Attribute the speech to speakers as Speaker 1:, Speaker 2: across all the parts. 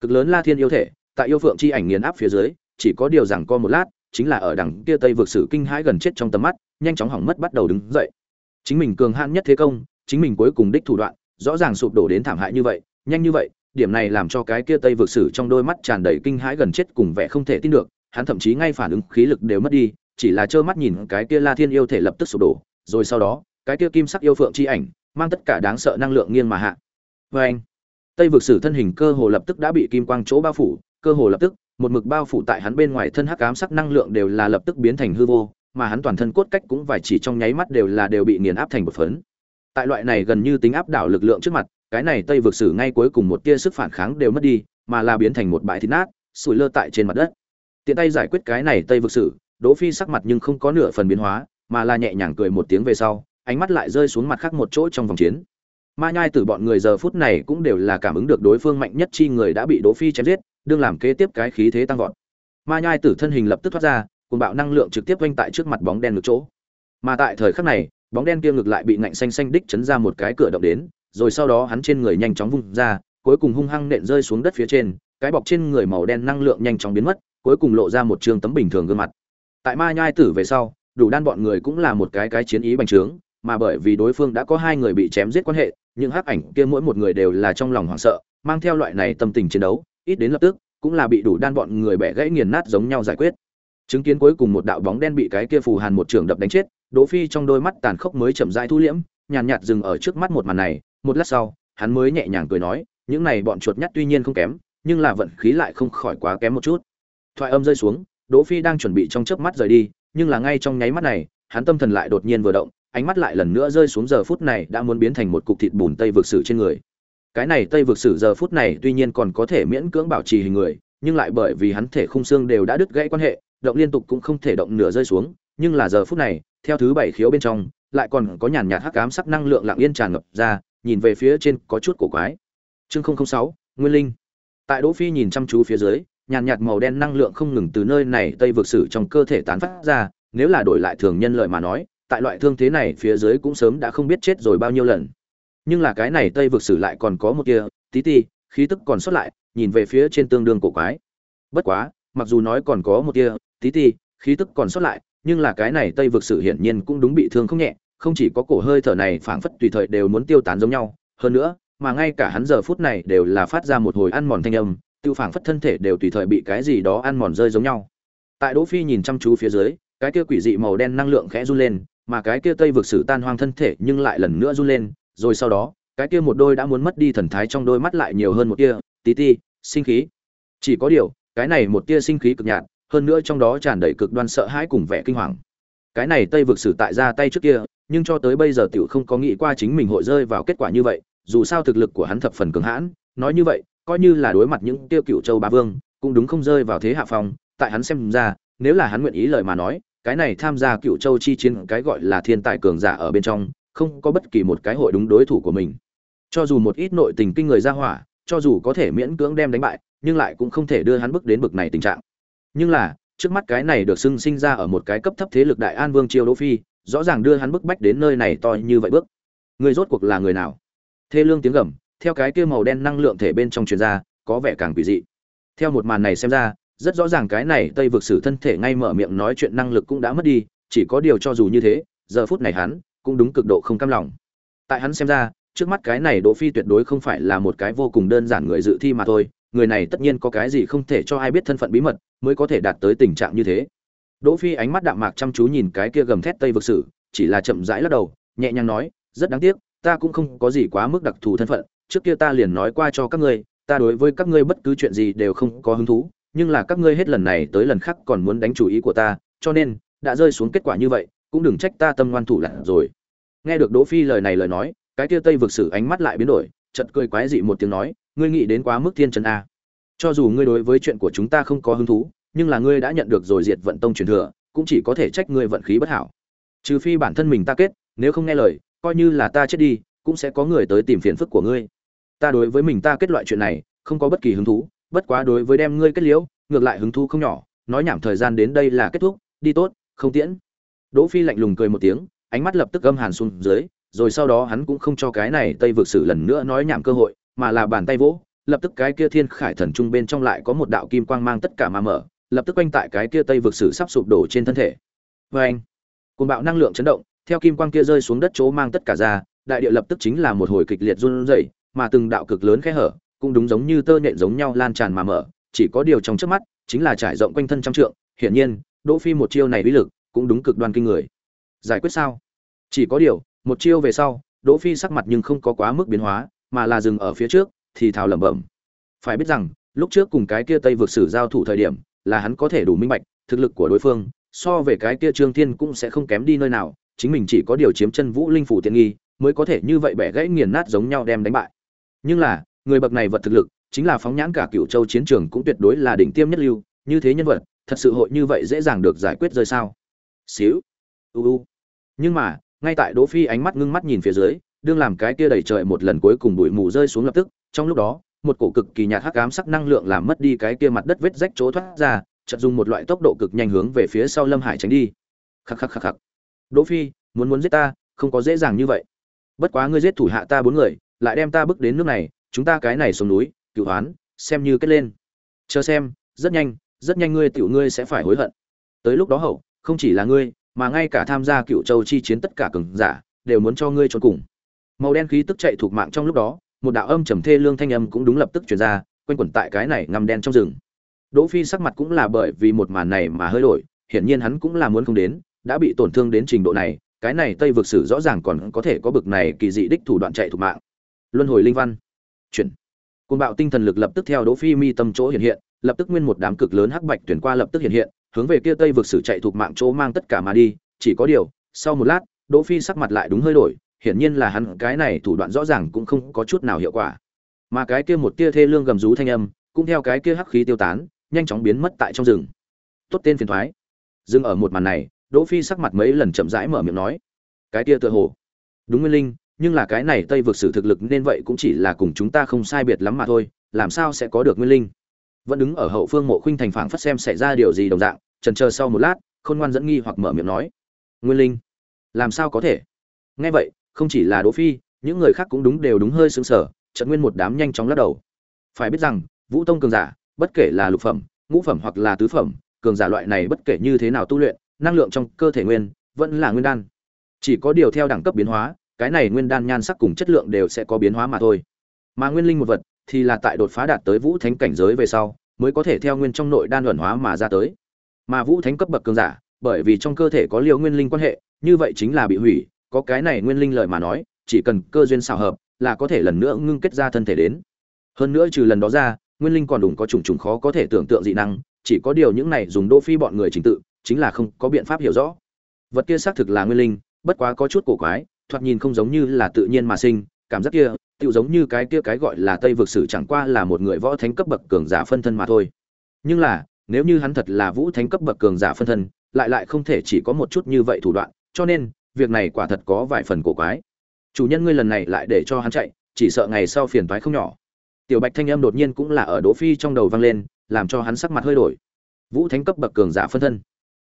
Speaker 1: cực lớn la thiên yêu thể, tại yêu phượng chi ảnh nghiền áp phía dưới, chỉ có điều rằng co một lát, chính là ở đằng kia tây vực sử kinh hãi gần chết trong tầm mắt, nhanh chóng hỏng mất bắt đầu đứng dậy. Chính mình cường hãn nhất thế công, chính mình cuối cùng đích thủ đoạn, rõ ràng sụp đổ đến thảm hại như vậy, nhanh như vậy, điểm này làm cho cái kia tây vực sử trong đôi mắt tràn đầy kinh hãi gần chết cùng vẻ không thể tin được, hắn thậm chí ngay phản ứng khí lực đều mất đi, chỉ là trơ mắt nhìn cái kia la thiên yêu thể lập tức sụp đổ, rồi sau đó, cái kia kim sắc yêu phượng chi ảnh, mang tất cả đáng sợ năng lượng nghiêng mà hạ. Vê anh tây vực sử thân hình cơ hồ lập tức đã bị kim quang chỗ bao phủ, cơ hồ lập tức, một mực bao phủ tại hắn bên ngoài thân hắc ám sắc năng lượng đều là lập tức biến thành hư vô, mà hắn toàn thân cốt cách cũng vài chỉ trong nháy mắt đều là đều bị nghiền áp thành một phấn. Tại loại này gần như tính áp đảo lực lượng trước mặt, cái này tây vực sử ngay cuối cùng một tia sức phản kháng đều mất đi, mà là biến thành một bãi thịt nát, sủi lơ tại trên mặt đất. Tiện tay giải quyết cái này tây vực sử, đỗ phi sắc mặt nhưng không có nửa phần biến hóa, mà là nhẹ nhàng cười một tiếng về sau, ánh mắt lại rơi xuống mặt khác một chỗ trong vòng chiến ma nhai tử bọn người giờ phút này cũng đều là cảm ứng được đối phương mạnh nhất chi người đã bị đỗ phi chém giết, đương làm kế tiếp cái khí thế tăng vọt. Ma nhai tử thân hình lập tức thoát ra cùng bạo năng lượng trực tiếp quanh tại trước mặt bóng đen ngược chỗ. Mà tại thời khắc này, bóng đen kia ngược lại bị ngạnh xanh xanh đích chấn ra một cái cửa động đến, rồi sau đó hắn trên người nhanh chóng vung ra, cuối cùng hung hăng nện rơi xuống đất phía trên, cái bọc trên người màu đen năng lượng nhanh chóng biến mất, cuối cùng lộ ra một trường tấm bình thường gương mặt. Tại ma nhai tử về sau, đủ đan bọn người cũng là một cái cái chiến ý bành trướng, mà bởi vì đối phương đã có hai người bị chém giết quan hệ những hắc ảnh kia mỗi một người đều là trong lòng hoảng sợ, mang theo loại này tâm tình chiến đấu, ít đến lập tức, cũng là bị đủ đan bọn người bẻ gãy nghiền nát giống nhau giải quyết. Chứng kiến cuối cùng một đạo bóng đen bị cái kia phù hàn một trường đập đánh chết, đỗ phi trong đôi mắt tàn khốc mới chậm rãi thu liễm, nhàn nhạt dừng ở trước mắt một màn này, một lát sau, hắn mới nhẹ nhàng cười nói, những này bọn chuột nhắt tuy nhiên không kém, nhưng là vận khí lại không khỏi quá kém một chút. Thoại âm rơi xuống, đỗ phi đang chuẩn bị trong chớp mắt rời đi, nhưng là ngay trong nháy mắt này, hắn tâm thần lại đột nhiên vừa động ánh mắt lại lần nữa rơi xuống giờ phút này đã muốn biến thành một cục thịt bùn tây vực sử trên người. Cái này tây vực sử giờ phút này tuy nhiên còn có thể miễn cưỡng bảo trì hình người, nhưng lại bởi vì hắn thể khung xương đều đã đứt gãy quan hệ, động liên tục cũng không thể động nửa rơi xuống, nhưng là giờ phút này, theo thứ bảy khiếu bên trong, lại còn có nhàn nhạt hắc ám sắc năng lượng lặng yên tràn ngập ra, nhìn về phía trên có chút cổ quái. Chương sáu, nguyên linh. Tại đỗ phi nhìn chăm chú phía dưới, nhàn nhạt màu đen năng lượng không ngừng từ nơi này tây vực sử trong cơ thể tán phát ra, nếu là đổi lại thường nhân lợi mà nói tại loại thương thế này phía dưới cũng sớm đã không biết chết rồi bao nhiêu lần. Nhưng là cái này tây vực sử lại còn có một kia, tí ti, khí tức còn sót lại, nhìn về phía trên tương đương cổ quái. Bất quá, mặc dù nói còn có một kia, tí ti, khí tức còn sót lại, nhưng là cái này tây vực sử hiển nhiên cũng đúng bị thương không nhẹ, không chỉ có cổ hơi thở này phảng phất tùy thời đều muốn tiêu tán giống nhau, hơn nữa, mà ngay cả hắn giờ phút này đều là phát ra một hồi ăn mòn thanh âm, tiêu phảng phất thân thể đều tùy thời bị cái gì đó ăn mòn rơi giống nhau. Tại đỗ phi nhìn chăm chú phía dưới, cái kia quỷ dị màu đen năng lượng khẽ run lên mà cái kia tây vực sử tan hoang thân thể nhưng lại lần nữa run lên, rồi sau đó, cái kia một đôi đã muốn mất đi thần thái trong đôi mắt lại nhiều hơn một tia, tí ti, sinh khí. Chỉ có điều, cái này một tia sinh khí cực nhạt, hơn nữa trong đó tràn đầy cực đoan sợ hãi cùng vẻ kinh hoàng. Cái này tây vực sử tại ra tay trước kia, nhưng cho tới bây giờ tiểu không có nghĩ qua chính mình hội rơi vào kết quả như vậy, dù sao thực lực của hắn thập phần cường hãn, nói như vậy, coi như là đối mặt những tiêu cựu châu ba vương, cũng đúng không rơi vào thế hạ phong, tại hắn xem ra, nếu là hắn nguyện ý lời mà nói cái này tham gia cựu châu chi chiến, cái gọi là thiên tài cường giả ở bên trong, không có bất kỳ một cái hội đúng đối thủ của mình. Cho dù một ít nội tình kinh người ra hỏa, cho dù có thể miễn cưỡng đem đánh bại, nhưng lại cũng không thể đưa hắn bước đến bực này tình trạng. Nhưng là, trước mắt cái này được xưng sinh ra ở một cái cấp thấp thế lực đại an vương triều đỗ phi, rõ ràng đưa hắn bức bách đến nơi này to như vậy bước. Người rốt cuộc là người nào? Thê lương tiếng gầm, theo cái kia màu đen năng lượng thể bên trong truyền ra, có vẻ càng quỷ dị. Theo một màn này xem ra rất rõ ràng cái này tây vực sử thân thể ngay mở miệng nói chuyện năng lực cũng đã mất đi, chỉ có điều cho dù như thế, giờ phút này hắn cũng đúng cực độ không cam lòng. Tại hắn xem ra, trước mắt cái này đỗ phi tuyệt đối không phải là một cái vô cùng đơn giản người dự thi mà thôi, người này tất nhiên có cái gì không thể cho ai biết thân phận bí mật mới có thể đạt tới tình trạng như thế. Đỗ phi ánh mắt đạm mạc chăm chú nhìn cái kia gầm thét tây vực sử, chỉ là chậm rãi lắc đầu, nhẹ nhàng nói, rất đáng tiếc, ta cũng không có gì quá mức đặc thù thân phận, trước kia ta liền nói qua cho các ngươi, ta đối với các ngươi bất cứ chuyện gì đều không có hứng thú nhưng là các ngươi hết lần này tới lần khác còn muốn đánh chủ ý của ta, cho nên, đã rơi xuống kết quả như vậy, cũng đừng trách ta tâm ngoan thủ lặn rồi. Nghe được đỗ phi lời này lời nói, cái kia tây vực sử ánh mắt lại biến đổi, chợt cười quái dị một tiếng nói, ngươi nghĩ đến quá mức thiên chân a. Cho dù ngươi đối với chuyện của chúng ta không có hứng thú, nhưng là ngươi đã nhận được rồi diệt vận tông truyền thừa, cũng chỉ có thể trách ngươi vận khí bất hảo. Trừ phi bản thân mình ta kết, nếu không nghe lời, coi như là ta chết đi, cũng sẽ có người tới tìm phiền phức của ngươi. Ta đối với mình ta kết loại chuyện này, không có bất kỳ hứng thú bất quá đối với đem ngươi kết liễu, ngược lại hứng thú không nhỏ, nói nhảm thời gian đến đây là kết thúc, đi tốt, không tiễn. Đỗ phi lạnh lùng cười một tiếng, ánh mắt lập tức âm hàn xuống dưới, rồi sau đó hắn cũng không cho cái này tây vực sử lần nữa nói nhảm cơ hội, mà là bàn tay vỗ, lập tức cái kia thiên khải thần trung bên trong lại có một đạo kim quang mang tất cả mà mở, lập tức quanh tại cái kia tây vực sử sắp sụp đổ trên thân thể. Vê anh côn bạo năng lượng chấn động, theo kim quang kia rơi xuống đất chỗ mang tất cả ra, đại địa lập tức chính là một hồi kịch liệt run rẩy, mà từng đạo cực lớn khe hở cũng đúng giống như tơ nhện giống nhau lan tràn mà mở, chỉ có điều trong trước mắt, chính là trải rộng quanh thân trăm trượng, hiển nhiên, đỗ phi một chiêu này uy lực cũng đúng cực đoan kinh người. Giải quyết sao? Chỉ có điều, một chiêu về sau, đỗ phi sắc mặt nhưng không có quá mức biến hóa, mà là dừng ở phía trước, thì thào lẩm bẩm. Phải biết rằng, lúc trước cùng cái kia tây vực sử giao thủ thời điểm, là hắn có thể đủ minh bạch, thực lực của đối phương, so về cái kia trương thiên cũng sẽ không kém đi nơi nào, chính mình chỉ có điều chiếm chân vũ linh phủ tiện nghi, mới có thể như vậy bẻ gãy nghiền nát giống nhau đem đánh bại. Nhưng là người bậc này vật thực lực, chính là phóng nhãn cả cựu châu chiến trường cũng tuyệt đối là đỉnh tiêm nhất lưu, như thế nhân vật, thật sự hội như vậy dễ dàng được giải quyết rơi sao? Xíu. U u. Nhưng mà, ngay tại đỗ phi ánh mắt ngưng mắt nhìn phía dưới, đương làm cái kia đầy trời một lần cuối cùng bụi mù rơi xuống lập tức, trong lúc đó, một cổ cực kỳ nhạt hắc ám sắc năng lượng làm mất đi cái kia mặt đất vết rách chỗ thoát ra, chợt dùng một loại tốc độ cực nhanh hướng về phía sau lâm hải tránh đi. Khắc khắc khắc khắc. Đỗ phi, muốn muốn giết ta, không có dễ dàng như vậy. Bất quá ngươi giết thủ hạ ta bốn người, lại đem ta bước đến nước này chúng ta cái này xuống núi, cựu hoán, xem như kết lên. Chờ xem, rất nhanh rất nhanh ngươi tiểu ngươi sẽ phải hối hận. Tới lúc đó hậu, không chỉ là ngươi, mà ngay cả tham gia cựu châu chi chiến tất cả cường giả, đều muốn cho ngươi trốn cùng. Màu đen khí tức chạy thuộc mạng trong lúc đó, một đạo âm trầm thê lương thanh âm cũng đúng lập tức truyền ra, quanh quẩn tại cái này ngầm đen trong rừng. Đỗ phi sắc mặt cũng là bởi vì một màn này mà hơi đổi, hiển nhiên hắn cũng là muốn không đến, đã bị tổn thương đến trình độ này, cái này tây vực sử rõ ràng còn có thể có bực này kỳ dị đích thủ đoạn chạy thuộc mạng. Luân hồi linh văn chuyển. Côn bạo tinh thần lực lập tức theo đỗ phi mi tâm chỗ hiện hiện, lập tức nguyên một đám cực lớn hắc bạch tuyển qua lập tức hiện hiện, hướng về kia tây vực sử chạy thuộc mạng chỗ mang tất cả mà đi, chỉ có điều, sau một lát, đỗ phi sắc mặt lại đúng hơi đổi, hiển nhiên là hắn cái này thủ đoạn rõ ràng cũng không có chút nào hiệu quả. Mà cái kia một tia thê lương gầm rú thanh âm, cũng theo cái kia hắc khí tiêu tán, nhanh chóng biến mất tại trong rừng. Tốt tên phiền thoái. Dừng ở một màn này, đỗ phi sắc mặt mấy lần chậm rãi mở miệng nói. Cái kia tựa hồ. Đúng nguyên linh nhưng là cái này tây vực sử thực lực nên vậy cũng chỉ là cùng chúng ta không sai biệt lắm mà thôi, làm sao sẽ có được nguyên linh? Vẫn đứng ở hậu phương mộ khuynh thành phảng phất xem xảy ra điều gì đồng dạng, trần chờ sau một lát, khôn ngoan dẫn nghi hoặc mở miệng nói, nguyên linh, làm sao có thể? Nghe vậy, không chỉ là đỗ phi, những người khác cũng đúng đều đúng hơi sững sờ trận nguyên một đám nhanh chóng lắc đầu. Phải biết rằng, vũ tông cường giả, bất kể là lục phẩm, ngũ phẩm hoặc là tứ phẩm, cường giả loại này bất kể như thế nào tu luyện, năng lượng trong cơ thể nguyên, vẫn là nguyên đan. Chỉ có điều theo đẳng cấp biến hóa cái này nguyên đan nhan sắc cùng chất lượng đều sẽ có biến hóa mà thôi. Mà nguyên linh một vật thì là tại đột phá đạt tới vũ thánh cảnh giới về sau, mới có thể theo nguyên trong nội đan luẩn hóa mà ra tới. Mà vũ thánh cấp bậc cường giả, bởi vì trong cơ thể có liều nguyên linh quan hệ, như vậy chính là bị hủy, có cái này nguyên linh lợi mà nói, chỉ cần cơ duyên xào hợp là có thể lần nữa ngưng kết ra thân thể đến. Hơn nữa trừ lần đó ra, nguyên linh còn đủ có trùng trùng khó có thể tưởng tượng dị năng, chỉ có điều những này dùng đô phi bọn người trình tự, chính là không có biện pháp hiểu rõ. Vật kia xác thực là nguyên linh, bất quá có chút cổ quái thoạt nhìn không giống như là tự nhiên mà sinh, cảm giác kia, tựu giống như cái kia cái gọi là tây vực sử chẳng qua là một người võ thánh cấp bậc cường giả phân thân mà thôi. Nhưng là, nếu như hắn thật là vũ thánh cấp bậc cường giả phân thân, lại lại không thể chỉ có một chút như vậy thủ đoạn, cho nên, việc này quả thật có vài phần cổ quái. Chủ nhân ngươi lần này lại để cho hắn chạy, chỉ sợ ngày sau phiền toái không nhỏ. Tiểu bạch thanh âm đột nhiên cũng là ở đỗ phi trong đầu vang lên, làm cho hắn sắc mặt hơi đổi. Vũ thánh cấp bậc cường giả phân thân.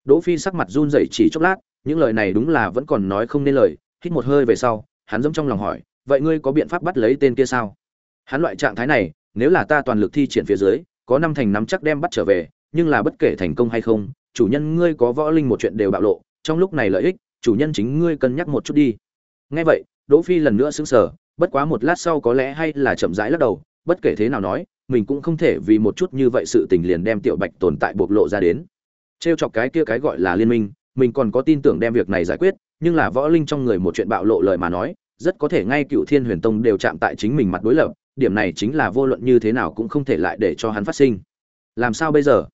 Speaker 1: Đỗ phi sắc mặt run rẩy chỉ chốc lát, những lời này đúng là vẫn còn nói không nên lời hít một hơi về sau, hắn giống trong lòng hỏi, vậy ngươi có biện pháp bắt lấy tên kia sao? Hắn loại trạng thái này, nếu là ta toàn lực thi triển phía dưới, có năm thành năm chắc đem bắt trở về, nhưng là bất kể thành công hay không, chủ nhân ngươi có võ linh một chuyện đều bạo lộ, trong lúc này lợi ích, chủ nhân chính ngươi cân nhắc một chút đi. Nghe vậy, đỗ phi lần nữa sững sờ, bất quá một lát sau có lẽ hay là chậm rãi lắc đầu, bất kể thế nào nói, mình cũng không thể vì một chút như vậy sự tình liền đem tiểu bạch tồn tại bộc lộ ra đến. Trêu chọc cái kia cái gọi là liên minh, mình còn có tin tưởng đem việc này giải quyết nhưng là võ linh trong người một chuyện bạo lộ lời mà nói, rất có thể ngay cựu thiên huyền tông đều chạm tại chính mình mặt đối lập, điểm này chính là vô luận như thế nào cũng không thể lại để cho hắn phát sinh. Làm sao bây giờ?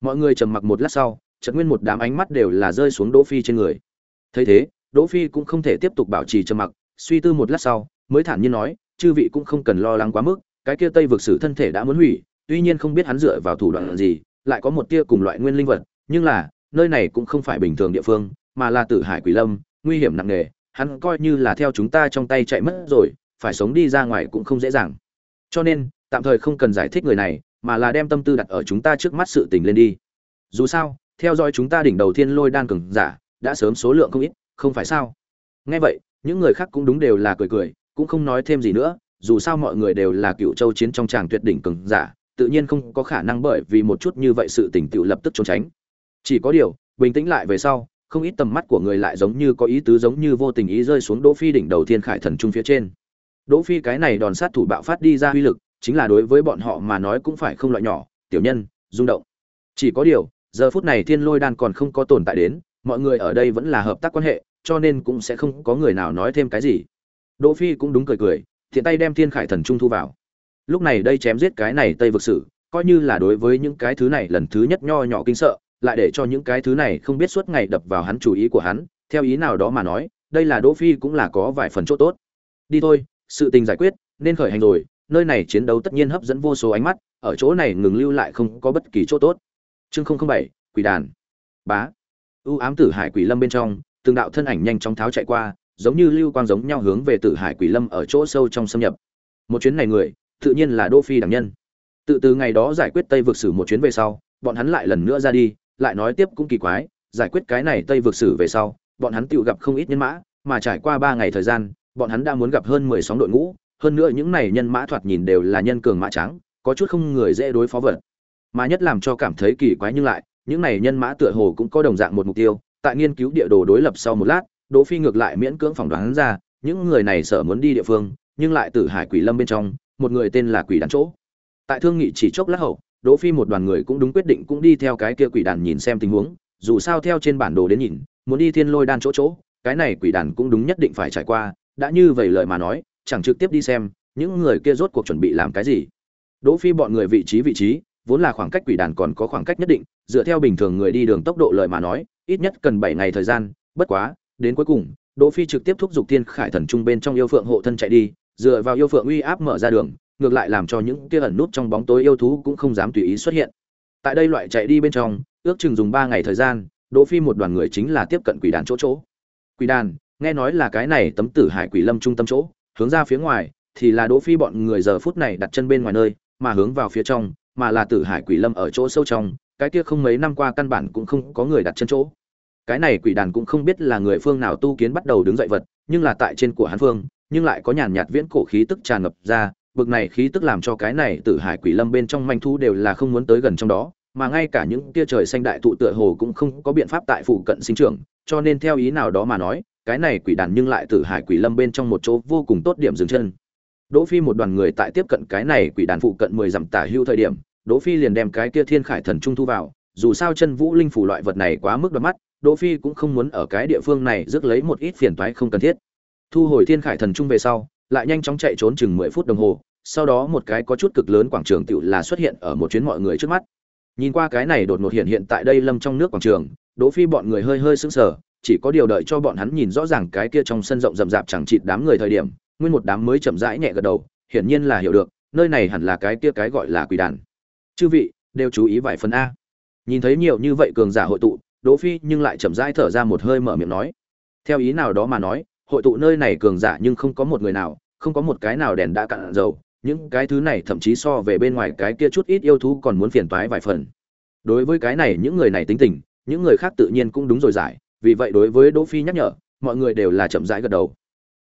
Speaker 1: Mọi người trầm mặc một lát sau, chợt nguyên một đám ánh mắt đều là rơi xuống đỗ phi trên người. Thấy thế, đỗ phi cũng không thể tiếp tục bảo trì trầm mặc, suy tư một lát sau, mới thản nhiên nói, chư vị cũng không cần lo lắng quá mức, cái kia tây vực sử thân thể đã muốn hủy, tuy nhiên không biết hắn dựa vào thủ đoạn gì, lại có một tia cùng loại nguyên linh vật, nhưng là, nơi này cũng không phải bình thường địa phương, mà là tử hải quỷ lâm nguy hiểm nặng nề, hắn coi như là theo chúng ta trong tay chạy mất rồi, phải sống đi ra ngoài cũng không dễ dàng. Cho nên, tạm thời không cần giải thích người này, mà là đem tâm tư đặt ở chúng ta trước mắt sự tình lên đi. Dù sao, theo dõi chúng ta đỉnh đầu thiên lôi đan cường giả, đã sớm số lượng không ít, không phải sao? Nghe vậy, những người khác cũng đúng đều là cười cười, cũng không nói thêm gì nữa, dù sao mọi người đều là cựu châu chiến trong tràng tuyệt đỉnh cường giả, tự nhiên không có khả năng bởi vì một chút như vậy sự tỉnh tựu lập tức trốn tránh. Chỉ có điều, bình tĩnh lại về sau không ít tầm mắt của người lại giống như có ý tứ giống như vô tình ý rơi xuống đỗ phi đỉnh đầu thiên khải thần trung phía trên. Đỗ phi cái này đòn sát thủ bạo phát đi ra uy lực, chính là đối với bọn họ mà nói cũng phải không loại nhỏ, tiểu nhân, rung động. Chỉ có điều, giờ phút này thiên lôi đan còn không có tồn tại đến, mọi người ở đây vẫn là hợp tác quan hệ, cho nên cũng sẽ không có người nào nói thêm cái gì. Đỗ phi cũng đúng cười cười, thiện tay đem thiên khải thần trung thu vào. Lúc này đây chém giết cái này tây vực sử, coi như là đối với những cái thứ này lần thứ nhất nho nhỏ kinh sợ lại để cho những cái thứ này không biết suốt ngày đập vào hắn chủ ý của hắn, theo ý nào đó mà nói, đây là đỗ phi cũng là có vài phần chỗ tốt. Đi thôi, sự tình giải quyết, nên khởi hành rồi, nơi này chiến đấu tất nhiên hấp dẫn vô số ánh mắt, ở chỗ này ngừng lưu lại không có bất kỳ chỗ tốt. Chương không không bảy, quỷ đàn. Bá. U ám tử hải quỷ lâm bên trong, từng đạo thân ảnh nhanh chóng tháo chạy qua, giống như lưu quang giống nhau hướng về tử hải quỷ lâm ở chỗ sâu trong xâm nhập. Một chuyến này người, tự nhiên là đỗ phi đẳng nhân. Tự từ ngày đó giải quyết tây vực sử một chuyến về sau, bọn hắn lại lần nữa ra đi lại nói tiếp cũng kỳ quái, giải quyết cái này tây vực sử về sau, bọn hắn tự gặp không ít nhân mã, mà trải qua ba ngày thời gian, bọn hắn đã muốn gặp hơn mười sóng đội ngũ, hơn nữa những này nhân mã thoạt nhìn đều là nhân cường mã trắng có chút không người dễ đối phó vật. Mà nhất làm cho cảm thấy kỳ quái nhưng lại, những này nhân mã tựa hồ cũng có đồng dạng một mục tiêu, tại nghiên cứu địa đồ đối lập sau một lát, đỗ phi ngược lại miễn cưỡng phỏng đoán ra, những người này sợ muốn đi địa phương, nhưng lại từ hải quỷ lâm bên trong, một người tên là quỷ đàn chỗ. Tại thương nghị chỉ chốc lát hậu đỗ phi một đoàn người cũng đúng quyết định cũng đi theo cái kia quỷ đàn nhìn xem tình huống, dù sao theo trên bản đồ đến nhìn, muốn đi thiên lôi đan chỗ chỗ, cái này quỷ đàn cũng đúng nhất định phải trải qua, đã như vậy lời mà nói, chẳng trực tiếp đi xem, những người kia rốt cuộc chuẩn bị làm cái gì. Đỗ phi bọn người vị trí vị trí, vốn là khoảng cách quỷ đàn còn có khoảng cách nhất định, dựa theo bình thường người đi đường tốc độ lời mà nói, ít nhất cần 7 ngày thời gian, bất quá, đến cuối cùng, đỗ phi trực tiếp thúc giục thiên khải thần trung bên trong yêu phượng hộ thân chạy đi, dựa vào yêu phượng uy áp mở ra đường ngược lại làm cho những kia ẩn nút trong bóng tối yêu thú cũng không dám tùy ý xuất hiện. Tại đây loại chạy đi bên trong, ước chừng dùng 3 ngày thời gian, đỗ phi một đoàn người chính là tiếp cận quỷ đàn chỗ chỗ. Quỷ đàn, nghe nói là cái này tấm tử hải quỷ lâm trung tâm chỗ, hướng ra phía ngoài, thì là đỗ phi bọn người giờ phút này đặt chân bên ngoài nơi, mà hướng vào phía trong, mà là tử hải quỷ lâm ở chỗ sâu trong, cái kia không mấy năm qua căn bản cũng không có người đặt chân chỗ. Cái này quỷ đàn cũng không biết là người phương nào tu kiến bắt đầu đứng dậy vật, nhưng là tại trên của hắn phương, nhưng lại có nhàn nhạt viễn cổ khí tức tràn ngập ra bực này khí tức làm cho cái này tử hải quỷ lâm bên trong manh thu đều là không muốn tới gần trong đó, mà ngay cả những tia trời xanh đại thụ tựa hồ cũng không có biện pháp tại phụ cận sinh trưởng, cho nên theo ý nào đó mà nói, cái này quỷ đàn nhưng lại tử hải quỷ lâm bên trong một chỗ vô cùng tốt điểm dừng chân. Đỗ phi một đoàn người tại tiếp cận cái này quỷ đàn phụ cận mười dặm tả hưu thời điểm, đỗ phi liền đem cái kia thiên khải thần trung thu vào, dù sao chân vũ linh phủ loại vật này quá mức đoạt mắt, đỗ phi cũng không muốn ở cái địa phương này rước lấy một ít phiền toái không cần thiết. Thu hồi thiên khải thần trung về sau, lại nhanh chóng chạy trốn chừng mười phút đồng hồ sau đó một cái có chút cực lớn quảng trường tựu là xuất hiện ở một chuyến mọi người trước mắt. Nhìn qua cái này đột ngột hiện hiện tại đây lâm trong nước quảng trường, đỗ phi bọn người hơi hơi sững sờ, chỉ có điều đợi cho bọn hắn nhìn rõ ràng cái kia trong sân rộng rậm rạp chẳng chịt đám người thời điểm, nguyên một đám mới chậm rãi nhẹ gật đầu, hiển nhiên là hiểu được, nơi này hẳn là cái kia cái gọi là quỷ đàn. Chư vị, đều chú ý vài phần a. Nhìn thấy nhiều như vậy cường giả hội tụ, đỗ phi nhưng lại chậm rãi thở ra một hơi mở miệng nói. Theo ý nào đó mà nói, hội tụ nơi này cường giả nhưng không có một người nào, không có một cái nào đèn đã cạn dầu những cái thứ này thậm chí so về bên ngoài cái kia chút ít yêu thú còn muốn phiền toái vài phần. Đối với cái này, những người này tính tình, những người khác tự nhiên cũng đúng rồi giải, vì vậy đối với đỗ phi nhắc nhở, mọi người đều là chậm rãi gật đầu.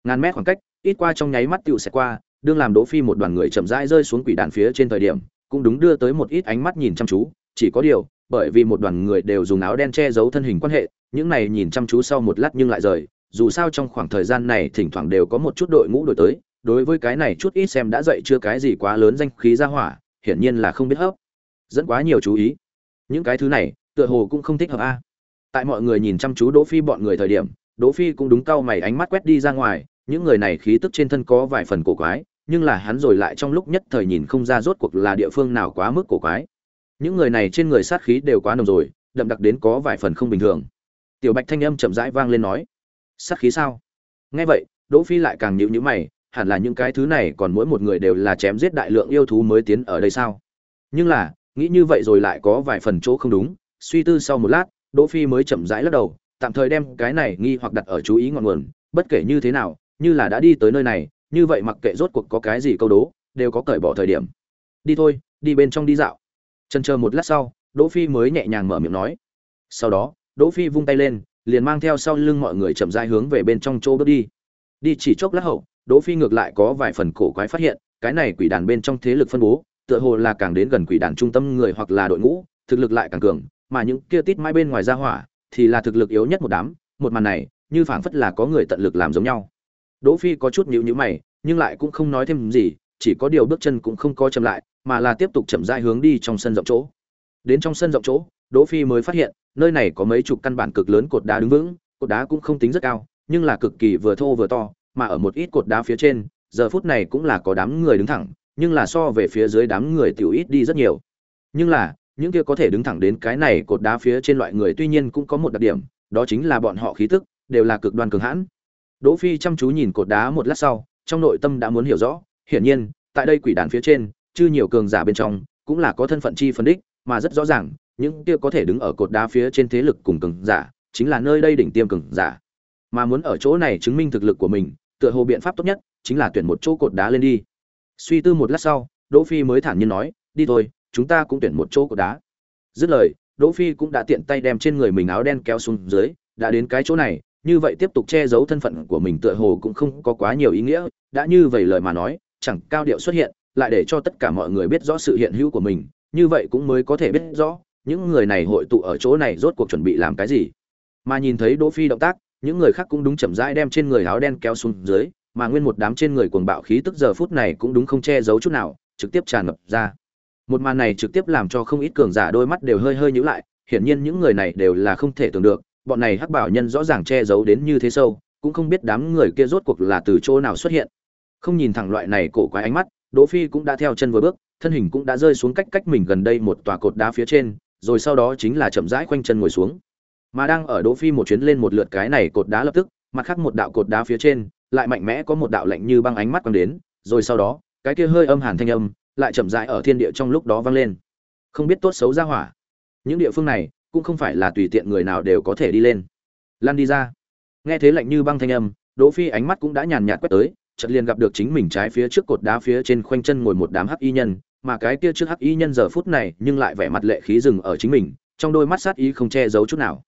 Speaker 1: Ngàn mét khoảng cách, ít qua trong nháy mắt tựu sẽ qua, đương làm đỗ phi một đoàn người chậm rãi rơi xuống quỷ đàn phía trên thời điểm, cũng đúng đưa tới một ít ánh mắt nhìn chăm chú, chỉ có điều, bởi vì một đoàn người đều dùng áo đen che giấu thân hình quan hệ, những này nhìn chăm chú sau một lát nhưng lại rời, dù sao trong khoảng thời gian này thỉnh thoảng đều có một chút đội ngũ đổi tới đối với cái này chút ít xem đã dậy chưa cái gì quá lớn danh khí ra hỏa, hiển nhiên là không biết hấp. Dẫn quá nhiều chú ý. Những cái thứ này, tựa hồ cũng không thích hợp a. Tại mọi người nhìn chăm chú đỗ phi bọn người thời điểm, đỗ phi cũng đúng cau mày ánh mắt quét đi ra ngoài, những người này khí tức trên thân có vài phần cổ quái, nhưng là hắn rồi lại trong lúc nhất thời nhìn không ra rốt cuộc là địa phương nào quá mức cổ quái. Những người này trên người sát khí đều quá nồng rồi, đậm đặc đến có vài phần không bình thường. Tiểu bạch thanh âm chậm rãi vang lên nói, sát khí sao? Nghe vậy, đỗ phi lại càng nhíu nhíu mày hẳn là những cái thứ này còn mỗi một người đều là chém giết đại lượng yêu thú mới tiến ở đây sao? Nhưng là, nghĩ như vậy rồi lại có vài phần chỗ không đúng, suy tư sau một lát, đỗ phi mới chậm rãi lắc đầu, tạm thời đem cái này nghi hoặc đặt ở chú ý ngọn nguồn, bất kể như thế nào, như là đã đi tới nơi này, như vậy mặc kệ rốt cuộc có cái gì câu đố, đều có cởi bỏ thời điểm. Đi thôi, đi bên trong đi dạo. Chần chờ một lát sau, đỗ phi mới nhẹ nhàng mở miệng nói. Sau đó, đỗ phi vung tay lên, liền mang theo sau lưng mọi người chậm rãi hướng về bên trong chỗ bước đi. Đi chỉ chốc lát hậu Đỗ Phi ngược lại có vài phần cổ quái phát hiện, cái này quỷ đàn bên trong thế lực phân bố, tựa hồ là càng đến gần quỷ đàn trung tâm người hoặc là đội ngũ, thực lực lại càng cường, mà những kia tít mai bên ngoài ra hỏa, thì là thực lực yếu nhất một đám, một màn này, như phảng phất là có người tận lực làm giống nhau. Đỗ Phi có chút nhíu nhíu mày, nhưng lại cũng không nói thêm gì, chỉ có điều bước chân cũng không có chậm lại, mà là tiếp tục chậm rãi hướng đi trong sân rộng chỗ. Đến trong sân rộng chỗ, Đỗ Phi mới phát hiện, nơi này có mấy chục căn bản cực lớn cột đá đứng vững, cột đá cũng không tính rất cao, nhưng là cực kỳ vừa thô vừa to, mà ở một ít cột đá phía trên, giờ phút này cũng là có đám người đứng thẳng, nhưng là so về phía dưới đám người tiểu ít đi rất nhiều. Nhưng là, những kia có thể đứng thẳng đến cái này cột đá phía trên loại người tuy nhiên cũng có một đặc điểm, đó chính là bọn họ khí tức đều là cực đoan cường hãn. Đỗ Phi chăm chú nhìn cột đá một lát sau, trong nội tâm đã muốn hiểu rõ, hiển nhiên, tại đây quỷ đàn phía trên, chưa nhiều cường giả bên trong, cũng là có thân phận chi phân đích, mà rất rõ ràng, những kia có thể đứng ở cột đá phía trên thế lực cùng cường giả, chính là nơi đây đỉnh tiêm cường giả. Mà muốn ở chỗ này chứng minh thực lực của mình, tựa hồ biện pháp tốt nhất chính là tuyển một chỗ cột đá lên đi. Suy tư một lát sau, Đỗ Phi mới thản nhiên nói, "Đi thôi, chúng ta cũng tuyển một chỗ cột đá." Dứt lời, Đỗ Phi cũng đã tiện tay đem trên người mình áo đen kéo xuống dưới, đã đến cái chỗ này, như vậy tiếp tục che giấu thân phận của mình tựa hồ cũng không có quá nhiều ý nghĩa, đã như vậy lời mà nói, chẳng cao điệu xuất hiện, lại để cho tất cả mọi người biết rõ sự hiện hữu của mình, như vậy cũng mới có thể biết rõ, những người này hội tụ ở chỗ này rốt cuộc chuẩn bị làm cái gì. Mà nhìn thấy Đỗ Phi động tác, những người khác cũng đúng chậm rãi đem trên người áo đen kéo xuống dưới, mà nguyên một đám trên người cuồng bạo khí tức giờ phút này cũng đúng không che giấu chút nào, trực tiếp tràn ngập ra. Một màn này trực tiếp làm cho không ít cường giả đôi mắt đều hơi hơi nhíu lại, hiển nhiên những người này đều là không thể tưởng được, bọn này hắc bảo nhân rõ ràng che giấu đến như thế sâu, cũng không biết đám người kia rốt cuộc là từ chỗ nào xuất hiện. Không nhìn thẳng loại này cổ quái ánh mắt, Đỗ Phi cũng đã theo chân vừa bước, thân hình cũng đã rơi xuống cách cách mình gần đây một tòa cột đá phía trên, rồi sau đó chính là chậm rãi quanh chân ngồi xuống. Mà đang ở Đỗ Phi một chuyến lên một lượt cái này cột đá lập tức, mặt khác một đạo cột đá phía trên, lại mạnh mẽ có một đạo lạnh như băng ánh mắt quang đến, rồi sau đó, cái kia hơi âm hàn thanh âm, lại chậm rãi ở thiên địa trong lúc đó vang lên. Không biết tốt xấu ra hỏa. Những địa phương này, cũng không phải là tùy tiện người nào đều có thể đi lên. Lan đi ra. Nghe thế lạnh như băng thanh âm, Đỗ Phi ánh mắt cũng đã nhàn nhạt quét tới, chợt liền gặp được chính mình trái phía trước cột đá phía trên khoanh chân ngồi một đám hắc y nhân, mà cái kia trước hắc y nhân giờ phút này nhưng lại vẻ mặt lệ khí dừng ở chính mình, trong đôi mắt sát ý không che giấu chút nào.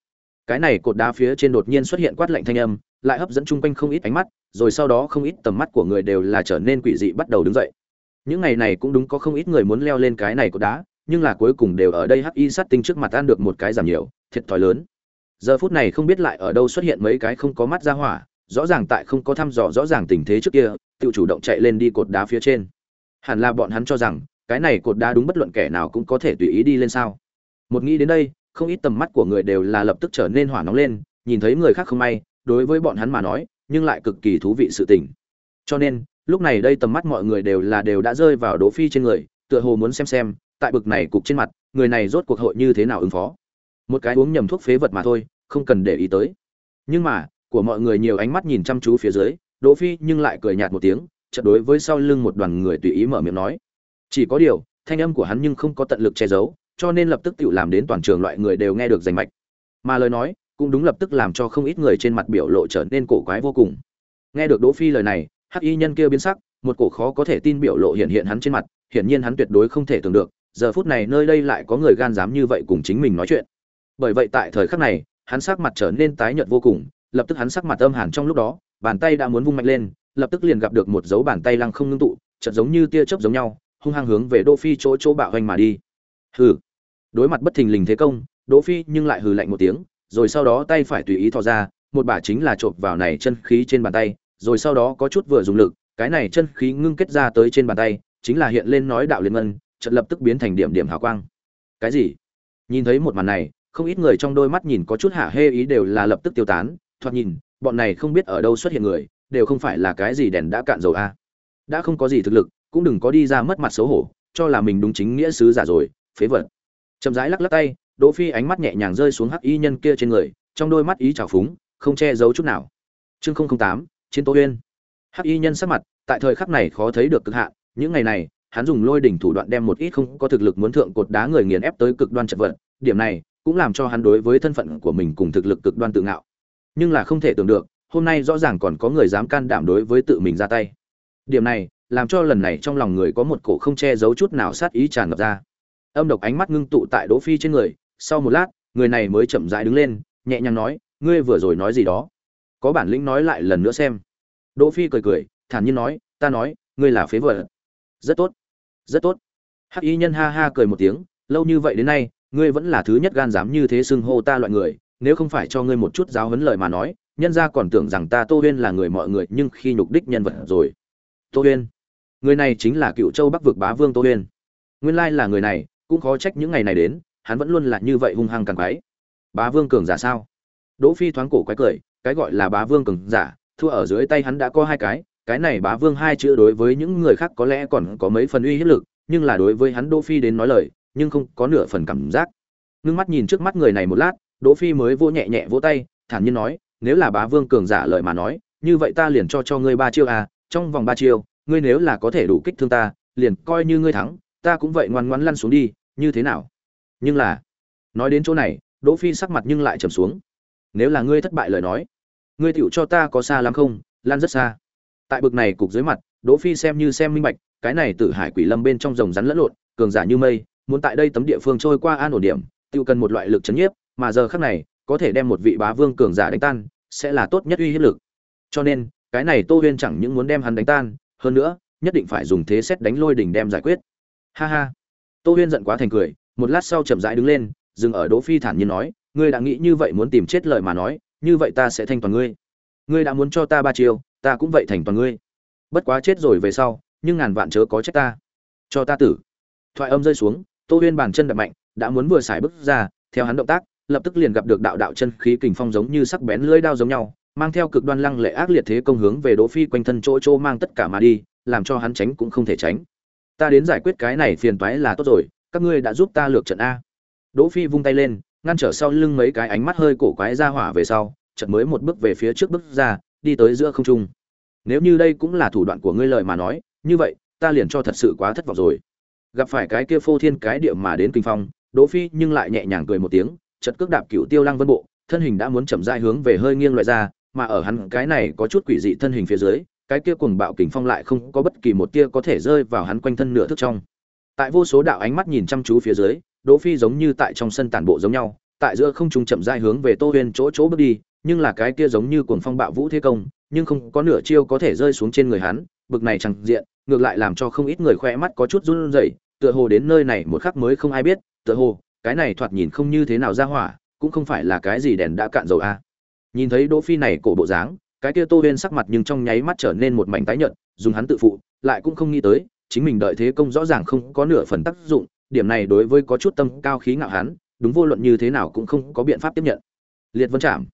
Speaker 1: Cái này cột đá phía trên đột nhiên xuất hiện quát lạnh thanh âm, lại hấp dẫn chung quanh không ít ánh mắt, rồi sau đó không ít tầm mắt của người đều là trở nên quỷ dị bắt đầu đứng dậy. Những ngày này cũng đúng có không ít người muốn leo lên cái này cột đá, nhưng là cuối cùng đều ở đây hắc y sát tinh trước mặt ăn được một cái giảm nhiều, thiệt thòi lớn. Giờ phút này không biết lại ở đâu xuất hiện mấy cái không có mắt ra hỏa, rõ ràng tại không có thăm dò rõ ràng tình thế trước kia, tự chủ động chạy lên đi cột đá phía trên. Hẳn là bọn hắn cho rằng, cái này cột đá đúng bất luận kẻ nào cũng có thể tùy ý đi lên sao? Một nghĩ đến đây, không ít tầm mắt của người đều là lập tức trở nên hỏa nóng lên, nhìn thấy người khác không may, đối với bọn hắn mà nói, nhưng lại cực kỳ thú vị sự tình. Cho nên, lúc này đây tầm mắt mọi người đều là đều đã rơi vào Đỗ Phi trên người, tựa hồ muốn xem xem, tại bực này cục trên mặt, người này rốt cuộc hội như thế nào ứng phó. Một cái uống nhầm thuốc phế vật mà thôi, không cần để ý tới. Nhưng mà, của mọi người nhiều ánh mắt nhìn chăm chú phía dưới, Đỗ Phi nhưng lại cười nhạt một tiếng, chợt đối với sau lưng một đoàn người tùy ý mở miệng nói. Chỉ có điều, thanh âm của hắn nhưng không có tận lực che giấu, cho nên lập tức tự làm đến toàn trường loại người đều nghe được rành mạch. Mà lời nói, cũng đúng lập tức làm cho không ít người trên mặt biểu lộ trở nên cổ quái vô cùng. Nghe được Đỗ Phi lời này, Hắc Y nhân kia biến sắc, một cổ khó có thể tin biểu lộ hiện hiện hắn trên mặt, hiển nhiên hắn tuyệt đối không thể tưởng được, giờ phút này nơi đây lại có người gan dám như vậy cùng chính mình nói chuyện. Bởi vậy tại thời khắc này, hắn sắc mặt trở nên tái nhợt vô cùng, lập tức hắn sắc mặt âm hàn trong lúc đó, bàn tay đã muốn vung mạnh lên, lập tức liền gặp được một dấu bàn tay lăng không ngưng tụ, chợt giống như tia chớp giống nhau, hung hăng hướng về Đỗ Phi chỗ chỗ bạo hoành mà đi. Hừ. Đối mặt bất thình lình thế công, Đỗ Phi nhưng lại hừ lạnh một tiếng, rồi sau đó tay phải tùy ý thò ra, một bả chính là chộp vào này chân khí trên bàn tay, rồi sau đó có chút vừa dùng lực, cái này chân khí ngưng kết ra tới trên bàn tay, chính là hiện lên nói đạo liên ngân, chợt lập tức biến thành điểm điểm hào quang. Cái gì? Nhìn thấy một màn này, không ít người trong đôi mắt nhìn có chút hả hê ý đều là lập tức tiêu tán, thoạt nhìn, bọn này không biết ở đâu xuất hiện người, đều không phải là cái gì đèn đã cạn dầu a. Đã không có gì thực lực, cũng đừng có đi ra mất mặt xấu hổ, cho là mình đúng chính nghĩa sứ giả rồi, phế vật. Chậm rãi lắc lắc tay, Đỗ Phi ánh mắt nhẹ nhàng rơi xuống hắc y nhân kia trên người, trong đôi mắt ý trào phúng, không che giấu chút nào. Chương 008, Chiến Tố Uyên. Hắc y nhân sắc mặt, tại thời khắc này khó thấy được cực hạn, những ngày này, hắn dùng lôi đỉnh thủ đoạn đem một ít không có thực lực muốn thượng cột đá người nghiền ép tới cực đoan chật vật, điểm này cũng làm cho hắn đối với thân phận của mình cùng thực lực cực đoan tự ngạo. Nhưng là không thể tưởng được, hôm nay rõ ràng còn có người dám can đảm đối với tự mình ra tay. Điểm này, làm cho lần này trong lòng người có một cổ không che giấu chút nào sát ý tràn ngập ra. Âm độc ánh mắt ngưng tụ tại Đỗ Phi trên người, sau một lát, người này mới chậm rãi đứng lên, nhẹ nhàng nói, ngươi vừa rồi nói gì đó? Có bản lĩnh nói lại lần nữa xem. Đỗ Phi cười cười, thản nhiên nói ta nói ngươi là phế vật. Rất tốt rất tốt. Hắc y nhân ha ha cười một tiếng lâu như vậy đến nay ngươi vẫn là thứ nhất gan dám như thế xưng hô ta loại người. Nếu không phải cho ngươi một chút giáo huấn lời mà nói nhân gia còn tưởng rằng ta tô huyên là người mọi người nhưng khi nhục đích nhân vật rồi. Tô huyên? Người này chính là cựu châu bắc vực bá vương tô huyên. Nguyên lai là người này cũng khó trách những ngày này đến, hắn vẫn luôn là như vậy hung hăng càng quái. Bá vương cường giả sao? Đỗ phi thoáng cổ quái cười, cái gọi là bá vương cường giả, thua ở dưới tay hắn đã có hai cái cái này bá vương hai chữ đối với những người khác có lẽ còn có mấy phần uy hiếp lực, nhưng là đối với hắn đỗ phi đến nói lời, nhưng không có nửa phần cảm giác. Ngưng mắt nhìn trước mắt người này một lát, đỗ phi mới vỗ nhẹ nhẹ vỗ tay, thản nhiên nói, nếu là bá vương cường giả lời mà nói, như vậy ta liền cho cho ngươi ba chiêu à trong vòng ba chiêu, ngươi nếu là có thể đủ kích thương ta, liền coi như ngươi thắng, ta cũng vậy ngoan ngoãn lăn xuống đi như thế nào? Nhưng là, nói đến chỗ này, đỗ phi sắc mặt nhưng lại trầm xuống. Nếu là ngươi thất bại lời nói, ngươi tựu cho ta có xa lắm không? Lan rất xa. Tại bực này cục dưới mặt, đỗ phi xem như xem minh bạch, cái này tử hải quỷ lâm bên trong rồng rắn lẫn lộn, cường giả như mây, muốn tại đây tấm địa phương trôi qua an ổn điểm tiêu cần một loại lực chấn nhiếp, mà giờ khắc này, có thể đem một vị bá vương cường giả đánh tan, sẽ là tốt nhất uy hiếp lực. Cho nên, cái này tô huyên chẳng những muốn đem hắn đánh tan, hơn nữa, nhất định phải dùng thế xét đánh lôi đỉnh đem giải quyết. Ha ha tô huyên giận quá thành cười, một lát sau chậm rãi đứng lên, dừng ở đỗ phi thản nhiên nói, ngươi đã nghĩ như vậy muốn tìm chết lời mà nói, như vậy ta sẽ thanh toàn ngươi. Ngươi đã muốn cho ta ba chiêu, ta cũng vậy thành toàn ngươi. Bất quá chết rồi về sau, nhưng ngàn vạn chớ có trách ta. Cho ta tử. Thoại âm rơi xuống, tô huyên bàn chân đập mạnh, đã muốn vừa xài bước ra, theo hắn động tác, lập tức liền gặp được đạo đạo chân khí kình phong giống như sắc bén lưỡi đao giống nhau, mang theo cực đoan lăng lệ ác liệt thế công hướng về đỗ phi quanh thân chỗ chỗ mang tất cả mà đi, làm cho hắn tránh cũng không thể tránh ta đến giải quyết cái này phiền toái là tốt rồi, các ngươi đã giúp ta lược trận a. Đỗ phi vung tay lên, ngăn trở sau lưng mấy cái ánh mắt hơi cổ quái ra hỏa về sau chợt mới một bước về phía trước bước ra, đi tới giữa không trung. Nếu như đây cũng là thủ đoạn của ngươi lời mà nói, như vậy, ta liền cho thật sự quá thất vọng rồi. Gặp phải cái kia phô thiên cái địa mà đến kinh phong, đỗ phi nhưng lại nhẹ nhàng cười một tiếng, chợt cước đạp cửu tiêu lăng vân bộ, thân hình đã muốn chậm rãi hướng về hơi nghiêng loại ra, mà ở hắn cái này có chút quỷ dị thân hình phía dưới cái kia cuồng bạo kình phong lại không có bất kỳ một tia có thể rơi vào hắn quanh thân nửa thước trong. Tại vô số đạo ánh mắt nhìn chăm chú phía dưới, đỗ phi giống như tại trong sân tản bộ giống nhau, tại giữa không trung chậm rãi hướng về tô huyền chỗ chỗ bước đi, nhưng là cái kia giống như cuồng phong bạo vũ thế công, nhưng không có nửa chiêu có thể rơi xuống trên người hắn, bực này chẳng diện, ngược lại làm cho không ít người khoe mắt có chút run rẩy, tựa hồ đến nơi này một khắc mới không ai biết, tựa hồ, cái này thoạt nhìn không như thế nào ra hỏa, cũng không phải là cái gì đèn đã cạn dầu a. Nhìn thấy đỗ phi này cổ bộ dáng cái kia tô huyên sắc mặt nhưng trong nháy mắt trở nên một mảnh tái nhợt, dùng hắn tự phụ, lại cũng không nghĩ tới, chính mình đợi thế công rõ ràng không có nửa phần tác dụng, điểm này đối với có chút tâm cao khí ngạo hắn, đúng vô luận như thế nào cũng không có biện pháp tiếp nhận. Liệt vân chạm.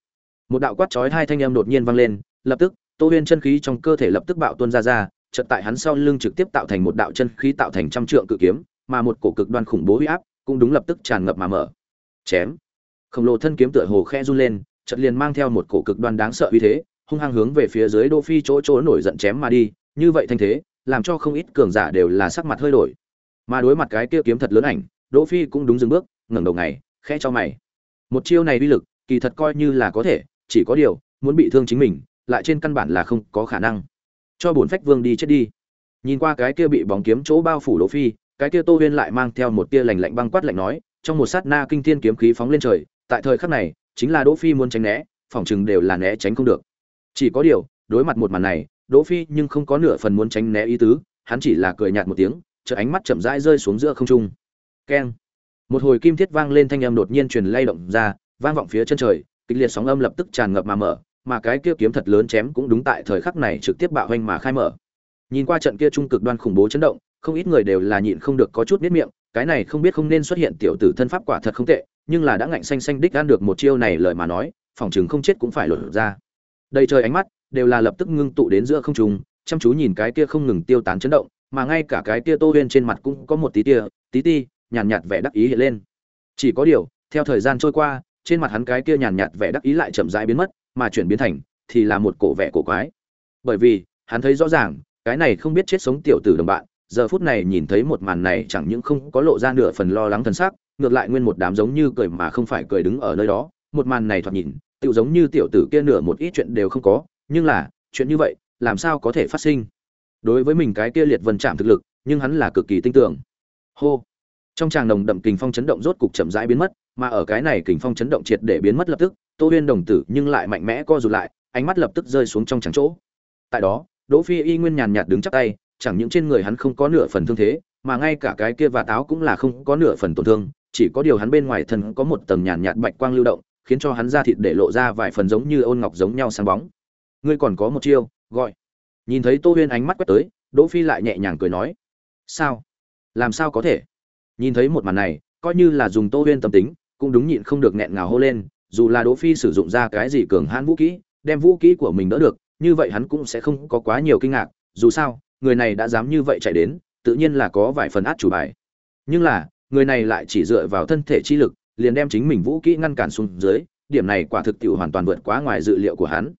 Speaker 1: Một đạo quát chói hai thanh âm đột nhiên vang lên, lập tức, tô huyên chân khí trong cơ thể lập tức bạo tuôn ra ra, chợt tại hắn sau lưng trực tiếp tạo thành một đạo chân khí tạo thành trăm trượng cự kiếm, mà một cổ cực đoan khủng bố uy áp cũng đúng lập tức tràn ngập mà mở. Chém. Khổng lồ thân kiếm tựa hồ khe run lên, chợt liền mang theo một cổ cực đoan đáng sợ uy thế hung hăng hướng về phía dưới đỗ phi chỗ chỗ nổi giận chém mà đi, như vậy thanh thế, làm cho không ít cường giả đều là sắc mặt hơi đổi. Mà đối mặt cái kia kiếm thật lớn ảnh, đỗ phi cũng đúng dừng bước, ngẩng đầu ngày, khẽ cho mày. Một chiêu này uy lực, kỳ thật coi như là có thể, chỉ có điều, muốn bị thương chính mình, lại trên căn bản là không có khả năng. Cho bổn phách vương đi chết đi. Nhìn qua cái kia bị bóng kiếm chỗ bao phủ đỗ phi, cái kia tô huyên lại mang theo một tia lạnh lạnh băng quát lạnh nói, trong một sát na kinh thiên kiếm khí phóng lên trời, tại thời khắc này, chính là đỗ phi muốn tránh né phỏng chừng đều là né tránh không được chỉ có điều, đối mặt một màn này, đỗ phi nhưng không có nửa phần muốn tránh né ý tứ, hắn chỉ là cười nhạt một tiếng, chợt ánh mắt chậm rãi rơi xuống giữa không trung. Keng. Một hồi kim thiết vang lên thanh âm đột nhiên truyền lay động ra, vang vọng phía chân trời, kịch liệt sóng âm lập tức tràn ngập mà mở, mà cái kia kiếm thật lớn chém cũng đúng tại thời khắc này trực tiếp bạo hoành mà khai mở. Nhìn qua trận kia trung cực đoan khủng bố chấn động, không ít người đều là nhịn không được có chút biết miệng, cái này không biết không nên xuất hiện tiểu tử thân pháp quả thật không tệ, nhưng là đã ngạnh xanh xanh đích ăn được một chiêu này lời mà nói, phòng chừng không chết cũng phải lột ra đầy trời ánh mắt đều là lập tức ngưng tụ đến giữa không trung chăm chú nhìn cái kia không ngừng tiêu tán chấn động mà ngay cả cái kia tô huyên trên mặt cũng có một tí tia tí ti nhàn nhạt, nhạt vẻ đắc ý hiện lên. Chỉ có điều theo thời gian trôi qua trên mặt hắn cái kia nhàn nhạt vẻ đắc ý lại chậm rãi biến mất mà chuyển biến thành thì là một cổ vẻ cổ quái. Bởi vì hắn thấy rõ ràng cái này không biết chết sống tiểu tử đồng bạn giờ phút này nhìn thấy một màn này chẳng những không có lộ ra nửa phần lo lắng thân xác ngược lại nguyên một đám giống như cười mà không phải cười đứng ở nơi đó. Một màn này thoạt nhìn tự giống như tiểu tử kia nửa một ít chuyện đều không có, nhưng là, chuyện như vậy, làm sao có thể phát sinh? Đối với mình cái kia liệt vân chạm thực lực, nhưng hắn là cực kỳ tin tưởng. Hô! Trong tràng nồng đậm kình phong chấn động rốt cục chậm rãi biến mất, mà ở cái này kình phong chấn động triệt để biến mất lập tức, tô huyên đồng tử nhưng lại mạnh mẽ co rụt lại, ánh mắt lập tức rơi xuống trong trắng chỗ. Tại đó, đỗ phi y nguyên nhàn nhạt đứng chắp tay, chẳng những trên người hắn không có nửa phần thương thế, mà ngay cả cái kia và táo cũng là không có nửa phần tổn thương, chỉ có điều hắn bên ngoài thân có một tầng nhàn nhạt bạch quang lưu động khiến cho hắn ra thịt để lộ ra vài phần giống như ôn ngọc giống nhau sáng bóng. Ngươi còn có một chiêu, gọi. Nhìn thấy tô huyên ánh mắt quét tới, đỗ phi lại nhẹ nhàng cười nói. Sao? Làm sao có thể? Nhìn thấy một màn này, coi như là dùng tô huyên tâm tính, cũng đúng nhịn không được nghẹn ngào hô lên, dù là đỗ phi sử dụng ra cái gì cường hãn vũ kỹ, đem vũ kỹ của mình đỡ được, như vậy hắn cũng sẽ không có quá nhiều kinh ngạc, dù sao, người này đã dám như vậy chạy đến, tự nhiên là có vài phần át chủ bài. Nhưng là, người này lại chỉ dựa vào thân thể chi lực liền đem chính mình vũ kỹ ngăn cản xuống dưới, điểm này quả thực tiệu hoàn toàn vượt quá ngoài dự liệu của hắn.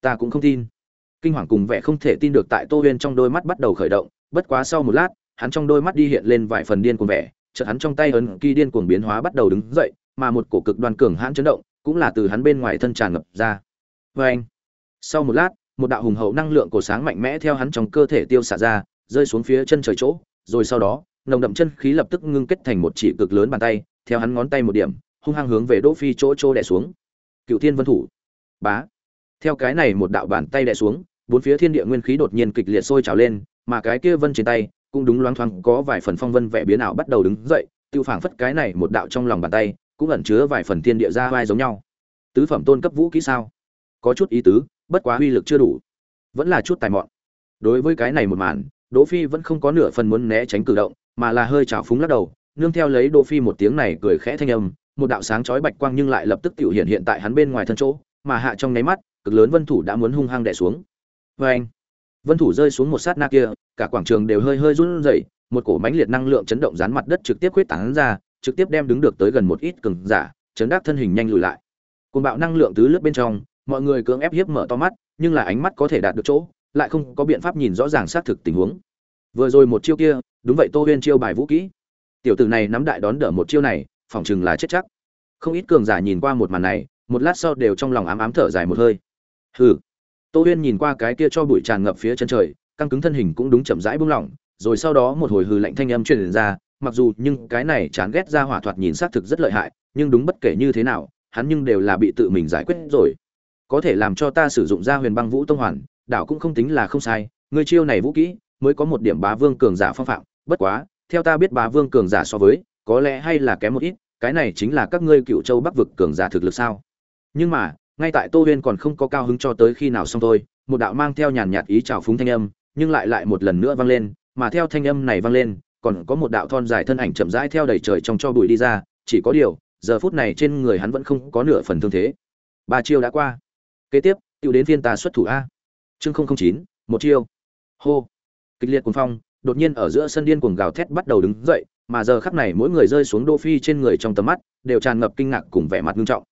Speaker 1: Ta cũng không tin. Kinh hoàng cùng vẻ không thể tin được tại tô huyên trong đôi mắt bắt đầu khởi động, bất quá sau một lát, hắn trong đôi mắt đi hiện lên vài phần điên cuồng vẻ, chợt hắn trong tay ấn kỳ điên cuồng biến hóa bắt đầu đứng dậy, mà một cổ cực đoan cường hãn chấn động cũng là từ hắn bên ngoài thân tràn ngập ra. Vê anh sau một lát, một đạo hùng hậu năng lượng cổ sáng mạnh mẽ theo hắn trong cơ thể tiêu xả ra, rơi xuống phía chân trời chỗ, rồi sau đó, nồng đậm chân khí lập tức ngưng kết thành một chỉ cực lớn bàn tay theo hắn ngón tay một điểm, hung hăng hướng về đỗ phi chỗ chỗ đè xuống. Cựu thiên vân thủ. Bá. Theo cái này một đạo bàn tay đè xuống, bốn phía thiên địa nguyên khí đột nhiên kịch liệt sôi trào lên, mà cái kia vân trên tay cũng đúng loáng thoáng có vài phần phong vân vẻ biến ảo bắt đầu đứng dậy, tiêu phảng phất cái này một đạo trong lòng bàn tay cũng ẩn chứa vài phần thiên địa ra vai giống nhau. Tứ phẩm tôn cấp vũ kỹ sao? Có chút ý tứ, bất quá uy lực chưa đủ. Vẫn là chút tài mọn. Đối với cái này một màn, đỗ phi vẫn không có nửa phần muốn né tránh cử động, mà là hơi trào phúng lắc đầu nương theo lấy đỗ phi một tiếng này cười khẽ thanh âm, một đạo sáng chói bạch quang nhưng lại lập tức tiểu hiện hiện tại hắn bên ngoài thân chỗ, mà hạ trong nháy mắt, cực lớn vân thủ đã muốn hung hăng đè xuống. Với anh vân thủ rơi xuống một sát na kia, cả quảng trường đều hơi hơi run rẩy, một cổ mãnh liệt năng lượng chấn động dán mặt đất trực tiếp khuyết tán ra, trực tiếp đem đứng được tới gần một ít cường giả, chấn đắc thân hình nhanh lùi lại. Cuồng bạo năng lượng tứ lướt bên trong, mọi người cưỡng ép hiếp mở to mắt, nhưng là ánh mắt có thể đạt được chỗ, lại không có biện pháp nhìn rõ ràng xác thực tình huống. Vừa rồi một chiêu kia, đúng vậy tô huyên chiêu bài vũ kỹ tiểu tử này nắm đại đón đỡ một chiêu này, phỏng chừng là chết chắc. Không ít cường giả nhìn qua một màn này, một lát sau đều trong lòng ám ám thở dài một hơi. Hừ. Tô huyên nhìn qua cái kia cho bụi tràn ngập phía chân trời, căng cứng thân hình cũng đúng chậm rãi buông lỏng, rồi sau đó một hồi hừ lạnh thanh âm truyền ra, mặc dù nhưng cái này chán ghét ra hỏa thoạt nhìn xác thực rất lợi hại, nhưng đúng bất kể như thế nào, hắn nhưng đều là bị tự mình giải quyết rồi. Có thể làm cho ta sử dụng ra huyền băng vũ tông hoàn, đảo cũng không tính là không sai người chiêu này vũ kỹ, mới có một điểm bá vương cường giả phong phạm, bất quá theo ta biết bá vương cường giả so với, có lẽ hay là kém một ít, cái này chính là các ngươi cựu châu bắc vực cường giả thực lực sao? Nhưng mà, ngay tại tô huyên còn không có cao hứng cho tới khi nào xong thôi, một đạo mang theo nhàn nhạt ý trào phúng thanh âm, nhưng lại lại một lần nữa vang lên, mà theo thanh âm này vang lên, còn có một đạo thon dài thân ảnh chậm rãi theo đầy trời trong cho bụi đi ra, chỉ có điều, giờ phút này trên người hắn vẫn không có nửa phần thương thế. Ba chiêu đã qua. Kế tiếp tự đến phiên ta xuất thủ a. Chương không không chín, một chiêu. Hô. Kịch liệt cuồng phong đột nhiên ở giữa sân điên cuồng gào thét bắt đầu đứng dậy, mà giờ khắc này mỗi người rơi xuống đỗ phi trên người trong tầm mắt, đều tràn ngập kinh ngạc cùng vẻ mặt nghiêm trọng.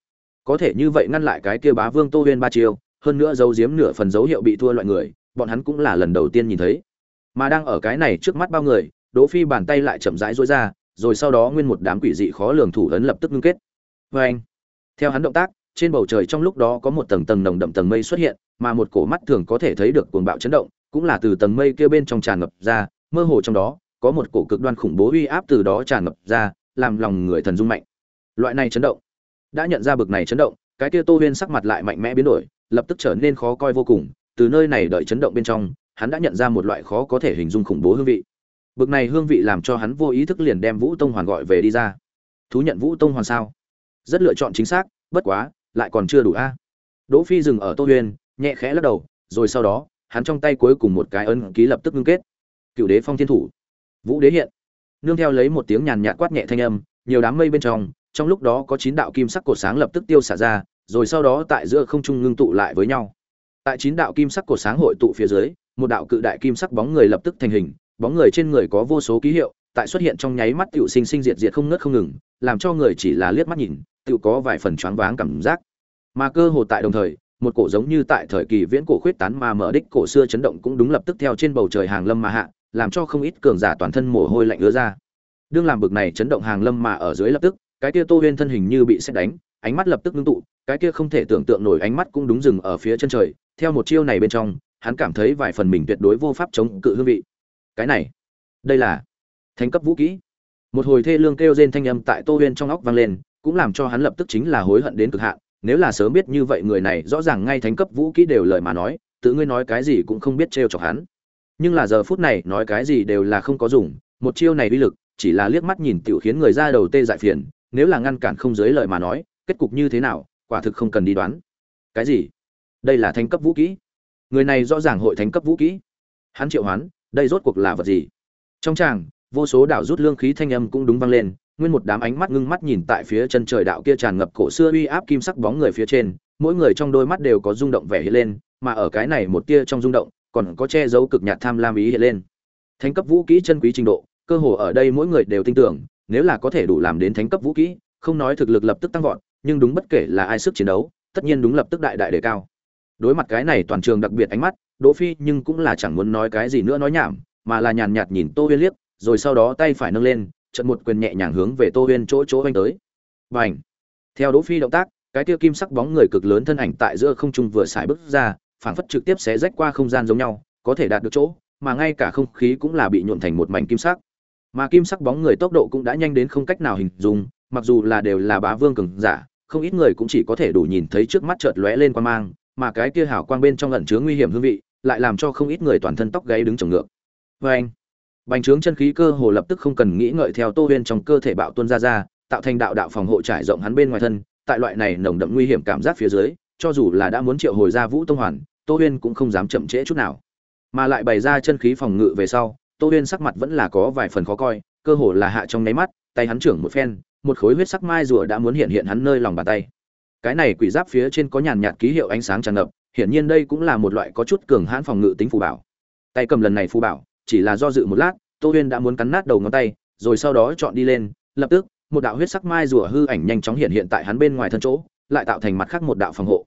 Speaker 1: Có thể như vậy ngăn lại cái kia bá vương tô huyên ba chiêu, hơn nữa giấu giếm nửa phần dấu hiệu bị thua loại người, bọn hắn cũng là lần đầu tiên nhìn thấy. Mà đang ở cái này trước mắt bao người, đỗ phi bàn tay lại chậm rãi duỗi ra, rồi sau đó nguyên một đám quỷ dị khó lường thủ ấn lập tức ngưng kết. Và anh, theo hắn động tác, trên bầu trời trong lúc đó có một tầng tầng nồng đậm tầng mây xuất hiện, mà một cổ mắt thường có thể thấy được cuồng bạo chấn động, cũng là từ tầng mây kia bên trong tràn ngập ra mơ hồ trong đó, có một cổ cực đoan khủng bố uy áp từ đó tràn ngập ra, làm lòng người thần rung mạnh. Loại này chấn động, đã nhận ra bực này chấn động, cái kia tô huyên sắc mặt lại mạnh mẽ biến đổi, lập tức trở nên khó coi vô cùng. Từ nơi này đợi chấn động bên trong, hắn đã nhận ra một loại khó có thể hình dung khủng bố hương vị. Bực này hương vị làm cho hắn vô ý thức liền đem vũ tông hoàn gọi về đi ra. Thú nhận vũ tông hoàn sao? Rất lựa chọn chính xác, bất quá, lại còn chưa đủ a. Đỗ phi dừng ở tô huyên, nhẹ khẽ lắc đầu, rồi sau đó, hắn trong tay cuối cùng một cái ấn ký lập tức ngưng kết cựu đế phong thiên thủ. Vũ đế hiện. Nương theo lấy một tiếng nhàn nhạt quát nhẹ thanh âm, nhiều đám mây bên trong trong lúc đó có chín đạo kim sắc cột sáng lập tức tiêu xả ra, rồi sau đó tại giữa không trung ngưng tụ lại với nhau. Tại chín đạo kim sắc cột sáng hội tụ phía dưới, một đạo cự đại kim sắc bóng người lập tức thành hình, bóng người trên người có vô số ký hiệu, tại xuất hiện trong nháy mắt tiểu sinh sinh diệt diệt không ngớt không ngừng, làm cho người chỉ là liếc mắt nhìn, tiểu có vài phần choáng váng cảm giác. Mà cơ hồ tại đồng thời, một cổ giống như tại thời kỳ viễn cổ khuyết tán mà mở đích cổ xưa chấn động cũng đúng lập tức theo trên bầu trời hàng lâm mà hạ làm cho không ít cường giả toàn thân mồ hôi lạnh ứa ra. Đương làm bực này chấn động hàng lâm mà ở dưới lập tức, cái kia tô huyên thân hình như bị xét đánh, ánh mắt lập tức ngưng tụ, cái kia không thể tưởng tượng nổi ánh mắt cũng đúng dừng ở phía chân trời, theo một chiêu này bên trong, hắn cảm thấy vài phần mình tuyệt đối vô pháp chống cự hương vị. Cái này, đây là thánh cấp vũ kỹ. Một hồi thê lương kêu rên thanh âm tại tô huyên trong óc vang lên, cũng làm cho hắn lập tức chính là hối hận đến cực hạn, nếu là sớm biết như vậy người này rõ ràng ngay thánh cấp vũ kỹ đều lời mà nói, tự ngươi nói cái gì cũng không biết trêu chọc hắn nhưng là giờ phút này nói cái gì đều là không có dùng, một chiêu này uy lực, chỉ là liếc mắt nhìn tiểu khiến người ra đầu tê dại phiền, nếu là ngăn cản không dưới lời mà nói, kết cục như thế nào, quả thực không cần đi đoán. Cái gì? Đây là thánh cấp vũ kỹ. Người này rõ ràng hội thánh cấp vũ kỹ. Hắn triệu hoán, đây rốt cuộc là vật gì? Trong tràng, vô số đạo rút lương khí thanh âm cũng đúng vang lên, nguyên một đám ánh mắt ngưng mắt nhìn tại phía chân trời đạo kia tràn ngập cổ xưa uy áp kim sắc bóng người phía trên, mỗi người trong đôi mắt đều có rung động vẻ hiện lên, mà ở cái này một tia trong rung động còn có che giấu cực nhạt tham lam ý hiện lên. Thánh cấp vũ kỹ chân quý trình độ, cơ hồ ở đây mỗi người đều tin tưởng, nếu là có thể đủ làm đến thánh cấp vũ kỹ, không nói thực lực lập tức tăng vọt, nhưng đúng bất kể là ai sức chiến đấu, tất nhiên đúng lập tức đại đại đề cao. Đối mặt cái này toàn trường đặc biệt ánh mắt, đỗ phi nhưng cũng là chẳng muốn nói cái gì nữa nói nhảm, mà là nhàn nhạt nhìn tô huyên liếc, rồi sau đó tay phải nâng lên trận một quyền nhẹ nhàng hướng về tô huyên chỗ chỗ anh tới. Bành! Theo đỗ phi động tác, cái tiêu kim sắc bóng người cực lớn thân ảnh tại giữa không trung vừa xài bước ra phảng phất trực tiếp xé rách qua không gian giống nhau, có thể đạt được chỗ, mà ngay cả không khí cũng là bị nhuộn thành một mảnh kim sắc. Mà kim sắc bóng người tốc độ cũng đã nhanh đến không cách nào hình dung, mặc dù là đều là bá vương cường giả, không ít người cũng chỉ có thể đủ nhìn thấy trước mắt chợt lóe lên qua mang, mà cái kia hảo quang bên trong ẩn chứa nguy hiểm hương vị, lại làm cho không ít người toàn thân tóc gáy đứng trồng ngược. Vê anh, bành trướng chân khí cơ hồ lập tức không cần nghĩ ngợi theo tô huyên trong cơ thể bạo tuôn ra ra, tạo thành đạo đạo phòng hộ trải rộng hắn bên ngoài thân, tại loại này nồng đậm nguy hiểm cảm giác phía dưới cho dù là đã muốn triệu hồi ra vũ tông hoàn, tô huyên cũng không dám chậm trễ chút nào. Mà lại bày ra chân khí phòng ngự về sau, tô huyên sắc mặt vẫn là có vài phần khó coi, cơ hồ là hạ trong nháy mắt, tay hắn trưởng một phen, một khối huyết sắc mai rùa đã muốn hiện hiện hắn nơi lòng bàn tay. Cái này quỷ giáp phía trên có nhàn nhạt ký hiệu ánh sáng tràn ngập, hiển nhiên đây cũng là một loại có chút cường hãn phòng ngự tính phù bảo. Tay cầm lần này phù bảo, chỉ là do dự một lát, tô huyên đã muốn cắn nát đầu ngón tay, rồi sau đó chọn đi lên, lập tức, một đạo huyết sắc mai rùa hư ảnh nhanh chóng hiện hiện tại hắn bên ngoài thân chỗ lại tạo thành mặt khác một đạo phòng hộ.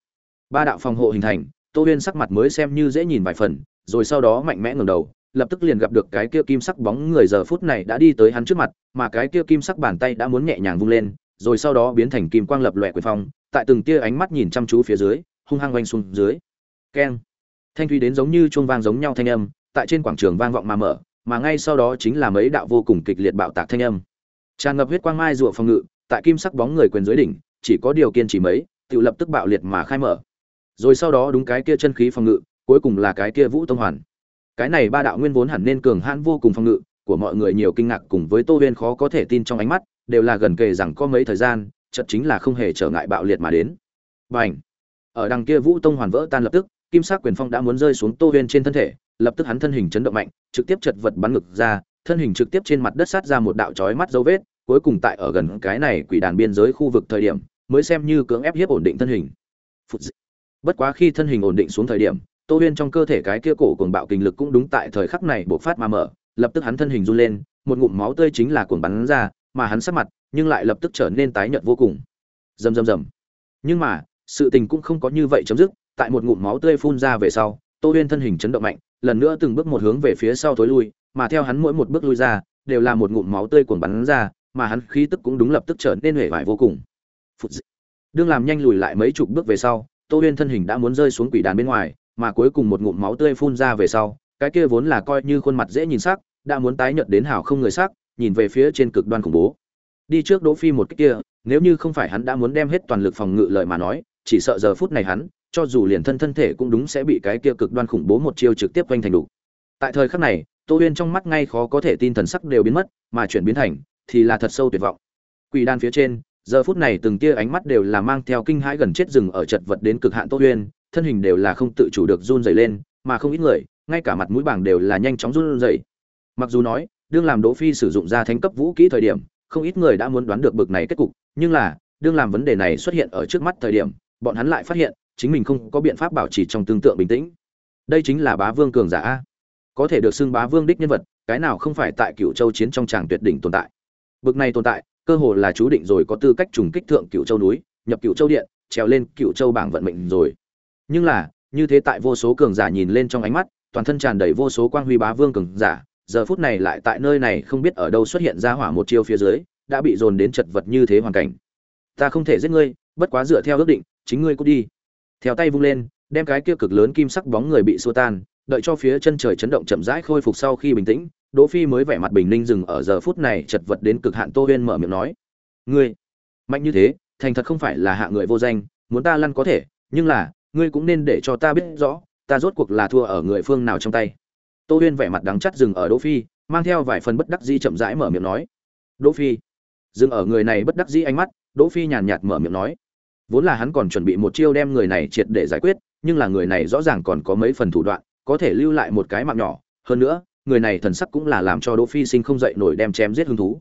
Speaker 1: Ba đạo phòng hộ hình thành, tô huyên sắc mặt mới xem như dễ nhìn vài phần, rồi sau đó mạnh mẽ ngẩng đầu, lập tức liền gặp được cái kia kim sắc bóng người giờ phút này đã đi tới hắn trước mặt, mà cái kia kim sắc bàn tay đã muốn nhẹ nhàng vung lên, rồi sau đó biến thành kim quang lập lòe quyền phong, tại từng tia ánh mắt nhìn chăm chú phía dưới, hung hăng quanh xuống dưới. Keng. Thanh thủy đến giống như chuông vang giống nhau thanh âm, tại trên quảng trường vang vọng mà mở, mà ngay sau đó chính là mấy đạo vô cùng kịch liệt bạo tạc thanh âm. Tràn ngập huyết quang mai rùa phòng ngự, tại kim sắc bóng người quyền dưới đỉnh chỉ có điều kiên trì mấy, tự lập tức bạo liệt mà khai mở. Rồi sau đó đúng cái kia chân khí phòng ngự, cuối cùng là cái kia vũ tông hoàn. Cái này ba đạo nguyên vốn hẳn nên cường hãn vô cùng phòng ngự, của mọi người nhiều kinh ngạc cùng với tô huyên khó có thể tin trong ánh mắt, đều là gần kề rằng có mấy thời gian chật chính là không hề trở ngại bạo liệt mà đến. Bành. ở đằng kia vũ tông hoàn vỡ tan lập tức, kim sắc quyền phong đã muốn rơi xuống tô huyên trên thân thể, lập tức hắn thân hình chấn động mạnh, trực tiếp chật vật bắn ngực ra, thân hình trực tiếp trên mặt đất sát ra một đạo chói mắt dấu vết cuối cùng tại ở gần cái này quỷ đàn biên giới khu vực thời điểm, mới xem như cưỡng ép hiếp ổn định thân hình. Bất quá khi thân hình ổn định xuống thời điểm, tô huyên trong cơ thể cái kia cổ cuồng bạo kinh lực cũng đúng tại thời khắc này bộc phát mà mở, lập tức hắn thân hình run lên, một ngụm máu tươi chính là cuồng bắn ra, mà hắn sắc mặt, nhưng lại lập tức trở nên tái nhợt vô cùng. Rầm rầm rầm. Nhưng mà, sự tình cũng không có như vậy chấm dứt, tại một ngụm máu tươi phun ra về sau, tô huyên thân hình chấn động mạnh, lần nữa từng bước một hướng về phía sau thối lui, mà theo hắn mỗi một bước lui ra, đều là một ngụm máu tươi cuồng bắn ra mà hắn khí tức cũng đúng lập tức trở nên hể vải vô cùng. Phụt dị. đương làm nhanh lùi lại mấy chục bước về sau, tô huyên thân hình đã muốn rơi xuống quỷ đàn bên ngoài, mà cuối cùng một ngụm máu tươi phun ra về sau, cái kia vốn là coi như khuôn mặt dễ nhìn sắc, đã muốn tái nhợt đến hào không người sắc, nhìn về phía trên cực đoan khủng bố. Đi trước đỗ phi một cái kia, nếu như không phải hắn đã muốn đem hết toàn lực phòng ngự lợi mà nói, chỉ sợ giờ phút này hắn, cho dù liền thân thân thể cũng đúng sẽ bị cái kia cực đoan khủng bố một chiêu trực tiếp quanh thành đủ tại thời khắc này, tô huyên trong mắt ngay khó có thể tin thần sắc đều biến mất, mà chuyển biến thành thì là thật sâu tuyệt vọng. Quỷ đan phía trên, giờ phút này từng tia ánh mắt đều là mang theo kinh hãi gần chết rừng ở chật vật đến cực hạn tô huyên thân hình đều là không tự chủ được run rẩy lên, mà không ít người, ngay cả mặt mũi bảng đều là nhanh chóng run rẩy. Mặc dù nói, đương làm đỗ phi sử dụng ra thánh cấp vũ kỹ thời điểm, không ít người đã muốn đoán được bực này kết cục, nhưng là, đương làm vấn đề này xuất hiện ở trước mắt thời điểm, bọn hắn lại phát hiện, chính mình không có biện pháp bảo trì trong tương tượng bình tĩnh. Đây chính là bá vương cường giả a. Có thể được xưng bá vương đích nhân vật, cái nào không phải tại cựu châu chiến trong tràng tuyệt đỉnh tồn tại bực này tồn tại, cơ hồ là chú định rồi có tư cách trùng kích thượng cựu châu núi, nhập cựu châu điện, trèo lên cựu châu bảng vận mệnh rồi. Nhưng là, như thế tại vô số cường giả nhìn lên trong ánh mắt, toàn thân tràn đầy vô số quang huy bá vương cường giả, giờ phút này lại tại nơi này không biết ở đâu xuất hiện ra hỏa một chiêu phía dưới, đã bị dồn đến chật vật như thế hoàn cảnh. Ta không thể giết ngươi, bất quá dựa theo ước định, chính ngươi cút đi. Theo tay vung lên, đem cái kia cực lớn kim sắc bóng người bị xua tan, đợi cho phía chân trời chấn động chậm rãi khôi phục sau khi bình tĩnh đỗ phi mới vẻ mặt bình ninh dừng ở giờ phút này chật vật đến cực hạn tô huyên mở miệng nói. Ngươi, mạnh như thế, thành thật không phải là hạ người vô danh, muốn ta lăn có thể, nhưng là, ngươi cũng nên để cho ta biết rõ, ta rốt cuộc là thua ở người phương nào trong tay. Tô huyên vẻ mặt đắng chắt dừng ở đỗ phi, mang theo vài phần bất đắc dĩ chậm rãi mở miệng nói. Đỗ phi, dừng ở người này bất đắc dĩ ánh mắt, đỗ phi nhàn nhạt mở miệng nói. Vốn là hắn còn chuẩn bị một chiêu đem người này triệt để giải quyết, nhưng là người này rõ ràng còn có mấy phần thủ đoạn, có thể lưu lại một cái mạng nhỏ. Hơn nữa người này thần sắc cũng là làm cho đỗ phi sinh không dậy nổi đem chém giết hứng thú.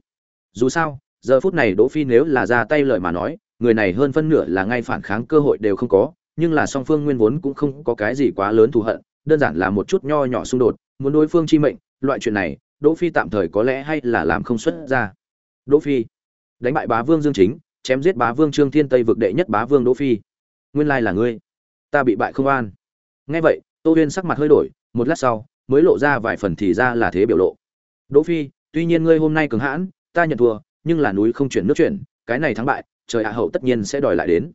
Speaker 1: Dù sao, giờ phút này đỗ phi nếu là ra tay lời mà nói, người này hơn phân nửa là ngay phản kháng cơ hội đều không có, nhưng là song phương nguyên vốn cũng không có cái gì quá lớn thù hận, đơn giản là một chút nho nhỏ xung đột, muốn đối phương chi mệnh, loại chuyện này, đỗ phi tạm thời có lẽ hay là làm không xuất ra. Đỗ phi, đánh bại bá vương dương chính, chém giết bá vương trương thiên tây vực đệ nhất bá vương đỗ phi. Nguyên lai là ngươi. Ta bị bại không an. Nghe vậy, tô huyên sắc mặt hơi đổi, một lát sau mới lộ ra vài phần thì ra là thế biểu lộ. Đỗ phi, tuy nhiên ngươi hôm nay cường hãn, ta nhận thua, nhưng là núi không chuyển nước chuyển, cái này thắng bại, trời hạ hậu tất nhiên sẽ đòi lại đến.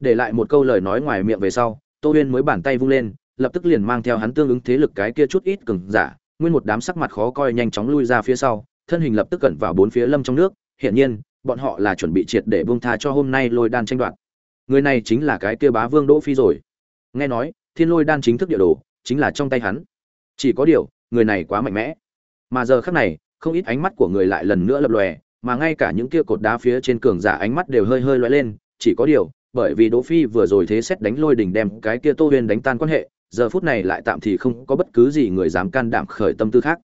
Speaker 1: Để lại một câu lời nói ngoài miệng về sau, tô huyên mới bàn tay vung lên, lập tức liền mang theo hắn tương ứng thế lực cái kia chút ít cường giả, nguyên một đám sắc mặt khó coi nhanh chóng lui ra phía sau, thân hình lập tức cẩn vào bốn phía lâm trong nước, hiển nhiên, bọn họ là chuẩn bị triệt để buông tha cho hôm nay lôi đan tranh đoạt. Người này chính là cái kia bá vương đỗ phi rồi. Nghe nói, thiên lôi đan chính thức địa đồ, chính là trong tay hắn chỉ có điều, người này quá mạnh mẽ. Mà giờ khắc này, không ít ánh mắt của người lại lần nữa lập lòe, mà ngay cả những kia cột đá phía trên cường giả ánh mắt đều hơi hơi lóe lên. Chỉ có điều, bởi vì đỗ phi vừa rồi thế xét đánh lôi đỉnh đem cái kia tô huyên đánh tan quan hệ, giờ phút này lại tạm thì không có bất cứ gì người dám can đảm khởi tâm tư khác.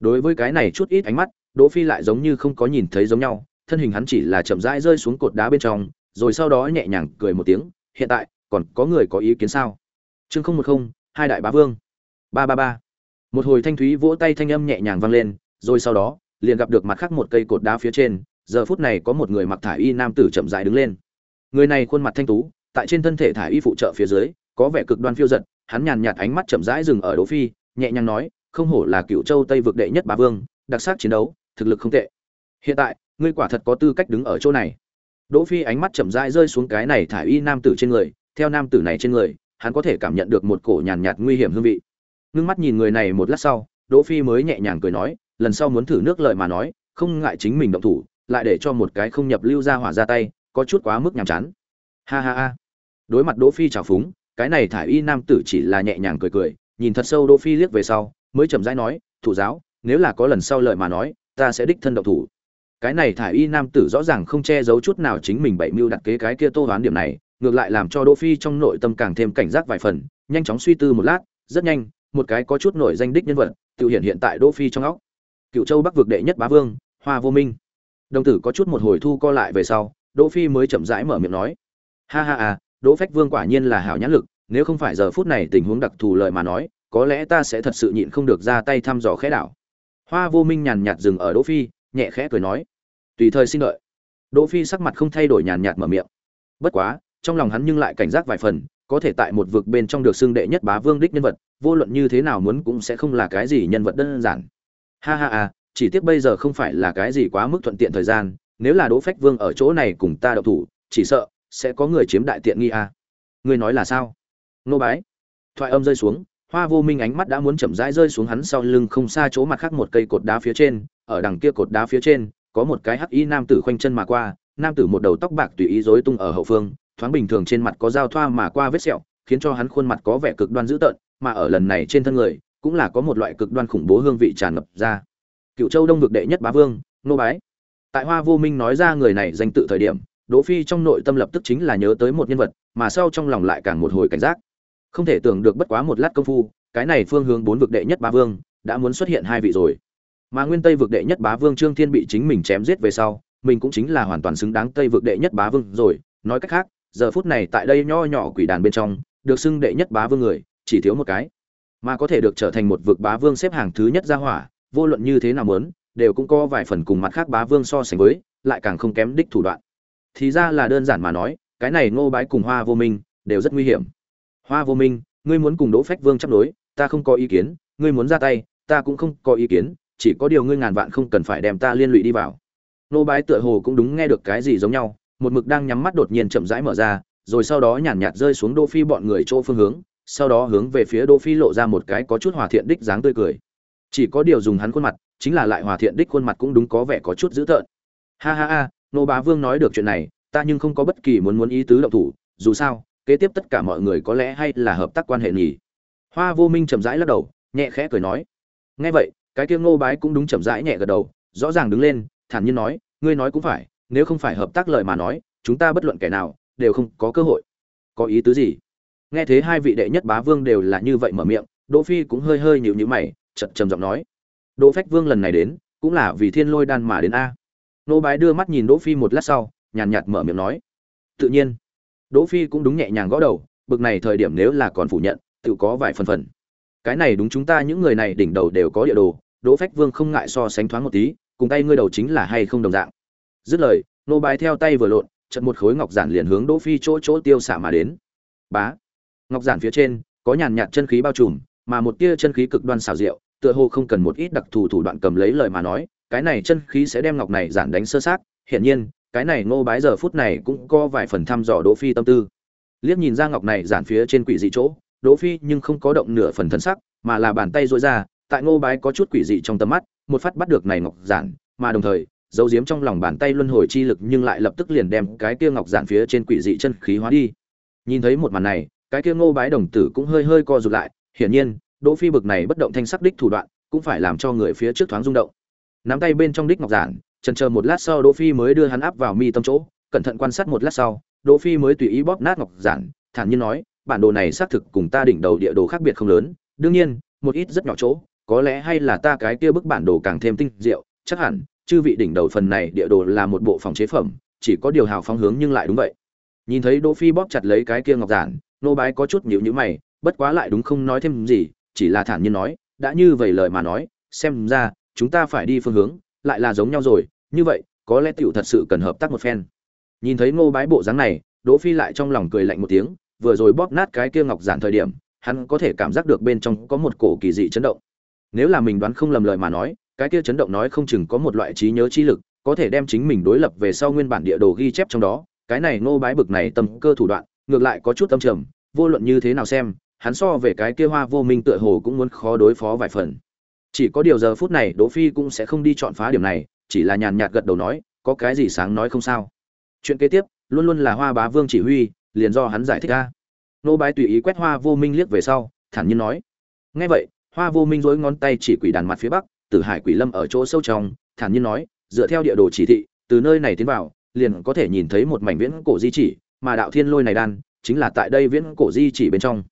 Speaker 1: Đối với cái này chút ít ánh mắt, đỗ phi lại giống như không có nhìn thấy giống nhau, thân hình hắn chỉ là chậm rãi rơi xuống cột đá bên trong, rồi sau đó nhẹ nhàng cười một tiếng, hiện tại, còn có người có ý kiến sao? Chương không một không, hai đại bá vương. Ba ba ba một hồi thanh thúy vỗ tay thanh âm nhẹ nhàng vang lên, rồi sau đó, liền gặp được mặt khác một cây cột đá phía trên, giờ phút này có một người mặc thải y nam tử chậm rãi đứng lên. Người này khuôn mặt thanh tú, tại trên thân thể thải y phụ trợ phía dưới, có vẻ cực đoan phiêu giật, hắn nhàn nhạt ánh mắt chậm rãi dừng ở đỗ phi, nhẹ nhàng nói, không hổ là cựu châu tây vực đệ nhất bá vương, đặc sắc chiến đấu, thực lực không tệ. Hiện tại, ngươi quả thật có tư cách đứng ở chỗ này. Đỗ phi ánh mắt chậm rãi rơi xuống cái này thải y nam tử trên người, theo nam tử này trên người, hắn có thể cảm nhận được một cổ nhàn nhạt nguy hiểm hương vị ngưng mắt nhìn người này một lát sau, đỗ phi mới nhẹ nhàng cười nói, lần sau muốn thử nước lợi mà nói, không ngại chính mình động thủ, lại để cho một cái không nhập lưu ra hỏa ra tay, có chút quá mức nhàm chán. Ha ha ha. Đối mặt đỗ phi chào phúng, cái này thải y nam tử chỉ là nhẹ nhàng cười cười, nhìn thật sâu đỗ phi liếc về sau, mới chậm rãi nói, thủ giáo, nếu là có lần sau lợi mà nói, ta sẽ đích thân động thủ. Cái này thải y nam tử rõ ràng không che giấu chút nào chính mình bảy mưu đặt kế cái kia tô đoán điểm này, ngược lại làm cho đỗ phi trong nội tâm càng thêm cảnh giác vài phần, nhanh chóng suy tư một lát, rất nhanh một cái có chút nổi danh đích nhân vật tự hiện hiện tại đỗ phi trong óc. Cựu châu bắc vực đệ nhất bá vương, hoa vô minh. Đồng tử có chút một hồi thu co lại về sau, đỗ phi mới chậm rãi mở miệng nói, ha ha à đỗ phách vương quả nhiên là hảo nhãn lực, nếu không phải giờ phút này tình huống đặc thù lời mà nói, có lẽ ta sẽ thật sự nhịn không được ra tay thăm dò khẽ đảo. Hoa vô minh nhàn nhạt dừng ở đỗ phi, nhẹ khẽ cười nói, tùy thời xin đợi. Đỗ phi sắc mặt không thay đổi nhàn nhạt mở miệng. Bất quá, trong lòng hắn nhưng lại cảnh giác vài phần có thể tại một vực bên trong được xưng đệ nhất bá vương đích nhân vật, vô luận như thế nào muốn cũng sẽ không là cái gì nhân vật đơn giản. Ha ha à chỉ tiếc bây giờ không phải là cái gì quá mức thuận tiện thời gian, nếu là đỗ phách vương ở chỗ này cùng ta đậu thủ, chỉ sợ sẽ có người chiếm đại tiện nghi à. ngươi nói là sao? Nô bái. Thoại âm rơi xuống, hoa vô minh ánh mắt đã muốn chậm rãi rơi xuống hắn sau lưng không xa chỗ mặt khác một cây cột đá phía trên, ở đằng kia cột đá phía trên, có một cái hắc y nam tử khoanh chân mà qua, nam tử một đầu tóc bạc tùy ý rối tung ở hậu phương thoáng bình thường trên mặt có dao thoa mà qua vết sẹo, khiến cho hắn khuôn mặt có vẻ cực đoan dữ tợn, mà ở lần này trên thân người, cũng là có một loại cực đoan khủng bố hương vị tràn ngập ra. Cựu châu đông vực đệ nhất bá vương nô bái. Tại hoa vô minh nói ra người này danh tự thời điểm, đỗ phi trong nội tâm lập tức chính là nhớ tới một nhân vật, mà sau trong lòng lại càng một hồi cảnh giác. Không thể tưởng được bất quá một lát công phu, cái này phương hướng bốn vực đệ nhất bá vương, đã muốn xuất hiện hai vị rồi. Mà nguyên tây vực đệ nhất bá vương trương thiên bị chính mình chém giết về sau, mình cũng chính là hoàn toàn xứng đáng tây vực đệ nhất bá vương rồi, nói cách khác giờ phút này tại đây nho nhỏ quỷ đàn bên trong, được xưng đệ nhất bá vương người, chỉ thiếu một cái. Mà có thể được trở thành một vực bá vương xếp hàng thứ nhất ra hỏa, vô luận như thế nào muốn, đều cũng có vài phần cùng mặt khác bá vương so sánh với, lại càng không kém đích thủ đoạn. Thì ra là đơn giản mà nói, cái này ngô bái cùng hoa vô minh, đều rất nguy hiểm. Hoa vô minh, ngươi muốn cùng đỗ phách vương chấp đối ta không có ý kiến, ngươi muốn ra tay, ta cũng không có ý kiến, chỉ có điều ngươi ngàn vạn không cần phải đem ta liên lụy đi vào. Nô bái tựa hồ cũng đúng nghe được cái gì giống nhau một mực đang nhắm mắt đột nhiên chậm rãi mở ra rồi sau đó nhàn nhạt, rơi xuống đỗ phi bọn người chỗ phương hướng sau đó hướng về phía đỗ phi lộ ra một cái có chút hòa thiện đích dáng tươi cười. Chỉ có điều dùng hắn khuôn mặt chính là lại hòa thiện đích khuôn mặt cũng đúng có vẻ có chút dữ tợn. Ha ha ha nô bá vương nói được chuyện này ta nhưng không có bất kỳ muốn muốn ý tứ động thủ dù sao kế tiếp tất cả mọi người có lẽ hay là hợp tác quan hệ nhỉ. Hoa vô minh chậm rãi lắc đầu nhẹ khẽ cười nói. Nghe vậy cái kia ngô bái cũng đúng chậm rãi nhẹ gật đầu rõ ràng đứng lên thản nhiên nói ngươi nói cũng phải nếu không phải hợp tác lợi mà nói, chúng ta bất luận kẻ nào đều không có cơ hội. Có ý tứ gì? Nghe thế hai vị đệ nhất bá vương đều là như vậy mở miệng, đỗ phi cũng hơi hơi nhíu nhíu mày chậm trầm giọng nói, đỗ phách vương lần này đến, cũng là vì thiên lôi đan mà đến a. Nô bái đưa mắt nhìn đỗ phi một lát sau, nhàn nhạt mở miệng nói, tự nhiên. Đỗ phi cũng đúng nhẹ nhàng gõ đầu, bực này thời điểm nếu là còn phủ nhận, tự có vài phần phần. Cái này đúng chúng ta những người này đỉnh đầu đều có địa đồ, đỗ phách vương không ngại so sánh thoáng một tí, cùng tay ngươi đầu chính là hay không đồng dạng dứt lời, nô bái theo tay vừa lộn, chật một khối ngọc giản liền hướng đỗ phi chỗ chỗ tiêu xả mà đến. Bá! Ngọc giản phía trên, có nhàn nhạt chân khí bao trùm, mà một tia chân khí cực đoan xảo diệu, tựa hồ không cần một ít đặc thù thủ đoạn cầm lấy lời mà nói, cái này chân khí sẽ đem ngọc này giản đánh sơ sát hiển nhiên, cái này nô bái giờ phút này cũng có vài phần thăm dò đỗ phi tâm tư. Liếc nhìn ra ngọc này giản phía trên quỷ dị chỗ, đỗ phi nhưng không có động nửa phần thân sắc, mà là bàn tay duỗi ra, tại nô bái có chút quỷ dị trong tầm mắt, một phát bắt được này ngọc giản, mà đồng thời dấu diếm trong lòng bàn tay luân hồi chi lực nhưng lại lập tức liền đem cái kia ngọc giản phía trên quỷ dị chân khí hóa đi. Nhìn thấy một màn này, cái kia ngô bái đồng tử cũng hơi hơi co rụt lại, hiển nhiên, đỗ phi bực này bất động thanh sắc đích thủ đoạn, cũng phải làm cho người phía trước thoáng rung động. Nắm tay bên trong đích ngọc giản, chần chờ một lát sau đỗ phi mới đưa hắn áp vào mi tâm chỗ, cẩn thận quan sát một lát sau, đỗ phi mới tùy ý bóp nát ngọc giản, thản nhiên nói, bản đồ này xác thực cùng ta đỉnh đầu địa đồ khác biệt không lớn, đương nhiên, một ít rất nhỏ chỗ, có lẽ hay là ta cái kia bức bản đồ càng thêm tinh diệu, chắc hẳn chư vị đỉnh đầu phần này địa đồ là một bộ phòng chế phẩm, chỉ có điều hào phóng hướng nhưng lại đúng vậy. Nhìn thấy đỗ phi bóp chặt lấy cái kia ngọc giản, nô bái có chút nhíu nhíu mày, bất quá lại đúng không nói thêm gì, chỉ là thản nhiên nói, đã như vậy lời mà nói, xem ra, chúng ta phải đi phương hướng, lại là giống nhau rồi, như vậy, có lẽ tiểu thật sự cần hợp tác một phen. Nhìn thấy ngô bái bộ dáng này, đỗ phi lại trong lòng cười lạnh một tiếng, vừa rồi bóp nát cái kia ngọc giản thời điểm, hắn có thể cảm giác được bên trong có một cổ kỳ dị chấn động. Nếu là mình đoán không lầm lời mà nói cái kia chấn động nói không chừng có một loại trí nhớ trí lực, có thể đem chính mình đối lập về sau nguyên bản địa đồ ghi chép trong đó. Cái này ngô bái bực này tâm cơ thủ đoạn, ngược lại có chút tâm trầm, vô luận như thế nào xem, hắn so về cái kia hoa vô minh tựa hồ cũng muốn khó đối phó vài phần. Chỉ có điều giờ phút này, đỗ phi cũng sẽ không đi chọn phá điểm này, chỉ là nhàn nhạt gật đầu nói, có cái gì sáng nói không sao. Chuyện kế tiếp, luôn luôn là hoa bá vương chỉ huy, liền do hắn giải thích ra. Nô bái tùy ý quét hoa vô minh liếc về sau, thản nhiên nói. Nghe vậy, hoa vô minh dối ngón tay chỉ quỷ đàn mặt phía bắc tử hải quỷ lâm ở chỗ sâu trong, thản nhiên nói, dựa theo địa đồ chỉ thị, từ nơi này tiến vào, liền có thể nhìn thấy một mảnh viễn cổ di chỉ, mà đạo thiên lôi này đan, chính là tại đây viễn cổ di chỉ bên trong.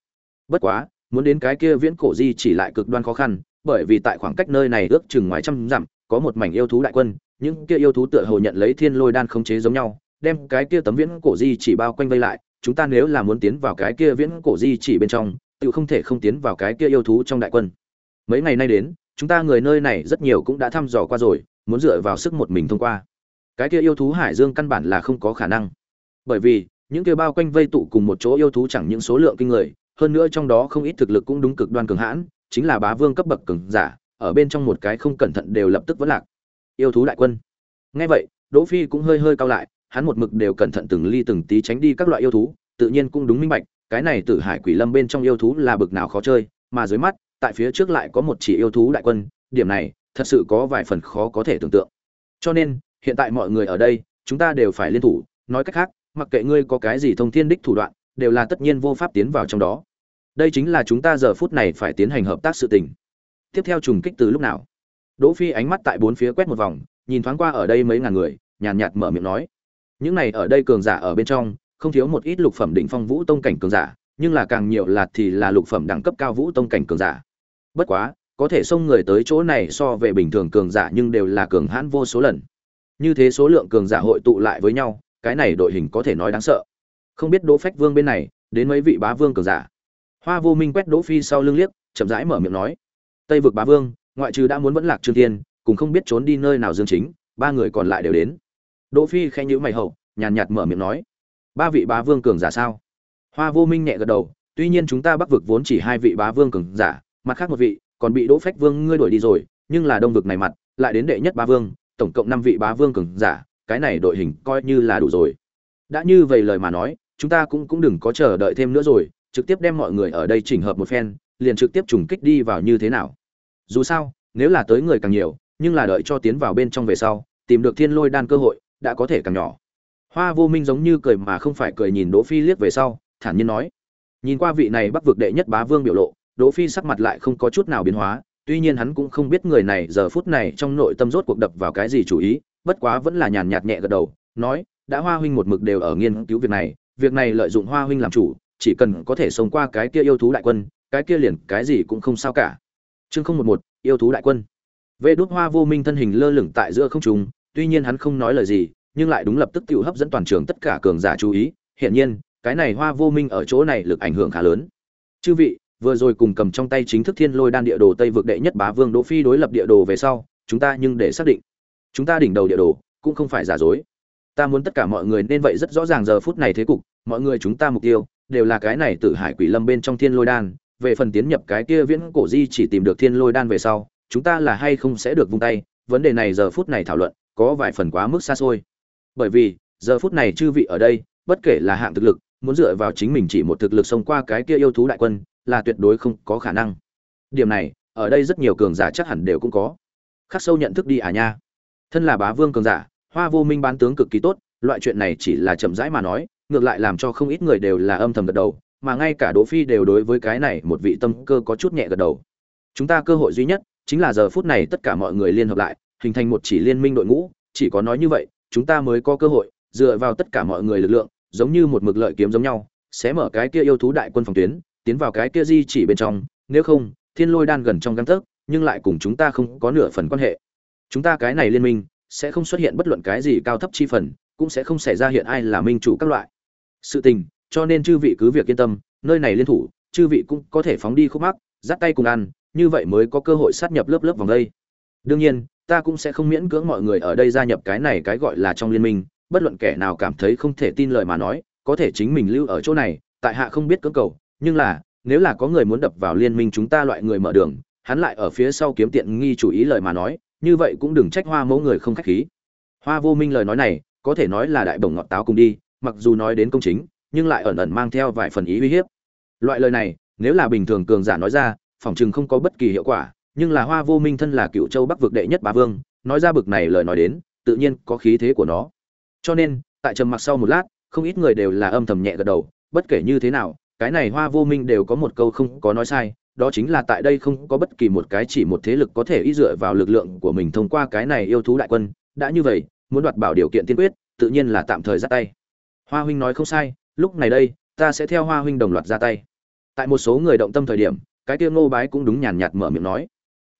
Speaker 1: Bất quá, muốn đến cái kia viễn cổ di chỉ lại cực đoan khó khăn, bởi vì tại khoảng cách nơi này ước chừng ngoài trăm dặm, có một mảnh yêu thú đại quân, những kia yêu thú tựa hồ nhận lấy thiên lôi đan khống chế giống nhau, đem cái kia tấm viễn cổ di chỉ bao quanh vây lại, chúng ta nếu là muốn tiến vào cái kia viễn cổ di chỉ bên trong, tự không thể không tiến vào cái kia yêu thú trong đại quân. Mấy ngày nay đến chúng ta người nơi này rất nhiều cũng đã thăm dò qua rồi, muốn dựa vào sức một mình thông qua. Cái kia yêu thú hải dương căn bản là không có khả năng. Bởi vì, những kia bao quanh vây tụ cùng một chỗ yêu thú chẳng những số lượng kinh người, hơn nữa trong đó không ít thực lực cũng đúng cực đoan cường hãn, chính là bá vương cấp bậc cường giả, ở bên trong một cái không cẩn thận đều lập tức vẫn lạc. Yêu thú đại quân. Ngay vậy, đỗ phi cũng hơi hơi cao lại, hắn một mực đều cẩn thận từng ly từng tí tránh đi các loại yêu thú, tự nhiên cũng đúng minh bạch, cái này tử hải quỷ lâm bên trong yêu thú là bực nào khó chơi, mà dưới mắt tại phía trước lại có một chỉ yêu thú đại quân, điểm này, thật sự có vài phần khó có thể tưởng tượng. Cho nên, hiện tại mọi người ở đây, chúng ta đều phải liên thủ, nói cách khác, mặc kệ ngươi có cái gì thông thiên đích thủ đoạn, đều là tất nhiên vô pháp tiến vào trong đó. Đây chính là chúng ta giờ phút này phải tiến hành hợp tác sự tình. Tiếp theo trùng kích từ lúc nào? Đỗ phi ánh mắt tại bốn phía quét một vòng, nhìn thoáng qua ở đây mấy ngàn người, nhàn nhạt mở miệng nói. Những này ở đây cường giả ở bên trong, không thiếu một ít lục phẩm đỉnh phong vũ tông cảnh cường giả, nhưng là càng nhiều là thì là lục phẩm đẳng cấp cao vũ tông cảnh cường giả bất quá, có thể xông người tới chỗ này so về bình thường cường giả nhưng đều là cường hãn vô số lần. Như thế số lượng cường giả hội tụ lại với nhau, cái này đội hình có thể nói đáng sợ. Không biết đỗ phách vương bên này, đến mấy vị bá vương cường giả? Hoa vô minh quét đỗ phi sau lưng liếc, chậm rãi mở miệng nói, tây vực bá vương, ngoại trừ đã muốn vẫn lạc trương tiên cùng không biết trốn đi nơi nào dương chính, ba người còn lại đều đến. Đỗ phi khẽ nhíu mày hậu, nhàn nhạt mở miệng nói, ba vị bá vương cường giả sao? Hoa vô minh nhẹ gật đầu, tuy nhiên chúng ta bắc vực vốn chỉ hai vị bá vương cường giả mặt khác một vị, còn bị đỗ phách vương ngươi đuổi đi rồi, nhưng là đông vực này mặt, lại đến đệ nhất bá vương, tổng cộng năm vị bá vương cường giả, cái này đội hình coi như là đủ rồi. Đã như vậy lời mà nói, chúng ta cũng cũng đừng có chờ đợi thêm nữa rồi, trực tiếp đem mọi người ở đây chỉnh hợp một phen, liền trực tiếp trùng kích đi vào như thế nào. Dù sao, nếu là tới người càng nhiều, nhưng là đợi cho tiến vào bên trong về sau, tìm được thiên lôi đan cơ hội, đã có thể càng nhỏ. Hoa vô minh giống như cười mà không phải cười nhìn đỗ phi liếc về sau, thản nhiên nói. Nhìn qua vị này bắc vực đệ nhất bá vương biểu lộ đỗ phi sắc mặt lại không có chút nào biến hóa, tuy nhiên hắn cũng không biết người này giờ phút này trong nội tâm rốt cuộc đập vào cái gì chủ ý, bất quá vẫn là nhàn nhạt nhẹ gật đầu, nói, đã hoa huynh một mực đều ở nghiên cứu việc này việc này lợi dụng hoa huynh làm chủ, chỉ cần có thể sống qua cái kia yêu thú đại quân, cái kia liền cái gì cũng không sao cả. Chương không một một, yêu thú đại quân. Vệ đốt hoa vô minh thân hình lơ lửng tại giữa không trung, tuy nhiên hắn không nói lời gì, nhưng lại đúng lập tức tiêu hấp dẫn toàn trường tất cả cường giả chú ý. Hiển nhiên, cái này hoa vô minh ở chỗ này lực ảnh hưởng khá lớn. Chư vị vừa rồi cùng cầm trong tay chính thức thiên lôi đan địa đồ tây vực đệ nhất bá vương đỗ phi đối lập địa đồ về sau, chúng ta nhưng để xác định. Chúng ta đỉnh đầu địa đồ, cũng không phải giả dối. Ta muốn tất cả mọi người nên vậy rất rõ ràng giờ phút này thế cục, mọi người chúng ta mục tiêu, đều là cái này Tử hải quỷ lâm bên trong thiên lôi đan. Về phần tiến nhập cái kia viễn cổ di chỉ tìm được thiên lôi đan về sau, chúng ta là hay không sẽ được vung tay? Vấn đề này giờ phút này thảo luận, có vài phần quá mức xa xôi. Bởi vì, giờ phút này chư vị ở đây, bất kể là hạng thực lực, muốn dựa vào chính mình chỉ một thực lực xông qua cái kia yêu thú đại quân là tuyệt đối không có khả năng. Điểm này, ở đây rất nhiều cường giả chắc hẳn đều cũng có. Khắc sâu nhận thức đi à nha. Thân là bá vương cường giả, hoa vô minh bán tướng cực kỳ tốt, loại chuyện này chỉ là chậm rãi mà nói, ngược lại làm cho không ít người đều là âm thầm gật đầu, mà ngay cả đỗ phi đều đối với cái này một vị tâm cơ có chút nhẹ gật đầu. Chúng ta cơ hội duy nhất, chính là giờ phút này tất cả mọi người liên hợp lại, hình thành một chỉ liên minh đội ngũ, chỉ có nói như vậy, chúng ta mới có cơ hội, dựa vào tất cả mọi người lực lượng, giống như một mực lợi kiếm giống nhau, sẽ mở cái kia yêu thú đại quân phòng tuyến tiến vào cái kia di chỉ bên trong, nếu không, thiên lôi đan gần trong găng tấc, nhưng lại cùng chúng ta không có nửa phần quan hệ. Chúng ta cái này liên minh, sẽ không xuất hiện bất luận cái gì cao thấp chi phần, cũng sẽ không xảy ra hiện ai là minh chủ các loại. Sự tình, cho nên chư vị cứ việc yên tâm, nơi này liên thủ, chư vị cũng có thể phóng đi khúc mắc, dắt tay cùng ăn, như vậy mới có cơ hội sát nhập lớp lớp vòng đây. Đương nhiên, ta cũng sẽ không miễn cưỡng mọi người ở đây gia nhập cái này cái gọi là trong liên minh, bất luận kẻ nào cảm thấy không thể tin lời mà nói, có thể chính mình lưu ở chỗ này, tại hạ không biết cưỡng cầu nhưng là, nếu là có người muốn đập vào liên minh chúng ta loại người mở đường, hắn lại ở phía sau kiếm tiện nghi chủ ý lời mà nói, như vậy cũng đừng trách hoa mẫu người không khách khí. Hoa vô minh lời nói này, có thể nói là đại bổng ngọt táo cùng đi, mặc dù nói đến công chính, nhưng lại ẩn ẩn mang theo vài phần ý uy hiếp. Loại lời này, nếu là bình thường cường giả nói ra, phỏng chừng không có bất kỳ hiệu quả, nhưng là hoa vô minh thân là cựu châu bắc vực đệ nhất bá vương, nói ra bực này lời nói đến, tự nhiên có khí thế của nó. Cho nên, tại trầm mặc sau một lát, không ít người đều là âm thầm nhẹ gật đầu, bất kể như thế nào cái này hoa vô minh đều có một câu không có nói sai, đó chính là tại đây không có bất kỳ một cái chỉ một thế lực có thể y dựa vào lực lượng của mình thông qua cái này yêu thú đại quân. Đã như vậy, muốn đoạt bảo điều kiện tiên quyết, tự nhiên là tạm thời ra tay. Hoa huynh nói không sai, lúc này đây, ta sẽ theo hoa huynh đồng loạt ra tay. Tại một số người động tâm thời điểm, cái kia ngô bái cũng đúng nhàn nhạt mở miệng nói.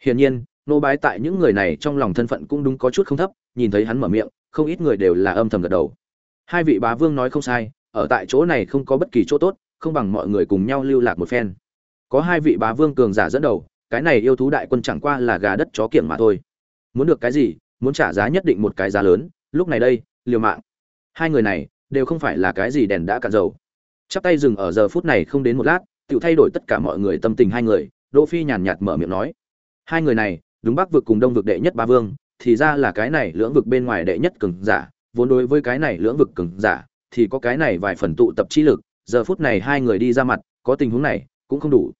Speaker 1: Hiển nhiên, ngô bái tại những người này trong lòng thân phận cũng đúng có chút không thấp, nhìn thấy hắn mở miệng, không ít người đều là âm thầm gật đầu. Hai vị bá vương nói không sai, ở tại chỗ này không có bất kỳ chỗ tốt không bằng mọi người cùng nhau lưu lạc một phen. Có hai vị bá vương cường giả dẫn đầu, cái này yêu thú đại quân chẳng qua là gà đất chó kiểng mà thôi. Muốn được cái gì, muốn trả giá nhất định một cái giá lớn, lúc này đây, liều mạng. Hai người này, đều không phải là cái gì đèn đã cạn dầu. Chắp tay dừng ở giờ phút này không đến một lát tự thay đổi tất cả mọi người tâm tình hai người, đỗ phi nhàn nhạt mở miệng nói. Hai người này, đúng bắc vực cùng đông vực đệ nhất ba vương, thì ra là cái này lưỡng vực bên ngoài đệ nhất cường giả, vốn đối với cái này lưỡng vực cường giả, thì có cái này vài phần tụ tập chi lực giờ phút này hai người đi ra mặt, có tình huống này, cũng không đủ.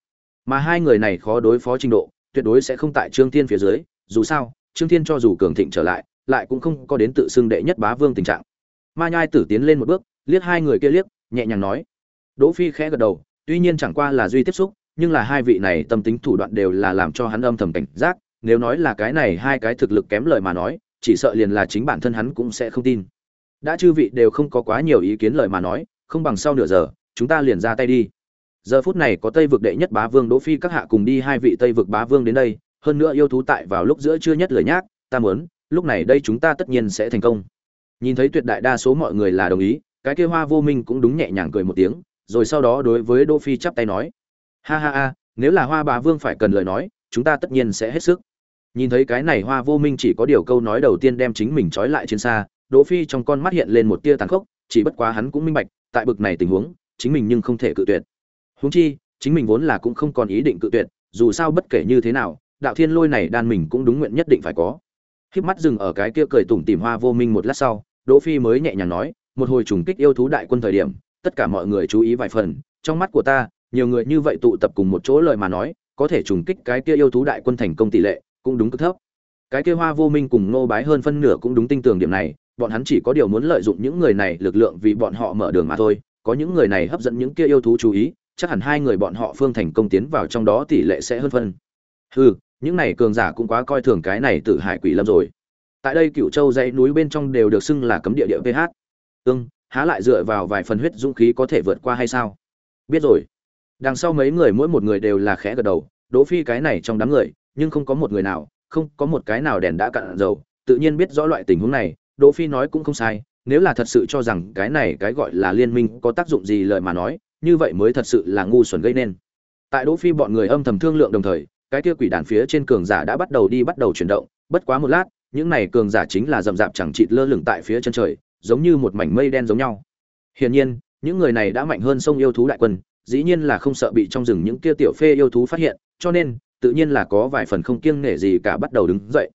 Speaker 1: Mà hai người này khó đối phó trình độ, tuyệt đối sẽ không tại trương thiên phía dưới, dù sao, trương thiên cho dù cường thịnh trở lại lại cũng không có đến tự xưng đệ nhất bá vương tình trạng. Ma nhai tử tiến lên một bước, liếc hai người kia liếc, nhẹ nhàng nói. Đỗ phi khẽ gật đầu, tuy nhiên chẳng qua là duy tiếp xúc, nhưng là hai vị này tâm tính thủ đoạn đều là làm cho hắn âm thầm cảnh giác, nếu nói là cái này hai cái thực lực kém lời mà nói, chỉ sợ liền là chính bản thân hắn cũng sẽ không tin. Đã chư vị đều không có quá nhiều ý kiến lời mà nói không bằng sau nửa giờ, chúng ta liền ra tay đi. Giờ phút này có tây vực đệ nhất bá vương đỗ phi các hạ cùng đi hai vị tây vực bá vương đến đây, hơn nữa yêu thú tại vào lúc giữa trưa nhất lời nhác, ta muốn, lúc này đây chúng ta tất nhiên sẽ thành công. Nhìn thấy tuyệt đại đa số mọi người là đồng ý, cái kia hoa vô minh cũng đúng nhẹ nhàng cười một tiếng, rồi sau đó đối với đỗ phi chắp tay nói, ha ha ha, nếu là hoa bá vương phải cần lời nói, chúng ta tất nhiên sẽ hết sức. Nhìn thấy cái này hoa vô minh chỉ có điều câu nói đầu tiên đem chính mình trói lại trên xa, đỗ phi trong con mắt hiện lên một tia tàn khốc, chỉ bất quá hắn cũng minh bạch tại bực này tình huống, chính mình nhưng không thể cự tuyệt. Huống chi, chính mình vốn là cũng không còn ý định cự tuyệt, dù sao bất kể như thế nào, đạo thiên lôi này đan mình cũng đúng nguyện nhất định phải có. Khiếp mắt dừng ở cái kia cười tủm tìm hoa vô minh một lát sau, đỗ phi mới nhẹ nhàng nói, một hồi trùng kích yêu thú đại quân thời điểm, tất cả mọi người chú ý vài phần, trong mắt của ta, nhiều người như vậy tụ tập cùng một chỗ lời mà nói, có thể trùng kích cái kia yêu thú đại quân thành công tỷ lệ cũng đúng cực thấp. Cái kia hoa vô minh cùng nô bái hơn phân nửa cũng đúng tin tưởng điểm này bọn hắn chỉ có điều muốn lợi dụng những người này lực lượng vì bọn họ mở đường mà thôi. Có những người này hấp dẫn những kia yêu thú chú ý, chắc hẳn hai người bọn họ phương thành công tiến vào trong đó tỷ lệ sẽ hơn phân. Hừ, những này cường giả cũng quá coi thường cái này từ hải quỷ lâm rồi. Tại đây cựu châu dãy núi bên trong đều được xưng là cấm địa địa ph ưng, há lại dựa vào vài phần huyết dũng khí có thể vượt qua hay sao? Biết rồi. Đằng sau mấy người mỗi một người đều là khẽ gật đầu, đỗ phi cái này trong đám người, nhưng không có một người nào, không có một cái nào đèn đã cạn dầu, tự nhiên biết rõ loại tình huống này đỗ phi nói cũng không sai, nếu là thật sự cho rằng cái này cái gọi là liên minh có tác dụng gì lời mà nói, như vậy mới thật sự là ngu xuẩn gây nên. Tại đỗ phi bọn người âm thầm thương lượng đồng thời, cái kia quỷ đàn phía trên cường giả đã bắt đầu đi bắt đầu chuyển động, bất quá một lát, những này cường giả chính là rậm rạp chẳng chịt lơ lửng tại phía chân trời, giống như một mảnh mây đen giống nhau. Hiển nhiên, những người này đã mạnh hơn sông yêu thú đại quân, dĩ nhiên là không sợ bị trong rừng những kia tiểu phê yêu thú phát hiện, cho nên, tự nhiên là có vài phần không kiêng nể gì cả bắt đầu đứng dậy.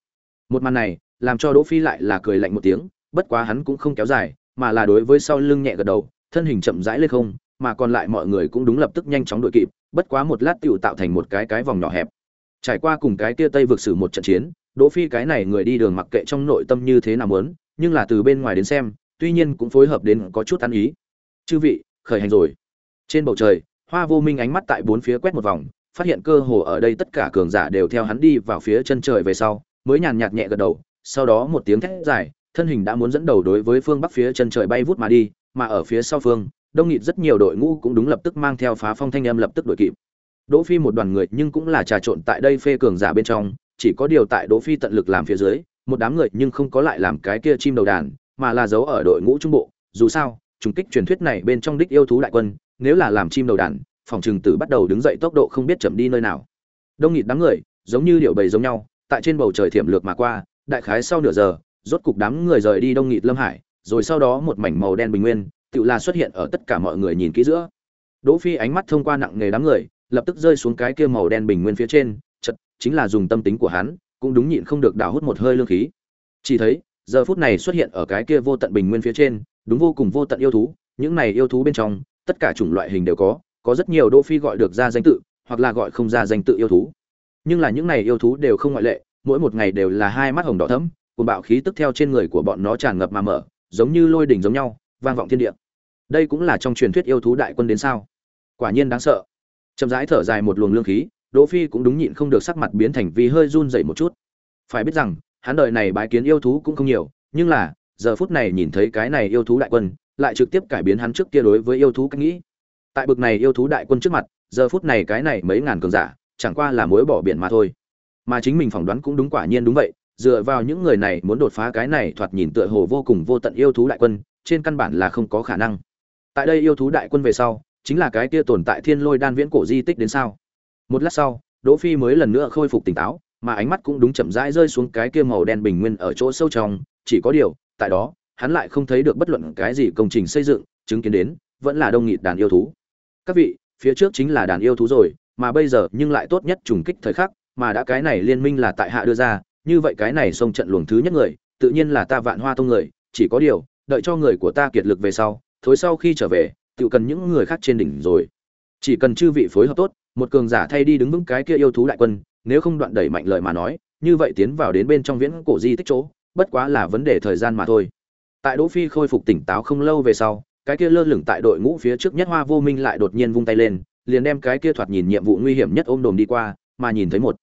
Speaker 1: Một màn này làm cho đỗ phi lại là cười lạnh một tiếng, bất quá hắn cũng không kéo dài, mà là đối với sau lưng nhẹ gật đầu, thân hình chậm rãi lên không, mà còn lại mọi người cũng đúng lập tức nhanh chóng đuổi kịp, bất quá một lát tiểu tạo thành một cái cái vòng nhỏ hẹp. Trải qua cùng cái kia tây vực sử một trận chiến, đỗ phi cái này người đi đường mặc kệ trong nội tâm như thế nào muốn, nhưng là từ bên ngoài đến xem, tuy nhiên cũng phối hợp đến có chút ăn ý. Chư vị, khởi hành rồi. Trên bầu trời, hoa vô minh ánh mắt tại bốn phía quét một vòng, phát hiện cơ hồ ở đây tất cả cường giả đều theo hắn đi vào phía chân trời về sau, mới nhàn nhạt nhẹ gật đầu sau đó một tiếng thét dài, thân hình đã muốn dẫn đầu đối với phương bắc phía chân trời bay vút mà đi, mà ở phía sau phương, đông nghịt rất nhiều đội ngũ cũng đúng lập tức mang theo phá phong thanh âm lập tức đuổi kịp. Đỗ phi một đoàn người nhưng cũng là trà trộn tại đây phê cường giả bên trong, chỉ có điều tại đỗ phi tận lực làm phía dưới, một đám người nhưng không có lại làm cái kia chim đầu đàn, mà là giấu ở đội ngũ trung bộ. Dù sao, trùng kích truyền thuyết này bên trong đích yêu thú đại quân, nếu là làm chim đầu đàn, phòng trường tử bắt đầu đứng dậy tốc độ không biết chậm đi nơi nào. Đông nghịt đám người, giống như điệu bầy giống nhau, tại trên bầu trời thiểm lược mà qua đại khái sau nửa giờ, rốt cục đám người rời đi đông nghịt lâm hải, rồi sau đó một mảnh màu đen bình nguyên tự là xuất hiện ở tất cả mọi người nhìn kỹ giữa. Đỗ phi ánh mắt thông qua nặng nghề đám người, lập tức rơi xuống cái kia màu đen bình nguyên phía trên, chật, chính là dùng tâm tính của hắn, cũng đúng nhịn không được đào hút một hơi lương khí. Chỉ thấy, giờ phút này xuất hiện ở cái kia vô tận bình nguyên phía trên, đúng vô cùng vô tận yêu thú, những này yêu thú bên trong, tất cả chủng loại hình đều có có rất nhiều đỗ phi gọi được ra danh tự, hoặc là gọi không ra danh tự yêu thú. Nhưng là những này yêu thú đều không ngoại lệ mỗi một ngày đều là hai mắt hồng đỏ thẫm, cuồng bạo khí tức theo trên người của bọn nó tràn ngập mà mở, giống như lôi đỉnh giống nhau, vang vọng thiên địa. Đây cũng là trong truyền thuyết yêu thú đại quân đến sao? Quả nhiên đáng sợ. Chậm rãi thở dài một luồng lương khí, đỗ phi cũng đúng nhịn không được sắc mặt biến thành vì hơi run rẩy một chút. Phải biết rằng, hắn đời này bái kiến yêu thú cũng không nhiều, nhưng là, giờ phút này nhìn thấy cái này yêu thú đại quân, lại trực tiếp cải biến hắn trước kia đối với yêu thú cách nghĩ. Tại bực này yêu thú đại quân trước mặt, giờ phút này cái này mấy ngàn cường giả, chẳng qua là mối bỏ biển mà thôi mà chính mình phỏng đoán cũng đúng quả nhiên đúng vậy, dựa vào những người này muốn đột phá cái này thoạt nhìn tựa hồ vô cùng vô tận yêu thú đại quân, trên căn bản là không có khả năng. Tại đây yêu thú đại quân về sau, chính là cái kia tồn tại thiên lôi đan viễn cổ di tích đến sao. Một lát sau, đỗ phi mới lần nữa khôi phục tỉnh táo, mà ánh mắt cũng đúng chậm rãi rơi xuống cái kia màu đen bình nguyên ở chỗ sâu trong, chỉ có điều, tại đó, hắn lại không thấy được bất luận cái gì công trình xây dựng, chứng kiến đến, vẫn là đông nghịt đàn yêu thú. Các vị, phía trước chính là đàn yêu thú rồi, mà bây giờ nhưng lại tốt nhất trùng kích thời khắc mà đã cái này liên minh là tại hạ đưa ra, như vậy cái này xông trận luồng thứ nhất người, tự nhiên là ta vạn hoa tông người, chỉ có điều, đợi cho người của ta kiệt lực về sau, thối sau khi trở về, tự cần những người khác trên đỉnh rồi. Chỉ cần chư vị phối hợp tốt, một cường giả thay đi đứng vững cái kia yêu thú đại quân, nếu không đoạn đẩy mạnh lời mà nói, như vậy tiến vào đến bên trong viễn cổ di tích chỗ, bất quá là vấn đề thời gian mà thôi. Tại đỗ phi khôi phục tỉnh táo không lâu về sau, cái kia lơ lửng tại đội ngũ phía trước nhất hoa vô minh lại đột nhiên vung tay lên, liền đem cái kia thoạt nhìn nhiệm vụ nguy hiểm nhất ôm đồm đi qua mà nhìn thấy một.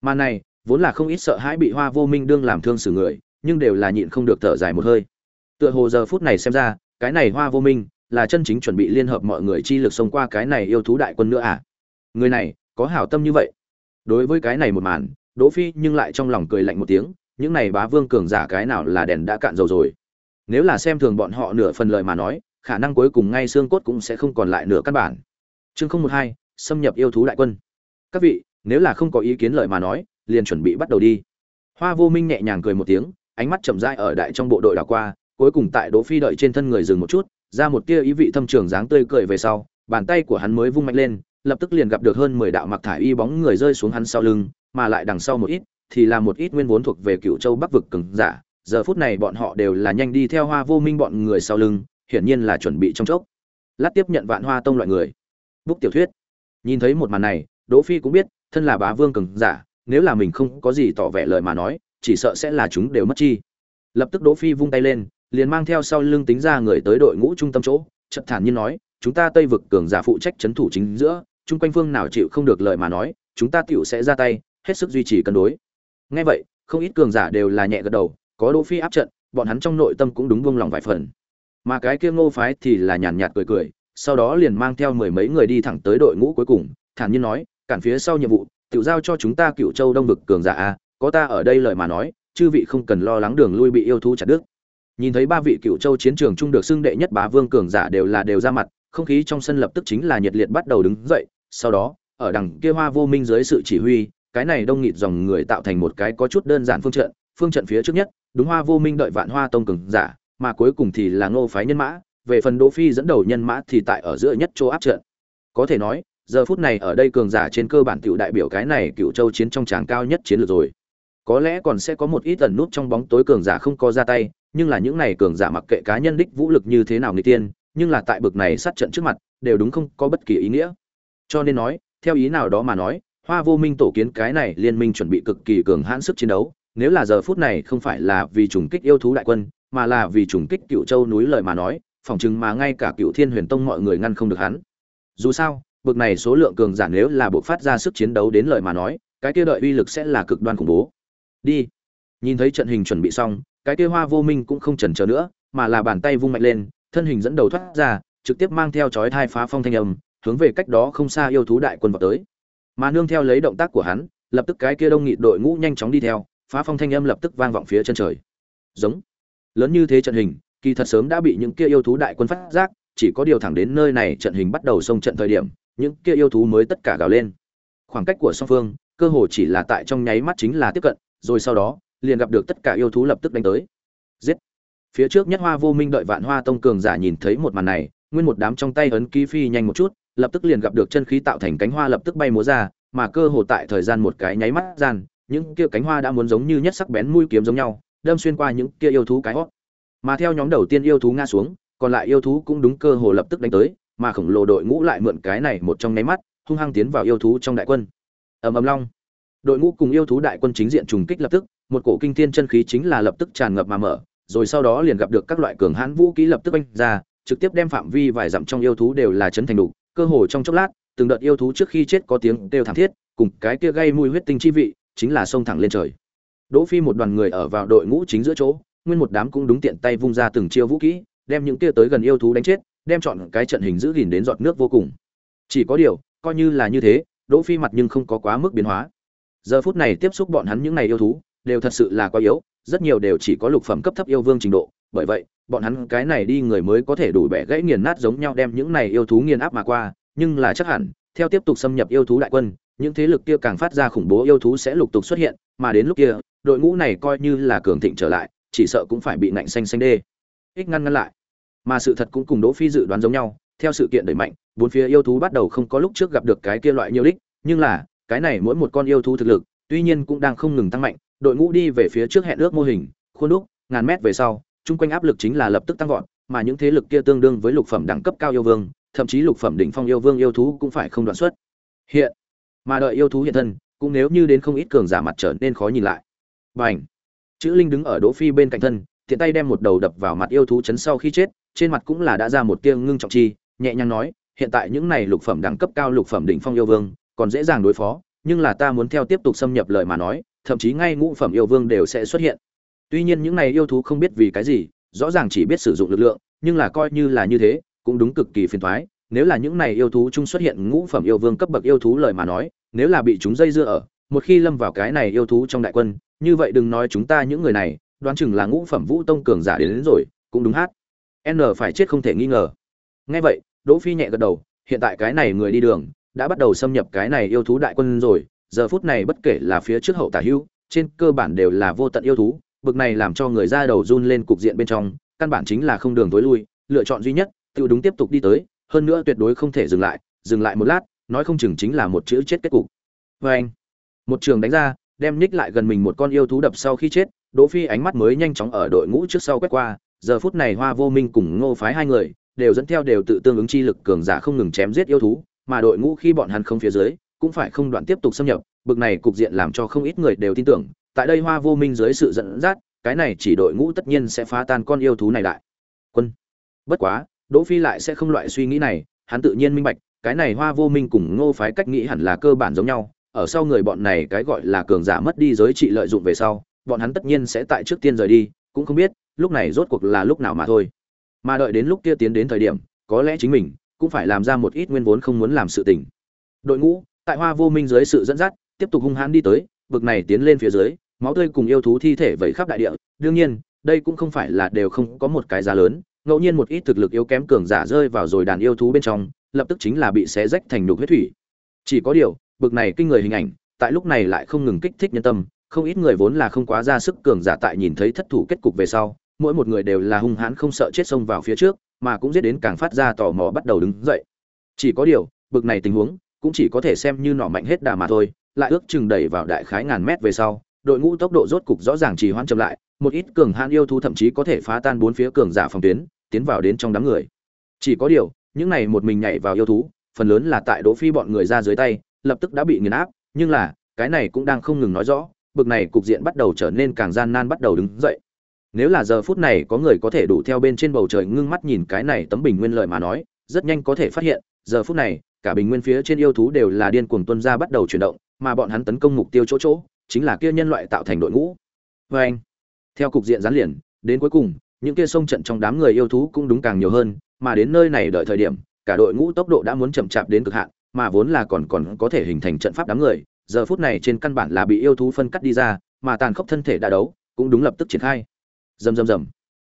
Speaker 1: Màn này, vốn là không ít sợ hãi bị hoa vô minh đương làm thương xử người, nhưng đều là nhịn không được thở dài một hơi. Tựa hồ giờ phút này xem ra, cái này hoa vô minh là chân chính chuẩn bị liên hợp mọi người chi lực xông qua cái này yêu thú đại quân nữa à? Người này, có hảo tâm như vậy? Đối với cái này một màn, đỗ phi nhưng lại trong lòng cười lạnh một tiếng, những này bá vương cường giả cái nào là đèn đã cạn dầu rồi? Nếu là xem thường bọn họ nửa phần lời mà nói, khả năng cuối cùng ngay xương cốt cũng sẽ không còn lại nửa căn bản. Chương không một hai, xâm nhập yêu thú đại quân. Các vị nếu là không có ý kiến lời mà nói, liền chuẩn bị bắt đầu đi. Hoa vô minh nhẹ nhàng cười một tiếng, ánh mắt chậm rãi ở đại trong bộ đội đảo qua, cuối cùng tại đỗ phi đợi trên thân người dừng một chút, ra một tia ý vị thâm trường dáng tươi cười về sau, bàn tay của hắn mới vung mạnh lên, lập tức liền gặp được hơn mười đạo mặc thải y bóng người rơi xuống hắn sau lưng, mà lại đằng sau một ít, thì là một ít nguyên vốn thuộc về cựu châu bắc vực cường giả. Giờ phút này bọn họ đều là nhanh đi theo hoa vô minh bọn người sau lưng, hiển nhiên là chuẩn bị trong chốc. Lát tiếp nhận vạn hoa tông loại người. Búc tiểu thuyết. Nhìn thấy một màn này, đỗ phi cũng biết thân là bá vương cường giả, nếu là mình không có gì tỏ vẻ lời mà nói, chỉ sợ sẽ là chúng đều mất chi. Lập tức đỗ phi vung tay lên, liền mang theo sau lưng tính ra người tới đội ngũ trung tâm chỗ, chợt thản nhiên nói, chúng ta tây vực cường giả phụ trách chấn thủ chính giữa, chung quanh phương nào chịu không được lời mà nói, chúng ta tiểu sẽ ra tay, hết sức duy trì cân đối. Ngay vậy, không ít cường giả đều là nhẹ gật đầu, có đỗ phi áp trận, bọn hắn trong nội tâm cũng đúng buông lòng vài phần. Mà cái kia ngô phái thì là nhàn nhạt cười cười, sau đó liền mang theo mười mấy người đi thẳng tới đội ngũ cuối cùng, thản nhiên nói cản phía sau nhiệm vụ tự giao cho chúng ta cựu châu đông vực cường giả a, có ta ở đây lời mà nói, chư vị không cần lo lắng đường lui bị yêu thú chặt đứt. Nhìn thấy ba vị cựu châu chiến trường chung được xưng đệ nhất bá vương cường giả đều là đều ra mặt, không khí trong sân lập tức chính là nhiệt liệt bắt đầu đứng dậy, sau đó, ở đằng kia hoa vô minh dưới sự chỉ huy, cái này đông nghịt dòng người tạo thành một cái có chút đơn giản phương trận phương trận phía trước nhất, đúng hoa vô minh đợi vạn hoa tông cường giả, mà cuối cùng thì là ngô phái nhân mã, về phần đỗ phi dẫn đầu nhân mã thì tại ở giữa nhất chỗ áp trận. Có thể nói giờ phút này ở đây cường giả trên cơ bản tiểu đại biểu cái này cựu châu chiến trong tràng cao nhất chiến lược rồi. Có lẽ còn sẽ có một ít tần nút trong bóng tối cường giả không có ra tay, nhưng là những này cường giả mặc kệ cá nhân đích vũ lực như thế nào người tiên, nhưng là tại bực này sát trận trước mặt, đều đúng không có bất kỳ ý nghĩa. Cho nên nói, theo ý nào đó mà nói, hoa vô minh tổ kiến cái này liên minh chuẩn bị cực kỳ cường hãn sức chiến đấu, nếu là giờ phút này không phải là vì trùng kích yêu thú đại quân, mà là vì trùng kích cựu châu núi lời mà nói phỏng chừng mà ngay cả cựu thiên huyền tông mọi người ngăn không được hắn. Dù sao bực này số lượng cường giả nếu là buộc phát ra sức chiến đấu đến lời mà nói, cái kia đợi uy lực sẽ là cực đoan khủng bố. Đi. Nhìn thấy trận hình chuẩn bị xong, cái kia hoa vô minh cũng không chần chờ nữa, mà là bàn tay vung mạnh lên, thân hình dẫn đầu thoát ra, trực tiếp mang theo chói thai phá phong thanh âm, hướng về cách đó không xa yêu thú đại quân vào tới. Mà nương theo lấy động tác của hắn, lập tức cái kia đông nghị đội ngũ nhanh chóng đi theo, phá phong thanh âm lập tức vang vọng phía chân trời. Giống. Lớn như thế trận hình, kỳ thật sớm đã bị những kia yêu thú đại quân phát giác, chỉ có điều thẳng đến nơi này trận hình bắt đầu xông trận thời điểm những kia yêu thú mới tất cả gào lên. Khoảng cách của song phương, cơ hồ chỉ là tại trong nháy mắt chính là tiếp cận, rồi sau đó, liền gặp được tất cả yêu thú lập tức đánh tới. Giết! Phía trước nhất hoa vô minh đợi vạn hoa tông cường giả nhìn thấy một màn này, nguyên một đám trong tay ấn ký phi nhanh một chút, lập tức liền gặp được chân khí tạo thành cánh hoa lập tức bay múa ra, mà cơ hồ tại thời gian một cái nháy mắt gian, những kia cánh hoa đã muốn giống như nhất sắc bén mũi kiếm giống nhau, đâm xuyên qua những kia yêu thú cái hót. Mà theo nhóm đầu tiên yêu thú ngã xuống, còn lại yêu thú cũng đúng cơ hồ lập tức đánh tới mà khổng lồ đội ngũ lại mượn cái này một trong nháy mắt, hung hăng tiến vào yêu thú trong đại quân. Ầm ầm long. Đội ngũ cùng yêu thú đại quân chính diện trùng kích lập tức, một cổ kinh thiên chân khí chính là lập tức tràn ngập mà mở, rồi sau đó liền gặp được các loại cường hãn vũ khí lập tức anh ra, trực tiếp đem phạm vi vài dặm trong yêu thú đều là chấn thành đủ cơ hồ trong chốc lát, từng đợt yêu thú trước khi chết có tiếng đều thảm thiết, cùng cái kia gây mùi huyết tinh chi vị, chính là xông thẳng lên trời. Đỗ phi một đoàn người ở vào đội ngũ chính giữa chỗ, nguyên một đám cũng đúng tiện tay vung ra từng chiêu vũ kỹ đem những kia tới gần yêu thú đánh chết đem chọn cái trận hình giữ gìn đến giọt nước vô cùng. Chỉ có điều, coi như là như thế, đỗ phi mặt nhưng không có quá mức biến hóa. Giờ phút này tiếp xúc bọn hắn những này yêu thú, đều thật sự là quá yếu, rất nhiều đều chỉ có lục phẩm cấp thấp yêu vương trình độ. Bởi vậy, bọn hắn cái này đi người mới có thể đủ bẻ gãy nghiền nát giống nhau đem những này yêu thú nghiền áp mà qua, nhưng là chắc hẳn, theo tiếp tục xâm nhập yêu thú đại quân, những thế lực kia càng phát ra khủng bố yêu thú sẽ lục tục xuất hiện, mà đến lúc kia, đội ngũ này coi như là cường thịnh trở lại, chỉ sợ cũng phải bị nạnh xanh xanh đê. Ích ngăn ngăn lại mà sự thật cũng cùng đỗ phi dự đoán giống nhau. Theo sự kiện đẩy mạnh, bốn phía yêu thú bắt đầu không có lúc trước gặp được cái kia loại nhiều đích, nhưng là, cái này mỗi một con yêu thú thực lực, tuy nhiên cũng đang không ngừng tăng mạnh. Đội ngũ đi về phía trước hẹn ước mô hình, khuôn đúc, ngàn mét về sau, chung quanh áp lực chính là lập tức tăng vọt, mà những thế lực kia tương đương với lục phẩm đẳng cấp cao yêu vương, thậm chí lục phẩm đỉnh phong yêu vương yêu thú cũng phải không đoạn xuất hiện, mà đợi yêu thú hiện thân, cũng nếu như đến không ít cường giả mặt trở nên khó nhìn lại. Bành! Chữ linh đứng ở đỗ phi bên cạnh thân tiện tay đem một đầu đập vào mặt yêu thú chấn sau khi chết, trên mặt cũng là đã ra một tia ngưng trọng chi, nhẹ nhàng nói, hiện tại những này lục phẩm đẳng cấp cao lục phẩm đỉnh phong yêu vương, còn dễ dàng đối phó, nhưng là ta muốn theo tiếp tục xâm nhập lời mà nói, thậm chí ngay ngũ phẩm yêu vương đều sẽ xuất hiện. Tuy nhiên những này yêu thú không biết vì cái gì, rõ ràng chỉ biết sử dụng lực lượng, nhưng là coi như là như thế, cũng đúng cực kỳ phiền toái. Nếu là những này yêu thú chung xuất hiện ngũ phẩm yêu vương cấp bậc yêu thú lời mà nói, nếu là bị chúng dây dưa ở, một khi lâm vào cái này yêu thú trong đại quân, như vậy đừng nói chúng ta những người này đoán chừng là ngũ phẩm vũ tông cường giả đến, đến rồi cũng đúng hát. N phải chết không thể nghi ngờ. Ngay vậy đỗ phi nhẹ gật đầu hiện tại cái này người đi đường đã bắt đầu xâm nhập cái này yêu thú đại quân rồi giờ phút này bất kể là phía trước hậu tả hưu trên cơ bản đều là vô tận yêu thú bực này làm cho người ra đầu run lên cục diện bên trong căn bản chính là không đường tối lui lựa chọn duy nhất tự đúng tiếp tục đi tới hơn nữa tuyệt đối không thể dừng lại dừng lại một lát nói không chừng chính là một chữ chết kết cục. Vê anh một trường đánh ra đem ních lại gần mình một con yêu thú đập sau khi chết đỗ phi ánh mắt mới nhanh chóng ở đội ngũ trước sau quét qua, giờ phút này hoa vô minh cùng ngô phái hai người đều dẫn theo đều tự tương ứng chi lực cường giả không ngừng chém giết yêu thú, mà đội ngũ khi bọn hắn không phía dưới, cũng phải không đoạn tiếp tục xâm nhập. Bực này cục diện làm cho không ít người đều tin tưởng, tại đây hoa vô minh dưới sự dẫn dắt, cái này chỉ đội ngũ tất nhiên sẽ phá tan con yêu thú này lại. Quân. Bất quá, đỗ phi lại sẽ không loại suy nghĩ này, hắn tự nhiên minh bạch, cái này hoa vô minh cùng ngô phái cách nghĩ hẳn là cơ bản giống nhau, ở sau người bọn này cái gọi là cường giả mất đi giới trị lợi dụng về sau bọn hắn tất nhiên sẽ tại trước tiên rời đi, cũng không biết, lúc này rốt cuộc là lúc nào mà thôi. Mà đợi đến lúc kia tiến đến thời điểm, có lẽ chính mình cũng phải làm ra một ít nguyên vốn không muốn làm sự tình. Đội ngũ, tại hoa vô minh dưới sự dẫn dắt, tiếp tục hung hãn đi tới, bực này tiến lên phía dưới, máu tươi cùng yêu thú thi thể vẩy khắp đại địa. Đương nhiên, đây cũng không phải là đều không có một cái giá lớn, ngẫu nhiên một ít thực lực yếu kém cường giả rơi vào rồi đàn yêu thú bên trong, lập tức chính là bị xé rách thành nhục huyết thủy. Chỉ có điều, bực này kinh người hình ảnh, tại lúc này lại không ngừng kích thích nhân tâm không ít người vốn là không quá ra sức cường giả tại nhìn thấy thất thủ kết cục về sau, mỗi một người đều là hung hãn không sợ chết xông vào phía trước, mà cũng giết đến càng phát ra tò mò bắt đầu đứng dậy. Chỉ có điều, bực này tình huống, cũng chỉ có thể xem như nỏ mạnh hết đà mà thôi, lại ước chừng đẩy vào đại khái ngàn mét về sau, đội ngũ tốc độ rốt cục rõ ràng trì hoãn chậm lại, một ít cường hãn yêu thú thậm chí có thể phá tan bốn phía cường giả phòng tuyến, tiến vào đến trong đám người. Chỉ có điều, những này một mình nhảy vào yêu thú, phần lớn là tại đỗ phi bọn người ra dưới tay, lập tức đã bị nghiền áp, nhưng là, cái này cũng đang không ngừng nói rõ bực này cục diện bắt đầu trở nên càng gian nan bắt đầu đứng dậy. Nếu là giờ phút này có người có thể đủ theo bên trên bầu trời ngưng mắt nhìn cái này tấm bình nguyên lợi mà nói, rất nhanh có thể phát hiện, giờ phút này, cả bình nguyên phía trên yêu thú đều là điên cuồng tuân ra bắt đầu chuyển động, mà bọn hắn tấn công mục tiêu chỗ chỗ, chính là kia nhân loại tạo thành đội ngũ. Vê anh, theo cục diện gián liền, đến cuối cùng, những kia sông trận trong đám người yêu thú cũng đúng càng nhiều hơn, mà đến nơi này đợi thời điểm, cả đội ngũ tốc độ đã muốn chậm chạp đến cực hạn, mà vốn là còn còn có thể hình thành trận pháp đám người giờ phút này trên căn bản là bị yêu thú phân cắt đi ra, mà tàn khốc thân thể đã đấu, cũng đúng lập tức triển khai. Rầm rầm rầm.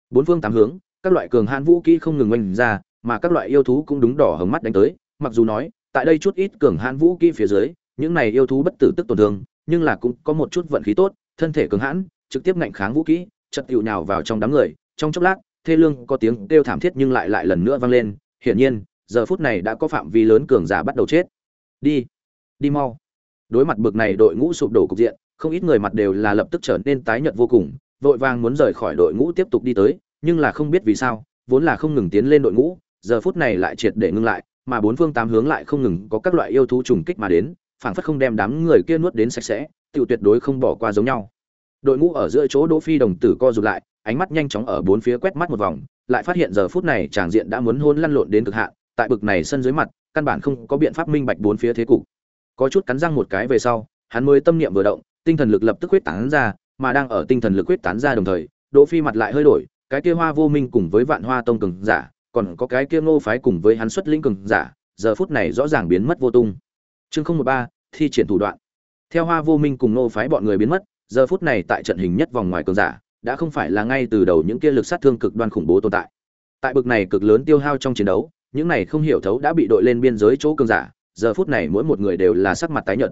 Speaker 1: Bốn phương tám hướng, các loại cường hãn vũ kỹ không ngừng oanh ra, mà các loại yêu thú cũng đúng đỏ hồng mắt đánh tới, mặc dù nói, tại đây chút ít cường hãn vũ kỹ phía dưới, những này yêu thú bất tử tức tổn thương, nhưng là cũng có một chút vận khí tốt, thân thể cường hãn, trực tiếp ngạnh kháng vũ kỹ chật tiểu nhào vào trong đám người, trong chốc lát, thê lương có tiếng kêu thảm thiết nhưng lại lại lần nữa vang lên, hiển nhiên, giờ phút này đã có phạm vi lớn cường giả bắt đầu chết. Đi đi mau đối mặt bực này đội ngũ sụp đổ cục diện, không ít người mặt đều là lập tức trở nên tái nhợt vô cùng, vội vàng muốn rời khỏi đội ngũ tiếp tục đi tới, nhưng là không biết vì sao, vốn là không ngừng tiến lên đội ngũ, giờ phút này lại triệt để ngưng lại, mà bốn phương tám hướng lại không ngừng có các loại yêu thú trùng kích mà đến, phảng phất không đem đám người kia nuốt đến sạch sẽ tự tuyệt đối không bỏ qua giống nhau. Đội ngũ ở giữa chỗ đỗ phi đồng tử co rụt lại, ánh mắt nhanh chóng ở bốn phía quét mắt một vòng, lại phát hiện giờ phút này tràng diện đã muốn hôn lăn lộn đến cực hạn, tại bực này sân dưới mặt, căn bản không có biện pháp minh bạch bốn phía thế cục có chút cắn răng một cái về sau, hắn mới tâm niệm vừa động, tinh thần lực lập tức huyết tán ra, mà đang ở tinh thần lực huyết tán ra đồng thời, đỗ phi mặt lại hơi đổi, cái kia hoa vô minh cùng với vạn hoa tông cường giả, còn có cái kia ngô phái cùng với hắn xuất linh cường giả, giờ phút này rõ ràng biến mất vô tung. Chương không một ba, thi triển thủ đoạn. Theo hoa vô minh cùng ngô phái bọn người biến mất, giờ phút này tại trận hình nhất vòng ngoài cường giả, đã không phải là ngay từ đầu những kia lực sát thương cực đoan khủng bố tồn tại. Tại bực này cực lớn tiêu hao trong chiến đấu, những này không hiểu thấu đã bị đội lên biên giới chỗ cường giả giờ phút này mỗi một người đều là sắc mặt tái nhợt.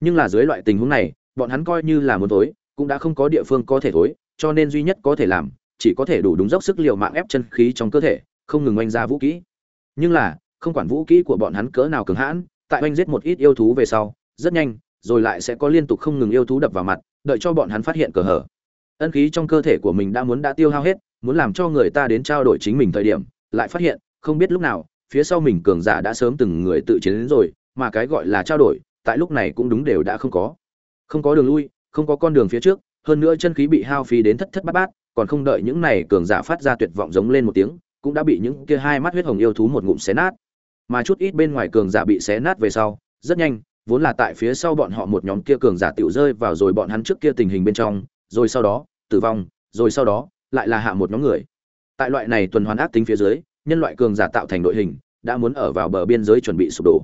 Speaker 1: Nhưng là dưới loại tình huống này, bọn hắn coi như là muốn tối cũng đã không có địa phương có thể thối, cho nên duy nhất có thể làm, chỉ có thể đủ đúng dốc sức liều mạng ép chân khí trong cơ thể, không ngừng oanh ra vũ kỹ. Nhưng là, không quản vũ kỹ của bọn hắn cỡ nào cứng hãn, tại oanh giết một ít yêu thú về sau, rất nhanh, rồi lại sẽ có liên tục không ngừng yêu thú đập vào mặt, đợi cho bọn hắn phát hiện cờ hở. Ân khí trong cơ thể của mình đã muốn đã tiêu hao hết, muốn làm cho người ta đến trao đổi chính mình thời điểm, lại phát hiện, không biết lúc nào phía sau mình cường giả đã sớm từng người tự chiến đến rồi, mà cái gọi là trao đổi, tại lúc này cũng đúng đều đã không có. Không có đường lui, không có con đường phía trước, hơn nữa chân khí bị hao phí đến thất thất bát bát, còn không đợi những này cường giả phát ra tuyệt vọng giống lên một tiếng, cũng đã bị những kia hai mắt huyết hồng yêu thú một ngụm xé nát. Mà chút ít bên ngoài cường giả bị xé nát về sau, rất nhanh, vốn là tại phía sau bọn họ một nhóm kia cường giả tiểu rơi vào rồi bọn hắn trước kia tình hình bên trong, rồi sau đó, tử vong, rồi sau đó, lại là hạ một nhóm người. Tại loại này tuần hoàn ác tính phía dưới nhân loại cường giả tạo thành đội hình, đã muốn ở vào bờ biên giới chuẩn bị sụp đổ.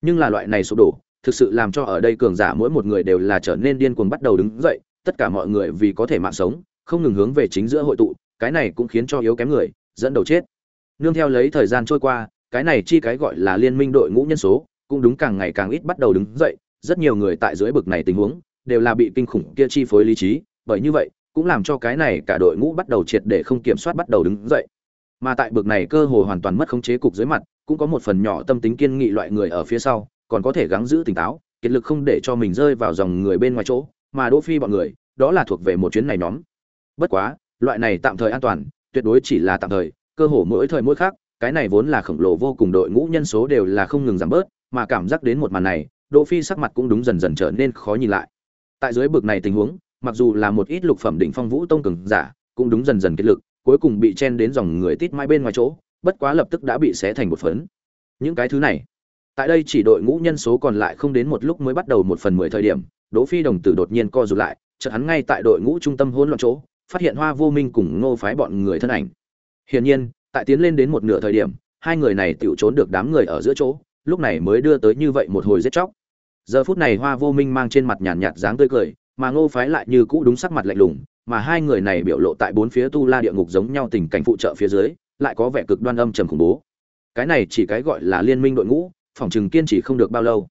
Speaker 1: Nhưng là loại này sụp đổ, thực sự làm cho ở đây cường giả mỗi một người đều là trở nên điên cuồng bắt đầu đứng dậy, tất cả mọi người vì có thể mạng sống, không ngừng hướng về chính giữa hội tụ, cái này cũng khiến cho yếu kém người, dẫn đầu chết. Nương theo lấy thời gian trôi qua, cái này chi cái gọi là liên minh đội ngũ nhân số, cũng đúng càng ngày càng ít bắt đầu đứng dậy, rất nhiều người tại dưới bực này tình huống, đều là bị kinh khủng kia chi phối lý trí, bởi như vậy, cũng làm cho cái này cả đội ngũ bắt đầu triệt để không kiểm soát bắt đầu đứng dậy mà tại bực này cơ hồ hoàn toàn mất khống chế cục dưới mặt, cũng có một phần nhỏ tâm tính kiên nghị loại người ở phía sau, còn có thể gắng giữ tỉnh táo, kiệt lực không để cho mình rơi vào dòng người bên ngoài chỗ, mà đỗ phi bọn người, đó là thuộc về một chuyến này nhóm. Bất quá, loại này tạm thời an toàn, tuyệt đối chỉ là tạm thời, cơ hồ mỗi thời mỗi khác cái này vốn là khổng lồ vô cùng đội ngũ nhân số đều là không ngừng giảm bớt, mà cảm giác đến một màn này, đỗ phi sắc mặt cũng đúng dần dần trở nên khó nhìn lại. Tại dưới bực này tình huống, mặc dù là một ít lục phẩm đỉnh phong vũ tông cường giả, cũng đúng dần dần kết lực cuối cùng bị chen đến dòng người tít mãi bên ngoài chỗ, bất quá lập tức đã bị xé thành một phấn. Những cái thứ này, tại đây chỉ đội ngũ nhân số còn lại không đến một lúc mới bắt đầu một phần mười thời điểm, đỗ phi đồng tử đột nhiên co rụt lại, chợt hắn ngay tại đội ngũ trung tâm hỗn loạn chỗ, phát hiện hoa vô minh cùng ngô phái bọn người thân ảnh. Hiển nhiên, tại tiến lên đến một nửa thời điểm, hai người này tiểu trốn được đám người ở giữa chỗ, lúc này mới đưa tới như vậy một hồi giết chóc. Giờ phút này hoa vô minh mang trên mặt nhàn nhạt dáng tươi cười, mà ngô phái lại như cũ đúng sắc mặt lạnh lùng mà hai người này biểu lộ tại bốn phía tu la địa ngục giống nhau tình cảnh phụ trợ phía dưới, lại có vẻ cực đoan âm trầm khủng bố. Cái này chỉ cái gọi là liên minh đội ngũ, phòng chừng kiên trì không được bao lâu.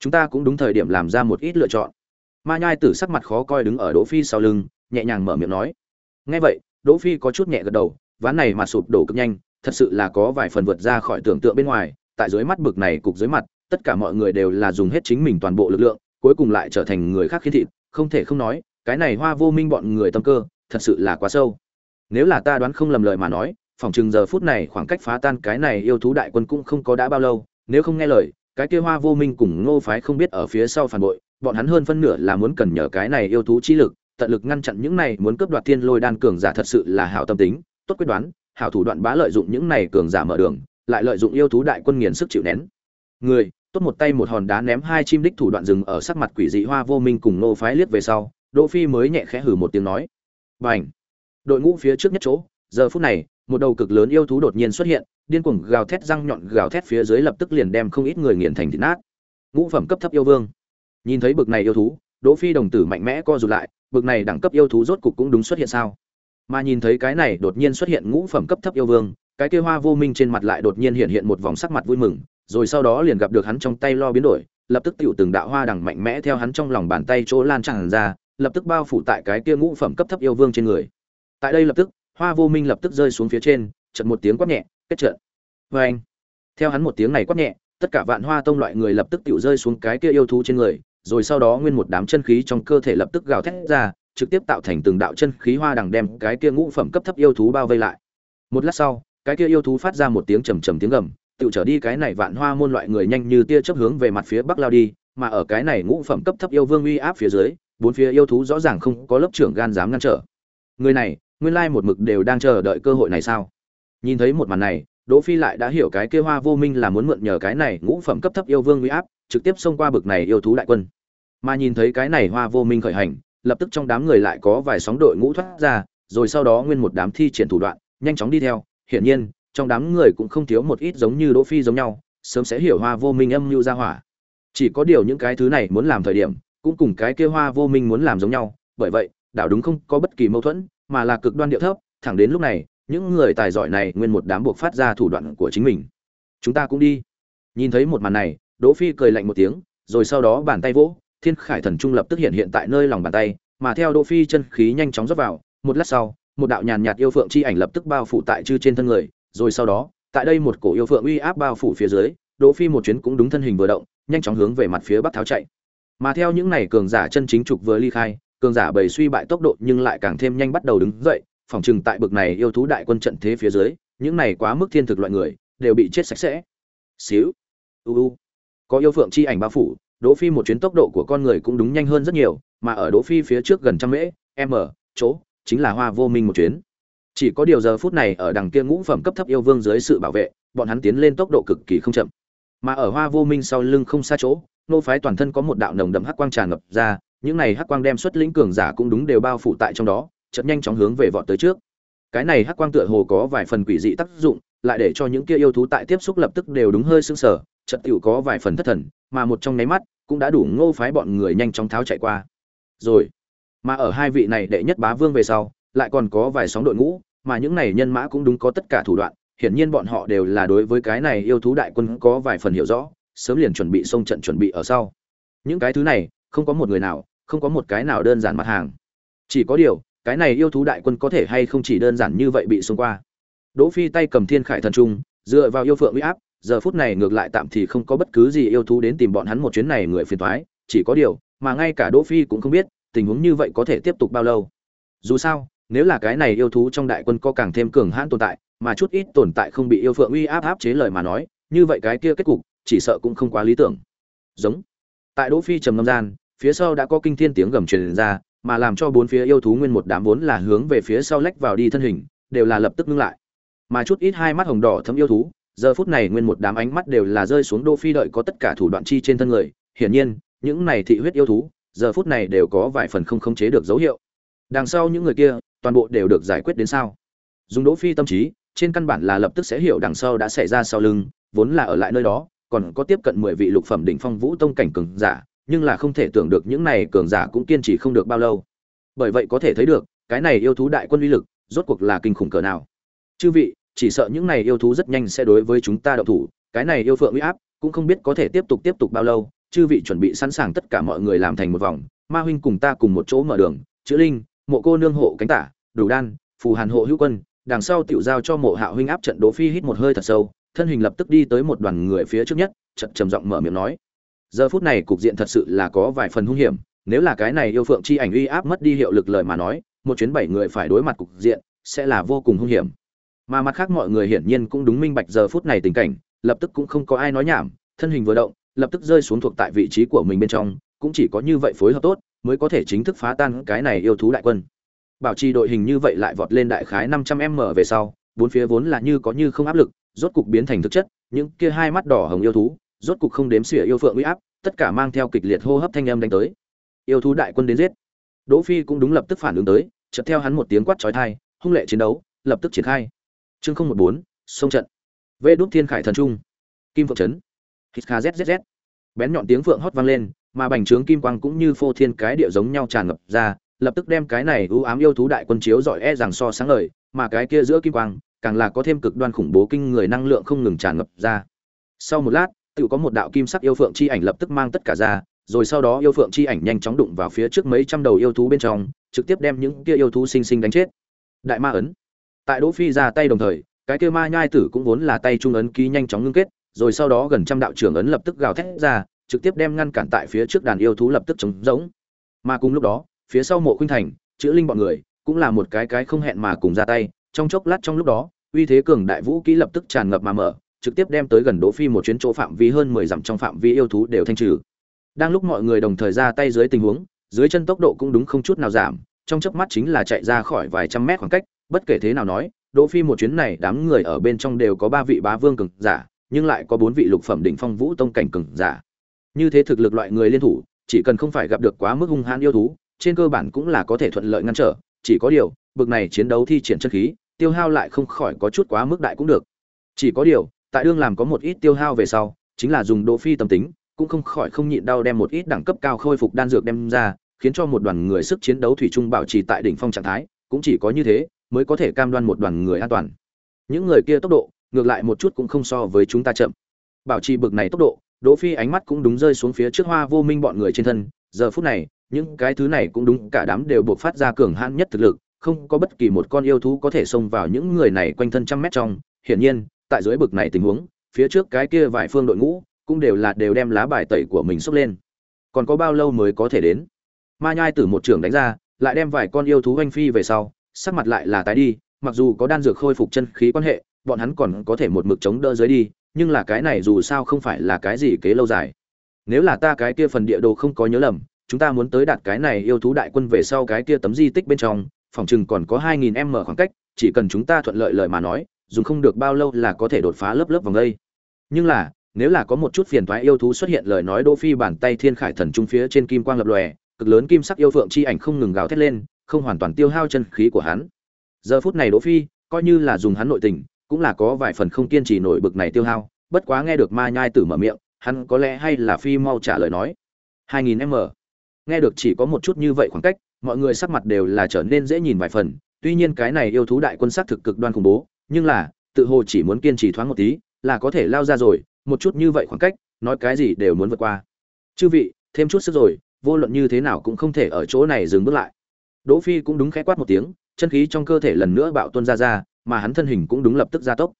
Speaker 1: Chúng ta cũng đúng thời điểm làm ra một ít lựa chọn. Ma nhai tử sắc mặt khó coi đứng ở đỗ phi sau lưng, nhẹ nhàng mở miệng nói. Nghe vậy, đỗ phi có chút nhẹ gật đầu, ván này mà sụp đổ cực nhanh, thật sự là có vài phần vượt ra khỏi tưởng tượng bên ngoài, tại dưới mắt bực này cục dưới mặt, tất cả mọi người đều là dùng hết chính mình toàn bộ lực lượng, cuối cùng lại trở thành người khác khiến thịt, không thể không nói cái này hoa vô minh bọn người tâm cơ, thật sự là quá sâu. Nếu là ta đoán không lầm lời mà nói, phòng chừng giờ phút này khoảng cách phá tan cái này yêu thú đại quân cũng không có đã bao lâu, nếu không nghe lời, cái kia hoa vô minh cùng ngô phái không biết ở phía sau phản bội, bọn hắn hơn phân nửa là muốn cần nhờ cái này yêu thú trí lực, tận lực ngăn chặn những này muốn cướp đoạt thiên lôi đan cường giả thật sự là hảo tâm tính, tốt quyết đoán, hảo thủ đoạn bá lợi dụng những này cường giả mở đường, lại lợi dụng yêu thú đại quân nghiền sức chịu nén. Người, tốt một tay một hòn đá ném hai chim đích thủ đoạn rừng ở sắc mặt quỷ dị hoa vô minh cùng nô phái liếc về sau đỗ phi mới nhẹ khẽ hừ một tiếng nói. Bành! Đội ngũ phía trước nhất chỗ, giờ phút này, một đầu cực lớn yêu thú đột nhiên xuất hiện, điên cuồng gào thét răng nhọn gào thét phía dưới lập tức liền đem không ít người nghiền thành thịt nát. Ngũ phẩm cấp thấp yêu vương. Nhìn thấy bực này yêu thú, đỗ phi đồng tử mạnh mẽ co rụt lại, bực này đẳng cấp yêu thú rốt cục cũng đúng xuất hiện sao? Mà nhìn thấy cái này đột nhiên xuất hiện ngũ phẩm cấp thấp yêu vương, cái kia hoa vô minh trên mặt lại đột nhiên hiện hiện một vòng sắc mặt vui mừng, rồi sau đó liền gặp được hắn trong tay lo biến đổi, lập tức tiểu từng đạo hoa đằng mạnh mẽ theo hắn trong lòng bàn tay chỗ lan tràn ra lập tức bao phủ tại cái kia ngũ phẩm cấp thấp yêu vương trên người. Tại đây lập tức, hoa vô minh lập tức rơi xuống phía trên trận một tiếng quát nhẹ, kết trận. Vê anh, theo hắn một tiếng này quát nhẹ, tất cả vạn hoa tông loại người lập tức tự rơi xuống cái kia yêu thú trên người, rồi sau đó nguyên một đám chân khí trong cơ thể lập tức gào thét ra, trực tiếp tạo thành từng đạo chân khí hoa đằng đem cái kia ngũ phẩm cấp thấp yêu thú bao vây lại. Một lát sau, cái kia yêu thú phát ra một tiếng trầm trầm tiếng gầm tự trở đi cái này vạn hoa môn loại người nhanh như tia chớp hướng về mặt phía bắc lao đi, mà ở cái này ngũ phẩm cấp thấp yêu vương uy áp phía dưới bốn phía yêu thú rõ ràng không có lớp trưởng gan dám ngăn trở. Người này, nguyên lai một mực đều đang chờ đợi cơ hội này sao? Nhìn thấy một màn này, đỗ phi lại đã hiểu cái kia hoa vô minh là muốn mượn nhờ cái này ngũ phẩm cấp thấp yêu vương uy áp, trực tiếp xông qua bực này yêu thú đại quân. Mà nhìn thấy cái này hoa vô minh khởi hành, lập tức trong đám người lại có vài sóng đội ngũ thoát ra, rồi sau đó nguyên một đám thi triển thủ đoạn, nhanh chóng đi theo. Hiển nhiên, trong đám người cũng không thiếu một ít giống như đỗ phi giống nhau, sớm sẽ hiểu hoa vô minh âm mưu ra hỏa. Chỉ có điều những cái thứ này muốn làm thời điểm cũng cùng cái kia hoa vô minh muốn làm giống nhau, bởi vậy, đảo đúng không có bất kỳ mâu thuẫn, mà là cực đoan điệu thấp, thẳng đến lúc này, những người tài giỏi này nguyên một đám buộc phát ra thủ đoạn của chính mình. Chúng ta cũng đi. Nhìn thấy một màn này, đỗ phi cười lạnh một tiếng, rồi sau đó bàn tay vỗ, thiên khải thần trung lập tức hiện hiện tại nơi lòng bàn tay, mà theo đỗ phi chân khí nhanh chóng rót vào, một lát sau, một đạo nhàn nhạt yêu phượng chi ảnh lập tức bao phủ tại chư trên thân người, rồi sau đó, tại đây một cổ yêu phượng uy áp bao phủ phía dưới, đỗ phi một chuyến cũng đúng thân hình vừa động, nhanh chóng hướng về mặt phía bắc tháo chạy mà theo những này cường giả chân chính trục vừa ly khai, cường giả bầy suy bại tốc độ nhưng lại càng thêm nhanh bắt đầu đứng dậy, phòng trừng tại bực này yêu thú đại quân trận thế phía dưới, những này quá mức thiên thực loại người, đều bị chết sạch sẽ. Xíu. U u. Có yêu phượng chi ảnh bao phủ, đỗ phi một chuyến tốc độ của con người cũng đúng nhanh hơn rất nhiều, mà ở đỗ phi phía trước gần trăm mễ, m, chỗ, chính là hoa vô minh một chuyến. Chỉ có điều giờ phút này ở đằng kia ngũ phẩm cấp thấp yêu vương dưới sự bảo vệ, bọn hắn tiến lên tốc độ cực kỳ không chậm. Mà ở hoa vô minh sau lưng không xa chỗ nô phái toàn thân có một đạo nồng đậm hắc quang tràn ngập ra những này hắc quang đem xuất lĩnh cường giả cũng đúng đều bao phủ tại trong đó chợt nhanh chóng hướng về vọt tới trước. Cái này hắc quang tựa hồ có vài phần quỷ dị tác dụng lại để cho những kia yêu thú tại tiếp xúc lập tức đều đúng hơi sưng sờ, chợt tiểu có vài phần thất thần mà một trong nháy mắt cũng đã đủ ngô phái bọn người nhanh chóng tháo chạy qua. Rồi mà ở hai vị này đệ nhất bá vương về sau lại còn có vài sóng đội ngũ mà những này nhân mã cũng đúng có tất cả thủ đoạn hiển nhiên bọn họ đều là đối với cái này yêu thú đại quân có vài phần hiểu rõ sớm liền chuẩn bị xông trận chuẩn bị ở sau. Những cái thứ này, không có một người nào, không có một cái nào đơn giản mặt hàng. Chỉ có điều, cái này yêu thú đại quân có thể hay không chỉ đơn giản như vậy bị xông qua. Đỗ phi tay cầm thiên khải thần trung, dựa vào yêu phượng uy áp, giờ phút này ngược lại tạm thì không có bất cứ gì yêu thú đến tìm bọn hắn một chuyến này người phiền toái, chỉ có điều, mà ngay cả đỗ phi cũng không biết, tình huống như vậy có thể tiếp tục bao lâu. Dù sao, nếu là cái này yêu thú trong đại quân có càng thêm cường hãn tồn tại, mà chút ít tồn tại không bị yêu phượng uy áp áp chế lời mà nói, như vậy cái kia kết cục chỉ sợ cũng không quá lý tưởng. Giống. Tại đỗ phi trầm ngâm gian, phía sau đã có kinh thiên tiếng gầm truyền ra, mà làm cho bốn phía yêu thú nguyên một đám vốn là hướng về phía sau lách vào đi thân hình, đều là lập tức ngưng lại. Mà chút ít hai mắt hồng đỏ thấm yêu thú, giờ phút này nguyên một đám ánh mắt đều là rơi xuống đỗ phi đợi có tất cả thủ đoạn chi trên thân người. Hiển nhiên, những này thị huyết yêu thú, giờ phút này đều có vài phần không khống chế được dấu hiệu. Đằng sau những người kia, toàn bộ đều được giải quyết đến sao? Dùng đỗ phi tâm trí, trên căn bản là lập tức sẽ hiểu đằng sau đã xảy ra sau lưng, vốn là ở lại nơi đó còn có tiếp cận mười vị lục phẩm đỉnh phong vũ tông cảnh cường giả, nhưng là không thể tưởng được những này cường giả cũng kiên trì không được bao lâu. Bởi vậy có thể thấy được, cái này yêu thú đại quân uy lực, rốt cuộc là kinh khủng cỡ nào. Chư vị, chỉ sợ những này yêu thú rất nhanh sẽ đối với chúng ta động thủ, cái này yêu phượng uy áp, cũng không biết có thể tiếp tục tiếp tục bao lâu. Chư vị chuẩn bị sẵn sàng tất cả mọi người làm thành một vòng, ma huynh cùng ta cùng một chỗ mở đường, chữ linh, mộ cô nương hộ cánh tả, đủ đan, phù hàn hộ hữu quân, đằng sau tiểu giao cho mộ hạo huynh áp trận đố phi hít một hơi thật sâu thân hình lập tức đi tới một đoàn người phía trước nhất, chậm, trầm giọng mở miệng nói. Giờ phút này cục diện thật sự là có vài phần hung hiểm, nếu là cái này yêu phượng chi ảnh uy áp mất đi hiệu lực lời mà nói, một chuyến bảy người phải đối mặt cục diện, sẽ là vô cùng hung hiểm. Mà mặt khác mọi người hiển nhiên cũng đúng minh bạch giờ phút này tình cảnh, lập tức cũng không có ai nói nhảm, thân hình vừa động, lập tức rơi xuống thuộc tại vị trí của mình bên trong, cũng chỉ có như vậy phối hợp tốt, mới có thể chính thức phá tan cái này yêu thú đại quân. Bảo trì đội hình như vậy lại vọt lên đại khái 500 m về sau, bốn phía vốn là như có như không áp lực rốt cục biến thành thực chất, những kia hai mắt đỏ hồng yêu thú, rốt cục không đếm xỉa yêu phượng uy áp, tất cả mang theo kịch liệt hô hấp thanh âm đánh tới. Yêu thú đại quân đến giết. Đỗ phi cũng đúng lập tức phản ứng tới, chợt theo hắn một tiếng quát chói tai, hung lệ chiến đấu, lập tức triển khai. Chương không một bốn, sông trận. Vệ đốt thiên khải thần trung. Kim phượng chấn. Hít kha zzz bén nhọn tiếng phượng hót vang lên, mà bành trướng kim quang cũng như phô thiên cái địa giống nhau tràn ngập ra, lập tức đem cái này u ám yêu thú đại quân chiếu giỏi e rằng so sáng ngời, mà cái kia giữa kim quang càng là có thêm cực đoan khủng bố kinh người năng lượng không ngừng tràn ngập ra. Sau một lát tự có một đạo kim sắc yêu phượng chi ảnh lập tức mang tất cả ra, rồi sau đó yêu phượng chi ảnh nhanh chóng đụng vào phía trước mấy trăm đầu yêu thú bên trong, trực tiếp đem những kia yêu thú sinh sinh đánh chết. Đại ma ấn. Tại đỗ phi ra tay đồng thời, cái kia ma nhai tử cũng vốn là tay trung ấn ký nhanh chóng ngưng kết, rồi sau đó gần trăm đạo trưởng ấn lập tức gào thét ra, trực tiếp đem ngăn cản tại phía trước đàn yêu thú lập tức chống rỗng. Mà cùng lúc đó, phía sau mộ khuynh thành, chữ linh bọn người, cũng là một cái cái không hẹn mà cùng ra tay trong chốc lát trong lúc đó, uy thế cường đại vũ kỹ lập tức tràn ngập mà mở, trực tiếp đem tới gần đỗ phi một chuyến chỗ phạm vi hơn mười dặm trong phạm vi yêu thú đều thanh trừ. Đang lúc mọi người đồng thời ra tay dưới tình huống, dưới chân tốc độ cũng đúng không chút nào giảm, trong chớp mắt chính là chạy ra khỏi vài trăm mét khoảng cách, bất kể thế nào nói, đỗ phi một chuyến này đám người ở bên trong đều có ba vị bá vương cường giả, nhưng lại có bốn vị lục phẩm đỉnh phong vũ tông cảnh cường giả. Như thế thực lực loại người liên thủ, chỉ cần không phải gặp được quá mức hung hãn yêu thú, trên cơ bản cũng là có thể thuận lợi ngăn trở, chỉ có điều bực này chiến đấu thi triển chân khí, tiêu hao lại không khỏi có chút quá mức đại cũng được. Chỉ có điều, tại đương làm có một ít tiêu hao về sau, chính là dùng đỗ phi tâm tính, cũng không khỏi không nhịn đau đem một ít đẳng cấp cao khôi phục đan dược đem ra, khiến cho một đoàn người sức chiến đấu thủy chung bảo trì tại đỉnh phong trạng thái, cũng chỉ có như thế, mới có thể cam đoan một đoàn người an toàn. Những người kia tốc độ, ngược lại một chút cũng không so với chúng ta chậm. Bảo trì bực này tốc độ, đỗ phi ánh mắt cũng đúng rơi xuống phía trước hoa vô minh bọn người trên thân, giờ phút này, những cái thứ này cũng đúng cả đám đều buộc phát ra cường hãn nhất thực lực không có bất kỳ một con yêu thú có thể xông vào những người này quanh thân trăm mét trong. Hiển nhiên, tại dưới bực này tình huống, phía trước cái kia vài phương đội ngũ cũng đều là đều đem lá bài tẩy của mình xốc lên. Còn có bao lâu mới có thể đến? Ma nhai tử một trưởng đánh ra, lại đem vài con yêu thú oanh phi về sau, sắc mặt lại là tái đi, mặc dù có đan dược khôi phục chân khí quan hệ, bọn hắn còn có thể một mực chống đỡ dưới đi, nhưng là cái này dù sao không phải là cái gì kế lâu dài. Nếu là ta cái kia phần địa đồ không có nhớ lầm, chúng ta muốn tới đạt cái này yêu thú đại quân về sau cái kia tấm di tích bên trong phòng chừng còn có 2000 m khoảng cách chỉ cần chúng ta thuận lợi lời mà nói dùng không được bao lâu là có thể đột phá lớp lớp vòng đây nhưng là nếu là có một chút phiền toái yêu thú xuất hiện lời nói Đỗ Phi bàn tay Thiên Khải Thần trung phía trên kim quang lập lòe, cực lớn kim sắc yêu phượng chi ảnh không ngừng gào thét lên, không hoàn toàn tiêu hao chân khí của hắn. Giờ phút này Đỗ Phi, coi như là dùng hắn nội tình, cũng là có vài phần không kiên trì nổi bực này tiêu hao, bất quá nghe được Ma Nhai Tử mở miệng, hắn có lẽ hay là Phi mau trả lời nói. 2000m. Nghe được chỉ có một chút như vậy khoảng cách, mọi người sắc mặt đều là trở nên dễ nhìn vài phần, tuy nhiên cái này yêu thú đại quân sắc thực cực đoan khủng bố, nhưng là, tự hồ chỉ muốn kiên trì thoáng một tí, là có thể lao ra rồi, một chút như vậy khoảng cách, nói cái gì đều muốn vượt qua. Chư vị, thêm chút sức rồi, vô luận như thế nào cũng không thể ở chỗ này dừng bước lại. Đỗ Phi cũng đúng khẽ quát một tiếng, chân khí trong cơ thể lần nữa bạo tuôn ra ra, mà hắn thân hình cũng đúng lập tức gia tốc.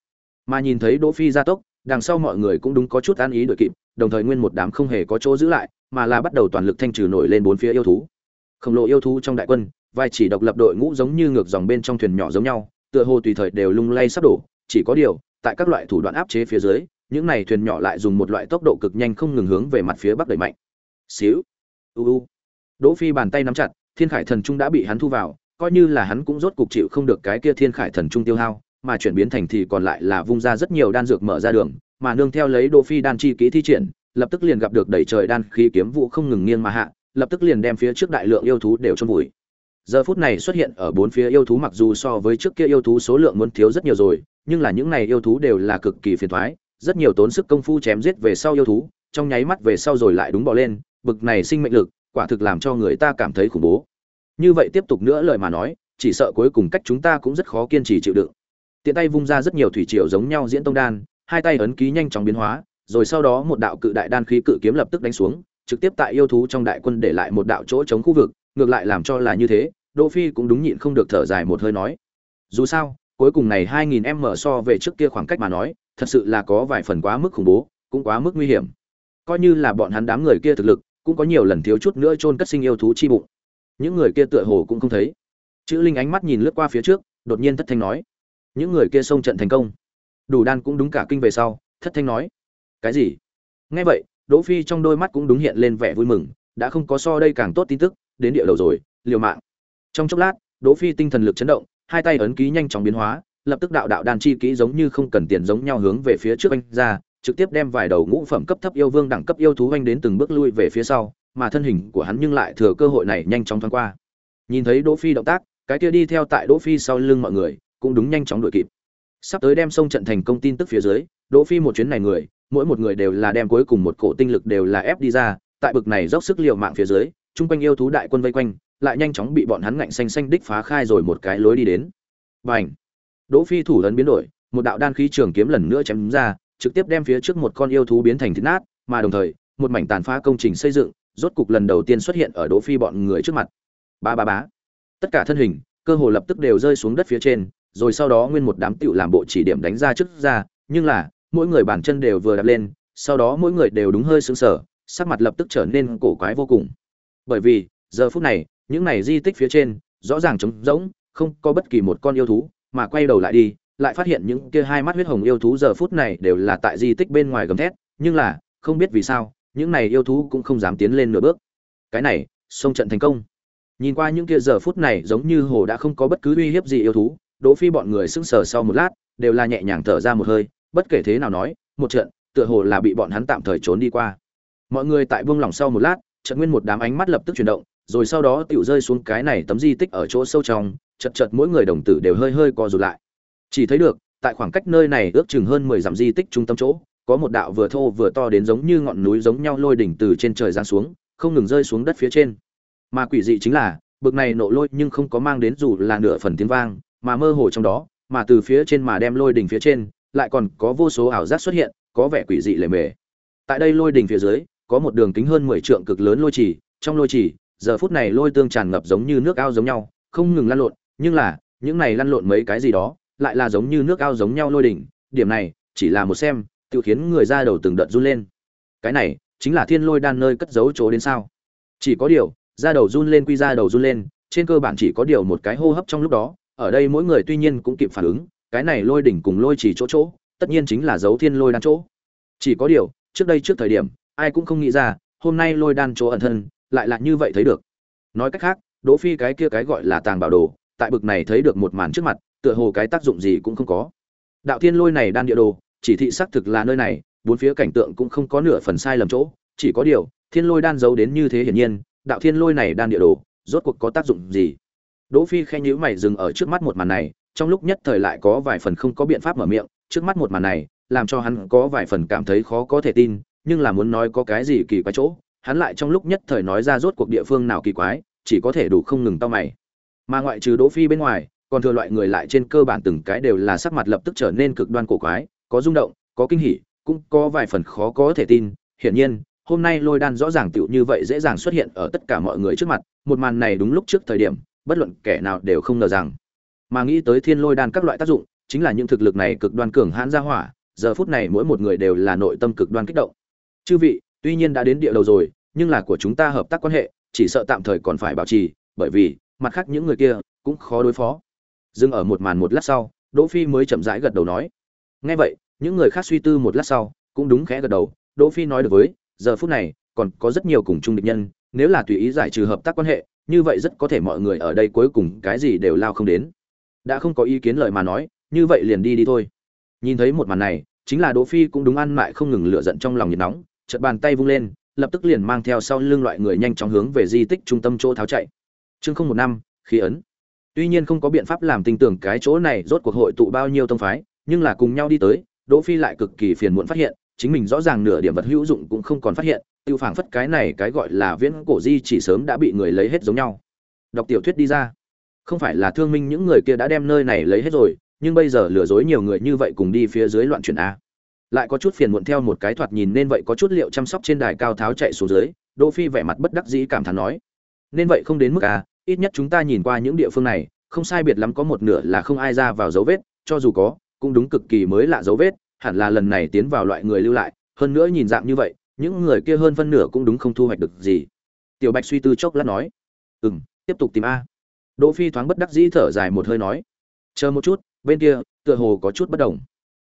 Speaker 1: Mà nhìn thấy Đỗ Phi gia tốc, đằng sau mọi người cũng đúng có chút an ý đội kịp, đồng thời nguyên một đám không hề có chỗ giữ lại, mà là bắt đầu toàn lực thanh trừ nổi lên bốn phía yêu thú. Khổng lồ yêu thú trong đại quân, vai chỉ độc lập đội ngũ giống như ngược dòng bên trong thuyền nhỏ giống nhau, tựa hồ tùy thời đều lung lay sắp đổ, chỉ có điều, tại các loại thủ đoạn áp chế phía dưới, những này thuyền nhỏ lại dùng một loại tốc độ cực nhanh không ngừng hướng về mặt phía bắc đẩy mạnh. Xíu. U u. Đỗ Phi bàn tay nắm chặt, Thiên Khải Thần Trung đã bị hắn thu vào, coi như là hắn cũng rốt cục chịu không được cái kia Thiên Khải Thần Trung tiêu hao, mà chuyển biến thành thì còn lại là vung ra rất nhiều đan dược mở ra đường mà nương theo lấy đỗ phi đan chi kỹ thi triển lập tức liền gặp được đẩy trời đan khí kiếm vũ không ngừng nghiêng mà hạ lập tức liền đem phía trước đại lượng yêu thú đều chôn vùi. Giờ phút này xuất hiện ở bốn phía yêu thú mặc dù so với trước kia yêu thú số lượng muốn thiếu rất nhiều rồi, nhưng là những này yêu thú đều là cực kỳ phiền toái, rất nhiều tốn sức công phu chém giết về sau yêu thú, trong nháy mắt về sau rồi lại đúng bò lên, bực này sinh mệnh lực, quả thực làm cho người ta cảm thấy khủng bố. Như vậy tiếp tục nữa lời mà nói, chỉ sợ cuối cùng cách chúng ta cũng rất khó kiên trì chịu đựng. Tiện tay vung ra rất nhiều thủy triều giống nhau diễn tông đan, hai tay ấn ký nhanh chóng biến hóa, rồi sau đó một đạo cự đại đan khí cự kiếm lập tức đánh xuống trực tiếp tại yêu thú trong đại quân để lại một đạo chỗ chống khu vực, ngược lại làm cho là như thế, đỗ phi cũng đúng nhịn không được thở dài một hơi nói. Dù sao, cuối cùng này 2000 m so về trước kia khoảng cách mà nói, thật sự là có vài phần quá mức khủng bố, cũng quá mức nguy hiểm. Coi như là bọn hắn đám người kia thực lực, cũng có nhiều lần thiếu chút nữa chôn cất sinh yêu thú chi bụng. Những người kia tựa hồ cũng không thấy. Chữ linh ánh mắt nhìn lướt qua phía trước, đột nhiên thất thanh nói. Những người kia xông trận thành công. Đủ đan cũng đúng cả kinh về sau, thất thanh nói. Cái gì? Nghe vậy đỗ phi trong đôi mắt cũng đúng hiện lên vẻ vui mừng, đã không có so đây càng tốt tin tức, đến địa đầu rồi, liều mạng. Trong chốc lát, đỗ phi tinh thần lực chấn động, hai tay ấn ký nhanh chóng biến hóa, lập tức đạo đạo đan chi kỹ giống như không cần tiền giống nhau hướng về phía trước anh ra, trực tiếp đem vài đầu ngũ phẩm cấp thấp yêu vương đẳng cấp yêu thú anh đến từng bước lui về phía sau, mà thân hình của hắn nhưng lại thừa cơ hội này nhanh chóng thoáng qua. Nhìn thấy đỗ phi động tác, cái kia đi theo tại đỗ phi sau lưng mọi người, cũng đúng nhanh chóng đuổi kịp. Sắp tới đem sông trận thành công tin tức phía dưới, đỗ phi một chuyến này người mỗi một người đều là đem cuối cùng một cổ tinh lực đều là ép đi ra, tại bực này dốc sức liều mạng phía dưới, chung quanh yêu thú đại quân vây quanh, lại nhanh chóng bị bọn hắn ngạnh xanh xanh đích phá khai rồi một cái lối đi đến. Bành! Đỗ phi thủ ấn biến đổi, một đạo đan khí trường kiếm lần nữa chém ra, trực tiếp đem phía trước một con yêu thú biến thành thịt nát, mà đồng thời, một mảnh tàn phá công trình xây dựng, rốt cục lần đầu tiên xuất hiện ở đỗ phi bọn người trước mặt. Ba ba bá tất cả thân hình, cơ hồ lập tức đều rơi xuống đất phía trên, rồi sau đó nguyên một đám tiểu làm bộ chỉ điểm đánh ra trước ra, nhưng là mỗi người bàn chân đều vừa đạp lên, sau đó mỗi người đều đúng hơi sững sờ, sắc mặt lập tức trở nên cổ quái vô cùng. Bởi vì, giờ phút này, những này di tích phía trên, rõ ràng trống rỗng, không có bất kỳ một con yêu thú, mà quay đầu lại đi, lại phát hiện những kia hai mắt huyết hồng yêu thú giờ phút này đều là tại di tích bên ngoài gầm thét, nhưng là, không biết vì sao, những này yêu thú cũng không dám tiến lên nửa bước. Cái này xông trận thành công. Nhìn qua những kia giờ phút này giống như hồ đã không có bất cứ uy hiếp gì yêu thú, đỗ phi bọn người sững sờ sau một lát, đều là nhẹ nhàng thở ra một hơi bất kể thế nào nói, một trận, tựa hồ là bị bọn hắn tạm thời trốn đi qua. Mọi người tại buông lỏng sau một lát, trận nguyên một đám ánh mắt lập tức chuyển động, rồi sau đó tiểu rơi xuống cái này tấm di tích ở chỗ sâu trong, chật chật mỗi người đồng tử đều hơi hơi co rụt lại. Chỉ thấy được, tại khoảng cách nơi này ước chừng hơn mười dặm di tích trung tâm chỗ, có một đạo vừa thô vừa to đến giống như ngọn núi giống nhau lôi đỉnh từ trên trời giáng xuống, không ngừng rơi xuống đất phía trên. Mà quỷ dị chính là, bực này nộ lôi nhưng không có mang đến dù là nửa phần tiếng vang, mà mơ hồ trong đó, mà từ phía trên mà đem lôi đỉnh phía trên lại còn có vô số ảo giác xuất hiện, có vẻ quỷ dị lề mề. Tại đây lôi đỉnh phía dưới, có một đường kính hơn mười trượng cực lớn lôi trì, trong lôi trì, giờ phút này lôi tương tràn ngập giống như nước ao giống nhau, không ngừng lăn lộn, nhưng là, những này lăn lộn mấy cái gì đó, lại là giống như nước ao giống nhau lôi đỉnh, điểm này, chỉ là một xem tiêu khiến người ra đầu từng đợt run lên. Cái này, chính là thiên lôi đan nơi cất giấu chỗ đến sao? Chỉ có điều ra đầu run lên quy ra đầu run lên, trên cơ bản chỉ có điều một cái hô hấp trong lúc đó, ở đây mỗi người tuy nhiên cũng kịp phản ứng cái này lôi đỉnh cùng lôi chỉ chỗ chỗ, tất nhiên chính là dấu thiên lôi đan chỗ. Chỉ có điều, trước đây trước thời điểm, ai cũng không nghĩ ra, hôm nay lôi đan chỗ ẩn thân, lại là như vậy thấy được. Nói cách khác, đỗ phi cái kia cái gọi là tàng bảo đồ, tại bực này thấy được một màn trước mặt, tựa hồ cái tác dụng gì cũng không có. Đạo thiên lôi này đan địa đồ, chỉ thị xác thực là nơi này, bốn phía cảnh tượng cũng không có nửa phần sai lầm chỗ. Chỉ có điều, thiên lôi đan giấu đến như thế hiển nhiên, đạo thiên lôi này đan địa đồ, rốt cuộc có tác dụng gì? Đỗ phi khen nhíu mày dừng ở trước mắt một màn này trong lúc nhất thời lại có vài phần không có biện pháp mở miệng, trước mắt một màn này, làm cho hắn có vài phần cảm thấy khó có thể tin, nhưng là muốn nói có cái gì kỳ quái chỗ, hắn lại trong lúc nhất thời nói ra rốt cuộc địa phương nào kỳ quái, chỉ có thể đủ không ngừng tao mày. Mà ngoại trừ đỗ phi bên ngoài, còn thừa loại người lại trên cơ bản từng cái đều là sắc mặt lập tức trở nên cực đoan cổ quái, có rung động, có kinh hỉ, cũng có vài phần khó có thể tin. Hiển nhiên, hôm nay lôi đan rõ ràng tựu như vậy dễ dàng xuất hiện ở tất cả mọi người trước mặt, một màn này đúng lúc trước thời điểm, bất luận kẻ nào đều không ngờ rằng mà nghĩ tới thiên lôi đan các loại tác dụng, chính là những thực lực này cực đoan cường hãn ra hỏa, giờ phút này mỗi một người đều là nội tâm cực đoan kích động. Chư vị, tuy nhiên đã đến địa đầu rồi, nhưng là của chúng ta hợp tác quan hệ, chỉ sợ tạm thời còn phải bảo trì, bởi vì, mặt khác những người kia cũng khó đối phó. Dừng ở một màn một lát sau, đỗ phi mới chậm rãi gật đầu nói. Nghe vậy, những người khác suy tư một lát sau, cũng đúng khẽ gật đầu. Đỗ phi nói được với, giờ phút này, còn có rất nhiều cùng chung địch nhân, nếu là tùy ý giải trừ hợp tác quan hệ, như vậy rất có thể mọi người ở đây cuối cùng cái gì đều lao không đến đã không có ý kiến lời mà nói, như vậy liền đi đi thôi. Nhìn thấy một màn này, chính là đỗ phi cũng đúng ăn mại không ngừng lửa giận trong lòng nhiệt nóng, chợt bàn tay vung lên, lập tức liền mang theo sau lưng loại người nhanh chóng hướng về di tích trung tâm chỗ tháo chạy. Chương không một năm, khí ấn. Tuy nhiên không có biện pháp làm tin tưởng cái chỗ này rốt cuộc hội tụ bao nhiêu tông phái, nhưng là cùng nhau đi tới, đỗ phi lại cực kỳ phiền muộn phát hiện, chính mình rõ ràng nửa điểm vật hữu dụng cũng không còn phát hiện, tiêu phảng phất cái này cái gọi là viễn cổ di chỉ sớm đã bị người lấy hết giống nhau. Đọc tiểu thuyết đi ra không phải là thương minh những người kia đã đem nơi này lấy hết rồi nhưng bây giờ lừa dối nhiều người như vậy cùng đi phía dưới loạn chuyển a. Lại có chút phiền muộn theo một cái thoạt nhìn nên vậy có chút liệu chăm sóc trên đài cao tháo chạy xuống dưới đỗ phi vẻ mặt bất đắc dĩ cảm thán nói. Nên vậy không đến mức a ít nhất chúng ta nhìn qua những địa phương này không sai biệt lắm có một nửa là không ai ra vào dấu vết cho dù có cũng đúng cực kỳ mới lạ dấu vết hẳn là lần này tiến vào loại người lưu lại hơn nữa nhìn dạng như vậy những người kia hơn phân nửa cũng đúng không thu hoạch được gì. Tiểu bạch suy tư chốc lát nói. Ừm, tiếp tục tìm a đỗ phi thoáng bất đắc dĩ thở dài một hơi nói, chờ một chút, bên kia, tựa hồ có chút bất đồng.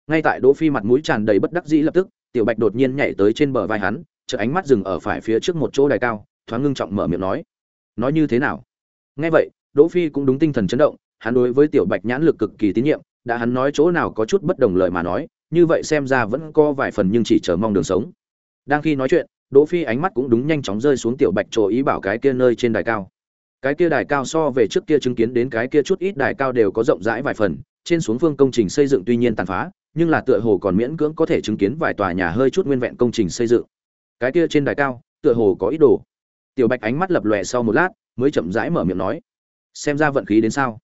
Speaker 1: Ngay tại đỗ phi mặt mũi tràn đầy bất đắc dĩ lập tức, tiểu bạch đột nhiên nhảy tới trên bờ vai hắn chợ ánh mắt dừng ở phải phía trước một chỗ đài cao, thoáng ngưng trọng mở miệng nói nói như thế nào? Nghe vậy, đỗ phi cũng đúng tinh thần chấn động, hắn đối với tiểu bạch nhãn lực cực kỳ tín nhiệm, đã hắn nói chỗ nào có chút bất đồng lời mà nói, như vậy xem ra vẫn có vài phần nhưng chỉ chờ mong đường sống. Đang khi nói chuyện, đỗ phi ánh mắt cũng đúng nhanh chóng rơi xuống tiểu bạch chỗ ý bảo cái kia nơi trên đài cao cái kia đài cao so về trước kia chứng kiến đến cái kia chút ít đài cao đều có rộng rãi vài phần, trên xuống phương công trình xây dựng tuy nhiên tàn phá, nhưng là tựa hồ còn miễn cưỡng có thể chứng kiến vài tòa nhà hơi chút nguyên vẹn công trình xây dựng. Cái kia trên đài cao, tựa hồ có ít đồ. Tiểu bạch ánh mắt lập lòe sau một lát, mới chậm rãi mở miệng nói, xem ra vận khí đến sao?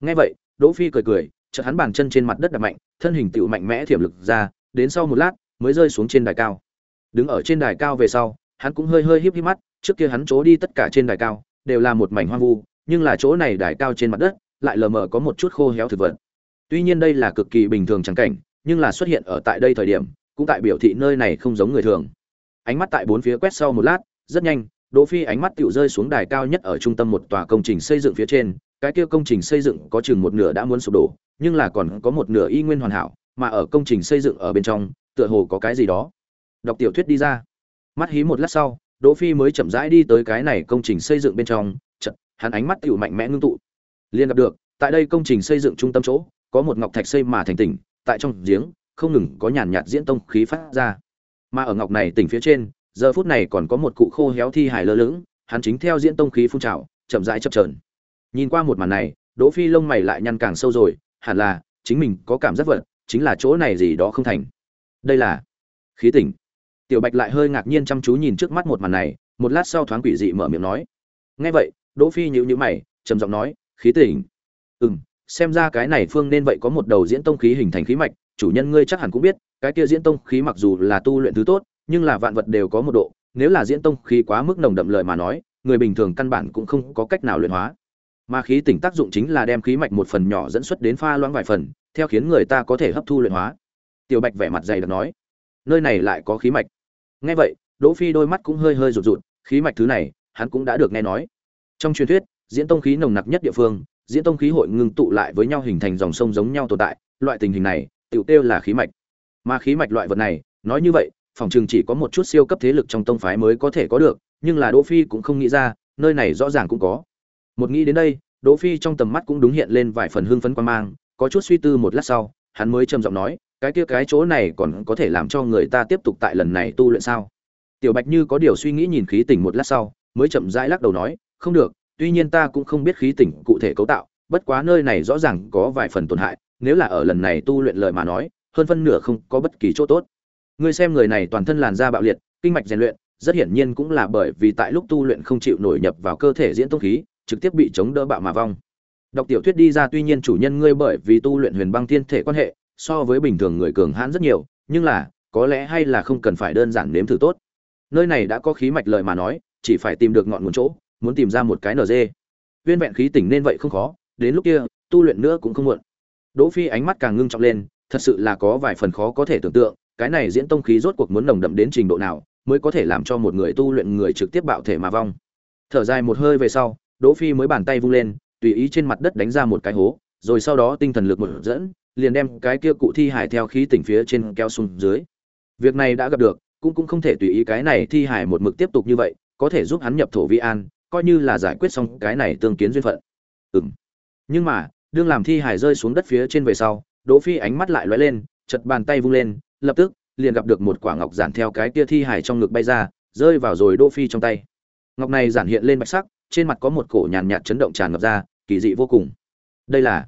Speaker 1: Nghe vậy, đỗ phi cười cười, chợt hắn bàn chân trên mặt đất đập mạnh, thân hình tựu mạnh mẽ thiểm lực ra, đến sau một lát, mới rơi xuống trên đài cao. Đứng ở trên đài cao về sau, hắn cũng hơi hơi híp híp mắt, trước kia hắn chỗ đi tất cả trên đài cao đều là một mảnh hoang vu, nhưng là chỗ này đài cao trên mặt đất, lại lờ mờ có một chút khô héo thực vật. Tuy nhiên đây là cực kỳ bình thường chẳng cảnh, nhưng là xuất hiện ở tại đây thời điểm, cũng tại biểu thị nơi này không giống người thường. Ánh mắt tại bốn phía quét sau một lát, rất nhanh, đỗ phi ánh mắt tựu rơi xuống đài cao nhất ở trung tâm một tòa công trình xây dựng phía trên, cái kia công trình xây dựng có chừng một nửa đã muốn sụp đổ, nhưng là còn có một nửa y nguyên hoàn hảo, mà ở công trình xây dựng ở bên trong, tựa hồ có cái gì đó. Đọc tiểu thuyết đi ra. Mắt hí một lát sau đỗ phi mới chậm rãi đi tới cái này công trình xây dựng bên trong, chợt, hắn ánh mắt tiểu mạnh mẽ ngưng tụ. Liền gặp được, tại đây công trình xây dựng trung tâm chỗ, có một ngọc thạch xây mà thành tỉnh, tại trong giếng, không ngừng có nhàn nhạt diễn tông khí phát ra. Mà ở ngọc này tỉnh phía trên, giờ phút này còn có một cụ khô héo thi hải lơ lửng, hắn chính theo diễn tông khí phun trào, chậm rãi chập chờn. Nhìn qua một màn này, đỗ phi lông mày lại nhăn càng sâu rồi, hẳn là, chính mình có cảm giác vật, chính là chỗ này gì đó không thành. Đây là khí tỉnh tiểu bạch lại hơi ngạc nhiên chăm chú nhìn trước mắt một màn này, một lát sau thoáng quỷ dị mở miệng nói. Nghe vậy, đỗ phi nhíu nhíu mày, trầm giọng nói, khí tỉnh ừm, xem ra cái này phương nên vậy có một đầu diễn tông khí hình thành khí mạch, chủ nhân ngươi chắc hẳn cũng biết, cái kia diễn tông khí mặc dù là tu luyện thứ tốt, nhưng là vạn vật đều có một độ, nếu là diễn tông khí quá mức nồng đậm lời mà nói, người bình thường căn bản cũng không có cách nào luyện hóa. Mà khí tỉnh tác dụng chính là đem khí mạch một phần nhỏ dẫn xuất đến pha loãng vài phần, theo khiến người ta có thể hấp thu luyện hóa. Tiểu bạch vẻ mặt dày đặc nói. Nơi này lại có khí mạch nghe vậy, đỗ phi đôi mắt cũng hơi hơi rụt rụt, khí mạch thứ này, hắn cũng đã được nghe nói. Trong truyền thuyết, diễn tông khí nồng nặc nhất địa phương, diễn tông khí hội ngưng tụ lại với nhau hình thành dòng sông giống nhau tồn tại, loại tình hình này, tiểu tiêu là khí mạch. Mà khí mạch loại vật này, nói như vậy, phòng trường chỉ có một chút siêu cấp thế lực trong tông phái mới có thể có được, nhưng là đỗ phi cũng không nghĩ ra, nơi này rõ ràng cũng có. Một nghĩ đến đây, đỗ phi trong tầm mắt cũng đúng hiện lên vài phần hương phấn quan mang, có chút suy tư một lát sau, hắn mới trầm giọng nói cái kia cái chỗ này còn có thể làm cho người ta tiếp tục tại lần này tu luyện sao? Tiểu bạch như có điều suy nghĩ nhìn khí tỉnh một lát sau, mới chậm rãi lắc đầu nói, không được, tuy nhiên ta cũng không biết khí tỉnh cụ thể cấu tạo, bất quá nơi này rõ ràng có vài phần tổn hại, nếu là ở lần này tu luyện lời mà nói, hơn phân nửa không có bất kỳ chỗ tốt. Ngươi xem người này toàn thân làn da bạo liệt, kinh mạch rèn luyện, rất hiển nhiên cũng là bởi vì tại lúc tu luyện không chịu nổi nhập vào cơ thể diễn tông khí, trực tiếp bị chống đỡ bạo mà vong. Đọc tiểu thuyết đi ra tuy nhiên chủ nhân ngươi bởi vì tu luyện huyền băng thiên thể quan hệ so với bình thường người cường hãn rất nhiều, nhưng là, có lẽ hay là không cần phải đơn giản nếm thử tốt. Nơi này đã có khí mạch lợi mà nói, chỉ phải tìm được ngọn nguồn chỗ, muốn tìm ra một cái nd viên vẹn khí tỉnh nên vậy không khó, đến lúc kia, tu luyện nữa cũng không muộn. Đỗ phi ánh mắt càng ngưng trọng lên, thật sự là có vài phần khó có thể tưởng tượng, cái này diễn tông khí rốt cuộc muốn nồng đậm đến trình độ nào, mới có thể làm cho một người tu luyện người trực tiếp bạo thể mà vong. Thở dài một hơi về sau, đỗ phi mới bàn tay vung lên, tùy ý trên mặt đất đánh ra một cái hố, rồi sau đó tinh thần lực một dẫn liền đem cái kia cụ thi hải theo khí tỉnh phía trên kéo xuống dưới. Việc này đã gặp được, cũng cũng không thể tùy ý cái này thi hải một mực tiếp tục như vậy, có thể giúp hắn nhập thổ vi an, coi như là giải quyết xong cái này tương kiến duyên phận. Ừm. Nhưng mà, đương làm thi hải rơi xuống đất phía trên về sau, đỗ phi ánh mắt lại lóe lên, chật bàn tay vung lên, lập tức, liền gặp được một quả ngọc giản theo cái kia thi hải trong ngực bay ra, rơi vào rồi đỗ phi trong tay. Ngọc này giản hiện lên bạch sắc, trên mặt có một cổ nhàn nhạt chấn động tràn ngập ra, kỳ dị vô cùng. Đây là,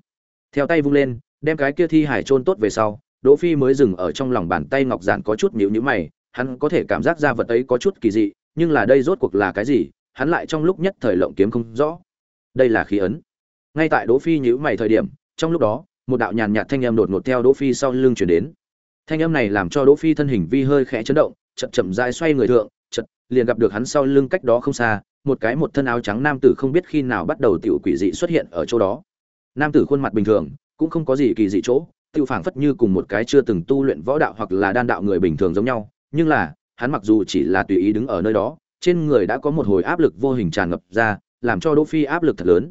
Speaker 1: theo tay vung lên đem cái kia thi hải chôn tốt về sau, đỗ phi mới dừng ở trong lòng bàn tay ngọc giản có chút nhíu nhíu mày, hắn có thể cảm giác ra vật ấy có chút kỳ dị, nhưng là đây rốt cuộc là cái gì, hắn lại trong lúc nhất thời lộng kiếm không rõ. Đây là khí ấn. Ngay tại đỗ phi nhíu mày thời điểm, trong lúc đó, một đạo nhàn nhạt thanh âm đột ngột theo đỗ phi sau lưng truyền đến. Thanh âm này làm cho đỗ phi thân hình vi hơi khẽ chấn động, chậm chậm rãi xoay người thượng, chợt liền gặp được hắn sau lưng cách đó không xa, một cái một thân áo trắng nam tử không biết khi nào bắt đầu tiểu quỷ dị xuất hiện ở chỗ đó. Nam tử khuôn mặt bình thường cũng không có gì kỳ dị chỗ, tiêu phảng phất như cùng một cái chưa từng tu luyện võ đạo hoặc là đan đạo người bình thường giống nhau, nhưng là, hắn mặc dù chỉ là tùy ý đứng ở nơi đó, trên người đã có một hồi áp lực vô hình tràn ngập ra, làm cho đỗ phi áp lực thật lớn.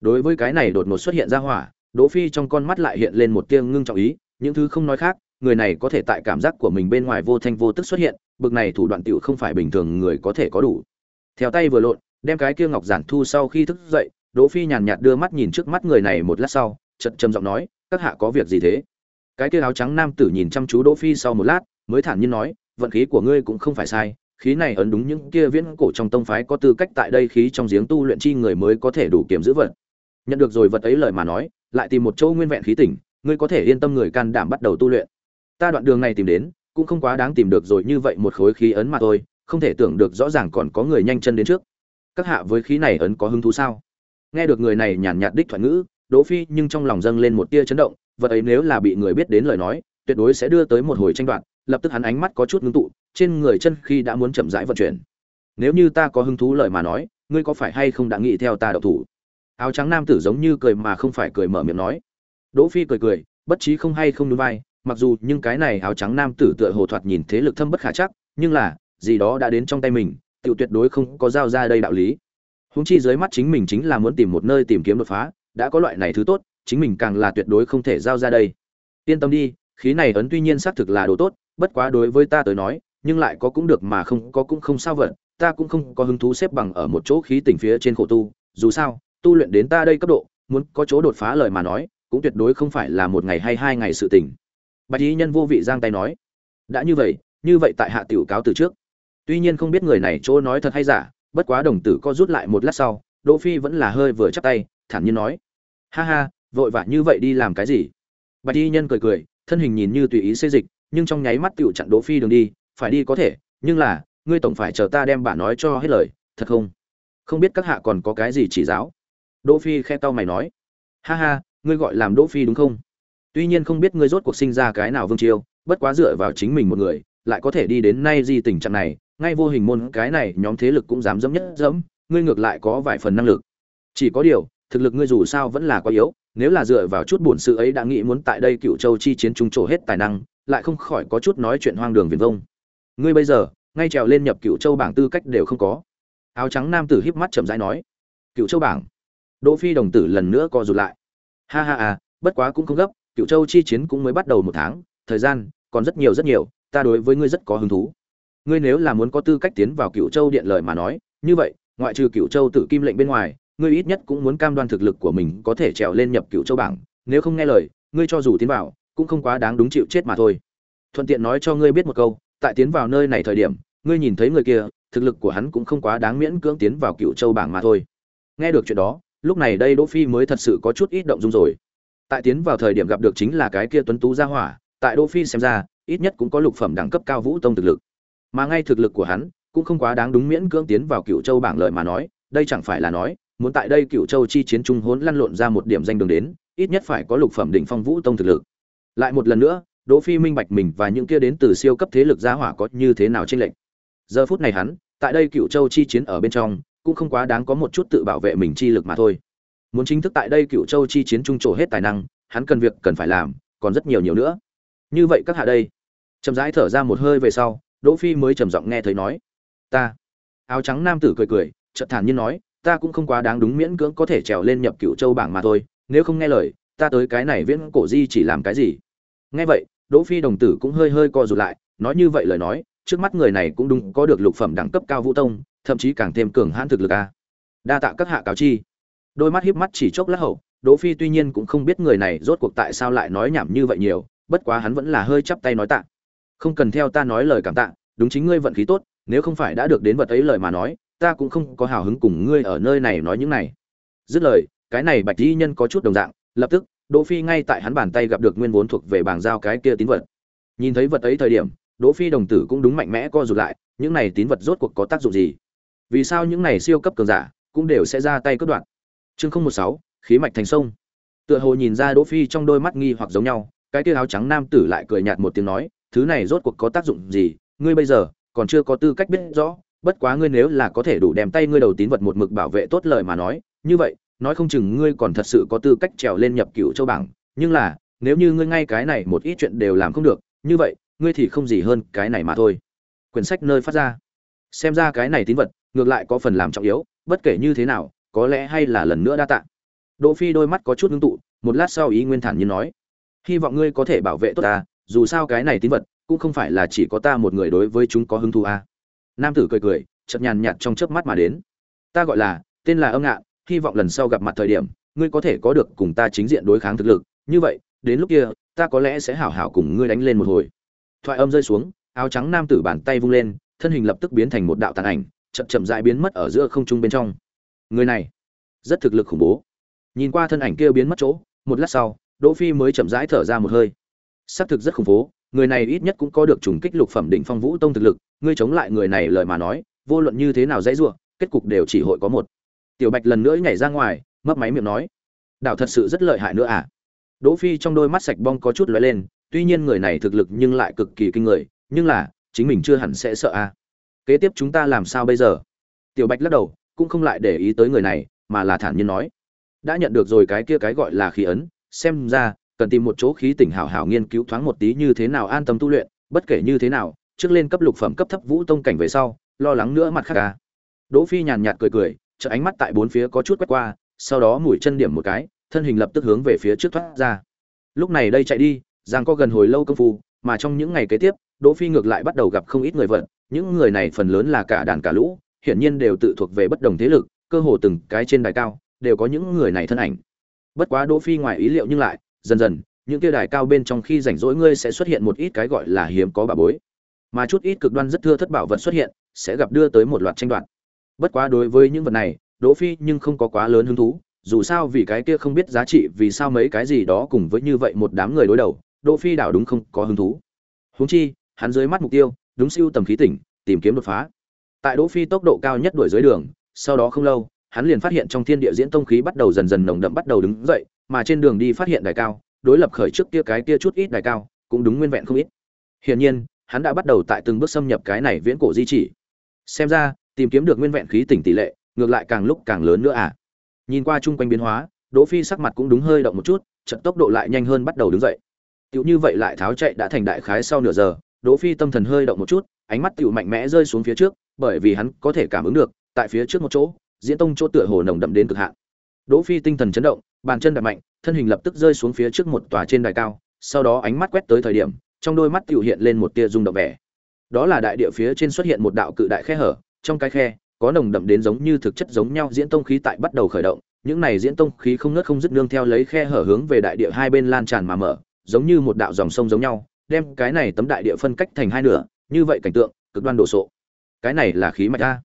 Speaker 1: Đối với cái này đột ngột xuất hiện ra hỏa, đỗ phi trong con mắt lại hiện lên một tia ngưng trọng ý, những thứ không nói khác, người này có thể tại cảm giác của mình bên ngoài vô thanh vô tức xuất hiện, bực này thủ đoạn tiểu không phải bình thường người có thể có đủ. Theo tay vừa lộn, đem cái kia ngọc giản thu sau khi thức dậy, đỗ phi nhàn nhạt đưa mắt nhìn trước mắt người này một lát sau chật trầm giọng nói, các hạ có việc gì thế? Cái kia áo trắng nam tử nhìn chăm chú đỗ phi sau một lát, mới thản nhiên nói, vận khí của ngươi cũng không phải sai, khí này ấn đúng những kia viễn cổ trong tông phái có tư cách tại đây khí trong giếng tu luyện chi người mới có thể đủ kiểm giữ vật. Nhận được rồi vật ấy lời mà nói, lại tìm một chỗ nguyên vẹn khí tỉnh, ngươi có thể yên tâm người can đảm bắt đầu tu luyện. Ta đoạn đường này tìm đến, cũng không quá đáng tìm được rồi như vậy một khối khí ấn mà thôi, không thể tưởng được rõ ràng còn có người nhanh chân đến trước. Các hạ với khí này ấn có hứng thú sao? Nghe được người này nhàn nhạt đích thoại ngữ đỗ phi nhưng trong lòng dâng lên một tia chấn động, vật ấy nếu là bị người biết đến lời nói, tuyệt đối sẽ đưa tới một hồi tranh đoạt, lập tức hắn ánh mắt có chút ngưng tụ, trên người chân khi đã muốn chậm rãi vận chuyển. Nếu như ta có hứng thú lời mà nói, ngươi có phải hay không đã nghĩ theo ta đạo thủ? Áo trắng nam tử giống như cười mà không phải cười mở miệng nói. Đỗ phi cười cười, bất trí không hay không đúng vai, mặc dù nhưng cái này áo trắng nam tử tựa hồ thoạt nhìn thế lực thâm bất khả chắc, nhưng là, gì đó đã đến trong tay mình, tiểu tuyệt đối không có giao ra đây đạo lý. Húng chi dưới mắt chính mình chính là muốn tìm một nơi tìm kiếm đột phá đã có loại này thứ tốt, chính mình càng là tuyệt đối không thể giao ra đây. Yên tâm đi, khí này ấn tuy nhiên xác thực là đồ tốt, bất quá đối với ta tới nói, nhưng lại có cũng được mà không có cũng không sao vận ta cũng không có hứng thú xếp bằng ở một chỗ khí tỉnh phía trên khổ tu. Dù sao, tu luyện đến ta đây cấp độ, muốn có chỗ đột phá lời mà nói, cũng tuyệt đối không phải là một ngày hay hai ngày sự tỉnh bạch y nhân vô vị giang tay nói, đã như vậy như vậy tại hạ tiểu cáo từ trước. Tuy nhiên không biết người này chỗ nói thật hay giả, bất quá đồng tử co rút lại một lát sau, đỗ phi vẫn là hơi vừa chắp tay, thản nhiên nói ha ha, vội vã như vậy đi làm cái gì? Bạch y nhân cười cười, thân hình nhìn như tùy ý xê dịch, nhưng trong nháy mắt tựu chặn đỗ phi đường đi, phải đi có thể, nhưng là, ngươi tổng phải chờ ta đem bà nói cho hết lời, thật không? Không biết các hạ còn có cái gì chỉ giáo? Đỗ phi khe tao mày nói. Ha ha, ngươi gọi làm đỗ phi đúng không? Tuy nhiên không biết ngươi rốt cuộc sinh ra cái nào vương triều, bất quá dựa vào chính mình một người, lại có thể đi đến nay gì tình trạng này, ngay vô hình môn cái này nhóm thế lực cũng dám dẫm nhất dẫm, ngươi ngược lại có vài phần năng lực. Chỉ có điều thực lực ngươi dù sao vẫn là quá yếu, nếu là dựa vào chút buồn sự ấy đã nghĩ muốn tại đây cựu châu chi chiến trung trổ hết tài năng, lại không khỏi có chút nói chuyện hoang đường viền vông. Ngươi bây giờ, ngay trèo lên nhập cựu châu bảng tư cách đều không có. Áo trắng nam tử híp mắt chậm rãi nói, cựu châu bảng? Đỗ phi đồng tử lần nữa co rụt lại. Ha ha à bất quá cũng không gấp, cựu châu chi chiến cũng mới bắt đầu một tháng, thời gian còn rất nhiều rất nhiều, ta đối với ngươi rất có hứng thú. Ngươi nếu là muốn có tư cách tiến vào cựu châu điện lời mà nói, như vậy, ngoại trừ cựu châu tự kim lệnh bên ngoài ngươi ít nhất cũng muốn cam đoan thực lực của mình có thể trèo lên nhập cựu châu bảng, nếu không nghe lời, ngươi cho dù tiến vào, cũng không quá đáng đúng chịu chết mà thôi. Thuận tiện nói cho ngươi biết một câu, tại tiến vào nơi này thời điểm, ngươi nhìn thấy người kia, thực lực của hắn cũng không quá đáng miễn cưỡng tiến vào cựu châu bảng mà thôi. Nghe được chuyện đó, lúc này đây đỗ phi mới thật sự có chút ít động dung rồi. Tại tiến vào thời điểm gặp được chính là cái kia tuấn tú gia hỏa, tại đỗ phi xem ra, ít nhất cũng có lục phẩm đẳng cấp cao vũ tông thực lực. Mà ngay thực lực của hắn, cũng không quá đáng đúng miễn cưỡng tiến vào cựu châu bảng lợi mà nói, đây chẳng phải là nói muốn tại đây cựu châu chi chiến trung hỗn lăn lộn ra một điểm danh đường đến, ít nhất phải có lục phẩm đỉnh phong vũ tông thực lực. Lại một lần nữa, đỗ phi minh bạch mình và những kia đến từ siêu cấp thế lực gia hỏa có như thế nào trên lệnh giờ phút này hắn, tại đây cựu châu chi chiến ở bên trong, cũng không quá đáng có một chút tự bảo vệ mình chi lực mà thôi. Muốn chính thức tại đây cựu châu chi chiến trung trổ hết tài năng, hắn cần việc cần phải làm, còn rất nhiều nhiều nữa. Như vậy các hạ đây, chậm rãi thở ra một hơi về sau, đỗ phi mới trầm giọng nghe thấy nói, ta. Áo trắng nam tử cười cười, chợt thản nhiên nói ta cũng không quá đáng đúng miễn cưỡng có thể trèo lên nhập cựu châu bảng mà thôi nếu không nghe lời ta tới cái này viễn cổ di chỉ làm cái gì? Nghe vậy đỗ phi đồng tử cũng hơi hơi co rụt lại nói như vậy lời nói trước mắt người này cũng đúng có được lục phẩm đẳng cấp cao vũ tông thậm chí càng thêm cường hãn thực lực a. Đa tạ các hạ cáo chi. Đôi mắt híp mắt chỉ chốc lát hậu Đỗ Phi tuy nhiên cũng không biết người này rốt cuộc tại sao lại nói nhảm như vậy nhiều, bất quá hắn vẫn là hơi chắp tay nói tạ. Không cần theo ta nói lời cảm tạ, đúng chính ngươi vận khí tốt, nếu không phải đã được đến vật ấy lời mà nói, ta cũng không có hào hứng cùng ngươi ở nơi này nói những này. Dứt lời, cái này Bạch Y nhân có chút đồng dạng, lập tức, Đỗ Phi ngay tại hắn bàn tay gặp được nguyên vốn thuộc về bảng giao cái kia tín vật. Nhìn thấy vật ấy thời điểm, Đỗ Phi đồng tử cũng đúng mạnh mẽ co rụt lại, những này tín vật rốt cuộc có tác dụng gì? Vì sao những này siêu cấp cường giả cũng đều sẽ ra tay cắt đoạn? Chương 016, khí mạch thành sông. Tựa hồ nhìn ra Đỗ Phi trong đôi mắt nghi hoặc giống nhau, cái kia áo trắng nam tử lại cười nhạt một tiếng nói, thứ này rốt cuộc có tác dụng gì, ngươi bây giờ còn chưa có tư cách biết rõ, bất quá ngươi nếu là có thể đủ đem tay ngươi đầu tín vật một mực bảo vệ tốt lời mà nói, như vậy, nói không chừng ngươi còn thật sự có tư cách trèo lên nhập cửu châu bảng, nhưng là, nếu như ngươi ngay cái này một ít chuyện đều làm không được, như vậy, ngươi thì không gì hơn cái này mà thôi. Quyển sách nơi phát ra. Xem ra cái này tín vật, ngược lại có phần làm trọng yếu, bất kể như thế nào, có lẽ hay là lần nữa đa tạ. Đỗ Phi đôi mắt có chút ngưng tụ, một lát sau ý nguyên thản nhiên nói: "Hy vọng ngươi có thể bảo vệ tốt ta, dù sao cái này tín vật cũng không phải là chỉ có ta một người đối với chúng có hứng thú a." Nam tử cười cười, chợt nhàn nhạt trong chớp mắt mà đến. "Ta gọi là, tên là Âm Ngạn, hy vọng lần sau gặp mặt thời điểm, ngươi có thể có được cùng ta chính diện đối kháng thực lực, như vậy, đến lúc kia, ta có lẽ sẽ hảo hảo cùng ngươi đánh lên một hồi." Thoại âm rơi xuống, áo trắng nam tử bàn tay vung lên, thân hình lập tức biến thành một đạo tàn ảnh, chậm chậm dại biến mất ở giữa không trung bên trong. Người này, rất thực lực khủng bố nhìn qua thân ảnh kia biến mất chỗ một lát sau đỗ phi mới chậm rãi thở ra một hơi xác thực rất khủng bố người này ít nhất cũng có được trùng kích lục phẩm định phong vũ tông thực lực, ngươi chống lại người này lời mà nói, vô luận như thế nào dễ dụa kết cục đều chỉ hội có một. Tiểu bạch lần nữa nhảy ra ngoài, mấp máy miệng nói, đảo thật sự rất lợi hại nữa à? Đỗ phi trong đôi mắt sạch bong có chút lóe lên, tuy nhiên người này thực lực nhưng lại cực kỳ kinh người, nhưng là, chính mình chưa hẳn sẽ sợ à. Kế tiếp chúng ta làm sao bây giờ? Tiểu bạch lắc đầu, cũng không lại để ý tới người này, mà là thản nhiên nói, đã nhận được rồi cái kia cái gọi là khí ấn, xem ra cần tìm một chỗ khí tỉnh hảo hảo nghiên cứu thoáng một tí như thế nào an tâm tu luyện, bất kể như thế nào, trước lên cấp lục phẩm cấp thấp vũ tông cảnh về sau, lo lắng nữa mặt khác ca đỗ phi nhàn nhạt cười cười, chợt ánh mắt tại bốn phía có chút quét qua, sau đó mũi chân điểm một cái, thân hình lập tức hướng về phía trước thoát ra. Lúc này đây chạy đi giang có gần hồi lâu công phu, mà trong những ngày kế tiếp, đỗ phi ngược lại bắt đầu gặp không ít người vận, những người này phần lớn là cả đàn cả lũ, hiển nhiên đều tự thuộc về bất đồng thế lực, cơ hồ từng cái trên đài cao, đều có những người này thân ảnh. Bất quá đỗ phi ngoài ý liệu nhưng lại dần dần những kia đài cao bên trong khi rảnh rỗi ngươi sẽ xuất hiện một ít cái gọi là hiếm có bà bối. Mà chút ít cực đoan rất thưa thất bảo vật xuất hiện sẽ gặp đưa tới một loạt tranh đoạt. Bất quá đối với những vật này đỗ phi nhưng không có quá lớn hứng thú dù sao vì cái kia không biết giá trị vì sao mấy cái gì đó cùng với như vậy một đám người đối đầu đỗ phi đảo đúng không có hứng thú. Huống chi hắn dưới mắt mục tiêu đúng siêu tầm khí tỉnh tìm kiếm đột phá. Tại đỗ phi tốc độ cao nhất đuổi dưới đường sau đó không lâu hắn liền phát hiện trong thiên địa diễn tông khí bắt đầu dần dần nồng đậm bắt đầu đứng dậy, mà trên đường đi phát hiện đài cao, đối lập khởi trước kia cái kia chút ít đài cao, cũng đúng nguyên vẹn không ít. Hiển nhiên, hắn đã bắt đầu tại từng bước xâm nhập cái này viễn cổ di chỉ. Xem ra, tìm kiếm được nguyên vẹn khí tỉnh tỷ lệ, ngược lại càng lúc càng lớn nữa à. Nhìn qua chung quanh biến hóa, Đỗ Phi sắc mặt cũng đúng hơi động một chút, trận tốc độ lại nhanh hơn bắt đầu đứng dậy. Tiểu như vậy lại tháo chạy đã thành đại khái sau nửa giờ, Đỗ Phi tâm thần hơi động một chút, ánh mắt tiểu mạnh mẽ rơi xuống phía trước, bởi vì hắn có thể cảm ứng được, tại phía trước một chỗ, diễn tông chỗ tựa hồ nồng đậm đến cực hạn đỗ phi tinh thần chấn động bàn chân đạp mạnh thân hình lập tức rơi xuống phía trước một tòa trên đài cao sau đó ánh mắt quét tới thời điểm trong đôi mắt tiểu hiện lên một tia rung động vẻ. Đó là đại địa phía trên xuất hiện một đạo cự đại khe hở trong cái khe có nồng đậm đến giống như thực chất giống nhau diễn tông khí tại bắt đầu khởi động những này diễn tông khí không ngớt không dứt nương theo lấy khe hở hướng về đại địa hai bên lan tràn mà mở giống như một đạo dòng sông giống nhau đem cái này tấm đại địa phân cách thành hai nửa như vậy cảnh tượng cực đoan đổ sộ. Cái này là khí mạch a.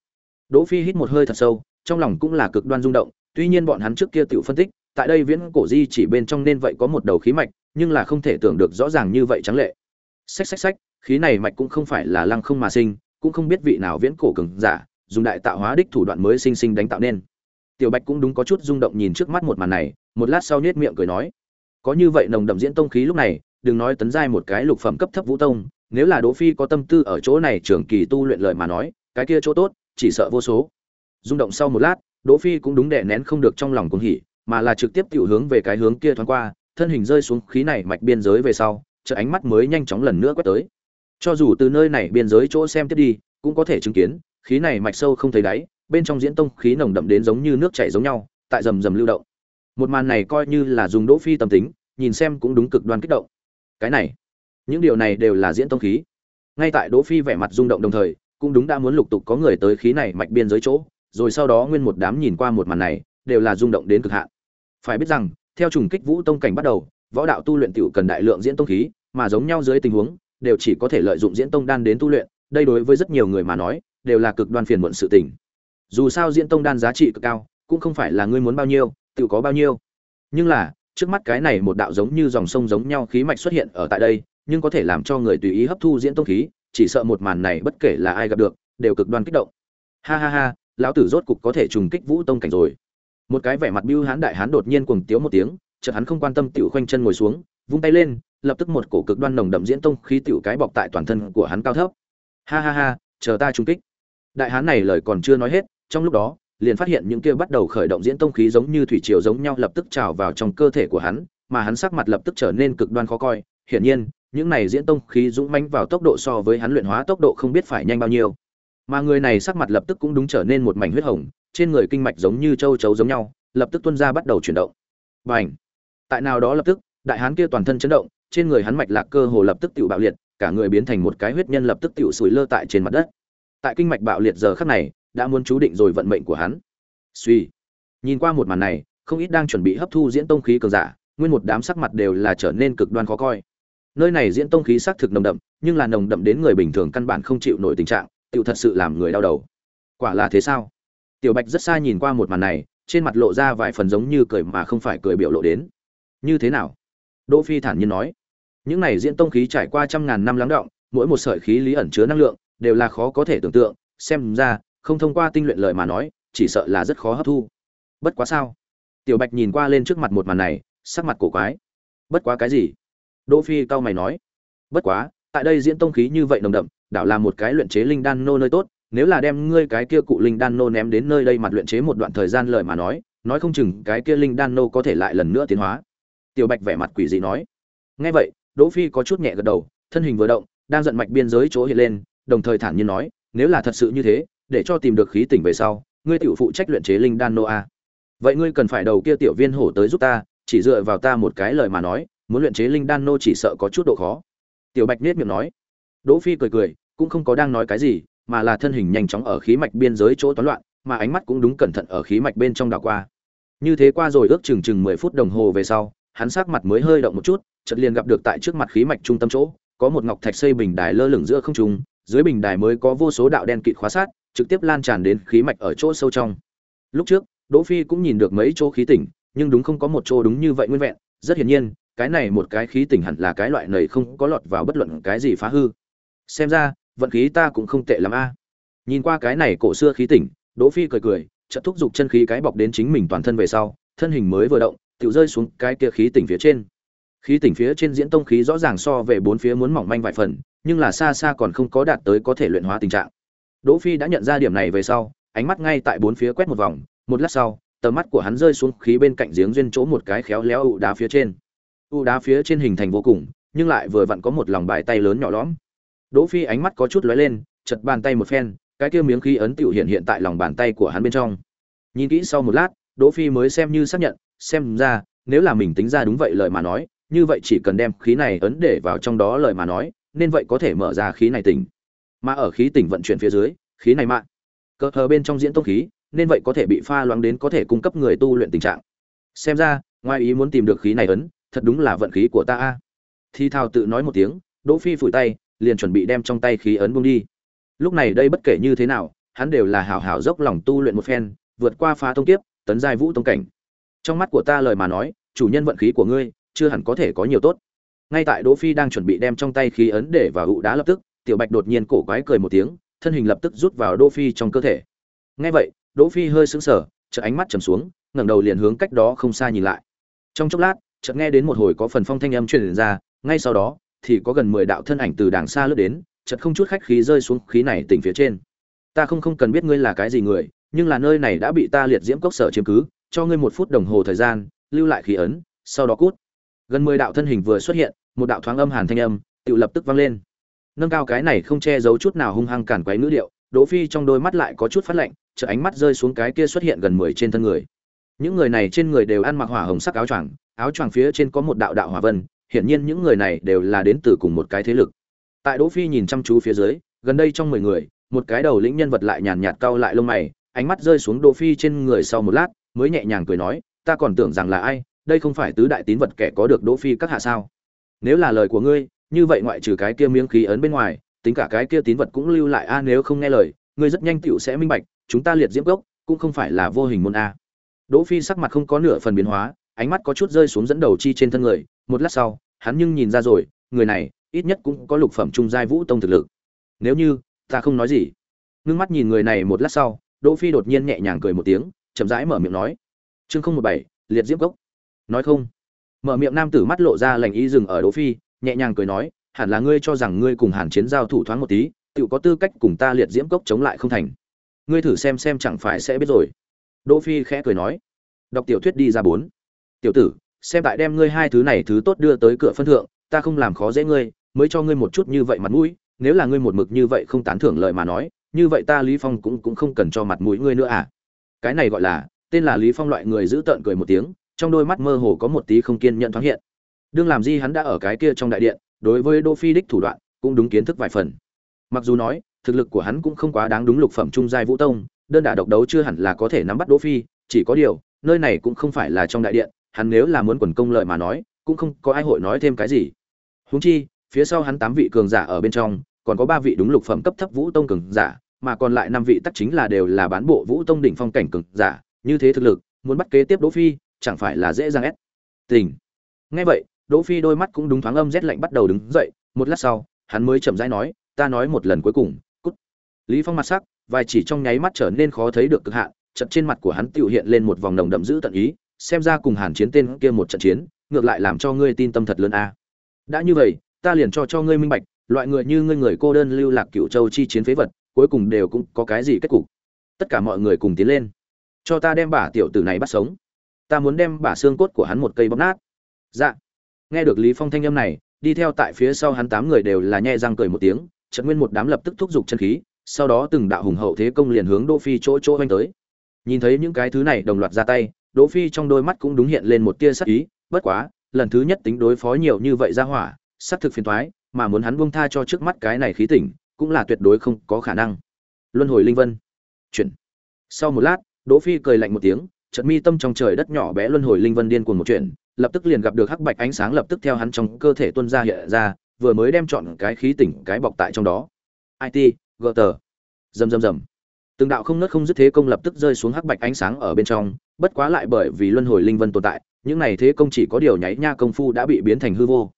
Speaker 1: Đỗ phi hít một hơi thật sâu trong lòng cũng là cực đoan rung động, tuy nhiên bọn hắn trước kia tiểu phân tích, tại đây viễn cổ di chỉ bên trong nên vậy có một đầu khí mạch, nhưng là không thể tưởng được rõ ràng như vậy trắng lệ. Xách xách xách, khí này mạch cũng không phải là lăng không mà sinh, cũng không biết vị nào viễn cổ cường giả, dùng đại tạo hóa đích thủ đoạn mới sinh sinh đánh tạo nên. Tiểu Bạch cũng đúng có chút rung động nhìn trước mắt một màn này, một lát sau nhếch miệng cười nói: "Có như vậy nồng đậm diễn tông khí lúc này, đừng nói tấn giai một cái lục phẩm cấp thấp vũ tông, nếu là Đỗ Phi có tâm tư ở chỗ này trường kỳ tu luyện lợi mà nói, cái kia chỗ tốt, chỉ sợ vô số." rung động sau một lát đỗ phi cũng đúng đè nén không được trong lòng cuồng hỉ mà là trực tiếp tiểu hướng về cái hướng kia thoáng qua, thân hình rơi xuống khí này mạch biên giới về sau, chợt ánh mắt mới nhanh chóng lần nữa quét tới. Cho dù từ nơi này biên giới chỗ xem tiếp đi, cũng có thể chứng kiến, khí này mạch sâu không thấy đáy, bên trong diễn tông khí nồng đậm đến giống như nước chảy giống nhau, tại rầm rầm lưu động. Một màn này coi như là dùng đỗ phi tâm tính, nhìn xem cũng đúng cực đoan kích động. Cái này, những điều này đều là diễn tông khí. Ngay tại đỗ phi vẻ mặt rung động đồng thời, cũng đúng đã muốn lục tục có người tới khí này mạch biên giới chỗ, rồi sau đó nguyên một đám nhìn qua một màn này đều là rung động đến cực hạn. Phải biết rằng, theo trùng kích vũ tông cảnh bắt đầu, võ đạo tu luyện tiểu cần đại lượng diễn tông khí, mà giống nhau dưới tình huống, đều chỉ có thể lợi dụng diễn tông đan đến tu luyện, đây đối với rất nhiều người mà nói, đều là cực đoan phiền muộn sự tình. Dù sao diễn tông đan giá trị cực cao, cũng không phải là ngươi muốn bao nhiêu, tự có bao nhiêu. Nhưng là, trước mắt cái này một đạo giống như dòng sông giống nhau khí mạch xuất hiện ở tại đây, nhưng có thể làm cho người tùy ý hấp thu diễn tông khí, chỉ sợ một màn này bất kể là ai gặp được, đều cực đoan kích động. Ha ha ha, lão tử rốt cục có thể trùng kích vũ tông cảnh rồi một cái vẻ mặt bưu hán đại hán đột nhiên cuồng tiếu một tiếng, chợt hắn không quan tâm tiểu khoanh chân ngồi xuống, vung tay lên, lập tức một cổ cực đoan nồng đậm diễn tông khí tiểu cái bọc tại toàn thân của hắn cao thấp. Ha ha ha, chờ ta trung kích. Đại hán này lời còn chưa nói hết, trong lúc đó, liền phát hiện những kia bắt đầu khởi động diễn tông khí giống như thủy triều giống nhau lập tức trào vào trong cơ thể của hắn, mà hắn sắc mặt lập tức trở nên cực đoan khó coi. Hiển nhiên, những này diễn tông khí dũng mãnh vào tốc độ so với hắn luyện hóa tốc độ không biết phải nhanh bao nhiêu. Mà người này sắc mặt lập tức cũng đúng trở nên một mảnh huyết hồng trên người kinh mạch giống như châu chấu giống nhau, lập tức tuôn ra bắt đầu chuyển động. Bành! Tại nào đó lập tức, đại hán kia toàn thân chấn động, trên người hắn mạch lạc cơ hồ lập tức tiểu bạo liệt, cả người biến thành một cái huyết nhân lập tức tiểu sủi lơ tại trên mặt đất. Tại kinh mạch bạo liệt giờ khắc này, đã muốn chú định rồi vận mệnh của hắn. Suy! Nhìn qua một màn này, không ít đang chuẩn bị hấp thu diễn tông khí cường giả, nguyên một đám sắc mặt đều là trở nên cực đoan khó coi. Nơi này diễn tông khí sắc thực nồng đậm, nhưng là nồng đậm đến người bình thường căn bản không chịu nổi tình trạng, tiểu thật sự làm người đau đầu. Quả là thế sao? Tiểu bạch rất xa nhìn qua một màn này, trên mặt lộ ra vài phần giống như cười mà không phải cười biểu lộ đến. Như thế nào? Đỗ phi thản nhiên nói. Những này diễn tông khí trải qua trăm ngàn năm lắng động, mỗi một sợi khí lý ẩn chứa năng lượng, đều là khó có thể tưởng tượng, xem ra, không thông qua tinh luyện lời mà nói, chỉ sợ là rất khó hấp thu. Bất quá sao? Tiểu bạch nhìn qua lên trước mặt một màn này, sắc mặt cổ quái. Bất quá cái gì? Đỗ phi cao mày nói. Bất quá, tại đây diễn tông khí như vậy nồng đậm, đảo là một cái luyện chế linh đan nô nơi tốt nếu là đem ngươi cái kia cụ linh đan nô ném đến nơi đây mặt luyện chế một đoạn thời gian lời mà nói nói không chừng cái kia linh đan nô có thể lại lần nữa tiến hóa. Tiểu bạch vẻ mặt quỷ dị nói. Nghe vậy, đỗ phi có chút nhẹ gật đầu, thân hình vừa động, đang giận mạch biên giới chỗ hiện lên, đồng thời thản nhiên nói, nếu là thật sự như thế, để cho tìm được khí tỉnh về sau, ngươi tiểu phụ trách luyện chế linh đan nô a. Vậy ngươi cần phải đầu kia tiểu viên hổ tới giúp ta, chỉ dựa vào ta một cái lời mà nói, muốn luyện chế linh đan nô chỉ sợ có chút độ khó. Tiểu bạch nết miệng nói. Đỗ phi cười cười, cũng không có đang nói cái gì mà là thân hình nhanh chóng ở khí mạch biên giới chỗ toán loạn, mà ánh mắt cũng đúng cẩn thận ở khí mạch bên trong đảo qua. Như thế qua rồi ước chừng chừng mười phút đồng hồ về sau, hắn sắc mặt mới hơi động một chút, chợt liền gặp được tại trước mặt khí mạch trung tâm chỗ, có một ngọc thạch xây bình đài lơ lửng giữa không trung, dưới bình đài mới có vô số đạo đen kịt khóa sát, trực tiếp lan tràn đến khí mạch ở chỗ sâu trong. Lúc trước, đỗ phi cũng nhìn được mấy chỗ khí tỉnh, nhưng đúng không có một chỗ đúng như vậy nguyên vẹn, rất hiển nhiên, cái này một cái khí tỉnh hẳn là cái loại này không có lọt vào bất luận cái gì phá hư. Xem ra vận khí ta cũng không tệ lắm a. Nhìn qua cái này cổ xưa khí tỉnh, đỗ phi cười cười, chợt thúc giục chân khí cái bọc đến chính mình toàn thân về sau, thân hình mới vừa động tự rơi xuống cái kia khí tỉnh phía trên. Khí tỉnh phía trên diễn tông khí rõ ràng so về bốn phía muốn mỏng manh vài phần, nhưng là xa xa còn không có đạt tới có thể luyện hóa tình trạng. Đỗ phi đã nhận ra điểm này về sau, ánh mắt ngay tại bốn phía quét một vòng, một lát sau, tầm mắt của hắn rơi xuống khí bên cạnh giếng duyên chỗ một cái khéo léo ụ đá phía trên. Ụ đá phía trên hình thành vô cùng, nhưng lại vừa vặn có một lòng bài tay lớn nhỏ lõm đỗ phi ánh mắt có chút lóe lên, chật bàn tay một phen, cái kia miếng khí ấn tiểu hiện hiện tại lòng bàn tay của hắn bên trong. Nhìn kỹ sau một lát, đỗ phi mới xem như xác nhận, xem ra, nếu là mình tính ra đúng vậy lời mà nói, như vậy chỉ cần đem khí này ấn để vào trong đó lời mà nói, nên vậy có thể mở ra khí này tỉnh. Mà ở khí tỉnh vận chuyển phía dưới, khí này mạng cơ hờ bên trong diễn tông khí, nên vậy có thể bị pha loãng đến có thể cung cấp người tu luyện tình trạng. Xem ra, ngoài ý muốn tìm được khí này ấn, thật đúng là vận khí của ta a. Thi thao tự nói một tiếng, đỗ phi phủi tay liền chuẩn bị đem trong tay khí ấn buông đi. Lúc này đây bất kể như thế nào, hắn đều là hảo hảo dốc lòng tu luyện một phen, vượt qua phá tông kiếp, tấn giai vũ tông cảnh. Trong mắt của ta lời mà nói, chủ nhân vận khí của ngươi, chưa hẳn có thể có nhiều tốt. Ngay tại đỗ phi đang chuẩn bị đem trong tay khí ấn để vào ụ đá lập tức, tiểu bạch đột nhiên cổ quái cười một tiếng, thân hình lập tức rút vào đỗ phi trong cơ thể. Nghe vậy, đỗ phi hơi sững sờ, chợt ánh mắt trầm xuống, ngẩng đầu liền hướng cách đó không xa nhìn lại. Trong chốc lát, chợt nghe đến một hồi có phần phong thanh âm truyền ra, ngay sau đó thì có gần mười đạo thân ảnh từ đàng xa lướt đến, chợt không chút khách khí rơi xuống khí này tỉnh phía trên. Ta không không cần biết ngươi là cái gì người, nhưng là nơi này đã bị ta liệt diễm cốc sở chiếm cứ, cho ngươi một phút đồng hồ thời gian, lưu lại khí ấn, sau đó cút. Gần mười đạo thân hình vừa xuất hiện, một đạo thoáng âm hàn thanh âm, tự lập tức vang lên. Nâng cao cái này không che giấu chút nào hung hăng cản quấy ngữ điệu, đỗ phi trong đôi mắt lại có chút phát lạnh, chợt ánh mắt rơi xuống cái kia xuất hiện gần mười trên thân người. Những người này trên người đều ăn mặc hỏa hồng sắc áo choàng áo choàng phía trên có một đạo đạo hỏa vân hiển nhiên những người này đều là đến từ cùng một cái thế lực. Tại đỗ phi nhìn chăm chú phía dưới, gần đây trong mười người, một cái đầu lĩnh nhân vật lại nhàn nhạt cau lại lông mày, ánh mắt rơi xuống đỗ phi trên người sau một lát, mới nhẹ nhàng cười nói, ta còn tưởng rằng là ai, đây không phải tứ đại tín vật kẻ có được đỗ phi các hạ sao? Nếu là lời của ngươi, như vậy ngoại trừ cái kia miếng khí ấn bên ngoài, tính cả cái kia tín vật cũng lưu lại a à, nếu không nghe lời, ngươi rất nhanh tiểu sẽ minh bạch, chúng ta liệt diễm gốc, cũng không phải là vô hình môn a. Đỗ phi sắc mặt không có nửa phần biến hóa ánh mắt có chút rơi xuống dẫn đầu chi trên thân người, một lát sau, hắn nhưng nhìn ra rồi, người này, ít nhất cũng có lục phẩm trung giai vũ tông thực lực. Nếu như, ta không nói gì. Ngưng mắt nhìn người này một lát sau, đỗ phi đột nhiên nhẹ nhàng cười một tiếng, chậm rãi mở miệng nói. Chương không một bảy, liệt diễm gốc. nói không. Mở miệng nam tử mắt lộ ra lành ý dừng ở đỗ phi, nhẹ nhàng cười nói, hẳn là ngươi cho rằng ngươi cùng hàn chiến giao thủ thoáng một tí, tự có tư cách cùng ta liệt diễm cốc chống lại không thành. Ngươi thử xem xem chẳng phải sẽ biết rồi. Đỗ phi khẽ cười nói. Đọc tiểu thuyết đi ra bốn tiểu tử, xem tại đem ngươi hai thứ này thứ tốt đưa tới cửa phân thượng, ta không làm khó dễ ngươi, mới cho ngươi một chút như vậy mặt mũi, nếu là ngươi một mực như vậy không tán thưởng lời mà nói, như vậy ta lý phong cũng cũng không cần cho mặt mũi ngươi nữa à. Cái này gọi là, tên là lý phong loại người giữ tợn cười một tiếng, trong đôi mắt mơ hồ có một tí không kiên nhận thoáng hiện. Đương làm gì hắn đã ở cái kia trong đại điện, đối với đô phi đích thủ đoạn, cũng đúng kiến thức vài phần. Mặc dù nói, thực lực của hắn cũng không quá đáng đúng lục phẩm trung giai vũ tông, đơn đả độc đấu chưa hẳn là có thể nắm bắt đỗ phi, chỉ có điều, nơi này cũng không phải là trong đại điện hắn nếu là muốn quần công lợi mà nói, cũng không có ai hội nói thêm cái gì. Huống chi, phía sau hắn tám vị cường giả ở bên trong, còn có ba vị đúng lục phẩm cấp thấp vũ tông cường giả, mà còn lại năm vị tất chính là đều là bán bộ vũ tông đỉnh phong cảnh cường giả, như thế thực lực, muốn bắt kế tiếp đỗ phi, chẳng phải là dễ dàng ép. Tình. Nghe vậy, đỗ phi đôi mắt cũng đúng thoáng âm rét lạnh bắt đầu đứng dậy, một lát sau, hắn mới chậm rãi nói, ta nói một lần cuối cùng. Cút. Lý phong mặt sắc, vài chỉ trong nháy mắt trở nên khó thấy được cực hạn, chợt trên mặt của hắn tiểu hiện lên một vòng nồng đậm dữ tận ý xem ra cùng hàn chiến tên kia một trận chiến, ngược lại làm cho ngươi tin tâm thật lớn a. Đã như vậy, ta liền cho cho ngươi minh bạch, loại người như ngươi người cô đơn lưu lạc cựu châu chi chiến phế vật, cuối cùng đều cũng có cái gì kết cục. Tất cả mọi người cùng tiến lên. Cho ta đem bả tiểu tử này bắt sống. Ta muốn đem bả xương cốt của hắn một cây bóp nát. Dạ. Nghe được lý phong thanh âm này, đi theo tại phía sau hắn tám người đều là nhẹ răng cười một tiếng trận nguyên một đám lập tức thúc giục chân khí, sau đó từng đạo hùng hậu thế công liền hướng đô phi chỗ chỗ anh tới. Nhìn thấy những cái thứ này đồng loạt ra tay đỗ phi trong đôi mắt cũng đúng hiện lên một tia sắc ý, bất quá, lần thứ nhất tính đối phó nhiều như vậy ra hỏa sắc thực phiền toái, mà muốn hắn buông tha cho trước mắt cái này khí tỉnh, cũng là tuyệt đối không có khả năng. Luân hồi linh vân. Chuyển. Sau một lát, đỗ phi cười lạnh một tiếng, chợt mi tâm trong trời đất nhỏ bé luân hồi linh vân điên cuồng một chuyện, lập tức liền gặp được hắc bạch ánh sáng lập tức theo hắn trong cơ thể tuôn ra hiện ra, vừa mới đem chọn cái khí tỉnh cái bọc tại trong đó. It Gutter. rầm rầm rầm. Từng đạo không nứt không dứt thế công lập tức rơi xuống hắc bạch ánh sáng ở bên trong bất quá lại bởi vì luân hồi linh vân tồn tại, những này thế công chỉ có điều nháy nha công phu đã bị biến thành hư vô.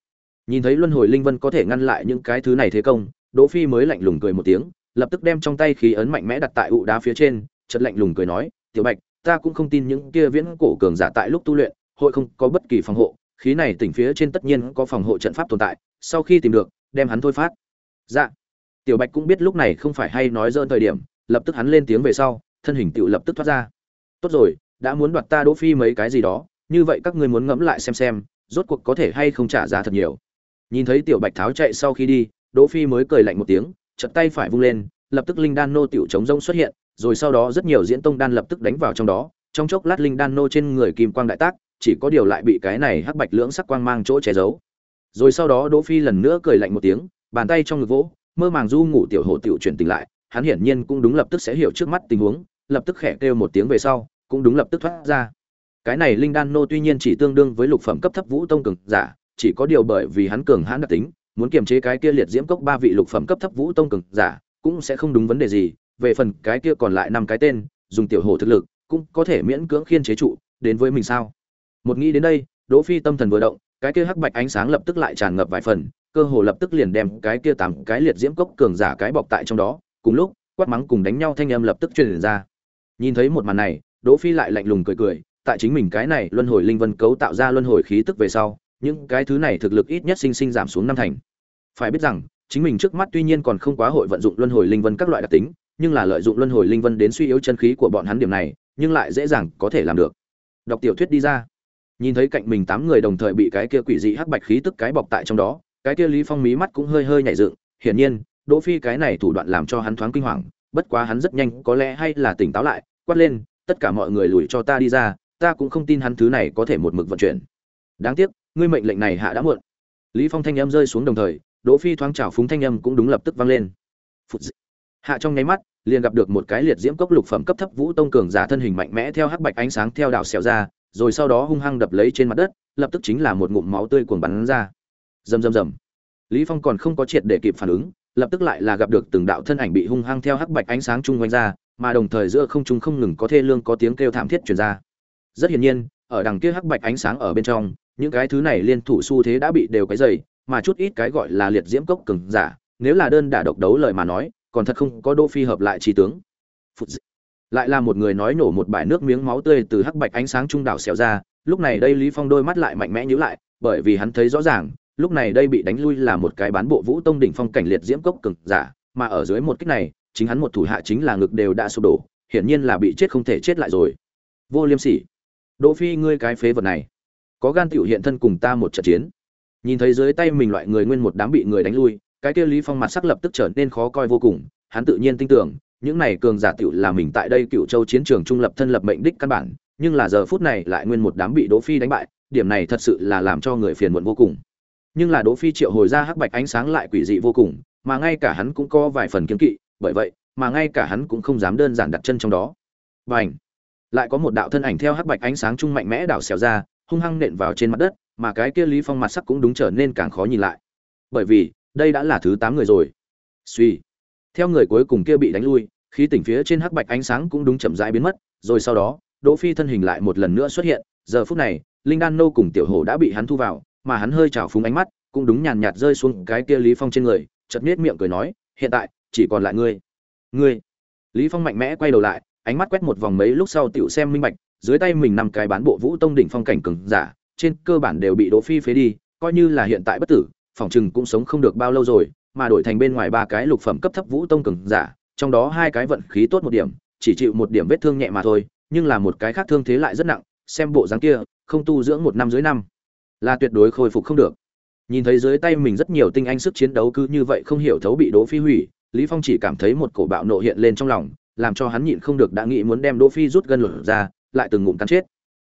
Speaker 1: Nhìn thấy luân hồi linh vân có thể ngăn lại những cái thứ này thế công, đỗ phi mới lạnh lùng cười một tiếng, lập tức đem trong tay khí ấn mạnh mẽ đặt tại ụ đá phía trên, chợt lạnh lùng cười nói, tiểu bạch, ta cũng không tin những kia viễn cổ cường giả tại lúc tu luyện, hội không có bất kỳ phòng hộ, khí này tỉnh phía trên tất nhiên có phòng hộ trận pháp tồn tại, sau khi tìm được, đem hắn thôi phát. Dạ. Tiểu bạch cũng biết lúc này không phải hay nói dơn thời điểm, lập tức hắn lên tiếng về sau, thân hình tựu lập tức thoát ra. Tốt rồi đã muốn đoạt ta đỗ phi mấy cái gì đó, như vậy các ngươi muốn ngẫm lại xem xem, rốt cuộc có thể hay không trả giá thật nhiều. Nhìn thấy tiểu bạch tháo chạy sau khi đi, đỗ phi mới cười lạnh một tiếng chật tay phải vung lên, lập tức linh đan nô tiểu chống rông xuất hiện, rồi sau đó rất nhiều diễn tông đan lập tức đánh vào trong đó, trong chốc lát linh đan nô trên người kim quang đại tác, chỉ có điều lại bị cái này hắc bạch lưỡng sắc quang mang chỗ che giấu. Rồi sau đó đỗ phi lần nữa cười lạnh một tiếng, bàn tay trong ngực vỗ, mơ màng du ngủ tiểu Hổ tiểu chuyển tỉnh lại, hắn hiển nhiên cũng đúng lập tức sẽ hiểu trước mắt tình huống, lập tức khẽ kêu một tiếng về sau cũng đúng lập tức thoát ra. Cái này linh đan nô tuy nhiên chỉ tương đương với lục phẩm cấp thấp vũ tông cường giả, chỉ có điều bởi vì hắn cường hãn đặc tính, muốn kiềm chế cái kia liệt diễm cốc ba vị lục phẩm cấp thấp vũ tông cường giả, cũng sẽ không đúng vấn đề gì. Về phần cái kia còn lại năm cái tên, dùng tiểu hồ thực lực, cũng có thể miễn cưỡng khiên chế trụ, đến với mình sao? Một nghĩ đến đây, đỗ phi tâm thần vừa động, cái kia hắc bạch ánh sáng lập tức lại tràn ngập vài phần, cơ hồ lập tức liền đem cái kia tám cái liệt diễm cốc cường giả cái bọc tại trong đó, cùng lúc, quát mắng cùng đánh nhau thanh âm lập tức truyền ra. Nhìn thấy một màn này đỗ phi lại lạnh lùng cười cười, tại chính mình cái này luân hồi linh vân cấu tạo ra luân hồi khí tức về sau, những cái thứ này thực lực ít nhất sinh sinh giảm xuống năm thành. Phải biết rằng, chính mình trước mắt tuy nhiên còn không quá hội vận dụng luân hồi linh vân các loại đặc tính, nhưng là lợi dụng luân hồi linh vân đến suy yếu chân khí của bọn hắn điểm này, nhưng lại dễ dàng có thể làm được. Đọc tiểu thuyết đi ra. Nhìn thấy cạnh mình tám người đồng thời bị cái kia quỷ dị hắc bạch khí tức cái bọc tại trong đó, cái kia lý phong mí mắt cũng hơi hơi nhảy dựng, hiển nhiên, đỗ phi cái này thủ đoạn làm cho hắn thoáng kinh hoàng, bất quá hắn rất nhanh có lẽ hay là tỉnh táo lại, quát lên tất cả mọi người lùi cho ta đi ra, ta cũng không tin hắn thứ này có thể một mực vận chuyển. Đáng tiếc, ngươi mệnh lệnh này hạ đã muộn. Lý phong thanh âm rơi xuống đồng thời, đỗ phi thoáng chảo phúng thanh âm cũng đúng lập tức vang lên. Phụt hạ trong nháy mắt, liền gặp được một cái liệt diễm cốc lục phẩm cấp thấp vũ tông cường giả thân hình mạnh mẽ theo hắc bạch ánh sáng theo đạo xẹo ra, rồi sau đó hung hăng đập lấy trên mặt đất, lập tức chính là một ngụm máu tươi cuồng bắn ra. Rầm rầm rầm. Lý phong còn không có triệt để kịp phản ứng, lập tức lại là gặp được từng đạo thân ảnh bị hung hăng theo hắc bạch ánh sáng chung quanh ra mà đồng thời giữa không trung không ngừng có thê lương có tiếng kêu thảm thiết truyền ra rất hiển nhiên, ở đằng kia hắc bạch ánh sáng ở bên trong, những cái thứ này liên thủ xu thế đã bị đều cái dày mà chút ít cái gọi là liệt diễm cốc cường giả, nếu là đơn đả độc đấu lời mà nói, còn thật không có đô phi hợp lại chi tướng Phụt dị. lại là một người nói nổ một bãi nước miếng máu tươi từ hắc bạch ánh sáng trung đảo xèo ra, lúc này đây lý phong đôi mắt lại mạnh mẽ nhíu lại, bởi vì hắn thấy rõ ràng, lúc này đây bị đánh lui là một cái bán bộ vũ tông đỉnh phong cảnh liệt diễm cốc cường giả, mà ở dưới một kích này chính hắn một thủ hạ chính là ngực đều đã sụp đổ, hiển nhiên là bị chết không thể chết lại rồi. Vô liêm sỉ. Đỗ phi, ngươi cái phế vật này. Có gan tiểu hiện thân cùng ta một trận chiến. Nhìn thấy dưới tay mình loại người nguyên một đám bị người đánh lui, cái kia lý phong mặt sắc lập tức trở nên khó coi vô cùng, hắn tự nhiên tin tưởng, những này cường giả tiểu là mình tại đây cựu châu chiến trường trung lập thân lập mệnh đích căn bản, nhưng là giờ phút này lại nguyên một đám bị đỗ phi đánh bại, điểm này thật sự là làm cho người phiền muộn vô cùng. Nhưng là đỗ phi triệu hồi ra hắc bạch ánh sáng lại quỷ dị vô cùng, mà ngay cả hắn cũng có vài phần kiêng kỵ bởi vậy, mà ngay cả hắn cũng không dám đơn giản đặt chân trong đó. Và lại có một đạo thân ảnh theo hắc bạch ánh sáng trung mạnh mẽ đảo xẻo ra, hung hăng nện vào trên mặt đất, mà cái kia lý phong mặt sắc cũng đúng trở nên càng khó nhìn lại. Bởi vì, đây đã là thứ tám người rồi. Suy theo người cuối cùng kia bị đánh lui, khí tỉnh phía trên hắc bạch ánh sáng cũng đúng chậm rãi biến mất, rồi sau đó, đỗ phi thân hình lại một lần nữa xuất hiện. Giờ phút này, linh đan nô cùng tiểu hổ đã bị hắn thu vào, mà hắn hơi trào phúng ánh mắt, cũng đúng nhàn nhạt rơi xuống cái kia lý phong trên người, chợt nhếch miệng cười nói, hiện tại chỉ còn lại ngươi. Ngươi. Lý phong mạnh mẽ quay đầu lại, ánh mắt quét một vòng mấy lúc sau tiểu xem minh bạch, dưới tay mình năm cái bán bộ vũ tông đỉnh phong cảnh cường giả, trên cơ bản đều bị đỗ phi phế đi, coi như là hiện tại bất tử, phòng trừng cũng sống không được bao lâu rồi, mà đổi thành bên ngoài ba cái lục phẩm cấp thấp vũ tông cường giả, trong đó hai cái vận khí tốt một điểm, chỉ chịu một điểm vết thương nhẹ mà thôi, nhưng là một cái khác thương thế lại rất nặng, xem bộ dáng kia, không tu dưỡng một năm dưới năm, là tuyệt đối khôi phục không được. Nhìn thấy dưới tay mình rất nhiều tinh anh sức chiến đấu cứ như vậy không hiểu thấu bị đỗ phi hủy lý phong chỉ cảm thấy một cổ bạo nộ hiện lên trong lòng, làm cho hắn nhịn không được đã nghĩ muốn đem đỗ phi rút gân lột ra, lại từng ngụm cắn chết.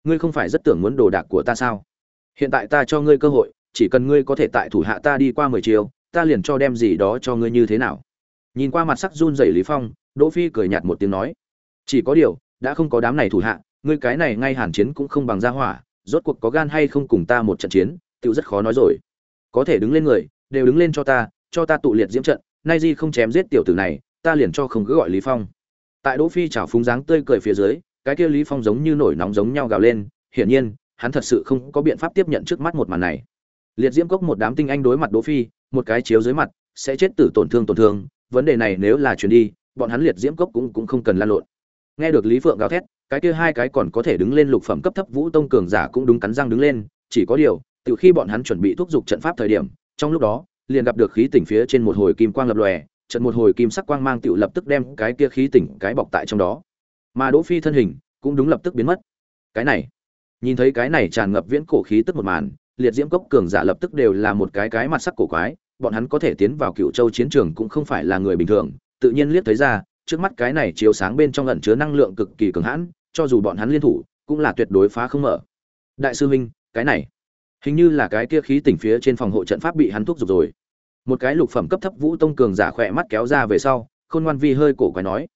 Speaker 1: Ngươi không phải rất tưởng muốn đồ đạc của ta sao? Hiện tại ta cho ngươi cơ hội, chỉ cần ngươi có thể tại thủ hạ ta đi qua mười chiều, ta liền cho đem gì đó cho ngươi như thế nào? Nhìn qua mặt sắc run rẩy lý phong, đỗ phi cười nhạt một tiếng nói, chỉ có điều, đã không có đám này thủ hạ, ngươi cái này ngay hàn chiến cũng không bằng gia hỏa, rốt cuộc có gan hay không cùng ta một trận chiến, tiểu rất khó nói rồi. Có thể đứng lên người, đều đứng lên cho ta cho ta tụ liệt diễm trận nay di không chém giết tiểu tử này, ta liền cho không cứ gọi lý phong. Tại đỗ phi chảo phúng dáng tươi cười phía dưới, cái kia lý phong giống như nổi nóng giống nhau gào lên, hiển nhiên, hắn thật sự không có biện pháp tiếp nhận trước mắt một màn này. Liệt diễm cốc một đám tinh anh đối mặt đỗ phi, một cái chiếu dưới mặt, sẽ chết tử tổn thương tổn thương, vấn đề này nếu là chuyển đi, bọn hắn liệt diễm cốc cũng cũng không cần lan lộn. Nghe được lý phượng gào thét, cái kia hai cái còn có thể đứng lên lục phẩm cấp thấp vũ tông cường giả cũng đúng cắn răng đứng lên, chỉ có điều, từ khi bọn hắn chuẩn bị thúc giục trận pháp thời điểm, trong lúc đó liền gặp được khí tỉnh phía trên một hồi kim quang lập lòe, trận một hồi kim sắc quang mang tựu lập tức đem cái kia khí tỉnh cái bọc tại trong đó. Mà đỗ phi thân hình cũng đúng lập tức biến mất. Cái này, nhìn thấy cái này tràn ngập viễn cổ khí tức một màn, liệt diễm cốc cường giả lập tức đều là một cái cái mặt sắc cổ quái, bọn hắn có thể tiến vào cựu châu chiến trường cũng không phải là người bình thường, tự nhiên liếc thấy ra, trước mắt cái này chiếu sáng bên trong ẩn chứa năng lượng cực kỳ cường hãn, cho dù bọn hắn liên thủ, cũng là tuyệt đối phá không mở. Đại sư huynh cái này, hình như là cái kia khí tỉnh phía trên phòng hộ trận pháp bị hắn thúc giục rồi một cái lục phẩm cấp thấp vũ tông cường giả khỏe mắt kéo ra về sau, khôn ngoan vi hơi cổ quái nói,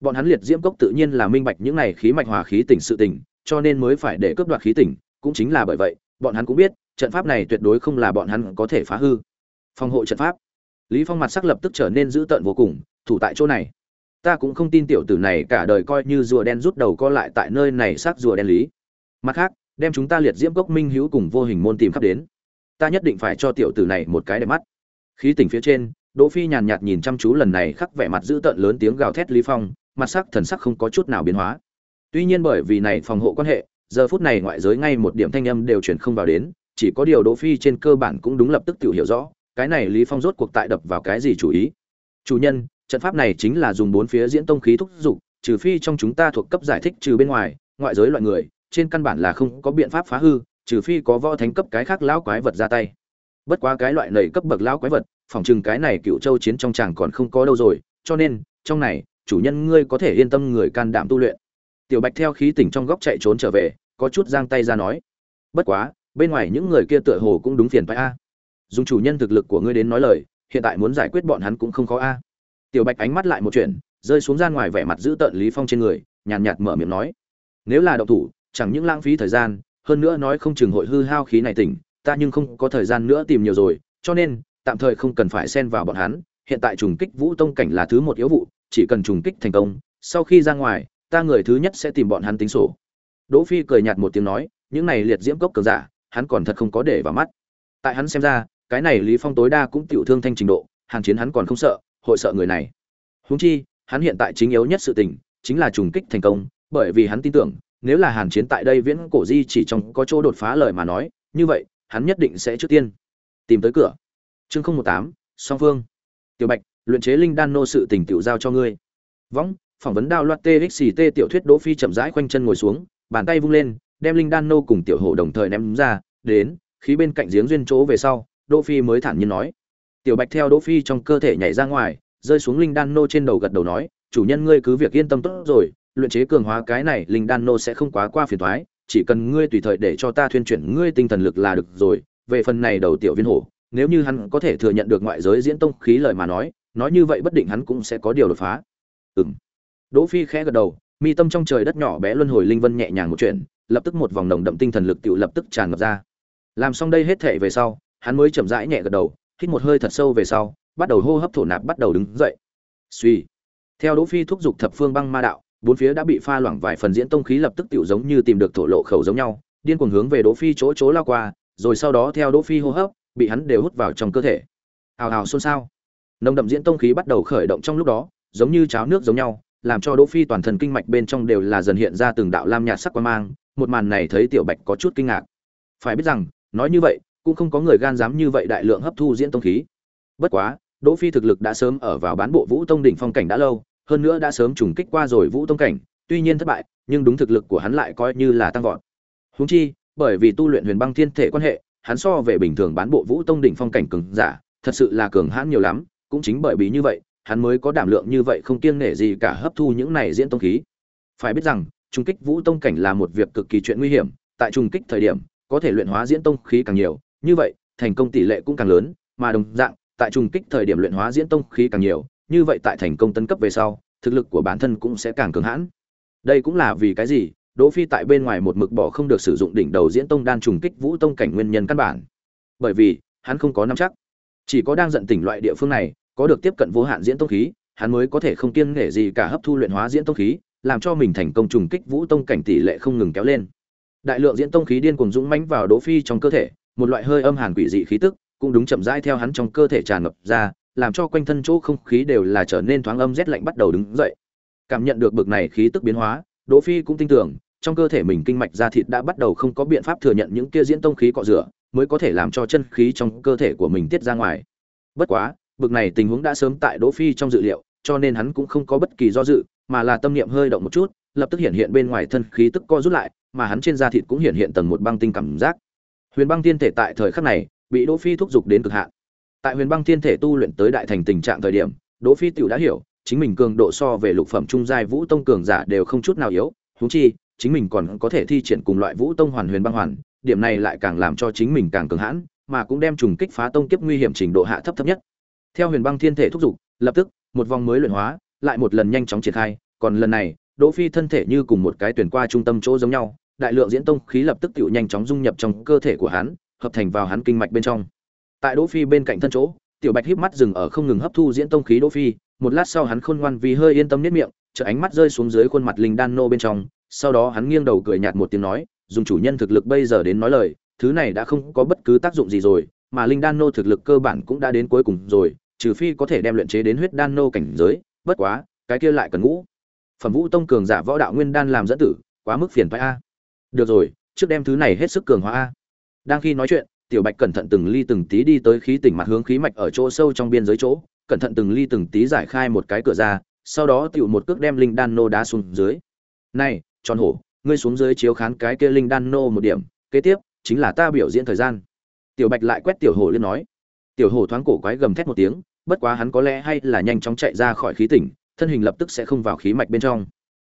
Speaker 1: bọn hắn liệt diễm cốc tự nhiên là minh bạch những này khí mạch hòa khí tỉnh sự tỉnh cho nên mới phải để cướp đoạt khí tỉnh, cũng chính là bởi vậy, bọn hắn cũng biết, trận pháp này tuyệt đối không là bọn hắn có thể phá hư. Phòng hộ trận pháp. Lý phong mặt sắc lập tức trở nên dữ tợn vô cùng, thủ tại chỗ này, ta cũng không tin tiểu tử này cả đời coi như rùa đen rút đầu co lại tại nơi này xác rùa đen lý. Mặt khác, đem chúng ta liệt diễm cốc minh hữu cùng vô hình môn tìm khắp đến. Ta nhất định phải cho tiểu tử này một cái đẹp mắt khí tỉnh phía trên, đỗ phi nhàn nhạt nhìn chăm chú lần này khắc vẻ mặt dữ tợn lớn tiếng gào thét lý phong, mặt sắc thần sắc không có chút nào biến hóa. Tuy nhiên bởi vì này phòng hộ quan hệ, giờ phút này ngoại giới ngay một điểm thanh âm đều chuyển không vào đến, chỉ có điều đỗ phi trên cơ bản cũng đúng lập tức tự hiểu rõ, cái này lý phong rốt cuộc tại đập vào cái gì chủ ý. Chủ nhân, trận pháp này chính là dùng bốn phía diễn tông khí thúc dục, trừ phi trong chúng ta thuộc cấp giải thích trừ bên ngoài, ngoại giới loại người, trên căn bản là không có biện pháp phá hư, trừ phi có võ thánh cấp cái khác lão quái vật ra tay bất quá cái loại nầy cấp bậc lão quái vật phòng chừng cái này cựu châu chiến trong chàng còn không có đâu rồi, cho nên, trong này, chủ nhân ngươi có thể yên tâm người can đảm tu luyện. Tiểu bạch theo khí tỉnh trong góc chạy trốn trở về, có chút giang tay ra nói. Bất quá, bên ngoài những người kia tựa hồ cũng đúng phiền phải a. Dùng chủ nhân thực lực của ngươi đến nói lời, hiện tại muốn giải quyết bọn hắn cũng không khó a. Tiểu bạch ánh mắt lại một chuyện, rơi xuống ra ngoài vẻ mặt giữ tợn lý phong trên người, nhàn nhạt mở miệng nói. Nếu là động thủ, chẳng những lãng phí thời gian, hơn nữa nói không chừng hội hư hao khí này tỉnh ta nhưng không có thời gian nữa tìm nhiều rồi, cho nên, tạm thời không cần phải xen vào bọn hắn. Hiện tại trùng kích vũ tông cảnh là thứ một yếu vụ, chỉ cần trùng kích thành công, sau khi ra ngoài, ta người thứ nhất sẽ tìm bọn hắn tính sổ. Đỗ phi cười nhạt một tiếng nói, những này liệt diễm cốc cường giả, hắn còn thật không có để vào mắt. Tại hắn xem ra, cái này lý phong tối đa cũng tiểu thương thanh trình độ, hàng chiến hắn còn không sợ, hội sợ người này. Huống chi, hắn hiện tại chính yếu nhất sự tình, chính là trùng kích thành công, bởi vì hắn tin tưởng, nếu là hàn chiến tại đây viễn cổ di chỉ trong có chỗ đột phá lời mà nói, như vậy hắn nhất định sẽ trước tiên tìm tới cửa. Chương không một tám, song phương. Tiểu bạch, luyện chế linh đan nô sự tình tiểu giao cho ngươi. Võng, phỏng vấn đao loạt txt tiểu thuyết đỗ phi chậm rãi khoanh chân ngồi xuống, bàn tay vung lên, đem linh đan nô cùng tiểu hổ đồng thời ném ra, đến, khí bên cạnh giếng duyên chỗ về sau, đỗ phi mới thản nhiên nói. Tiểu bạch theo đỗ phi trong cơ thể nhảy ra ngoài, rơi xuống linh đan nô trên đầu gật đầu nói, chủ nhân ngươi cứ việc yên tâm tốt rồi, luyện chế cường hóa cái này, linh đan nô sẽ không quá qua phiền toái chỉ cần ngươi tùy thời để cho ta thuyên chuyển ngươi tinh thần lực là được rồi, về phần này đầu tiểu viên hổ, nếu như hắn có thể thừa nhận được ngoại giới diễn tông khí lời mà nói nói như vậy bất định hắn cũng sẽ có điều đột phá. Ừm. Đỗ phi khẽ gật đầu, mi tâm trong trời đất nhỏ bé luân hồi linh vân nhẹ nhàng một chuyện, lập tức một vòng nồng đậm tinh thần lực tự lập tức tràn ngập ra. Làm xong đây hết thể về sau, hắn mới chậm rãi nhẹ gật đầu, hít một hơi thật sâu về sau, bắt đầu hô hấp thổ nạp bắt đầu đứng dậy. Suy theo đỗ phi thúc giục thập phương băng ma đạo bốn phía đã bị pha loãng vài phần diễn tông khí lập tức tiểu giống như tìm được thổ lộ khẩu giống nhau, điên cuồng hướng về đỗ phi chỗ chỗ lao qua, rồi sau đó theo đỗ phi hô hấp, bị hắn đều hút vào trong cơ thể. Ào ào xôn xao. Nồng đậm diễn tông khí bắt đầu khởi động trong lúc đó, giống như cháo nước giống nhau, làm cho đỗ phi toàn thân kinh mạch bên trong đều là dần hiện ra từng đạo lam nhạt sắc quang mang, một màn này thấy tiểu bạch có chút kinh ngạc. Phải biết rằng, nói như vậy, cũng không có người gan dám như vậy đại lượng hấp thu diễn tông khí. Bất quá, đỗ phi thực lực đã sớm ở vào bán bộ vũ tông đỉnh phong cảnh đã lâu hơn nữa đã sớm trùng kích qua rồi vũ tông cảnh, tuy nhiên thất bại, nhưng đúng thực lực của hắn lại coi như là tăng vọt. Húng chi, bởi vì tu luyện huyền băng thiên thể quan hệ, hắn so về bình thường bán bộ vũ tông đỉnh phong cảnh cường giả, thật sự là cường hãn nhiều lắm, cũng chính bởi vì như vậy, hắn mới có đảm lượng như vậy không kiêng nể gì cả hấp thu những này diễn tông khí. Phải biết rằng, trùng kích vũ tông cảnh là một việc cực kỳ chuyện nguy hiểm, tại trùng kích thời điểm, có thể luyện hóa diễn tông khí càng nhiều, như vậy, thành công tỷ lệ cũng càng lớn, mà đồng dạng, tại trùng kích thời điểm luyện hóa diễn tông khí càng nhiều như vậy tại thành công tấn cấp về sau, thực lực của bản thân cũng sẽ càng cường hãn. Đây cũng là vì cái gì? Đỗ phi tại bên ngoài một mực bỏ không được sử dụng đỉnh đầu diễn tông đan trùng kích vũ tông cảnh nguyên nhân căn bản. Bởi vì, hắn không có nắm chắc. Chỉ có đang giận tỉnh loại địa phương này, có được tiếp cận vô hạn diễn tông khí, hắn mới có thể không kiêng nể gì cả hấp thu luyện hóa diễn tông khí, làm cho mình thành công trùng kích vũ tông cảnh tỷ lệ không ngừng kéo lên. Đại lượng diễn tông khí điên cuồng dũng mãnh vào đỗ phi trong cơ thể, một loại hơi âm hàn quỷ dị khí tức, cũng đúng chậm rãi theo hắn trong cơ thể tràn ngập ra làm cho quanh thân chỗ không khí đều là trở nên thoáng âm rét lạnh bắt đầu đứng dậy. Cảm nhận được bực này khí tức biến hóa, đỗ phi cũng tin tưởng, trong cơ thể mình kinh mạch da thịt đã bắt đầu không có biện pháp thừa nhận những kia diễn tông khí cọ rửa, mới có thể làm cho chân khí trong cơ thể của mình tiết ra ngoài. Bất quá, bực này tình huống đã sớm tại đỗ phi trong dự liệu, cho nên hắn cũng không có bất kỳ do dự, mà là tâm niệm hơi động một chút, lập tức hiện hiện bên ngoài thân khí tức co rút lại, mà hắn trên da thịt cũng hiện hiện tầng một băng tinh cảm giác. Huyền băng tiên thể tại thời khắc này, bị đỗ phi thúc giục đến cực hạn tại huyền băng thiên thể tu luyện tới đại thành tình trạng thời điểm, đỗ phi tiểu đã hiểu, chính mình cường độ so về lục phẩm trung giai vũ tông cường giả đều không chút nào yếu, huống chi, chính mình còn có thể thi triển cùng loại vũ tông hoàn huyền băng hoàn, điểm này lại càng làm cho chính mình càng cường hãn, mà cũng đem trùng kích phá tông kiếp nguy hiểm trình độ hạ thấp thấp nhất. Theo huyền băng thiên thể thúc giục, lập tức, một vòng mới luyện hóa, lại một lần nhanh chóng triển khai, còn lần này, đỗ phi thân thể như cùng một cái tuyển qua trung tâm chỗ giống nhau, đại lượng diễn tông khí lập tức tiểu nhanh chóng dung nhập trong cơ thể của hắn, hợp thành vào hắn kinh mạch bên trong tại đỗ phi bên cạnh thân chỗ, tiểu bạch híp mắt dừng ở không ngừng hấp thu diễn tông khí đỗ phi, một lát sau hắn khôn ngoan vì hơi yên tâm niết miệng chợ ánh mắt rơi xuống dưới khuôn mặt linh đan nô bên trong, sau đó hắn nghiêng đầu cười nhạt một tiếng nói, dùng chủ nhân thực lực bây giờ đến nói lời, thứ này đã không có bất cứ tác dụng gì rồi, mà linh đan nô thực lực cơ bản cũng đã đến cuối cùng rồi, trừ phi có thể đem luyện chế đến huyết đan nô cảnh giới, bất quá, cái kia lại cần ngũ. Phẩm vũ tông cường giả võ đạo nguyên đan làm dẫn tử, quá mức phiền phải a. Được rồi, trước đem thứ này hết sức cường hóa a. Đang khi nói chuyện tiểu bạch cẩn thận từng ly từng tí đi tới khí tỉnh mặt hướng khí mạch ở chỗ sâu trong biên giới chỗ, cẩn thận từng ly từng tí giải khai một cái cửa ra, sau đó tiểu một cước đem linh đan nô đá xuống dưới. Này, tròn hổ, ngươi xuống dưới chiếu khán cái kia linh đan nô một điểm, kế tiếp chính là ta biểu diễn thời gian. Tiểu bạch lại quét tiểu hổ lên nói. Tiểu hổ thoáng cổ quái gầm thét một tiếng, bất quá hắn có lẽ hay là nhanh chóng chạy ra khỏi khí tỉnh, thân hình lập tức sẽ không vào khí mạch bên trong.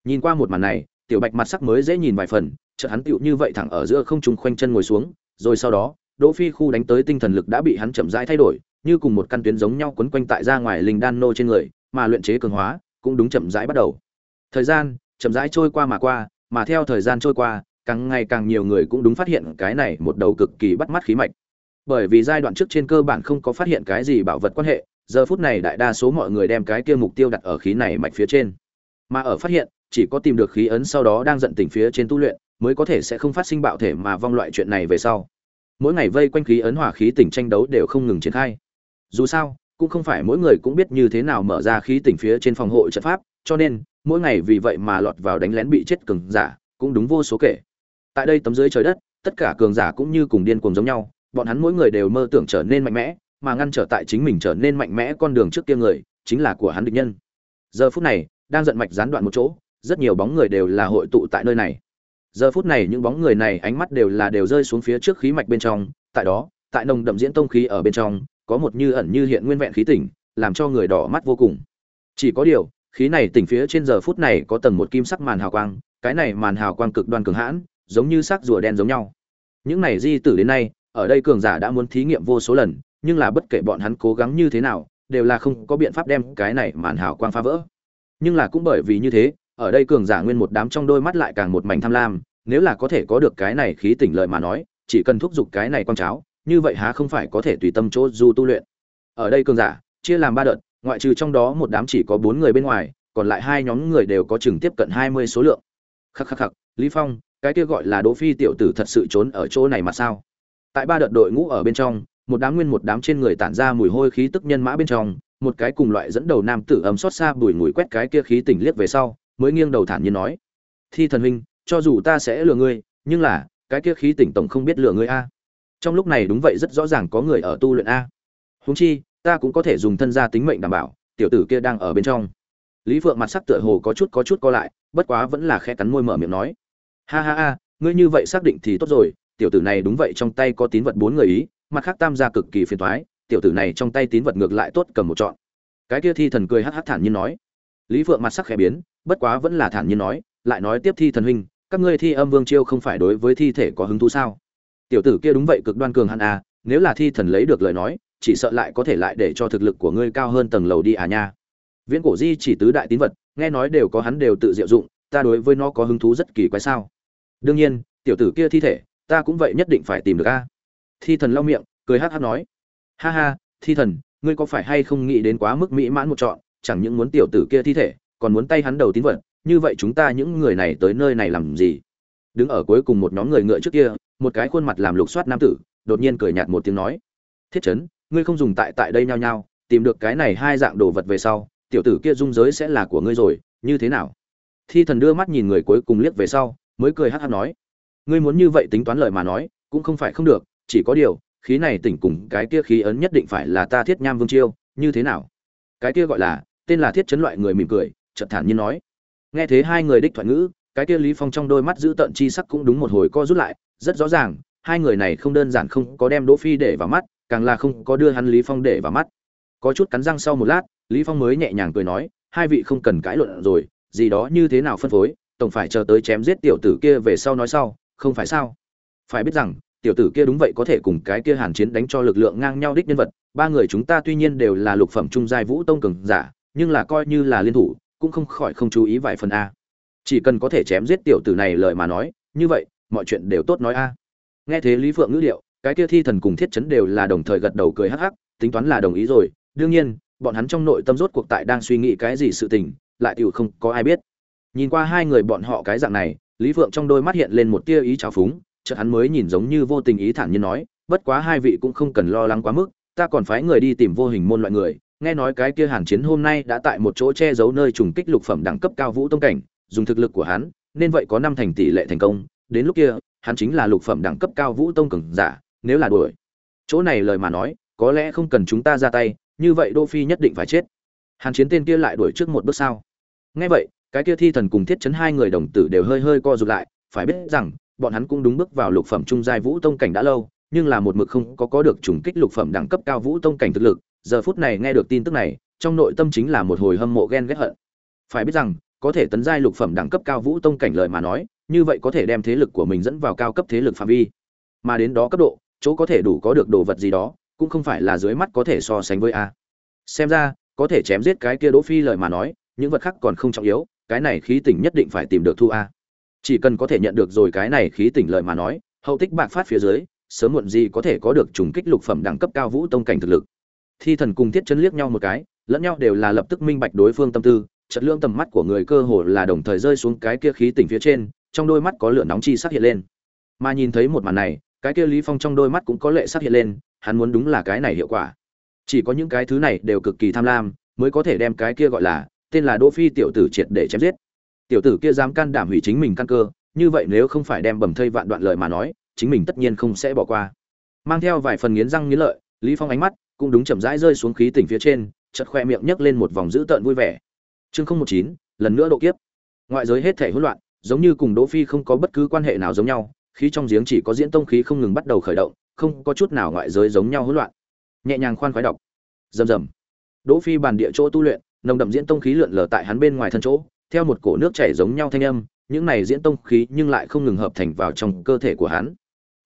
Speaker 1: Nhìn qua một màn này, tiểu bạch mặt sắc mới dễ nhìn vài phần, chợt hắn tựu như vậy thẳng ở giữa không trung khoanh chân ngồi xuống, rồi sau đó Đỗ Phi khu đánh tới tinh thần lực đã bị hắn chậm rãi thay đổi, như cùng một căn tuyến giống nhau quấn quanh tại ra ngoài linh đan nô trên người, mà luyện chế cường hóa cũng đúng chậm rãi bắt đầu. Thời gian chậm rãi trôi qua mà qua, mà theo thời gian trôi qua, càng ngày càng nhiều người cũng đúng phát hiện cái này một đầu cực kỳ bắt mắt khí mạch. Bởi vì giai đoạn trước trên cơ bản không có phát hiện cái gì bảo vật quan hệ giờ phút này đại đa số mọi người đem cái kia mục tiêu đặt ở khí này mạch phía trên. Mà ở phát hiện chỉ có tìm được khí ấn sau đó đang giận tỉnh phía trên tu luyện mới có thể sẽ không phát sinh bạo thể mà vong loại chuyện này về sau mỗi ngày vây quanh khí ấn hỏa khí tỉnh tranh đấu đều không ngừng triển khai. Dù sao, cũng không phải mỗi người cũng biết như thế nào mở ra khí tỉnh phía trên phòng hộ trận pháp, cho nên, mỗi ngày vì vậy mà lọt vào đánh lén bị chết cường giả, cũng đúng vô số kể. Tại đây tấm dưới trời đất, tất cả cường giả cũng như cùng điên cuồng giống nhau, bọn hắn mỗi người đều mơ tưởng trở nên mạnh mẽ, mà ngăn trở tại chính mình trở nên mạnh mẽ con đường trước kia người, chính là của hắn địch nhân. Giờ phút này, đang giận mạch gián đoạn một chỗ, rất nhiều bóng người đều là hội tụ tại nơi này giờ phút này những bóng người này ánh mắt đều là đều rơi xuống phía trước khí mạch bên trong, tại đó, tại nồng đậm diễn tông khí ở bên trong, có một như ẩn như hiện nguyên vẹn khí tỉnh, làm cho người đỏ mắt vô cùng. Chỉ có điều, khí này tỉnh phía trên giờ phút này có tầng một kim sắc màn hào quang, cái này màn hào quang cực đoan cường hãn, giống như sắc rùa đen giống nhau. Những này di tử đến nay, ở đây cường giả đã muốn thí nghiệm vô số lần, nhưng là bất kể bọn hắn cố gắng như thế nào, đều là không có biện pháp đem cái này màn hào quang phá vỡ. Nhưng là cũng bởi vì như thế ở đây cường giả nguyên một đám trong đôi mắt lại càng một mảnh tham lam, nếu là có thể có được cái này khí tỉnh lợi mà nói, chỉ cần thúc giục cái này quang cháo, như vậy há không phải có thể tùy tâm chỗ du tu luyện. Ở đây cường giả, chia làm ba đợt, ngoại trừ trong đó một đám chỉ có bốn người bên ngoài, còn lại hai nhóm người đều có chừng tiếp cận hai mươi số lượng. Khắc khắc khắc, lý phong, cái kia gọi là đỗ phi tiểu tử thật sự trốn ở chỗ này mà sao? Tại ba đợt đội ngũ ở bên trong, một đám nguyên một đám trên người tản ra mùi hôi khí tức nhân mã bên trong, một cái cùng loại dẫn đầu nam tử ấm xót xa bùi mùi quét cái kia khí tỉnh liếc về sau mới nghiêng đầu thản nhiên nói, thi thần huynh, cho dù ta sẽ lừa ngươi, nhưng là, cái kia khí tỉnh tổng không biết lừa ngươi a. Trong lúc này đúng vậy rất rõ ràng có người ở tu luyện a. Huống chi, ta cũng có thể dùng thân gia tính mệnh đảm bảo, tiểu tử kia đang ở bên trong. Lý phượng mặt sắc tựa hồ có chút có chút co lại, bất quá vẫn là khẽ cắn môi mở miệng nói, ha ha ha, ngươi như vậy xác định thì tốt rồi, tiểu tử này đúng vậy trong tay có tín vật bốn người ý, mặt khác tam gia cực kỳ phiền toái, tiểu tử này trong tay tín vật ngược lại tốt cầm một chọn cái kia thi thần cười hắc hắc thản nhiên nói. Lý phượng mặt sắc khẽ biến bất quá vẫn là thản nhiên nói, lại nói tiếp thi thần huynh, các ngươi thi âm vương chiêu không phải đối với thi thể có hứng thú sao? Tiểu tử kia đúng vậy cực đoan cường hẳn à nếu là thi thần lấy được lời nói, chỉ sợ lại có thể lại để cho thực lực của ngươi cao hơn tầng lầu đi à nha. Viễn cổ di chỉ tứ đại tín vật, nghe nói đều có hắn đều tự diệu dụng, ta đối với nó có hứng thú rất kỳ quái sao? Đương nhiên, tiểu tử kia thi thể, ta cũng vậy nhất định phải tìm được a. Thi thần lau miệng, cười hát hát nói. Ha ha, thi thần, ngươi có phải hay không nghĩ đến quá mức mỹ mãn một chọn chẳng những muốn tiểu tử kia thi thể còn muốn tay hắn đầu tín vật, như vậy chúng ta những người này tới nơi này làm gì? Đứng ở cuối cùng một nhóm người ngựa trước kia, một cái khuôn mặt làm lục soát nam tử, đột nhiên cười nhạt một tiếng nói, thiết chấn, ngươi không dùng tại tại đây nhao nhao, tìm được cái này hai dạng đồ vật về sau, tiểu tử kia dung giới sẽ là của ngươi rồi, như thế nào? Thi thần đưa mắt nhìn người cuối cùng liếc về sau, mới cười hát hát nói, ngươi muốn như vậy tính toán lời mà nói, cũng không phải không được, chỉ có điều, khí này tỉnh cùng cái kia khí ấn nhất định phải là ta thiết nham vương chiêu, như thế nào? Cái kia gọi là, tên là thiết chấn loại người mỉm cười chợt thản nhiên nói. Nghe thế hai người đích thoại ngữ, cái kia lý phong trong đôi mắt giữ tận chi sắc cũng đúng một hồi co rút lại, rất rõ ràng, hai người này không đơn giản không có đem đỗ phi để vào mắt, càng là không có đưa hắn lý phong để vào mắt. Có chút cắn răng sau một lát, lý phong mới nhẹ nhàng cười nói, hai vị không cần cãi luận rồi, gì đó như thế nào phân phối, tổng phải chờ tới chém giết tiểu tử kia về sau nói sau, không phải sao? Phải biết rằng, tiểu tử kia đúng vậy có thể cùng cái kia hàn chiến đánh cho lực lượng ngang nhau đích nhân vật, ba người chúng ta tuy nhiên đều là lục phẩm trung giai vũ tông cường giả, nhưng là coi như là liên thủ cũng không khỏi không chú ý vài phần a. Chỉ cần có thể chém giết tiểu tử này lời mà nói, như vậy, mọi chuyện đều tốt nói a. Nghe thế lý phượng ngữ điệu, cái kia thi thần cùng thiết chấn đều là đồng thời gật đầu cười hắc hắc, tính toán là đồng ý rồi. Đương nhiên, bọn hắn trong nội tâm rốt cuộc tại đang suy nghĩ cái gì sự tình, lại tiểu không có ai biết. Nhìn qua hai người bọn họ cái dạng này, lý phượng trong đôi mắt hiện lên một tia ý trào phúng, chợt hắn mới nhìn giống như vô tình ý thản nhiên nói, bất quá hai vị cũng không cần lo lắng quá mức, ta còn phái người đi tìm vô hình môn loại người nghe nói cái kia hàn chiến hôm nay đã tại một chỗ che giấu nơi trùng kích lục phẩm đẳng cấp cao vũ tông cảnh, dùng thực lực của hắn, nên vậy có năm thành tỷ lệ thành công. Đến lúc kia, hắn chính là lục phẩm đẳng cấp cao vũ tông cường giả, nếu là đuổi. Chỗ này lời mà nói, có lẽ không cần chúng ta ra tay, như vậy đô phi nhất định phải chết. Hàn chiến tên kia lại đuổi trước một bước sao? Nghe vậy, cái kia thi thần cùng thiết chấn hai người đồng tử đều hơi hơi co rụt lại, phải biết rằng, bọn hắn cũng đúng bước vào lục phẩm trung giai vũ tông cảnh đã lâu, nhưng là một mực không có có được trùng kích lục phẩm đẳng cấp cao vũ tông cảnh thực lực giờ phút này nghe được tin tức này, trong nội tâm chính là một hồi hâm mộ ghen ghét hận. Phải biết rằng, có thể tấn giai lục phẩm đẳng cấp cao vũ tông cảnh lợi mà nói, như vậy có thể đem thế lực của mình dẫn vào cao cấp thế lực phạm vi. Mà đến đó cấp độ, chỗ có thể đủ có được đồ vật gì đó, cũng không phải là dưới mắt có thể so sánh với a. Xem ra, có thể chém giết cái kia đỗ phi lợi mà nói, những vật khác còn không trọng yếu, cái này khí tỉnh nhất định phải tìm được thu a. Chỉ cần có thể nhận được rồi cái này khí tỉnh lời mà nói, hậu tích bạc phát phía dưới, sớm muộn gì có thể có được trùng kích lục phẩm đẳng cấp cao vũ tông cảnh thực lực thi thần cùng thiết chân liếc nhau một cái, lẫn nhau đều là lập tức minh bạch đối phương tâm tư Trận lương tầm mắt của người cơ hồ là đồng thời rơi xuống cái kia khí tỉnh phía trên, trong đôi mắt có lửa nóng chi sắc hiện lên. Mà nhìn thấy một màn này, cái kia lý phong trong đôi mắt cũng có lệ sắc hiện lên, hắn muốn đúng là cái này hiệu quả. Chỉ có những cái thứ này đều cực kỳ tham lam, mới có thể đem cái kia gọi là, tên là đỗ phi tiểu tử triệt để chém giết. Tiểu tử kia dám can đảm hủy chính mình căn cơ, như vậy nếu không phải đem bầm thây vạn đoạn lời mà nói, chính mình tất nhiên không sẽ bỏ qua. Mang theo vài phần nghiến răng nghiến lợi, lý phong ánh mắt cũng đúng chậm rãi rơi xuống khí tỉnh phía trên, chợt khoe miệng nhấc lên một vòng dữ tợn vui vẻ. Chương không một chín, lần nữa độ kiếp. Ngoại giới hết thể hỗn loạn, giống như cùng đỗ phi không có bất cứ quan hệ nào giống nhau, khí trong giếng chỉ có diễn tông khí không ngừng bắt đầu khởi động, không có chút nào ngoại giới giống nhau hỗn loạn. Nhẹ nhàng khoan khoái đọc. Rầm rầm. Đỗ phi bàn địa chỗ tu luyện, nồng đậm diễn tông khí lượn lờ tại hắn bên ngoài thân chỗ, theo một cổ nước chảy giống nhau thanh âm, những này diễn tông khí nhưng lại không ngừng hợp thành vào trong cơ thể của hắn.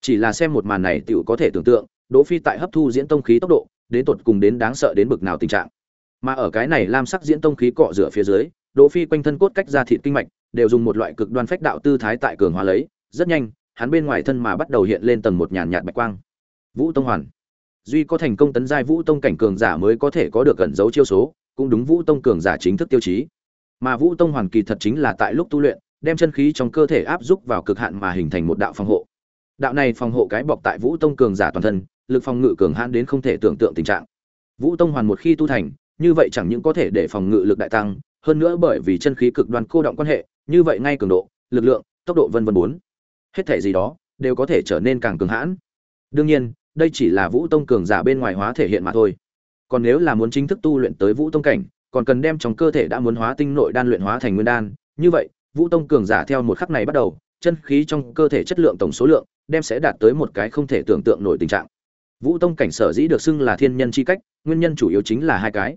Speaker 1: Chỉ là xem một màn này tiểu có thể tưởng tượng, đỗ phi tại hấp thu diễn tông khí tốc độ đến tột cùng đến đáng sợ đến bực nào tình trạng. Mà ở cái này lam sắc diễn tông khí cọ rửa phía dưới, đỗ phi quanh thân cốt cách ra thịt kinh mạch, đều dùng một loại cực đoan phách đạo tư thái tại cường hóa lấy, rất nhanh, hắn bên ngoài thân mà bắt đầu hiện lên tầng một nhàn nhạt bạch quang. Vũ tông hoàn. Duy có thành công tấn giai vũ tông cảnh cường giả mới có thể có được gần dấu chiêu số, cũng đúng vũ tông cường giả chính thức tiêu chí. Mà vũ tông hoàn kỳ thật chính là tại lúc tu luyện, đem chân khí trong cơ thể áp dụng vào cực hạn mà hình thành một đạo phòng hộ đạo này phòng hộ cái bọc tại vũ tông cường giả toàn thân, lực phòng ngự cường hãn đến không thể tưởng tượng tình trạng. Vũ tông hoàn một khi tu thành, như vậy chẳng những có thể để phòng ngự lực đại tăng, hơn nữa bởi vì chân khí cực đoan cô động quan hệ, như vậy ngay cường độ, lực lượng, tốc độ vân vân bốn, hết thể gì đó, đều có thể trở nên càng cường hãn. Đương nhiên, đây chỉ là vũ tông cường giả bên ngoài hóa thể hiện mà thôi. Còn nếu là muốn chính thức tu luyện tới vũ tông cảnh, còn cần đem trong cơ thể đã muốn hóa tinh nội đan luyện hóa thành nguyên đan. Như vậy, vũ tông cường giả theo một khắc này bắt đầu, chân khí trong cơ thể chất lượng tổng số lượng đem sẽ đạt tới một cái không thể tưởng tượng nổi tình trạng. Vũ tông cảnh sở dĩ được xưng là thiên nhân chi cách, nguyên nhân chủ yếu chính là hai cái.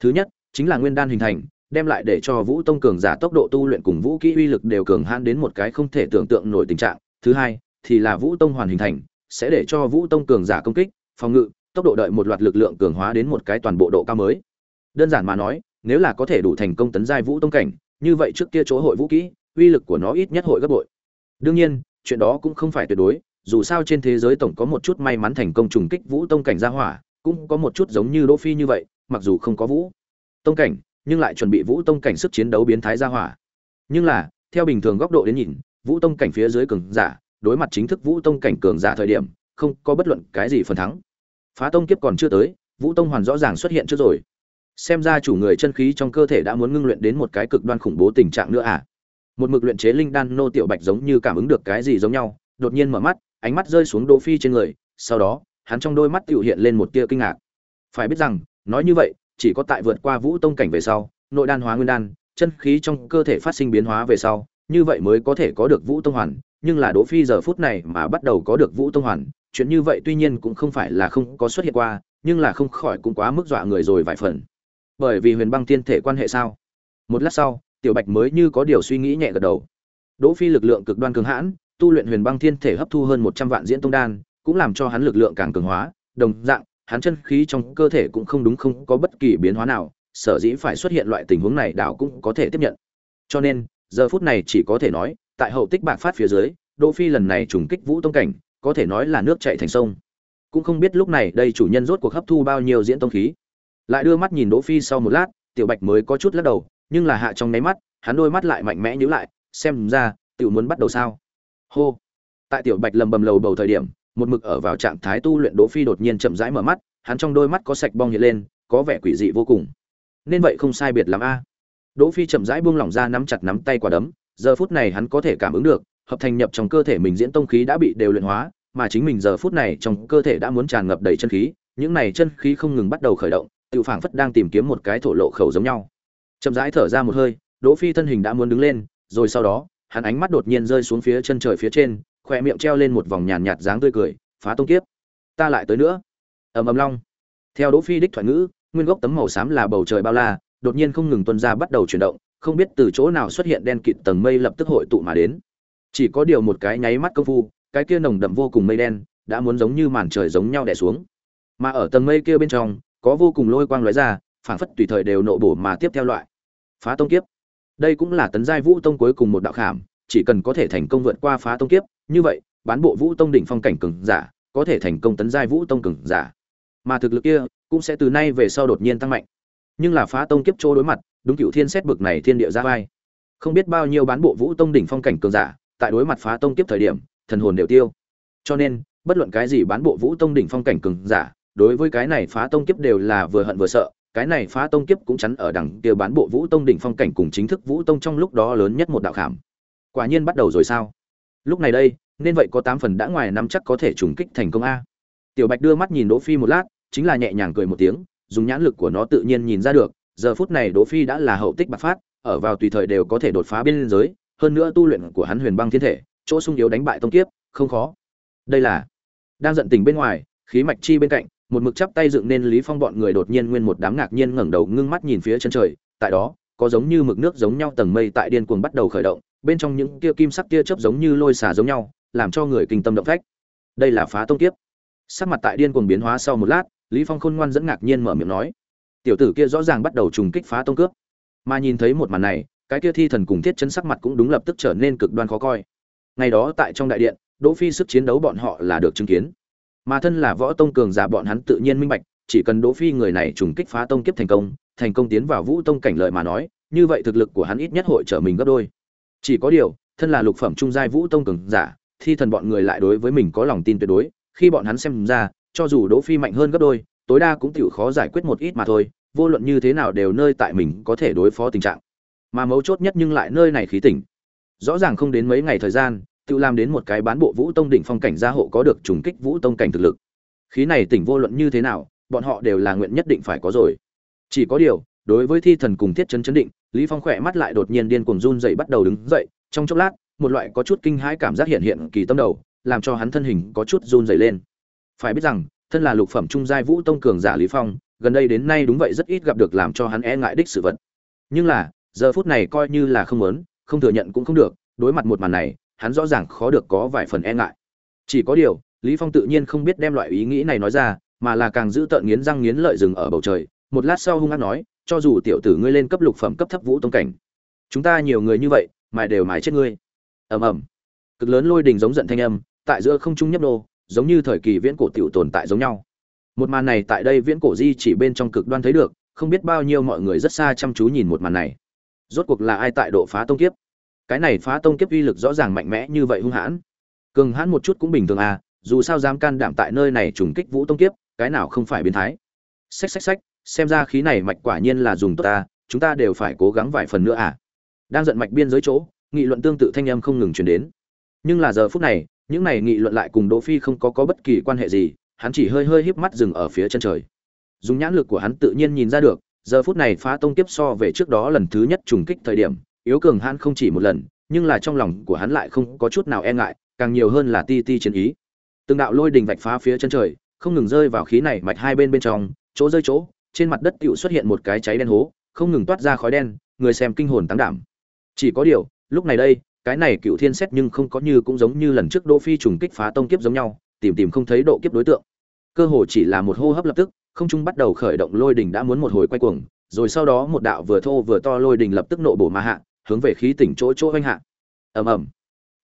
Speaker 1: Thứ nhất, chính là nguyên đan hình thành, đem lại để cho vũ tông cường giả tốc độ tu luyện cùng vũ kỹ uy lực đều cường hãn đến một cái không thể tưởng tượng nổi tình trạng. Thứ hai, thì là vũ tông hoàn hình thành, sẽ để cho vũ tông cường giả công kích, phòng ngự, tốc độ đợi một loạt lực lượng cường hóa đến một cái toàn bộ độ cao mới. Đơn giản mà nói, nếu là có thể đủ thành công tấn giai vũ tông cảnh, như vậy trước kia chỗ hội vũ kỹ, uy lực của nó ít nhất hội gấp bội. Đương nhiên chuyện đó cũng không phải tuyệt đối, dù sao trên thế giới tổng có một chút may mắn thành công trùng kích vũ tông cảnh gia hỏa, cũng có một chút giống như đỗ phi như vậy, mặc dù không có vũ tông cảnh, nhưng lại chuẩn bị vũ tông cảnh sức chiến đấu biến thái gia hỏa. Nhưng là, theo bình thường góc độ đến nhìn, vũ tông cảnh phía dưới cường giả, đối mặt chính thức vũ tông cảnh cường giả thời điểm, không có bất luận cái gì phần thắng. Phá tông kiếp còn chưa tới, vũ tông hoàn rõ ràng xuất hiện trước rồi. Xem ra chủ người chân khí trong cơ thể đã muốn ngưng luyện đến một cái cực đoan khủng bố tình trạng nữa à? Một mực luyện chế linh đan nô tiểu bạch giống như cảm ứng được cái gì giống nhau, đột nhiên mở mắt, ánh mắt rơi xuống đỗ phi trên người, sau đó, hắn trong đôi mắt tiểu hiện lên một tia kinh ngạc. Phải biết rằng, nói như vậy, chỉ có tại vượt qua vũ tông cảnh về sau, nội đan hóa nguyên đan, chân khí trong cơ thể phát sinh biến hóa về sau, như vậy mới có thể có được vũ tông hoàn, nhưng là đỗ phi giờ phút này mà bắt đầu có được vũ tông hoàn, chuyện như vậy tuy nhiên cũng không phải là không có xuất hiện qua, nhưng là không khỏi cũng quá mức dọa người rồi vài phần. Bởi vì huyền băng tiên thể quan hệ sao? Một lát sau tiểu bạch mới như có điều suy nghĩ nhẹ gật đầu. Đỗ phi lực lượng cực đoan cường hãn, tu luyện huyền băng thiên thể hấp thu hơn một trăm vạn diễn tông đan, cũng làm cho hắn lực lượng càng cường hóa, đồng dạng, hắn chân khí trong cơ thể cũng không đúng không có bất kỳ biến hóa nào, sở dĩ phải xuất hiện loại tình huống này đảo cũng có thể tiếp nhận. Cho nên, giờ phút này chỉ có thể nói, tại hậu tích bạc phát phía dưới, đỗ phi lần này trùng kích vũ tông cảnh, có thể nói là nước chảy thành sông. Cũng không biết lúc này đây chủ nhân rốt cuộc hấp thu bao nhiêu diễn tông khí. Lại đưa mắt nhìn đỗ phi sau một lát, tiểu bạch mới có chút lắc đầu nhưng là hạ trong nháy mắt, hắn đôi mắt lại mạnh mẽ nhíu lại, xem ra, tiểu muốn bắt đầu sao? Hô. Tại tiểu bạch lầm bầm lầu bầu thời điểm, một mực ở vào trạng thái tu luyện đỗ phi đột nhiên chậm rãi mở mắt, hắn trong đôi mắt có sạch bong hiện lên, có vẻ quỷ dị vô cùng. Nên vậy không sai biệt lắm a. Đỗ phi chậm rãi buông lỏng ra nắm chặt nắm tay quả đấm, giờ phút này hắn có thể cảm ứng được, hợp thành nhập trong cơ thể mình diễn tông khí đã bị đều luyện hóa, mà chính mình giờ phút này trong cơ thể đã muốn tràn ngập đầy chân khí, những này chân khí không ngừng bắt đầu khởi động tự phảng phất đang tìm kiếm một cái thổ lộ khẩu giống nhau chậm rãi thở ra một hơi, đỗ phi thân hình đã muốn đứng lên, rồi sau đó, hắn ánh mắt đột nhiên rơi xuống phía chân trời phía trên khoe miệng treo lên một vòng nhàn nhạt dáng tươi cười, phá tông kiếp, ta lại tới nữa. Ầm ầm long. Theo đỗ phi đích thoại ngữ, nguyên gốc tấm màu xám là bầu trời bao la, đột nhiên không ngừng tuân ra bắt đầu chuyển động, không biết từ chỗ nào xuất hiện đen kịt tầng mây lập tức hội tụ mà đến. Chỉ có điều một cái nháy mắt công phu, cái kia nồng đậm vô cùng mây đen đã muốn giống như màn trời giống nhau đè xuống. Mà ở tầng mây kia bên trong, có vô cùng lôi quang lóe ra phảng phất tùy thời đều nộ bổ mà tiếp theo loại. Phá tông kiếp. Đây cũng là tấn giai vũ tông cuối cùng một đạo khảm, chỉ cần có thể thành công vượt qua phá tông kiếp, như vậy, bán bộ vũ tông đỉnh phong cảnh cường giả, có thể thành công tấn giai vũ tông cường giả. Mà thực lực kia, cũng sẽ từ nay về sau đột nhiên tăng mạnh. Nhưng là phá tông kiếp chỗ đối mặt, đúng cựu thiên xét bực này thiên địa ra vai. Không biết bao nhiêu bán bộ vũ tông đỉnh phong cảnh cường giả, tại đối mặt phá tông kiếp thời điểm, thần hồn đều tiêu. Cho nên, bất luận cái gì bán bộ vũ tông đỉnh phong cảnh cường giả, đối với cái này phá tông kiếp đều là vừa hận vừa sợ cái này phá tông kiếp cũng chắn ở đằng kia bán bộ vũ tông đỉnh phong cảnh cùng chính thức vũ tông trong lúc đó lớn nhất một đạo khảm. Quả nhiên bắt đầu rồi sao? Lúc này đây, nên vậy có tám phần đã ngoài năm chắc có thể trùng kích thành công a. Tiểu bạch đưa mắt nhìn đỗ phi một lát, chính là nhẹ nhàng cười một tiếng, dùng nhãn lực của nó tự nhiên nhìn ra được, giờ phút này đỗ phi đã là hậu tích bạc phát, ở vào tùy thời đều có thể đột phá biên giới, hơn nữa tu luyện của hắn huyền băng thiên thể, chỗ sung yếu đánh bại tông kiếp, không khó. Đây là đang giận tình bên ngoài, khí mạch chi bên cạnh một mực chắp tay dựng nên lý phong bọn người đột nhiên nguyên một đám ngạc nhiên ngẩng đầu ngưng mắt nhìn phía chân trời, tại đó, có giống như mực nước giống nhau tầng mây tại điên cuồng bắt đầu khởi động, bên trong những tia kim sắc tia chớp giống như lôi xả giống nhau, làm cho người kinh tâm động phách. Đây là phá tông kiếp. Sắc mặt tại điên cuồng biến hóa sau một lát, lý phong khôn ngoan dẫn ngạc nhiên mở miệng nói, tiểu tử kia rõ ràng bắt đầu trùng kích phá tông cướp. Mà nhìn thấy một màn này, cái kia thi thần cùng thiết chấn sắc mặt cũng đúng lập tức trở nên cực đoan khó coi. Ngày đó tại trong đại điện, đỗ phi sức chiến đấu bọn họ là được chứng kiến mà thân là võ tông cường giả bọn hắn tự nhiên minh bạch, chỉ cần đỗ phi người này trùng kích phá tông kiếp thành công thành công tiến vào vũ tông cảnh lợi mà nói, như vậy thực lực của hắn ít nhất hội trở mình gấp đôi. Chỉ có điều, thân là lục phẩm trung giai vũ tông cường giả, thi thần bọn người lại đối với mình có lòng tin tuyệt đối, khi bọn hắn xem ra, cho dù đỗ phi mạnh hơn gấp đôi, tối đa cũng tiểu khó giải quyết một ít mà thôi, vô luận như thế nào đều nơi tại mình có thể đối phó tình trạng. Mà mấu chốt nhất nhưng lại nơi này khí tỉnh. Rõ ràng không đến mấy ngày thời gian tự làm đến một cái bán bộ vũ tông đỉnh phong cảnh gia hộ có được trùng kích vũ tông cảnh thực lực. Khí này tỉnh vô luận như thế nào, bọn họ đều là nguyện nhất định phải có rồi. Chỉ có điều, đối với thi thần cùng thiết chấn chấn định, lý phong khỏe mắt lại đột nhiên điên cuồng run dậy bắt đầu đứng dậy, trong chốc lát, một loại có chút kinh hãi cảm giác hiện hiện kỳ tâm đầu, làm cho hắn thân hình có chút run dậy lên. Phải biết rằng, thân là lục phẩm trung giai vũ tông cường giả lý phong, gần đây đến nay đúng vậy rất ít gặp được làm cho hắn e ngại đích sự vật. Nhưng là, giờ phút này coi như là không muốn, không thừa nhận cũng không được, đối mặt một màn này hắn rõ ràng khó được có vài phần e ngại. Chỉ có điều, lý phong tự nhiên không biết đem loại ý nghĩ này nói ra, mà là càng giữ tợn nghiến răng nghiến lợi dừng ở bầu trời, một lát sau hung hăng nói, cho dù tiểu tử ngươi lên cấp lục phẩm cấp thấp vũ tông cảnh, chúng ta nhiều người như vậy mài đều mài chết ngươi. Ầm ầm. Cực lớn lôi đình giống giận thanh âm, tại giữa không trung nhấp nô, giống như thời kỳ viễn cổ tiểu tồn tại giống nhau. Một màn này tại đây viễn cổ di chỉ bên trong cực đoan thấy được, không biết bao nhiêu mọi người rất xa chăm chú nhìn một màn này. Rốt cuộc là ai tại độ phá tông kiếp? Cái này phá tông kiếp uy lực rõ ràng mạnh mẽ như vậy hung hãn. Cường hãn một chút cũng bình thường à dù sao dám can đảm tại nơi này trùng kích vũ tông kiếp, cái nào không phải biến thái. Xách xách xách, xem ra khí này mạch quả nhiên là dùng tốt ta, chúng ta đều phải cố gắng vài phần nữa à. Đang giận mạch biên giới chỗ, nghị luận tương tự thanh âm không ngừng truyền đến. Nhưng là giờ phút này, những này nghị luận lại cùng đỗ phi không có có bất kỳ quan hệ gì, hắn chỉ hơi hơi híp mắt dừng ở phía chân trời. Dùng nhãn lực của hắn tự nhiên nhìn ra được, giờ phút này phá tông kiếp so về trước đó lần thứ nhất trùng kích thời điểm yếu cường hắn không chỉ một lần, nhưng là trong lòng của hắn lại không có chút nào e ngại, càng nhiều hơn là ti ti chiến ý. Từng đạo lôi đình vạch phá phía chân trời, không ngừng rơi vào khí này mạch hai bên bên trong, chỗ rơi chỗ, trên mặt đất tựu xuất hiện một cái cháy đen hố, không ngừng toát ra khói đen, người xem kinh hồn tăng đảm. Chỉ có điều, lúc này đây, cái này cựu thiên xét nhưng không có như cũng giống như lần trước đỗ phi trùng kích phá tông kiếp giống nhau, tìm tìm không thấy độ kiếp đối tượng. Cơ hồ chỉ là một hô hấp lập tức, không trung bắt đầu khởi động lôi đình đã muốn một hồi quay cuồng, rồi sau đó một đạo vừa thô vừa to lôi đình lập tức nộ bổ mà hạ hướng về khí tỉnh chỗ chỗ hoanh hạ. Ầm ầm.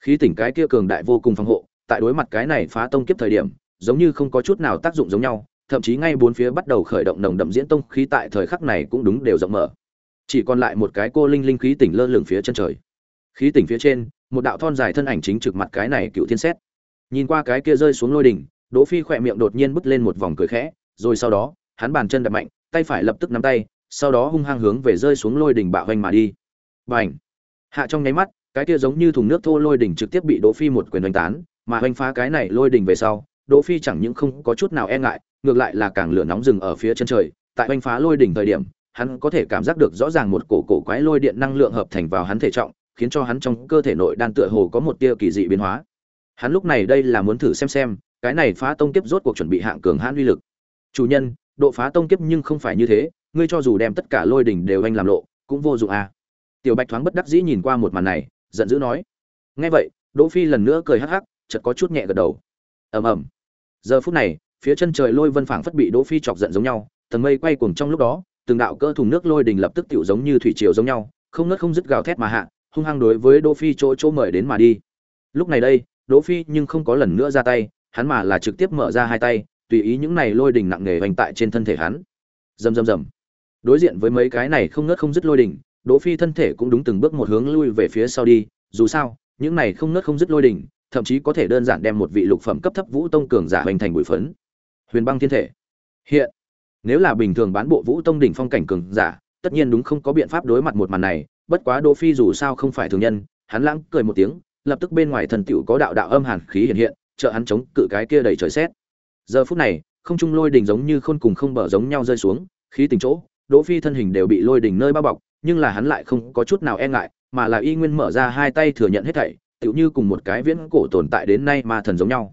Speaker 1: Khí tỉnh cái kia cường đại vô cùng phòng hộ, tại đối mặt cái này phá tông kiếp thời điểm, giống như không có chút nào tác dụng giống nhau, thậm chí ngay bốn phía bắt đầu khởi động nồng đậm diễn tông khí tại thời khắc này cũng đúng đều rộng mở. Chỉ còn lại một cái cô linh linh khí tỉnh lơ lửng phía chân trời. Khí tỉnh phía trên, một đạo thon dài thân ảnh chính trực mặt cái này cựu thiên xét. Nhìn qua cái kia rơi xuống lôi đỉnh, đỗ phi khỏe miệng đột nhiên bứt lên một vòng cười khẽ, rồi sau đó, hắn bàn chân đập mạnh, tay phải lập tức nắm tay, sau đó hung hăng hướng về rơi xuống lôi đỉnh bạo hoành mà đi bành hạ trong nháy mắt cái kia giống như thùng nước thô lôi đỉnh trực tiếp bị đỗ phi một quyền đánh tán mà hoành phá cái này lôi đỉnh về sau đỗ phi chẳng những không có chút nào e ngại ngược lại là càng lửa nóng rừng ở phía chân trời tại hoành phá lôi đỉnh thời điểm hắn có thể cảm giác được rõ ràng một cổ cổ quái lôi điện năng lượng hợp thành vào hắn thể trọng khiến cho hắn trong cơ thể nội đan tựa hồ có một tia kỳ dị biến hóa. Hắn lúc này đây là muốn thử xem xem, cái này phá tông kiếp rốt cuộc chuẩn bị hạng cường hãn uy lực. Chủ nhân, độ phá tông kiếp nhưng không phải như thế, ngươi cho dù đem tất cả lôi đỉnh đều anh làm lộ, cũng vô dụng à. Tiểu Bạch thoáng bất đắc dĩ nhìn qua một màn này, giận dữ nói. Nghe vậy, Đỗ Phi lần nữa cười hắc hắc, chợt có chút nhẹ gật đầu. Ầm ầm. Giờ phút này, phía chân trời lôi vân phảng phất bị Đỗ Phi chọc giận giống nhau, tầng mây quay cuồng trong lúc đó, từng đạo cỡ thùng nước lôi đỉnh lập tức tiểu giống như thủy triều giống nhau, không ngớt không dứt gào thét mà hạ, hung hăng đối với Đỗ Phi chỗ chỗ mời đến mà đi. Lúc này đây, Đỗ Phi nhưng không có lần nữa ra tay, hắn mà là trực tiếp mở ra hai tay, tùy ý những này lôi đỉnh nặng nề hoành tại trên thân thể hắn. Rầm rầm rầm. Đối diện với mấy cái này không ngớt không dứt lôi đỉnh, Đỗ Phi thân thể cũng đúng từng bước một hướng lui về phía sau đi, dù sao, những này không nứt không dứt lôi đỉnh, thậm chí có thể đơn giản đem một vị lục phẩm cấp thấp vũ tông cường giả hình thành bụi phấn. Huyền băng thiên thể. Hiện, nếu là bình thường bán bộ vũ tông đỉnh phong cảnh cường giả, tất nhiên đúng không có biện pháp đối mặt một màn này, bất quá Đỗ Phi dù sao không phải thường nhân, hắn lãng cười một tiếng, lập tức bên ngoài thần tiểu có đạo đạo âm hàn khí hiện hiện, trợ hắn chống cự cái kia đầy trời xét. Giờ phút này, không trung lôi đỉnh giống như khôn cùng không bờ giống nhau rơi xuống, khí tình chỗ, Đỗ Phi thân hình đều bị lôi đỉnh nơi bao bọc, nhưng là hắn lại không có chút nào e ngại, mà là y nguyên mở ra hai tay thừa nhận hết thảy, tựu như cùng một cái viễn cổ tồn tại đến nay mà thần giống nhau.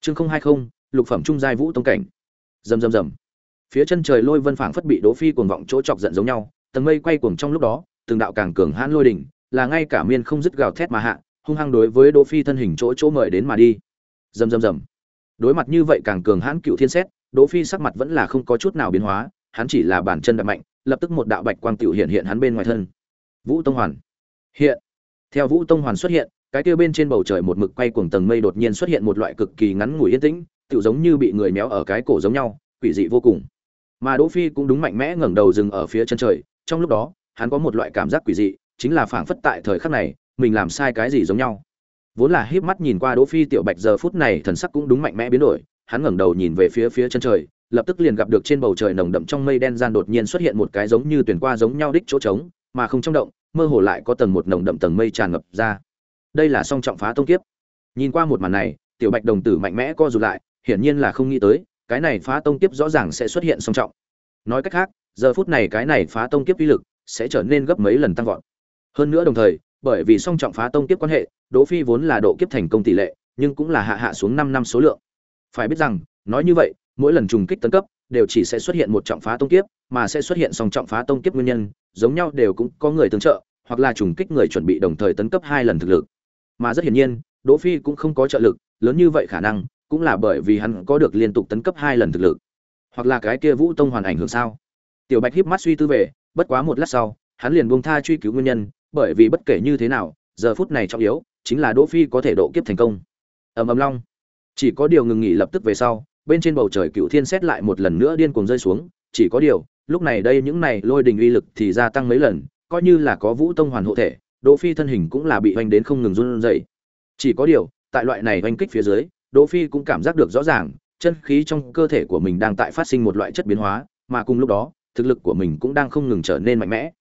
Speaker 1: Chương 020, lục phẩm trung giai vũ tông cảnh. Rầm rầm rầm. Phía chân trời lôi vân phảng phất bị Đỗ Phi cuồng vọng chỗ chọc giận giống nhau, tầng mây quay cuồng trong lúc đó, từng đạo càng cường hãn lôi đỉnh, là ngay cả miên không dứt gào thét mà hạ, hung hăng đối với Đỗ Phi thân hình chỗ chỗ mời đến mà đi. Rầm rầm rầm. Đối mặt như vậy càng cường hãn cựu thiên xét, Đỗ Phi sắc mặt vẫn là không có chút nào biến hóa, hắn chỉ là bản chân đạp mạnh, lập tức một đạo bạch quang tiểu hiện hiện hắn bên ngoài thân. Vũ Tông Hoàn. Hiện. Theo Vũ Tông Hoàn xuất hiện, cái kia bên trên bầu trời một mực quay cuồng tầng mây đột nhiên xuất hiện một loại cực kỳ ngắn ngủi yên tĩnh, tựu giống như bị người méo ở cái cổ giống nhau, quỷ dị vô cùng. Mà Đỗ Phi cũng đúng mạnh mẽ ngẩng đầu dừng ở phía chân trời, trong lúc đó, hắn có một loại cảm giác quỷ dị, chính là phảng phất tại thời khắc này, mình làm sai cái gì giống nhau. Vốn là híp mắt nhìn qua Đỗ Phi tiểu bạch giờ phút này thần sắc cũng đúng mạnh mẽ biến đổi, hắn ngẩng đầu nhìn về phía phía chân trời, lập tức liền gặp được trên bầu trời nồng đậm trong mây đen gian đột nhiên xuất hiện một cái giống như tuyển qua giống nhau đích chỗ trống, mà không trong động, mơ hồ lại có tầng một nồng đậm tầng mây tràn ngập ra. Đây là song trọng phá tông kiếp. Nhìn qua một màn này, tiểu bạch đồng tử mạnh mẽ co rụt lại, hiển nhiên là không nghĩ tới, cái này phá tông kiếp rõ ràng sẽ xuất hiện song trọng. Nói cách khác, giờ phút này cái này phá tông kiếp uy lực sẽ trở nên gấp mấy lần tăng vọt. Hơn nữa đồng thời, bởi vì song trọng phá tông kiếp quan hệ, Đỗ Phi vốn là độ kiếp thành công tỷ lệ, nhưng cũng là hạ hạ xuống 5 năm số lượng. Phải biết rằng, nói như vậy, mỗi lần trùng kích tấn cấp đều chỉ sẽ xuất hiện một trọng phá tông kiếp, mà sẽ xuất hiện song trọng phá tông kiếp nguyên nhân, giống nhau đều cũng có người tương trợ, hoặc là trùng kích người chuẩn bị đồng thời tấn cấp hai lần thực lực. Mà rất hiển nhiên, Đỗ Phi cũng không có trợ lực, lớn như vậy khả năng cũng là bởi vì hắn có được liên tục tấn cấp hai lần thực lực. Hoặc là cái kia Vũ Tông hoàn ảnh hưởng sao? Tiểu Bạch híp mắt suy tư về, bất quá một lát sau, hắn liền buông tha truy cứu nguyên nhân, bởi vì bất kể như thế nào, giờ phút này trọng yếu chính là Đỗ Phi có thể độ kiếp thành công. Ầm ầm long. Chỉ có điều ngừng nghỉ lập tức về sau, bên trên bầu trời cựu thiên xét lại một lần nữa điên cuồng rơi xuống, chỉ có điều, lúc này đây những này lôi đình uy lực thì gia tăng mấy lần, coi như là có vũ tông hoàn hộ thể, đỗ phi thân hình cũng là bị oanh đến không ngừng run rẩy. Chỉ có điều, tại loại này oanh kích phía dưới, đỗ phi cũng cảm giác được rõ ràng, chân khí trong cơ thể của mình đang tại phát sinh một loại chất biến hóa, mà cùng lúc đó, thực lực của mình cũng đang không ngừng trở nên mạnh mẽ.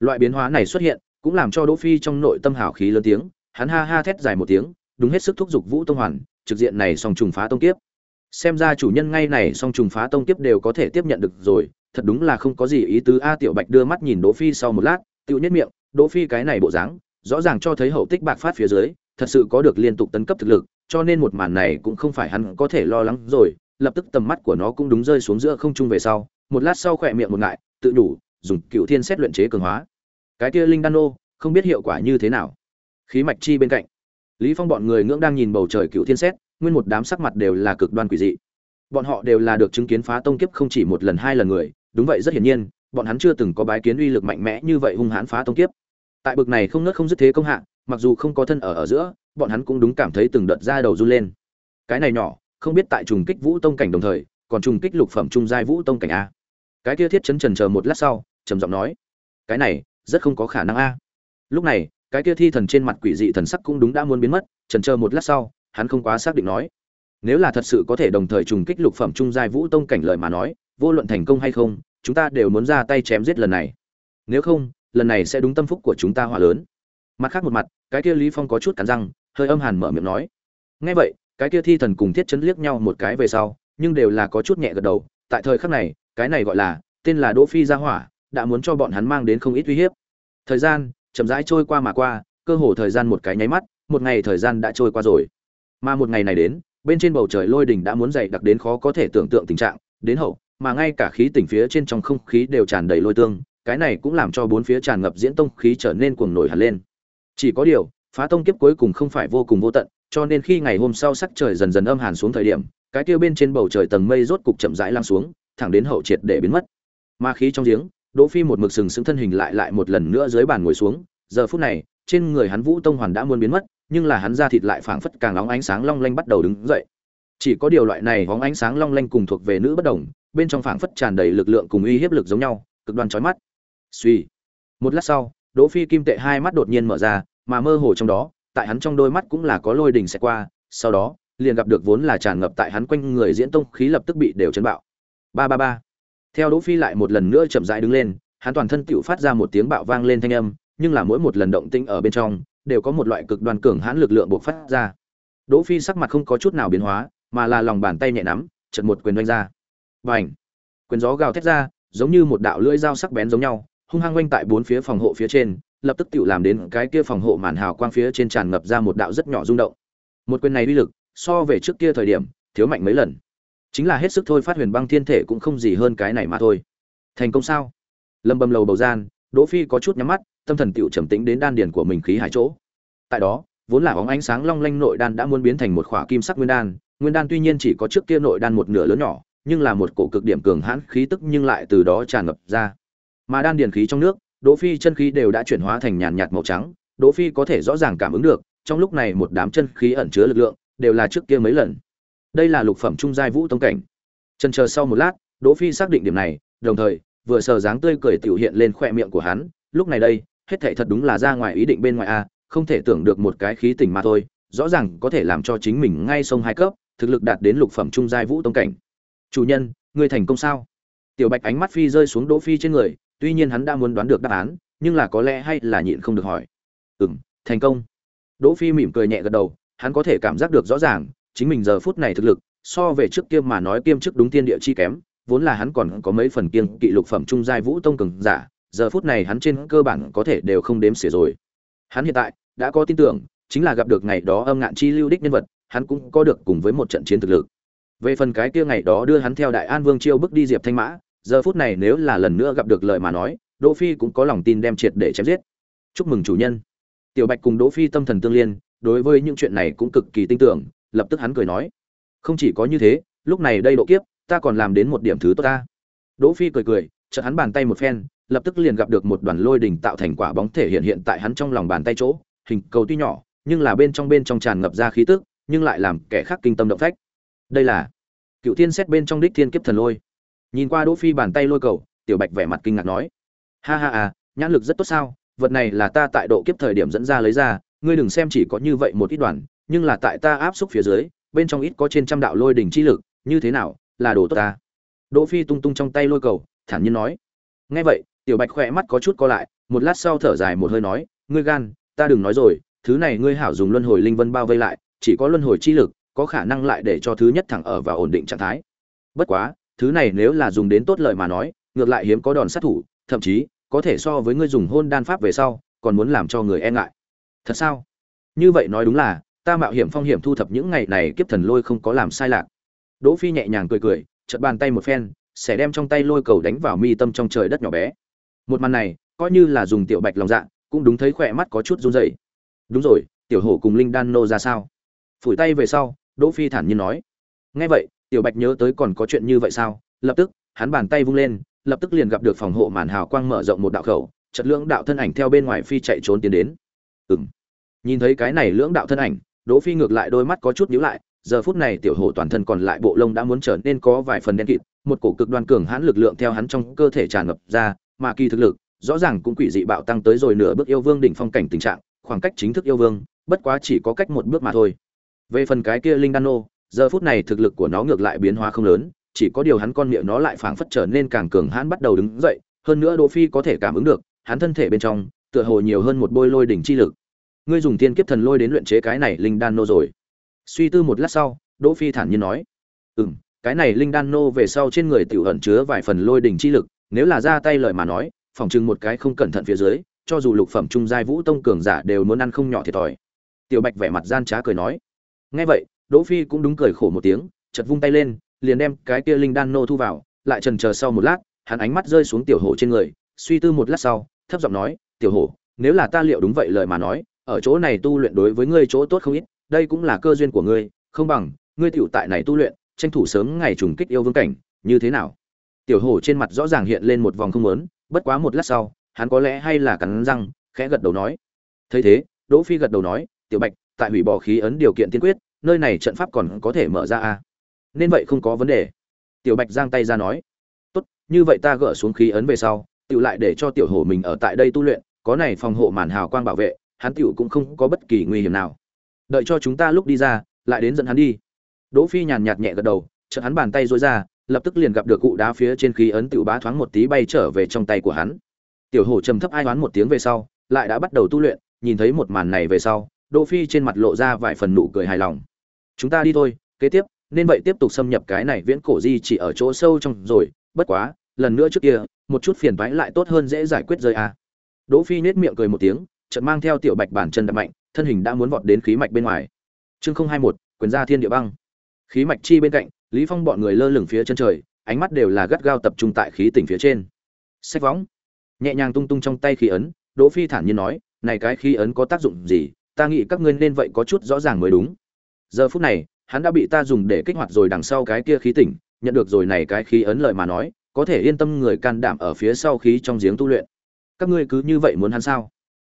Speaker 1: Loại biến hóa này xuất hiện, cũng làm cho đỗ phi trong nội tâm hào khí lớn tiếng, hắn ha ha thét dài một tiếng, đúng hết sức thúc giục vũ tông hoàn, trực diện này song trùng phá tông kiếp xem ra chủ nhân ngay này song trùng phá tông tiếp đều có thể tiếp nhận được rồi, thật đúng là không có gì ý tứ. A tiểu bạch đưa mắt nhìn đỗ phi sau một lát tự nhất miệng, đỗ phi cái này bộ dáng, rõ ràng cho thấy hậu tích bạc phát phía dưới, thật sự có được liên tục tấn cấp thực lực, cho nên một màn này cũng không phải hắn có thể lo lắng rồi. Lập tức tầm mắt của nó cũng đúng rơi xuống giữa không trung về sau, một lát sau khỏe miệng một ngại, tự đủ dùng cựu thiên xét luyện chế cường hóa. Cái kia linh đan nô, không biết hiệu quả như thế nào. Khí mạch chi bên cạnh. Lý phong bọn người ngưỡng đang nhìn bầu trời cựu thiên xét nguyên một đám sắc mặt đều là cực đoan quỷ dị. Bọn họ đều là được chứng kiến phá tông kiếp không chỉ một lần hai lần người, đúng vậy rất hiển nhiên, bọn hắn chưa từng có bái kiến uy lực mạnh mẽ như vậy hung hãn phá tông kiếp. Tại bực này không nớt không dứt thế công hạ, mặc dù không có thân ở ở giữa, bọn hắn cũng đúng cảm thấy từng đợt ra đầu run lên. Cái này nhỏ, không biết tại trùng kích vũ tông cảnh đồng thời, còn trùng kích lục phẩm trung giai vũ tông cảnh a. Cái kia thiết chấn trần chờ một lát sau, trầm giọng nói, cái này, rất không có khả năng a. Lúc này, cái kia thi thần trên mặt quỷ dị thần sắc cũng đúng đã muốn biến mất trần chờ một lát sau hắn không quá xác định nói. Nếu là thật sự có thể đồng thời trùng kích lục phẩm trung giai vũ tông cảnh lợi mà nói, vô luận thành công hay không, chúng ta đều muốn ra tay chém giết lần này. Nếu không, lần này sẽ đúng tâm phúc của chúng ta hỏa lớn. Mặt khác một mặt, cái kia lý phong có chút cắn răng, hơi âm hàn mở miệng nói. Nghe vậy, cái kia thi thần cùng thiết chấn liếc nhau một cái về sau, nhưng đều là có chút nhẹ gật đầu. Tại thời khắc này, cái này gọi là, tên là đỗ phi gia hỏa, đã muốn cho bọn hắn mang đến không ít uy hiếp. Thời gian chậm rãi trôi qua mà qua, cơ hồ thời gian một cái nháy mắt, một ngày thời gian đã trôi qua rồi mà một ngày này đến, bên trên bầu trời lôi đình đã muốn dày đặc đến khó có thể tưởng tượng tình trạng. Đến hậu, mà ngay cả khí tỉnh phía trên trong không khí đều tràn đầy lôi tương, cái này cũng làm cho bốn phía tràn ngập diễn tông khí trở nên cuồng nổi hẳn lên. Chỉ có điều, phá tông kiếp cuối cùng không phải vô cùng vô tận, cho nên khi ngày hôm sau sắc trời dần dần âm hàn xuống thời điểm, cái tiêu bên trên bầu trời tầng mây rốt cục chậm rãi lăn xuống, thẳng đến hậu triệt để biến mất. Ma khí trong giếng, đỗ phi một mực sừng sững thân hình lại lại một lần nữa dưới bàn ngồi xuống. Giờ phút này, trên người hắn vũ tông hoàn đã muốn biến mất nhưng là hắn ra thịt lại phảng phất càng óng ánh sáng long lanh bắt đầu đứng dậy. Chỉ có điều loại này óng ánh sáng long lanh cùng thuộc về nữ bất đồng, bên trong phảng phất tràn đầy lực lượng cùng uy hiếp lực giống nhau, cực đoan chói mắt. Suy một lát sau, đỗ phi kim tệ hai mắt đột nhiên mở ra, mà mơ hồ trong đó, tại hắn trong đôi mắt cũng là có lôi đình sẽ qua, sau đó, liền gặp được vốn là tràn ngập tại hắn quanh người diễn tông khí lập tức bị đều chấn bạo. Ba ba ba. Theo đỗ phi lại một lần nữa chậm rãi đứng lên, hắn toàn thân tựu phát ra một tiếng bạo vang lên thanh âm, nhưng là mỗi một lần động tĩnh ở bên trong đều có một loại cực đoan cường hãn lực lượng bộc phát ra. Đỗ phi sắc mặt không có chút nào biến hóa, mà là lòng bàn tay nhẹ nắm chợt một quyền đánh ra. Bành! Quyền gió gào thét ra, giống như một đạo lưỡi dao sắc bén giống nhau, hung hăng quanh tại bốn phía phòng hộ phía trên, lập tức tiểu làm đến cái kia phòng hộ màn hào quang phía trên tràn ngập ra một đạo rất nhỏ rung động. Một quyền này uy lực, so về trước kia thời điểm, thiếu mạnh mấy lần. Chính là hết sức thôi phát huyền băng thiên thể cũng không gì hơn cái này mà thôi. Thành công sao? Lâm bầm lầu bầu gian, đỗ phi có chút nhắm mắt tâm thần tựu trầm tĩnh đến đan điền của mình khí hải chỗ. Tại đó, vốn là bóng ánh sáng long lanh nội đan đã muốn biến thành một khỏa kim sắc nguyên đan. Nguyên đan tuy nhiên chỉ có trước kia nội đan một nửa lớn nhỏ, nhưng là một cổ cực điểm cường hãn khí tức nhưng lại từ đó tràn ngập ra. Mà đan điền khí trong nước, đỗ phi chân khí đều đã chuyển hóa thành nhàn nhạt màu trắng. Đỗ phi có thể rõ ràng cảm ứng được, trong lúc này một đám chân khí ẩn chứa lực lượng đều là trước kia mấy lần. Đây là lục phẩm trung giai vũ tông cảnh. Chân chờ sau một lát, đỗ phi xác định điểm này, đồng thời, vừa sờ dáng tươi cười tiểu hiện lên khỏe miệng của hắn. Lúc này đây hết thảy thật đúng là ra ngoài ý định bên ngoài a, không thể tưởng được một cái khí tình mà thôi, rõ ràng có thể làm cho chính mình ngay sông hai cấp, thực lực đạt đến lục phẩm trung giai vũ tông cảnh. Chủ nhân, ngươi thành công sao? Tiểu bạch ánh mắt phi rơi xuống đỗ phi trên người, tuy nhiên hắn đã muốn đoán được đáp án, nhưng là có lẽ hay là nhịn không được hỏi. Ừm, thành công. Đỗ phi mỉm cười nhẹ gật đầu, hắn có thể cảm giác được rõ ràng, chính mình giờ phút này thực lực, so về trước kia mà nói kiêm chức đúng tiên địa chi kém, vốn là hắn còn có mấy phần kiêng kỵ lục phẩm trung giai vũ tông cường giả giờ phút này hắn trên cơ bản có thể đều không đếm xỉa rồi. Hắn hiện tại đã có tin tưởng, chính là gặp được ngày đó âm ngạn chi lưu đích nhân vật, hắn cũng có được cùng với một trận chiến thực lực. Về phần cái kia ngày đó đưa hắn theo đại an vương chiêu bước đi diệp thanh mã, giờ phút này nếu là lần nữa gặp được lời mà nói, đỗ phi cũng có lòng tin đem triệt để chém giết. Chúc mừng chủ nhân. Tiểu bạch cùng đỗ phi tâm thần tương liên, đối với những chuyện này cũng cực kỳ tin tưởng, lập tức hắn cười nói, không chỉ có như thế, lúc này đây độ kiếp, ta còn làm đến một điểm thứ tốt ta. Đỗ phi cười cười, chợt hắn bàn tay một phen lập tức liền gặp được một đoàn lôi đỉnh tạo thành quả bóng thể hiện hiện tại hắn trong lòng bàn tay chỗ, hình cầu tuy nhỏ, nhưng là bên trong bên trong tràn ngập ra khí tức, nhưng lại làm kẻ khác kinh tâm động phách. Đây là cựu thiên xét bên trong đích thiên kiếp thần lôi. Nhìn qua đỗ phi bàn tay lôi cầu, tiểu bạch vẻ mặt kinh ngạc nói, ha ha à nhãn lực rất tốt sao? Vật này là ta tại độ kiếp thời điểm dẫn ra lấy ra, ngươi đừng xem chỉ có như vậy một ít đoàn, nhưng là tại ta áp xúc phía dưới, bên trong ít có trên trăm đạo lôi đỉnh chi lực, như thế nào, là đồ tốt ta? Đỗ phi tung tung trong tay lôi cầu, thản nhiên nói, nghe vậy tiểu bạch khỏe mắt có chút co lại, một lát sau thở dài một hơi nói, ngươi gan, ta đừng nói rồi, thứ này ngươi hảo dùng luân hồi linh vân bao vây lại, chỉ có luân hồi chi lực, có khả năng lại để cho thứ nhất thẳng ở và ổn định trạng thái. Bất quá, thứ này nếu là dùng đến tốt lợi mà nói, ngược lại hiếm có đòn sát thủ, thậm chí, có thể so với ngươi dùng hôn đan pháp về sau, còn muốn làm cho người e ngại. Thật sao? Như vậy nói đúng là, ta mạo hiểm phong hiểm thu thập những ngày này kiếp thần lôi không có làm sai lạc. Đỗ phi nhẹ nhàng cười cười, chợt bàn tay một phen sẽ đem trong tay lôi cầu đánh vào mi tâm trong trời đất nhỏ bé một màn này coi như là dùng tiểu bạch lòng dạ cũng đúng thấy khỏe mắt có chút run rẩy. Đúng rồi, tiểu hổ cùng linh đan nô ra sao? Phủi tay về sau, đỗ phi thản nhiên nói. Nghe vậy, tiểu bạch nhớ tới còn có chuyện như vậy sao? Lập tức, hắn bàn tay vung lên, lập tức liền gặp được phòng hộ màn hào quang mở rộng một đạo khẩu, chật lưỡng đạo thân ảnh theo bên ngoài phi chạy trốn tiến đến. Ừm. Nhìn thấy cái này lưỡng đạo thân ảnh, đỗ phi ngược lại đôi mắt có chút nhíu lại, giờ phút này tiểu hổ toàn thân còn lại bộ lông đã muốn trở nên có vài phần đen kịt, một cổ cực đoan cường hãn lực lượng theo hắn trong cơ thể tràn ngập ra mà kỳ thực lực, rõ ràng cũng quỷ dị bạo tăng tới rồi nửa bước yêu vương đỉnh phong cảnh tình trạng, khoảng cách chính thức yêu vương, bất quá chỉ có cách một bước mà thôi. Về phần cái kia linh đan nô, giờ phút này thực lực của nó ngược lại biến hóa không lớn, chỉ có điều hắn con miệng nó lại phảng phất trở nên càng cường hãn bắt đầu đứng dậy, hơn nữa đỗ phi có thể cảm ứng được, hắn thân thể bên trong, tựa hồ nhiều hơn một bôi lôi đỉnh chi lực. Ngươi dùng tiên kiếp thần lôi đến luyện chế cái này linh đan nô rồi. Suy tư một lát sau, đỗ phi thản nhiên nói. Ừm, cái này linh đan nô về sau trên người tiểu ẩn chứa vài phần lôi đỉnh chi lực nếu là ra tay lời mà nói phòng chừng một cái không cẩn thận phía dưới, cho dù lục phẩm trung giai vũ tông cường giả đều muốn ăn không nhỏ thiệt thòi. Tiểu bạch vẻ mặt gian trá cười nói. Nghe vậy, đỗ phi cũng đúng cười khổ một tiếng, chợt vung tay lên, liền đem cái kia linh đan nô thu vào, lại trần chờ sau một lát, hắn ánh mắt rơi xuống tiểu hổ trên người, suy tư một lát sau, thấp giọng nói, tiểu hổ, nếu là ta liệu đúng vậy lời mà nói, ở chỗ này tu luyện đối với ngươi chỗ tốt không ít, đây cũng là cơ duyên của ngươi, không bằng, ngươi tiểu tại này tu luyện, tranh thủ sớm ngày trùng kích yêu vương cảnh, như thế nào? Tiểu hổ trên mặt rõ ràng hiện lên một vòng không lớn bất quá một lát sau, hắn có lẽ hay là cắn răng, khẽ gật đầu nói. Thấy thế, đỗ phi gật đầu nói, tiểu bạch, tại hủy bỏ khí ấn điều kiện tiên quyết, nơi này trận pháp còn có thể mở ra à? nên vậy không có vấn đề. Tiểu bạch giang tay ra nói, tốt, như vậy ta gỡ xuống khí ấn về sau tự lại để cho tiểu hổ mình ở tại đây tu luyện, có này phòng hộ màn hào quang bảo vệ, hắn tiểu cũng không có bất kỳ nguy hiểm nào. Đợi cho chúng ta lúc đi ra, lại đến dẫn hắn đi. Đỗ phi nhàn nhạt nhẹ gật đầu, chợt hắn bàn tay duỗi ra lập tức liền gặp được cụ đá phía trên khí ấn tiểu bá thoáng một tí bay trở về trong tay của hắn. Tiểu hổ trầm thấp ai đoán một tiếng về sau, lại đã bắt đầu tu luyện, nhìn thấy một màn này về sau, đỗ phi trên mặt lộ ra vài phần nụ cười hài lòng. Chúng ta đi thôi, kế tiếp, nên vậy tiếp tục xâm nhập cái này viễn cổ di chỉ ở chỗ sâu trong rồi, bất quá, lần nữa trước kia, một chút phiền toái lại tốt hơn dễ giải quyết rơi à. đỗ phi nhếch miệng cười một tiếng, chợt mang theo tiểu bạch bản chân đập mạnh, thân hình đã muốn vọt đến khí mạch bên ngoài. Chương không hai một, quyền gia thiên địa băng. Khí mạch chi bên cạnh lý phong bọn người lơ lửng phía chân trời, ánh mắt đều là gắt gao tập trung tại khí tỉnh phía trên. Sách võng. Nhẹ nhàng tung tung trong tay khí ấn, đỗ phi thản nhiên nói, này cái khí ấn có tác dụng gì? Ta nghĩ các ngươi nên vậy có chút rõ ràng mới đúng. Giờ phút này, hắn đã bị ta dùng để kích hoạt rồi đằng sau cái kia khí tỉnh, nhận được rồi này cái khí ấn lời mà nói, có thể yên tâm người can đảm ở phía sau khí trong giếng tu luyện. Các ngươi cứ như vậy muốn hắn sao?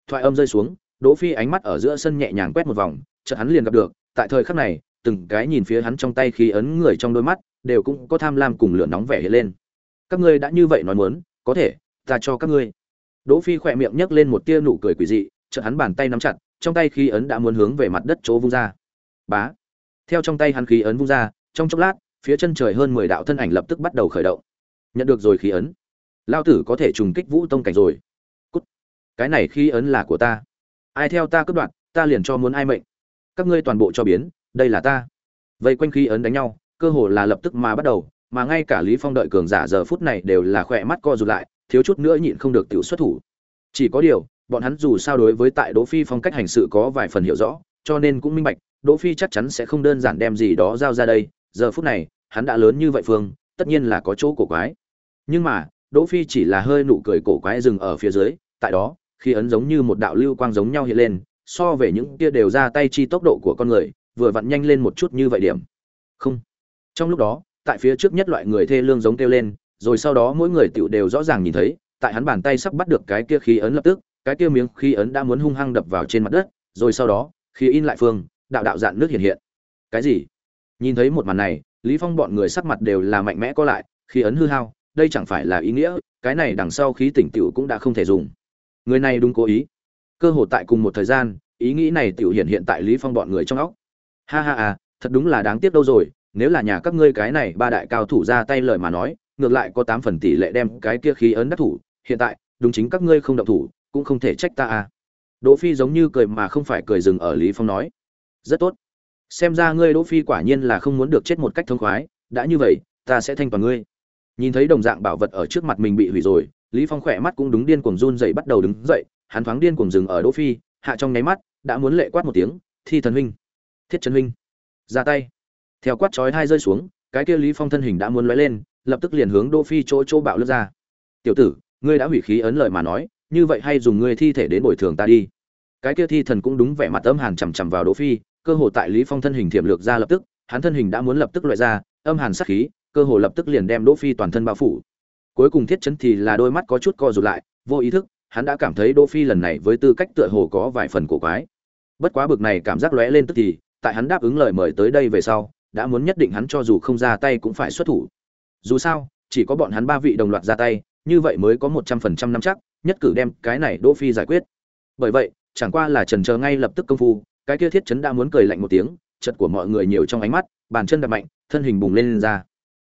Speaker 1: Thoại âm rơi xuống, đỗ phi ánh mắt ở giữa sân nhẹ nhàng quét một vòng, chợt hắn liền gặp được, tại thời khắc này từng cái nhìn phía hắn trong tay khí ấn người trong đôi mắt, đều cũng có tham lam cùng lửa nóng vẻ hiện lên. Các ngươi đã như vậy nói muốn, có thể, ta cho các ngươi. Đỗ phi khỏe miệng nhấc lên một tia nụ cười quỷ dị, chợt hắn bàn tay nắm chặt, trong tay khí ấn đã muốn hướng về mặt đất chỗ vung ra. Bá! Theo trong tay hắn khí ấn vung ra, trong chốc lát, phía chân trời hơn mười đạo thân ảnh lập tức bắt đầu khởi động. Nhận được rồi khí ấn. Lao tử có thể trùng kích vũ tông cảnh rồi. Cút! Cái này khí ấn là của ta. Ai theo ta cướp đoạt, ta liền cho muốn ai mệnh. Các ngươi toàn bộ cho biến đây là ta. Vây quanh khi ấn đánh nhau, cơ hồ là lập tức mà bắt đầu, mà ngay cả lý phong đợi cường giả giờ phút này đều là khỏe mắt co rụt lại, thiếu chút nữa nhịn không được tiểu xuất thủ. Chỉ có điều, bọn hắn dù sao đối với tại đỗ phi phong cách hành sự có vài phần hiểu rõ, cho nên cũng minh bạch, đỗ phi chắc chắn sẽ không đơn giản đem gì đó giao ra đây, giờ phút này, hắn đã lớn như vậy phương, tất nhiên là có chỗ cổ quái. Nhưng mà, đỗ phi chỉ là hơi nụ cười cổ quái dừng ở phía dưới, tại đó khi ấn giống như một đạo lưu quang giống nhau hiện lên, so về những kia đều ra tay chi tốc độ của con người vừa vặn nhanh lên một chút như vậy điểm. Không. Trong lúc đó, tại phía trước nhất loại người thê lương giống kêu lên, rồi sau đó mỗi người tiểu đều rõ ràng nhìn thấy, tại hắn bàn tay sắp bắt được cái kia khí ấn lập tức, cái kia miếng khí ấn đã muốn hung hăng đập vào trên mặt đất, rồi sau đó, khí in lại phương, đạo đạo dạn nước hiện hiện. Cái gì? Nhìn thấy một màn này, lý phong bọn người sắc mặt đều là mạnh mẽ có lại, khí ấn hư hao, đây chẳng phải là ý nghĩa, cái này đằng sau khí tỉnh tiểu cũng đã không thể dùng. Người này đúng cố ý. Cơ hội tại cùng một thời gian, ý nghĩ này tiểu hiện hiện tại lý phong bọn người trong óc ha ha à thật đúng là đáng tiếc đâu rồi, nếu là nhà các ngươi cái này ba đại cao thủ ra tay lời mà nói, ngược lại có tám phần tỷ lệ đem cái kia khí ấn đắc thủ, hiện tại, đúng chính các ngươi không động thủ, cũng không thể trách ta à. Đỗ phi giống như cười mà không phải cười dừng ở lý phong nói. Rất tốt. Xem ra ngươi đỗ phi quả nhiên là không muốn được chết một cách thông khoái, đã như vậy, ta sẽ thanh toàn ngươi. Nhìn thấy đồng dạng bảo vật ở trước mặt mình bị hủy rồi, lý phong khỏe mắt cũng đúng điên cuồng run dậy bắt đầu đứng dậy, hắn thoáng điên cuồng dừng ở đỗ phi, hạ trong nháy mắt, đã muốn lệ quát một tiếng, thi thần huynh thiết trấn huynh ra tay. Theo quát chói hai rơi xuống, cái kia lý phong thân hình đã muốn lóe lên, lập tức liền hướng đỗ phi chỗ chỗ bạo lướt ra. Tiểu tử, ngươi đã hủy khí ấn lời mà nói, như vậy hay dùng ngươi thi thể đến bồi thường ta đi. Cái kia thi thần cũng đúng vẻ mặt âm hàn chằm chằm vào đỗ phi, cơ hồ tại lý phong thân hình thiểm lược ra lập tức, hắn thân hình đã muốn lập tức loại ra, âm hàn sát khí, cơ hồ lập tức liền đem đỗ phi toàn thân bao phủ. Cuối cùng thiết chấn thì là đôi mắt có chút co rụt lại, vô ý thức, hắn đã cảm thấy đỗ phi lần này với tư cách tựa hồ có vài phần cổ quái. Bất quá bực này cảm giác lóe lên tức thì tại hắn đáp ứng lời mời tới đây về sau đã muốn nhất định hắn cho dù không ra tay cũng phải xuất thủ. Dù sao chỉ có bọn hắn ba vị đồng loạt ra tay như vậy mới có một trăm phần trăm nắm chắc nhất cử đem cái này đỗ phi giải quyết. Bởi vậy chẳng qua là trần chờ ngay lập tức công phu cái kia thiết chấn đã muốn cười lạnh một tiếng chật của mọi người nhiều trong ánh mắt bàn chân đập mạnh thân hình bùng lên, lên ra.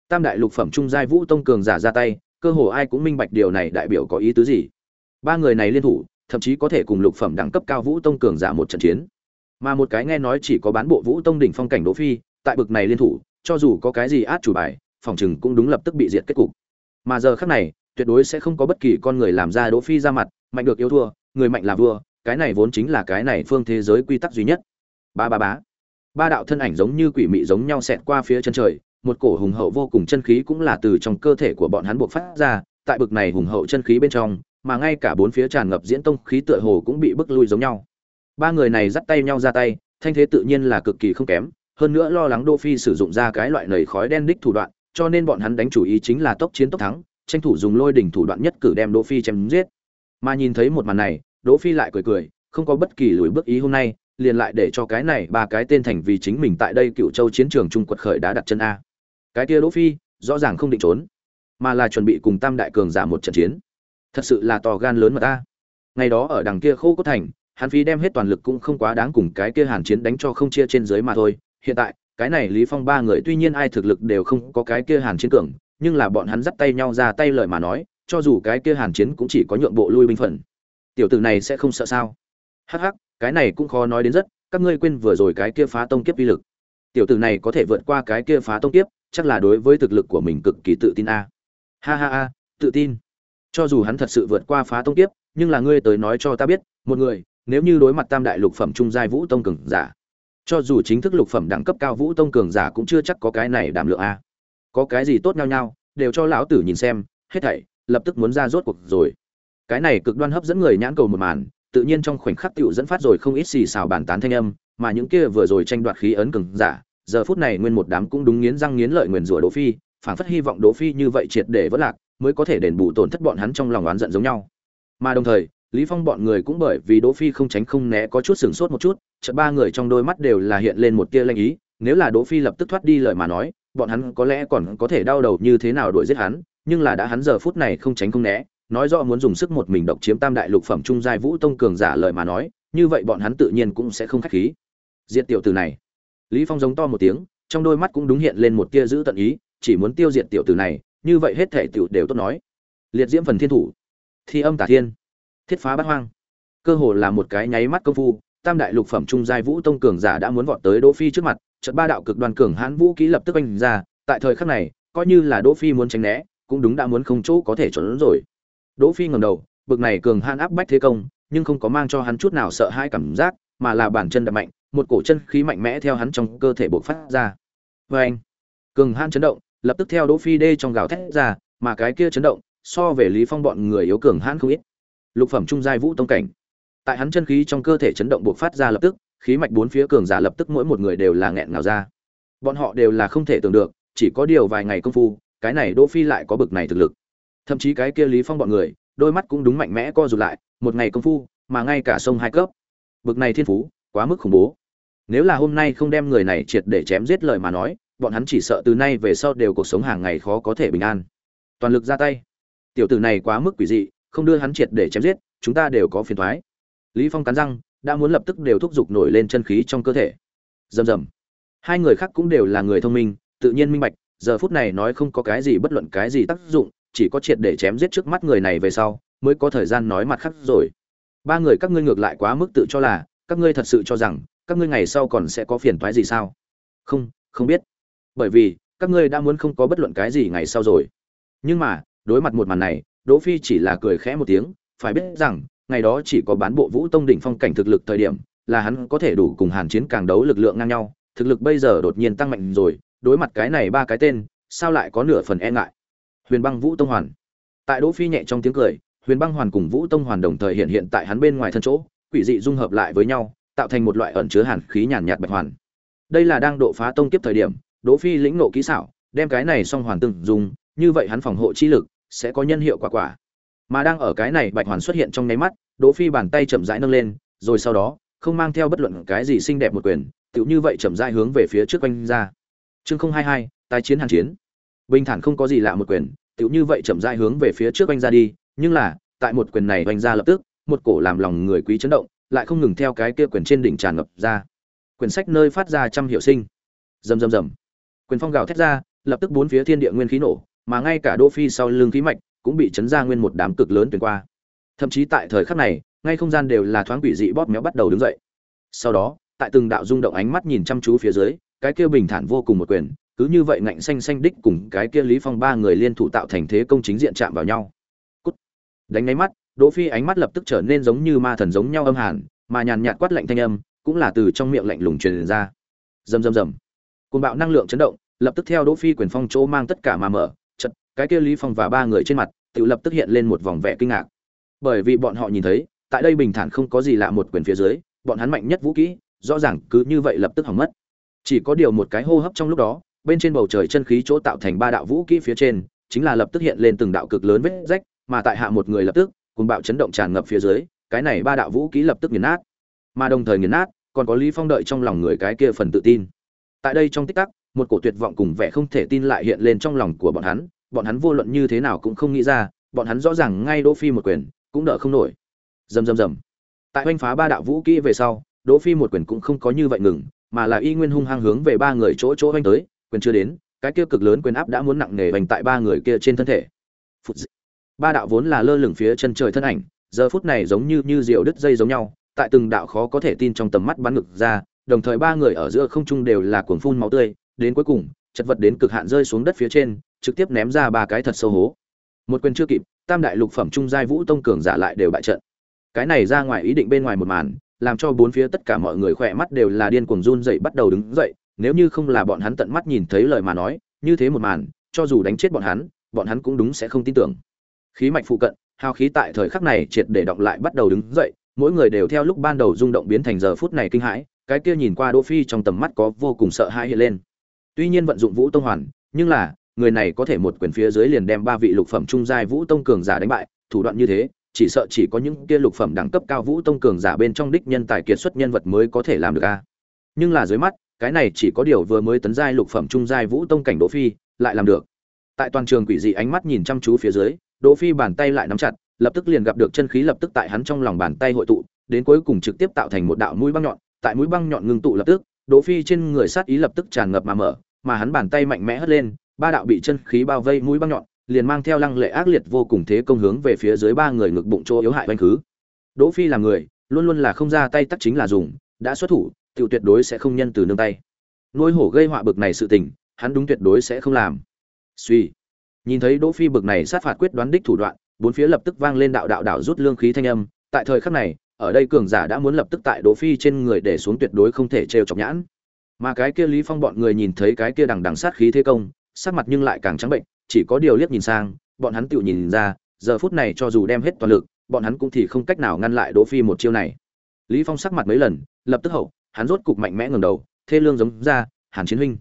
Speaker 1: Tam đại lục phẩm trung giai vũ tông cường giả ra tay cơ hồ ai cũng minh bạch điều này đại biểu có ý tứ gì. Ba người này liên thủ thậm chí có thể cùng lục phẩm đẳng cấp cao vũ tông cường giả một trận chiến mà một cái nghe nói chỉ có bán bộ vũ tông đỉnh phong cảnh đỗ phi, tại bực này liên thủ, cho dù có cái gì át chủ bài, phòng chừng cũng đúng lập tức bị diệt kết cục. Mà giờ khắc này, tuyệt đối sẽ không có bất kỳ con người làm ra đỗ phi ra mặt, mạnh được yêu thua, người mạnh là vua, cái này vốn chính là cái này phương thế giới quy tắc duy nhất. Ba ba bá ba đạo thân ảnh giống như quỷ mị giống nhau xẹt qua phía chân trời, một cổ hùng hậu vô cùng chân khí cũng là từ trong cơ thể của bọn hắn buộc phát ra, tại bực này hùng hậu chân khí bên trong, mà ngay cả bốn phía tràn ngập diễn tông khí tựa hồ cũng bị bức lui giống nhau ba người này dắt tay nhau ra tay, thanh thế tự nhiên là cực kỳ không kém, hơn nữa lo lắng đô phi sử dụng ra cái loại nầy khói đen đích thủ đoạn, cho nên bọn hắn đánh chủ ý chính là tốc chiến tốc thắng, tranh thủ dùng lôi đỉnh thủ đoạn nhất cử đem đỗ phi chém giết. Mà nhìn thấy một màn này, đỗ phi lại cười cười, không có bất kỳ lùi bước ý hôm nay, liền lại để cho cái này ba cái tên thành vì chính mình tại đây cựu châu chiến trường trung quật khởi đã đặt chân a. Cái kia đỗ phi, rõ ràng không định trốn, mà là chuẩn bị cùng tam đại cường giả một trận chiến. Thật sự là to gan lớn mà ta ngày đó ở đằng kia khô cốt thành hắn phí đem hết toàn lực cũng không quá đáng cùng cái kia hàn chiến đánh cho không chia trên dưới mà thôi. Hiện tại, cái này lý phong ba người tuy nhiên ai thực lực đều không có cái kia hàn chiến cường, nhưng là bọn hắn dắt tay nhau ra tay lời mà nói, cho dù cái kia hàn chiến cũng chỉ có nhượng bộ lui binh phận. Tiểu tử này sẽ không sợ sao? Hắc hắc, cái này cũng khó nói đến rất, các ngươi quên vừa rồi cái kia phá tông kiếp uy lực. Tiểu tử này có thể vượt qua cái kia phá tông kiếp, chắc là đối với thực lực của mình cực kỳ tự tin a. Ha ha ha, tự tin. Cho dù hắn thật sự vượt qua phá tông kiếp, nhưng là ngươi tới nói cho ta biết, một người nếu như đối mặt tam đại lục phẩm trung giai vũ tông cường giả, cho dù chính thức lục phẩm đẳng cấp cao vũ tông cường giả cũng chưa chắc có cái này đảm lượng a. Có cái gì tốt nhau nhau đều cho lão tử nhìn xem, hết thảy, lập tức muốn ra rốt cuộc rồi. Cái này cực đoan hấp dẫn người nhãn cầu một màn, tự nhiên trong khoảnh khắc tựu dẫn phát rồi không ít xì xào bàn tán thanh âm, mà những kia vừa rồi tranh đoạt khí ấn cường giả, giờ phút này nguyên một đám cũng đúng nghiến răng nghiến lợi nguyền rủa đỗ phi, phảng phất hy vọng đỗ phi như vậy triệt để vỡ lạc, mới có thể đền bù tổn thất bọn hắn trong lòng oán giận giống nhau. Mà đồng thời lý phong bọn người cũng bởi vì đỗ phi không tránh không né có chút sừng sốt một chút, chợt ba người trong đôi mắt đều là hiện lên một tia lanh ý, nếu là đỗ phi lập tức thoát đi lời mà nói, bọn hắn có lẽ còn có thể đau đầu như thế nào đuổi giết hắn, nhưng là đã hắn giờ phút này không tránh không né, nói rõ muốn dùng sức một mình độc chiếm tam đại lục phẩm trung giai vũ tông cường giả lời mà nói, như vậy bọn hắn tự nhiên cũng sẽ không khách khí. Diệt tiểu tử này. Lý phong giống to một tiếng, trong đôi mắt cũng đúng hiện lên một tia giữ tận ý, chỉ muốn tiêu diệt tiểu tử này, như vậy hết thể tiểu đều tốt nói. Liệt diễm phần thiên thủ. Thi âm tả thiên thiết phá bát hoang. Cơ hồ là một cái nháy mắt công phu, tam đại lục phẩm trung giai vũ tông cường giả đã muốn vọt tới đỗ phi trước mặt trận ba đạo cực đoan cường hãn vũ kỹ lập tức anh ra, tại thời khắc này, coi như là đỗ phi muốn tránh né, cũng đúng đã muốn không chỗ có thể trốn rồi. Đỗ phi ngẩng đầu, bực này cường hãn áp bách thế công, nhưng không có mang cho hắn chút nào sợ hãi cảm giác, mà là bản chân đập mạnh, một cổ chân khí mạnh mẽ theo hắn trong cơ thể bộc phát ra. Với anh cường hãn chấn động, lập tức theo đỗ phi đê trong gào thét ra, mà cái kia chấn động, so về lý phong bọn người yếu cường hãn không ít lục phẩm trung giai vũ tông cảnh. Tại hắn chân khí trong cơ thể chấn động buộc phát ra lập tức, khí mạch bốn phía cường giả lập tức mỗi một người đều là nghẹn ngào ra. Bọn họ đều là không thể tưởng được, chỉ có điều vài ngày công phu, cái này đỗ phi lại có bực này thực lực. Thậm chí cái kia lý phong bọn người, đôi mắt cũng đúng mạnh mẽ co rụt lại, một ngày công phu, mà ngay cả sông hai cấp. Bực này thiên phú, quá mức khủng bố. Nếu là hôm nay không đem người này triệt để chém giết lời mà nói, bọn hắn chỉ sợ từ nay về sau đều cuộc sống hàng ngày khó có thể bình an. Toàn lực ra tay. Tiểu tử này quá mức quỷ dị không đưa hắn triệt để chém giết, chúng ta đều có phiền toái lý phong cắn răng, đã muốn lập tức đều thúc giục nổi lên chân khí trong cơ thể. Rầm rầm. Hai người khác cũng đều là người thông minh, tự nhiên minh bạch, giờ phút này nói không có cái gì bất luận cái gì tác dụng, chỉ có triệt để chém giết trước mắt người này về sau, mới có thời gian nói mặt khác rồi. Ba người các ngươi ngược lại quá mức tự cho là, các ngươi thật sự cho rằng, các ngươi ngày sau còn sẽ có phiền toái gì sao? Không không biết. Bởi vì, các ngươi đã muốn không có bất luận cái gì ngày sau rồi. Nhưng mà, đối mặt một màn này đỗ phi chỉ là cười khẽ một tiếng, phải biết rằng, ngày đó chỉ có bán bộ vũ tông đỉnh phong cảnh thực lực thời điểm, là hắn có thể đủ cùng hàn chiến càng đấu lực lượng ngang nhau, thực lực bây giờ đột nhiên tăng mạnh rồi, đối mặt cái này ba cái tên, sao lại có nửa phần e ngại? Huyền băng vũ tông hoàn. Tại đỗ phi nhẹ trong tiếng cười, huyền băng hoàn cùng vũ tông hoàn đồng thời hiện hiện tại hắn bên ngoài thân chỗ, quỷ dị dung hợp lại với nhau, tạo thành một loại ẩn chứa hàn khí nhàn nhạt bạch hoàn. Đây là đang độ phá tông kiếp thời điểm, đỗ phi lĩnh nộ kỹ xảo, đem cái này song hoàn từng dùng, như vậy hắn phòng hộ chi lực sẽ có nhân hiệu quả quả. Mà đang ở cái này bạch hoàn xuất hiện trong nháy mắt, đỗ phi bàn tay chậm rãi nâng lên, rồi sau đó, không mang theo bất luận cái gì xinh đẹp một quyền, tựu như vậy chậm rãi hướng về phía trước quanh ra. Chương không hai hai, tái chiến hàn chiến. Bình thản không có gì lạ một quyền, tựu như vậy chậm rãi hướng về phía trước quanh ra đi, nhưng là, tại một quyền này quanh ra lập tức, một cổ làm lòng người quý chấn động, lại không ngừng theo cái kia quyền trên đỉnh tràn ngập ra. Quyển sách nơi phát ra trăm hiệu sinh. Rầm rầm rầm. Quyền phong gào thét ra, lập tức bốn phía thiên địa nguyên khí nổ mà ngay cả Đỗ phi sau lưng khí mạch cũng bị chấn ra nguyên một đám cực lớn tuyển qua. Thậm chí tại thời khắc này, ngay không gian đều là thoáng quỷ dị bóp méo bắt đầu đứng dậy. Sau đó, tại từng đạo rung động ánh mắt nhìn chăm chú phía dưới, cái kia bình thản vô cùng một quyền, cứ như vậy ngạnh xanh xanh đích cùng cái kia lý phong ba người liên thủ tạo thành thế công chính diện chạm vào nhau. Cút. đánh ngay mắt, đỗ phi ánh mắt lập tức trở nên giống như ma thần giống nhau âm hàn, mà nhàn nhạt quát lạnh thanh âm cũng là từ trong miệng lạnh lùng truyền ra. Rầm rầm rầm. Cuồng bạo năng lượng chấn động, lập tức theo đỗ phi quyền phong chỗ mang tất cả mà mở cái kia lý phong và ba người trên mặt, tự lập tức hiện lên một vòng vẻ kinh ngạc. Bởi vì bọn họ nhìn thấy, tại đây bình thản không có gì lạ một quyền phía dưới, bọn hắn mạnh nhất vũ kỹ, rõ ràng cứ như vậy lập tức hỏng mất. Chỉ có điều một cái hô hấp trong lúc đó, bên trên bầu trời chân khí chỗ tạo thành ba đạo vũ kỹ phía trên, chính là lập tức hiện lên từng đạo cực lớn vết rách, mà tại hạ một người lập tức, cùng bạo chấn động tràn ngập phía dưới, cái này ba đạo vũ kỹ lập tức nghiền nát. Mà đồng thời nghiền nát, còn có lý phong đợi trong lòng người cái kia phần tự tin. Tại đây trong tích tắc, một cổ tuyệt vọng cùng vẻ không thể tin lại hiện lên trong lòng của bọn hắn bọn hắn vô luận như thế nào cũng không nghĩ ra, bọn hắn rõ ràng ngay đỗ phi một quyền cũng đỡ không nổi. Rầm rầm rầm. Tại oanh phá ba đạo vũ kỹ về sau, đỗ phi một quyền cũng không có như vậy ngừng, mà là y nguyên hung hăng hướng về ba người chỗ chỗ oanh tới, quyền chưa đến, cái kia cực lớn quyền áp đã muốn nặng nề vành tại ba người kia trên thân thể. Phụt ba đạo vốn là lơ lửng phía chân trời thân ảnh, giờ phút này giống như như diều đứt dây giống nhau, tại từng đạo khó có thể tin trong tầm mắt bắn ngực ra, đồng thời ba người ở giữa không trung đều là cuồng phun máu tươi, đến cuối cùng chật vật đến cực hạn rơi xuống đất phía trên, trực tiếp ném ra ba cái thật sâu hố. Một quyền chưa kịp, tam đại lục phẩm trung giai vũ tông cường giả lại đều bại trận. Cái này ra ngoài ý định bên ngoài một màn, làm cho bốn phía tất cả mọi người khỏe mắt đều là điên cuồng run dậy bắt đầu đứng dậy, nếu như không là bọn hắn tận mắt nhìn thấy lời mà nói, như thế một màn, cho dù đánh chết bọn hắn bọn hắn cũng đúng sẽ không tin tưởng. Khí mạch phụ cận hào khí tại thời khắc này triệt để động lại bắt đầu đứng dậy, mỗi người đều theo lúc ban đầu rung động biến thành giờ phút này kinh hãi, cái kia nhìn qua đỗ phi trong tầm mắt có vô cùng sợ hãi hiện lên tuy nhiên vận dụng vũ tông hoàn, nhưng là, người này có thể một quyền phía dưới liền đem ba vị lục phẩm trung giai vũ tông cường giả đánh bại, thủ đoạn như thế, chỉ sợ chỉ có những kia lục phẩm đẳng cấp cao vũ tông cường giả bên trong đích nhân tài kiệt xuất nhân vật mới có thể làm được a. Nhưng là dưới mắt, cái này chỉ có điều vừa mới tấn giai lục phẩm trung giai vũ tông cảnh đỗ phi, lại làm được. Tại toàn trường quỷ dị ánh mắt nhìn chăm chú phía dưới, đỗ phi bàn tay lại nắm chặt, lập tức liền gặp được chân khí lập tức tại hắn trong lòng bàn tay hội tụ, đến cuối cùng trực tiếp tạo thành một đạo mũi băng nhọn, tại mũi băng nhọn ngưng tụ lập tức, đỗ phi trên người sát ý lập tức tràn ngập mà mở mà hắn bàn tay mạnh mẽ hất lên, ba đạo bị chân khí bao vây mũi băng nhọn, liền mang theo lăng lệ ác liệt vô cùng thế công hướng về phía dưới ba người ngực bụng chỗ yếu hại oanh khứ. Đỗ phi là người, luôn luôn là không ra tay tắc chính là dùng, đã xuất thủ, tiểu tuyệt đối sẽ không nhân từ nương tay. Nuôi hổ gây họa bực này sự tình, hắn đúng tuyệt đối sẽ không làm. Suy. Nhìn thấy đỗ phi bực này sát phạt quyết đoán đích thủ đoạn, bốn phía lập tức vang lên đạo đạo đạo rút lương khí thanh âm, tại thời khắc này, ở đây cường giả đã muốn lập tức tại đỗ phi trên người để xuống tuyệt đối không thể trêu chọc nhãn mà cái kia lý phong bọn người nhìn thấy cái kia đằng đằng sát khí thế công, sắc mặt nhưng lại càng trắng bệnh, chỉ có điều liếc nhìn sang, bọn hắn tự nhìn ra, giờ phút này cho dù đem hết toàn lực, bọn hắn cũng thì không cách nào ngăn lại đỗ phi một chiêu này. Lý phong sắc mặt mấy lần, lập tức hậu, hắn rốt cục mạnh mẽ ngẩng đầu, thê lương giống ra, hàn chiến huynh,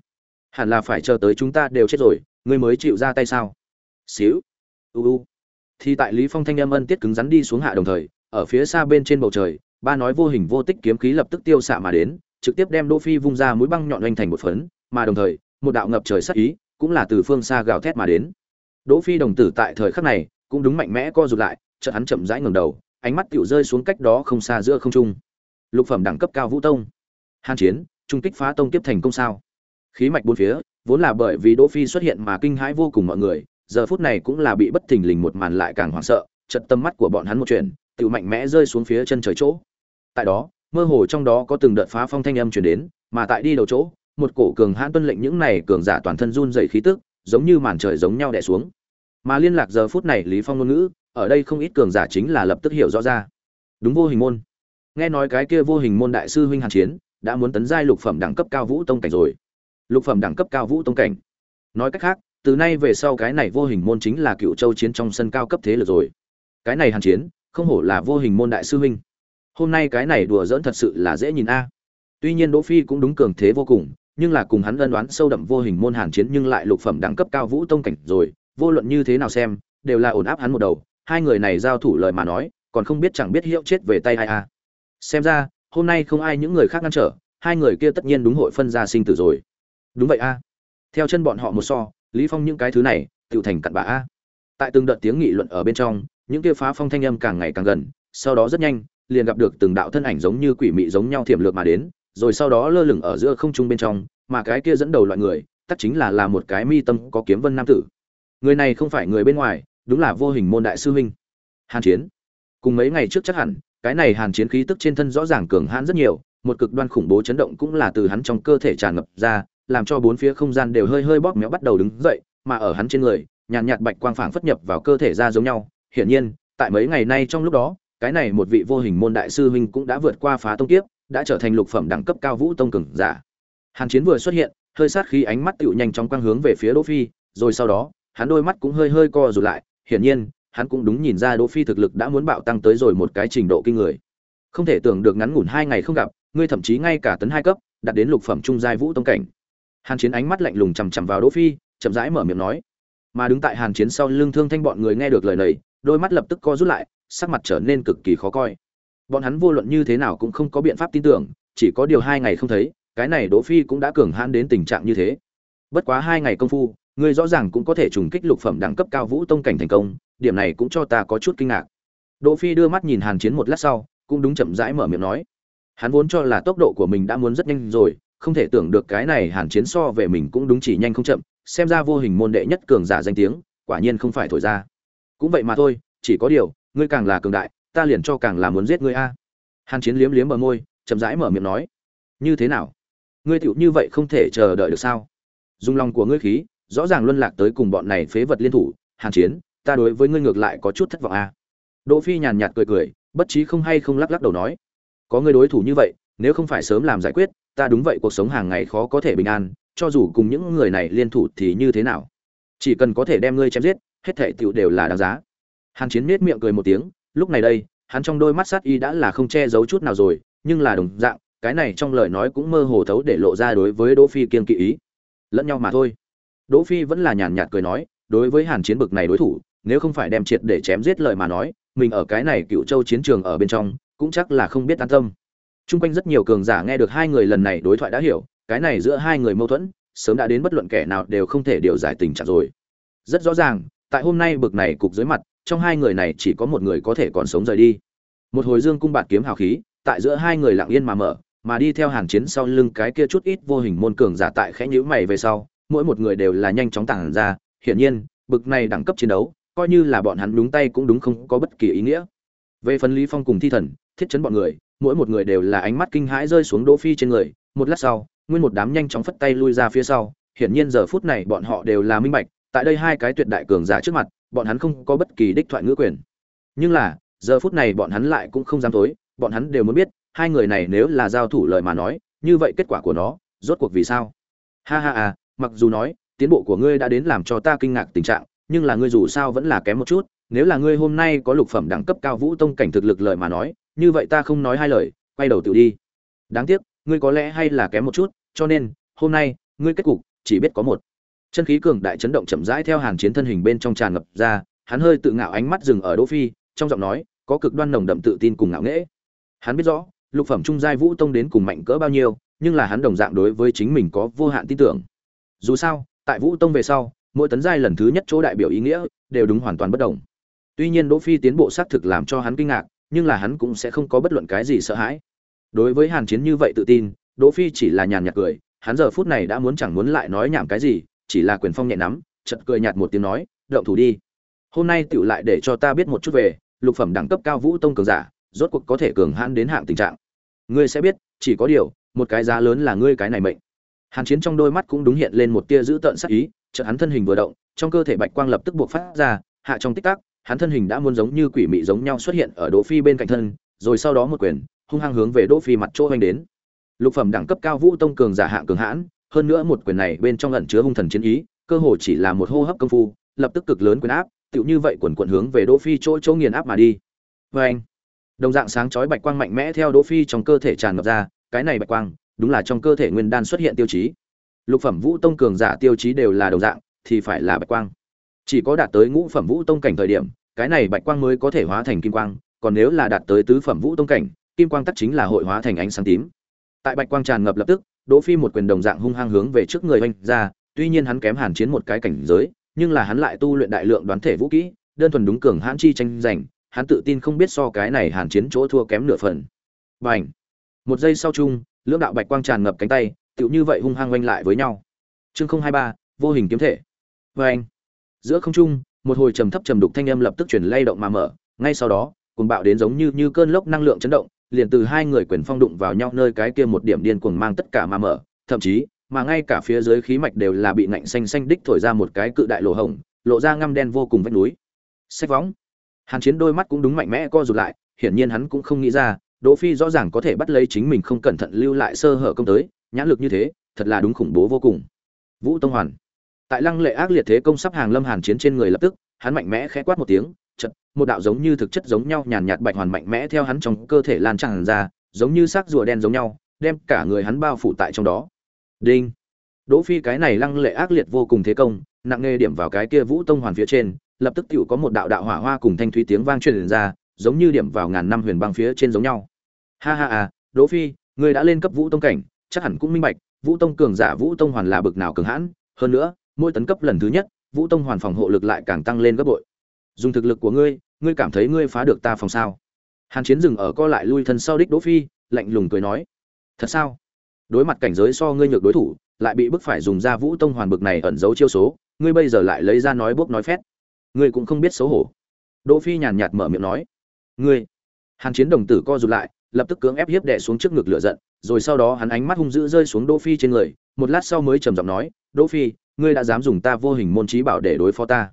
Speaker 1: hẳn là phải chờ tới chúng ta đều chết rồi, ngươi mới chịu ra tay sao? Xíu. U u. Thì tại lý phong thanh âm ân tiết cứng rắn đi xuống hạ đồng thời, ở phía xa bên trên bầu trời, ba nói vô hình vô tích kiếm khí lập tức tiêu xạ mà đến trực tiếp đem đỗ phi vung ra mũi băng nhọn oanh thành một phấn, mà đồng thời, một đạo ngập trời sát ý cũng là từ phương xa gào thét mà đến. Đỗ phi đồng tử tại thời khắc này cũng đúng mạnh mẽ co rụt lại, chợt hắn chậm rãi ngẩng đầu, ánh mắt tiểu rơi xuống cách đó không xa giữa không trung. Lục phẩm đẳng cấp cao vũ tông. Hàn chiến, trung kích phá tông tiếp thành công sao? Khí mạch bốn phía, vốn là bởi vì đỗ phi xuất hiện mà kinh hãi vô cùng mọi người, giờ phút này cũng là bị bất thình lình một màn lại càng hoảng sợ, chợt tâm mắt của bọn hắn một chuyện tiểu mạnh mẽ rơi xuống phía chân trời chỗ. Tại đó mơ hồ trong đó có từng đợt phá phong thanh âm truyền đến, mà tại đi đầu chỗ, một cổ cường hãn tuân lệnh những này cường giả toàn thân run rẩy khí tức, giống như màn trời giống nhau đè xuống. Mà liên lạc giờ phút này lý phong ngôn ngữ, ở đây không ít cường giả chính là lập tức hiểu rõ ra. Đúng vô hình môn. Nghe nói cái kia vô hình môn đại sư huynh hàn chiến, đã muốn tấn giai lục phẩm đẳng cấp cao vũ tông cảnh rồi. Lục phẩm đẳng cấp cao vũ tông cảnh. Nói cách khác, từ nay về sau cái này vô hình môn chính là cựu châu chiến trong sân cao cấp thế lực rồi. Cái này hàn chiến, không hổ là vô hình môn đại sư huynh hôm nay cái này đùa dỡn thật sự là dễ nhìn a. Tuy nhiên đỗ phi cũng đúng cường thế vô cùng, nhưng là cùng hắn ân đoán sâu đậm vô hình môn hàn chiến nhưng lại lục phẩm đẳng cấp cao vũ tông cảnh rồi, vô luận như thế nào xem, đều là ổn áp hắn một đầu. Hai người này giao thủ lời mà nói, còn không biết chẳng biết hiệu chết về tay ai a. Xem ra, hôm nay không ai những người khác ngăn trở, hai người kia tất nhiên đúng hội phân ra sinh tử rồi. Đúng vậy a. Theo chân bọn họ một so, lý phong những cái thứ này, tự thành cặn bã a. Tại từng đợt tiếng nghị luận ở bên trong, những kia phá phong thanh âm càng ngày càng gần, sau đó rất nhanh liền gặp được từng đạo thân ảnh giống như quỷ mị giống nhau thiểm lược mà đến rồi sau đó lơ lửng ở giữa không trung bên trong mà cái kia dẫn đầu loại người tất chính là là một cái mi tâm có kiếm vân nam tử. Người này không phải người bên ngoài đúng là vô hình môn đại sư huynh. Hàn chiến. Cùng mấy ngày trước chắc hẳn cái này hàn chiến khí tức trên thân rõ ràng cường hãn rất nhiều một cực đoan khủng bố chấn động cũng là từ hắn trong cơ thể tràn ngập ra làm cho bốn phía không gian đều hơi hơi bóp méo bắt đầu đứng dậy mà ở hắn trên người nhàn nhạt, bạch quang phảng phất nhập vào cơ thể ra giống nhau. Hiển nhiên tại mấy ngày nay trong lúc đó cái này một vị vô hình môn đại sư huynh cũng đã vượt qua phá tông kiếp, đã trở thành lục phẩm đẳng cấp cao vũ tông cường giả. Hàn chiến vừa xuất hiện, hơi sát khí ánh mắt tựu nhanh chóng quang hướng về phía đỗ phi, rồi sau đó, hắn đôi mắt cũng hơi hơi co rụt lại, hiển nhiên, hắn cũng đúng nhìn ra đỗ phi thực lực đã muốn bạo tăng tới rồi một cái trình độ kinh người. Không thể tưởng được ngắn ngủn hai ngày không gặp, ngươi thậm chí ngay cả tấn hai cấp, đạt đến lục phẩm trung giai vũ tông cảnh. Hàn chiến ánh mắt lạnh lùng chằm chằm vào đỗ phi, chậm rãi mở miệng nói. Mà đứng tại hàn chiến sau lưng thương thanh bọn người nghe được lời này, đôi mắt lập tức co rút lại sắc mặt trở nên cực kỳ khó coi. Bọn hắn vô luận như thế nào cũng không có biện pháp tin tưởng, chỉ có điều hai ngày không thấy, cái này đỗ phi cũng đã cường hãn đến tình trạng như thế. Bất quá hai ngày công phu, ngươi rõ ràng cũng có thể trùng kích lục phẩm đẳng cấp cao vũ tông cảnh thành công, điểm này cũng cho ta có chút kinh ngạc. Đỗ phi đưa mắt nhìn hàn chiến một lát sau, cũng đúng chậm rãi mở miệng nói. Hắn vốn cho là tốc độ của mình đã muốn rất nhanh rồi, không thể tưởng được cái này hàn chiến so về mình cũng đúng chỉ nhanh không chậm, xem ra vô hình môn đệ nhất cường giả danh tiếng, quả nhiên không phải thổi ra. Cũng vậy mà thôi, chỉ có điều ngươi càng là cường đại, ta liền cho càng là muốn giết ngươi a. Hàn chiến liếm liếm bờ môi, chậm rãi mở miệng nói, như thế nào? Ngươi tựu như vậy không thể chờ đợi được sao? Dùng lòng của ngươi khí, rõ ràng luân lạc tới cùng bọn này phế vật liên thủ, hàn chiến, ta đối với ngươi ngược lại có chút thất vọng a. Đỗ phi nhàn nhạt cười cười, bất trí không hay không lắc lắc đầu nói, có ngươi đối thủ như vậy, nếu không phải sớm làm giải quyết, ta đúng vậy cuộc sống hàng ngày khó có thể bình an, cho dù cùng những người này liên thủ thì như thế nào? Chỉ cần có thể đem ngươi chém giết, hết thảy tựu đều là đáng giá hàn chiến nết miệng cười một tiếng lúc này đây hắn trong đôi mắt sát y đã là không che giấu chút nào rồi nhưng là đồng dạng cái này trong lời nói cũng mơ hồ thấu để lộ ra đối với đỗ phi kiên kỵ ý. Lẫn nhau mà thôi. Đỗ phi vẫn là nhàn nhạt cười nói đối với hàn chiến bực này đối thủ nếu không phải đem triệt để chém giết lời mà nói mình ở cái này cựu châu chiến trường ở bên trong cũng chắc là không biết an tâm. Trung quanh rất nhiều cường giả nghe được hai người lần này đối thoại đã hiểu, cái này giữa hai người mâu thuẫn, sớm đã đến bất luận kẻ nào đều không thể điều giải tình trạng rồi. Rất rõ ràng, tại hôm nay bực này cục dưới mặt, trong hai người này chỉ có một người có thể còn sống rời đi. Một hồi dương cung bạt kiếm hào khí, tại giữa hai người lặng yên mà mở, mà đi theo Hàn Chiến sau lưng cái kia chút ít vô hình môn cường giả tại khẽ nhíu mày về sau, mỗi một người đều là nhanh chóng tàng ra, hiển nhiên, bực này đẳng cấp chiến đấu, coi như là bọn hắn đúng tay cũng đúng không có bất kỳ ý nghĩa. Về phần Lý Phong cùng Thi Thần, thiết chấn bọn người, mỗi một người đều là ánh mắt kinh hãi rơi xuống Đỗ Phi trên người, một lát sau, nguyên một đám nhanh chóng phất tay lui ra phía sau, hiển nhiên giờ phút này bọn họ đều là minh bạch, tại đây hai cái tuyệt đại cường giả trước mặt, bọn hắn không có bất kỳ đích thoại ngữ quyền. Nhưng là, giờ phút này bọn hắn lại cũng không dám tối, bọn hắn đều muốn biết, hai người này nếu là giao thủ lời mà nói, như vậy kết quả của nó, rốt cuộc vì sao? Ha ha à, mặc dù nói, tiến bộ của ngươi đã đến làm cho ta kinh ngạc tình trạng, nhưng là ngươi dù sao vẫn là kém một chút, nếu là ngươi hôm nay có lục phẩm đẳng cấp cao vũ tông cảnh thực lực lời mà nói, như vậy ta không nói hai lời quay đầu tự đi đáng tiếc ngươi có lẽ hay là kém một chút cho nên hôm nay ngươi kết cục chỉ biết có một chân khí cường đại chấn động chậm rãi theo hàn chiến thân hình bên trong tràn ngập ra, hắn hơi tự ngạo ánh mắt dừng ở đỗ phi, trong giọng nói, có cực đoan nồng đậm tự tin cùng ngạo nghễ. Hắn biết rõ, lục phẩm trung giai vũ tông đến cùng mạnh cỡ bao nhiêu, nhưng là hắn đồng dạng đối với chính mình có vô hạn tin tưởng. Dù sao, tại vũ tông về sau, mỗi tấn giai lần thứ nhất chỗ đại biểu ý nghĩa, đều đúng hoàn toàn bất đồng. Tuy nhiên đỗ phi tiến bộ xác thực làm cho hắn kinh ngạc, nhưng là hắn cũng sẽ không có bất luận cái gì sợ hãi. Đối với hàn chiến như vậy tự tin, đỗ phi chỉ là nhàn nhạt cười, hắn giờ phút này đã muốn chẳng muốn lại nói nhảm cái gì chỉ là quyền phong nhẹ nắm chợt cười nhạt một tiếng nói động thủ đi. Hôm nay tựu lại để cho ta biết một chút về lục phẩm đẳng cấp cao vũ tông cường giả rốt cuộc có thể cường hãn đến hạng tình trạng. Ngươi sẽ biết chỉ có điều một cái giá lớn là ngươi cái này mệnh. Hàn chiến trong đôi mắt cũng đúng hiện lên một tia dữ tợn sắc ý chợt hắn thân hình vừa động trong cơ thể bạch quang lập tức buộc phát ra hạ trong tích tắc hắn thân hình đã muốn giống như quỷ mị giống nhau xuất hiện ở Đỗ Phi bên cạnh thân, rồi sau đó một quyền, hung hăng hướng về Đỗ Phi mặt chỗ hoành đến. Lục phẩm đẳng cấp cao Vũ Tông cường giả hạng cường hãn, hơn nữa một quyền này bên trong ẩn chứa hung thần chiến ý, cơ hồ chỉ là một hô hấp công phu, lập tức cực lớn quyền áp, tựu như vậy quần quần hướng về Đỗ Phi chỗ chỗ nghiền áp mà đi. Oeng! Đồng dạng sáng chói bạch quang mạnh mẽ theo Đỗ Phi trong cơ thể tràn ngập ra, cái này bạch quang, đúng là trong cơ thể nguyên đan xuất hiện tiêu chí. Lục phẩm Vũ Tông cường giả tiêu chí đều là đồng dạng, thì phải là bạch quang. Chỉ có đạt tới ngũ phẩm Vũ Tông cảnh thời điểm, cái này bạch quang mới có thể hóa thành kim quang còn nếu là đạt tới tứ phẩm vũ tông cảnh kim quang tắc chính là hội hóa thành ánh sáng tím tại bạch quang tràn ngập lập tức đỗ phi một quyền đồng dạng hung hăng hướng về trước người anh ra, tuy nhiên hắn kém hàn chiến một cái cảnh giới, nhưng là hắn lại tu luyện đại lượng đoán thể vũ kỹ, đơn thuần đúng cường hãn chi tranh giành, hắn tự tin không biết so cái này hàn chiến chỗ thua kém nửa phần. Bành! Một giây sau chung, lưỡng đạo bạch quang tràn ngập cánh tay, tựu như vậy hung hăng quanh lại với nhau. Chương không hai ba, vô hình kiếm thể. Bành! Giữa không trung, một hồi trầm thấp trầm đục thanh âm lập tức chuyển lay động mà mở, ngay sau đó, cuồng bạo đến giống như như cơn lốc năng lượng chấn động liền từ hai người quyền phong đụng vào nhau nơi cái kia một điểm điên cuồng mang tất cả mà mở, thậm chí, mà ngay cả phía dưới khí mạch đều là bị ngạnh xanh xanh đích thổi ra một cái cự đại lỗ hổng, lộ ra ngăm đen vô cùng vách núi. Sách võng. Hàn chiến đôi mắt cũng đúng mạnh mẽ co rụt lại, hiển nhiên hắn cũng không nghĩ ra, đỗ phi rõ ràng có thể bắt lấy chính mình không cẩn thận lưu lại sơ hở công tới, nhãn lực như thế, thật là đúng khủng bố vô cùng. Vũ tông hoàn. Tại lăng lệ ác liệt thế công sắp hàng lâm hàn chiến trên người lập tức, hắn mạnh mẽ khẽ quát một tiếng một đạo giống như thực chất giống nhau nhàn nhạt bạch hoàn mạnh mẽ theo hắn trong cơ thể lan tràn ra, giống như xác rùa đen giống nhau, đem cả người hắn bao phủ tại trong đó. Đinh. Đỗ phi cái này lăng lệ ác liệt vô cùng thế công, nặng nề điểm vào cái kia vũ tông hoàn phía trên, lập tức tiểu có một đạo đạo hỏa hoa cùng thanh thúy tiếng vang truyền ra, giống như điểm vào ngàn năm huyền băng phía trên giống nhau. Ha ha à đỗ phi ngươi đã lên cấp vũ tông cảnh, chắc hẳn cũng minh bạch, vũ tông cường giả vũ tông hoàn là bực nào cường hãn, hơn nữa, mỗi tấn cấp lần thứ nhất, vũ tông hoàn phòng hộ lực lại càng tăng lên gấp bội. Dùng thực lực của ngươi ngươi cảm thấy ngươi phá được ta phòng sao? Hàn chiến dừng ở co lại lui thân sau đích đỗ phi, lạnh lùng cười nói, thật sao? Đối mặt cảnh giới so ngươi nhược đối thủ, lại bị bức phải dùng ra vũ tông hoàn bực này ẩn giấu chiêu số, ngươi bây giờ lại lấy ra nói bốc nói phét. Ngươi cũng không biết xấu hổ. Đỗ phi nhàn nhạt mở miệng nói, ngươi. Hàn chiến đồng tử co rụt lại, lập tức cưỡng ép hiếp đè xuống trước ngực lửa giận, rồi sau đó hắn ánh mắt hung dữ rơi xuống đỗ phi trên người, một lát sau mới trầm giọng nói, đỗ phi, ngươi đã dám dùng ta vô hình môn trí bảo để đối phó ta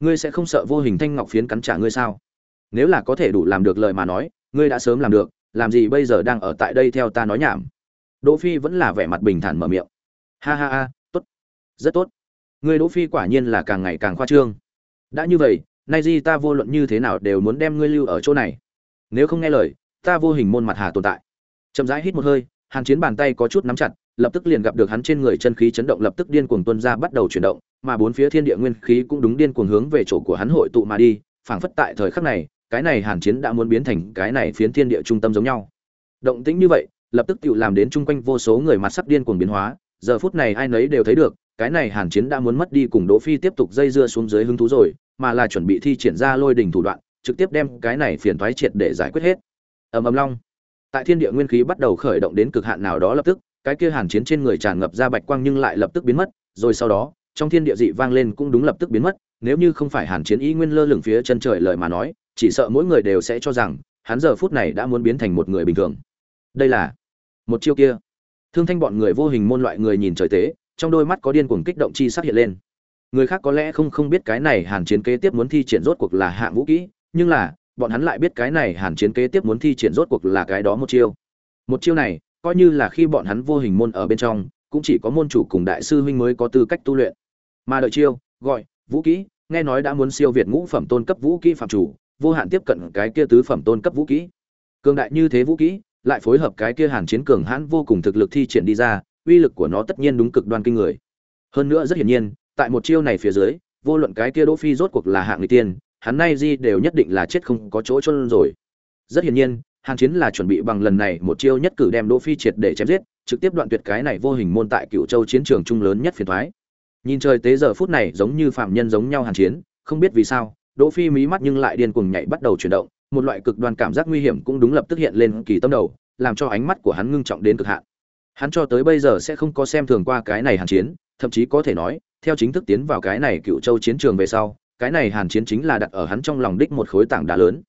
Speaker 1: ngươi sẽ không sợ vô hình thanh ngọc phiến cắn trả ngươi sao? Nếu là có thể đủ làm được lời mà nói, ngươi đã sớm làm được, làm gì bây giờ đang ở tại đây theo ta nói nhảm? Đỗ phi vẫn là vẻ mặt bình thản mở miệng. Ha ha ha, tốt, rất tốt. Ngươi đỗ phi quả nhiên là càng ngày càng khoa trương. Đã như vậy, nay di ta vô luận như thế nào đều muốn đem ngươi lưu ở chỗ này. Nếu không nghe lời, ta vô hình môn mặt hà tồn tại. Chậm rãi hít một hơi, hàn chiến bàn tay có chút nắm chặt, lập tức liền gặp được hắn trên người chân khí chấn động lập tức điên cuồng tuôn ra bắt đầu chuyển động mà bốn phía thiên địa nguyên khí cũng đúng điên cuồng hướng về chỗ của hắn hội tụ mà đi, phảng phất tại thời khắc này, cái này hàn chiến đã muốn biến thành cái này phiến thiên địa trung tâm giống nhau. Động tĩnh như vậy, lập tức tự làm đến chung quanh vô số người mặt sắc điên cuồng biến hóa, giờ phút này ai nấy đều thấy được, cái này hàn chiến đã muốn mất đi cùng đỗ phi tiếp tục dây dưa xuống dưới hứng thú rồi, mà là chuẩn bị thi triển ra lôi đỉnh thủ đoạn, trực tiếp đem cái này phiền toái triệt để giải quyết hết. Ầm ầm long. Tại thiên địa nguyên khí bắt đầu khởi động đến cực hạn nào đó lập tức, cái kia hàn chiến trên người tràn ngập ra bạch quang nhưng lại lập tức biến mất, rồi sau đó trong thiên địa dị vang lên cũng đúng lập tức biến mất, nếu như không phải hàn chiến ý nguyên lơ lửng phía chân trời lời mà nói, chỉ sợ mỗi người đều sẽ cho rằng, hắn giờ phút này đã muốn biến thành một người bình thường. Đây là một chiêu kia. Thương thanh bọn người vô hình môn loại người nhìn trời tế, trong đôi mắt có điên cuồng kích động chi sắc hiện lên. Người khác có lẽ không không biết cái này hàn chiến kế tiếp muốn thi triển rốt cuộc là hạng vũ kỹ, nhưng là, bọn hắn lại biết cái này hàn chiến kế tiếp muốn thi triển rốt cuộc là cái đó một chiêu. Một chiêu này, coi như là khi bọn hắn vô hình môn ở bên trong, cũng chỉ có môn chủ cùng đại sư huynh mới có tư cách tu luyện mà đợi chiêu, gọi, vũ kỹ, nghe nói đã muốn siêu việt ngũ phẩm tôn cấp vũ kỹ phạm chủ, vô hạn tiếp cận cái kia tứ phẩm tôn cấp vũ kỹ. Cường đại như thế vũ kỹ, lại phối hợp cái kia hàn chiến cường hãn vô cùng thực lực thi triển đi ra, uy lực của nó tất nhiên đúng cực đoan kinh người. Hơn nữa rất hiển nhiên, tại một chiêu này phía dưới, vô luận cái kia đỗ phi rốt cuộc là hạng người tiên, hắn nay di đều nhất định là chết không có chỗ chôn rồi. Rất hiển nhiên, hàn chiến là chuẩn bị bằng lần này một chiêu nhất cử đem đỗ phi triệt để chém giết, trực tiếp đoạn tuyệt cái này vô hình môn tại cựu châu chiến trường trung lớn nhất phiền thoái nhìn trời tế giờ phút này giống như phạm nhân giống nhau hàn chiến, không biết vì sao, đỗ phi mí mắt nhưng lại điên cuồng nhảy bắt đầu chuyển động, một loại cực đoan cảm giác nguy hiểm cũng đúng lập tức hiện lên kỳ tâm đầu, làm cho ánh mắt của hắn ngưng trọng đến cực hạn. Hắn cho tới bây giờ sẽ không có xem thường qua cái này hàn chiến, thậm chí có thể nói, theo chính thức tiến vào cái này cựu châu chiến trường về sau, cái này hàn chiến chính là đặt ở hắn trong lòng đích một khối tảng đá lớn.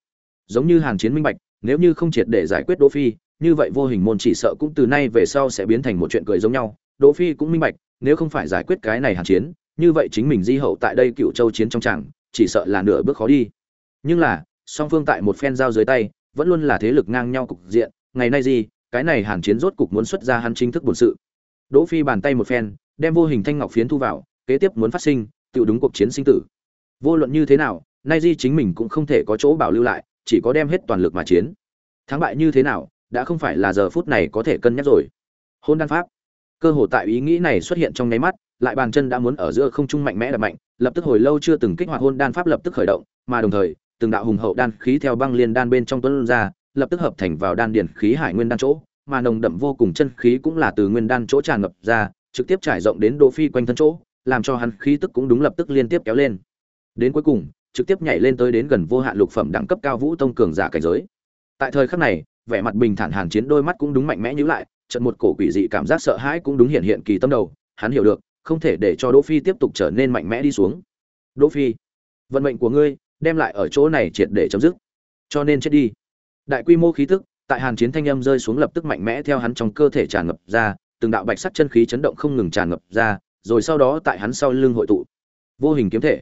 Speaker 1: Giống như hàn chiến minh bạch, nếu như không triệt để giải quyết đỗ phi, như vậy vô hình môn chỉ sợ cũng từ nay về sau sẽ biến thành một chuyện cười giống nhau, đỗ phi cũng minh bạch nếu không phải giải quyết cái này hàn chiến, như vậy chính mình di hậu tại đây cựu châu chiến trong chẳng chỉ sợ là nửa bước khó đi. Nhưng là, song phương tại một phen giao dưới tay, vẫn luôn là thế lực ngang nhau cục diện, ngày nay gì cái này hàn chiến rốt cục muốn xuất ra hắn chính thức bổn sự. Đỗ phi bàn tay một phen, đem vô hình thanh ngọc phiến thu vào, kế tiếp muốn phát sinh, tự đúng cuộc chiến sinh tử. Vô luận như thế nào, nay di chính mình cũng không thể có chỗ bảo lưu lại, chỉ có đem hết toàn lực mà chiến. Thắng bại như thế nào, đã không phải là giờ phút này có thể cân nhắc rồi. Hôn đan pháp cơ hội tại ý nghĩ này xuất hiện trong nháy mắt, lại bàn chân đã muốn ở giữa không trung mạnh mẽ đập mạnh, lập tức hồi lâu chưa từng kích hoạt hôn đan pháp lập tức khởi động, mà đồng thời, từng đạo hùng hậu đan khí theo băng liên đan bên trong tuấn ra, lập tức hợp thành vào đan điển khí hải nguyên đan chỗ, mà nồng đậm vô cùng chân khí cũng là từ nguyên đan chỗ tràn ngập ra, trực tiếp trải rộng đến đỗ phi quanh thân chỗ, làm cho hắn khí tức cũng đúng lập tức liên tiếp kéo lên. Đến cuối cùng, trực tiếp nhảy lên tới đến gần vô hạn lục phẩm đẳng cấp cao vũ tông cường giả cảnh giới. Tại thời khắc này, vẻ mặt bình thản hàn chiến đôi mắt cũng đúng mạnh mẽ nhíu lại trận một cổ quỷ dị cảm giác sợ hãi cũng đúng hiện hiện kỳ tâm đầu, hắn hiểu được, không thể để cho đỗ phi tiếp tục trở nên mạnh mẽ đi xuống. Đỗ phi, vận mệnh của ngươi đem lại ở chỗ này triệt để chấm dứt, cho nên chết đi. Đại quy mô khí tức tại hàn chiến thanh âm rơi xuống lập tức mạnh mẽ theo hắn trong cơ thể tràn ngập ra, từng đạo bạch sắc chân khí chấn động không ngừng tràn ngập ra, rồi sau đó tại hắn sau lưng hội tụ. Vô hình kiếm thể.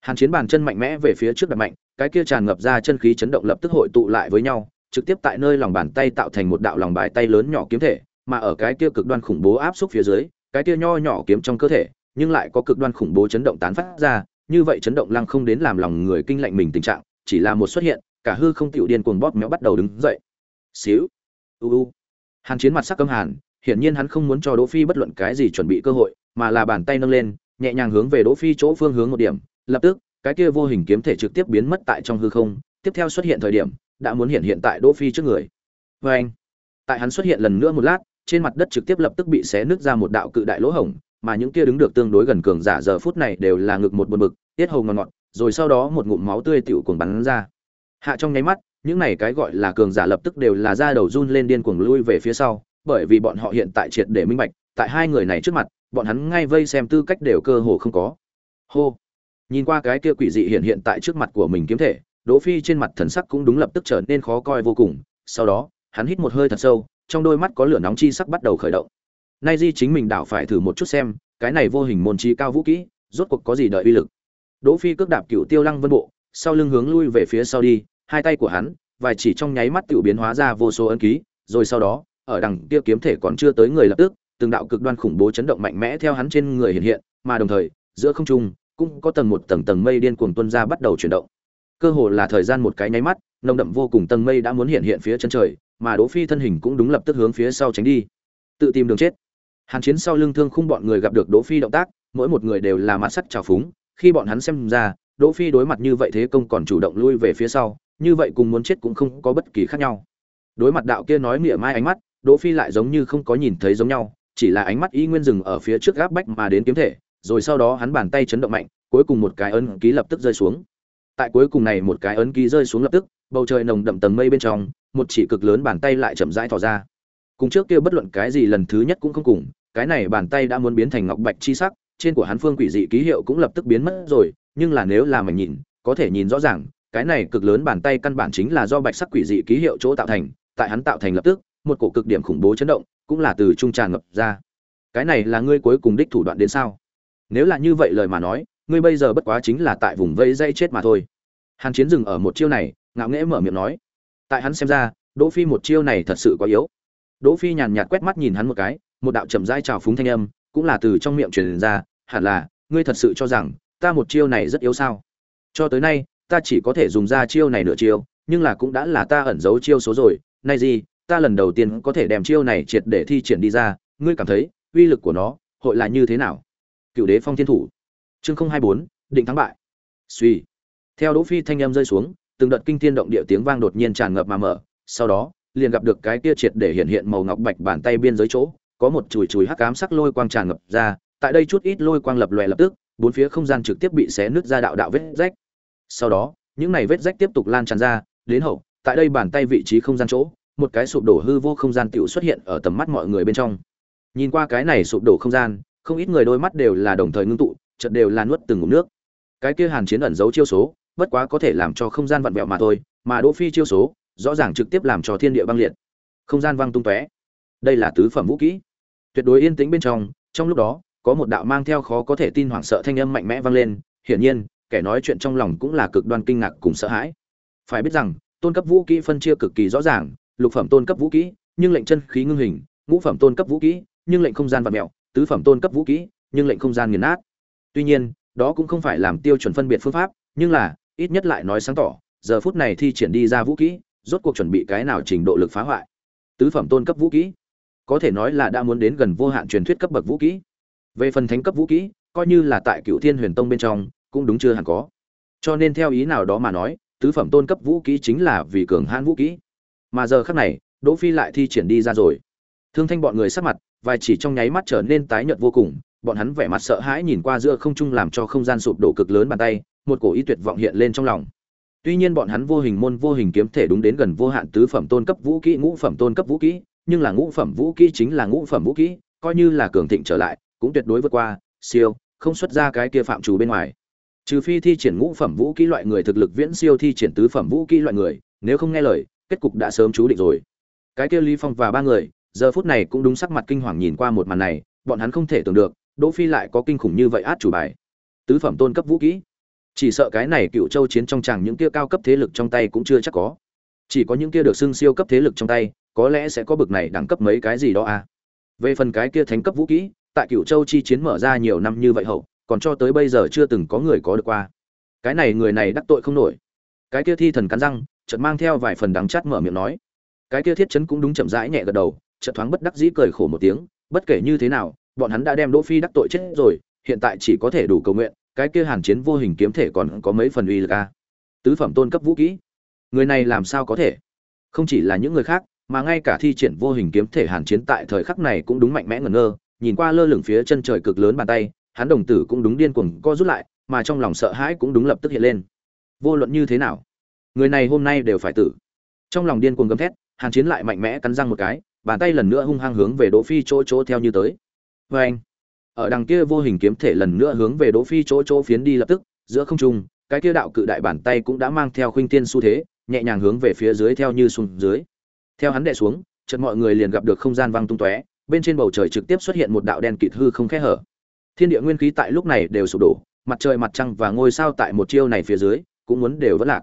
Speaker 1: Hàn chiến bàn chân mạnh mẽ về phía trước đặt mạnh, cái kia tràn ngập ra chân khí chấn động lập tức hội tụ lại với nhau trực tiếp tại nơi lòng bàn tay tạo thành một đạo lòng bài tay lớn nhỏ kiếm thể, mà ở cái kia cực đoan khủng bố áp xúc phía dưới, cái kia nho nhỏ kiếm trong cơ thể, nhưng lại có cực đoan khủng bố chấn động tán phát ra, như vậy chấn động lăng không đến làm lòng người kinh lạnh mình tình trạng, chỉ là một xuất hiện, cả hư không tiểu điên cuồng bóp méo bắt đầu đứng dậy. Xíu, u u. Hàn chiến mặt sắc căm hàn hiển nhiên hắn không muốn cho đỗ phi bất luận cái gì chuẩn bị cơ hội, mà là bàn tay nâng lên, nhẹ nhàng hướng về đỗ phi chỗ phương hướng một điểm, lập tức, cái kia vô hình kiếm thể trực tiếp biến mất tại trong hư không, tiếp theo xuất hiện thời điểm đã muốn hiện hiện tại đỗ phi trước người. Và anh, tại hắn xuất hiện lần nữa một lát, trên mặt đất trực tiếp lập tức bị xé nứt ra một đạo cự đại lỗ hổng, mà những kia đứng được tương đối gần cường giả giờ phút này đều là ngực một buồn bực, tiết hầu ngọt ngọt, rồi sau đó một ngụm máu tươi tiểu cuồng bắn ra. Hạ trong nháy mắt, những này cái gọi là cường giả lập tức đều là ra đầu run lên điên cuồng lui về phía sau, bởi vì bọn họ hiện tại triệt để minh bạch, tại hai người này trước mặt, bọn hắn ngay vây xem tư cách đều cơ hồ không có. Hô, nhìn qua cái kia quỷ dị hiện hiện tại trước mặt của mình kiếm thể đỗ phi trên mặt thần sắc cũng đúng lập tức trở nên khó coi vô cùng, sau đó, hắn hít một hơi thật sâu, trong đôi mắt có lửa nóng chi sắc bắt đầu khởi động. Nay di chính mình đảo phải thử một chút xem, cái này vô hình môn chi cao vũ kỹ, rốt cuộc có gì đợi uy lực. Đỗ phi cước đạp cựu tiêu lăng vân bộ, sau lưng hướng lui về phía sau đi, hai tay của hắn, vài chỉ trong nháy mắt tiểu biến hóa ra vô số ấn ký, rồi sau đó, ở đằng kia kiếm thể còn chưa tới người lập tức, từng đạo cực đoan khủng bố chấn động mạnh mẽ theo hắn trên người hiện hiện, mà đồng thời, giữa không trung, cũng có tầng một tầng tầng mây điên cuồng tuôn ra bắt đầu chuyển động cơ hồ là thời gian một cái nháy mắt, nồng đậm vô cùng tầng mây đã muốn hiện hiện phía chân trời, mà đỗ phi thân hình cũng đúng lập tức hướng phía sau tránh đi. Tự tìm đường chết. Hàn chiến sau lưng thương khung bọn người gặp được đỗ phi động tác, mỗi một người đều là mặt sắc trào phúng, khi bọn hắn xem ra, đỗ phi đối mặt như vậy thế công còn chủ động lui về phía sau, như vậy cùng muốn chết cũng không có bất kỳ khác nhau. Đối mặt đạo kia nói mỉa mai ánh mắt, đỗ phi lại giống như không có nhìn thấy giống nhau, chỉ là ánh mắt y nguyên dừng ở phía trước gáp bách mà đến kiếm thể, rồi sau đó hắn bàn tay chấn động mạnh, cuối cùng một cái ấn ký lập tức rơi xuống tại cuối cùng này một cái ấn ký rơi xuống lập tức, bầu trời nồng đậm tầng mây bên trong, một chỉ cực lớn bàn tay lại chậm rãi thò ra. Cùng trước kia bất luận cái gì lần thứ nhất cũng không cùng, cái này bàn tay đã muốn biến thành ngọc bạch chi sắc, trên của hắn phương quỷ dị ký hiệu cũng lập tức biến mất rồi, nhưng là nếu là mình nhìn, có thể nhìn rõ ràng, cái này cực lớn bàn tay căn bản chính là do bạch sắc quỷ dị ký hiệu chỗ tạo thành, tại hắn tạo thành lập tức, một cổ cực điểm khủng bố chấn động cũng là từ trung tràn ngập ra. Cái này là ngươi cuối cùng đích thủ đoạn đến sao? Nếu là như vậy lời mà nói ngươi bây giờ bất quá chính là tại vùng vây dây chết mà thôi. Hàn chiến dừng ở một chiêu này, ngạo nghễ mở miệng nói. Tại hắn xem ra, đỗ phi một chiêu này thật sự quá yếu. Đỗ phi nhàn nhạt quét mắt nhìn hắn một cái, một đạo chậm rãi trào phúng thanh âm, cũng là từ trong miệng truyền ra, hẳn là, ngươi thật sự cho rằng, ta một chiêu này rất yếu sao? Cho tới nay, ta chỉ có thể dùng ra chiêu này nửa chiêu, nhưng là cũng đã là ta ẩn giấu chiêu số rồi. Nay gì, ta lần đầu tiên có thể đem chiêu này triệt để thi triển đi ra, ngươi cảm thấy, uy lực của nó, hội là như thế nào? Cựu đế phong thiên thủ chương không hai bốn, định thắng bại. Suy. Theo đỗ phi thanh em rơi xuống, từng đợt kinh thiên động địa tiếng vang đột nhiên tràn ngập mà mở. Sau đó, liền gặp được cái kia triệt để hiện hiện màu ngọc bạch bàn tay biên giới chỗ, có một chùi chùi hắc ám sắc lôi quang tràn ngập ra, tại đây chút ít lôi quang lập lòe lập tức, bốn phía không gian trực tiếp bị xé nứt ra đạo đạo vết rách. Sau đó, những này vết rách tiếp tục lan tràn ra, đến hậu, tại đây bàn tay vị trí không gian chỗ, một cái sụp đổ hư vô không gian tiểu xuất hiện ở tầm mắt mọi người bên trong. Nhìn qua cái này sụp đổ không gian, không ít người đôi mắt đều là đồng thời ngưng tụ trận đều là nuốt từng ngụm nước. Cái kia hàn chiến ẩn giấu chiêu số bất quá có thể làm cho không gian vặn vẹo mà thôi mà đỗ phi chiêu số rõ ràng trực tiếp làm cho thiên địa băng liệt. Không gian văng tung tóe. Đây là tứ phẩm vũ kỹ. Tuyệt đối yên tĩnh bên trong trong lúc đó có một đạo mang theo khó có thể tin hoảng sợ thanh âm mạnh mẽ vang lên hiển nhiên kẻ nói chuyện trong lòng cũng là cực đoan kinh ngạc cùng sợ hãi. Phải biết rằng tôn cấp vũ kỹ phân chia cực kỳ rõ ràng lục phẩm tôn cấp vũ kỹ nhưng lệnh chân khí ngưng hình ngũ phẩm tôn cấp vũ kỹ nhưng lệnh không gian vặn mèo, tứ phẩm tôn cấp vũ kỹ nhưng lệnh không gian nghiền nát tuy nhiên đó cũng không phải làm tiêu chuẩn phân biệt phương pháp nhưng là ít nhất lại nói sáng tỏ giờ phút này thi triển đi ra vũ khí, rốt cuộc chuẩn bị cái nào trình độ lực phá hoại tứ phẩm tôn cấp vũ khí, có thể nói là đã muốn đến gần vô hạn truyền thuyết cấp bậc vũ khí. về phần thánh cấp vũ khí, coi như là tại cựu thiên huyền tông bên trong cũng đúng chưa hẳn có cho nên theo ý nào đó mà nói tứ phẩm tôn cấp vũ khí chính là vì cường hãn vũ khí. mà giờ khắc này đỗ phi lại thi triển đi ra rồi thương thanh bọn người sắc mặt vài chỉ trong nháy mắt trở nên tái nhợt vô cùng bọn hắn vẻ mặt sợ hãi nhìn qua giữa không trung làm cho không gian sụp đổ cực lớn bàn tay, một cổ ý tuyệt vọng hiện lên trong lòng. Tuy nhiên bọn hắn vô hình môn, vô hình kiếm thể đúng đến gần vô hạn tứ phẩm tôn cấp vũ kỹ, ngũ phẩm tôn cấp vũ kỹ, nhưng là ngũ phẩm vũ kỹ chính là ngũ phẩm vũ kỹ, coi như là cường thịnh trở lại, cũng tuyệt đối vượt qua siêu, không xuất ra cái kia phạm chủ bên ngoài. Trừ phi thi triển ngũ phẩm vũ kỹ loại người thực lực viễn siêu thi triển tứ phẩm vũ kỹ loại người, nếu không nghe lời, kết cục đã sớm chú định rồi. Cái kia lý phong và ba người, giờ phút này cũng đúng sắc mặt kinh hoàng nhìn qua một màn này, bọn hắn không thể tưởng được đỗ phi lại có kinh khủng như vậy át chủ bài. Tứ phẩm tôn cấp vũ kỹ. Chỉ sợ cái này cựu châu chiến trong chàng những kia cao cấp thế lực trong tay cũng chưa chắc có. Chỉ có những kia được xưng siêu cấp thế lực trong tay, có lẽ sẽ có bực này đẳng cấp mấy cái gì đó à. Về phần cái kia thánh cấp vũ kỹ, tại cựu châu chi chiến mở ra nhiều năm như vậy hậu, còn cho tới bây giờ chưa từng có người có được qua. Cái này người này đắc tội không nổi. Cái kia thi thần cắn răng, chợt mang theo vài phần đắng chát mở miệng nói. Cái kia thiết chấn cũng đúng chậm rãi nhẹ gật đầu, chợt thoáng bất đắc dĩ cười khổ một tiếng, bất kể như thế nào bọn hắn đã đem đỗ phi đắc tội chết rồi hiện tại chỉ có thể đủ cầu nguyện cái kia hàn chiến vô hình kiếm thể còn có mấy phần uy lực a tứ phẩm tôn cấp vũ khí, người này làm sao có thể? Không chỉ là những người khác mà ngay cả thi triển vô hình kiếm thể hàn chiến tại thời khắc này cũng đúng mạnh mẽ ngẩn ngơ nhìn qua lơ lửng phía chân trời cực lớn bàn tay hắn đồng tử cũng đúng điên cuồng co rút lại mà trong lòng sợ hãi cũng đúng lập tức hiện lên. Vô luận như thế nào người này hôm nay đều phải tử. Trong lòng điên cuồng gầm thét hàn chiến lại mạnh mẽ cắn răng một cái bàn tay lần nữa hung hăng hướng về đỗ phi chỗ chỗ theo như tới vê anh, ở đằng kia vô hình kiếm thể lần nữa hướng về đỗ phi chỗ chỗ phiến đi lập tức, giữa không trung, cái kia đạo cự đại bàn tay cũng đã mang theo khuynh thiên xu thế, nhẹ nhàng hướng về phía dưới theo như xuống dưới. Theo hắn đè xuống, chợt mọi người liền gặp được không gian văng tung tóe, bên trên bầu trời trực tiếp xuất hiện một đạo đen kịt hư không khe hở. Thiên địa nguyên khí tại lúc này đều sụp đổ, mặt trời mặt trăng và ngôi sao tại một chiêu này phía dưới, cũng muốn đều vỡ lạc.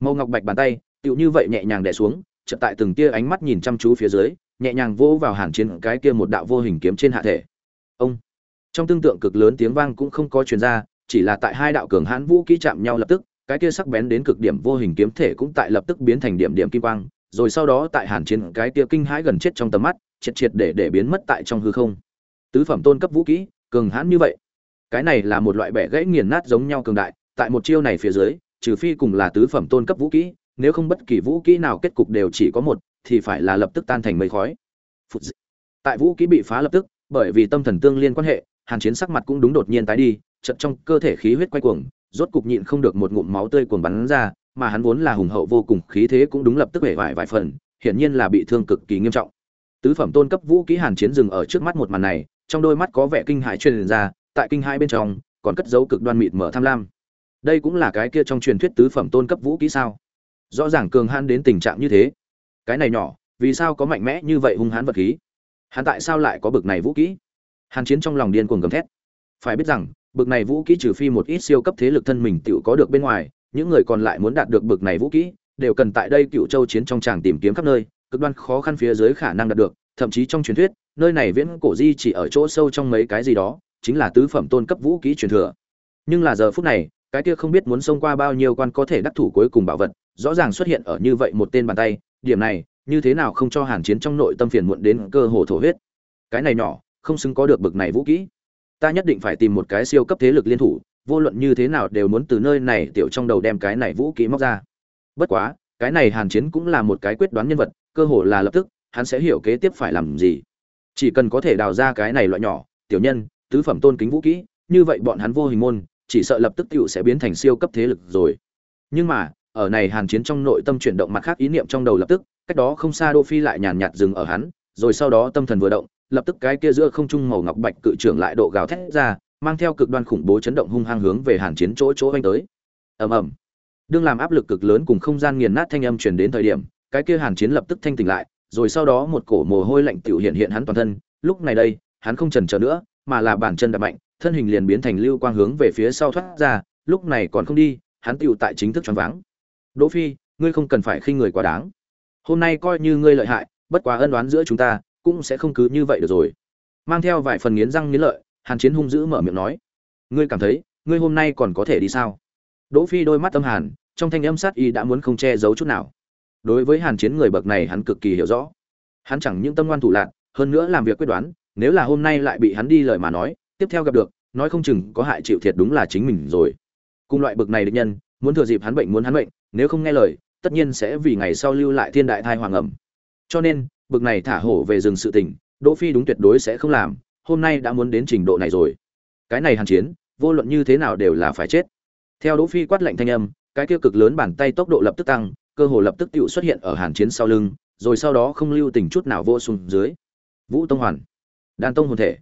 Speaker 1: Mâu ngọc bạch bàn tay, tựu như vậy nhẹ nhàng đè xuống, chợt tại từng tia ánh mắt nhìn chăm chú phía dưới, nhẹ nhàng vỗ vào hàn chiến cái kia một đạo vô hình kiếm trên hạ thể trong tương tượng cực lớn tiếng vang cũng không có truyền ra, chỉ là tại hai đạo cường hãn vũ kỹ chạm nhau lập tức, cái kia sắc bén đến cực điểm vô hình kiếm thể cũng tại lập tức biến thành điểm điểm kim quang, rồi sau đó tại hàn chiến cái kia kinh hãi gần chết trong tầm mắt, triệt triệt để để biến mất tại trong hư không. Tứ phẩm tôn cấp vũ kỹ, cường hãn như vậy. Cái này là một loại bẻ gãy nghiền nát giống nhau cường đại, tại một chiêu này phía dưới, trừ phi cùng là tứ phẩm tôn cấp vũ kỹ, nếu không bất kỳ vũ kỹ nào kết cục đều chỉ có một, thì phải là lập tức tan thành mây khói. Tại vũ kỹ bị phá lập tức, bởi vì tâm thần tương liên quan hệ hàn chiến sắc mặt cũng đúng đột nhiên tái đi chật trong cơ thể khí huyết quay cuồng, rốt cục nhịn không được một ngụm máu tươi cuồng bắn ra, mà hắn vốn là hùng hậu vô cùng, khí thế cũng đúng lập tức hể vải vài phần, hiển nhiên là bị thương cực kỳ nghiêm trọng. Tứ phẩm tôn cấp vũ kỹ hàn chiến dừng ở trước mắt một màn này, trong đôi mắt có vẻ kinh hãi truyền ra, tại kinh hai bên trong, còn cất dấu cực đoan mịt mở tham lam. Đây cũng là cái kia trong truyền thuyết tứ phẩm tôn cấp vũ kỹ sao? Rõ ràng cường hãn đến tình trạng như thế. Cái này nhỏ, vì sao có mạnh mẽ như vậy hung hãn vật khí? Hắn tại sao lại có bực này vũ kỹ? Hàn chiến trong lòng điên cuồng gầm thét. Phải biết rằng, bực này vũ kỹ trừ phi một ít siêu cấp thế lực thân mình tựu có được bên ngoài, những người còn lại muốn đạt được bực này vũ kỹ, đều cần tại đây cựu châu chiến trong tràng tìm kiếm khắp nơi, cực đoan khó khăn phía dưới khả năng đạt được, thậm chí trong truyền thuyết, nơi này viễn cổ di chỉ ở chỗ sâu trong mấy cái gì đó, chính là tứ phẩm tôn cấp vũ kỹ truyền thừa. Nhưng là giờ phút này, cái kia không biết muốn xông qua bao nhiêu quan có thể đắc thủ cuối cùng bảo vật, rõ ràng xuất hiện ở như vậy một tên bàn tay, điểm này, như thế nào không cho hàn chiến trong nội tâm phiền muộn đến cơ hồ thổ huyết. Cái này nhỏ không xứng có được bực này vũ kỹ. Ta nhất định phải tìm một cái siêu cấp thế lực liên thủ, vô luận như thế nào đều muốn từ nơi này tiểu trong đầu đem cái này vũ kỹ móc ra. Bất quá, cái này hàn chiến cũng là một cái quyết đoán nhân vật, cơ hồ là lập tức, hắn sẽ hiểu kế tiếp phải làm gì. Chỉ cần có thể đào ra cái này loại nhỏ, tiểu nhân, tứ phẩm tôn kính vũ kỹ, như vậy bọn hắn vô hình môn, chỉ sợ lập tức tiểu sẽ biến thành siêu cấp thế lực rồi. Nhưng mà, ở này hàn chiến trong nội tâm chuyển động mặt khác ý niệm trong đầu lập tức, cách đó không xa đô phi lại nhàn nhạt dừng ở hắn, rồi sau đó tâm thần vừa động lập tức cái kia giữa không trung màu ngọc bạch cự trưởng lại độ gào thét ra, mang theo cực đoan khủng bố chấn động hung hăng hướng về hàn chiến chỗ chỗ anh tới. Ầm ầm. Đương làm áp lực cực lớn cùng không gian nghiền nát thanh âm truyền đến thời điểm, cái kia hàn chiến lập tức thanh tỉnh lại, rồi sau đó một cổ mồ hôi lạnh tiểu hiện hiện hắn toàn thân. Lúc này đây, hắn không chần chờ nữa, mà là bản chân đạp mạnh, thân hình liền biến thành lưu quang hướng về phía sau thoát ra, lúc này còn không đi, hắn tiểu tại chính thức choáng váng. Đỗ phi, ngươi không cần phải khinh người quá đáng. Hôm nay coi như ngươi lợi hại, bất quá ân oán giữa chúng ta cũng sẽ không cứ như vậy được rồi. Mang theo vài phần nghiến răng nghiến lợi, hàn chiến hung dữ mở miệng nói, ngươi cảm thấy, ngươi hôm nay còn có thể đi sao? Đỗ phi đôi mắt âm hàn, trong thanh âm sát y đã muốn không che giấu chút nào. Đối với hàn chiến người bậc này hắn cực kỳ hiểu rõ. Hắn chẳng những tâm ngoan thủ lạc hơn nữa làm việc quyết đoán, nếu là hôm nay lại bị hắn đi lời mà nói, tiếp theo gặp được, nói không chừng có hại chịu thiệt đúng là chính mình rồi. Cùng loại bậc này địch nhân, muốn thừa dịp hắn bệnh muốn hắn bệnh, nếu không nghe lời, tất nhiên sẽ vì ngày sau lưu lại thiên đại thai hoàng ẩm. Cho nên bực này thả hổ về rừng sự tình, đỗ phi đúng tuyệt đối sẽ không làm, hôm nay đã muốn đến trình độ này rồi. Cái này hàn chiến, vô luận như thế nào đều là phải chết. Theo đỗ phi quát lạnh thanh âm, cái kia cực lớn bàn tay tốc độ lập tức tăng, cơ hồ lập tức tiểu xuất hiện ở hàn chiến sau lưng, rồi sau đó không lưu tình chút nào vô xuống dưới. Vũ tông hoàn, đan tông hồn thể.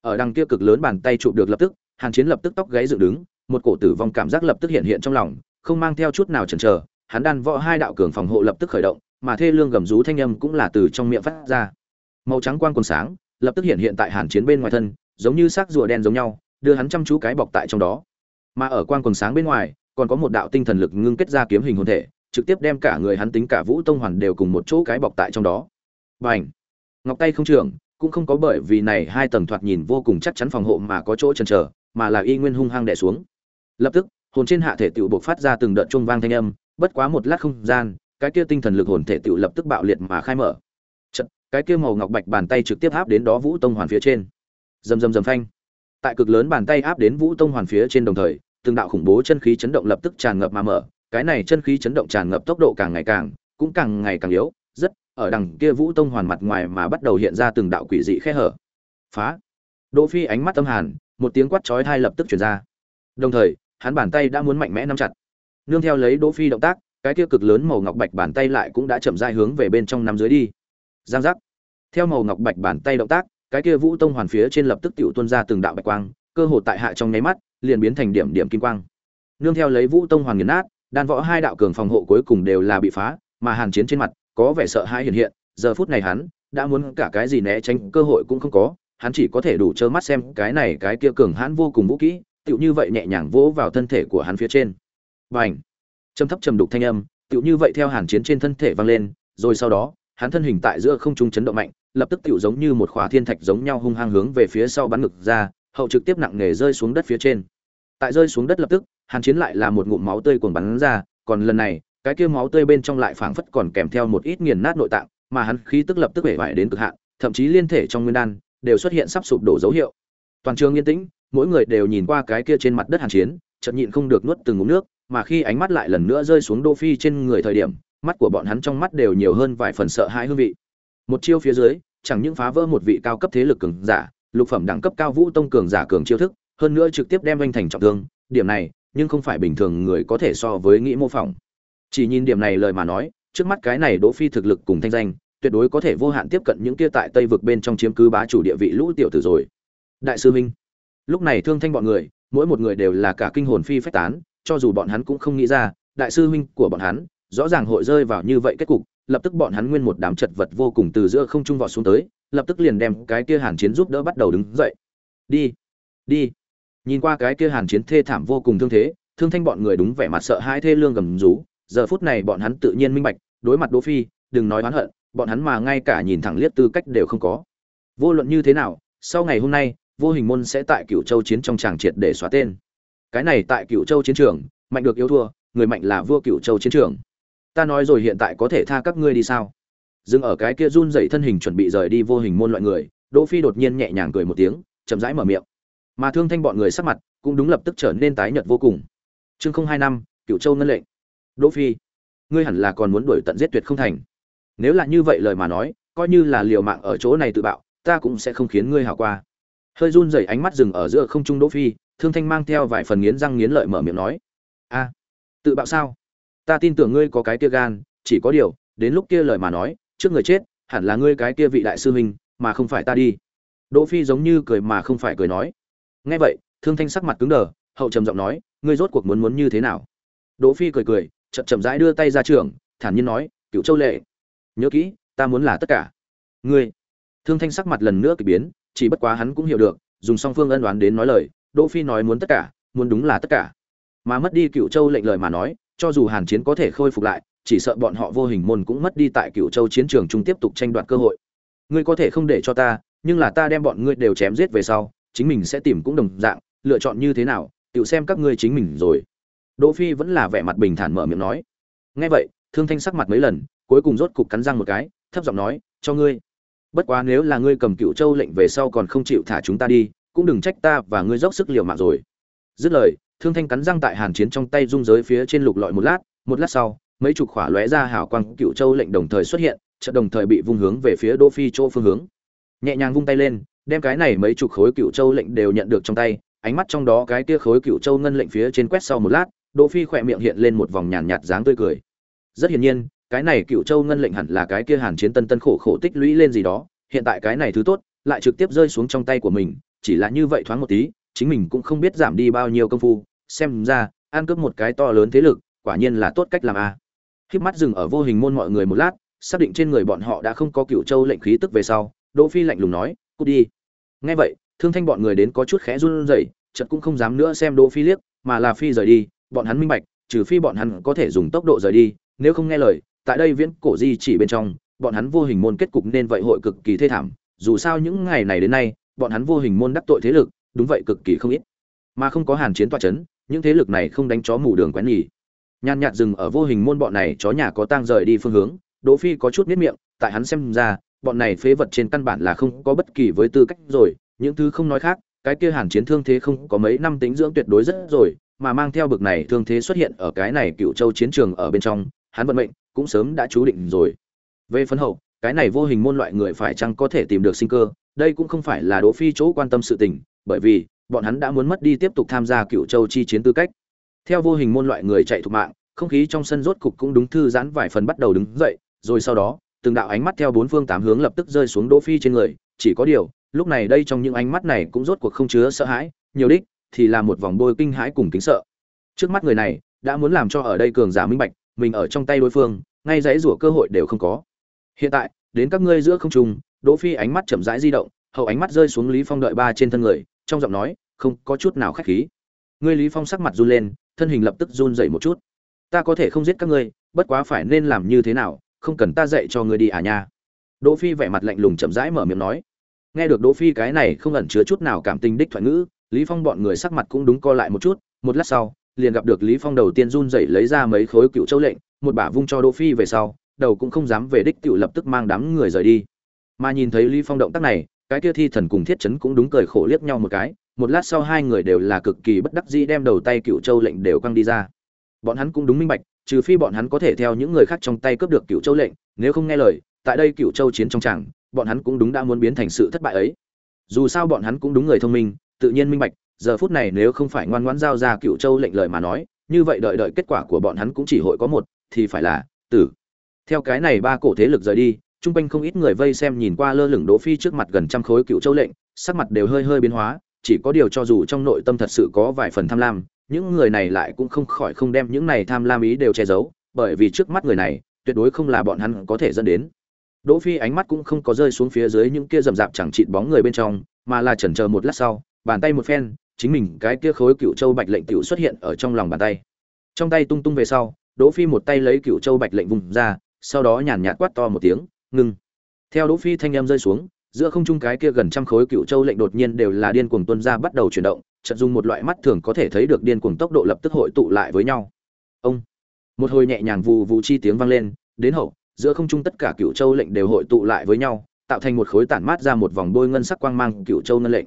Speaker 1: Ở đằng kia cực lớn bàn tay chụp được lập tức, hàn chiến lập tức tóc gáy dựng đứng, một cổ tử vong cảm giác lập tức hiện hiện trong lòng, không mang theo chút nào chần chờ, hắn đan võ hai đạo cường phòng hộ lập tức khởi động mà thê lương gầm rú thanh âm cũng là từ trong miệng phát ra. Màu trắng quang quần sáng, lập tức hiện hiện tại hàn chiến bên ngoài thân, giống như xác rùa đen giống nhau, đưa hắn chăm chú cái bọc tại trong đó. Mà ở quang quần sáng bên ngoài, còn có một đạo tinh thần lực ngưng kết ra kiếm hình hồn thể, trực tiếp đem cả người hắn tính cả vũ tông hoàn đều cùng một chỗ cái bọc tại trong đó. Bành! ngọc tay không trưởng, cũng không có bởi vì này hai tầng thoạt nhìn vô cùng chắc chắn phòng hộ mà có chỗ chần chờ, mà là y nguyên hung hăng đè xuống. Lập tức, hồn trên hạ thể tiểu bộc phát ra từng đợt chuông vang thanh âm, bất quá một lát không gian cái kia tinh thần lực hồn thể tựu lập tức bạo liệt mà khai mở. Chật, cái kia màu ngọc bạch bàn tay trực tiếp áp đến đó vũ tông hoàn phía trên. Rầm rầm rầm phanh. Tại cực lớn bàn tay áp đến vũ tông hoàn phía trên đồng thời từng đạo khủng bố chân khí chấn động lập tức tràn ngập mà mở. Cái này chân khí chấn động tràn ngập tốc độ càng ngày càng cũng càng ngày càng yếu rất ở đằng kia vũ tông hoàn mặt ngoài mà bắt đầu hiện ra từng đạo quỷ dị khe hở. Phá. Đỗ phi ánh mắt âm hàn một tiếng quát chói tai lập tức truyền ra. Đồng thời hắn bàn tay đã muốn mạnh mẽ nắm chặt. Nương theo lấy đỗ phi động tác cái kia cực lớn màu ngọc bạch bàn tay lại cũng đã chậm rãi hướng về bên trong nắm dưới đi. Giang giác. Theo màu ngọc bạch bàn tay động tác, cái kia vũ tông hoàn phía trên lập tức tiểu tuôn ra từng đạo bạch quang, cơ hồ tại hạ trong nháy mắt, liền biến thành điểm điểm kim quang. Nương theo lấy vũ tông hoàn nghiền nát, đan võ hai đạo cường phòng hộ cuối cùng đều là bị phá, mà hàn chiến trên mặt, có vẻ sợ hãi hiện hiện, giờ phút này hắn đã muốn cả cái gì né tránh, cơ hội cũng không có, hắn chỉ có thể đủ trơ mắt xem cái này cái kia cường hãn vô cùng vũ kỹ, tựu như vậy nhẹ nhàng vỗ vào thân thể của hắn phía trên. Bành! Trầm thấp trầm đục thanh âm, tựu như vậy theo hàn chiến trên thân thể vang lên, rồi sau đó, hắn thân hình tại giữa không trung chấn động mạnh, lập tức tựu giống như một khóa thiên thạch giống nhau hung hăng hướng về phía sau bắn ngực ra, hậu trực tiếp nặng nề rơi xuống đất phía trên. Tại rơi xuống đất lập tức, hàn chiến lại là một ngụm máu tươi cuồng bắn ra, còn lần này, cái kia máu tươi bên trong lại phảng phất còn kèm theo một ít nghiền nát nội tạng, mà hắn khí tức lập tức bể bại đến cực hạn, thậm chí liên thể trong nguyên đan, đều xuất hiện sắp sụp đổ dấu hiệu. Toàn trường yên tĩnh, mỗi người đều nhìn qua cái kia trên mặt đất hàn chiến, chợt nhịn không được nuốt từng ngụm nước mà khi ánh mắt lại lần nữa rơi xuống Đỗ phi trên người thời điểm, mắt của bọn hắn trong mắt đều nhiều hơn vài phần sợ hãi hương vị. Một chiêu phía dưới, chẳng những phá vỡ một vị cao cấp thế lực cường giả, lục phẩm đẳng cấp cao vũ tông cường giả cường chiêu thức, hơn nữa trực tiếp đem anh thành trọng thương, điểm này, nhưng không phải bình thường người có thể so với nghĩ mô phỏng. Chỉ nhìn điểm này lời mà nói, trước mắt cái này đỗ phi thực lực cùng thanh danh, tuyệt đối có thể vô hạn tiếp cận những kia tại tây vực bên trong chiếm cứ bá chủ địa vị lũ tiểu tử rồi. Đại sư minh, lúc này thương thanh bọn người, mỗi một người đều là cả kinh hồn phi phách tán cho dù bọn hắn cũng không nghĩ ra, đại sư huynh của bọn hắn, rõ ràng hội rơi vào như vậy kết cục, lập tức bọn hắn nguyên một đám chật vật vô cùng từ giữa không trung vọt xuống tới, lập tức liền đem cái kia hàn chiến giúp đỡ bắt đầu đứng dậy. Đi đi. Nhìn qua cái kia hàn chiến thê thảm vô cùng thương thế, thương thanh bọn người đúng vẻ mặt sợ hãi thê lương gầm rú, giờ phút này bọn hắn tự nhiên minh bạch, đối mặt đỗ phi, đừng nói oán hận, bọn hắn mà ngay cả nhìn thẳng liếc tư cách đều không có. Vô luận như thế nào, sau ngày hôm nay, vô hình môn sẽ tại Cửu châu chiến trong tràng triệt để xóa tên cái này tại cựu châu chiến trường, mạnh được yếu thua, người mạnh là vua cựu châu chiến trường. Ta nói rồi hiện tại có thể tha các ngươi đi sao? Dừng ở cái kia run dậy thân hình chuẩn bị rời đi vô hình môn loại người, đỗ phi đột nhiên nhẹ nhàng cười một tiếng, chậm rãi mở miệng. Mà thương thanh bọn người sắc mặt cũng đúng lập tức trở nên tái nhợt vô cùng. Chương không hai năm cựu châu ngân lệnh. Đỗ phi, ngươi hẳn là còn muốn đuổi tận giết tuyệt không thành. Nếu là như vậy lời mà nói, coi như là liều mạng ở chỗ này tự bạo, ta cũng sẽ không khiến ngươi hảo qua hơi run rẩy ánh mắt dừng ở giữa không trung đỗ phi, thương thanh mang theo vài phần nghiến răng nghiến lợi mở miệng nói, a, tự bạo sao? Ta tin tưởng ngươi có cái kia gan, chỉ có điều, đến lúc kia lời mà nói, trước người chết, hẳn là ngươi cái kia vị đại sư huynh, mà không phải ta đi. Đỗ phi giống như cười mà không phải cười nói. Nghe vậy, thương thanh sắc mặt cứng đờ, hậu trầm giọng nói, ngươi rốt cuộc muốn muốn như thế nào? Đỗ phi cười cười, chậm chậm rãi đưa tay ra trường, thản nhiên nói cựu châu lệ, nhớ kỹ, ta muốn là tất cả. Ngươi. Thương thanh sắc mặt lần nữa kỳ biến chỉ bất quá hắn cũng hiểu được, dùng song phương ân oán đến nói lời, đỗ phi nói muốn tất cả, muốn đúng là tất cả. Mà mất đi cựu châu lệnh lời mà nói, cho dù hàn chiến có thể khôi phục lại, chỉ sợ bọn họ vô hình môn cũng mất đi tại cựu châu chiến trường chung tiếp tục tranh đoạt cơ hội. Ngươi có thể không để cho ta, nhưng là ta đem bọn ngươi đều chém giết về sau, chính mình sẽ tìm cũng đồng dạng, lựa chọn như thế nào tự xem các ngươi chính mình rồi. Đỗ phi vẫn là vẻ mặt bình thản mở miệng nói. Nghe vậy, thương thanh sắc mặt mấy lần, cuối cùng rốt cục cắn răng một cái, thấp giọng nói, cho ngươi bất quá nếu là ngươi cầm cựu châu lệnh về sau còn không chịu thả chúng ta đi, cũng đừng trách ta và ngươi dốc sức liều mạng rồi. Dứt lời, thương thanh cắn răng tại hàn chiến trong tay rung giới phía trên lục lọi một lát một lát sau, mấy chục khỏa lóe ra hào quang cựu châu lệnh đồng thời xuất hiện, chợt đồng thời bị vung hướng về phía đỗ phi chỗ phương hướng. Nhẹ nhàng vung tay lên, đem cái này mấy chục khối cựu châu lệnh đều nhận được trong tay, ánh mắt trong đó cái kia khối cựu châu ngân lệnh phía trên quét sau một lát đỗ phi khỏe miệng hiện lên một vòng nhàn nhạt dáng tươi cười. Rất hiển nhiên cái này cựu châu ngân lệnh hẳn là cái kia hàn chiến tân tân khổ khổ tích lũy lên gì đó, hiện tại cái này thứ tốt, lại trực tiếp rơi xuống trong tay của mình, chỉ là như vậy thoáng một tí, chính mình cũng không biết giảm đi bao nhiêu công phu, xem ra, ăn cướp một cái to lớn thế lực, quả nhiên là tốt cách làm a à. khiếp mắt dừng ở vô hình môn mọi người một lát, xác định trên người bọn họ đã không có cựu châu lệnh khí tức về sau, đỗ phi lạnh lùng nói, cút đi nghe vậy, thương thanh bọn người đến có chút khẽ run rẩy, chợt cũng không dám nữa xem đỗ phi liếc, mà là phi rời đi, bọn hắn minh bạch, trừ phi bọn hắn có thể dùng tốc độ rời đi, nếu không nghe lời tại đây viễn cổ di chỉ bên trong, bọn hắn vô hình môn kết cục nên vậy hội cực kỳ thê thảm, dù sao những ngày này đến nay, bọn hắn vô hình môn đắc tội thế lực, đúng vậy cực kỳ không ít. Mà không có hàn chiến toa chấn, những thế lực này không đánh chó mù đường quén nhỉ. Nhàn nhạt dừng ở vô hình môn bọn này, chó nhà có tang rời đi phương hướng, đỗ phi có chút miết miệng, tại hắn xem ra, bọn này phế vật trên căn bản là không có bất kỳ với tư cách rồi, những thứ không nói khác, cái kia hàn chiến thương thế không có mấy năm tính dưỡng tuyệt đối rất rồi, mà mang theo bực này thương thế xuất hiện ở cái này cựu châu chiến trường ở bên trong, hắn vận mệnh cũng sớm đã chú định rồi. Về phân hậu, cái này vô hình môn loại người phải chăng có thể tìm được sinh cơ, đây cũng không phải là đỗ phi chỗ quan tâm sự tình, bởi vì, bọn hắn đã muốn mất đi tiếp tục tham gia cựu châu chi chiến tư cách. Theo vô hình môn loại người chạy thục mạng, không khí trong sân rốt cục cũng đúng thư giãn vài phần bắt đầu đứng dậy, rồi sau đó, từng đạo ánh mắt theo bốn phương tám hướng lập tức rơi xuống đỗ phi trên người, chỉ có điều, lúc này đây trong những ánh mắt này cũng rốt cuộc không chứa sợ hãi, nhiều đích thì là một vòng bôi kinh hãi cùng kính sợ. Trước mắt người này, đã muốn làm cho ở đây cường giả minh bạch mình ở trong tay đối phương, ngay dãy rủa cơ hội đều không có. Hiện tại, đến các ngươi giữa không trung, đỗ phi ánh mắt chậm rãi di động, hậu ánh mắt rơi xuống lý phong đợi ba trên thân người, trong giọng nói, không có chút nào khách khí. Ngươi lý phong sắc mặt run lên, thân hình lập tức run dậy một chút. Ta có thể không giết các ngươi, bất quá phải nên làm như thế nào, không cần ta dạy cho ngươi đi à nha. Đỗ phi vẻ mặt lạnh lùng chậm rãi mở miệng nói. Nghe được đỗ phi cái này không ẩn chứa chút nào cảm tình đích thoại ngữ, lý phong bọn người sắc mặt cũng đúng co lại một chút, một lát sau liền gặp được lý phong đầu tiên run rẩy lấy ra mấy khối cựu châu lệnh, một bả vung cho đỗ phi về sau, đầu cũng không dám về đích cựu lập tức mang đám người rời đi. Mà nhìn thấy lý phong động tác này, cái kia thi thần cùng thiết chấn cũng đúng cười khổ liếc nhau một cái, một lát sau hai người đều là cực kỳ bất đắc dĩ đem đầu tay cựu châu lệnh đều quăng đi ra. Bọn hắn cũng đúng minh bạch, trừ phi bọn hắn có thể theo những người khác trong tay cướp được cựu châu lệnh, nếu không nghe lời, tại đây cựu châu chiến trong tràng, bọn hắn cũng đúng đã muốn biến thành sự thất bại ấy. Dù sao bọn hắn cũng đúng người thông minh, tự nhiên minh bạch giờ phút này nếu không phải ngoan ngoãn giao ra cựu châu lệnh lời mà nói, như vậy đợi đợi kết quả của bọn hắn cũng chỉ hội có một, thì phải là, tử. Theo cái này ba cổ thế lực rời đi trung quanh không ít người vây xem nhìn qua lơ lửng đỗ phi trước mặt gần trăm khối cựu châu lệnh, sắc mặt đều hơi hơi biến hóa, chỉ có điều cho dù trong nội tâm thật sự có vài phần tham lam, những người này lại cũng không khỏi không đem những này tham lam ý đều che giấu, bởi vì trước mắt người này, tuyệt đối không là bọn hắn có thể dẫn đến. Đỗ phi ánh mắt cũng không có rơi xuống phía dưới những kia rầm rạp chẳng chịt bóng người bên trong, mà là chần chờ một lát sau, bàn tay một phen chính mình cái kia khối cựu châu bạch lệnh tiểu xuất hiện ở trong lòng bàn tay. Trong tay tung tung về sau, đỗ phi một tay lấy cựu châu bạch lệnh vùng ra, sau đó nhàn nhạt quát to một tiếng, ngưng. Theo đỗ phi thanh âm rơi xuống, giữa không trung cái kia gần trăm khối cựu châu lệnh đột nhiên đều là điên cuồng tuôn ra bắt đầu chuyển động, chợt dùng một loại mắt thường có thể thấy được điên cuồng tốc độ lập tức hội tụ lại với nhau. Ông! Một hồi nhẹ nhàng vù vù chi tiếng vang lên, đến hậu, giữa không trung tất cả cựu châu lệnh đều hội tụ lại với nhau, tạo thành một khối tản mát ra một vòng đôi ngân sắc quang mang cựu châu ngân lệnh.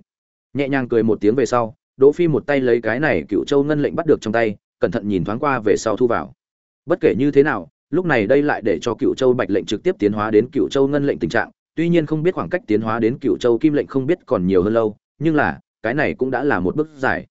Speaker 1: Nhẹ nhàng cười một tiếng về sau đỗ phi một tay lấy cái này cựu châu ngân lệnh bắt được trong tay, cẩn thận nhìn thoáng qua về sau thu vào bất kể như thế nào, lúc này đây lại để cho cựu châu bạch lệnh trực tiếp tiến hóa đến cựu châu ngân lệnh tình trạng tuy nhiên không biết khoảng cách tiến hóa đến cựu châu kim lệnh không biết còn nhiều hơn lâu, nhưng là, cái này cũng đã là một bước giải.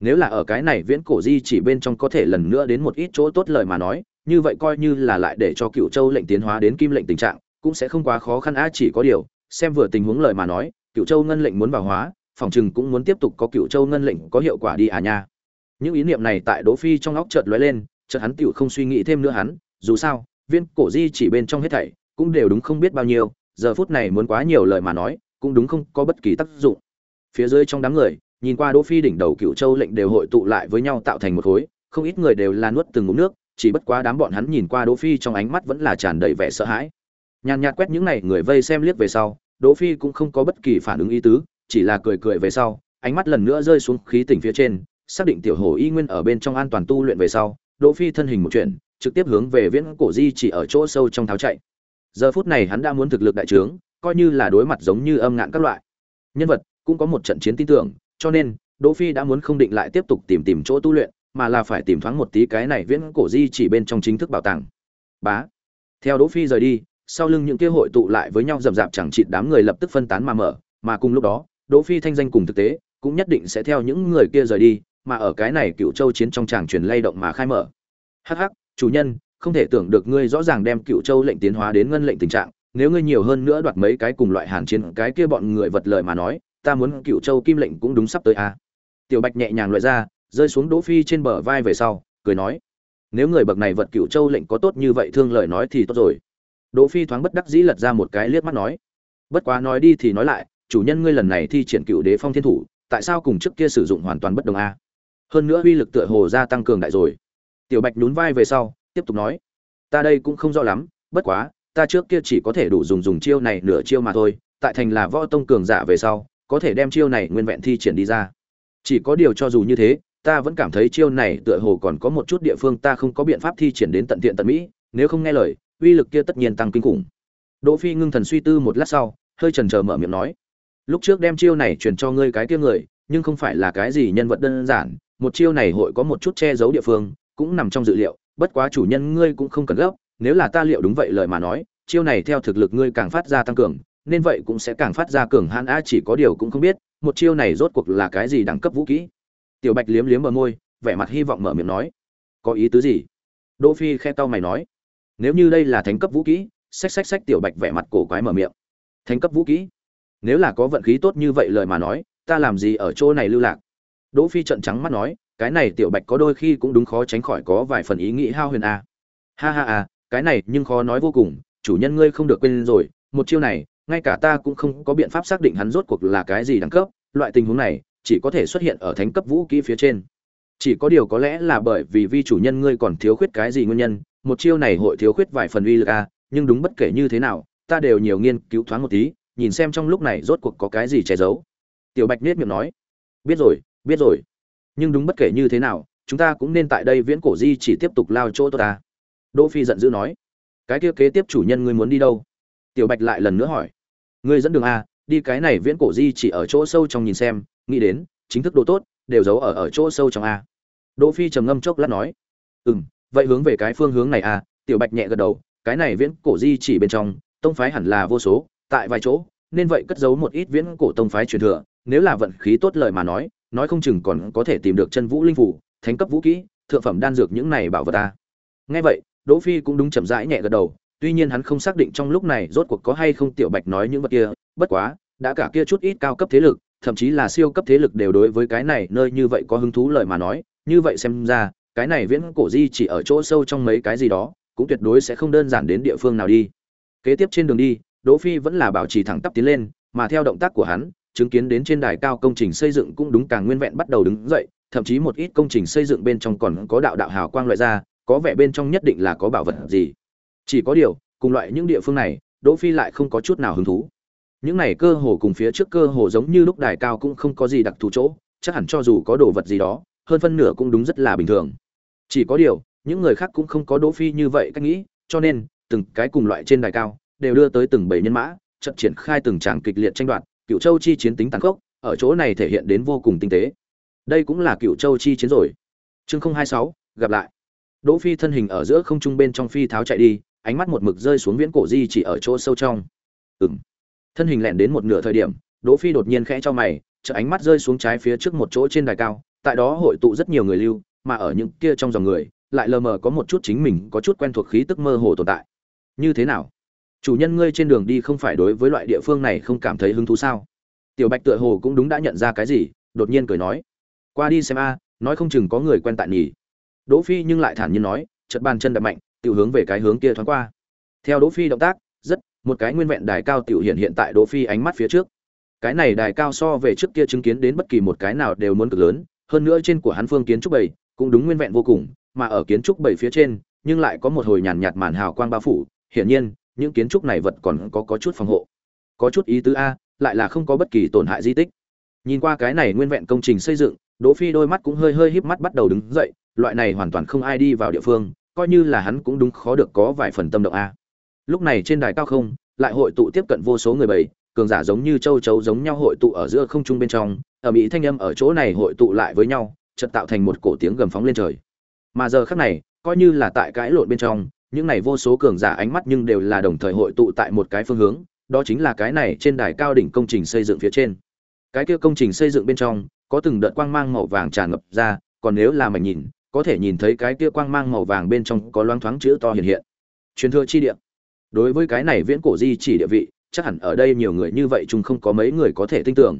Speaker 1: nếu là ở cái này viễn cổ di chỉ bên trong có thể lần nữa đến một ít chỗ tốt lời mà nói, như vậy coi như là lại để cho cựu châu lệnh tiến hóa đến kim lệnh tình trạng, cũng sẽ không quá khó khăn á, chỉ có điều, xem vừa tình huống lời mà nói cựu châu ngân lệnh muốn vào hóa phòng chừng cũng muốn tiếp tục có cựu châu ngân lệnh có hiệu quả đi à nha. Những ý niệm này tại đỗ phi trong óc chợt lóe lên, chợt hắn tiểu không suy nghĩ thêm nữa hắn, dù sao, viên cổ di chỉ bên trong hết thảy cũng đều đúng không biết bao nhiêu, giờ phút này muốn quá nhiều lời mà nói, cũng đúng không có bất kỳ tác dụng. Phía dưới trong đám người, nhìn qua đỗ phi đỉnh đầu cựu châu lệnh đều hội tụ lại với nhau tạo thành một khối, không ít người đều là nuốt từng ngụm nước, chỉ bất quá đám bọn hắn nhìn qua đỗ phi trong ánh mắt vẫn là tràn đầy vẻ sợ hãi. Nhàn nhạt quét những này người vây xem liếc về sau, đỗ phi cũng không có bất kỳ phản ứng ý tứ chỉ là cười cười về sau, ánh mắt lần nữa rơi xuống khí tỉnh phía trên, xác định tiểu hồ y nguyên ở bên trong an toàn tu luyện về sau, đỗ phi thân hình một chuyển, trực tiếp hướng về viễn cổ di chỉ ở chỗ sâu trong tháo chạy. Giờ phút này hắn đã muốn thực lực đại trướng, coi như là đối mặt giống như âm ngạn các loại. Nhân vật cũng có một trận chiến tin tưởng, cho nên đỗ phi đã muốn không định lại tiếp tục tìm tìm chỗ tu luyện, mà là phải tìm thoáng một tí cái này viễn cổ di chỉ bên trong chính thức bảo tàng. Bá. Theo đỗ phi rời đi, sau lưng những kia hội tụ lại với nhau rầm rạp chẳng chịt đám người lập tức phân tán mà mở, mà cùng lúc đó đỗ phi thanh danh cùng thực tế, cũng nhất định sẽ theo những người kia rời đi, mà ở cái này cựu châu chiến trong tràng truyền lay động mà khai mở hắc hắc, chủ nhân, không thể tưởng được ngươi rõ ràng đem cựu châu lệnh tiến hóa đến ngân lệnh tình trạng, nếu ngươi nhiều hơn nữa đoạt mấy cái cùng loại hàn chiến, cái kia bọn người vật lợi mà nói, ta muốn cựu châu kim lệnh cũng đúng sắp tới a à. tiểu bạch nhẹ nhàng loại ra, rơi xuống đỗ phi trên bờ vai về sau, cười nói, nếu người bậc này vật cựu châu lệnh có tốt như vậy thương lời nói thì tốt rồi đỗ phi thoáng bất đắc dĩ lật ra một cái liếc mắt nói, bất quá nói đi thì nói lại chủ nhân ngươi lần này thi triển cựu đế phong thiên thủ, tại sao cùng trước kia sử dụng hoàn toàn bất đồng a? Hơn nữa uy lực tựa hồ gia tăng cường đại rồi. Tiểu bạch nhún vai về sau, tiếp tục nói, ta đây cũng không rõ lắm, bất quá, ta trước kia chỉ có thể đủ dùng dùng chiêu này nửa chiêu mà thôi, tại thành là võ tông cường giả về sau, có thể đem chiêu này nguyên vẹn thi triển đi ra. Chỉ có điều cho dù như thế, ta vẫn cảm thấy chiêu này tựa hồ còn có một chút địa phương ta không có biện pháp thi triển đến tận thiện tận mỹ, nếu không nghe lời, uy lực kia tất nhiên tăng kinh khủng. Đỗ phi ngưng thần suy tư một lát sau, hơi chần chờ mở miệng nói lúc trước đem chiêu này truyền cho ngươi cái kia người, nhưng không phải là cái gì nhân vật đơn giản, một chiêu này hội có một chút che giấu địa phương, cũng nằm trong dự liệu, bất quá chủ nhân ngươi cũng không cần gấp, nếu là ta liệu đúng vậy lời mà nói, chiêu này theo thực lực ngươi càng phát ra tăng cường, nên vậy cũng sẽ càng phát ra cường hãn a chỉ có điều cũng không biết, một chiêu này rốt cuộc là cái gì đẳng cấp vũ kỹ. Tiểu bạch liếm liếm bờ môi, vẻ mặt hy vọng mở miệng nói, có ý tứ gì? Đỗ phi khe tao mày nói, nếu như đây là thánh cấp vũ kỹ, xách xách xách tiểu bạch vẻ mặt cổ quái mở miệng, thánh cấp vũ kỹ? Nếu là có vận khí tốt như vậy lời mà nói, ta làm gì ở chỗ này lưu lạc? Đỗ phi trợn trắng mắt nói, cái này tiểu bạch có đôi khi cũng đúng khó tránh khỏi có vài phần ý nghĩ hao huyền a ha ha a cái này nhưng khó nói vô cùng, chủ nhân ngươi không được quên rồi, một chiêu này, ngay cả ta cũng không có biện pháp xác định hắn rốt cuộc là cái gì đẳng cấp, loại tình huống này, chỉ có thể xuất hiện ở thánh cấp vũ kỹ phía trên. Chỉ có điều có lẽ là bởi vì vi chủ nhân ngươi còn thiếu khuyết cái gì nguyên nhân, một chiêu này hội thiếu khuyết vài phần uy lực a nhưng đúng bất kể như thế nào, ta đều nhiều nghiên cứu thoáng một tí nhìn xem trong lúc này rốt cuộc có cái gì che giấu. Tiểu bạch nết miệng nói, biết rồi biết rồi. Nhưng đúng bất kể như thế nào, chúng ta cũng nên tại đây viễn cổ di chỉ tiếp tục lao chỗ tôi ta. Đỗ phi giận dữ nói, cái kia kế tiếp chủ nhân ngươi muốn đi đâu? Tiểu bạch lại lần nữa hỏi, ngươi dẫn đường a, đi cái này viễn cổ di chỉ ở chỗ sâu trong nhìn xem, nghĩ đến, chính thức đồ tốt, đều giấu ở ở chỗ sâu trong a. Đỗ phi trầm ngâm chốc lát nói, ừm, vậy hướng về cái phương hướng này a. Tiểu bạch nhẹ gật đầu, cái này viễn cổ di chỉ bên trong, tông phái hẳn là vô số tại vài chỗ, nên vậy cất giấu một ít viễn cổ tông phái truyền thừa, nếu là vận khí tốt lời mà nói nói không chừng còn có thể tìm được chân vũ linh phủ, thánh cấp vũ kỹ, thượng phẩm đan dược những này bảo vật ta. Nghe vậy, đỗ phi cũng đúng chậm rãi nhẹ gật đầu, tuy nhiên hắn không xác định trong lúc này rốt cuộc có hay không tiểu bạch nói những vật kia, bất quá, đã cả kia chút ít cao cấp thế lực, thậm chí là siêu cấp thế lực đều đối với cái này nơi như vậy có hứng thú lời mà nói, như vậy xem ra, cái này viễn cổ di chỉ ở chỗ sâu trong mấy cái gì đó, cũng tuyệt đối sẽ không đơn giản đến địa phương nào đi. Kế tiếp trên đường đi đỗ phi vẫn là bảo trì thẳng tắp tiến lên, mà theo động tác của hắn, chứng kiến đến trên đài cao công trình xây dựng cũng đúng càng nguyên vẹn bắt đầu đứng dậy, thậm chí một ít công trình xây dựng bên trong còn có đạo đạo hào quang loại ra, có vẻ bên trong nhất định là có bảo vật gì. Chỉ có điều, cùng loại những địa phương này, đỗ phi lại không có chút nào hứng thú. Những này cơ hồ cùng phía trước cơ hồ giống như lúc đài cao cũng không có gì đặc thù chỗ, chắc hẳn cho dù có đồ vật gì đó, hơn phân nửa cũng đúng rất là bình thường. Chỉ có điều, những người khác cũng không có đỗ phi như vậy cách nghĩ, cho nên, từng cái cùng loại trên đài cao đều đưa tới từng bảy nhân mã, trận triển khai từng tràng kịch liệt tranh đoạt cựu châu chi chiến tính tàn khốc, ở chỗ này thể hiện đến vô cùng tinh tế. Đây cũng là cựu châu chi chiến rồi. Chương không hai sáu, gặp lại. Đỗ phi thân hình ở giữa không trung bên trong phi tháo chạy đi, ánh mắt một mực rơi xuống viễn cổ di chỉ ở chỗ sâu trong. Ừm. Thân hình lẹn đến một nửa thời điểm, đỗ phi đột nhiên khẽ cho mày chợ ánh mắt rơi xuống trái phía trước một chỗ trên đài cao, tại đó hội tụ rất nhiều người lưu, mà ở những kia trong dòng người, lại lờ mờ có một chút chính mình có chút quen thuộc khí tức mơ hồ tồn tại. Như thế nào? Chủ nhân ngươi trên đường đi không phải đối với loại địa phương này không cảm thấy hứng thú sao? Tiểu bạch tựa hồ cũng đúng đã nhận ra cái gì, đột nhiên cười nói. Qua đi xem a, nói không chừng có người quen tại nhỉ. Đỗ phi nhưng lại thản nhiên nói chật bàn chân đập mạnh, tiểu hướng về cái hướng kia thoáng qua. Theo đỗ phi động tác, rất, một cái nguyên vẹn đài cao tiểu hiện hiện tại đỗ phi ánh mắt phía trước. Cái này đài cao so về trước kia chứng kiến đến bất kỳ một cái nào đều muốn cực lớn, hơn nữa trên của hắn phương kiến trúc bảy cũng đúng nguyên vẹn vô cùng, mà ở kiến trúc bảy phía trên, nhưng lại có một hồi nhàn nhạt màn hào quang bao phủ, hiển nhiên những kiến trúc này vật còn có có chút phòng hộ. Có chút ý tứ a, lại là không có bất kỳ tổn hại di tích. Nhìn qua cái này nguyên vẹn công trình xây dựng, đỗ phi đôi mắt cũng hơi hơi híp mắt bắt đầu đứng dậy, loại này hoàn toàn không ai đi vào địa phương, coi như là hắn cũng đúng khó được có vài phần tâm động a. Lúc này trên đài cao không, lại hội tụ tiếp cận vô số người bầy, cường giả giống như châu chấu giống nhau hội tụ ở giữa không trung bên trong, ở mỹ thanh âm ở chỗ này hội tụ lại với nhau, chợt tạo thành một cổ tiếng gầm phóng lên trời. Mà giờ khắc này, coi như là tại cãi lộn bên trong những này vô số cường giả ánh mắt nhưng đều là đồng thời hội tụ tại một cái phương hướng, đó chính là cái này trên đài cao đỉnh công trình xây dựng phía trên. Cái kia công trình xây dựng bên trong, có từng đợt quang mang màu vàng tràn ngập ra, còn nếu là mày nhìn, có thể nhìn thấy cái kia quang mang màu vàng bên trong có loáng thoáng chữ to hiện hiện. Truyền thừa chi địa. Đối với cái này viễn cổ di chỉ địa vị, chắc hẳn ở đây nhiều người như vậy chung không có mấy người có thể tin tưởng.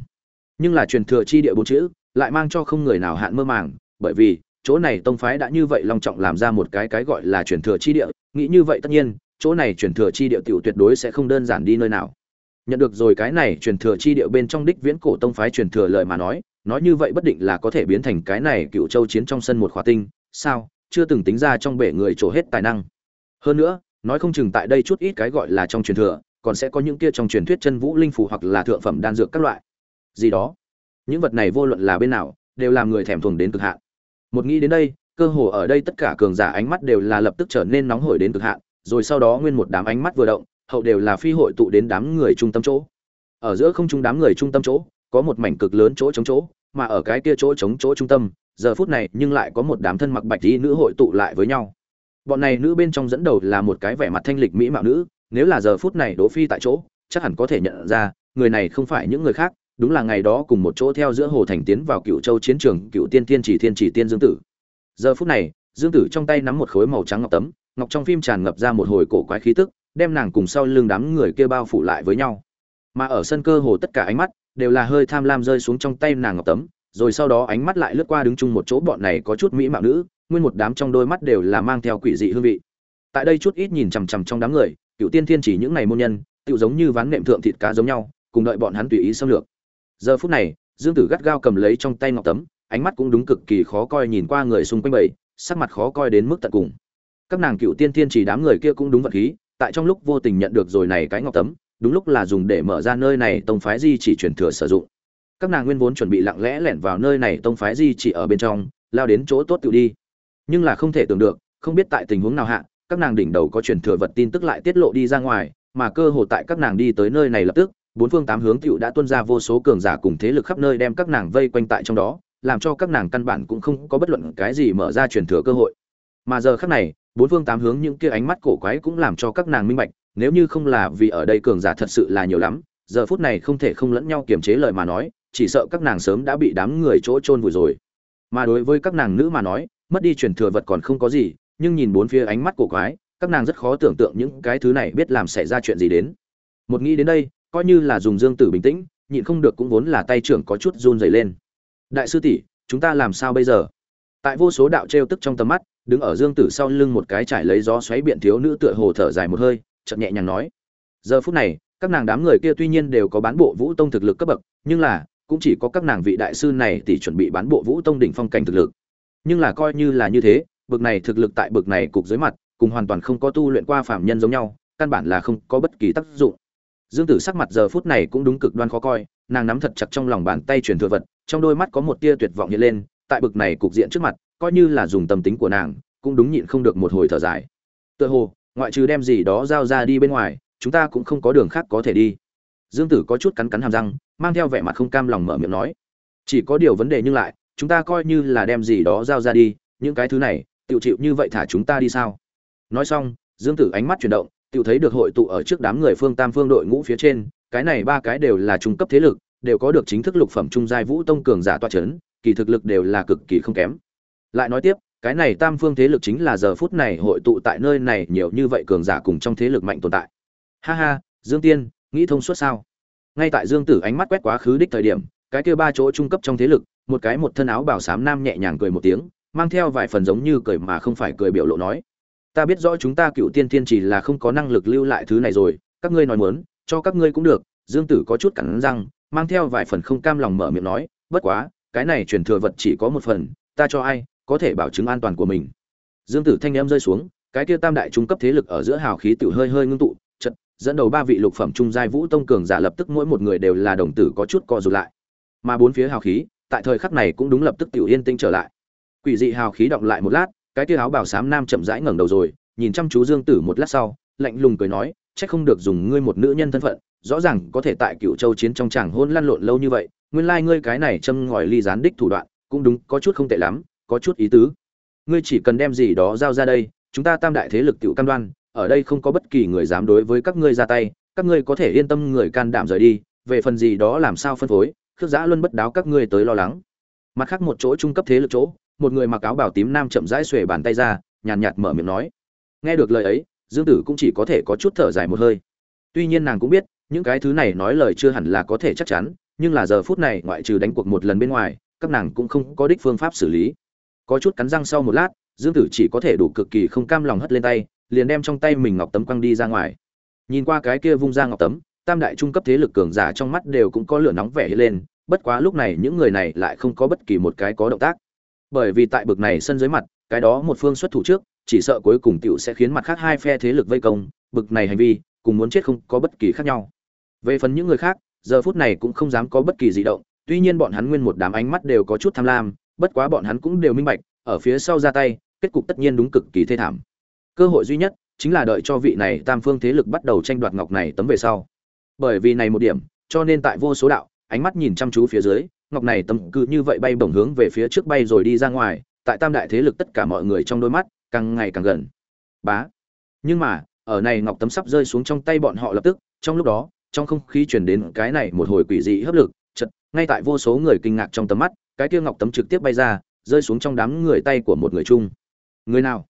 Speaker 1: Nhưng là truyền thừa chi địa bốn chữ, lại mang cho không người nào hạn mơ màng, bởi vì chỗ này tông phái đã như vậy long trọng làm ra một cái cái gọi là truyền thừa chi địa, nghĩ như vậy tất nhiên, chỗ này truyền thừa chi địa tiểu tuyệt đối sẽ không đơn giản đi nơi nào. Nhận được rồi cái này truyền thừa chi địa bên trong đích viễn cổ tông phái truyền thừa lời mà nói nói như vậy bất định là có thể biến thành cái này cựu châu chiến trong sân một khóa tinh, sao, chưa từng tính ra trong bể người trổ hết tài năng. Hơn nữa, nói không chừng tại đây chút ít cái gọi là trong truyền thừa, còn sẽ có những kia trong truyền thuyết chân vũ linh phù hoặc là thượng phẩm đan dược các loại. Gì đó. Những vật này vô luận là bên nào, đều làm người thèm thuồng đến cực hạn một nghĩ đến đây, cơ hồ ở đây tất cả cường giả ánh mắt đều là lập tức trở nên nóng hổi đến cực hạn, rồi sau đó nguyên một đám ánh mắt vừa động, hậu đều là phi hội tụ đến đám người trung tâm chỗ. Ở giữa không trung đám người trung tâm chỗ, có một mảnh cực lớn chỗ chống chỗ, mà ở cái kia chỗ chống chỗ trung tâm, giờ phút này nhưng lại có một đám thân mặc bạch y nữ hội tụ lại với nhau. Bọn này nữ bên trong dẫn đầu là một cái vẻ mặt thanh lịch mỹ mạo nữ, nếu là giờ phút này đỗ phi tại chỗ, chắc hẳn có thể nhận ra, người này không phải những người khác đúng là ngày đó cùng một chỗ theo giữa hồ thành tiến vào cựu châu chiến trường cựu tiên tiên chỉ thiên chỉ tiên dương tử. Giờ phút này, dương tử trong tay nắm một khối màu trắng ngọc tấm, ngọc trong phim tràn ngập ra một hồi cổ quái khí tức, đem nàng cùng sau lưng đám người kia bao phủ lại với nhau. Mà ở sân cơ hồ tất cả ánh mắt đều là hơi tham lam rơi xuống trong tay nàng ngọc tấm, rồi sau đó ánh mắt lại lướt qua đứng chung một chỗ bọn này có chút mỹ mạo nữ, nguyên một đám trong đôi mắt đều là mang theo quỷ dị hương vị. Tại đây chút ít nhìn chằm chằm trong đám người cựu tiên thiên chỉ những này môn nhân tự giống như ván nệm thượng thịt cá giống nhau, cùng đợi bọn hắn tùy ý xâm lược giờ phút này, dương tử gắt gao cầm lấy trong tay ngọc tấm, ánh mắt cũng đúng cực kỳ khó coi nhìn qua người xung quanh bầy, sắc mặt khó coi đến mức tận cùng. Các nàng cựu tiên thiên chỉ đám người kia cũng đúng vật khí, tại trong lúc vô tình nhận được rồi này cái ngọc tấm, đúng lúc là dùng để mở ra nơi này tông phái di chỉ truyền thừa sử dụng. Các nàng nguyên vốn chuẩn bị lặng lẽ lẻn vào nơi này tông phái di chỉ ở bên trong, lao đến chỗ tốt tự đi. Nhưng là không thể tưởng được, không biết tại tình huống nào hạ, các nàng đỉnh đầu có truyền thừa vật tin tức lại tiết lộ đi ra ngoài, mà cơ hồ tại các nàng đi tới nơi này lập tức bốn phương tám hướng tựu đã tuôn ra vô số cường giả cùng thế lực khắp nơi đem các nàng vây quanh tại trong đó, làm cho các nàng căn bản cũng không có bất luận cái gì mở ra truyền thừa cơ hội. Mà giờ khắc này, bốn phương tám hướng những kia ánh mắt cổ quái cũng làm cho các nàng minh bạch, nếu như không là vì ở đây cường giả thật sự là nhiều lắm, giờ phút này không thể không lẫn nhau kiềm chế lời mà nói, chỉ sợ các nàng sớm đã bị đám người chỗ chôn vùi rồi. Mà đối với các nàng nữ mà nói, mất đi truyền thừa vật còn không có gì, nhưng nhìn bốn phía ánh mắt cổ quái, các nàng rất khó tưởng tượng những cái thứ này biết làm xảy ra chuyện gì đến. Một nghĩ đến đây coi như là dùng dương tử bình tĩnh, nhịn không được cũng vốn là tay trưởng có chút run rẩy lên. Đại sư tỷ, chúng ta làm sao bây giờ? Tại vô số đạo trêu tức trong tầm mắt, đứng ở dương tử sau lưng một cái trải lấy gió xoáy biện thiếu nữ tựa hồ thở dài một hơi chậm nhẹ nhàng nói. Giờ phút này, các nàng đám người kia tuy nhiên đều có bán bộ vũ tông thực lực cấp bậc, nhưng là, cũng chỉ có các nàng vị đại sư này tỷ chuẩn bị bán bộ vũ tông đỉnh phong cảnh thực lực. Nhưng là coi như là như thế bậc này thực lực tại bậc này cục dưới mặt, cùng hoàn toàn không có tu luyện qua phạm nhân giống nhau, căn bản là không có bất kỳ tác dụng dương tử sắc mặt giờ phút này cũng đúng cực đoan khó coi, nàng nắm thật chặt trong lòng bàn tay truyền thừa vật, trong đôi mắt có một tia tuyệt vọng hiện lên, tại bực này cục diện trước mặt, coi như là dùng tâm tính của nàng, cũng đúng nhịn không được một hồi thở dài. Tựa hồ, ngoại trừ đem gì đó giao ra đi bên ngoài, chúng ta cũng không có đường khác có thể đi. Dương tử có chút cắn cắn hàm răng, mang theo vẻ mặt không cam lòng mở miệng nói. Chỉ có điều vấn đề nhưng lại, chúng ta coi như là đem gì đó giao ra đi, những cái thứ này tự chịu như vậy thả chúng ta đi sao? Nói xong, dương tử ánh mắt chuyển động tự thấy được hội tụ ở trước đám người phương tam phương đội ngũ phía trên, cái này ba cái đều là trung cấp thế lực, đều có được chính thức lục phẩm trung giai vũ tông cường giả toa chấn, kỳ thực lực đều là cực kỳ không kém. Lại nói tiếp, cái này tam phương thế lực chính là giờ phút này hội tụ tại nơi này nhiều như vậy cường giả cùng trong thế lực mạnh tồn tại. Ha ha, dương tiên, nghĩ thông suốt sao? Ngay tại dương tử ánh mắt quét quá khứ đích thời điểm, cái kia ba chỗ trung cấp trong thế lực, một cái một thân áo bảo sám nam nhẹ nhàng cười một tiếng, mang theo vài phần giống như cười mà không phải cười biểu lộ nói ta biết rõ chúng ta cựu tiên tiên chỉ là không có năng lực lưu lại thứ này rồi, các ngươi nói muốn, cho các ngươi cũng được. Dương tử có chút cắn răng, mang theo vài phần không cam lòng mở miệng nói, bất quá, cái này truyền thừa vật chỉ có một phần, ta cho ai, có thể bảo chứng an toàn của mình. Dương tử thanh em rơi xuống, cái kia tam đại trung cấp thế lực ở giữa hào khí tự hơi hơi ngưng tụ trận dẫn đầu ba vị lục phẩm trung giai vũ tông cường giả lập tức mỗi một người đều là đồng tử có chút co rụt lại. Mà bốn phía hào khí, tại thời khắc này cũng đúng lập tức tiểu yên tĩnh trở lại. Quỷ dị hào khí động lại một lát cái tia áo bảo sám nam chậm rãi ngẩng đầu rồi, nhìn chăm chú dương tử một lát sau, lạnh lùng cười nói, chắc không được dùng ngươi một nữ nhân thân phận, rõ ràng có thể tại cựu châu chiến trong tràng hôn lăn lộn lâu như vậy, nguyên lai ngươi cái này châm ngòi ly gián đích thủ đoạn, cũng đúng, có chút không tệ lắm, có chút ý tứ. Ngươi chỉ cần đem gì đó giao ra đây, chúng ta tam đại thế lực tiểu cam đoan, ở đây không có bất kỳ người dám đối với các ngươi ra tay, các ngươi có thể yên tâm người can đảm rời đi, về phần gì đó làm sao phân phối, khước giã luôn bất đáo các ngươi tới lo lắng. Mặt khác một chỗ trung cấp thế lực chỗ một người mặc áo bảo tím nam chậm rãi xuề bàn tay ra nhàn nhạt, mở miệng nói. Nghe được lời ấy dương tử cũng chỉ có thể có chút thở dài một hơi. Tuy nhiên nàng cũng biết những cái thứ này nói lời chưa hẳn là có thể chắc chắn nhưng là giờ phút này ngoại trừ đánh cuộc một lần bên ngoài các nàng cũng không có đích phương pháp xử lý. Có chút cắn răng sau một lát dương tử chỉ có thể đủ cực kỳ không cam lòng hất lên tay liền đem trong tay mình ngọc tấm quăng đi ra ngoài. Nhìn qua cái kia vung ra ngọc tấm tam đại trung cấp thế lực cường giả trong mắt đều cũng có lửa nóng vẻ lên bất quá lúc này những người này lại không có bất kỳ một cái có động tác bởi vì tại bực này sân dưới mặt, cái đó một phương xuất thủ trước, chỉ sợ cuối cùng tiểu sẽ khiến mặt khác hai phe thế lực vây công, bực này hành vi, cùng muốn chết không có bất kỳ khác nhau. Về phần những người khác, giờ phút này cũng không dám có bất kỳ dị động, tuy nhiên bọn hắn nguyên một đám ánh mắt đều có chút tham lam, bất quá bọn hắn cũng đều minh bạch, ở phía sau ra tay, kết cục tất nhiên đúng cực kỳ thê thảm. Cơ hội duy nhất, chính là đợi cho vị này tam phương thế lực bắt đầu tranh đoạt ngọc này tấm về sau. Bởi vì này một điểm, cho nên tại vô số đạo, ánh mắt nhìn chăm chú phía dưới ngọc này tấm cứ như vậy bay bổng hướng về phía trước bay rồi đi ra ngoài, tại tam đại thế lực tất cả mọi người trong đôi mắt, càng ngày càng gần. Bá. Nhưng mà, ở này ngọc tấm sắp rơi xuống trong tay bọn họ lập tức, trong lúc đó, trong không khí chuyển đến cái này một hồi quỷ dị hấp lực chật ngay tại vô số người kinh ngạc trong tầm mắt, cái kia ngọc tấm trực tiếp bay ra, rơi xuống trong đám người tay của một người chung. Người nào?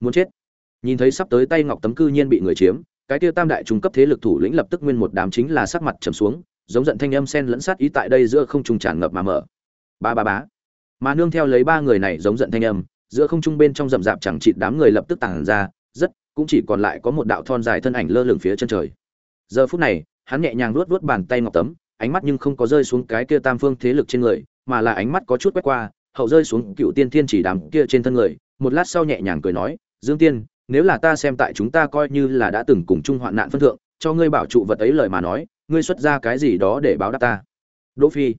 Speaker 1: Muốn chết. Nhìn thấy sắp tới tay ngọc tấm cư nhiên bị người chiếm, cái kia tam đại trung cấp thế lực thủ lĩnh lập tức nguyên một đám chính là sắc mặt trầm xuống giống giận thanh âm sen lẫn sát ý tại đây giữa không trung tràn ngập mà mở. Ba ba bá mà nương theo lấy ba người này giống giận thanh âm, giữa không trung bên trong rậm rạp chẳng chịt đám người lập tức tản ra, rất, cũng chỉ còn lại có một đạo thon dài thân ảnh lơ lửng phía chân trời. Giờ phút này, hắn nhẹ nhàng luốt luốt bàn tay ngọc tấm, ánh mắt nhưng không có rơi xuống cái kia tam phương thế lực trên người, mà là ánh mắt có chút quét qua, hậu rơi xuống cựu tiên thiên chỉ đám kia trên thân người, một lát sau nhẹ nhàng cười nói, dương tiên, nếu là ta xem tại chúng ta coi như là đã từng cùng chung hoạn nạn phân thượng, cho ngươi bảo trụ vật ấy lời mà nói ngươi xuất ra cái gì đó để báo đáp ta? Đỗ phi.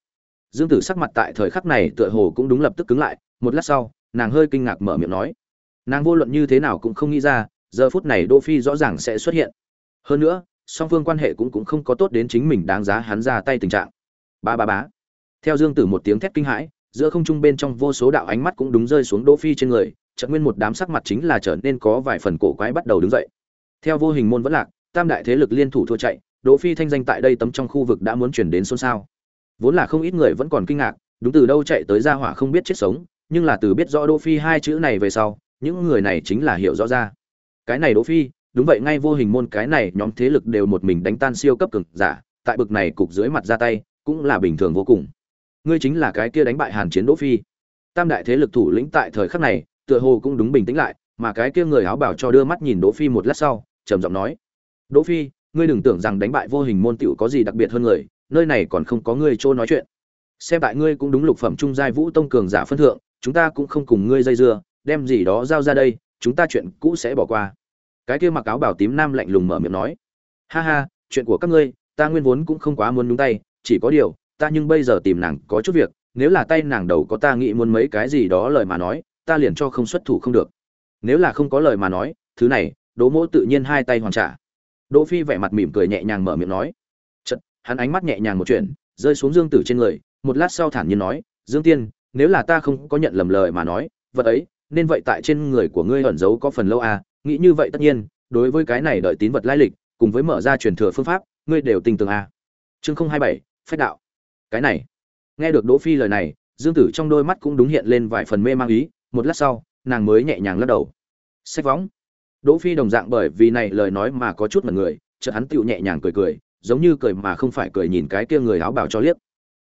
Speaker 1: Dương tử sắc mặt tại thời khắc này tựa hồ cũng đúng lập tức cứng lại, một lát sau, nàng hơi kinh ngạc mở miệng nói. Nàng vô luận như thế nào cũng không nghĩ ra, giờ phút này đỗ phi rõ ràng sẽ xuất hiện. Hơn nữa, song phương quan hệ cũng cũng không có tốt đến chính mình đáng giá hắn ra tay tình trạng. Ba ba bá theo dương tử một tiếng thét kinh hãi, giữa không trung bên trong vô số đạo ánh mắt cũng đúng rơi xuống đỗ phi trên người, chợt nguyên một đám sắc mặt chính là trở nên có vài phần cổ quái bắt đầu đứng dậy. Theo vô hình môn vẫn lạc, tam đại thế lực liên thủ thua chạy đỗ phi thanh danh tại đây tấm trong khu vực đã muốn chuyển đến xôn xao. Vốn là không ít người vẫn còn kinh ngạc, đúng từ đâu chạy tới gia hỏa không biết chết sống, nhưng là từ biết rõ đỗ phi hai chữ này về sau, những người này chính là hiểu rõ ra. Cái này đỗ phi, đúng vậy, ngay vô hình môn cái này nhóm thế lực đều một mình đánh tan siêu cấp cường giả, tại bực này cục dưới mặt ra tay, cũng là bình thường vô cùng. Ngươi chính là cái kia đánh bại hàn chiến đỗ phi. Tam đại thế lực thủ lĩnh tại thời khắc này, tựa hồ cũng đúng bình tĩnh lại, mà cái kia người áo bảo cho đưa mắt nhìn đỗ phi một lát sau, trầm giọng nói, đỗ phi ngươi đừng tưởng rằng đánh bại vô hình môn tiểu có gì đặc biệt hơn người, nơi này còn không có ngươi chỗ nói chuyện. Xem tại ngươi cũng đúng lục phẩm trung giai vũ tông cường giả phân thượng, chúng ta cũng không cùng ngươi dây dưa, đem gì đó giao ra đây, chúng ta chuyện cũ sẽ bỏ qua. Cái kia mặc áo bảo tím nam lạnh lùng mở miệng nói. Ha ha, chuyện của các ngươi, ta nguyên vốn cũng không quá muốn nhúng tay, chỉ có điều, ta nhưng bây giờ tìm nàng có chút việc, nếu là tay nàng đầu có ta nghĩ muốn mấy cái gì đó lời mà nói, ta liền cho không xuất thủ không được. Nếu là không có lời mà nói, thứ này, đỗ mỗ tự nhiên hai tay hoàn trả đỗ phi vẻ mặt mỉm cười nhẹ nhàng mở miệng nói. Chật hắn ánh mắt nhẹ nhàng một chuyện, rơi xuống dương tử trên người, một lát sau thản nhiên nói, dương tiên, nếu là ta không có nhận lầm lời mà nói, vật ấy, nên vậy tại trên người của ngươi ẩn giấu có phần lâu à nghĩ như vậy tất nhiên, đối với cái này đợi tín vật lai lịch, cùng với mở ra truyền thừa phương pháp, ngươi đều tình tường à. Chương không hai bảy, phách đạo. Cái này. Nghe được đỗ phi lời này, dương tử trong đôi mắt cũng đúng hiện lên vài phần mê mang ý, một lát sau, nàng mới nhẹ nhàng lắc đầu. Sách võng đỗ phi đồng dạng bởi vì này lời nói mà có chút mặt người, chợt hắn tựu nhẹ nhàng cười cười, giống như cười mà không phải cười nhìn cái kia người áo bảo cho liếc.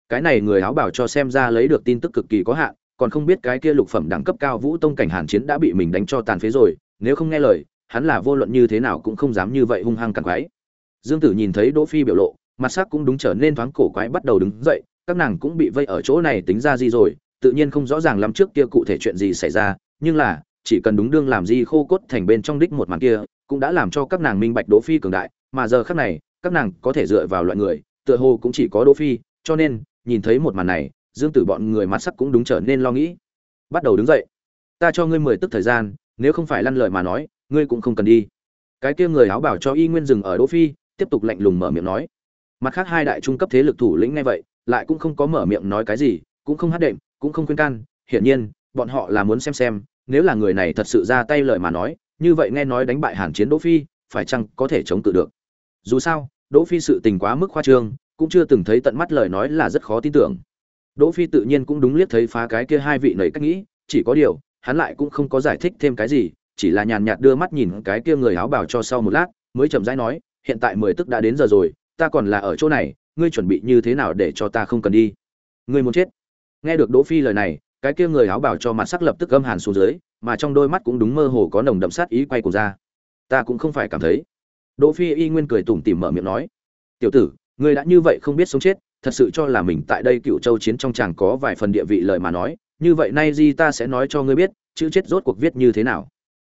Speaker 1: Cái này người áo bảo cho xem ra lấy được tin tức cực kỳ có hạn, còn không biết cái kia lục phẩm đẳng cấp cao vũ tông cảnh hàn chiến đã bị mình đánh cho tàn phế rồi, nếu không nghe lời, hắn là vô luận như thế nào cũng không dám như vậy hung hăng càng quái dương tử nhìn thấy đỗ phi biểu lộ, mặt sắc cũng đúng trở nên thoáng cổ quái bắt đầu đứng dậy, các nàng cũng bị vây ở chỗ này tính ra gì rồi, tự nhiên không rõ ràng lắm trước kia cụ thể chuyện gì xảy ra, nhưng là chỉ cần đúng đương làm gì khô cốt thành bên trong đích một màn kia, cũng đã làm cho các nàng minh bạch đỗ phi cường đại, mà giờ khắc này, các nàng có thể dựa vào loại người, tựa hồ cũng chỉ có đỗ phi, cho nên, nhìn thấy một màn này, dương tử bọn người mặt sắc cũng đúng trở nên lo nghĩ. Bắt đầu đứng dậy. Ta cho ngươi mười tức thời gian, nếu không phải lăn lời mà nói, ngươi cũng không cần đi. Cái kia người áo bảo cho y nguyên dừng ở đỗ phi, tiếp tục lạnh lùng mở miệng nói. Mặt khác hai đại trung cấp thế lực thủ lĩnh ngay vậy, lại cũng không có mở miệng nói cái gì, cũng không hát đệm, cũng không khuyên can. Hiển nhiên, bọn họ là muốn xem xem nếu là người này thật sự ra tay lời mà nói, như vậy nghe nói đánh bại hàn chiến đỗ phi, phải chăng có thể chống cự được? Dù sao, đỗ phi sự tình quá mức khoa trương, cũng chưa từng thấy tận mắt lời nói là rất khó tin tưởng. Đỗ phi tự nhiên cũng đúng liếc thấy phá cái kia hai vị nảy cách nghĩ, chỉ có điều, hắn lại cũng không có giải thích thêm cái gì, chỉ là nhàn nhạt đưa mắt nhìn cái kia người áo bảo cho sau một lát, mới chậm rãi nói, hiện tại mười tức đã đến giờ rồi, ta còn là ở chỗ này, ngươi chuẩn bị như thế nào để cho ta không cần đi? Ngươi muốn chết. Nghe được đỗ phi lời này cái kia người áo bảo cho mặt sắc lập tức gâm hàn xuống dưới, mà trong đôi mắt cũng đúng mơ hồ có nồng đậm sát ý quay cùng ra. Ta cũng không phải cảm thấy. Đỗ phi y nguyên cười tủm tỉm mở miệng nói, tiểu tử, ngươi đã như vậy không biết sống chết, thật sự cho là mình tại đây cựu châu chiến trong chàng có vài phần địa vị lời mà nói, như vậy nay di ta sẽ nói cho ngươi biết, chữ chết rốt cuộc viết như thế nào.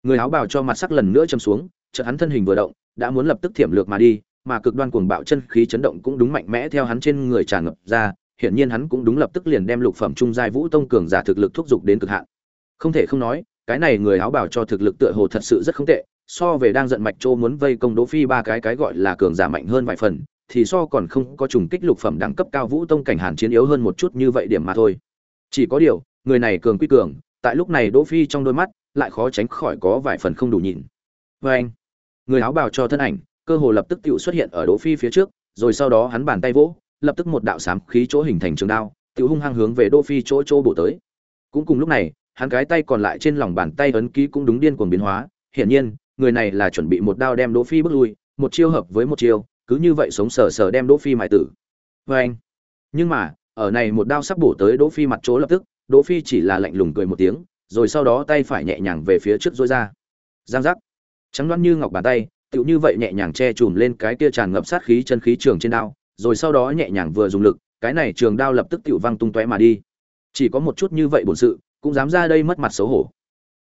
Speaker 1: Người áo bào cho mặt sắc lần nữa châm xuống, chợt hắn thân hình vừa động, đã muốn lập tức thiểm lược mà đi, mà cực đoan cuồng bạo chân khí chấn động cũng đúng mạnh mẽ theo hắn trên người tràn ngập ra hiển nhiên hắn cũng đúng lập tức liền đem lục phẩm trung giai vũ tông cường giả thực lực thúc giục đến cực hạn. Không thể không nói, cái này người áo bào cho thực lực tựa hồ thật sự rất không tệ, so về đang giận mạch châu muốn vây công đỗ phi ba cái cái gọi là cường giả mạnh hơn vài phần, thì so còn không có trùng kích lục phẩm đẳng cấp cao vũ tông cảnh hàn chiến yếu hơn một chút như vậy điểm mà thôi. Chỉ có điều, người này cường quy cường, tại lúc này đỗ phi trong đôi mắt lại khó tránh khỏi có vài phần không đủ nhìn anh, người áo bào cho thân ảnh, cơ hồ lập tức tựu xuất hiện ở đỗ phi phía trước, rồi sau đó hắn bàn tay vỗ lập tức một đạo sám khí chỗ hình thành trường đao tự hung hăng hướng về đỗ phi chỗ chỗ bổ tới. Cũng cùng lúc này, hắn cái tay còn lại trên lòng bàn tay ấn ký cũng đúng điên cuồng biến hóa. Hiển nhiên, người này là chuẩn bị một đao đem đỗ phi bước lui, một chiêu hợp với một chiêu, cứ như vậy sống sờ sờ đem đỗ phi mại tử. Với anh. Nhưng mà, ở này một đao sắp bổ tới đỗ phi mặt chỗ lập tức đỗ phi chỉ là lạnh lùng cười một tiếng, rồi sau đó tay phải nhẹ nhàng về phía trước dối ra. Giang giác. Trắng đoan như ngọc bàn tay, tựu như vậy nhẹ nhàng che chùm lên cái kia tràn ngập sát khí chân khí trường trên đao rồi sau đó nhẹ nhàng vừa dùng lực, cái này trường đao lập tức tiểu văng tung tóe mà đi. Chỉ có một chút như vậy bổn sự, cũng dám ra đây mất mặt xấu hổ.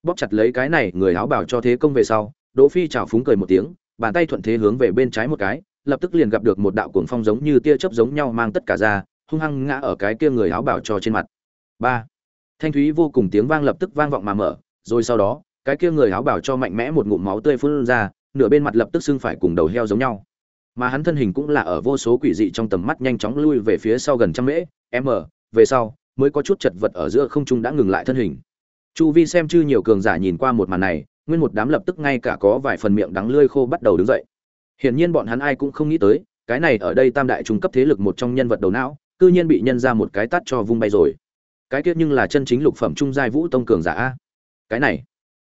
Speaker 1: Bóp chặt lấy cái này, người áo bảo cho thế công về sau, đỗ phi chào phúng cười một tiếng, bàn tay thuận thế hướng về bên trái một cái, lập tức liền gặp được một đạo cuồng phong giống như tia chớp giống nhau mang tất cả ra, hung hăng ngã ở cái kia người áo bảo cho trên mặt. Ba. Thanh thúy vô cùng tiếng vang lập tức vang vọng mà mở, rồi sau đó, cái kia người áo bảo cho mạnh mẽ một ngụm máu tươi phun ra, nửa bên mặt lập tức xưng phải cùng đầu heo giống nhau mà hắn thân hình cũng là ở vô số quỷ dị trong tầm mắt nhanh chóng lui về phía sau gần trăm mễ, m, về sau, mới có chút chật vật ở giữa không trung đã ngừng lại thân hình. Chu vi xem chư nhiều cường giả nhìn qua một màn này, nguyên một đám lập tức ngay cả có vài phần miệng đắng lươi khô bắt đầu đứng dậy. Hiển nhiên bọn hắn ai cũng không nghĩ tới, cái này ở đây tam đại trung cấp thế lực một trong nhân vật đầu não, cư nhiên bị nhân ra một cái tắt cho vung bay rồi. Cái kia nhưng là chân chính lục phẩm trung giai vũ tông cường giả a. Cái này,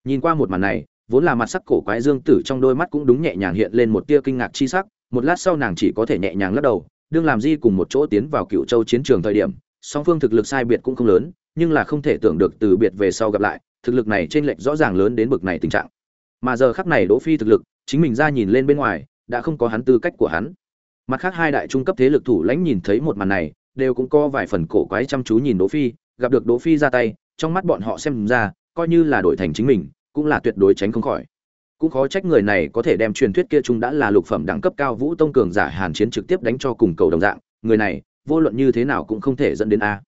Speaker 1: nhìn qua một màn này, vốn là mặt sắc cổ quái dương tử trong đôi mắt cũng đúng nhẹ nhàng hiện lên một tia kinh ngạc chi sắc một lát sau nàng chỉ có thể nhẹ nhàng lắc đầu, đương làm di cùng một chỗ tiến vào cựu châu chiến trường thời điểm, song phương thực lực sai biệt cũng không lớn, nhưng là không thể tưởng được từ biệt về sau gặp lại, thực lực này trên lệch rõ ràng lớn đến bực này tình trạng. Mà giờ khắc này đỗ phi thực lực, chính mình ra nhìn lên bên ngoài, đã không có hắn tư cách của hắn. Mặt khác hai đại trung cấp thế lực thủ lãnh nhìn thấy một màn này, đều cũng có vài phần cổ quái chăm chú nhìn đỗ phi, gặp được đỗ phi ra tay, trong mắt bọn họ xem ra, coi như là đổi thành chính mình, cũng là tuyệt đối tránh không khỏi cũng khó trách người này có thể đem truyền thuyết kia chung đã là lục phẩm đẳng cấp cao vũ tông cường giả hàn chiến trực tiếp đánh cho cùng cầu đồng dạng, người này, vô luận như thế nào cũng không thể dẫn đến a.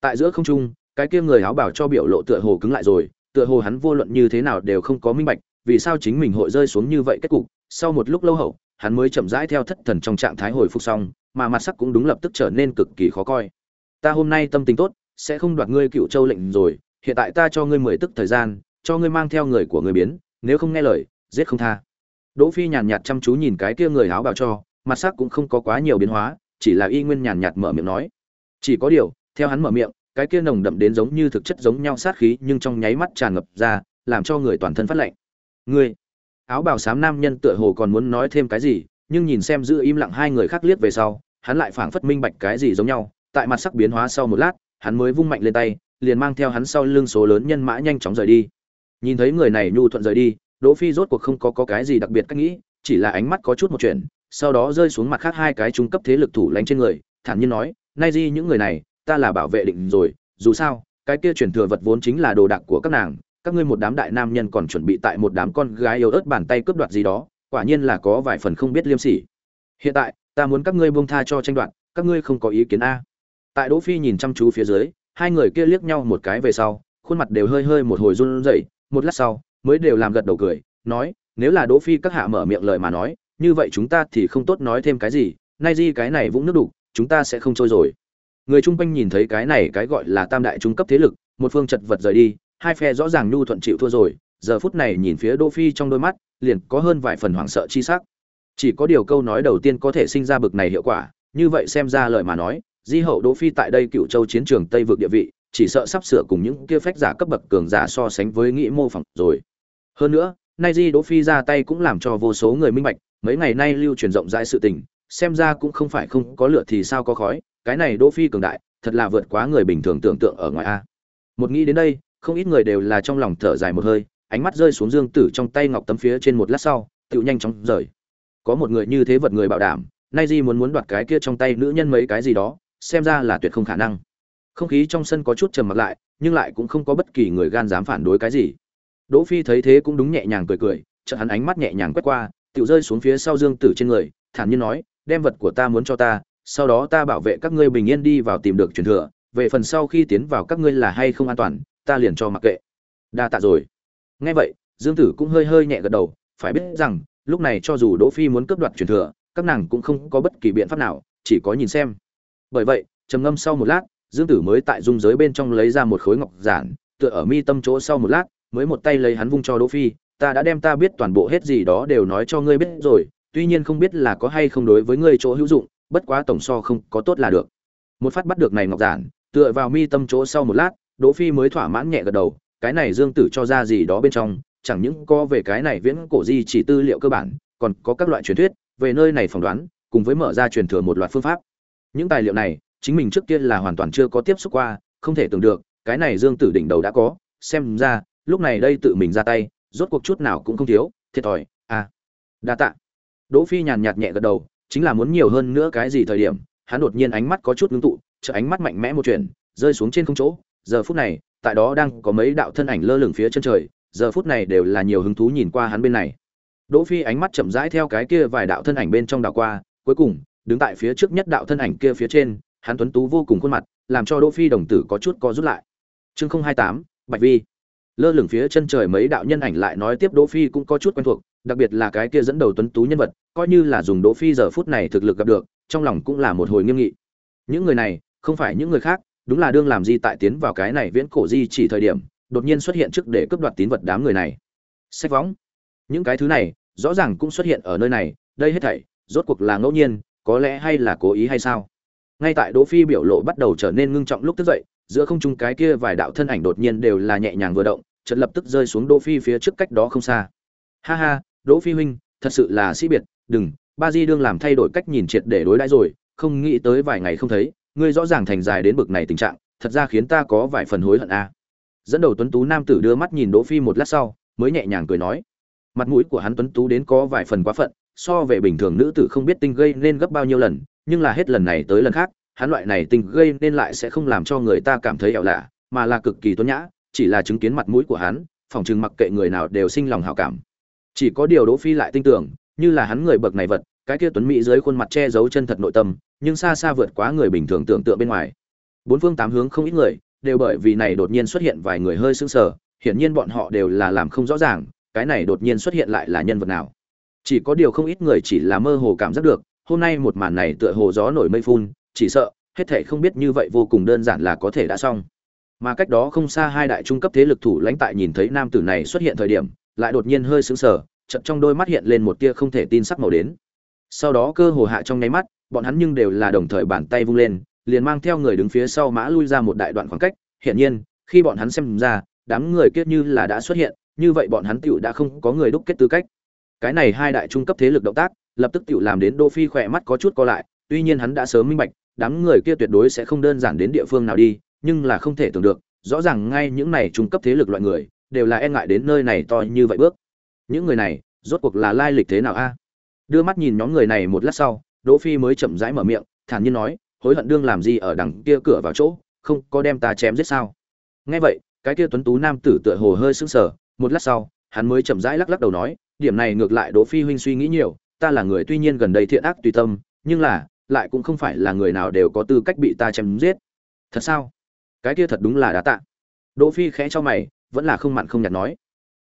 Speaker 1: Tại giữa không trung, cái kia người áo bảo cho biểu lộ tựa hồ cứng lại rồi, tựa hồ hắn vô luận như thế nào đều không có minh bạch, vì sao chính mình hội rơi xuống như vậy kết cục, sau một lúc lâu hậu, hắn mới chậm rãi theo thất thần trong trạng thái hồi phục xong, mà mặt sắc cũng đúng lập tức trở nên cực kỳ khó coi. Ta hôm nay tâm tình tốt, sẽ không đoạt ngươi cựu châu lệnh rồi, hiện tại ta cho ngươi mười tức thời gian, cho ngươi mang theo người của ngươi biến, nếu không nghe lời giết không tha. Đỗ phi nhàn nhạt chăm chú nhìn cái kia người áo bào cho, mặt sắc cũng không có quá nhiều biến hóa, chỉ là y nguyên nhàn nhạt mở miệng nói. Chỉ có điều, theo hắn mở miệng, cái kia nồng đậm đến giống như thực chất giống nhau sát khí nhưng trong nháy mắt tràn ngập ra, làm cho người toàn thân phát lạnh. Ngươi, áo bào xám nam nhân tựa hồ còn muốn nói thêm cái gì, nhưng nhìn xem giữ im lặng hai người khác liếc về sau, hắn lại phảng phất minh bạch cái gì giống nhau, tại mặt sắc biến hóa sau một lát, hắn mới vung mạnh lên tay, liền mang theo hắn sau lưng số lớn nhân mã nhanh chóng rời đi. Nhìn thấy người này nhu thuận rời đi đỗ phi rốt cuộc không có, có cái gì đặc biệt cách nghĩ chỉ là ánh mắt có chút một chuyện sau đó rơi xuống mặt khác hai cái trung cấp thế lực thủ lãnh trên người thản nhiên nói nay di những người này ta là bảo vệ định rồi dù sao cái kia truyền thừa vật vốn chính là đồ đạc của các nàng các ngươi một đám đại nam nhân còn chuẩn bị tại một đám con gái yếu ớt bàn tay cướp đoạt gì đó quả nhiên là có vài phần không biết liêm sỉ. Hiện tại ta muốn các ngươi buông tha cho tranh đoạt các ngươi không có ý kiến a. Tại đỗ phi nhìn chăm chú phía dưới hai người kia liếc nhau một cái về sau khuôn mặt đều hơi hơi một hồi run rẩy một lát sau mới đều làm gật đầu cười, nói, nếu là đỗ phi các hạ mở miệng lời mà nói, như vậy chúng ta thì không tốt nói thêm cái gì, nay di cái này vũng nước đục, chúng ta sẽ không trôi rồi. Người chung quanh nhìn thấy cái này cái gọi là tam đại trung cấp thế lực, một phương chật vật rời đi, hai phe rõ ràng nhu thuận chịu thua rồi, giờ phút này nhìn phía đỗ phi trong đôi mắt, liền có hơn vài phần hoảng sợ chi sắc. Chỉ có điều câu nói đầu tiên có thể sinh ra bực này hiệu quả, như vậy xem ra lời mà nói, di hậu đỗ phi tại đây cựu châu chiến trường tây vực địa vị, chỉ sợ sắp sửa cùng những kia phách giả cấp bậc cường giả so sánh với nghĩ mô phỏng rồi hơn nữa, nay di đỗ phi ra tay cũng làm cho vô số người minh bạch, mấy ngày nay lưu truyền rộng rãi sự tình, xem ra cũng không phải không có lửa thì sao có khói, cái này đỗ phi cường đại, thật là vượt quá người bình thường tưởng tượng ở ngoài a. Một nghĩ đến đây, không ít người đều là trong lòng thở dài một hơi, ánh mắt rơi xuống dương tử trong tay ngọc tấm phía trên một lát sau tựu nhanh chóng rời. Có một người như thế vật người bảo đảm, nay di muốn muốn đoạt cái kia trong tay nữ nhân mấy cái gì đó, xem ra là tuyệt không khả năng. Không khí trong sân có chút trầm mặc lại, nhưng lại cũng không có bất kỳ người gan dám phản đối cái gì đỗ phi thấy thế cũng đúng nhẹ nhàng cười cười, chợt hắn ánh mắt nhẹ nhàng quét qua, tiểu rơi xuống phía sau dương tử trên người, thản nhiên nói, đem vật của ta muốn cho ta, sau đó ta bảo vệ các ngươi bình yên đi vào tìm được truyền thừa, về phần sau khi tiến vào các ngươi là hay không an toàn, ta liền cho mặc kệ. Đa tạ rồi. Nghe vậy, dương tử cũng hơi hơi nhẹ gật đầu, phải biết rằng, lúc này cho dù đỗ phi muốn cướp đoạt truyền thừa, các nàng cũng không có bất kỳ biện pháp nào, chỉ có nhìn xem. Bởi vậy, trầm ngâm sau một lát, dương tử mới tại dung giới bên trong lấy ra một khối ngọc giản, tựa ở mi tâm chỗ sau một lát mới một tay lấy hắn vung cho đỗ phi, ta đã đem ta biết toàn bộ hết gì đó đều nói cho ngươi biết rồi, tuy nhiên không biết là có hay không đối với ngươi chỗ hữu dụng, bất quá tổng so không có tốt là được. Một phát bắt được này ngọc giản, tựa vào mi tâm chỗ sau một lát, đỗ phi mới thỏa mãn nhẹ gật đầu, cái này dương tử cho ra gì đó bên trong, chẳng những có về cái này viễn cổ di chỉ tư liệu cơ bản, còn có các loại truyền thuyết, về nơi này phỏng đoán, cùng với mở ra truyền thừa một loạt phương pháp. Những tài liệu này, chính mình trước kia là hoàn toàn chưa có tiếp xúc qua, không thể tưởng được, cái này dương tử đỉnh đầu đã có, xem ra lúc này đây tự mình ra tay, rốt cuộc chút nào cũng không thiếu, thiệt thòi à. Đa tạ. Đỗ phi nhàn nhạt nhẹ gật đầu, chính là muốn nhiều hơn nữa cái gì thời điểm, hắn đột nhiên ánh mắt có chút ngưng tụ trợ ánh mắt mạnh mẽ một chuyện rơi xuống trên không chỗ. Giờ phút này, tại đó đang có mấy đạo thân ảnh lơ lửng phía chân trời, giờ phút này đều là nhiều hứng thú nhìn qua hắn bên này. Đỗ phi ánh mắt chậm rãi theo cái kia vài đạo thân ảnh bên trong đảo qua, cuối cùng, đứng tại phía trước nhất đạo thân ảnh kia phía trên, hắn tuấn tú vô cùng khuôn mặt, làm cho đỗ phi đồng tử có chút co rút lại. Chương không hai tám, bạch vi lơ lửng phía chân trời mấy đạo nhân ảnh lại nói tiếp đỗ phi cũng có chút quen thuộc, đặc biệt là cái kia dẫn đầu tuấn tú nhân vật, coi như là dùng đỗ phi giờ phút này thực lực gặp được, trong lòng cũng là một hồi nghiêm nghị. Những người này, không phải những người khác, đúng là đương làm gì tại tiến vào cái này viễn cổ di chỉ thời điểm, đột nhiên xuất hiện trước để cướp đoạt tín vật đám người này. Sách võng. Những cái thứ này, rõ ràng cũng xuất hiện ở nơi này, đây hết thảy, rốt cuộc là ngẫu nhiên, có lẽ hay là cố ý hay sao? Ngay tại đỗ phi biểu lộ bắt đầu trở nên ngưng trọng lúc tức dậy giữa không trung cái kia vài đạo thân ảnh đột nhiên đều là nhẹ nhàng vừa động, chợt lập tức rơi xuống đỗ phi phía trước cách đó không xa. Ha ha, đỗ phi huynh, thật sự là sĩ biệt, đừng, ba di đương làm thay đổi cách nhìn triệt để đối đãi rồi, không nghĩ tới vài ngày không thấy, ngươi rõ ràng thành dài đến bực này tình trạng, thật ra khiến ta có vài phần hối hận a dẫn đầu tuấn tú nam tử đưa mắt nhìn đỗ phi một lát sau, mới nhẹ nhàng cười nói. Mặt mũi của hắn tuấn tú đến có vài phần quá phận, so về bình thường nữ tử không biết tinh gây nên gấp bao nhiêu lần, nhưng là hết lần này tới lần khác hắn loại này tình gây nên lại sẽ không làm cho người ta cảm thấy ẻo lạ, mà là cực kỳ tuấn nhã, chỉ là chứng kiến mặt mũi của hắn, phòng chừng mặc kệ người nào đều sinh lòng hảo cảm. Chỉ có điều đỗ phi lại tin tưởng, như là hắn người bậc này vật, cái kia tuấn mỹ dưới khuôn mặt che giấu chân thật nội tâm, nhưng xa xa vượt quá người bình thường tưởng tượng bên ngoài. Bốn phương tám hướng không ít người, đều bởi vì này đột nhiên xuất hiện vài người hơi sững sờ, hiển nhiên bọn họ đều là làm không rõ ràng, cái này đột nhiên xuất hiện lại là nhân vật nào. Chỉ có điều không ít người chỉ là mơ hồ cảm giác được, hôm nay một màn này tựa hồ gió nổi mây phun chỉ sợ, hết thảy không biết như vậy vô cùng đơn giản là có thể đã xong. Mà cách đó không xa hai đại trung cấp thế lực thủ lãnh tại nhìn thấy nam tử này xuất hiện thời điểm, lại đột nhiên hơi sững sờ, chợt trong đôi mắt hiện lên một tia không thể tin sắc màu đến. Sau đó cơ hồ hạ trong nháy mắt, bọn hắn nhưng đều là đồng thời bàn tay vung lên, liền mang theo người đứng phía sau mã lui ra một đại đoạn khoảng cách. Hiển nhiên, khi bọn hắn xem ra, đám người kết như là đã xuất hiện, như vậy bọn hắn tựu đã không có người đúc kết tư cách. Cái này hai đại trung cấp thế lực động tác, lập tức tựu làm đến đô phi khỏe mắt có chút co lại, tuy nhiên hắn đã sớm minh bạch đám người kia tuyệt đối sẽ không đơn giản đến địa phương nào đi, nhưng là không thể tưởng được, rõ ràng ngay những này trung cấp thế lực loại người, đều là e ngại đến nơi này to như vậy bước. Những người này, rốt cuộc là lai lịch thế nào a? Đưa mắt nhìn nhóm người này một lát sau, đỗ phi mới chậm rãi mở miệng, thản nhiên nói, hối hận đương làm gì ở đằng kia cửa vào chỗ, không có đem ta chém giết sao? Nghe vậy, cái kia tuấn tú nam tử tựa hồ hơi sững sờ, một lát sau, hắn mới chậm rãi lắc lắc đầu nói, điểm này ngược lại đỗ phi huynh suy nghĩ nhiều, ta là người tuy nhiên gần đây thiện ác tùy tâm, nhưng là lại cũng không phải là người nào đều có tư cách bị ta chém giết. Thật sao? Cái kia thật đúng là đá tạ. Đỗ phi khẽ cho mày, vẫn là không mặn không nhạt nói.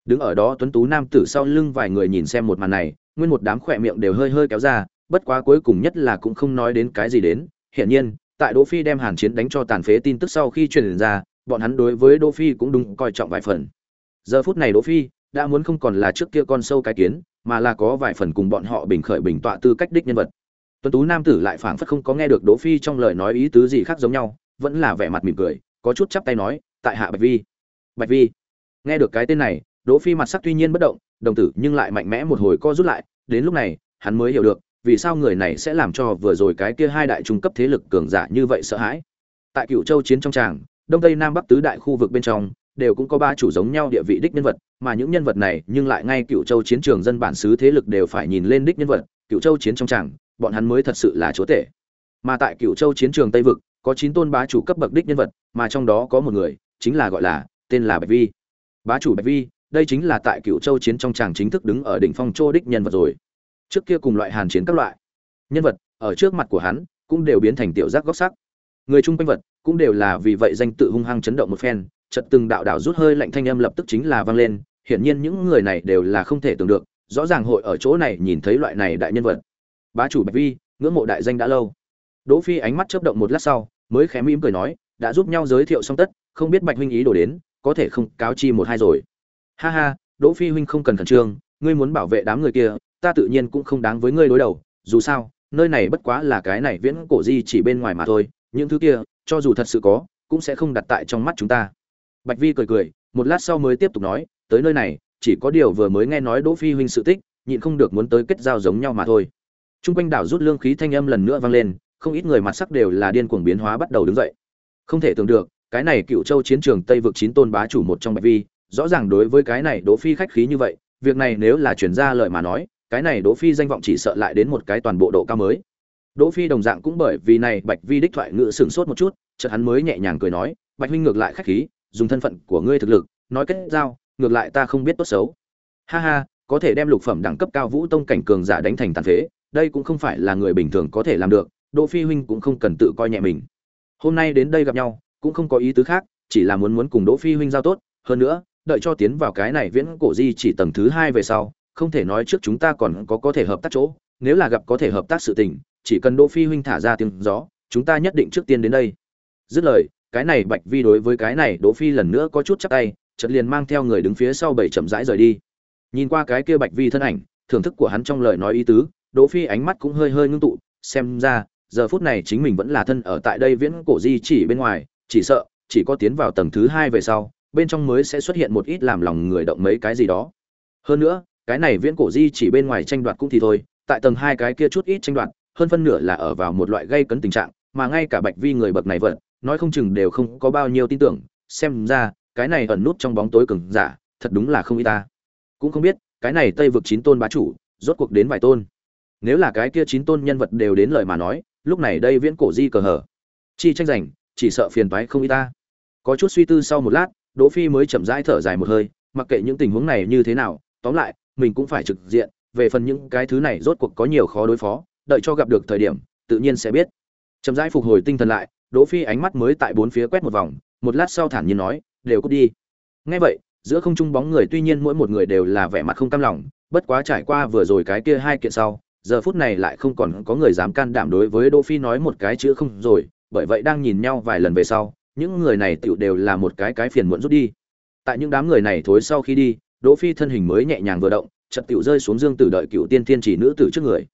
Speaker 1: Đứng ở đó tuấn tú nam tử sau lưng vài người nhìn xem một màn này, nguyên một đám khỏe miệng đều hơi hơi kéo ra, bất quá cuối cùng nhất là cũng không nói đến cái gì đến. Hiển nhiên, tại đỗ phi đem hàn chiến đánh cho tàn phế tin tức sau khi truyền ra, bọn hắn đối với đỗ phi cũng đúng coi trọng vài phần. Giờ phút này đỗ phi đã muốn không còn là trước kia con sâu cái kiến, mà là có vài phần cùng bọn họ bình khởi bình tọa tư cách đích nhân vật tuấn tú nam tử lại phảng phất không có nghe được đỗ phi trong lời nói ý tứ gì khác giống nhau, vẫn là vẻ mặt mỉm cười, có chút chắp tay nói, tại hạ bạch vi. Bạch vi? Nghe được cái tên này, đỗ phi mặt sắc tuy nhiên bất động, đồng tử nhưng lại mạnh mẽ một hồi co rút lại, đến lúc này, hắn mới hiểu được, vì sao người này sẽ làm cho vừa rồi cái kia hai đại trung cấp thế lực cường giả như vậy sợ hãi. Tại cựu châu chiến trong tràng, đông tây nam bắc tứ đại khu vực bên trong, đều cũng có ba chủ giống nhau địa vị đích nhân vật, mà những nhân vật này nhưng lại ngay cựu châu chiến trường dân bản xứ thế lực đều phải nhìn lên đích nhân vật. Cựu châu chiến trong tràng bọn hắn mới thật sự là chúa tể. Mà tại cựu châu chiến trường tây vực, có chín tôn bá chủ cấp bậc đích nhân vật, mà trong đó có một người, chính là gọi là, tên là bạch vi. Bá chủ bạch vi, đây chính là tại cựu châu chiến trong tràng chính thức đứng ở đỉnh phong châu đích nhân vật rồi. Trước kia cùng loại hàn chiến các loại, nhân vật ở trước mặt của hắn cũng đều biến thành tiểu giác góc sắc. Người chung quanh vật cũng đều là vì vậy danh tự hung hăng chấn động một phen, chợt từng đạo đạo rút hơi lạnh thanh âm lập tức chính là vang lên, hiển nhiên những người này đều là không thể tưởng được, rõ ràng hội ở chỗ này nhìn thấy loại này đại nhân vật bá chủ bạch vi, ngưỡng mộ đại danh đã lâu. Đỗ phi ánh mắt chớp động một lát sau, mới khẽ mỉm cười nói, đã giúp nhau giới thiệu xong tất, không biết bạch huynh ý đồ đến, có thể không cáo chi một hai rồi. Ha ha, đỗ phi huynh không cần khẩn trương, ngươi muốn bảo vệ đám người kia, ta tự nhiên cũng không đáng với ngươi đối đầu, dù sao, nơi này bất quá là cái này viễn cổ di chỉ bên ngoài mà thôi, những thứ kia, cho dù thật sự có, cũng sẽ không đặt tại trong mắt chúng ta. Bạch vi cười cười, một lát sau mới tiếp tục nói, tới nơi này, chỉ có điều vừa mới nghe nói đỗ phi huynh sự tích, nhịn không được muốn tới kết giao giống nhau mà thôi. Trung quanh đảo rút lương khí thanh âm lần nữa vang lên, không ít người mặt sắc đều là điên cuồng biến hóa bắt đầu đứng dậy. Không thể tưởng được, cái này Cựu Châu chiến trường Tây vực chín tôn bá chủ một trong Bạch Vi, rõ ràng đối với cái này Đỗ Phi khách khí như vậy, việc này nếu là truyền ra lời mà nói, cái này Đỗ Phi danh vọng chỉ sợ lại đến một cái toàn bộ độ cao mới. Đỗ Phi đồng dạng cũng bởi vì này Bạch Vi đích thoại ngựa sửng sốt một chút, chợt hắn mới nhẹ nhàng cười nói, "Bạch huynh ngược lại khách khí, dùng thân phận của ngươi thực lực, nói kết giao, ngược lại ta không biết tốt xấu." Ha ha, có thể đem lục phẩm đẳng cấp cao vũ tông cảnh cường giả đánh thành tàn phế, đây cũng không phải là người bình thường có thể làm được, đỗ phi huynh cũng không cần tự coi nhẹ mình. Hôm nay đến đây gặp nhau, cũng không có ý tứ khác, chỉ là muốn muốn cùng đỗ phi huynh giao tốt, hơn nữa, đợi cho tiến vào cái này viễn cổ di chỉ tầng thứ hai về sau, không thể nói trước chúng ta còn có có thể hợp tác chỗ, nếu là gặp có thể hợp tác sự tình, chỉ cần đỗ phi huynh thả ra tiếng gió, chúng ta nhất định trước tiên đến đây. Dứt lời, cái này bạch vi đối với cái này đỗ phi lần nữa có chút chắc tay, chợt liền mang theo người đứng phía sau bảy chậm rãi rời đi. Nhìn qua cái kia bạch vi thân ảnh, thưởng thức của hắn trong lời nói ý tứ Đỗ Phi ánh mắt cũng hơi hơi ngưng tụ, xem ra, giờ phút này chính mình vẫn là thân ở tại đây viễn cổ di chỉ bên ngoài, chỉ sợ, chỉ có tiến vào tầng thứ hai về sau, bên trong mới sẽ xuất hiện một ít làm lòng người động mấy cái gì đó. Hơn nữa, cái này viễn cổ di chỉ bên ngoài tranh đoạt cũng thì thôi, tại tầng hai cái kia chút ít tranh đoạt, hơn phân nửa là ở vào một loại gây cấn tình trạng, mà ngay cả Bạch Vi người bậc này vẫn nói không chừng đều không có bao nhiêu tin tưởng, xem ra, cái này ẩn nút trong bóng tối cường giả, thật đúng là không ít ta. Cũng không biết, cái này Tây vực chín tôn bá chủ, rốt cuộc đến vài tôn nếu là cái kia chín tôn nhân vật đều đến lời mà nói, lúc này đây viễn cổ di cờ hở. Chi tranh giành, chỉ sợ phiền toái không y ta. Có chút suy tư sau một lát, đỗ phi mới chậm rãi thở dài một hơi, mặc kệ những tình huống này như thế nào, tóm lại, mình cũng phải trực diện, về phần những cái thứ này rốt cuộc có nhiều khó đối phó, đợi cho gặp được thời điểm, tự nhiên sẽ biết. Chậm rãi phục hồi tinh thần lại, đỗ phi ánh mắt mới tại bốn phía quét một vòng, một lát sau thản nhiên nói, đều cút đi. Nghe vậy, giữa không trung bóng người tuy nhiên mỗi một người đều là vẻ mặt không cam lòng, bất quá trải qua vừa rồi cái kia hai kiện sau giờ phút này lại không còn có người dám can đảm đối với Đỗ Phi nói một cái chữ không rồi, bởi vậy đang nhìn nhau vài lần về sau, những người này tựu đều là một cái cái phiền muộn rút đi. Tại những đám người này thối sau khi đi, Đỗ Phi thân hình mới nhẹ nhàng vừa động, chợt tựu rơi xuống dương tử đợi cựu tiên tiên chỉ nữ tử trước người.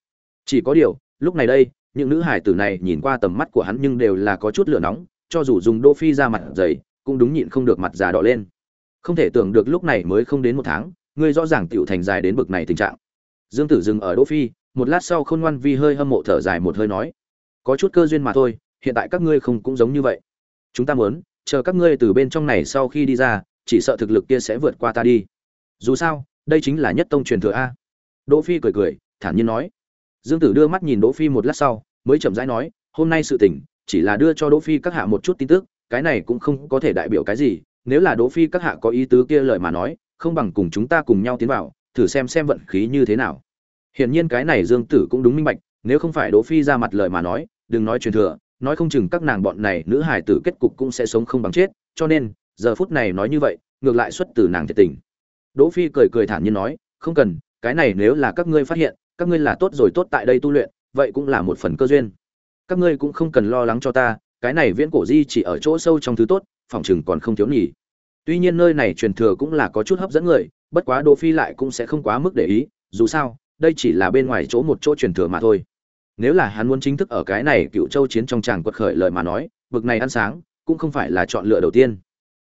Speaker 1: Chỉ có điều, lúc này đây, những nữ hải tử này nhìn qua tầm mắt của hắn nhưng đều là có chút lửa nóng, cho dù dùng Đỗ Phi ra mặt dày, cũng đúng nhịn không được mặt già đỏ lên. Không thể tưởng được lúc này mới không đến một tháng, người rõ ràng tiểu thành dài đến bực này tình trạng. Dương Tử dừng ở Đỗ Phi, một lát sau khôn ngoan vi hơi hâm mộ thở dài một hơi nói, có chút cơ duyên mà thôi, hiện tại các ngươi không cũng giống như vậy. Chúng ta muốn, chờ các ngươi từ bên trong này sau khi đi ra, chỉ sợ thực lực kia sẽ vượt qua ta đi. Dù sao, đây chính là nhất tông truyền thừa a. Đỗ phi cười cười, thản nhiên nói. Dương tử đưa mắt nhìn đỗ phi một lát sau, mới chậm rãi nói, hôm nay sự tình, chỉ là đưa cho đỗ phi các hạ một chút tin tức, cái này cũng không có thể đại biểu cái gì. Nếu là đỗ phi các hạ có ý tứ kia lời mà nói, không bằng cùng chúng ta cùng nhau tiến vào, thử xem xem vận khí như thế nào. Hiển nhiên cái này Dương Tử cũng đúng minh bạch, nếu không phải Đỗ Phi ra mặt lời mà nói, đừng nói truyền thừa, nói không chừng các nàng bọn này nữ hài tử kết cục cũng sẽ sống không bằng chết, cho nên, giờ phút này nói như vậy, ngược lại xuất từ nàng thiệt tình. Đỗ Phi cười cười thản nhiên nói, không cần, cái này nếu là các ngươi phát hiện, các ngươi là tốt rồi tốt tại đây tu luyện, vậy cũng là một phần cơ duyên. Các ngươi cũng không cần lo lắng cho ta, cái này viễn cổ di chỉ ở chỗ sâu trong thứ tốt, phòng chừng còn không thiếu nhỉ. Tuy nhiên nơi này truyền thừa cũng là có chút hấp dẫn người, bất quá Đỗ Phi lại cũng sẽ không quá mức để ý, dù sao, đây chỉ là bên ngoài chỗ một chỗ truyền thừa mà thôi. Nếu là hắn muốn chính thức ở cái này cựu châu chiến trong tràng quật khởi lời mà nói, bực này ăn sáng, cũng không phải là chọn lựa đầu tiên.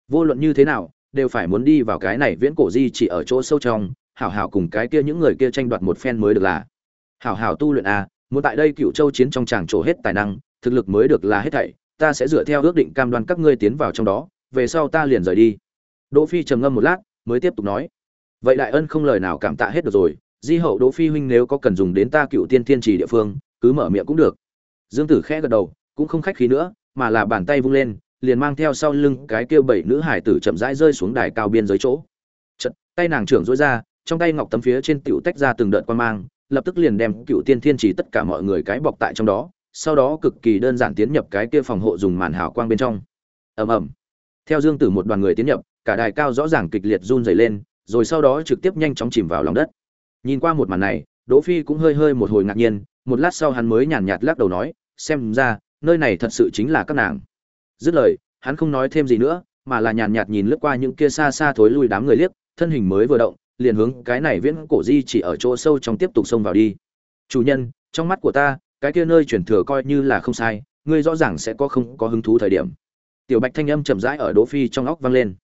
Speaker 1: Vô luận như thế nào, đều phải muốn đi vào cái này viễn cổ di chỉ ở chỗ sâu trong, hảo hảo cùng cái kia những người kia tranh đoạt một phen mới được là. Hảo hảo tu luyện à muốn tại đây cựu châu chiến trong tràng trổ hết tài năng, thực lực mới được là hết thảy, ta sẽ dựa theo ước định cam đoan các ngươi tiến vào trong đó, về sau ta liền rời đi. Đỗ phi trầm ngâm một lát, mới tiếp tục nói. Vậy đại ân không lời nào cảm tạ hết được rồi di hậu đỗ phi huynh nếu có cần dùng đến ta cựu tiên thiên trì địa phương cứ mở miệng cũng được. Dương tử khẽ gật đầu cũng không khách khí nữa mà là bàn tay vung lên liền mang theo sau lưng cái kia bảy nữ hải tử chậm rãi rơi xuống đài cao biên giới chỗ. Chật, tay nàng trưởng rối ra trong tay ngọc tấm phía trên tiểu tách ra từng đợt quan mang lập tức liền đem cựu tiên thiên trì tất cả mọi người cái bọc tại trong đó sau đó cực kỳ đơn giản tiến nhập cái kia phòng hộ dùng màn hào quang bên trong. Ầm ầm. Theo dương tử một đoàn người tiến nhập cả đài cao rõ ràng kịch liệt run rẩy lên rồi sau đó trực tiếp nhanh chóng chìm vào lòng đất. Nhìn qua một màn này, Đỗ Phi cũng hơi hơi một hồi ngạc nhiên, một lát sau hắn mới nhàn nhạt lắc đầu nói xem ra nơi này thật sự chính là các nàng. Dứt lời hắn không nói thêm gì nữa mà là nhàn nhạt nhìn lướt qua những kia xa xa thối lui đám người liếc thân hình mới vừa động liền hướng cái này viễn cổ di chỉ ở chỗ sâu trong tiếp tục xông vào đi. Chủ nhân trong mắt của ta cái kia nơi chuyển thừa coi như là không sai ngươi rõ ràng sẽ có không có hứng thú thời điểm. Tiểu bạch thanh âm chậm rãi ở đỗ phi trong óc vang lên.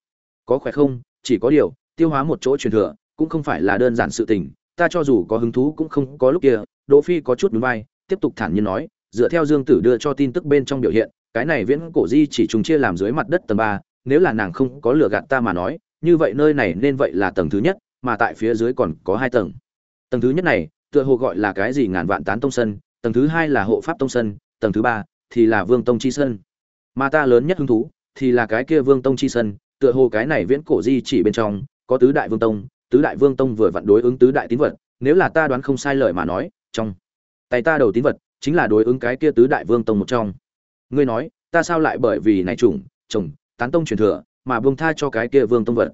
Speaker 1: Có khỏe không? Chỉ có điều tiêu hóa một chỗ truyền thừa cũng không phải là đơn giản sự tình ta cho dù có hứng thú cũng không có lúc kia, đỗ phi có chút núi vai, tiếp tục thản nhiên nói, dựa theo dương tử đưa cho tin tức bên trong biểu hiện, cái này viễn cổ di chỉ trùng chia làm dưới mặt đất tầng ba, nếu là nàng không có lừa gạt ta mà nói, như vậy nơi này nên vậy là tầng thứ nhất, mà tại phía dưới còn có hai tầng. Tầng thứ nhất này, tựa hồ gọi là cái gì ngàn vạn tán tông sân, tầng thứ hai là hộ pháp tông sân, tầng thứ ba thì là vương tông chi sân. Mà ta lớn nhất hứng thú thì là cái kia vương tông chi sân, tựa hồ cái này viễn cổ di chỉ bên trong, có tứ đại vương tông tứ đại vương tông vừa vặn đối ứng tứ đại tín vật, nếu là ta đoán không sai lời mà nói, trong tay ta đầu tín vật chính là đối ứng cái kia tứ đại vương tông một trong. Ngươi nói, ta sao lại bởi vì này chủng, chồng, tán tông truyền thừa, mà buông tha cho cái kia vương tông vật?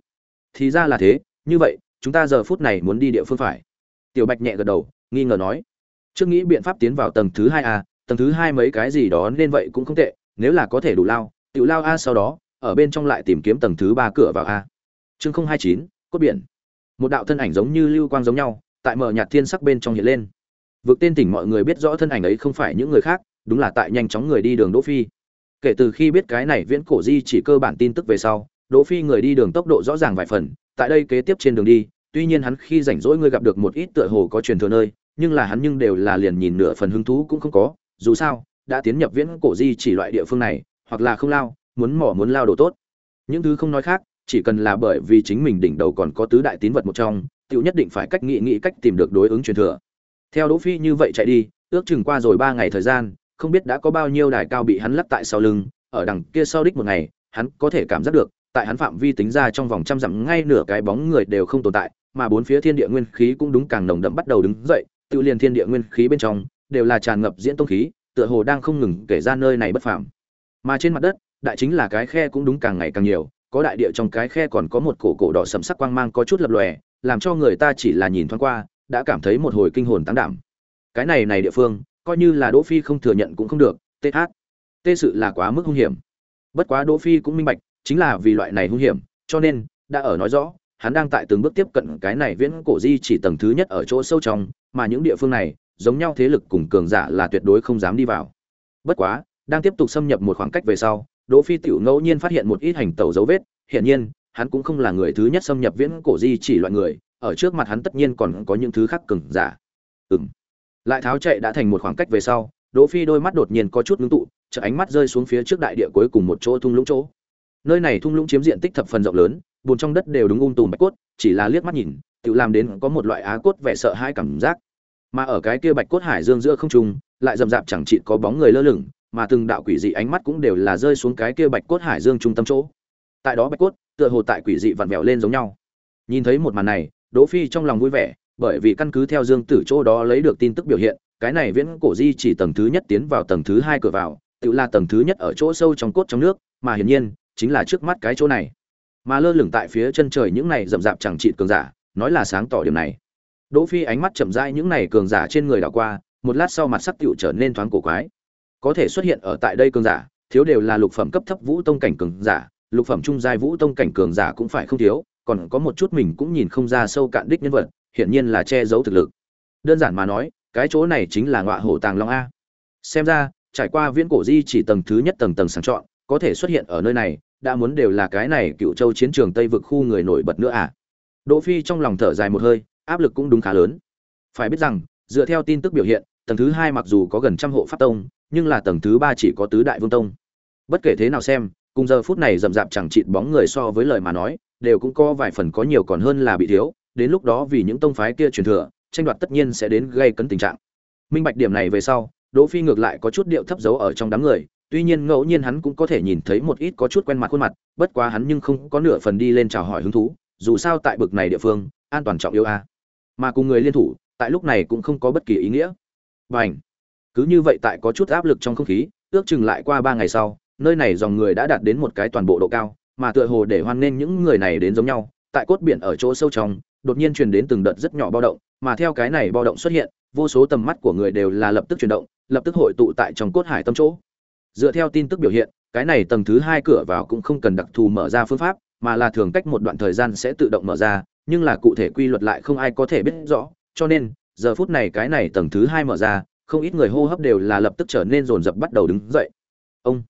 Speaker 1: Thì ra là thế, như vậy, chúng ta giờ phút này muốn đi địa phương phải. Tiểu bạch nhẹ gật đầu, nghi ngờ nói. Trước nghĩ biện pháp tiến vào tầng thứ hai a tầng thứ hai mấy cái gì đó nên vậy cũng không tệ, nếu là có thể đủ lao tự lao a sau đó, ở bên trong lại tìm kiếm tầng thứ ba cửa vào a. Chương không hai chín, cốt biển một đạo thân ảnh giống như lưu quang giống nhau, tại mở nhạt thiên sắc bên trong hiện lên. Vực tên tỉnh mọi người biết rõ thân ảnh ấy không phải những người khác, đúng là tại nhanh chóng người đi đường đỗ phi. Kể từ khi biết cái này viễn cổ di chỉ cơ bản tin tức về sau, đỗ phi người đi đường tốc độ rõ ràng vài phần, tại đây kế tiếp trên đường đi, tuy nhiên hắn khi rảnh rỗi người gặp được một ít tựa hồ có truyền thừa nơi, nhưng là hắn nhưng đều là liền nhìn nửa phần hứng thú cũng không có, dù sao, đã tiến nhập viễn cổ di chỉ loại địa phương này, hoặc là không lao, muốn mỏ muốn lao đồ tốt. Những thứ không nói khác chỉ cần là bởi vì chính mình đỉnh đầu còn có tứ đại tín vật một trong, tiểu nhất định phải cách nghĩ nghĩ cách tìm được đối ứng truyền thừa. Theo đỗ phi như vậy chạy đi, ước chừng qua rồi ba ngày thời gian, không biết đã có bao nhiêu đài cao bị hắn lắp tại sau lưng, ở đằng kia sau đích một ngày, hắn có thể cảm giác được, tại hắn phạm vi tính ra trong vòng trăm dặm ngay nửa cái bóng người đều không tồn tại, mà bốn phía thiên địa nguyên khí cũng đúng càng nồng đậm bắt đầu đứng dậy, tự liền thiên địa nguyên khí bên trong, đều là tràn ngập diễn tông khí, tựa hồ đang không ngừng kể ra nơi này bất phàm. Mà trên mặt đất, đại chính là cái khe cũng đúng càng ngày càng nhiều có đại địa trong cái khe còn có một cổ cổ đỏ sẫm sắc quang mang có chút lập lòe, làm cho người ta chỉ là nhìn thoáng qua, đã cảm thấy một hồi kinh hồn tăng đảm. Cái này này địa phương, coi như là đỗ phi không thừa nhận cũng không được th tê sự là quá mức hung hiểm. Bất quá đỗ phi cũng minh bạch, chính là vì loại này hung hiểm, cho nên, đã ở nói rõ, hắn đang tại từng bước tiếp cận cái này viễn cổ di chỉ tầng thứ nhất ở chỗ sâu trong, mà những địa phương này, giống nhau thế lực cùng cường giả là tuyệt đối không dám đi vào. Bất quá, đang tiếp tục xâm nhập một khoảng cách về sau đỗ phi tiểu ngẫu nhiên phát hiện một ít hành tẩu dấu vết, hiển nhiên, hắn cũng không là người thứ nhất xâm nhập viễn cổ di chỉ loại người, ở trước mặt hắn tất nhiên còn có những thứ khác cường giả. Ừm. Lại tháo chạy đã thành một khoảng cách về sau, đỗ phi đôi mắt đột nhiên có chút ngưng tụ, chợt ánh mắt rơi xuống phía trước đại địa cuối cùng một chỗ thung lũng chỗ. Nơi này thung lũng chiếm diện tích thập phần rộng lớn, bùn trong đất đều đúng ung um tùm bạch cốt, chỉ là liếc mắt nhìn, tự làm đến có một loại á cốt vẻ sợ hãi cảm giác. Mà ở cái kia bạch cốt hải dương giữa không trung, lại rậm rạp chẳng chịt có bóng người lơ lửng mà từng đạo quỷ dị ánh mắt cũng đều là rơi xuống cái kia bạch cốt hải dương trung tâm chỗ. Tại đó bạch cốt, tựa hồ tại quỷ dị vặn vẹo lên giống nhau. Nhìn thấy một màn này, đỗ phi trong lòng vui vẻ, bởi vì căn cứ theo dương tử chỗ đó lấy được tin tức biểu hiện, cái này viễn cổ di chỉ tầng thứ nhất tiến vào tầng thứ hai cửa vào, tự là tầng thứ nhất ở chỗ sâu trong cốt trong nước, mà hiển nhiên, chính là trước mắt cái chỗ này. Mà lơ lửng tại phía chân trời những này rậm rạp chẳng trị cường giả, nói là sáng tỏ điểm này. Đỗ phi ánh mắt chậm rãi những này cường giả trên người đảo qua, một lát sau mặt sắc tựu trở nên thoáng cổ quái có thể xuất hiện ở tại đây cường giả, thiếu đều là lục phẩm cấp thấp vũ tông cảnh cường giả, lục phẩm trung giai vũ tông cảnh cường giả cũng phải không thiếu, còn có một chút mình cũng nhìn không ra sâu cạn đích nhân vật, hiển nhiên là che giấu thực lực. Đơn giản mà nói, cái chỗ này chính là ngọa hổ tàng long a. Xem ra, trải qua viễn cổ di chỉ tầng thứ nhất tầng tầng sàng chọn, có thể xuất hiện ở nơi này, đã muốn đều là cái này cựu châu chiến trường tây vực khu người nổi bật nữa à. Đỗ phi trong lòng thở dài một hơi, áp lực cũng đúng khá lớn. Phải biết rằng, dựa theo tin tức biểu hiện, tầng thứ hai mặc dù có gần trăm hộ pháp tông nhưng là tầng thứ ba chỉ có tứ đại vương tông. Bất kể thế nào xem, cùng giờ phút này rậm rạp chẳng chịt bóng người so với lời mà nói, đều cũng có vài phần có nhiều còn hơn là bị thiếu, đến lúc đó vì những tông phái kia truyền thừa, tranh đoạt tất nhiên sẽ đến gây cấn tình trạng. Minh bạch điểm này về sau, đỗ phi ngược lại có chút điệu thấp giấu ở trong đám người, tuy nhiên ngẫu nhiên hắn cũng có thể nhìn thấy một ít có chút quen mặt khuôn mặt, bất quá hắn nhưng không có nửa phần đi lên chào hỏi hứng thú, dù sao tại bực này địa phương, an toàn trọng yếu a. Mà cùng người liên thủ, tại lúc này cũng không có bất kỳ ý nghĩa. Và cứ như vậy tại có chút áp lực trong không khí, ước chừng lại qua ba ngày sau, nơi này dòng người đã đạt đến một cái toàn bộ độ cao, mà tựa hồ để hoan nghênh những người này đến giống nhau, tại cốt biển ở chỗ sâu trong, đột nhiên truyền đến từng đợt rất nhỏ bao động, mà theo cái này bao động xuất hiện, vô số tầm mắt của người đều là lập tức chuyển động, lập tức hội tụ tại trong cốt hải tâm chỗ. Dựa theo tin tức biểu hiện, cái này tầng thứ hai cửa vào cũng không cần đặc thù mở ra phương pháp, mà là thường cách một đoạn thời gian sẽ tự động mở ra, nhưng là cụ thể quy luật lại không ai có thể biết rõ, cho nên, giờ phút này cái này tầng thứ hai mở ra không ít người hô hấp đều là lập tức trở nên rồn rập bắt đầu đứng dậy. Ông.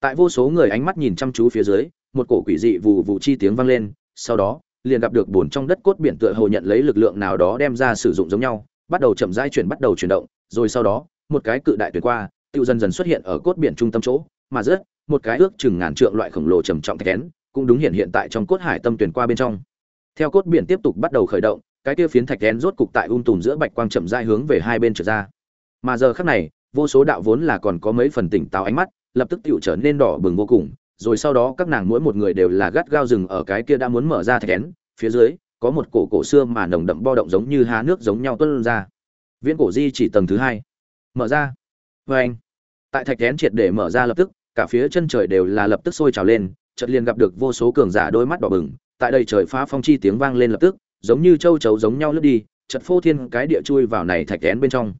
Speaker 1: Tại vô số người ánh mắt nhìn chăm chú phía dưới, một cổ quỷ dị vù vù chi tiếng vang lên, sau đó, liền gặp được bùn trong đất cốt biển tựa hồ nhận lấy lực lượng nào đó đem ra sử dụng giống nhau, bắt đầu chậm rãi chuyển bắt đầu chuyển động, rồi sau đó, một cái cự đại tuyệt qua tự dần dần xuất hiện ở cốt biển trung tâm chỗ, mà rớt, một cái ước chừng ngàn trượng loại khổng lồ trầm trọng thạch kén, cũng đúng hiện hiện tại trong cốt hải tâm tuyển qua bên trong. Theo cốt biển tiếp tục bắt đầu khởi động, cái kia phiến thạch kén rốt cục tại ung tùm giữa bạch quang chậm rãi hướng về hai bên trở ra mà giờ khắc này, vô số đạo vốn là còn có mấy phần tỉnh táo ánh mắt, lập tức tựu trở nên đỏ bừng vô cùng. Rồi sau đó các nàng mỗi một người đều là gắt gao rừng ở cái kia đã muốn mở ra thạch kén phía dưới, có một cổ cổ xưa mà nồng đậm bo động giống như há nước giống nhau tuân ra. Viễn cổ di chỉ tầng thứ hai. Mở ra. Vê anh. Tại thạch kén triệt để mở ra lập tức, cả phía chân trời đều là lập tức sôi trào lên, chợt liền gặp được vô số cường giả đôi mắt đỏ bừng. Tại đây trời phá phong chi tiếng vang lên lập tức, giống như châu chấu giống nhau lướt đi, chợt phô thiên cái địa chui vào này thạch kén bên trong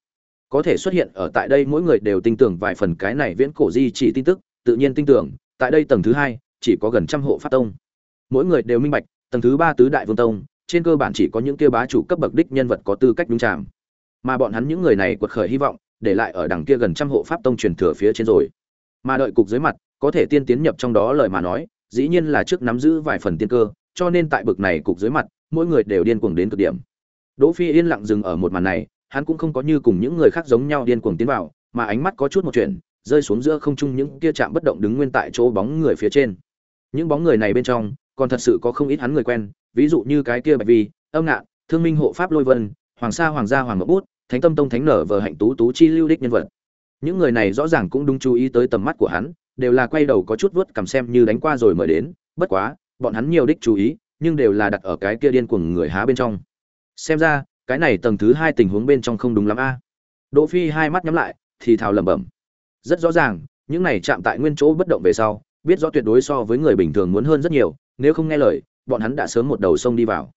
Speaker 1: có thể xuất hiện ở tại đây, mỗi người đều tin tưởng vài phần cái này viễn cổ di chỉ tin tức, tự nhiên tin tưởng, tại đây tầng thứ hai, chỉ có gần trăm hộ pháp tông. Mỗi người đều minh bạch, tầng thứ ba tứ đại vương tông, trên cơ bản chỉ có những kia bá chủ cấp bậc đích nhân vật có tư cách đúng chạm mà bọn hắn những người này quật khởi hy vọng, để lại ở đằng kia gần trăm hộ pháp tông truyền thừa phía trên rồi. Mà đợi cục dưới mặt, có thể tiên tiến nhập trong đó lời mà nói, dĩ nhiên là trước nắm giữ vài phần tiên cơ, cho nên tại bực này cục dưới mặt, mỗi người đều điên cuồng đến cực điểm. Đỗ phi yên lặng dừng ở một màn này hắn cũng không có như cùng những người khác giống nhau điên cuồng tiến vào, mà ánh mắt có chút một chuyện, rơi xuống giữa không trung những kia chạm bất động đứng nguyên tại chỗ bóng người phía trên. Những bóng người này bên trong, còn thật sự có không ít hắn người quen, ví dụ như cái kia bạch vi, âm ngạn, thương minh hộ pháp lôi vân, hoàng sa, hoàng gia, hoàng ngọc bút, thánh tâm tông thánh nở vờ hạnh tú tú chi lưu đích nhân vật. Những người này rõ ràng cũng đúng chú ý tới tầm mắt của hắn, đều là quay đầu có chút vuốt cầm xem như đánh qua rồi mời đến, bất quá, bọn hắn nhiều đích chú ý, nhưng đều là đặt ở cái kia điên cuồng người há bên trong. Xem ra cái này tầng thứ hai tình huống bên trong không đúng lắm a. Đỗ phi hai mắt nhắm lại, thì thào lẩm bẩm. Rất rõ ràng, những này chạm tại nguyên chỗ bất động về sau, biết rõ tuyệt đối so với người bình thường muốn hơn rất nhiều, nếu không nghe lời, bọn hắn đã sớm một đầu sông đi vào.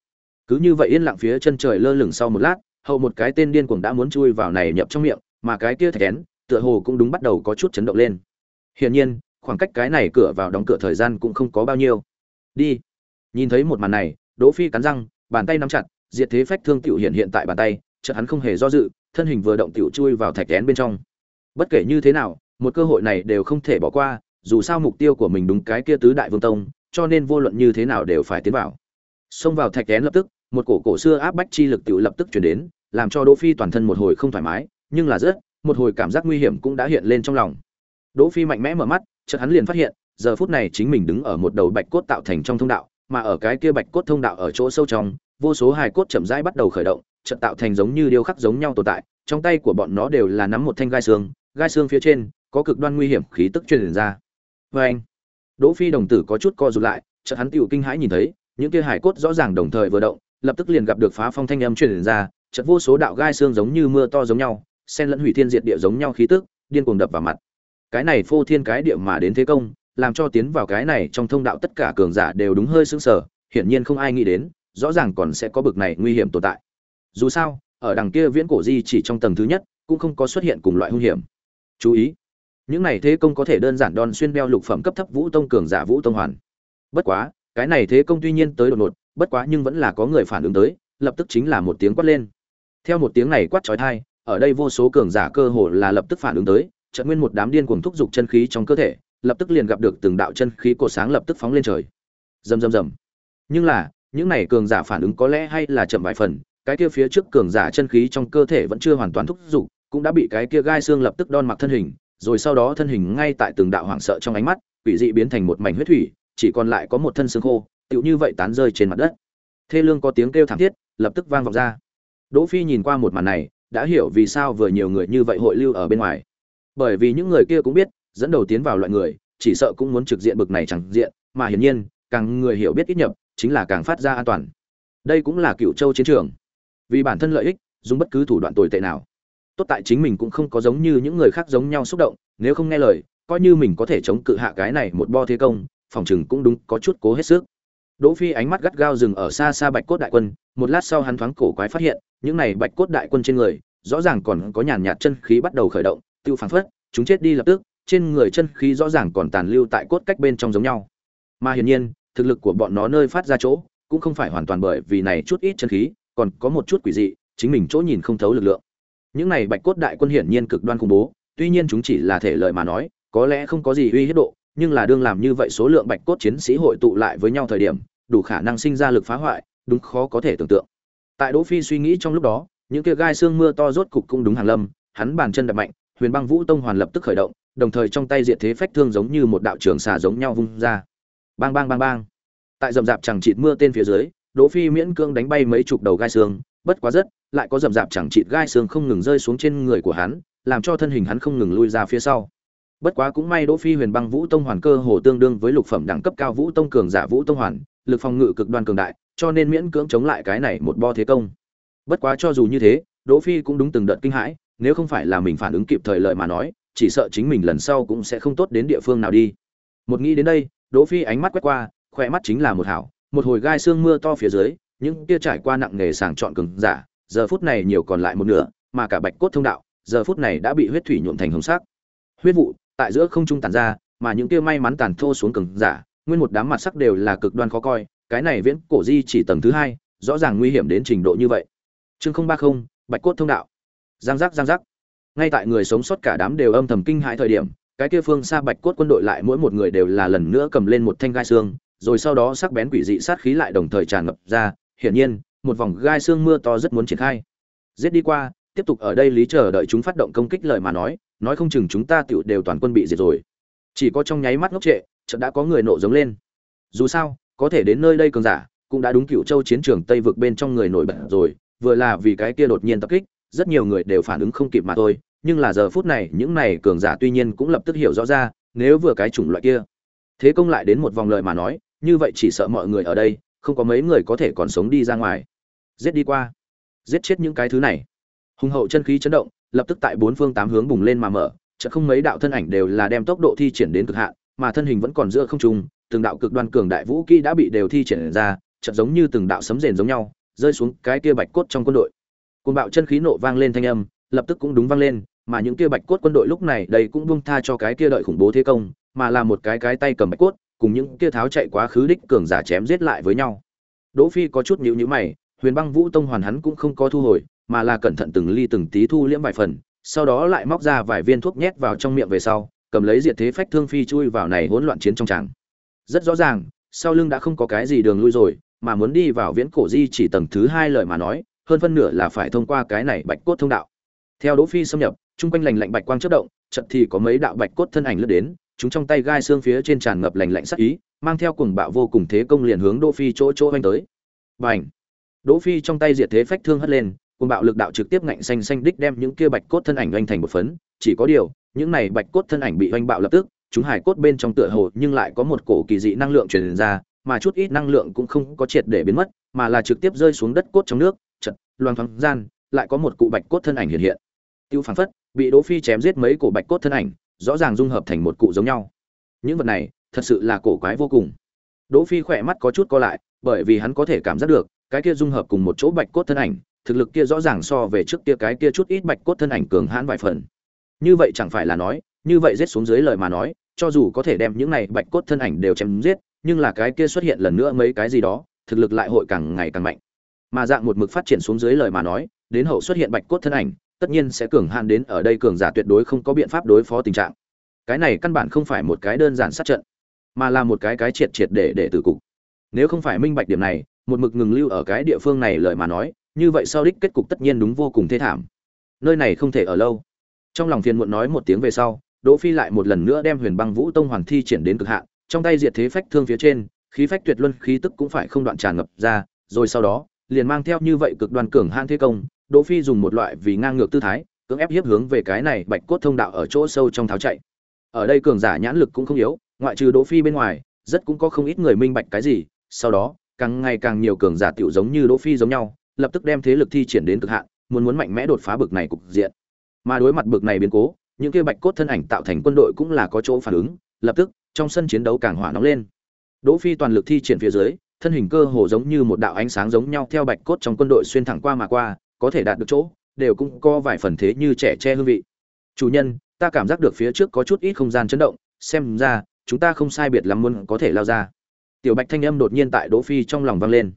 Speaker 1: Cứ như vậy yên lặng phía chân trời lơ lửng sau một lát, hậu một cái tên điên cuồng đã muốn chui vào này nhập trong miệng, mà cái kia thạch kén tựa hồ cũng đúng bắt đầu có chút chấn động lên. Hiển nhiên, khoảng cách cái này cửa vào đóng cửa thời gian cũng không có bao nhiêu. Đi. Nhìn thấy một màn này, đỗ phi cắn răng, bàn tay nắm chặt diệt thế phách thương tiểu hiện hiện tại bàn tay, chợt hắn không hề do dự, thân hình vừa động tiểu chui vào thạch kén bên trong. Bất kể như thế nào, một cơ hội này đều không thể bỏ qua, dù sao mục tiêu của mình đúng cái kia tứ đại vương tông, cho nên vô luận như thế nào đều phải tiến vào. Xông vào thạch kén lập tức, một cổ cổ xưa áp bách chi lực tiểu lập tức truyền đến, làm cho đỗ phi toàn thân một hồi không thoải mái, nhưng là rất, một hồi cảm giác nguy hiểm cũng đã hiện lên trong lòng. Đỗ phi mạnh mẽ mở mắt, chợt hắn liền phát hiện, giờ phút này chính mình đứng ở một đầu bạch cốt tạo thành trong thông đạo, mà ở cái kia bạch cốt thông đạo ở chỗ sâu trong vô số hài cốt chậm rãi bắt đầu khởi động, chợt tạo thành giống như điêu khắc giống nhau tồn tại, trong tay của bọn nó đều là nắm một thanh gai xương gai xương phía trên có cực đoan nguy hiểm khí tức truyền ra. Vê anh, đỗ phi đồng tử có chút co rụt lại, chợt hắn tiểu kinh hãi nhìn thấy, những kia hải cốt rõ ràng đồng thời vừa động, lập tức liền gặp được phá phong thanh âm truyền ra, chợt vô số đạo gai xương giống như mưa to giống nhau, xen lẫn hủy thiên diệt địa giống nhau khí tức, điên cuồng đập vào mặt. Cái này phô thiên cái địa mà đến thế công, làm cho tiến vào cái này trong thông đạo tất cả cường giả đều đúng hơi sững sờ, hiển nhiên không ai nghĩ đến rõ ràng còn sẽ có bực này nguy hiểm tồn tại. Dù sao, ở đằng kia viễn cổ di chỉ trong tầng thứ nhất, cũng không có xuất hiện cùng loại hung hiểm. Chú ý, những này thế công có thể đơn giản đòn xuyên đeo lục phẩm cấp thấp vũ tông cường giả vũ tông hoàn. Bất quá, cái này thế công tuy nhiên tới đột ngột, bất quá nhưng vẫn là có người phản ứng tới, lập tức chính là một tiếng quát lên. Theo một tiếng này quát chói tai, ở đây vô số cường giả cơ hồ là lập tức phản ứng tới trận nguyên một đám điên cuồng thúc giục chân khí trong cơ thể, lập tức liền gặp được từng đạo chân khí cổ sáng lập tức phóng lên trời. Rầm rầm rầm. Nhưng là những này cường giả phản ứng có lẽ hay là chậm vài phần cái kia phía trước cường giả chân khí trong cơ thể vẫn chưa hoàn toàn thúc dục, cũng đã bị cái kia gai xương lập tức đon mặc thân hình rồi sau đó thân hình ngay tại từng đạo hoảng sợ trong ánh mắt quỷ dị biến thành một mảnh huyết thủy chỉ còn lại có một thân xương khô tựu như vậy tán rơi trên mặt đất. Thê lương có tiếng kêu thảm thiết lập tức vang vọng ra. Đỗ phi nhìn qua một màn này đã hiểu vì sao vừa nhiều người như vậy hội lưu ở bên ngoài. Bởi vì những người kia cũng biết dẫn đầu tiến vào loại người chỉ sợ cũng muốn trực diện bực này chẳng diện mà hiển nhiên càng người hiểu biết ít nhập chính là càng phát ra an toàn. Đây cũng là cựu châu chiến trường. Vì bản thân lợi ích, dùng bất cứ thủ đoạn tồi tệ nào. Tốt tại chính mình cũng không có giống như những người khác giống nhau xúc động, nếu không nghe lời, coi như mình có thể chống cự hạ cái này một bo thế công, phòng chừng cũng đúng có chút cố hết sức. Đỗ phi ánh mắt gắt gao dừng ở xa xa bạch cốt đại quân, một lát sau hắn thoáng cổ quái phát hiện, những này bạch cốt đại quân trên người, rõ ràng còn có nhàn nhạt chân khí bắt đầu khởi động, tiêu phản phất, chúng chết đi lập tức, trên người chân khí rõ ràng còn tàn lưu tại cốt cách bên trong giống nhau. Mà hiển nhiên thực lực của bọn nó nơi phát ra chỗ, cũng không phải hoàn toàn bởi vì này chút ít chân khí, còn có một chút quỷ dị, chính mình chỗ nhìn không thấu lực lượng. Những này bạch cốt đại quân hiển nhiên cực đoan khủng bố, tuy nhiên chúng chỉ là thể lợi mà nói, có lẽ không có gì uy hiếp độ, nhưng là đương làm như vậy số lượng bạch cốt chiến sĩ hội tụ lại với nhau thời điểm, đủ khả năng sinh ra lực phá hoại, đúng khó có thể tưởng tượng. Tại đỗ phi suy nghĩ trong lúc đó, những kia gai xương mưa to rốt cục cũng đúng hàng lâm, hắn bàn chân đập mạnh, huyền băng vũ tông hoàn lập tức khởi động, đồng thời trong tay diệt thế phách thương giống như một đạo trường xà giống nhau vung ra bang bang bang bang. Tại rậm rạp chẳng chịt mưa tên phía dưới, đỗ phi miễn cương đánh bay mấy chục đầu gai xương, bất quá rất, lại có rậm rạp chẳng chịt gai xương không ngừng rơi xuống trên người của hắn, làm cho thân hình hắn không ngừng lui ra phía sau. Bất quá cũng may đỗ phi huyền băng vũ tông hoàn cơ hồ tương đương với lục phẩm đẳng cấp cao vũ tông cường giả vũ tông hoàn, lực phòng ngự cực đoan cường đại, cho nên miễn cưỡng chống lại cái này một bo thế công. Bất quá cho dù như thế, đỗ phi cũng đúng từng đợt kinh hãi, nếu không phải là mình phản ứng kịp thời lợi mà nói, chỉ sợ chính mình lần sau cũng sẽ không tốt đến địa phương nào đi. Một nghĩ đến đây đỗ phi ánh mắt quét qua, khỏe mắt chính là một hảo, một hồi gai xương mưa to phía dưới, những kia trải qua nặng nghề sàng chọn cứng giả, giờ phút này nhiều còn lại một nửa, mà cả bạch cốt thông đạo, giờ phút này đã bị huyết thủy nhuộm thành hồng sắc. Huyết vụ, tại giữa không trung tàn ra, mà những kia may mắn tàn thô xuống cứng giả, nguyên một đám mặt sắc đều là cực đoan khó coi, cái này viễn cổ di chỉ tầng thứ hai, rõ ràng nguy hiểm đến trình độ như vậy. Chương không ba không, bạch cốt thông đạo. Giang giác giang giác. Ngay tại người sống sót cả đám đều âm thầm kinh hãi thời điểm cái kia phương xa bạch cốt quân đội lại mỗi một người đều là lần nữa cầm lên một thanh gai xương, rồi sau đó sắc bén quỷ dị sát khí lại đồng thời tràn ngập ra. Hiển nhiên, một vòng gai xương mưa to rất muốn triển khai. Giết đi qua, tiếp tục ở đây lý chờ đợi chúng phát động công kích lời mà nói nói không chừng chúng ta tựu đều toàn quân bị diệt rồi. Chỉ có trong nháy mắt ngốc trệ, chợt đã có người nộ giống lên. Dù sao, có thể đến nơi đây cường giả, cũng đã đúng cựu châu chiến trường tây vực bên trong người nổi bật rồi, vừa là vì cái kia đột nhiên tập kích, rất nhiều người đều phản ứng không kịp mà thôi nhưng là giờ phút này những này cường giả tuy nhiên cũng lập tức hiểu rõ ra, nếu vừa cái chủng loại kia. Thế công lại đến một vòng lời mà nói, như vậy chỉ sợ mọi người ở đây, không có mấy người có thể còn sống đi ra ngoài. Giết đi qua. Giết chết những cái thứ này. Hùng hậu chân khí chấn động, lập tức tại bốn phương tám hướng bùng lên mà mở chợ không mấy đạo thân ảnh đều là đem tốc độ thi triển đến cực hạn, mà thân hình vẫn còn giữa không trung, từng đạo cực đoan cường đại vũ kỹ đã bị đều thi triển ra, chợt giống như từng đạo sấm rền giống nhau, rơi xuống cái kia bạch cốt trong quân đội. Côn bạo chân khí nộ vang lên thanh âm lập tức cũng đúng vang lên, mà những kia bạch cốt quân đội lúc này đây cũng buông tha cho cái kia đợi khủng bố thế công, mà là một cái cái tay cầm bạch cốt, cùng những kia tháo chạy quá khứ đích cường giả chém giết lại với nhau. Đỗ phi có chút nhíu nhíu mày, huyền băng vũ tông hoàn hắn cũng không có thu hồi, mà là cẩn thận từng ly từng tí thu liễm vài phần, sau đó lại móc ra vài viên thuốc nhét vào trong miệng về sau, cầm lấy diệt thế phách thương phi chui vào này hỗn loạn chiến trong tràng. Rất rõ ràng, sau lưng đã không có cái gì đường lui rồi, mà muốn đi vào viễn cổ di chỉ tầng thứ hai lời mà nói, hơn phân nửa là phải thông qua cái này bạch cốt thông đạo theo đỗ phi xâm nhập trung quanh lành lạnh bạch quang chớp động chợt thì có mấy đạo bạch cốt thân ảnh lướt đến chúng trong tay gai xương phía trên tràn ngập lành lạnh sắc ý mang theo cuồng bạo vô cùng thế công liền hướng đỗ phi chỗ chỗ anh tới. Bành! Đỗ phi trong tay diệt thế phách thương hất lên cuồng bạo lực đạo trực tiếp ngạnh xanh xanh đích đem những kia bạch cốt thân ảnh anh thành một phấn chỉ có điều những này bạch cốt thân ảnh bị anh bạo lập tức chúng hải cốt bên trong tựa hồ nhưng lại có một cổ kỳ dị năng lượng truyền ra mà chút ít năng lượng cũng không có triệt để biến mất mà là trực tiếp rơi xuống đất cốt trong nước Chợt, loan thoáng gian lại có một cụ bạch cốt thân ảnh hiện hiện tiêu phản phất, bị đỗ phi chém giết mấy cổ bạch cốt thân ảnh, rõ ràng dung hợp thành một cụ giống nhau. Những vật này, thật sự là cổ quái vô cùng. Đỗ phi khỏe mắt có chút co lại, bởi vì hắn có thể cảm giác được, cái kia dung hợp cùng một chỗ bạch cốt thân ảnh, thực lực kia rõ ràng so về trước kia cái kia chút ít bạch cốt thân ảnh cường hãn vài phần. Như vậy chẳng phải là nói, như vậy giết xuống dưới lời mà nói, cho dù có thể đem những này bạch cốt thân ảnh đều chém giết, nhưng là cái kia xuất hiện lần nữa mấy cái gì đó, thực lực lại hội càng ngày càng mạnh. Mà dạng một mực phát triển xuống dưới lời mà nói, đến hậu xuất hiện bạch cốt thân ảnh tất nhiên sẽ cường hạn đến ở đây cường giả tuyệt đối không có biện pháp đối phó tình trạng. Cái này căn bản không phải một cái đơn giản sát trận, mà là một cái cái triệt triệt để để tử cục. Nếu không phải minh bạch điểm này, một mực ngừng lưu ở cái địa phương này lời mà nói, như vậy sau đích kết cục tất nhiên đúng vô cùng thê thảm. Nơi này không thể ở lâu. Trong lòng phiền muộn nói một tiếng về sau, đỗ phi lại một lần nữa đem huyền băng vũ tông hoàn thi triển đến cực hạn, trong tay diệt thế phách thương phía trên, khí phách tuyệt luân khí tức cũng phải không đoạn tràn ngập ra, rồi sau đó, liền mang theo như vậy cực đoan cường hãn thế công đỗ phi dùng một loại vì ngang ngược tư thái, cưỡng ép hiếp hướng về cái này bạch cốt thông đạo ở chỗ sâu trong tháo chạy. Ở đây cường giả nhãn lực cũng không yếu, ngoại trừ đỗ phi bên ngoài, rất cũng có không ít người minh bạch cái gì, sau đó, càng ngày càng nhiều cường giả tiểu giống như đỗ phi giống nhau, lập tức đem thế lực thi triển đến cực hạn, muốn muốn mạnh mẽ đột phá bực này cục diện. Mà đối mặt bực này biến cố, những kia bạch cốt thân ảnh tạo thành quân đội cũng là có chỗ phản ứng, lập tức, trong sân chiến đấu càng hỏa nóng lên. Đỗ phi toàn lực thi triển phía dưới, thân hình cơ hồ giống như một đạo ánh sáng giống nhau theo bạch cốt trong quân đội xuyên thẳng qua mà qua có thể đạt được chỗ, đều cũng có vài phần thế như trẻ tre hương vị. Chủ nhân, ta cảm giác được phía trước có chút ít không gian chấn động, xem ra, chúng ta không sai biệt lắm muốn có thể lao ra. Tiểu bạch thanh âm đột nhiên tại đỗ phi trong lòng vang lên.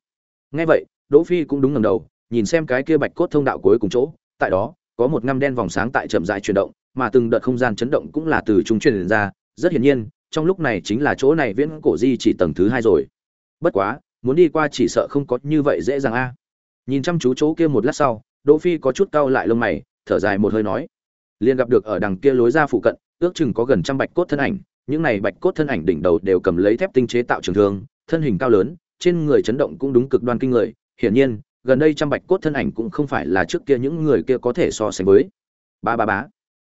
Speaker 1: Nghe vậy, đỗ phi cũng đúng ngẩng đầu, nhìn xem cái kia bạch cốt thông đạo cuối cùng chỗ, tại đó, có một ngăm đen vòng sáng tại chậm rãi chuyển động, mà từng đợt không gian chấn động cũng là từ chúng truyền ra, rất hiển nhiên, trong lúc này chính là chỗ này viễn cổ di chỉ tầng thứ hai rồi. Bất quá, muốn đi qua chỉ sợ không có như vậy dễ dàng a nhìn chăm chú chỗ kia một lát sau, đỗ phi có chút cau lại lông mày, thở dài một hơi nói liền gặp được ở đằng kia lối ra phụ cận, ước chừng có gần trăm bạch cốt thân ảnh, những này bạch cốt thân ảnh đỉnh đầu đều cầm lấy thép tinh chế tạo trường thương, thân hình cao lớn, trên người chấn động cũng đúng cực đoan kinh người, hiển nhiên, gần đây trăm bạch cốt thân ảnh cũng không phải là trước kia những người kia có thể so sánh với. Ba ba bá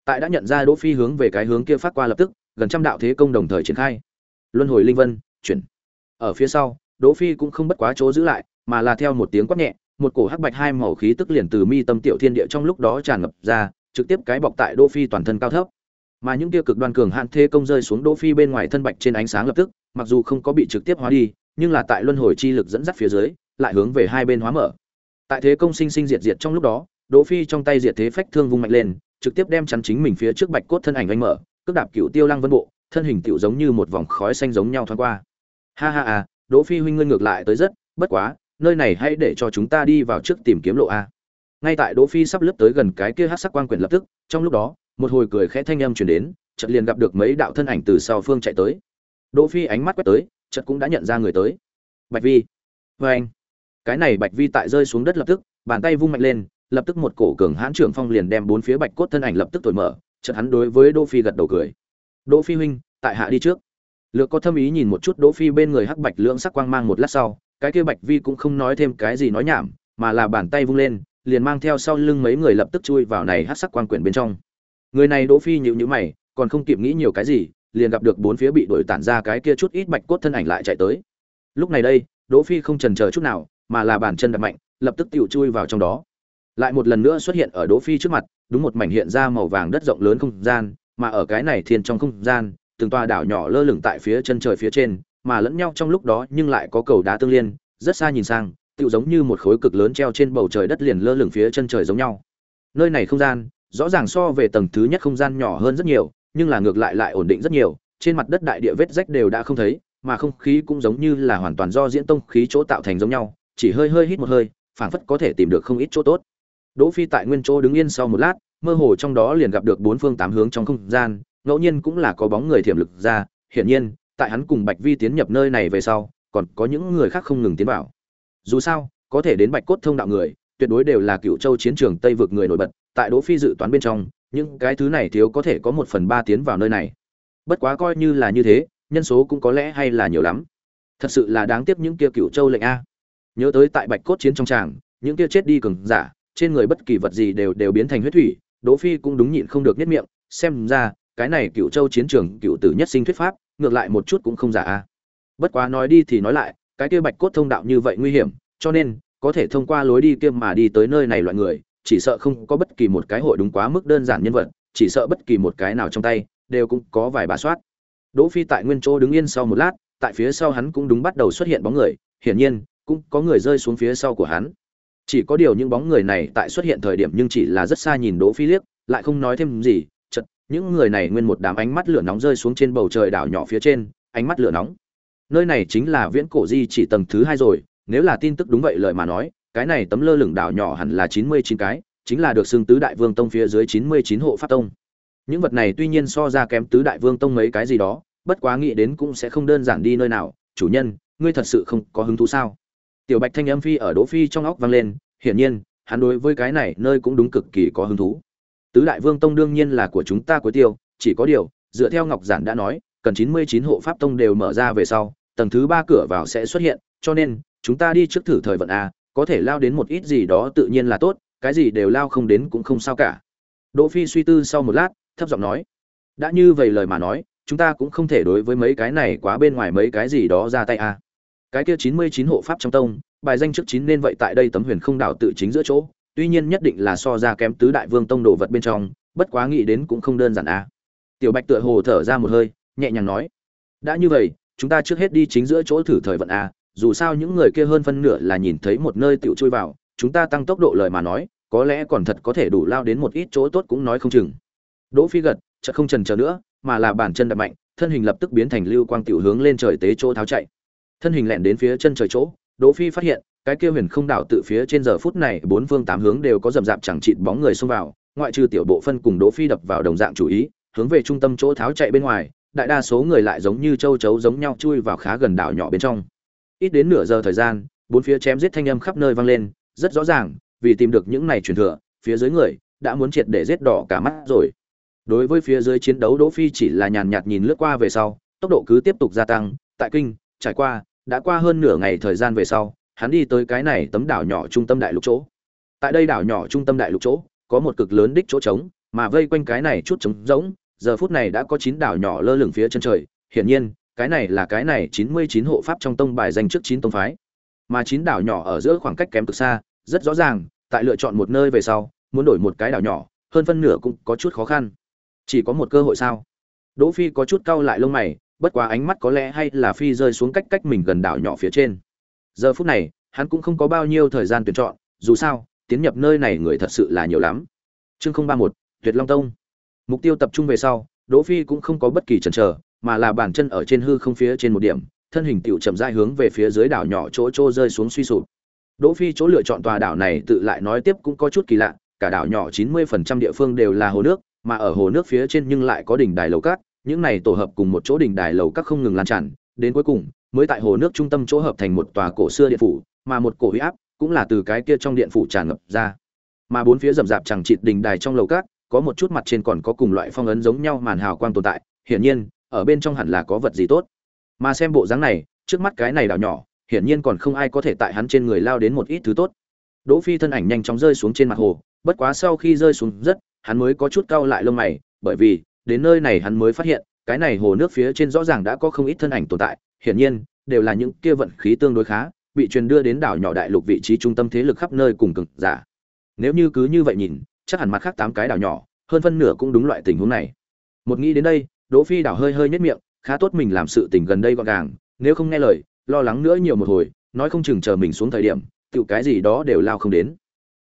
Speaker 1: tại đã nhận ra đỗ phi hướng về cái hướng kia phát qua lập tức, gần trăm đạo thế công đồng thời triển khai. Luân hồi linh vân, chuyển. Ở phía sau, đỗ phi cũng không bất quá chỗ giữ lại, mà là theo một tiếng quát nhẹ một cổ hắc bạch hai màu khí tức liền từ mi tâm tiểu thiên địa trong lúc đó tràn ngập ra, trực tiếp cái bọc tại đỗ phi toàn thân cao thấp. Mà những kia cực đoan cường hạn thế công rơi xuống đỗ phi bên ngoài thân bạch trên ánh sáng lập tức, mặc dù không có bị trực tiếp hóa đi, nhưng là tại luân hồi chi lực dẫn dắt phía dưới, lại hướng về hai bên hóa mở. Tại thế công sinh sinh diệt diệt trong lúc đó, đỗ phi trong tay diệt thế phách thương vung mạnh lên, trực tiếp đem chắn chính mình phía trước bạch cốt thân ảnh anh mở, cước đạp cựu tiêu lăng vân bộ, thân hình tiểu giống như một vòng khói xanh giống nhau thoáng qua. Ha ha à đỗ phi huynh ngươi ngược lại tới rất, bất quá nơi này hãy để cho chúng ta đi vào trước tìm kiếm lộ a. Ngay tại đỗ phi sắp lướt tới gần cái kia hắc sắc quang quyển lập tức, trong lúc đó, một hồi cười khẽ thanh âm truyền đến, chợt liền gặp được mấy đạo thân ảnh từ sau phương chạy tới. Đỗ phi ánh mắt quét tới, chợt cũng đã nhận ra người tới. Bạch vi. Với anh. Cái này bạch vi tại rơi xuống đất lập tức, bàn tay vung mạnh lên, lập tức một cổ cường hãn trưởng phong liền đem bốn phía bạch cốt thân ảnh lập tức thổi mở, chợt hắn đối với đỗ phi gật đầu cười. Đỗ phi huynh, tại hạ đi trước. Lược có thâm ý nhìn một chút đỗ phi bên người hắc bạch lưỡng sắc quang mang một lát sau cái kia bạch vi cũng không nói thêm cái gì nói nhảm, mà là bàn tay vung lên, liền mang theo sau lưng mấy người lập tức chui vào này hát sắc quan quyển bên trong. Người này đỗ phi nhịu nhữ mày, còn không kịp nghĩ nhiều cái gì, liền gặp được bốn phía bị đuổi tản ra cái kia chút ít bạch cốt thân ảnh lại chạy tới. Lúc này đây, đỗ phi không chần chờ chút nào, mà là bàn chân đập mạnh, lập tức tiểu chui vào trong đó. Lại một lần nữa xuất hiện ở đỗ phi trước mặt, đúng một mảnh hiện ra màu vàng đất rộng lớn không gian, mà ở cái này thiên trong không gian, từng tòa đảo nhỏ lơ lửng tại phía chân trời phía trên mà lẫn nhau trong lúc đó nhưng lại có cầu đá tương liên, rất xa nhìn sang, tựu giống như một khối cực lớn treo trên bầu trời đất liền lơ lửng phía chân trời giống nhau. Nơi này không gian, rõ ràng so về tầng thứ nhất không gian nhỏ hơn rất nhiều, nhưng là ngược lại lại ổn định rất nhiều, trên mặt đất đại địa vết rách đều đã không thấy, mà không khí cũng giống như là hoàn toàn do diễn tông khí chỗ tạo thành giống nhau, chỉ hơi hơi hít một hơi, phảng phất có thể tìm được không ít chỗ tốt. Đỗ phi tại nguyên chỗ đứng yên sau một lát, mơ hồ trong đó liền gặp được bốn phương tám hướng trong không gian, ngẫu nhiên cũng là có bóng người thiểm lực ra, hiển nhiên tại hắn cùng bạch vi tiến nhập nơi này về sau, còn có những người khác không ngừng tiến vào. Dù sao, có thể đến bạch cốt thông đạo người, tuyệt đối đều là cựu châu chiến trường tây vực người nổi bật, tại đỗ phi dự toán bên trong, những cái thứ này thiếu có thể có một phần ba tiến vào nơi này. Bất quá coi như là như thế, nhân số cũng có lẽ hay là nhiều lắm. Thật sự là đáng tiếc những kia cựu châu lệnh a. Nhớ tới tại bạch cốt chiến trong tràng, những kia chết đi cường giả, trên người bất kỳ vật gì đều đều biến thành huyết thủy, đỗ phi cũng đúng nhịn không được nhất miệng, xem ra, cái này cựu châu chiến trường cựu tử nhất sinh thuyết pháp ngược lại một chút cũng không giả a. Bất quá nói đi thì nói lại, cái kia bạch cốt thông đạo như vậy nguy hiểm, cho nên, có thể thông qua lối đi kia mà đi tới nơi này loại người, chỉ sợ không có bất kỳ một cái hội đúng quá mức đơn giản nhân vật, chỉ sợ bất kỳ một cái nào trong tay, đều cũng có vài bà soát. Đỗ phi tại nguyên chỗ đứng yên sau một lát, tại phía sau hắn cũng đúng bắt đầu xuất hiện bóng người, hiển nhiên, cũng có người rơi xuống phía sau của hắn. Chỉ có điều những bóng người này tại xuất hiện thời điểm nhưng chỉ là rất xa nhìn đỗ phi liếc, lại không nói thêm gì những người này nguyên một đám ánh mắt lửa nóng rơi xuống trên bầu trời đảo nhỏ phía trên, ánh mắt lửa nóng. Nơi này chính là viễn cổ di chỉ tầng thứ hai rồi, nếu là tin tức đúng vậy lời mà nói, cái này tấm lơ lửng đảo nhỏ hẳn là chín mươi chín cái, chính là được xưng tứ đại vương tông phía dưới chín mươi chín hộ pháp tông. Những vật này tuy nhiên so ra kém tứ đại vương tông mấy cái gì đó, bất quá nghĩ đến cũng sẽ không đơn giản đi nơi nào. Chủ nhân, ngươi thật sự không có hứng thú sao? Tiểu bạch thanh âm phi ở đỗ phi trong óc vang lên, hiển nhiên, hắn đối với cái này nơi cũng đúng cực kỳ có hứng thú tứ đại vương tông đương nhiên là của chúng ta cuối tiêu, chỉ có điều, dựa theo ngọc giản đã nói, cần chín mươi chín hộ pháp tông đều mở ra về sau, tầng thứ ba cửa vào sẽ xuất hiện, cho nên, chúng ta đi trước thử thời vận a, có thể lao đến một ít gì đó tự nhiên là tốt, cái gì đều lao không đến cũng không sao cả. Đỗ phi suy tư sau một lát, thấp giọng nói, đã như vậy lời mà nói, chúng ta cũng không thể đối với mấy cái này quá bên ngoài mấy cái gì đó ra tay a. Cái kia chín mươi chín hộ pháp trong tông, bài danh trước chín nên vậy tại đây tấm huyền không đảo tự chính giữa chỗ tuy nhiên nhất định là so ra kém tứ đại vương tông đồ vật bên trong, bất quá nghĩ đến cũng không đơn giản a tiểu bạch tựa hồ thở ra một hơi, nhẹ nhàng nói, đã như vậy, chúng ta trước hết đi chính giữa chỗ thử thời vận a dù sao những người kia hơn phân nửa là nhìn thấy một nơi tiểu chui vào, chúng ta tăng tốc độ lời mà nói, có lẽ còn thật có thể đủ lao đến một ít chỗ tốt cũng nói không chừng. Đỗ phi gật, chợt không chần chờ nữa, mà là bản chân đập mạnh, thân hình lập tức biến thành lưu quang tiểu hướng lên trời tế chỗ tháo chạy. Thân hình lẹn đến phía chân trời chỗ, đỗ phi phát hiện cái kia huyền không đảo tự phía trên giờ phút này, bốn phương tám hướng đều có rầm rạp chẳng chịt bóng người xông vào, ngoại trừ tiểu bộ phân cùng đỗ phi đập vào đồng dạng chủ ý, hướng về trung tâm chỗ tháo chạy bên ngoài, đại đa số người lại giống như châu chấu giống nhau chui vào khá gần đảo nhỏ bên trong. Ít đến nửa giờ thời gian, bốn phía chém giết thanh âm khắp nơi vang lên, rất rõ ràng, vì tìm được những này truyền thừa, phía dưới người đã muốn triệt để giết đỏ cả mắt rồi. Đối với phía dưới chiến đấu, đỗ phi chỉ là nhàn nhạt nhìn lướt qua về sau, tốc độ cứ tiếp tục gia tăng, tại kinh, trải qua, đã qua hơn nửa ngày thời gian về sau hắn đi tới cái này tấm đảo nhỏ trung tâm đại lục chỗ. Tại đây đảo nhỏ trung tâm đại lục chỗ, có một cực lớn đích chỗ trống, mà vây quanh cái này chút trống rỗng, giờ phút này đã có chín đảo nhỏ lơ lửng phía chân trời. Hiển nhiên, cái này là cái này chín mươi chín hộ pháp trong tông bài danh trước chín tông phái. Mà chín đảo nhỏ ở giữa khoảng cách kém cực xa, rất rõ ràng, tại lựa chọn một nơi về sau, muốn đổi một cái đảo nhỏ, hơn phân nửa cũng có chút khó khăn. Chỉ có một cơ hội sao? Đỗ phi có chút cau lại lông mày, bất quá ánh mắt có lẽ hay là phi rơi xuống cách cách mình gần đảo nhỏ phía trên giờ phút này, hắn cũng không có bao nhiêu thời gian tuyển chọn, dù sao, tiến nhập nơi này người thật sự là nhiều lắm. Chương không ba một tuyệt long tông. Mục tiêu tập trung về sau, đỗ phi cũng không có bất kỳ chần chờ, mà là bàn chân ở trên hư không phía trên một điểm, thân hình tiểu chậm rãi hướng về phía dưới đảo nhỏ chỗ chỗ rơi xuống suy sụp. Đỗ phi chỗ lựa chọn tòa đảo này tự lại nói tiếp cũng có chút kỳ lạ, cả đảo nhỏ 90% địa phương đều là hồ nước, mà ở hồ nước phía trên nhưng lại có đỉnh đài lầu cát, những này tổ hợp cùng một chỗ đỉnh đài lầu các không ngừng lan tràn, đến cuối cùng mới tại hồ nước trung tâm chỗ hợp thành một tòa cổ xưa điện phủ, mà một cổ huy áp cũng là từ cái kia trong điện phủ tràn ngập ra. Mà bốn phía rậm rạp chẳng chịt đỉnh đài trong lầu cát, có một chút mặt trên còn có cùng loại phong ấn giống nhau màn hào quang tồn tại, hiển nhiên, ở bên trong hẳn là có vật gì tốt. Mà xem bộ dáng này, trước mắt cái này đảo nhỏ, hiển nhiên còn không ai có thể tại hắn trên người lao đến một ít thứ tốt. Đỗ phi thân ảnh nhanh chóng rơi xuống trên mặt hồ, bất quá sau khi rơi xuống rất, hắn mới có chút cau lại lông mày, bởi vì, đến nơi này hắn mới phát hiện, cái này hồ nước phía trên rõ ràng đã có không ít thân ảnh tồn tại hiển nhiên, đều là những kia vận khí tương đối khá, bị truyền đưa đến đảo nhỏ đại lục vị trí trung tâm thế lực khắp nơi cùng cực giả. Nếu như cứ như vậy nhìn, chắc hẳn mặt khác tám cái đảo nhỏ, hơn phân nửa cũng đúng loại tình huống này. Một nghĩ đến đây, đỗ phi đảo hơi hơi nhất miệng, khá tốt mình làm sự tình gần đây gọn gàng, nếu không nghe lời, lo lắng nữa nhiều một hồi, nói không chừng chờ mình xuống thời điểm tự cái gì đó đều lao không đến.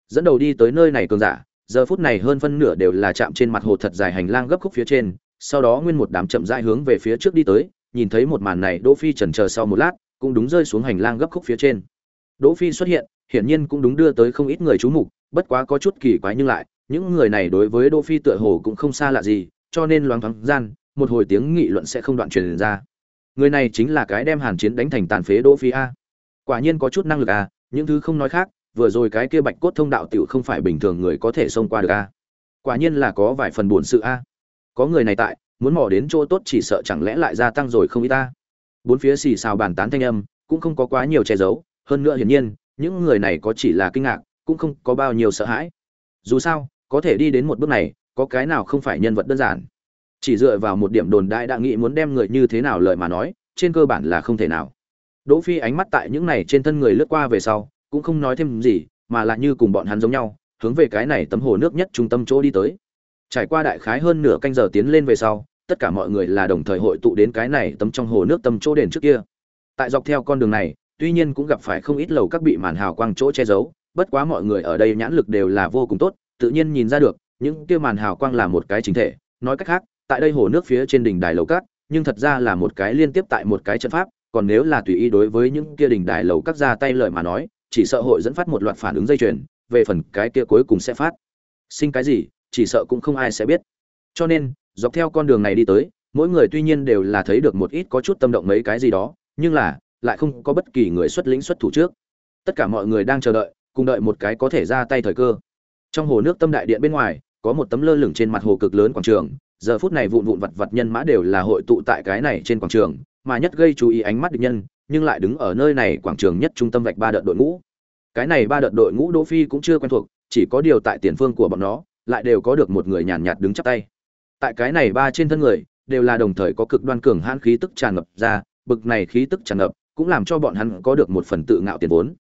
Speaker 1: Dẫn đầu đi tới nơi này cường giả, giờ phút này hơn phân nửa đều là chạm trên mặt hồ thật dài hành lang gấp khúc phía trên, sau đó nguyên một đám chậm rãi hướng về phía trước đi tới nhìn thấy một màn này, đỗ phi chần chờ sau một lát, cũng đúng rơi xuống hành lang gấp khúc phía trên. Đỗ phi xuất hiện, hiển nhiên cũng đúng đưa tới không ít người chú mục, bất quá có chút kỳ quái nhưng lại, những người này đối với đỗ phi tựa hồ cũng không xa lạ gì, cho nên loáng thoáng gian, một hồi tiếng nghị luận sẽ không đoạn truyền ra. Người này chính là cái đem hàn chiến đánh thành tàn phế đỗ phi a. Quả nhiên có chút năng lực a, những thứ không nói khác, vừa rồi cái kia bạch cốt thông đạo tiểu không phải bình thường người có thể xông qua được a. Quả nhiên là có vài phần buồn sự a. Có người này tại muốn mò đến chỗ tốt chỉ sợ chẳng lẽ lại gia tăng rồi không ít ta? Bốn phía xì xào bàn tán thanh âm, cũng không có quá nhiều che giấu, hơn nữa hiển nhiên, những người này có chỉ là kinh ngạc, cũng không có bao nhiêu sợ hãi. Dù sao, có thể đi đến một bước này, có cái nào không phải nhân vật đơn giản? Chỉ dựa vào một điểm đồn đại đã nghĩ muốn đem người như thế nào lời mà nói, trên cơ bản là không thể nào. Đỗ phi ánh mắt tại những này trên thân người lướt qua về sau, cũng không nói thêm gì, mà là như cùng bọn hắn giống nhau, hướng về cái này tấm hồ nước nhất trung tâm chỗ đi tới trải qua đại khái hơn nửa canh giờ tiến lên về sau, tất cả mọi người là đồng thời hội tụ đến cái này tấm trong hồ nước tâm chỗ đền trước kia. Tại dọc theo con đường này, tuy nhiên cũng gặp phải không ít lầu các bị màn hào quang chỗ che giấu, bất quá mọi người ở đây nhãn lực đều là vô cùng tốt, tự nhiên nhìn ra được, những kia màn hào quang là một cái chính thể. Nói cách khác, tại đây hồ nước phía trên đỉnh đài lầu cát nhưng thật ra là một cái liên tiếp tại một cái trận pháp, còn nếu là tùy ý đối với những kia đỉnh đài lầu các ra tay lợi mà nói, chỉ sợ hội dẫn phát một loạt phản ứng dây chuyền, về phần cái kia cuối cùng sẽ phát. Sinh cái gì? Chỉ sợ cũng không ai sẽ biết. Cho nên, dọc theo con đường này đi tới, mỗi người tuy nhiên đều là thấy được một ít có chút tâm động mấy cái gì đó, nhưng là, lại không có bất kỳ người xuất lĩnh xuất thủ trước. Tất cả mọi người đang chờ đợi, cùng đợi một cái có thể ra tay thời cơ. Trong hồ nước tâm đại điện bên ngoài, có một tấm lơ lửng trên mặt hồ cực lớn quảng trường. Giờ phút này vụn vụn vặt vặt nhân mã đều là hội tụ tại cái này trên quảng trường, mà nhất gây chú ý ánh mắt địch nhân, nhưng lại đứng ở nơi này quảng trường nhất trung tâm vạch ba đợt đội ngũ. Cái này ba đợt đội ngũ đỗ phi cũng chưa quen thuộc, chỉ có điều tại tiền phương của bọn nó lại đều có được một người nhàn nhạt đứng chắp tay. Tại cái này ba trên thân người, đều là đồng thời có cực đoan cường hãn khí tức tràn ngập ra, bực này khí tức tràn ngập, cũng làm cho bọn hắn có được một phần tự ngạo tiền vốn.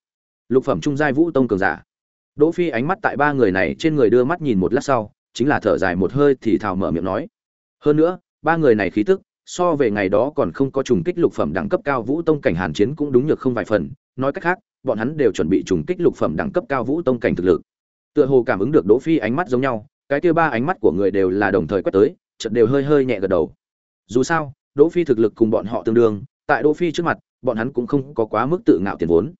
Speaker 1: Lục phẩm trung giai vũ tông cường giả. Đỗ phi ánh mắt tại ba người này trên người đưa mắt nhìn một lát sau, chính là thở dài một hơi thì thào mở miệng nói. Hơn nữa, ba người này khí tức, so về ngày đó còn không có trùng kích lục phẩm đẳng cấp cao vũ tông cảnh hàn chiến cũng đúng nhược không vài phần. Nói cách khác, bọn hắn đều chuẩn bị trùng kích lục phẩm đẳng cấp cao vũ tông cảnh thực lực tựa hồ cảm ứng được đỗ phi ánh mắt giống nhau, cái kia ba ánh mắt của người đều là đồng thời quét tới, chợt đều hơi hơi nhẹ gật đầu. Dù sao, đỗ phi thực lực cùng bọn họ tương đương, tại đỗ phi trước mặt, bọn hắn cũng không có quá mức tự ngạo tiền vốn.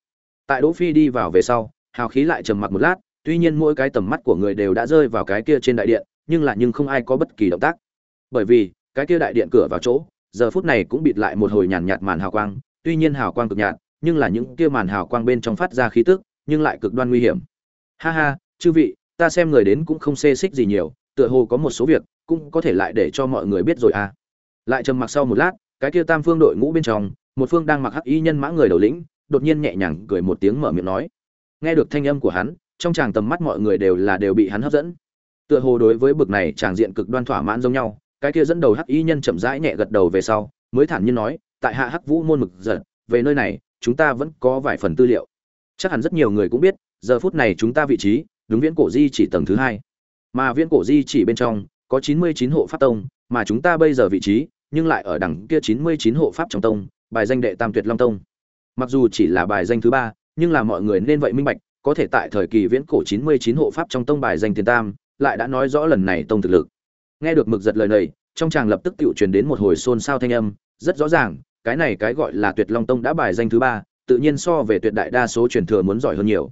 Speaker 1: Tại đỗ phi đi vào về sau, hào khí lại trầm mặc một lát, tuy nhiên mỗi cái tầm mắt của người đều đã rơi vào cái kia trên đại điện, nhưng là nhưng không ai có bất kỳ động tác. Bởi vì, cái kia đại điện cửa vào chỗ, giờ phút này cũng bịt lại một hồi nhàn nhạt màn hào quang, tuy nhiên hào quang cực nhạt, nhưng là những kia màn hào quang bên trong phát ra khí tức, nhưng lại cực đoan nguy hiểm. Ha ha chư vị, ta xem người đến cũng không xê xích gì nhiều, tựa hồ có một số việc cũng có thể lại để cho mọi người biết rồi à. Lại trầm mặc sau một lát, cái kia tam phương đội ngũ bên trong, một phương đang mặc hắc y nhân mã người đầu lĩnh, đột nhiên nhẹ nhàng cười một tiếng mở miệng nói. Nghe được thanh âm của hắn, trong tràng tầm mắt mọi người đều là đều bị hắn hấp dẫn. Tựa hồ đối với bực này chàng diện cực đoan thỏa mãn giống nhau, cái kia dẫn đầu hắc y nhân chậm rãi nhẹ gật đầu về sau, mới thản nhiên nói, tại hạ hắc vũ môn mực giật, về nơi này, chúng ta vẫn có vài phần tư liệu. Chắc hẳn rất nhiều người cũng biết, giờ phút này chúng ta vị trí đúng viễn cổ di chỉ tầng thứ hai. Mà viễn cổ di chỉ bên trong, có chín mươi chín hộ pháp tông, mà chúng ta bây giờ vị trí, nhưng lại ở đằng kia chín mươi chín hộ pháp trong tông, bài danh đệ tam tuyệt long tông. Mặc dù chỉ là bài danh thứ ba, nhưng là mọi người nên vậy minh bạch, có thể tại thời kỳ viễn cổ chín mươi chín hộ pháp trong tông bài danh tiền tam, lại đã nói rõ lần này tông thực lực. Nghe được mực giật lời này, trong chàng lập tức tự truyền đến một hồi xôn xao thanh âm, rất rõ ràng, cái này cái gọi là tuyệt long tông đã bài danh thứ ba, tự nhiên so về tuyệt đại đa số truyền thừa muốn giỏi hơn nhiều.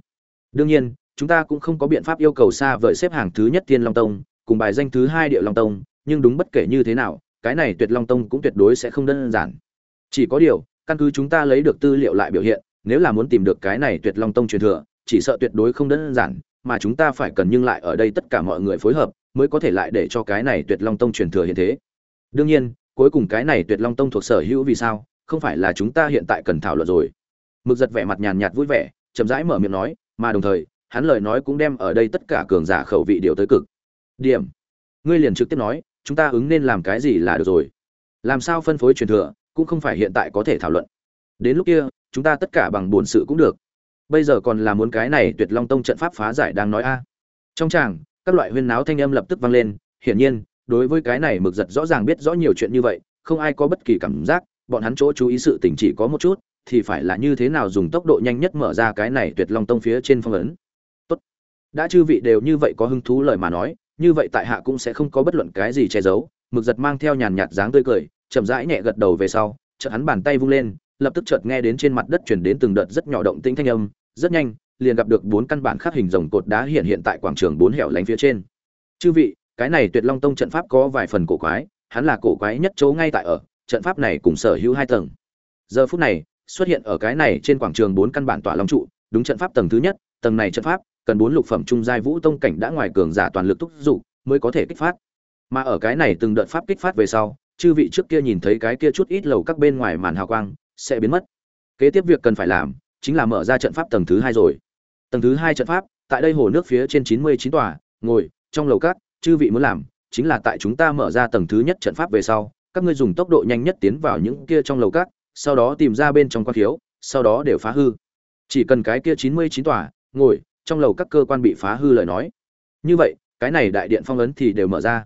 Speaker 1: Đương nhiên chúng ta cũng không có biện pháp yêu cầu xa vời xếp hàng thứ nhất thiên long tông, cùng bài danh thứ hai địa long tông, nhưng đúng bất kể như thế nào, cái này tuyệt long tông cũng tuyệt đối sẽ không đơn giản. Chỉ có điều, căn cứ chúng ta lấy được tư liệu lại biểu hiện, nếu là muốn tìm được cái này tuyệt long tông truyền thừa, chỉ sợ tuyệt đối không đơn giản, mà chúng ta phải cần nhưng lại ở đây tất cả mọi người phối hợp, mới có thể lại để cho cái này tuyệt long tông truyền thừa hiện thế. Đương nhiên, cuối cùng cái này tuyệt long tông thuộc sở hữu vì sao, không phải là chúng ta hiện tại cần thảo luận rồi. Mực giật vẻ mặt nhàn nhạt vui vẻ, chậm rãi mở miệng nói, mà đồng thời hắn lời nói cũng đem ở đây tất cả cường giả khẩu vị điều tới cực. Điểm. Ngươi liền trực tiếp nói, chúng ta ứng nên làm cái gì là được rồi. Làm sao phân phối truyền thừa, cũng không phải hiện tại có thể thảo luận. Đến lúc kia, chúng ta tất cả bằng buồn sự cũng được. Bây giờ còn là muốn cái này tuyệt long tông trận pháp phá giải đang nói a. Trong tràng, các loại huyên náo thanh âm lập tức vang lên. Hiển nhiên, đối với cái này mực giật rõ ràng biết rõ nhiều chuyện như vậy, không ai có bất kỳ cảm giác, bọn hắn chỗ chú ý sự tình chỉ có một chút, thì phải là như thế nào dùng tốc độ nhanh nhất mở ra cái này tuyệt long tông phía trên phong ấn đã chư vị đều như vậy có hứng thú lời mà nói, như vậy tại hạ cũng sẽ không có bất luận cái gì che giấu. Mực giật mang theo nhàn nhạt dáng tươi cười, chậm rãi nhẹ gật đầu về sau, chợt hắn bàn tay vung lên, lập tức chợt nghe đến trên mặt đất chuyển đến từng đợt rất nhỏ động tĩnh thanh âm. Rất nhanh, liền gặp được bốn căn bản khắc hình rồng cột đá hiện hiện tại quảng trường bốn hẻo lánh phía trên. Chư vị, cái này tuyệt long tông trận pháp có vài phần cổ quái, hắn là cổ quái nhất chỗ ngay tại ở, trận pháp này cùng sở hữu hai tầng. Giờ phút này, xuất hiện ở cái này trên quảng trường bốn căn bản tỏa long trụ, đúng trận pháp tầng thứ nhất, tầng này trận pháp cần bốn lục phẩm trung giai vũ tông cảnh đã ngoài cường giả toàn lực thúc giục mới có thể kích phát. Mà ở cái này từng đợt pháp kích phát về sau, chư vị trước kia nhìn thấy cái kia chút ít lầu các bên ngoài màn hào quang sẽ biến mất. Kế tiếp việc cần phải làm chính là mở ra trận pháp tầng thứ hai rồi. Tầng thứ hai trận pháp, tại đây hồ nước phía trên chín mươi chín tòa, ngồi, trong lầu các, chư vị muốn làm chính là tại chúng ta mở ra tầng thứ nhất trận pháp về sau, các ngươi dùng tốc độ nhanh nhất tiến vào những kia trong lầu các, sau đó tìm ra bên trong quan thiếu sau đó đều phá hư. Chỉ cần cái kia chín mươi chín tòa, ngồi trong lầu các cơ quan bị phá hư lời nói. Như vậy, cái này đại điện phong ấn thì đều mở ra.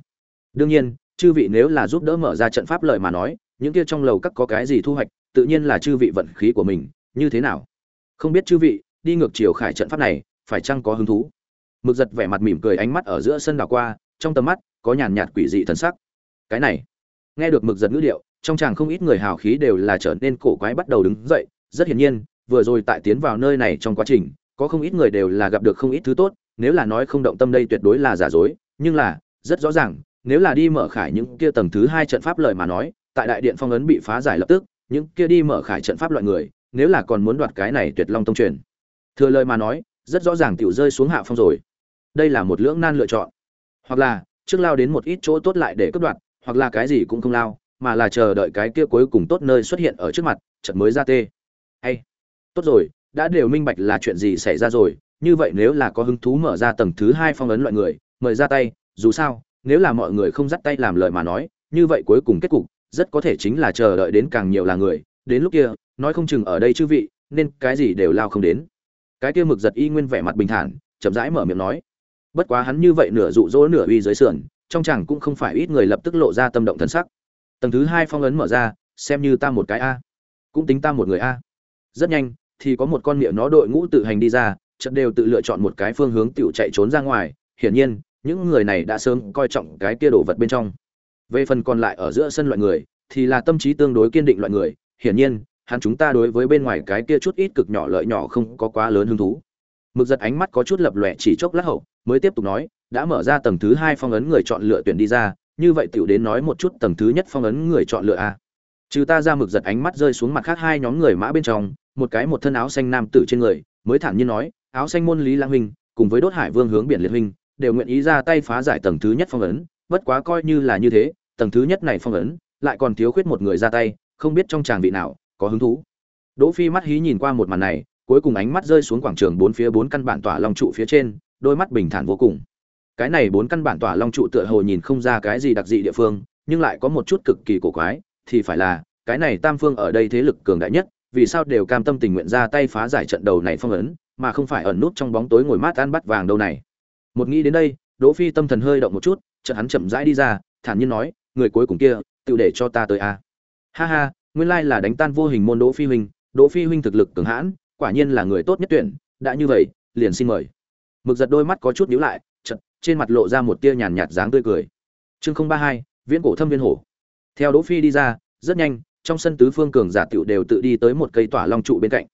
Speaker 1: Đương nhiên, chư vị nếu là giúp đỡ mở ra trận pháp lời mà nói, những kia trong lầu các có cái gì thu hoạch, tự nhiên là chư vị vận khí của mình, như thế nào? Không biết chư vị, đi ngược chiều khải trận pháp này, phải chăng có hứng thú? Mực giật vẻ mặt mỉm cười ánh mắt ở giữa sân đảo qua, trong tầm mắt, có nhàn nhạt quỷ dị thần sắc. Cái này, nghe được mực giật ngữ điệu, trong chàng không ít người hào khí đều là trở nên cổ quái bắt đầu đứng dậy. Rất hiển nhiên, vừa rồi tại tiến vào nơi này trong quá trình có không ít người đều là gặp được không ít thứ tốt, nếu là nói không động tâm đây tuyệt đối là giả dối, nhưng là, rất rõ ràng, nếu là đi mở khải những kia tầng thứ hai trận pháp lợi mà nói, tại đại điện phong ấn bị phá giải lập tức, những kia đi mở khải trận pháp loại người, nếu là còn muốn đoạt cái này tuyệt long tông truyền. Thừa lời mà nói, rất rõ ràng tiểu rơi xuống hạ phong rồi. Đây là một lưỡng nan lựa chọn. Hoặc là, trước lao đến một ít chỗ tốt lại để cướp đoạt, hoặc là cái gì cũng không lao, mà là chờ đợi cái kia cuối cùng tốt nơi xuất hiện ở trước mặt trận mới ra tê. Hay. Tốt rồi đã đều minh bạch là chuyện gì xảy ra rồi, như vậy nếu là có hứng thú mở ra tầng thứ hai phong ấn loại người, mời ra tay, dù sao, nếu là mọi người không dắt tay làm lời mà nói, như vậy cuối cùng kết cục, rất có thể chính là chờ đợi đến càng nhiều là người, đến lúc kia, nói không chừng ở đây chư vị, nên cái gì đều lao không đến. Cái kia mực giật y nguyên vẻ mặt bình thản, chậm rãi mở miệng nói. Bất quá hắn như vậy nửa dụ dỗ nửa uy dưới sườn, trong chàng cũng không phải ít người lập tức lộ ra tâm động thần sắc. Tầng thứ hai phong ấn mở ra, xem như ta một cái a. Cũng tính ta một người a. Rất nhanh thì có một con miệng nó đội ngũ tự hành đi ra chợt đều tự lựa chọn một cái phương hướng tiểu chạy trốn ra ngoài, hiển nhiên, những người này đã sớm coi trọng cái kia đồ vật bên trong. Về phần còn lại ở giữa sân loại người, thì là tâm trí tương đối kiên định loại người, hiển nhiên, hắn chúng ta đối với bên ngoài cái kia chút ít cực nhỏ lợi nhỏ không có quá lớn hứng thú. Mực giật ánh mắt có chút lập lòe chỉ chốc lát hậu, mới tiếp tục nói, đã mở ra tầng thứ hai phong ấn người chọn lựa tuyển đi ra, như vậy tiểu đến nói một chút tầng thứ nhất phong ấn người chọn lựa a. Trừ ta ra mực giật ánh mắt rơi xuống mặt khác hai nhóm người mã bên trong, một cái một thân áo xanh nam tử trên người, mới thản nhiên nói, áo xanh môn lý lãng huynh, cùng với đốt hải vương hướng biển liệt huynh, đều nguyện ý ra tay phá giải tầng thứ nhất phong ấn, bất quá coi như là như thế, tầng thứ nhất này phong ấn, lại còn thiếu khuyết một người ra tay, không biết trong chàng vị nào có hứng thú. Đỗ Phi mắt hí nhìn qua một màn này, cuối cùng ánh mắt rơi xuống quảng trường bốn phía bốn căn bản tỏa long trụ phía trên, đôi mắt bình thản vô cùng. Cái này bốn căn bản tỏa long trụ tựa hồ nhìn không ra cái gì đặc dị địa phương, nhưng lại có một chút cực kỳ cổ quái, thì phải là, cái này Tam Phương ở đây thế lực cường đại nhất, vì sao đều cam tâm tình nguyện ra tay phá giải trận đầu này phong ấn, mà không phải ẩn nút trong bóng tối ngồi mát ăn bắt vàng đâu này. Một nghĩ đến đây, Đỗ Phi tâm thần hơi động một chút, chợt hắn chậm rãi đi ra, thản nhiên nói, người cuối cùng kia, tự để cho ta tới a. Ha ha, nguyên lai là đánh tan vô hình môn Đỗ Phi huynh, Đỗ Phi huynh thực lực cường hãn, quả nhiên là người tốt nhất tuyển, đã như vậy, liền xin mời. Mực giật đôi mắt có chút nhíu lại, chợt trên mặt lộ ra một tia nhàn nhạt dáng tươi cười. Chương 032, Viễn cổ thâm viên hổ. Theo Đỗ Phi đi ra, rất nhanh, trong sân tứ phương cường giả tiểu đều tự đi tới một cây tỏa long trụ bên cạnh.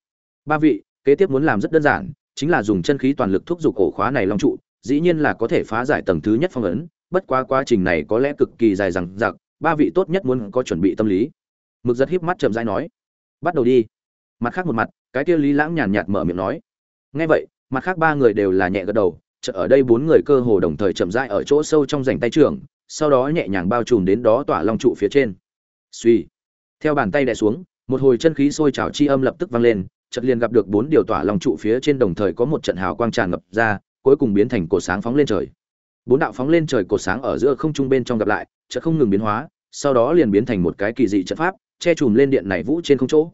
Speaker 1: Ba vị, kế tiếp muốn làm rất đơn giản, chính là dùng chân khí toàn lực thúc giục cổ khóa này long trụ, dĩ nhiên là có thể phá giải tầng thứ nhất phong ấn, bất quá quá trình này có lẽ cực kỳ dài dằng dặc, ba vị tốt nhất muốn có chuẩn bị tâm lý. Mực giật híp mắt chậm rãi nói, bắt đầu đi. Mặt khác một mặt, cái kia Lý Lãng nhàn nhạt mở miệng nói. Nghe vậy, mặt khác ba người đều là nhẹ gật đầu, chợt ở đây bốn người cơ hồ đồng thời chậm rãi ở chỗ sâu trong rảnh tay trưởng, sau đó nhẹ nhàng bao trùm đến đó tỏa long trụ phía trên. Suy. Theo bàn tay đè xuống, một hồi chân khí sôi trào chi âm lập tức vang lên, chợt liền gặp được bốn điều tỏa long trụ phía trên đồng thời có một trận hào quang tràn ngập ra, cuối cùng biến thành cột sáng phóng lên trời. Bốn đạo phóng lên trời cột sáng ở giữa không trung bên trong gặp lại, chợt không ngừng biến hóa, sau đó liền biến thành một cái kỳ dị trận pháp, che trùm lên điện này vũ trên không chỗ.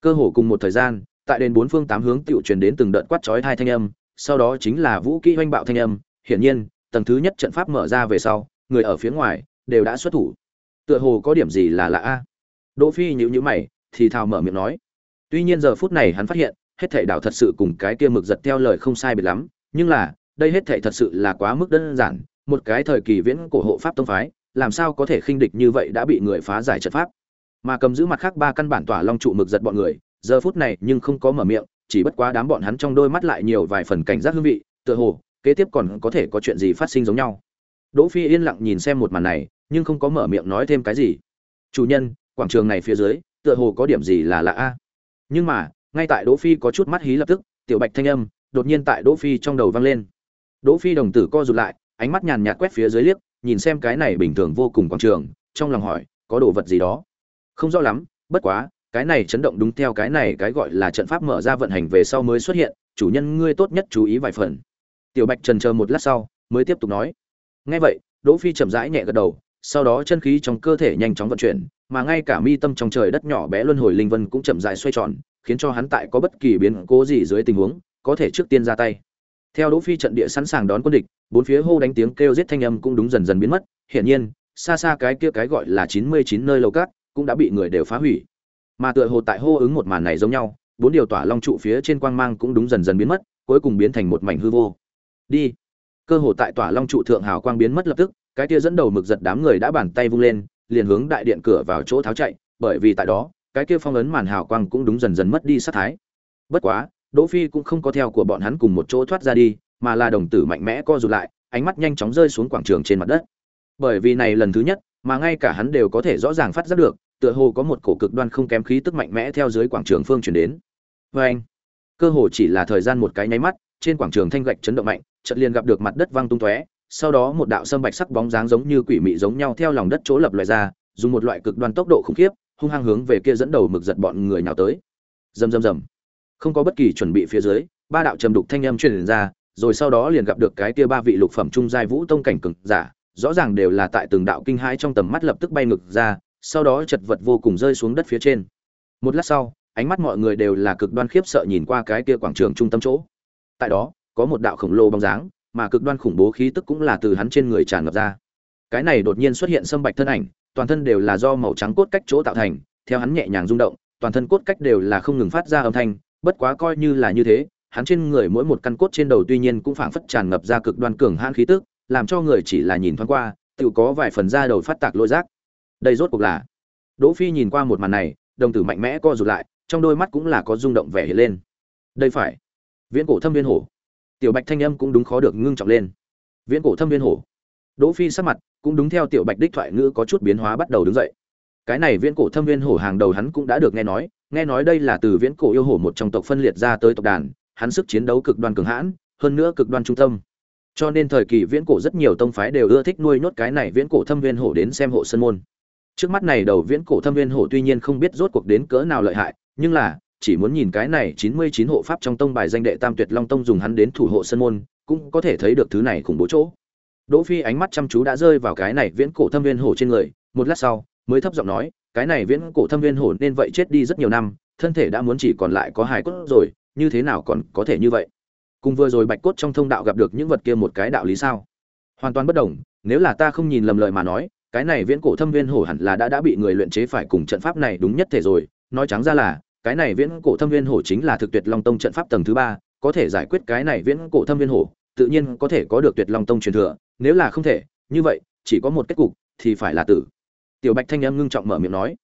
Speaker 1: Cơ hồ cùng một thời gian, tại đền bốn phương tám hướng tiểu truyền đến từng đợt quát chói hai thanh âm, sau đó chính là vũ kỹ hoành bạo thanh âm, hiển nhiên, tầng thứ nhất trận pháp mở ra về sau, người ở phía ngoài đều đã xuất thủ. Tựa hồ có điểm gì là lạ a. Đỗ Phi nhíu nhíu mày, thì thào mở miệng nói. Tuy nhiên giờ phút này hắn phát hiện, hết thảy đạo thật sự cùng cái kia mực giật theo lời không sai biệt lắm, nhưng là, đây hết thảy thật sự là quá mức đơn giản, một cái thời kỳ viễn cổ hộ pháp tông phái, làm sao có thể khinh địch như vậy đã bị người phá giải trận pháp. Mà cầm giữ mặt khác ba căn bản tỏa long trụ mực giật bọn người, giờ phút này nhưng không có mở miệng, chỉ bất quá đám bọn hắn trong đôi mắt lại nhiều vài phần cảnh giác hương vị, tựa hồ kế tiếp còn có thể có chuyện gì phát sinh giống nhau. Đỗ Phi yên lặng nhìn xem một màn này, nhưng không có mở miệng nói thêm cái gì. Chủ nhân, quảng trường này phía dưới, tựa hồ có điểm gì là lạ a. Nhưng mà, ngay tại Đỗ Phi có chút mắt hí lập tức, tiểu bạch thanh âm đột nhiên tại Đỗ Phi trong đầu vang lên. Đỗ Phi đồng tử co rụt lại, ánh mắt nhàn nhạt quét phía dưới liếc, nhìn xem cái này bình thường vô cùng quảng trường, trong lòng hỏi, có đồ vật gì đó? Không rõ lắm, bất quá, cái này chấn động đúng theo cái này cái gọi là trận pháp mở ra vận hành về sau mới xuất hiện, chủ nhân ngươi tốt nhất chú ý vài phần. Tiểu Bạch trần chờ một lát sau, mới tiếp tục nói. Nghe vậy, Đỗ Phi chậm rãi nhẹ gật đầu, sau đó chân khí trong cơ thể nhanh chóng vận chuyển, mà ngay cả mi tâm trong trời đất nhỏ bé luân hồi linh vân cũng chậm rãi xoay tròn, khiến cho hắn tại có bất kỳ biến cố gì dưới tình huống, có thể trước tiên ra tay. Theo Đỗ Phi trận địa sẵn sàng đón quân địch, bốn phía hô đánh tiếng kêu giết thanh âm cũng đúng dần dần biến mất, hiển nhiên, xa xa cái kia cái gọi là 99 nơi lầu cát, cũng đã bị người đều phá hủy. Mà tựa hồ tại hô ứng một màn này giống nhau, bốn điều tỏa long trụ phía trên quang mang cũng đúng dần dần biến mất, cuối cùng biến thành một mảnh hư vô. Đi. Cơ hồ tại tỏa long trụ thượng hào quang biến mất lập tức, cái tia dẫn đầu mực giật đám người đã bàn tay vung lên, liền hướng đại điện cửa vào chỗ tháo chạy, bởi vì tại đó, cái kia phong ấn màn hào quang cũng đúng dần dần mất đi sát thái. Bất quá, Đỗ Phi cũng không có theo của bọn hắn cùng một chỗ thoát ra đi, mà là đồng tử mạnh mẽ co rụt lại, ánh mắt nhanh chóng rơi xuống quảng trường trên mặt đất. Bởi vì này lần thứ nhất, mà ngay cả hắn đều có thể rõ ràng phát giác được, tựa hồ có một cổ cực đoan không kém khí tức mạnh mẽ theo dưới quảng trường phương truyền đến. với anh, cơ hồ chỉ là thời gian một cái nháy mắt, trên quảng trường thanh gạch chấn động mạnh, chợt liền gặp được mặt đất vang tung tóe, sau đó một đạo sâm bạch sắc bóng dáng giống như quỷ mị giống nhau theo lòng đất chỗ lập loại ra, dùng một loại cực đoan tốc độ khủng khiếp, hung hăng hướng về kia dẫn đầu mực giật bọn người nhào tới. Rầm rầm rầm. Không có bất kỳ chuẩn bị phía dưới, ba đạo trầm đục thanh âm truyền ra, rồi sau đó liền gặp được cái kia ba vị lục phẩm trung giai vũ tông cảnh cường giả, rõ ràng đều là tại từng đạo kinh hãi trong tầm mắt lập tức bay ngược ra, sau đó chật vật vô cùng rơi xuống đất phía trên. Một lát sau, ánh mắt mọi người đều là cực đoan khiếp sợ nhìn qua cái kia quảng trường trung tâm chỗ. Tại đó, có một đạo khổng lồ bóng dáng, mà cực đoan khủng bố khí tức cũng là từ hắn trên người tràn ngập ra. Cái này đột nhiên xuất hiện sâm bạch thân ảnh, toàn thân đều là do màu trắng cốt cách chỗ tạo thành, theo hắn nhẹ nhàng rung động, toàn thân cốt cách đều là không ngừng phát ra âm thanh, bất quá coi như là như thế, hắn trên người mỗi một căn cốt trên đầu tuy nhiên cũng phảng phất tràn ngập ra cực đoan cường hãn khí tức, làm cho người chỉ là nhìn thoáng qua, tự có vài phần da đầu phát tạc lôi rác. Đây rốt cuộc là. Đỗ Phi nhìn qua một màn này, đồng tử mạnh mẽ co rụt lại, trong đôi mắt cũng là có rung động vẻ hiện lên. Đây phải. Viễn cổ thâm viên hổ. Tiểu Bạch thanh âm cũng đúng khó được ngưng trọng lên. Viễn cổ thâm viên hổ. Đỗ Phi sắc mặt cũng đúng theo Tiểu Bạch đích thoại ngữ có chút biến hóa bắt đầu đứng dậy. Cái này viễn cổ thâm viên hổ hàng đầu hắn cũng đã được nghe nói, nghe nói đây là từ viễn cổ yêu hổ một trong tộc phân liệt ra tới tộc đàn, hắn sức chiến đấu cực đoan cường hãn, hơn nữa cực đoan trung tâm. Cho nên thời kỳ viễn cổ rất nhiều tông phái đều ưa thích nuôi nhốt cái này viễn cổ thâm viên hổ đến xem hộ sân môn. Trước mắt này đầu viễn cổ thâm viên hổ tuy nhiên không biết rốt cuộc đến cỡ nào lợi hại, nhưng là chỉ muốn nhìn cái này 99 hộ pháp trong tông bài danh đệ Tam Tuyệt Long tông dùng hắn đến thủ hộ sân môn, cũng có thể thấy được thứ này khủng bố chỗ. Đỗ Phi ánh mắt chăm chú đã rơi vào cái này viễn cổ thâm viên hổ trên người, một lát sau, mới thấp giọng nói, cái này viễn cổ thâm viên hổ nên vậy chết đi rất nhiều năm, thân thể đã muốn chỉ còn lại có hài cốt rồi, như thế nào còn có thể như vậy? Cùng vừa rồi bạch cốt trong thông đạo gặp được những vật kia một cái đạo lý sao? Hoàn toàn bất đồng, nếu là ta không nhìn lầm lời mà nói, cái này viễn cổ thâm viên hổ hẳn là đã đã bị người luyện chế phải cùng trận pháp này đúng nhất thể rồi, nói trắng ra là, cái này viễn cổ thâm viên hổ chính là thực tuyệt long tông trận pháp tầng thứ ba, có thể giải quyết cái này viễn cổ thâm viên hổ, tự nhiên có thể có được tuyệt long tông truyền thừa, nếu là không thể, như vậy, chỉ có một kết cục, thì phải là tử. Tiểu Bạch thanh âm ngưng trọng mở miệng nói,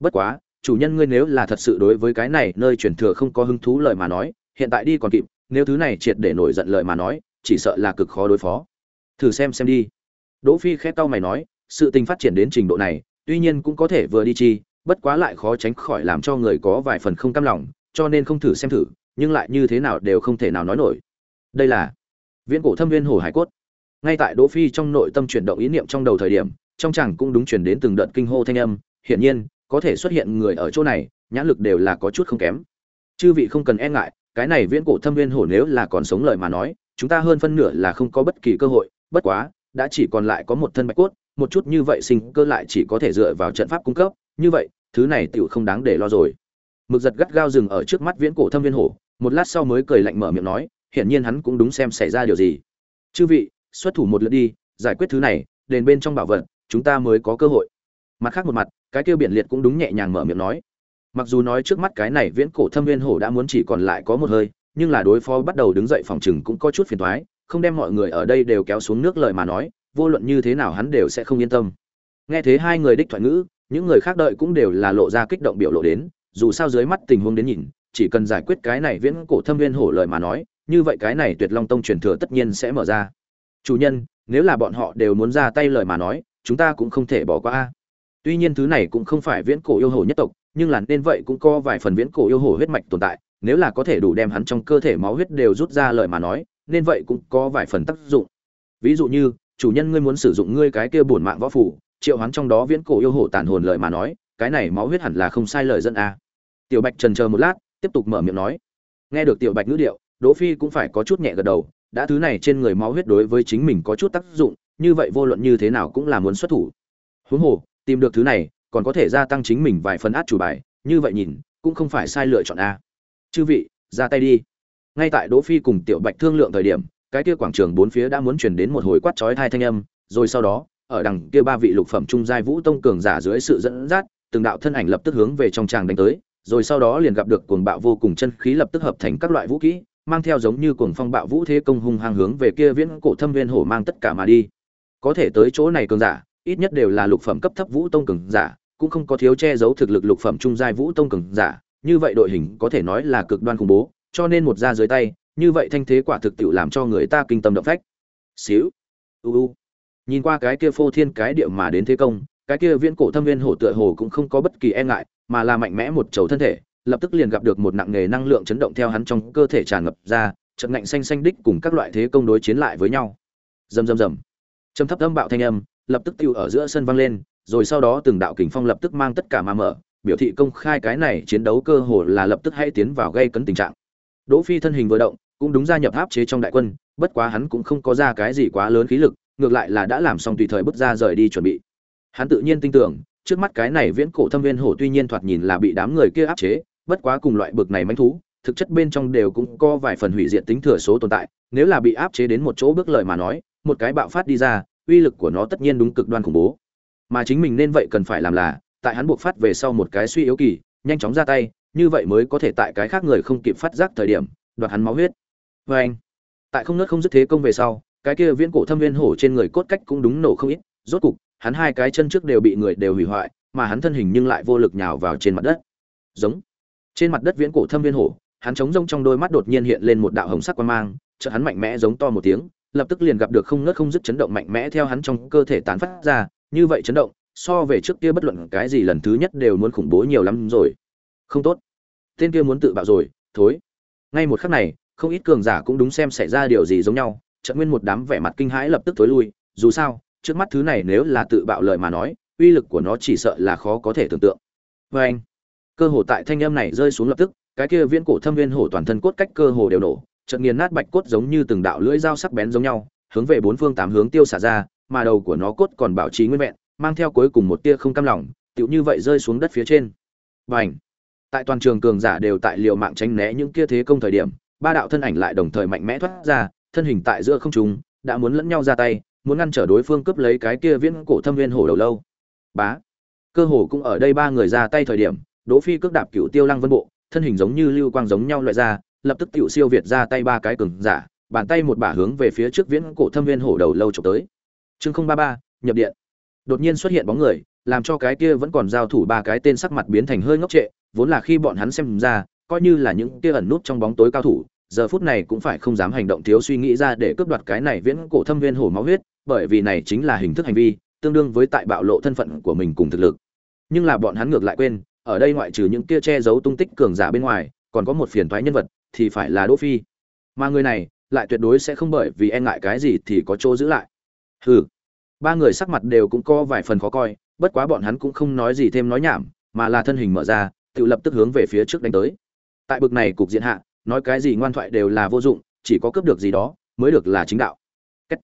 Speaker 1: bất quá, chủ nhân ngươi nếu là thật sự đối với cái này nơi truyền thừa không có hứng thú lời mà nói, hiện tại đi còn kịp, nếu thứ này triệt để nổi giận lời mà nói, chỉ sợ là cực khó đối phó. Thử xem xem đi. Đỗ Phi khép tao mày nói, sự tình phát triển đến trình độ này, tuy nhiên cũng có thể vừa đi chi, bất quá lại khó tránh khỏi làm cho người có vài phần không cam lòng, cho nên không thử xem thử, nhưng lại như thế nào đều không thể nào nói nổi. Đây là Viễn cổ thâm viên hổ hải cốt. Ngay tại Đỗ Phi trong nội tâm chuyển động ý niệm trong đầu thời điểm, trong chàng cũng đúng truyền đến từng đợt kinh hô thanh âm, hiển nhiên, có thể xuất hiện người ở chỗ này, nhãn lực đều là có chút không kém. Chư vị không cần e ngại, cái này viễn cổ thâm viên hổ nếu là còn sống lời mà nói, chúng ta hơn phân nửa là không có bất kỳ cơ hội, bất quá, đã chỉ còn lại có một thân bạch cốt, một chút như vậy sinh cơ lại chỉ có thể dựa vào trận pháp cung cấp, như vậy, thứ này tiểu không đáng để lo rồi. Mực giật gắt gao dừng ở trước mắt viễn cổ thâm viên hổ, một lát sau mới cười lạnh mở miệng nói, hiển nhiên hắn cũng đúng xem xảy ra điều gì. Chư vị, xuất thủ một lượt đi, giải quyết thứ này, đền bên trong bảo vật, chúng ta mới có cơ hội. Mặt khác một mặt, cái kêu biển liệt cũng đúng nhẹ nhàng mở miệng nói. Mặc dù nói trước mắt cái này viễn cổ thâm viên hổ đã muốn chỉ còn lại có một hơi, nhưng là đối phó bắt đầu đứng dậy phòng trừng cũng có chút phiền toái, không đem mọi người ở đây đều kéo xuống nước lời mà nói, vô luận như thế nào hắn đều sẽ không yên tâm. Nghe thế hai người đích thoại ngữ, những người khác đợi cũng đều là lộ ra kích động biểu lộ đến, dù sao dưới mắt tình huống đến nhìn, chỉ cần giải quyết cái này viễn cổ thâm viên hổ lời mà nói, như vậy cái này Tuyệt Long Tông truyền thừa tất nhiên sẽ mở ra. Chủ nhân, nếu là bọn họ đều muốn ra tay lời mà nói, chúng ta cũng không thể bỏ qua a. Tuy nhiên thứ này cũng không phải viễn cổ yêu hổ nhất tộc, nhưng là nên vậy cũng có vài phần viễn cổ yêu hổ huyết mạch tồn tại, nếu là có thể đủ đem hắn trong cơ thể máu huyết đều rút ra lời mà nói, nên vậy cũng có vài phần tác dụng. Ví dụ như, chủ nhân ngươi muốn sử dụng ngươi cái kia bổn mạng võ phủ triệu hoán trong đó viễn cổ yêu hổ tàn hồn lời mà nói, cái này máu huyết hẳn là không sai lời dân a. Tiểu Bạch trần chờ một lát, tiếp tục mở miệng nói. Nghe được Tiểu Bạch ngữ điệu, Đỗ Phi cũng phải có chút nhẹ gật đầu, đã thứ này trên người máu huyết đối với chính mình có chút tác dụng, như vậy vô luận như thế nào cũng là muốn xuất thủ. Huống hồ, tìm được thứ này, còn có thể gia tăng chính mình vài phần át chủ bài, như vậy nhìn, cũng không phải sai lựa chọn a. Chư vị, ra tay đi. Ngay tại Đỗ Phi cùng Tiểu Bạch thương lượng thời điểm, cái kia quảng trường bốn phía đã muốn truyền đến một hồi quát chói tai thanh âm, rồi sau đó, ở đằng kia ba vị lục phẩm trung giai vũ tông cường giả dưới sự dẫn dắt, từng đạo thân ảnh lập tức hướng về trong tràng đánh tới, rồi sau đó liền gặp được cuồng bạo vô cùng chân khí lập tức hợp thành các loại vũ khí mang theo giống như cuồng phong bạo vũ thế công hung hăng hướng về kia viễn cổ thâm viên hổ mang tất cả mà đi. Có thể tới chỗ này cường giả, ít nhất đều là lục phẩm cấp thấp vũ tông cường giả, cũng không có thiếu che giấu thực lực lục phẩm trung giai vũ tông cường giả, như vậy đội hình có thể nói là cực đoan khủng bố, cho nên một ra dưới tay, như vậy thanh thế quả thực tiểu làm cho người ta kinh tâm động phách. Xíu. U u. Nhìn qua cái kia phô thiên cái địa mà đến thế công, cái kia viễn cổ thâm viên hổ tựa hồ cũng không có bất kỳ e ngại, mà là mạnh mẽ một chầu thân thể, lập tức liền gặp được một nặng nghề năng lượng chấn động theo hắn trong cơ thể tràn ngập ra, trận ngạnh xanh xanh đích cùng các loại thế công đối chiến lại với nhau. Rầm rầm rầm. Trầm thấp âm bạo thanh âm, lập tức tiêu ở giữa sân vang lên, rồi sau đó từng đạo kình phong lập tức mang tất cả mà mở, biểu thị công khai cái này chiến đấu cơ hồ là lập tức hay tiến vào gây cấn tình trạng. Đỗ Phi thân hình vừa động, cũng đúng gia nhập áp chế trong đại quân, bất quá hắn cũng không có ra cái gì quá lớn khí lực, ngược lại là đã làm xong tùy thời bước ra rời đi chuẩn bị. Hắn tự nhiên tin tưởng, trước mắt cái này viễn cổ thâm viên hổ tuy nhiên thoạt nhìn là bị đám người kia áp chế, bất quá cùng loại bực này manh thú, thực chất bên trong đều cũng có vài phần hủy diệt tính thừa số tồn tại, nếu là bị áp chế đến một chỗ bước lời mà nói, một cái bạo phát đi ra, uy lực của nó tất nhiên đúng cực đoan khủng bố. Mà chính mình nên vậy cần phải làm là, tại hắn buộc phát về sau một cái suy yếu kỳ, nhanh chóng ra tay, như vậy mới có thể tại cái khác người không kịp phát giác thời điểm, đoạt hắn máu huyết vê anh tại không nớt không dứt thế công về sau cái kia viễn cổ thâm viên hổ trên người cốt cách cũng đúng nổ không ít, rốt cục, hắn hai cái chân trước đều bị người đều hủy hoại, mà hắn thân hình nhưng lại vô lực nhào vào trên mặt đất. Giống. Trên mặt đất viễn cổ thâm viên hổ, hắn chống rông trong đôi mắt đột nhiên hiện lên một đạo hồng sắc quan mang, chợt hắn mạnh mẽ giống to một tiếng, lập tức liền gặp được không ngớt không dứt chấn động mạnh mẽ theo hắn trong cơ thể tán phát ra, như vậy chấn động, so về trước kia bất luận cái gì lần thứ nhất đều muốn khủng bố nhiều lắm rồi. Không tốt. Tên kia muốn tự bạo rồi, thối. Ngay một khắc này, không ít cường giả cũng đúng xem xảy ra điều gì giống nhau trận nguyên một đám vẻ mặt kinh hãi lập tức thối lui, dù sao, trước mắt thứ này nếu là tự bạo lời mà nói, uy lực của nó chỉ sợ là khó có thể tưởng tượng. Vê anh, cơ hồ tại thanh âm này rơi xuống lập tức, cái kia viễn cổ thâm viên hổ toàn thân cốt cách cơ hồ đều nổ, trận nghiền nát bạch cốt giống như từng đạo lưỡi dao sắc bén giống nhau, hướng về bốn phương tám hướng tiêu xả ra, mà đầu của nó cốt còn bảo trì nguyên vẹn, mang theo cuối cùng một tia không cam lòng, tựu như vậy rơi xuống đất phía trên. Và ảnh tại toàn trường cường giả đều tại liều mạng tránh né những kia thế công thời điểm, ba đạo thân ảnh lại đồng thời mạnh mẽ thoát ra thân hình tại giữa không trung, đã muốn lẫn nhau ra tay, muốn ngăn trở đối phương cướp lấy cái kia viễn cổ thâm viên hổ đầu lâu. Bá. Cơ hồ cũng ở đây ba người ra tay thời điểm, đỗ phi cước đạp cựu tiêu lăng vân bộ, thân hình giống như lưu quang giống nhau loại ra, lập tức tiểu siêu việt ra tay ba cái cường giả, bàn tay một bả hướng về phía trước viễn cổ thâm viên hổ đầu lâu chụp tới. Chương không ba ba, nhập điện. Đột nhiên xuất hiện bóng người, làm cho cái kia vẫn còn giao thủ ba cái tên sắc mặt biến thành hơi ngốc trệ, vốn là khi bọn hắn xem ra, coi như là những kia ẩn nút trong bóng tối cao thủ giờ phút này cũng phải không dám hành động thiếu suy nghĩ ra để cướp đoạt cái này viễn cổ thâm viên hổ máu huyết, bởi vì này chính là hình thức hành vi, tương đương với tại bạo lộ thân phận của mình cùng thực lực. Nhưng là bọn hắn ngược lại quên, ở đây ngoại trừ những kia che giấu tung tích cường giả bên ngoài, còn có một phiền thoái nhân vật, thì phải là đỗ phi. Mà người này, lại tuyệt đối sẽ không bởi vì e ngại cái gì thì có chỗ giữ lại. Hừ. Ba người sắc mặt đều cũng có vài phần khó coi, bất quá bọn hắn cũng không nói gì thêm nói nhảm, mà là thân hình mở ra, tự lập tức hướng về phía trước đánh tới. Tại bực này cục diện hạ nói cái gì ngoan thoại đều là vô dụng, chỉ có cướp được gì đó mới được là chính đạo Cách.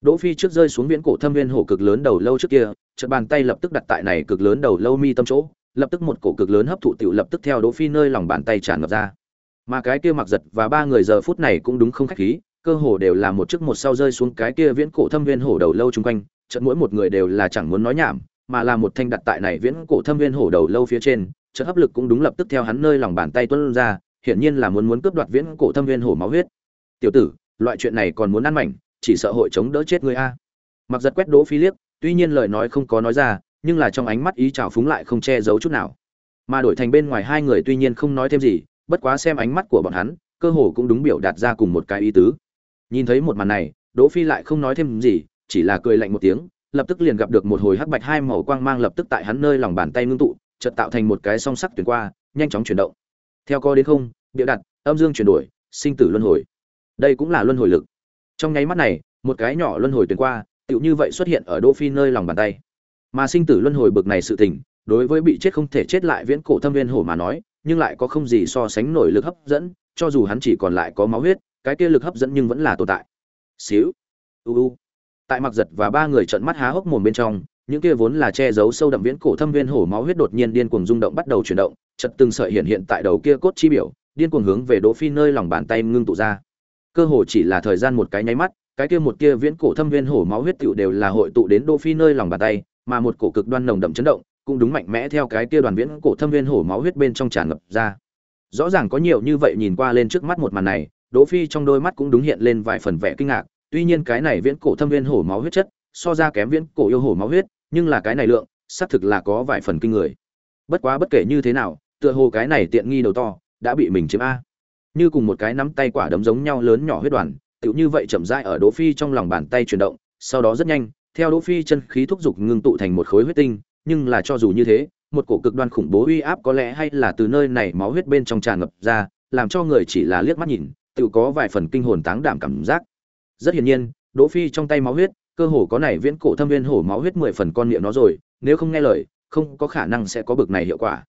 Speaker 1: đỗ phi trước rơi xuống viễn cổ thâm viên hổ cực lớn đầu lâu trước kia, chợt bàn tay lập tức đặt tại này cực lớn đầu lâu mi tâm chỗ, lập tức một cổ cực lớn hấp thụ tiểu lập tức theo đỗ phi nơi lòng bàn tay tràn ngập ra mà cái kia mặc giật và ba người giờ phút này cũng đúng không khách khí, cơ hồ đều là một trước một sau rơi xuống cái kia viễn cổ thâm viên hổ đầu lâu chung quanh, chợt mỗi một người đều là chẳng muốn nói nhảm, mà là một thanh đặt tại này viễn cổ thâm viên hổ đầu lâu phía trên, chợt hấp lực cũng đúng lập tức theo hắn nơi lòng bàn tay tuôn ra hiển nhiên là muốn muốn cướp đoạt viễn cổ thâm viên hổ máu huyết. Tiểu tử, loại chuyện này còn muốn ăn mảnh, chỉ sợ hội chống đỡ chết ngươi a. Mặc giật quét đỗ phi liếc, tuy nhiên lời nói không có nói ra, nhưng là trong ánh mắt ý trào phúng lại không che giấu chút nào. Mà đổi thành bên ngoài hai người tuy nhiên không nói thêm gì, bất quá xem ánh mắt của bọn hắn, cơ hồ cũng đúng biểu đạt ra cùng một cái ý tứ. Nhìn thấy một màn này đỗ phi lại không nói thêm gì, chỉ là cười lạnh một tiếng, lập tức liền gặp được một hồi hắc bạch hai màu quang mang lập tức tại hắn nơi lòng bàn tay ngưng tụ, chợt tạo thành một cái song sắc tuyển qua, nhanh chóng chuyển động. Theo co đến không bịa đặt, âm dương chuyển đổi, sinh tử luân hồi. Đây cũng là luân hồi lực. Trong nháy mắt này, một cái nhỏ luân hồi tuyển qua, tựu như vậy xuất hiện ở đỗ phi nơi lòng bàn tay. Mà sinh tử luân hồi bực này sự tình, đối với bị chết không thể chết lại viễn cổ thâm viên hổ mà nói, nhưng lại có không gì so sánh nổi lực hấp dẫn, cho dù hắn chỉ còn lại có máu huyết, cái kia lực hấp dẫn nhưng vẫn là tồn tại. Xíu. U u. Tại mặc giật và ba người trợn mắt há hốc mồm bên trong, những kia vốn là che giấu sâu đậm viễn cổ thâm viên hổ máu huyết đột nhiên điên cuồng rung động bắt đầu chuyển động chật từng sợi hiện hiện tại đầu kia cốt chi biểu điên cuồng hướng về đỗ phi nơi lòng bàn tay ngưng tụ ra. Cơ hồ chỉ là thời gian một cái nháy mắt, cái kia một kia viễn cổ thâm viên hổ máu huyết tụ đều là hội tụ đến đỗ phi nơi lòng bàn tay, mà một cổ cực đoan nồng đậm chấn động cũng đúng mạnh mẽ theo cái kia đoàn viễn cổ thâm viên hổ máu huyết bên trong tràn ngập ra. Rõ ràng có nhiều như vậy nhìn qua lên trước mắt một màn này, đỗ phi trong đôi mắt cũng đúng hiện lên vài phần vẻ kinh ngạc, tuy nhiên cái này viễn cổ thâm viên hổ máu huyết chất, so ra kém viễn cổ yêu hổ máu huyết, nhưng là cái này lượng, xác thực là có vài phần kinh người. Bất quá bất kể như thế nào, tựa hồ cái này tiện nghi đầu to đã bị mình chiếm a. Như cùng một cái nắm tay quả đấm giống nhau lớn nhỏ huyết đoàn, tựu như vậy chậm rãi ở đỗ phi trong lòng bàn tay chuyển động, sau đó rất nhanh, theo đỗ phi chân khí thúc giục ngưng tụ thành một khối huyết tinh, nhưng là cho dù như thế, một cổ cực đoan khủng bố uy áp có lẽ hay là từ nơi này máu huyết bên trong tràn ngập ra, làm cho người chỉ là liếc mắt nhìn tự có vài phần kinh hồn táng đảm cảm giác. Rất hiển nhiên, đỗ phi trong tay máu huyết, cơ hồ có này viễn cổ thâm viên hổ máu huyết mười phần con miệng nó rồi, nếu không nghe lời, không có khả năng sẽ có bực này hiệu quả.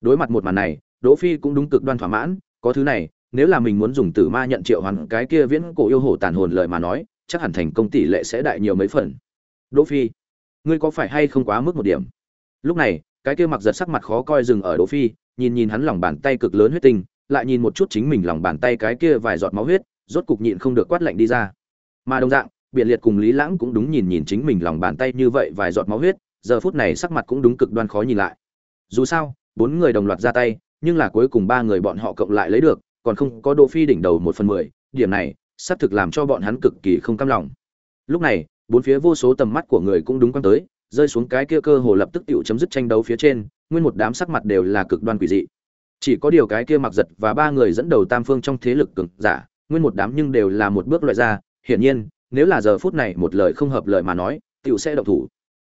Speaker 1: Đối mặt một màn này đỗ phi cũng đúng cực đoan thỏa mãn, có thứ này, nếu là mình muốn dùng tử ma nhận triệu hoàn cái kia viễn cổ yêu hổ tàn hồn lợi mà nói, chắc hẳn thành công tỷ lệ sẽ đại nhiều mấy phần. Đỗ phi, ngươi có phải hay không quá mức một điểm? Lúc này, cái kia mặc giật sắc mặt khó coi dừng ở đỗ phi, nhìn nhìn hắn lòng bàn tay cực lớn huyết tinh, lại nhìn một chút chính mình lòng bàn tay cái kia vài giọt máu huyết, rốt cục nhịn không được quát lạnh đi ra. Mà đồng dạng biện liệt cùng lý lãng cũng đúng nhìn nhìn chính mình lòng bàn tay như vậy vài giọt máu huyết, giờ phút này sắc mặt cũng đúng cực đoan khó nhìn lại. Dù sao, bốn người đồng loạt ra tay nhưng là cuối cùng ba người bọn họ cộng lại lấy được còn không có Đỗ Phi đỉnh đầu một phần mười, điểm này sắp thực làm cho bọn hắn cực kỳ không cam lòng. Lúc này, bốn phía vô số tầm mắt của người cũng đúng quan tới, rơi xuống cái kia cơ hồ lập tức tiểu chấm dứt tranh đấu phía trên, nguyên một đám sắc mặt đều là cực đoan quỷ dị. Chỉ có điều cái kia mặc giật và ba người dẫn đầu tam phương trong thế lực cường giả, nguyên một đám nhưng đều là một bước loại ra, hiển nhiên, nếu là giờ phút này một lời không hợp lời mà nói, tiểu sẽ động thủ.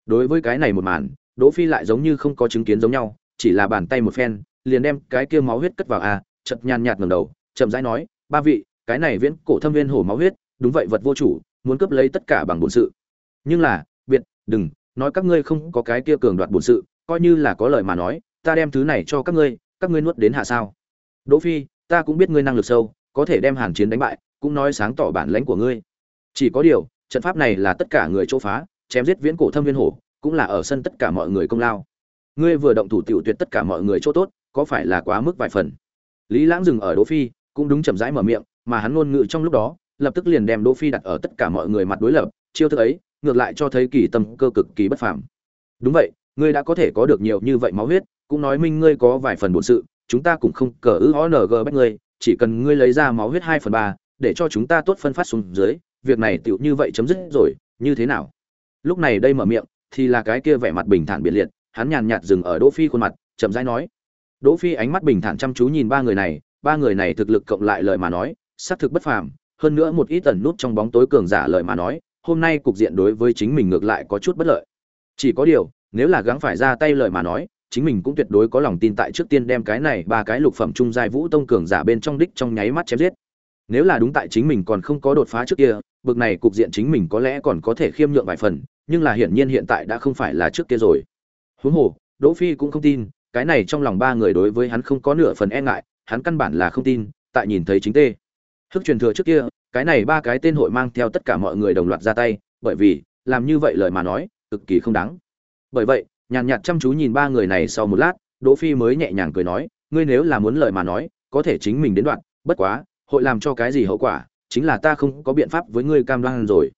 Speaker 1: Đối với cái này một màn, Đỗ Phi lại giống như không có chứng kiến giống nhau, chỉ là bàn tay một phen, liền đem cái kia máu huyết cất vào a, à, chợt nhàn nhạt ngẩng đầu, chậm rãi nói, "Ba vị, cái này viễn cổ thâm viên hổ máu huyết, đúng vậy vật vô chủ, muốn cướp lấy tất cả bằng bổn sự. Nhưng là, biệt, đừng, nói các ngươi không có cái kia cường đoạt bổn sự, coi như là có lời mà nói, ta đem thứ này cho các ngươi, các ngươi nuốt đến hạ sao?" Đỗ Phi, ta cũng biết ngươi năng lực sâu, có thể đem Hàn Chiến đánh bại, cũng nói sáng tỏ bản lãnh của ngươi. Chỉ có điều, trận pháp này là tất cả người chỗ phá, chém giết viễn cổ thâm viên hổ, cũng là ở sân tất cả mọi người công lao. Ngươi vừa động thủ tiểu tuyệt tất cả mọi người chỗ tốt, có phải là quá mức vài phần? Lý Lãng dừng ở Đỗ Phi, cũng đúng chậm rãi mở miệng, mà hắn ngôn ngữ trong lúc đó, lập tức liền đem Đỗ Phi đặt ở tất cả mọi người mặt đối lập, chiêu thức ấy, ngược lại cho thấy kỳ tâm cơ cực kỳ bất phàm. Đúng vậy, ngươi đã có thể có được nhiều như vậy máu huyết, cũng nói minh ngươi có vài phần bổn sự, chúng ta cũng không cờ ư ONG bắt ngươi, chỉ cần ngươi lấy ra máu huyết 2 phần 3, để cho chúng ta tốt phân phát xuống dưới, việc này tiểu như vậy chấm dứt rồi, như thế nào? Lúc này đây mở miệng, thì là cái kia vẻ mặt bình thản biệt liệt, hắn nhàn nhạt dừng ở Đỗ Phi khuôn mặt, chậm rãi nói. Đỗ Phi ánh mắt bình thản chăm chú nhìn ba người này, ba người này thực lực cộng lại lời mà nói, xác thực bất phàm, hơn nữa một ít tần nút trong bóng tối cường giả lời mà nói, hôm nay cục diện đối với chính mình ngược lại có chút bất lợi. Chỉ có điều, nếu là gắng phải ra tay lời mà nói, chính mình cũng tuyệt đối có lòng tin tại trước tiên đem cái này ba cái lục phẩm trung giai vũ tông cường giả bên trong đích trong nháy mắt chém giết. Nếu là đúng tại chính mình còn không có đột phá trước kia, bực này cục diện chính mình có lẽ còn có thể khiêm nhượng vài phần, nhưng là hiển nhiên hiện tại đã không phải là trước kia rồi. Huống hồ, Đỗ Phi cũng không tin, cái này trong lòng ba người đối với hắn không có nửa phần e ngại, hắn căn bản là không tin, tại nhìn thấy chính tê. Hức truyền thừa trước kia, cái này ba cái tên hội mang theo tất cả mọi người đồng loạt ra tay, bởi vì, làm như vậy lời mà nói, cực kỳ không đáng. Bởi vậy, nhàn nhạt chăm chú nhìn ba người này sau một lát, Đỗ Phi mới nhẹ nhàng cười nói, ngươi nếu là muốn lời mà nói, có thể chính mình đến đoạn, bất quá, hội làm cho cái gì hậu quả, chính là ta không có biện pháp với ngươi cam đoan rồi.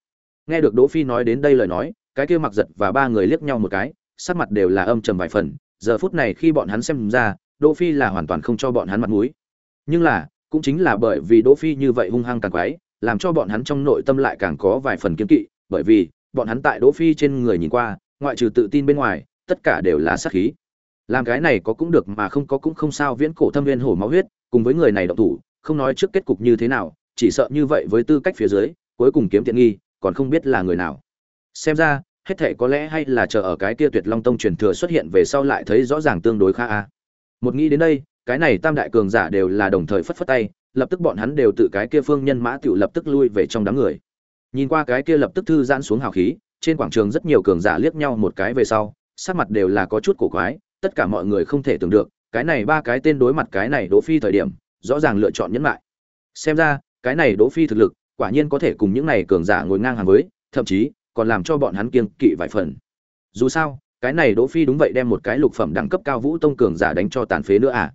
Speaker 1: Nghe được Đỗ Phi nói đến đây lời nói, cái kia mặc giật và ba người liếc nhau một cái, sắc mặt đều là âm trầm vài phần, giờ phút này khi bọn hắn xem ra, Đỗ Phi là hoàn toàn không cho bọn hắn mặt mũi. Nhưng là, cũng chính là bởi vì Đỗ Phi như vậy hung hăng càng quái, làm cho bọn hắn trong nội tâm lại càng có vài phần kiêng kỵ, bởi vì bọn hắn tại Đỗ Phi trên người nhìn qua, ngoại trừ tự tin bên ngoài, tất cả đều là sát khí. Làm cái này có cũng được mà không có cũng không sao, viễn cổ thâm viên hổ máu huyết, cùng với người này động thủ, không nói trước kết cục như thế nào, chỉ sợ như vậy với tư cách phía dưới, cuối cùng kiếm tiện nghi, còn không biết là người nào. Xem ra, hết thể có lẽ hay là chờ ở cái kia Tuyệt Long Tông truyền thừa xuất hiện về sau lại thấy rõ ràng tương đối khá a. Một nghĩ đến đây, cái này tam đại cường giả đều là đồng thời phất phất tay, lập tức bọn hắn đều tự cái kia phương nhân mã tiểu lập tức lui về trong đám người. Nhìn qua cái kia lập tức thư giãn xuống hào khí, trên quảng trường rất nhiều cường giả liếc nhau một cái về sau, sắc mặt đều là có chút cổ quái, tất cả mọi người không thể tưởng được, cái này ba cái tên đối mặt cái này Đỗ Phi thời điểm, rõ ràng lựa chọn nhẫn lại. Xem ra, cái này Đỗ Phi thực lực, quả nhiên có thể cùng những này cường giả ngồi ngang hàng với, thậm chí còn làm cho bọn hắn kiêng kỵ vài phần. Dù sao, cái này Đỗ Phi đúng vậy đem một cái lục phẩm đẳng cấp cao vũ tông cường giả đánh cho tàn phế nữa à?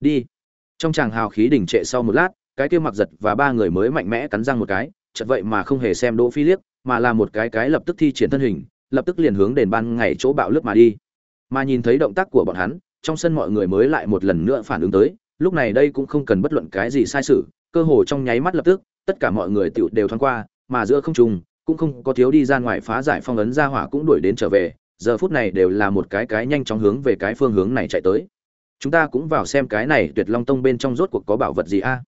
Speaker 1: Đi. Trong tràng hào khí đỉnh trệ sau một lát, cái kia mặc giật và ba người mới mạnh mẽ cắn răng một cái, chợt vậy mà không hề xem Đỗ Phi liếc, mà là một cái cái lập tức thi triển thân hình, lập tức liền hướng đền ban ngày chỗ bạo lướt mà đi. Mà nhìn thấy động tác của bọn hắn, trong sân mọi người mới lại một lần nữa phản ứng tới, lúc này đây cũng không cần bất luận cái gì sai sự, cơ hồ trong nháy mắt lập tức, tất cả mọi người tiểu đều thoáng qua, mà giữa không trung cũng không có thiếu đi ra ngoài phá giải phong ấn ra hỏa cũng đuổi đến trở về, giờ phút này đều là một cái cái nhanh chóng hướng về cái phương hướng này chạy tới. Chúng ta cũng vào xem cái này Tuyệt Long Tông bên trong rốt cuộc có bảo vật gì a.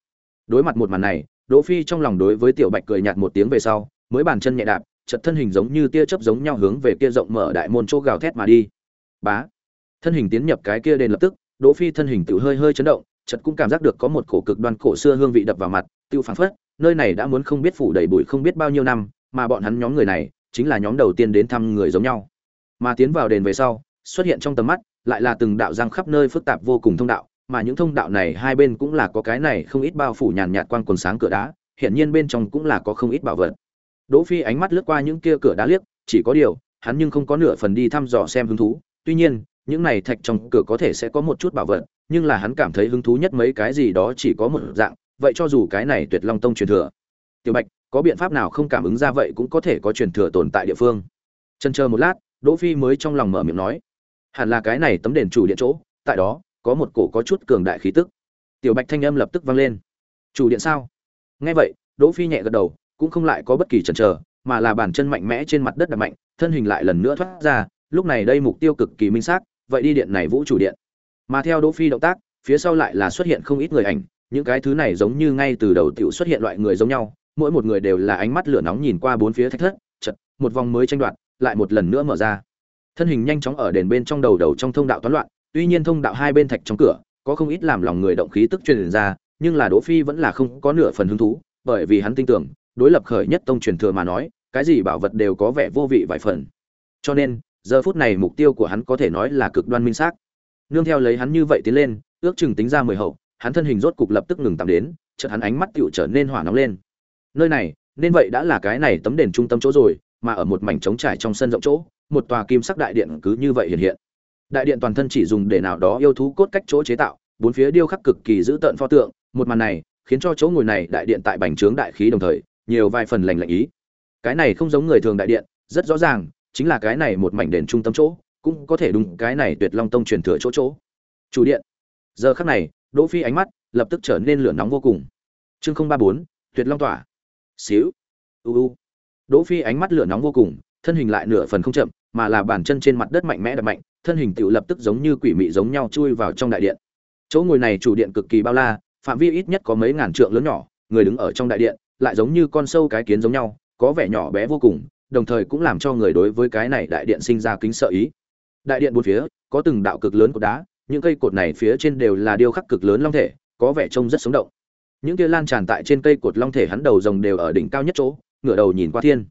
Speaker 1: Đối mặt một màn này, Đỗ Phi trong lòng đối với Tiểu Bạch cười nhạt một tiếng về sau, mới bàn chân nhẹ đạp, chợt thân hình giống như tia chớp giống nhau hướng về kia rộng mở đại môn chỗ gào thét mà đi. Bá. Thân hình tiến nhập cái kia đền lập tức, Đỗ Phi thân hình tự hơi hơi chấn động, chợt cũng cảm giác được có một cổ cực đoan cổ xưa hương vị đập vào mặt, tiêu phảng phất, nơi này đã muốn không biết phủ đầy bụi không biết bao nhiêu năm, mà bọn hắn nhóm người này chính là nhóm đầu tiên đến thăm người giống nhau. Mà tiến vào đền về sau, xuất hiện trong tầm mắt, lại là từng đạo răng khắp nơi phức tạp vô cùng thông đạo, mà những thông đạo này hai bên cũng là có cái này không ít bao phủ nhàn nhạt quang quần sáng cửa đá, hiển nhiên bên trong cũng là có không ít bảo vật. Đỗ Phi ánh mắt lướt qua những kia cửa đá liếc, chỉ có điều, hắn nhưng không có nửa phần đi thăm dò xem hứng thú. Tuy nhiên, những này thạch trong cửa có thể sẽ có một chút bảo vật, nhưng là hắn cảm thấy hứng thú nhất mấy cái gì đó chỉ có một dạng, vậy cho dù cái này Tuyệt Long Tông truyền thừa. Tiểu Bạch, có biện pháp nào không cảm ứng ra vậy cũng có thể có truyền thừa tồn tại địa phương. Chân chờ một lát, Đỗ Phi mới trong lòng mở miệng nói, hẳn là cái này tấm đền chủ điện chỗ, tại đó có một cổ có chút cường đại khí tức. tiểu bạch thanh âm lập tức vang lên chủ điện sao nghe vậy đỗ phi nhẹ gật đầu cũng không lại có bất kỳ chần chờ mà là bàn chân mạnh mẽ trên mặt đất đập mạnh thân hình lại lần nữa thoát ra lúc này đây mục tiêu cực kỳ minh xác vậy đi điện này vũ chủ điện mà theo đỗ phi động tác phía sau lại là xuất hiện không ít người ảnh những cái thứ này giống như ngay từ đầu tiểu xuất hiện loại người giống nhau mỗi một người đều là ánh mắt lửa nóng nhìn qua bốn phía thách thất, chật, một vòng mới tranh đoạt, lại một lần nữa mở ra. Thân hình nhanh chóng ở đền bên trong đầu đầu trong thông đạo toán loạn, tuy nhiên thông đạo hai bên thạch trong cửa, có không ít làm lòng người động khí tức truyền ra, nhưng là đỗ phi vẫn là không có nửa phần hứng thú, bởi vì hắn tin tưởng, đối lập khởi nhất tông truyền thừa mà nói, cái gì bảo vật đều có vẻ vô vị vài phần. Cho nên, giờ phút này mục tiêu của hắn có thể nói là cực đoan minh xác. Nương theo lấy hắn như vậy tiến lên, ước chừng tính ra mười hậu, hắn thân hình rốt cục lập tức ngừng tạm đến, chợt hắn ánh mắt tựu trở nên hỏa nóng lên nơi này, nên vậy đã là cái này tấm đền trung tâm chỗ rồi, mà ở một mảnh trống trải trong sân rộng chỗ, một tòa kim sắc đại điện cứ như vậy hiện hiện. Đại điện toàn thân chỉ dùng để nào đó yêu thú cốt cách chỗ chế tạo, bốn phía điêu khắc cực kỳ dữ tợn pho tượng, một màn này khiến cho chỗ ngồi này đại điện tại bành trướng đại khí đồng thời, nhiều vài phần lành lạnh ý. Cái này không giống người thường đại điện, rất rõ ràng, chính là cái này một mảnh đền trung tâm chỗ, cũng có thể đúng cái này tuyệt long tông truyền thừa chỗ chỗ. Chủ điện. Giờ khắc này, đỗ phi ánh mắt lập tức trở nên lửa nóng vô cùng. Chương không ba bốn, tuyệt long tỏa xíu. U u. Đỗ phi ánh mắt lửa nóng vô cùng, thân hình lại nửa phần không chậm, mà là bàn chân trên mặt đất mạnh mẽ đập mạnh, thân hình tự lập tức giống như quỷ mị giống nhau chui vào trong đại điện. Chỗ ngồi này chủ điện cực kỳ bao la, phạm vi ít nhất có mấy ngàn trượng lớn nhỏ, người đứng ở trong đại điện, lại giống như con sâu cái kiến giống nhau, có vẻ nhỏ bé vô cùng, đồng thời cũng làm cho người đối với cái này đại điện sinh ra kính sợ ý. Đại điện bốn phía, có từng đạo cực lớn của đá, những cây cột này phía trên đều là điêu khắc cực lớn long thể, có vẻ trông rất sống động những kia lan tràn tại trên cây cột long thể hắn đầu rồng đều ở đỉnh cao nhất chỗ, ngửa đầu nhìn qua thiên.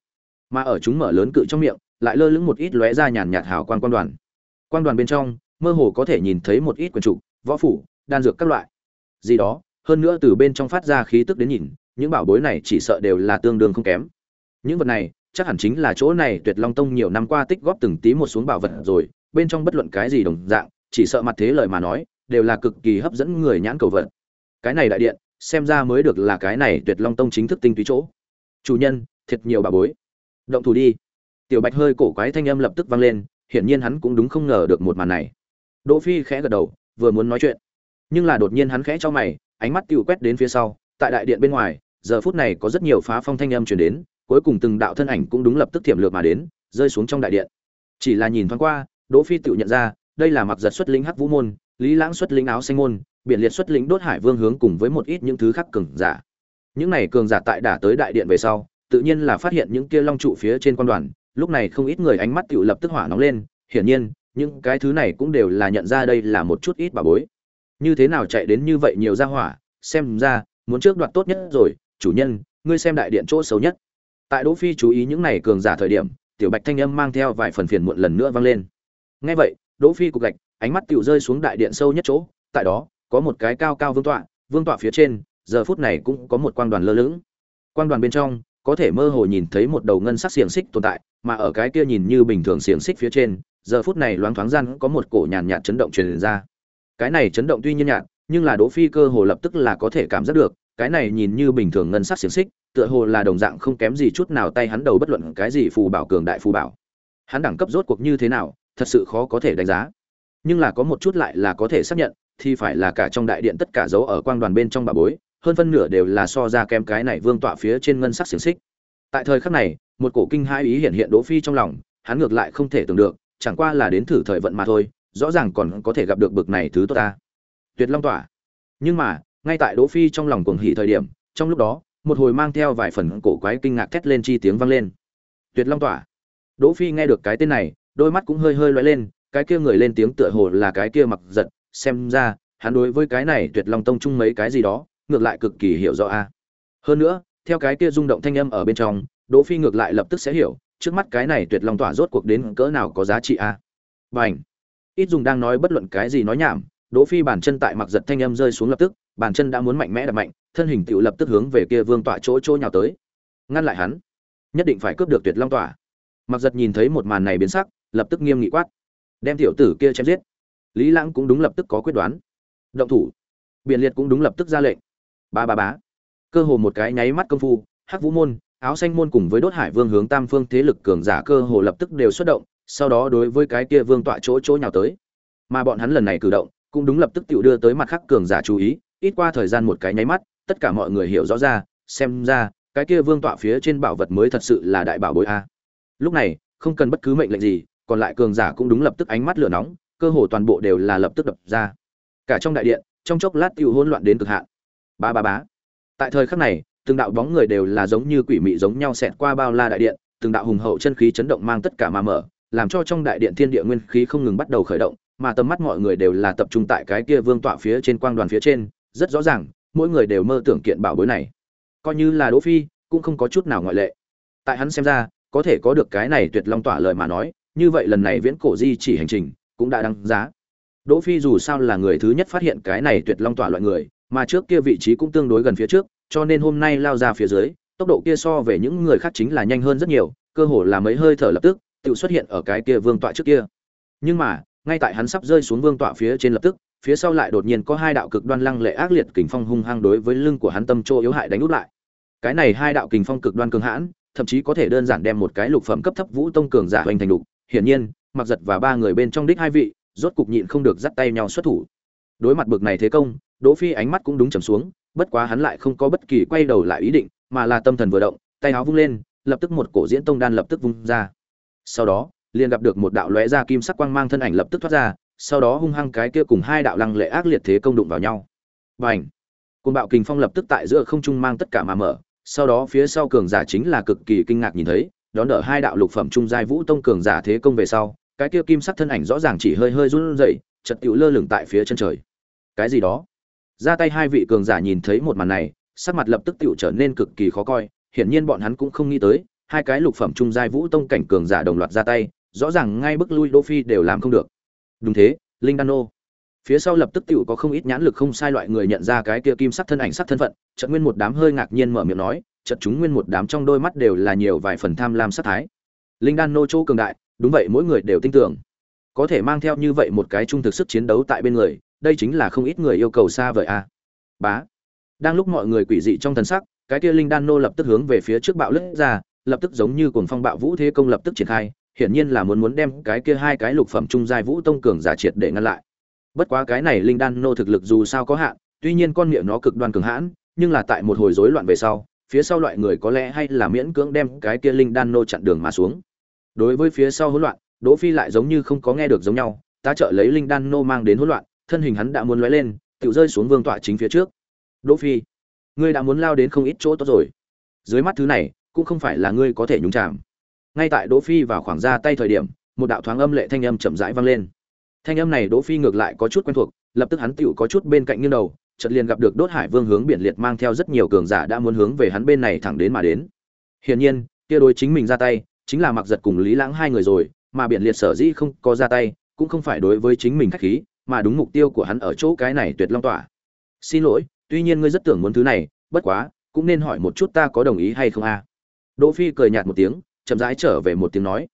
Speaker 1: Mà ở chúng mở lớn cự trong miệng, lại lơ lửng một ít lóe ra nhàn nhạt hào quang quan đoàn. Quan đoàn bên trong, mơ hồ có thể nhìn thấy một ít quần trụ võ phủ, đan dược các loại. Gì đó, hơn nữa từ bên trong phát ra khí tức đến nhìn, những bảo bối này chỉ sợ đều là tương đương không kém. Những vật này, chắc hẳn chính là chỗ này tuyệt long tông nhiều năm qua tích góp từng tí một xuống bảo vật rồi, bên trong bất luận cái gì đồng dạng, chỉ sợ mặt thế lời mà nói, đều là cực kỳ hấp dẫn người nhãn cầu vật. Cái này đại điện xem ra mới được là cái này tuyệt long tông chính thức tinh túy chỗ. Chủ nhân, thiệt nhiều bà bối. Động thủ đi. Tiểu bạch hơi cổ quái thanh âm lập tức vang lên, hiển nhiên hắn cũng đúng không ngờ được một màn này. Đỗ phi khẽ gật đầu, vừa muốn nói chuyện. Nhưng là đột nhiên hắn khẽ cho mày, ánh mắt tiêu quét đến phía sau, tại đại điện bên ngoài, giờ phút này có rất nhiều phá phong thanh âm truyền đến, cuối cùng từng đạo thân ảnh cũng đúng lập tức thiểm lược mà đến, rơi xuống trong đại điện. Chỉ là nhìn thoáng qua, đỗ phi tự nhận ra, đây là mặc giật xuất lĩnh hắc vũ môn, lý lãng xuất lĩnh áo xanh môn biển liệt xuất lĩnh đốt hải vương hướng cùng với một ít những thứ khác cường giả. Những này cường giả tại đả tới đại điện về sau, tự nhiên là phát hiện những kia long trụ phía trên quan đoàn, lúc này không ít người ánh mắt tự lập tức hỏa nóng lên, hiển nhiên, những cái thứ này cũng đều là nhận ra đây là một chút ít bà bối. Như thế nào chạy đến như vậy nhiều ra hỏa, xem ra, muốn trước đoạt tốt nhất rồi, chủ nhân, ngươi xem đại điện chỗ xấu nhất. Tại đỗ phi chú ý những này cường giả thời điểm, tiểu bạch thanh âm mang theo vài phần phiền muộn lần nữa vang lên. Nghe vậy, đỗ phi cục gạch, ánh mắt tiểu rơi xuống đại điện sâu nhất chỗ, tại đó có một cái cao cao vương tọa vương tọa phía trên, giờ phút này cũng có một quang đoàn lơ lửng. Quang đoàn bên trong, có thể mơ hồ nhìn thấy một đầu ngân sắc xiềng xích tồn tại, mà ở cái kia nhìn như bình thường xiềng xích phía trên, giờ phút này loáng thoáng gian có một cổ nhàn nhạt chấn động truyền ra. Cái này chấn động tuy nhiên nhạt, nhưng là đỗ phi cơ hồ lập tức là có thể cảm giác được, cái này nhìn như bình thường ngân sắc xiềng xích, tựa hồ là đồng dạng không kém gì chút nào tay hắn đầu bất luận cái gì phù bảo cường đại phù bảo. Hắn đẳng cấp rốt cuộc như thế nào, thật sự khó có thể đánh giá. Nhưng là có một chút lại là có thể xác nhận thì phải là cả trong đại điện tất cả dấu ở quang đoàn bên trong bà bối, hơn phân nửa đều là so ra kém cái này vương tọa phía trên ngân sắc xiềng xích. Tại thời khắc này, một cổ kinh hai ý hiện hiện đỗ phi trong lòng, hắn ngược lại không thể tưởng được, chẳng qua là đến thử thời vận mà thôi, rõ ràng còn có thể gặp được bực này thứ tốt ta. Tuyệt long tỏa nhưng mà, ngay tại đỗ phi trong lòng cuồng hỉ thời điểm, trong lúc đó, một hồi mang theo vài phần cổ quái kinh ngạc thét lên chi tiếng vang lên. Tuyệt long tỏa đỗ phi nghe được cái tên này, đôi mắt cũng hơi hơi lóe lên, cái kia người lên tiếng tựa hồ là cái kia mặc giật xem ra, hắn đối với cái này tuyệt long tông chung mấy cái gì đó, ngược lại cực kỳ hiểu rõ a. Hơn nữa, theo cái kia rung động thanh âm ở bên trong, đỗ phi ngược lại lập tức sẽ hiểu, trước mắt cái này tuyệt long tỏa rốt cuộc đến cỡ nào có giá trị a. Bảnh ít dùng đang nói bất luận cái gì nói nhảm, đỗ phi bàn chân tại mặc giật thanh âm rơi xuống lập tức, bàn chân đã muốn mạnh mẽ đập mạnh, thân hình tựu lập tức hướng về kia vương tọa chỗ chỗ nhào tới. Ngăn lại hắn, nhất định phải cướp được tuyệt long tỏa. Mặc giật nhìn thấy một màn này biến sắc, lập tức nghiêm nghị quát. Đem tiểu tử kia chém giết lý lãng cũng đúng lập tức có quyết đoán. Động thủ. Biện liệt cũng đúng lập tức ra lệnh. Ba ba bá cơ hồ một cái nháy mắt công phu, hắc vũ môn, áo xanh môn cùng với đốt hải vương hướng tam phương thế lực cường giả cơ hồ lập tức đều xuất động, sau đó đối với cái kia vương tọa chỗ chỗ nhào tới. Mà bọn hắn lần này cử động, cũng đúng lập tức tự đưa tới mặt khắc cường giả chú ý, ít qua thời gian một cái nháy mắt, tất cả mọi người hiểu rõ ra, xem ra, cái kia vương tọa phía trên bảo vật mới thật sự là đại bảo bối a. Lúc này, không cần bất cứ mệnh lệnh gì, còn lại cường giả cũng đúng lập tức ánh mắt lửa nóng cơ hồ toàn bộ đều là lập tức đập ra. Cả trong đại điện, trong chốc lát tiêu hỗn loạn đến cực hạn. Ba ba bá tại thời khắc này, từng đạo bóng người đều là giống như quỷ mị giống nhau xẹt qua bao la đại điện, từng đạo hùng hậu chân khí chấn động mang tất cả mà mở, làm cho trong đại điện thiên địa nguyên khí không ngừng bắt đầu khởi động, mà tầm mắt mọi người đều là tập trung tại cái kia vương tọa phía trên quang đoàn phía trên, rất rõ ràng, mỗi người đều mơ tưởng kiện bảo bối này. Coi như là đỗ phi, cũng không có chút nào ngoại lệ. Tại hắn xem ra, có thể có được cái này tuyệt long tỏa lời mà nói, như vậy lần này viễn cổ di chỉ hành trình cũng đã đáng giá. Đỗ phi dù sao là người thứ nhất phát hiện cái này tuyệt long tỏa loại người, mà trước kia vị trí cũng tương đối gần phía trước, cho nên hôm nay lao ra phía dưới, tốc độ kia so về những người khác chính là nhanh hơn rất nhiều, cơ hồ là mấy hơi thở lập tức, tự xuất hiện ở cái kia vương tọa trước kia. Nhưng mà, ngay tại hắn sắp rơi xuống vương tọa phía trên lập tức, phía sau lại đột nhiên có hai đạo cực đoan lăng lệ ác liệt kình phong hung hăng đối với lưng của hắn tâm chỗ yếu hại đánh út lại. Cái này hai đạo kình phong cực đoan cường hãn, thậm chí có thể đơn giản đem một cái lục phẩm cấp thấp vũ tông cường giả hoành thành đục. Hiển nhiên mặc giật và ba người bên trong đích hai vị, rốt cục nhịn không được dắt tay nhau xuất thủ. Đối mặt bực này thế công, đỗ phi ánh mắt cũng đúng trầm xuống, bất quá hắn lại không có bất kỳ quay đầu lại ý định, mà là tâm thần vừa động, tay áo vung lên, lập tức một cổ diễn tông đan lập tức vung ra. Sau đó, liền gặp được một đạo lóe ra kim sắc quang mang thân ảnh lập tức thoát ra, sau đó hung hăng cái kia cùng hai đạo lăng lệ ác liệt thế công đụng vào nhau. Bành! Côn bạo kình phong lập tức tại giữa không trung mang tất cả mà mở, sau đó phía sau cường giả chính là cực kỳ kinh ngạc nhìn thấy, đón đỡ hai đạo lục phẩm trung giai vũ tông cường giả thế công về sau cái kia kim sắc thân ảnh rõ ràng chỉ hơi hơi run rẩy chật tiểu lơ lửng tại phía chân trời. Cái gì đó? Ra tay hai vị cường giả nhìn thấy một màn này, sắc mặt lập tức tiểu trở nên cực kỳ khó coi, hiển nhiên bọn hắn cũng không nghĩ tới, hai cái lục phẩm trung giai vũ tông cảnh cường giả đồng loạt ra tay, rõ ràng ngay bức lui đô phi đều làm không được. Đúng thế, linh đan nô. Phía sau lập tức tiểu có không ít nhãn lực không sai loại người nhận ra cái kia kim sắc thân ảnh sắc thân phận, chợt nguyên một đám hơi ngạc nhiên mở miệng nói, chợt chúng nguyên một đám trong đôi mắt đều là nhiều vài phần tham lam sát thái. Linh đan nô chỗ cường đại đúng vậy, mỗi người đều tin tưởng. Có thể mang theo như vậy một cái trung thực sức chiến đấu tại bên người, đây chính là không ít người yêu cầu xa vời a à. bá. Đang lúc mọi người quỷ dị trong thần sắc, cái kia linh đan nô lập tức hướng về phía trước bạo lướt ra, lập tức giống như cuồng phong bạo vũ thế công lập tức triển khai, hiển nhiên là muốn muốn đem cái kia hai cái lục phẩm trung giai vũ tông cường giả triệt để ngăn lại. Bất quá cái này linh đan nô thực lực dù sao có hạn, tuy nhiên con miệng nó cực đoan cường hãn, nhưng là tại một hồi rối loạn về sau, phía sau loại người có lẽ hay là miễn cưỡng đem cái kia linh đan nô chặn đường mà xuống đối với phía sau hỗn loạn, đỗ phi lại giống như không có nghe được giống nhau ta trợ lấy linh đan nô mang đến hỗn loạn, thân hình hắn đã muốn lóe lên tự rơi xuống vương tọa chính phía trước. Đỗ phi, ngươi đã muốn lao đến không ít chỗ tốt rồi. Dưới mắt thứ này, cũng không phải là ngươi có thể nhúng chạm ngay tại đỗ phi vào khoảng ra tay thời điểm, một đạo thoáng âm lệ thanh âm chậm rãi vang lên. Thanh âm này đỗ phi ngược lại có chút quen thuộc, lập tức hắn tựu có chút bên cạnh như đầu, chợt liền gặp được đốt hải vương hướng biển liệt mang theo rất nhiều cường giả đã muốn hướng về hắn bên này thẳng đến mà đến. Hiển nhiên, kia đối chính mình ra tay chính là mặc giật cùng lý lãng hai người rồi, mà biển liệt sở dĩ không có ra tay, cũng không phải đối với chính mình khách khí, mà đúng mục tiêu của hắn ở chỗ cái này tuyệt long tỏa. Xin lỗi, tuy nhiên ngươi rất tưởng muốn thứ này, bất quá, cũng nên hỏi một chút ta có đồng ý hay không a? Đỗ phi cười nhạt một tiếng, chậm rãi trở về một tiếng nói.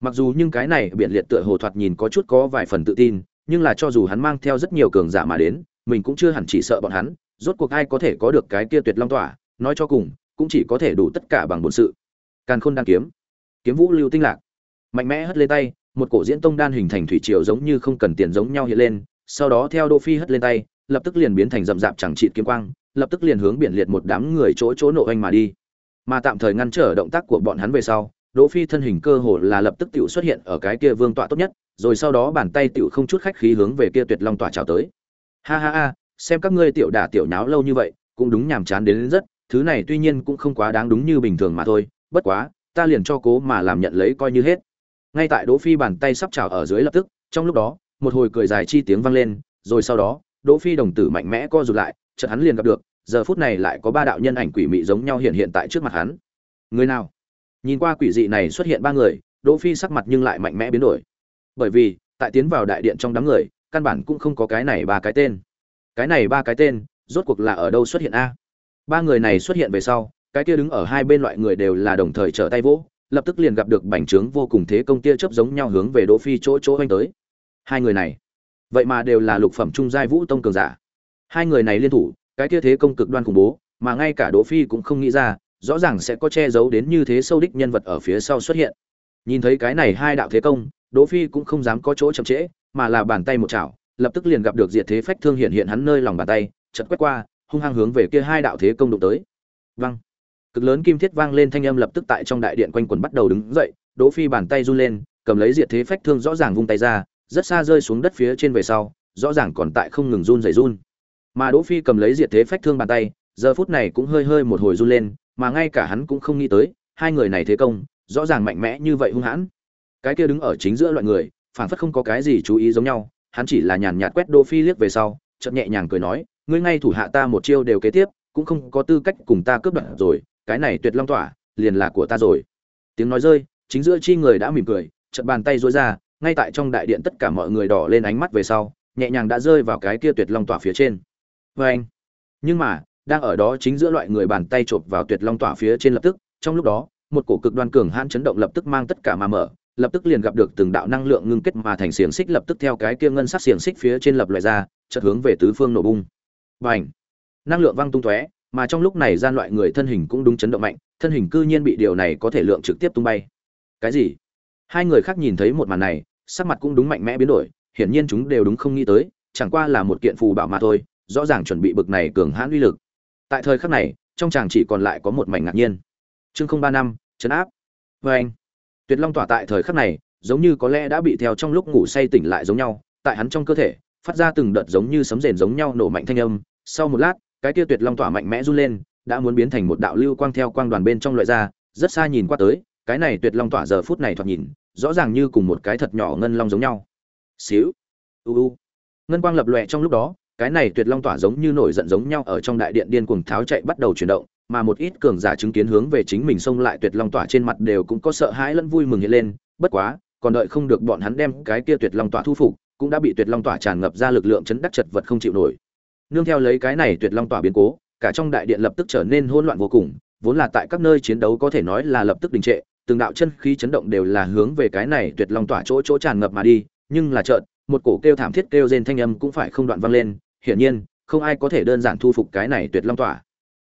Speaker 1: Mặc dù nhưng cái này biển liệt tựa hồ thoạt nhìn có chút có vài phần tự tin, nhưng là cho dù hắn mang theo rất nhiều cường giả mà đến, mình cũng chưa hẳn chỉ sợ bọn hắn, rốt cuộc ai có thể có được cái kia tuyệt long tỏa, nói cho cùng, cũng chỉ có thể đủ tất cả bằng bổn sự. Càn khôn đan kiếm kiếm vũ lưu tinh lạc. Mạnh mẽ hất lên tay một cổ diễn tông đan hình thành thủy triều giống như không cần tiền giống nhau hiện lên sau đó theo đỗ phi hất lên tay lập tức liền biến thành rậm rạp chẳng trị kiếm quang lập tức liền hướng biển liệt một đám người chỗ chỗ nộ anh mà đi. Mà tạm thời ngăn trở động tác của bọn hắn về sau đỗ phi thân hình cơ hồ là lập tức tiểu xuất hiện ở cái kia vương tọa tốt nhất rồi sau đó bàn tay tiểu không chút khách khí hướng về kia tuyệt long tọa chào tới. Ha ha ha xem các ngươi tiểu đả tiểu nháo lâu như vậy cũng đúng nhàm chán đến, đến rất thứ này tuy nhiên cũng không quá đáng đúng như bình thường mà thôi bất quá ta liền cho cố mà làm nhận lấy coi như hết. Ngay tại đỗ phi bàn tay sắp trào ở dưới lập tức, trong lúc đó, một hồi cười dài chi tiếng vang lên, rồi sau đó, đỗ phi đồng tử mạnh mẽ co rụt lại, chợt hắn liền gặp được, giờ phút này lại có ba đạo nhân ảnh quỷ mị giống nhau hiện hiện tại trước mặt hắn. Người nào? Nhìn qua quỷ dị này xuất hiện ba người, đỗ phi sắc mặt nhưng lại mạnh mẽ biến đổi. Bởi vì, tại tiến vào đại điện trong đám người, căn bản cũng không có cái này ba cái tên. Cái này ba cái tên, rốt cuộc là ở đâu xuất hiện a? Ba người này xuất hiện về sau cái kia đứng ở hai bên loại người đều là đồng thời trở tay vỗ, lập tức liền gặp được bành trướng vô cùng thế công tia chớp giống nhau hướng về đỗ phi chỗ chỗ anh tới. Hai người này, vậy mà đều là lục phẩm trung giai vũ tông cường giả. Hai người này liên thủ, cái kia thế công cực đoan khủng bố, mà ngay cả đỗ phi cũng không nghĩ ra, rõ ràng sẽ có che giấu đến như thế sâu đích nhân vật ở phía sau xuất hiện. Nhìn thấy cái này hai đạo thế công, đỗ phi cũng không dám có chỗ chậm trễ, mà là bàn tay một chảo, lập tức liền gặp được diệt thế phách thương hiện hiện hắn nơi lòng bàn tay chật quét qua, hung hăng hướng về kia hai đạo thế công đụng tới. Văng cực lớn kim thiết vang lên, thanh âm lập tức tại trong đại điện quanh quần bắt đầu đứng dậy, đỗ phi bàn tay run lên, cầm lấy diệt thế phách thương rõ ràng vung tay ra, rất xa rơi xuống đất phía trên về sau, rõ ràng còn tại không ngừng run rẩy run. Mà đỗ phi cầm lấy diệt thế phách thương bàn tay, giờ phút này cũng hơi hơi một hồi run lên, mà ngay cả hắn cũng không nghĩ tới, hai người này thế công, rõ ràng mạnh mẽ như vậy hung hãn. Cái kia đứng ở chính giữa loại người phản phất không có cái gì chú ý giống nhau, hắn chỉ là nhàn nhạt quét đỗ phi liếc về sau, chợt nhẹ nhàng cười nói, ngươi ngay thủ hạ ta một chiêu đều kế tiếp, cũng không có tư cách cùng ta cướp đoạt rồi cái này tuyệt long tỏa, liền là của ta rồi. Tiếng nói rơi, chính giữa chi người đã mỉm cười, chợt bàn tay duỗi ra, ngay tại trong đại điện tất cả mọi người đỏ lên ánh mắt về sau, nhẹ nhàng đã rơi vào cái kia tuyệt long tỏa phía trên. Vê anh, nhưng mà, đang ở đó chính giữa loại người bàn tay chộp vào tuyệt long tỏa phía trên lập tức, trong lúc đó, một cổ cực đoan cường hãn chấn động lập tức mang tất cả mà mở, lập tức liền gặp được từng đạo năng lượng ngưng kết mà thành xiềng xích lập tức theo cái kia ngân sắc xiềng xích phía trên lập loại ra, chợt hướng về tứ phương nổ bung. Và năng lượng văng tung tóe mà trong lúc này gian loại người thân hình cũng đúng chấn động mạnh, thân hình cư nhiên bị điều này có thể lượng trực tiếp tung bay. Cái gì? Hai người khác nhìn thấy một màn này, sắc mặt cũng đúng mạnh mẽ biến đổi, hiển nhiên chúng đều đúng không nghĩ tới, chẳng qua là một kiện phù bảo mà thôi, rõ ràng chuẩn bị bực này cường hãn uy lực. Tại thời khắc này, trong chàng chỉ còn lại có một mảnh ngạc nhiên. Chương không ba năm, chấn áp. Vê anh, tuyệt long tỏa tại thời khắc này, giống như có lẽ đã bị theo trong lúc ngủ say tỉnh lại giống nhau, tại hắn trong cơ thể, phát ra từng đợt giống như sấm rền giống nhau nổ mạnh thanh âm. Sau một lát cái kia tuyệt long tỏa mạnh mẽ run lên, đã muốn biến thành một đạo lưu quang theo quang đoàn bên trong loại ra, rất xa nhìn qua tới, cái này tuyệt long tỏa giờ phút này thoạt nhìn, rõ ràng như cùng một cái thật nhỏ ngân long giống nhau. Xíu, u u. Ngân quang lập lòe trong lúc đó, cái này tuyệt long tỏa giống như nổi giận giống nhau ở trong đại điện điên cuồng tháo chạy bắt đầu chuyển động, mà một ít cường giả chứng kiến hướng về chính mình xông lại tuyệt long tỏa trên mặt đều cũng có sợ hãi lẫn vui mừng hiện lên, bất quá, còn đợi không được bọn hắn đem cái kia tuyệt long tỏa thu phục, cũng đã bị tuyệt long tỏa tràn ngập ra lực lượng chấn đắc chật vật không chịu nổi nương theo lấy cái này tuyệt long tỏa biến cố, cả trong đại điện lập tức trở nên hỗn loạn vô cùng, vốn là tại các nơi chiến đấu có thể nói là lập tức đình trệ, từng đạo chân khí chấn động đều là hướng về cái này tuyệt long tỏa chỗ chỗ tràn ngập mà đi, nhưng là chợt, một cổ kêu thảm thiết kêu rên thanh âm cũng phải không đoạn vang lên, hiển nhiên, không ai có thể đơn giản thu phục cái này tuyệt long tỏa.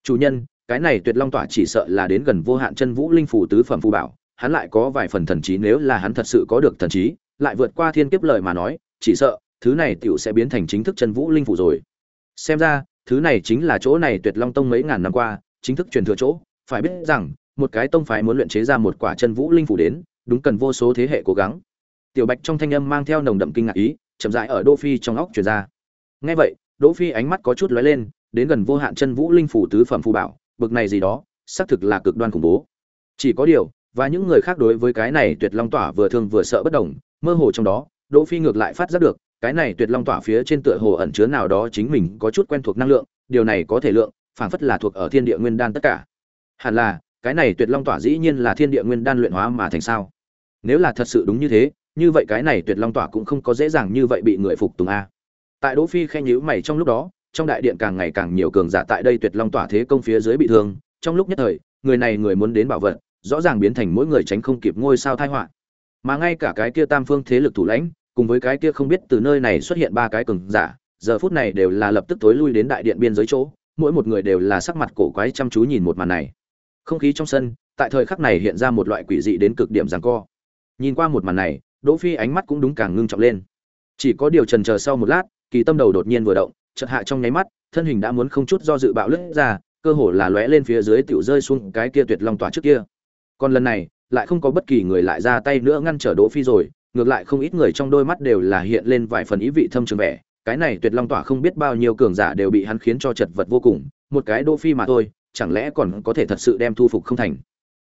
Speaker 1: Chủ nhân, cái này tuyệt long tỏa chỉ sợ là đến gần vô hạn chân vũ linh phủ tứ phẩm phù bảo, hắn lại có vài phần thần trí nếu là hắn thật sự có được thần trí, lại vượt qua thiên kiếp lời mà nói, chỉ sợ, thứ này tiểu sẽ biến thành chính thức chân vũ linh phủ rồi xem ra thứ này chính là chỗ này tuyệt long tông mấy ngàn năm qua chính thức truyền thừa chỗ. Phải biết rằng một cái tông phái muốn luyện chế ra một quả chân vũ linh phủ đến đúng cần vô số thế hệ cố gắng. Tiểu bạch trong thanh âm mang theo nồng đậm kinh ngạc ý chậm rãi ở đỗ phi trong óc truyền ra. Nghe vậy đỗ phi ánh mắt có chút lóe lên đến gần vô hạn chân vũ linh phủ tứ phẩm phù bảo bực này gì đó xác thực là cực đoan khủng bố. Chỉ có điều và những người khác đối với cái này tuyệt long tỏa vừa thương vừa sợ bất đồng mơ hồ trong đó đỗ phi ngược lại phát giác được cái này tuyệt long tỏa phía trên tựa hồ ẩn chứa nào đó chính mình có chút quen thuộc năng lượng, điều này có thể lượng, phảng phất là thuộc ở thiên địa nguyên đan tất cả. Hẳn là, cái này tuyệt long tỏa dĩ nhiên là thiên địa nguyên đan luyện hóa mà thành sao? Nếu là thật sự đúng như thế, như vậy cái này tuyệt long tỏa cũng không có dễ dàng như vậy bị người phục tùng a. Tại đỗ phi khen nhíu mày trong lúc đó, trong đại điện càng ngày càng nhiều cường giả tại đây tuyệt long tỏa thế công phía dưới bị thương, trong lúc nhất thời, người này người muốn đến bảo vật, rõ ràng biến thành mỗi người tránh không kịp ngôi sao tai họa. Mà ngay cả cái kia tam phương thế lực thủ lãnh cùng với cái kia không biết từ nơi này xuất hiện ba cái cường giả, giờ phút này đều là lập tức tối lui đến đại điện biên giới chỗ, mỗi một người đều là sắc mặt cổ quái chăm chú nhìn một màn này. Không khí trong sân, tại thời khắc này hiện ra một loại quỷ dị đến cực điểm giằng co. Nhìn qua một màn này, đỗ phi ánh mắt cũng đúng càng ngưng trọng lên. Chỉ có điều trần chờ sau một lát, kỳ tâm đầu đột nhiên vừa động, chợt hạ trong nháy mắt, thân hình đã muốn không chút do dự bạo lướt ra, cơ hồ là lóe lên phía dưới tiểu rơi xuống cái kia tuyệt long tỏa trước kia. Còn lần này, lại không có bất kỳ người lại ra tay nữa ngăn trở đỗ phi rồi ngược lại không ít người trong đôi mắt đều là hiện lên vài phần ý vị thâm trường vẻ. Cái này tuyệt long tỏa không biết bao nhiêu cường giả đều bị hắn khiến cho chật vật vô cùng. Một cái đỗ phi mà thôi, chẳng lẽ còn có thể thật sự đem thu phục không thành?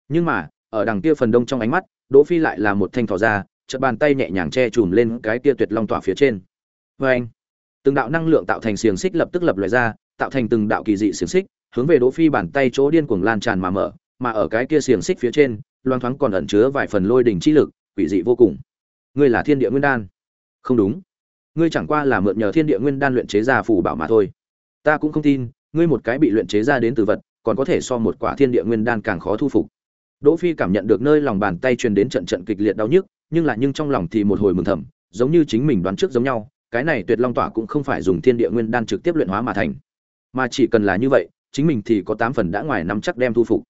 Speaker 1: Nhưng mà, ở đằng kia phần đông trong ánh mắt đỗ phi lại là một thanh thỏ ra, chợt bàn tay nhẹ nhàng che chùm lên cái kia tuyệt long tỏa phía trên. Với anh, từng đạo năng lượng tạo thành xiềng xích lập tức lập loại ra, tạo thành từng đạo kỳ dị xiềng xích, hướng về đỗ phi bàn tay chỗ điên cuồng lan tràn mà mở, mà ở cái kia xiềng xích phía trên, loang thoáng còn ẩn chứa vài phần lôi đỉnh chi lực, quỷ dị vô cùng ngươi là thiên địa nguyên đan. Không đúng. Ngươi chẳng qua là mượn nhờ thiên địa nguyên đan luyện chế ra phù bảo mà thôi. Ta cũng không tin, ngươi một cái bị luyện chế ra đến từ vật, còn có thể so một quả thiên địa nguyên đan càng khó thu phục. Đỗ phi cảm nhận được nơi lòng bàn tay truyền đến trận trận kịch liệt đau nhức, nhưng là nhưng trong lòng thì một hồi mừng thầm, giống như chính mình đoán trước giống nhau, cái này tuyệt long tỏa cũng không phải dùng thiên địa nguyên đan trực tiếp luyện hóa mà thành. Mà chỉ cần là như vậy, chính mình thì có tám phần đã ngoài nắm chắc đem thu phục.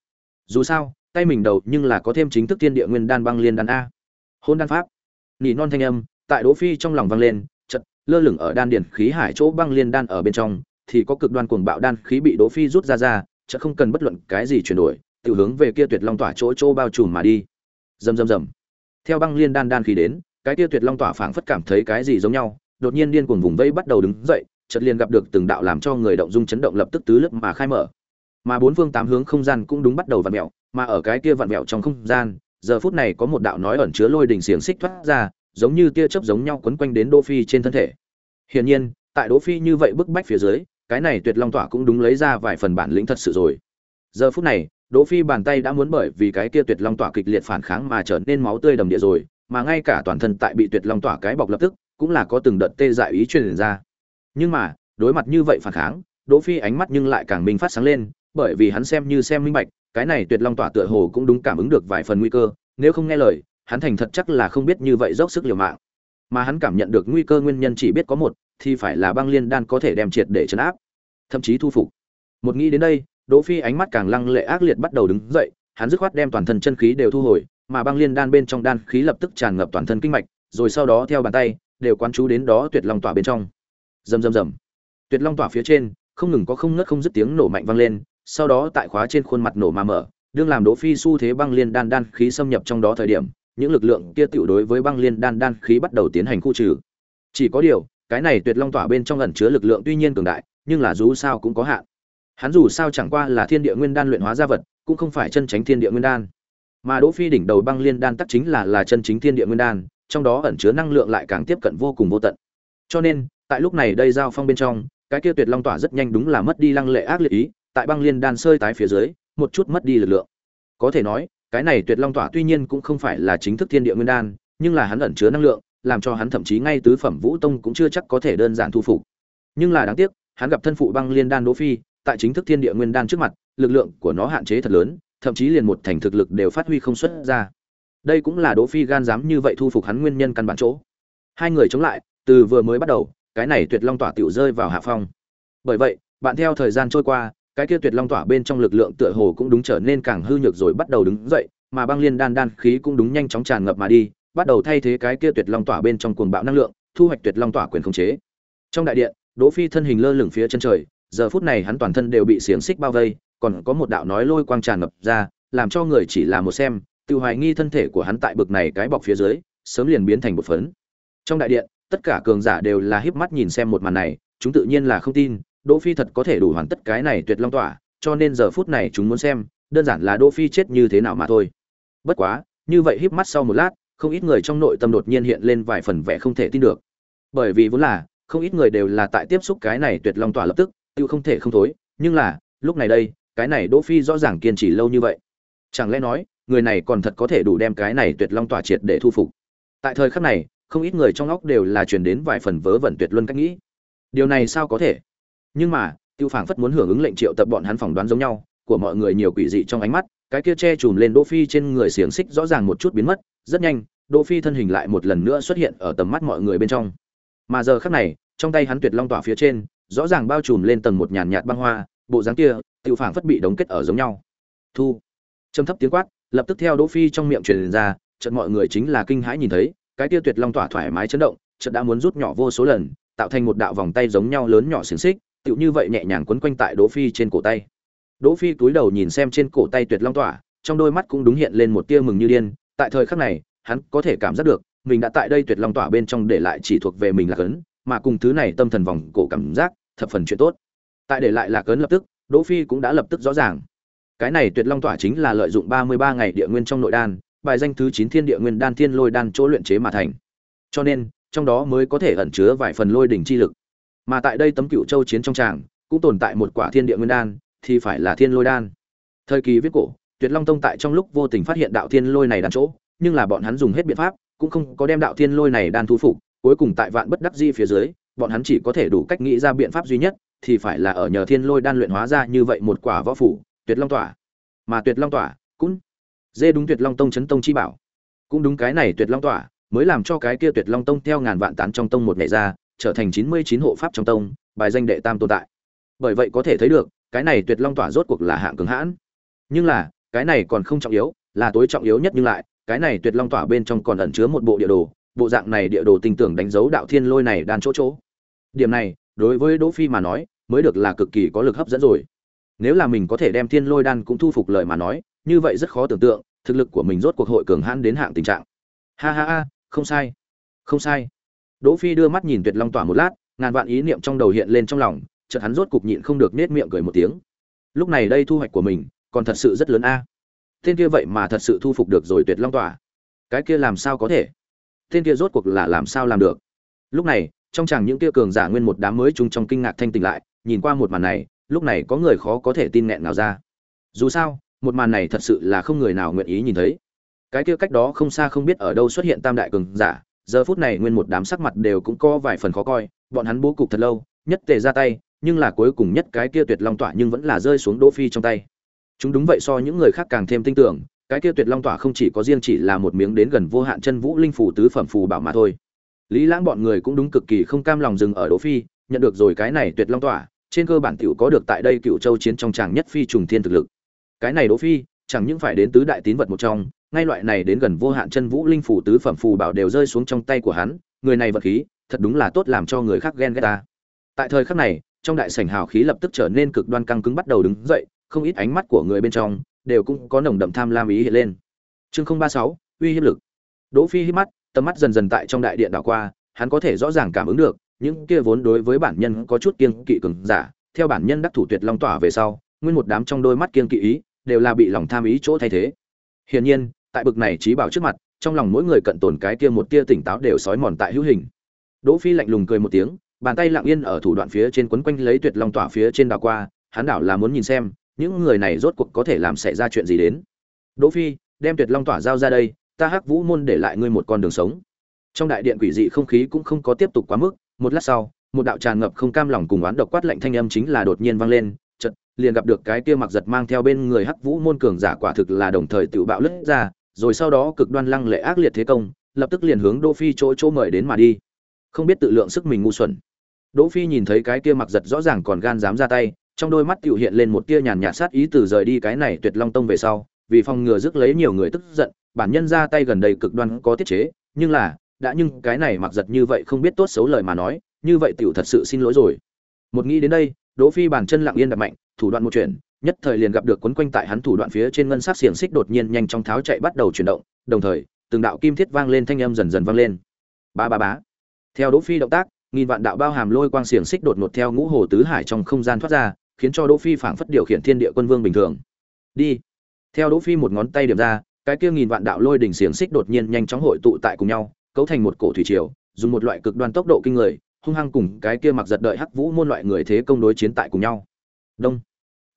Speaker 1: Dù sao, tay mình đầu nhưng là có thêm chính thức thiên địa nguyên đan băng liên đan a. Hôn đan pháp nỉ non thanh âm tại đỗ phi trong lòng vang lên chật lơ lửng ở đan điển khí hải chỗ băng liên đan ở bên trong thì có cực đoan cuồng bạo đan khí bị Đỗ Phi rút ra ra, chợt không cần bất luận cái gì chuyển đổi, tự hướng về kia Tuyệt Long tỏa chỗ chỗ bao trùm mà đi. Rầm rầm rầm. Theo băng liên đan đan khí đến, cái kia Tuyệt Long tỏa phảng phất cảm thấy cái gì giống nhau, đột nhiên điên cuồng vùng vây bắt đầu đứng dậy, chợt liền gặp được từng đạo làm cho người động dung chấn động lập tức tứ lớp mà khai mở. Mà bốn phương tám hướng không gian cũng đúng bắt đầu vặn mèo, mà ở cái kia vặn mèo trong không gian, giờ phút này có một đạo nói ẩn chứa lôi đỉnh xiềng xích thoát ra, giống như tia chớp giống nhau quấn quanh đến Đỗ Phi trên thân thể. Hiển nhiên, tại Đỗ Phi như vậy bức bách phía dưới, cái này Tuyệt Long tỏa cũng đúng lấy ra vài phần bản lĩnh thật sự rồi. Giờ phút này, Đỗ Phi bàn tay đã muốn bởi vì cái kia Tuyệt Long tỏa kịch liệt phản kháng mà trở nên máu tươi đầm địa rồi, mà ngay cả toàn thân tại bị Tuyệt Long tỏa cái bọc lập tức, cũng là có từng đợt tê dại ý truyền ra. Nhưng mà, đối mặt như vậy phản kháng, Đỗ Phi ánh mắt nhưng lại càng minh phát sáng lên, bởi vì hắn xem như xem minh bạch, cái này Tuyệt Long tỏa tựa hồ cũng đúng cảm ứng được vài phần nguy cơ, nếu không nghe lời, hắn thành thật chắc là không biết như vậy dốc sức liều mạng. Mà hắn cảm nhận được nguy cơ nguyên nhân chỉ biết có một, thì phải là băng liên đan có thể đem triệt để chấn áp, thậm chí thu phục. Một nghĩ đến đây, Đỗ Phi ánh mắt càng lăng lệ ác liệt bắt đầu đứng dậy, hắn dứt khoát đem toàn thân chân khí đều thu hồi, mà băng liên đan bên trong đan khí lập tức tràn ngập toàn thân kinh mạch, rồi sau đó theo bàn tay đều quán chú đến đó tuyệt long tỏa bên trong. Rầm rầm rầm. Tuyệt long tỏa phía trên, không ngừng có không ngớt không dứt tiếng nổ mạnh vang lên, sau đó tại khóa trên khuôn mặt nổ mà mở, đương làm Đỗ Phi xu thế băng liên đan đan khí xâm nhập trong đó thời điểm, những lực lượng kia tiểu đối với băng liên đan đan khí bắt đầu tiến hành khu trừ. Chỉ có điều, cái này tuyệt long tỏa bên trong ẩn chứa lực lượng tuy nhiên cường đại, nhưng là dù sao cũng có hạn. Hắn dù sao chẳng qua là thiên địa nguyên đan luyện hóa ra vật, cũng không phải chân chính thiên địa nguyên đan. Mà Đỗ Phi đỉnh đầu băng liên đan tắc chính là là chân chính thiên địa nguyên đan, trong đó ẩn chứa năng lượng lại càng tiếp cận vô cùng vô tận. Cho nên, tại lúc này đây giao phong bên trong, cái kia tuyệt long tỏa rất nhanh đúng là mất đi lăng lệ ác liệt ý, tại băng liên đan sơi tái phía dưới, một chút mất đi lực lượng. Có thể nói, cái này tuyệt long tỏa tuy nhiên cũng không phải là chính thức thiên địa nguyên đan, nhưng là hắn ẩn chứa năng lượng, làm cho hắn thậm chí ngay tứ phẩm vũ tông cũng chưa chắc có thể đơn giản thu phục. Nhưng là đáng tiếc, hắn gặp thân phụ băng liên đan Đỗ Phi, tại chính thức thiên địa nguyên đan trước mặt, lực lượng của nó hạn chế thật lớn, thậm chí liền một thành thực lực đều phát huy không xuất ra. Đây cũng là Đỗ Phi gan dám như vậy thu phục hắn nguyên nhân căn bản chỗ. Hai người chống lại, từ vừa mới bắt đầu, cái này tuyệt long tỏa tiểu rơi vào hạ phong. Bởi vậy, bạn theo thời gian trôi qua, cái kia tuyệt long tỏa bên trong lực lượng tựa hồ cũng đúng trở nên càng hư nhược rồi bắt đầu đứng dậy, mà băng liên đan đan khí cũng đúng nhanh chóng tràn ngập mà đi, bắt đầu thay thế cái kia tuyệt long tỏa bên trong cuồng bạo năng lượng, thu hoạch tuyệt long tỏa quyền khống chế. Trong đại điện, Đỗ Phi thân hình lơ lửng phía chân trời, giờ phút này hắn toàn thân đều bị xiềng xích bao vây, còn có một đạo nói lôi quang tràn ngập ra, làm cho người chỉ là một xem, tự hoài nghi thân thể của hắn tại bực này cái bọc phía dưới, sớm liền biến thành một phấn. Trong đại điện, tất cả cường giả đều là híp mắt nhìn xem một màn này, chúng tự nhiên là không tin, Đỗ Phi thật có thể đủ hoàn tất cái này tuyệt long tỏa, cho nên giờ phút này chúng muốn xem, đơn giản là Đỗ Phi chết như thế nào mà thôi. Bất quá, như vậy híp mắt sau một lát, không ít người trong nội tâm đột nhiên hiện lên vài phần vẻ không thể tin được. Bởi vì vốn là, không ít người đều là tại tiếp xúc cái này tuyệt long tỏa lập tức, tiêu không thể không thối, nhưng là, lúc này đây, cái này Đỗ Phi rõ ràng kiên trì lâu như vậy. Chẳng lẽ nói, người này còn thật có thể đủ đem cái này tuyệt long tỏa triệt để thu phục. Tại thời khắc này, không ít người trong óc đều là truyền đến vài phần vớ vẩn tuyệt luân cách nghĩ. Điều này sao có thể? Nhưng mà, Tiêu Phảng phất muốn hưởng ứng lệnh triệu tập bọn hắn phỏng đoán giống nhau, của mọi người nhiều quỷ dị trong ánh mắt, cái kia che chùm lên Đỗ Phi trên người xiềng xích rõ ràng một chút biến mất, rất nhanh, Đỗ Phi thân hình lại một lần nữa xuất hiện ở tầm mắt mọi người bên trong. Mà giờ khắc này, trong tay hắn tuyệt long tỏa phía trên, rõ ràng bao trùm lên tầng một nhàn nhạt băng hoa, bộ dáng kia, tiêu phảng phất bị đóng kết ở giống nhau. Thu. Trầm thấp tiếng quát, lập tức theo Đỗ Phi trong miệng truyền ra, chợt mọi người chính là kinh hãi nhìn thấy, cái kia tuyệt long tỏa thoải mái chấn động, chợt đã muốn rút nhỏ vô số lần, tạo thành một đạo vòng tay giống nhau lớn nhỏ xiềng xích, tựu như vậy nhẹ nhàng quấn quanh tại Đỗ Phi trên cổ tay. Đỗ Phi cúi đầu nhìn xem trên cổ tay tuyệt long tỏa, trong đôi mắt cũng đúng hiện lên một tia mừng như điên, tại thời khắc này, hắn có thể cảm giác được, mình đã tại đây tuyệt long tỏa bên trong để lại chỉ thuộc về mình là cấn, mà cùng thứ này tâm thần vòng cổ cảm giác, thập phần chuyện tốt. Tại để lại là cấn lập tức, Đỗ Phi cũng đã lập tức rõ ràng. Cái này tuyệt long tỏa chính là lợi dụng 33 ngày địa nguyên trong nội đan, bài danh thứ 9 thiên địa nguyên đan thiên lôi đan chỗ luyện chế mà thành. Cho nên, trong đó mới có thể ẩn chứa vài phần lôi đỉnh chi lực. Mà tại đây tấm cựu châu chiến trong tràng, cũng tồn tại một quả thiên địa nguyên đan, thì phải là thiên lôi đan. Thời kỳ viết cổ, Tuyệt Long Tông tại trong lúc vô tình phát hiện đạo thiên lôi này đan chỗ, nhưng là bọn hắn dùng hết biện pháp, cũng không có đem đạo thiên lôi này đan thu phục, cuối cùng tại vạn bất đắc di phía dưới, bọn hắn chỉ có thể đủ cách nghĩ ra biện pháp duy nhất, thì phải là ở nhờ thiên lôi đan luyện hóa ra như vậy một quả võ phủ, Tuyệt Long tỏa. Mà Tuyệt Long tỏa, cũng dê đúng Tuyệt Long Tông chấn tông chi bảo. Cũng đúng cái này Tuyệt Long tỏa, mới làm cho cái kia Tuyệt Long Tông theo ngàn vạn tán trong tông một ngày ra, trở thành 99 hộ pháp trong tông, bài danh đệ tam tồn tại. Bởi vậy có thể thấy được, cái này Tuyệt Long tỏa rốt cuộc là hạng cường hãn. Nhưng là, cái này còn không trọng yếu, là tối trọng yếu nhất nhưng lại, cái này Tuyệt Long tỏa bên trong còn ẩn chứa một bộ địa đồ, bộ dạng này địa đồ tinh tưởng đánh dấu đạo thiên lôi này đan chỗ chỗ. Điểm này, đối với Đỗ Phi mà nói, mới được là cực kỳ có lực hấp dẫn rồi nếu là mình có thể đem thiên lôi đan cũng thu phục lời mà nói như vậy rất khó tưởng tượng thực lực của mình rốt cuộc hội cường hãn đến hạng tình trạng ha ha ha không sai không sai đỗ phi đưa mắt nhìn tuyệt long tỏa một lát, ngàn vạn ý niệm trong đầu hiện lên trong lòng, chợt hắn rốt cục nhịn không được nết miệng cười một tiếng. Lúc này đây thu hoạch của mình, còn thật sự rất lớn a. Tên kia vậy mà thật sự thu phục được rồi tuyệt long tỏa. Cái kia làm sao có thể? Tên kia rốt cuộc là làm sao làm được? Lúc này, trong chàng những kia cường giả nguyên một đám mới chung trong kinh ngạc thanh tỉnh lại, nhìn qua một màn này, lúc này có người khó có thể tin nghẹn nào ra. Dù sao, một màn này thật sự là không người nào nguyện ý nhìn thấy. Cái kia cách đó không xa không biết ở đâu xuất hiện tam đại cường giả giờ phút này nguyên một đám sắc mặt đều cũng có vài phần khó coi, bọn hắn bố cục thật lâu, nhất tề ra tay, nhưng là cuối cùng nhất cái kia tuyệt long tỏa nhưng vẫn là rơi xuống đỗ phi trong tay. Chúng đúng vậy so những người khác càng thêm tin tưởng, cái kia tuyệt long tỏa không chỉ có riêng chỉ là một miếng đến gần vô hạn chân vũ linh phù tứ phẩm phù bảo mà thôi. Lý lãng bọn người cũng đúng cực kỳ không cam lòng dừng ở đỗ phi, nhận được rồi cái này tuyệt long tỏa, trên cơ bản tiểu có được tại đây cựu châu chiến trong tràng nhất phi trùng thiên thực lực. Cái này đỗ phi, chẳng những phải đến tứ đại tín vật một trong ngay loại này đến gần vô hạn chân vũ linh phủ tứ phẩm phù bảo đều rơi xuống trong tay của hắn, người này vật khí, thật đúng là tốt làm cho người khác ghen ghét ta. Tại thời khắc này, trong đại sảnh hào khí lập tức trở nên cực đoan căng cứng bắt đầu đứng dậy, không ít ánh mắt của người bên trong đều cũng có nồng đậm tham lam ý hiện lên. Chương không ba sáu, uy hiếp lực. Đỗ phi hít mắt, tầm mắt dần dần tại trong đại điện đảo qua, hắn có thể rõ ràng cảm ứng được, những kia vốn đối với bản nhân có chút kiêng kỵ cường giả, theo bản nhân đắc thủ tuyệt long tỏa về sau, nguyên một đám trong đôi mắt kiêng kỵ ý đều là bị lòng tham ý chỗ thay thế. Hiển nhiên tại bực này trí bảo trước mặt, trong lòng mỗi người cận tồn cái kia một tia tỉnh táo đều sói mòn tại hữu hình. Đỗ phi lạnh lùng cười một tiếng, bàn tay lặng yên ở thủ đoạn phía trên quấn quanh lấy tuyệt long tỏa phía trên đảo qua, hắn đảo là muốn nhìn xem, những người này rốt cuộc có thể làm xảy ra chuyện gì đến. Đỗ phi, đem tuyệt long tỏa giao ra đây, ta hắc vũ môn để lại ngươi một con đường sống. Trong đại điện quỷ dị không khí cũng không có tiếp tục quá mức, một lát sau, một đạo tràn ngập không cam lòng cùng oán độc quát lạnh thanh âm chính là đột nhiên vang lên, chợt liền gặp được cái kia mặc giật mang theo bên người hắc vũ môn cường giả quả thực là đồng thời tự bạo lướt ra rồi sau đó cực đoan lăng lệ ác liệt thế công, lập tức liền hướng đỗ phi chỗ chỗ mời đến mà đi. Không biết tự lượng sức mình ngu xuẩn. Đỗ phi nhìn thấy cái kia mặc giật rõ ràng còn gan dám ra tay, trong đôi mắt tiểu hiện lên một tia nhàn nhạt sát ý từ rời đi cái này tuyệt long tông về sau, vì phòng ngừa rước lấy nhiều người tức giận, bản nhân ra tay gần đây cực đoan có tiết chế, nhưng là, đã nhưng cái này mặc giật như vậy không biết tốt xấu lời mà nói, như vậy tiểu thật sự xin lỗi rồi. Một nghĩ đến đây, đỗ phi bàn chân lặng yên đặt mạnh, thủ đoạn một chuyện nhất thời liền gặp được quấn quanh tại hắn thủ đoạn phía trên ngân sắc xiềng xích đột nhiên nhanh chóng tháo chạy bắt đầu chuyển động, đồng thời, từng đạo kim thiết vang lên thanh âm dần dần vang lên. Ba ba bá theo đỗ phi động tác, nghìn vạn đạo bao hàm lôi quang xiềng xích đột ngột theo ngũ hồ tứ hải trong không gian thoát ra, khiến cho đỗ phi phảng phất điều khiển thiên địa quân vương bình thường. Đi. Theo đỗ phi một ngón tay điểm ra, cái kia nghìn vạn đạo lôi đỉnh xiềng xích đột nhiên nhanh chóng hội tụ tại cùng nhau, cấu thành một cổ thủy triều, dùng một loại cực đoan tốc độ kinh người, hung hăng cùng cái kia mặc giật đợi hắc vũ môn loại người thế công đối chiến tại cùng nhau. Đông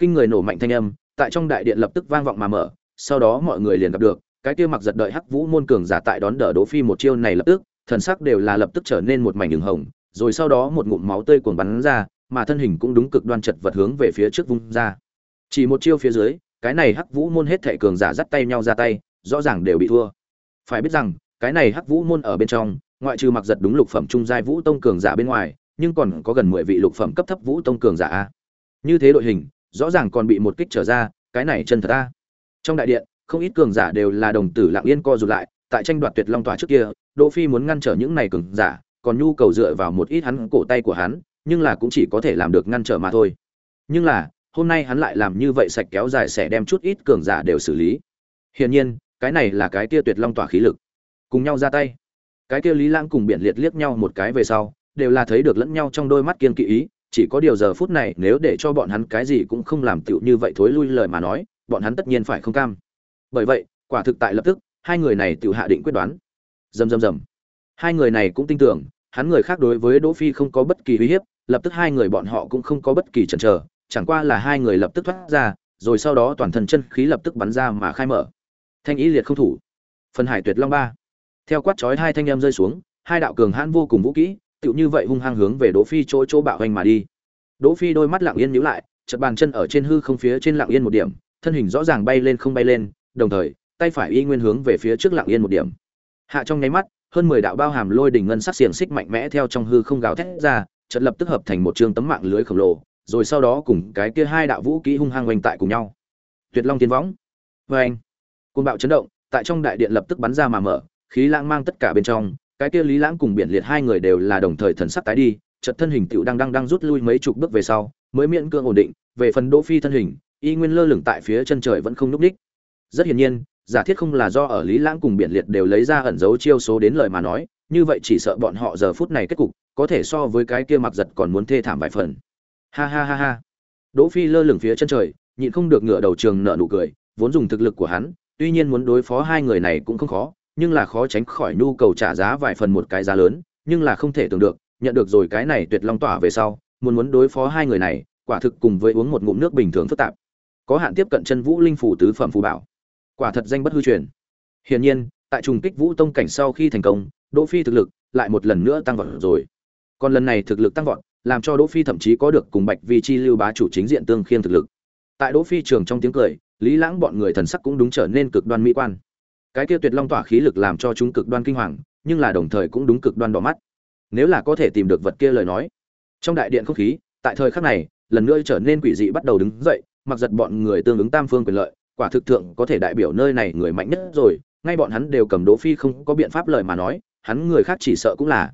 Speaker 1: kinh người nổ mạnh thanh âm, tại trong đại điện lập tức vang vọng mà mở, sau đó mọi người liền gặp được, cái kia mặc giật đợi hắc vũ môn cường giả tại đón đỡ đỗ phi một chiêu này lập tức, thần sắc đều là lập tức trở nên một mảnh đường hồng, rồi sau đó một ngụm máu tươi cuồng bắn ra, mà thân hình cũng đúng cực đoan chật vật hướng về phía trước vung ra. Chỉ một chiêu phía dưới, cái này hắc vũ môn hết thệ cường giả dắt tay nhau ra tay, rõ ràng đều bị thua. Phải biết rằng, cái này hắc vũ môn ở bên trong, ngoại trừ mặc giật đúng lục phẩm trung giai vũ tông cường giả bên ngoài, nhưng còn có gần mười vị lục phẩm cấp thấp vũ tông cường giả a. Như thế đội hình rõ ràng còn bị một kích trở ra, cái này chân thật a trong đại điện, không ít cường giả đều là đồng tử lặng yên co rụt lại, tại tranh đoạt tuyệt long tòa trước kia, đỗ phi muốn ngăn trở những này cường giả, còn nhu cầu dựa vào một ít hắn cổ tay của hắn, nhưng là cũng chỉ có thể làm được ngăn trở mà thôi. Nhưng là, hôm nay hắn lại làm như vậy sạch kéo dài sẽ đem chút ít cường giả đều xử lý. Hiển nhiên, cái này là cái kia tuyệt long tỏa khí lực. Cùng nhau ra tay. Cái kia lý lãng cùng biển liệt liếc nhau một cái về sau, đều là thấy được lẫn nhau trong đôi mắt kiên kỵ ý chỉ có điều giờ phút này nếu để cho bọn hắn cái gì cũng không làm tựu như vậy thối lui lời mà nói, bọn hắn tất nhiên phải không cam. Bởi vậy, quả thực tại lập tức, hai người này tự hạ định quyết đoán. Rầm rầm rầm hai người này cũng tin tưởng, hắn người khác đối với đỗ phi không có bất kỳ uy hiếp, lập tức hai người bọn họ cũng không có bất kỳ chần chờ, chẳng qua là hai người lập tức thoát ra, rồi sau đó toàn thân chân khí lập tức bắn ra mà khai mở. Thanh ý liệt không thủ. Phần hải tuyệt long ba. Theo quát chói hai thanh em rơi xuống, hai đạo cường hãn vô cùng vũ kỹ tựu như vậy hung hăng hướng về đỗ phi chỗ chỗ bạo hoành mà đi đỗ phi đôi mắt lặng yên nhíu lại, chợt bàn chân ở trên hư không phía trên lặng yên một điểm, thân hình rõ ràng bay lên không bay lên, đồng thời, tay phải y nguyên hướng về phía trước lặng yên một điểm hạ trong nháy mắt, hơn mười đạo bao hàm lôi đỉnh ngân sắc xiển xích mạnh mẽ theo trong hư không gào thét ra, chợt lập tức hợp thành một trường tấm mạng lưới khổng lồ, rồi sau đó cùng cái kia hai đạo vũ kỹ hung hăng hoành tại cùng nhau tuyệt long tiến võng Oeng. vâng. anh côn bạo chấn động, tại trong đại điện lập tức bắn ra mà mở, khí lãng mang tất cả bên trong cái kia lý lãng cùng biển liệt hai người đều là đồng thời thần sắc tái đi, chợt thân hình tựu đang đang đang rút lui mấy chục bước về sau, mới miễn cưỡng ổn định, về phần đỗ phi thân hình, y nguyên lơ lửng tại phía chân trời vẫn không núp đích rất hiển nhiên, giả thiết không là do ở lý lãng cùng biển liệt đều lấy ra ẩn dấu chiêu số đến lời mà nói, như vậy chỉ sợ bọn họ giờ phút này kết cục, có thể so với cái kia mặc giật còn muốn thê thảm vài phần. Ha ha ha ha. Đỗ phi lơ lửng phía chân trời, nhịn không được ngửa đầu trường nở nụ cười, vốn dùng thực lực của hắn, tuy nhiên muốn đối phó hai người này cũng không khó nhưng là khó tránh khỏi nhu cầu trả giá vài phần một cái giá lớn, nhưng là không thể tưởng được, nhận được rồi cái này tuyệt long tỏa về sau, muốn muốn đối phó hai người này, quả thực cùng với uống một ngụm nước bình thường phức tạp. Có hạn tiếp cận chân vũ linh phủ tứ phẩm phù bảo. Quả thật danh bất hư truyền. Hiển nhiên, tại trùng kích vũ tông cảnh sau khi thành công, đỗ phi thực lực lại một lần nữa tăng vọt rồi. Còn lần này thực lực tăng vọt, làm cho đỗ phi thậm chí có được cùng bạch vi chi lưu bá chủ chính diện tương khiên thực lực. Tại đỗ phi trường trong tiếng cười, lý lãng bọn người thần sắc cũng đúng trở nên cực đoan mỹ quan cái kia tuyệt long tỏa khí lực làm cho chúng cực đoan kinh hoàng, nhưng là đồng thời cũng đúng cực đoan đỏ mắt. Nếu là có thể tìm được vật kia lời nói. Trong đại điện không khí, tại thời khắc này, lần nữa trở nên quỷ dị bắt đầu đứng dậy, mặc giật bọn người tương ứng tam phương quyền lợi, quả thực thượng có thể đại biểu nơi này người mạnh nhất rồi, ngay bọn hắn đều cầm đỗ phi không có biện pháp lời mà nói, hắn người khác chỉ sợ cũng là.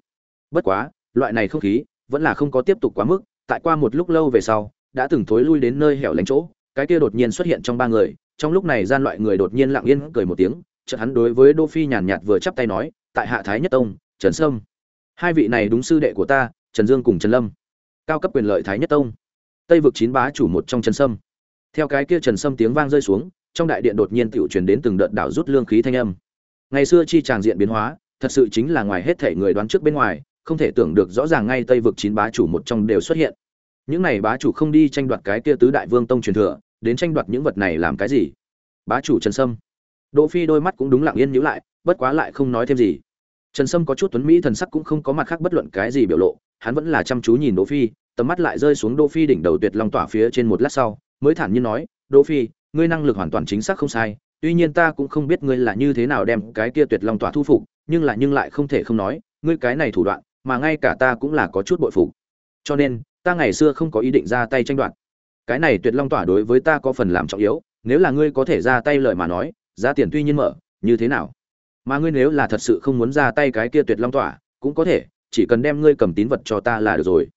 Speaker 1: Bất quá, loại này không khí, vẫn là không có tiếp tục quá mức, tại qua một lúc lâu về sau, đã từng thối lui đến nơi hẻo lánh chỗ, cái kia đột nhiên xuất hiện trong ba người, trong lúc này gian loại người đột nhiên lặng yên cười một tiếng chợt hắn đối với đỗ phi nhàn nhạt vừa chắp tay nói, tại hạ thái nhất tông, trần sâm. Hai vị này đúng sư đệ của ta, trần dương cùng trần lâm. Cao cấp quyền lợi thái nhất tông. Tây vực chín bá chủ một trong trần sâm. Theo cái kia trần sâm tiếng vang rơi xuống, trong đại điện đột nhiên tiểu truyền đến từng đợt đảo rút lương khí thanh âm. Ngày xưa chi tràng diện biến hóa, thật sự chính là ngoài hết thể người đoán trước bên ngoài, không thể tưởng được rõ ràng ngay tây vực chín bá chủ một trong đều xuất hiện. Những này bá chủ không đi tranh đoạt cái kia tứ đại vương tông truyền thừa, đến tranh đoạt những vật này làm cái gì? Bá chủ trần sâm đỗ phi đôi mắt cũng đúng lặng yên nhíu lại, bất quá lại không nói thêm gì. Trần sâm có chút tuấn mỹ, thần sắc cũng không có mặt khác bất luận cái gì biểu lộ, hắn vẫn là chăm chú nhìn đỗ phi, tầm mắt lại rơi xuống đỗ phi đỉnh đầu tuyệt long tỏa phía trên một lát sau, mới thản nhiên nói, đỗ phi, ngươi năng lực hoàn toàn chính xác không sai, tuy nhiên ta cũng không biết ngươi là như thế nào đem cái kia tuyệt long tỏa thu phục, nhưng là nhưng lại không thể không nói, ngươi cái này thủ đoạn, mà ngay cả ta cũng là có chút bội phục. Cho nên, ta ngày xưa không có ý định ra tay tranh đoạt. Cái này tuyệt long tỏa đối với ta có phần làm trọng yếu, nếu là ngươi có thể ra tay lời mà nói giá tiền tuy nhiên mở, như thế nào? Mà ngươi nếu là thật sự không muốn ra tay cái kia tuyệt long tỏa, cũng có thể, chỉ cần đem ngươi cầm tín vật cho ta là được rồi.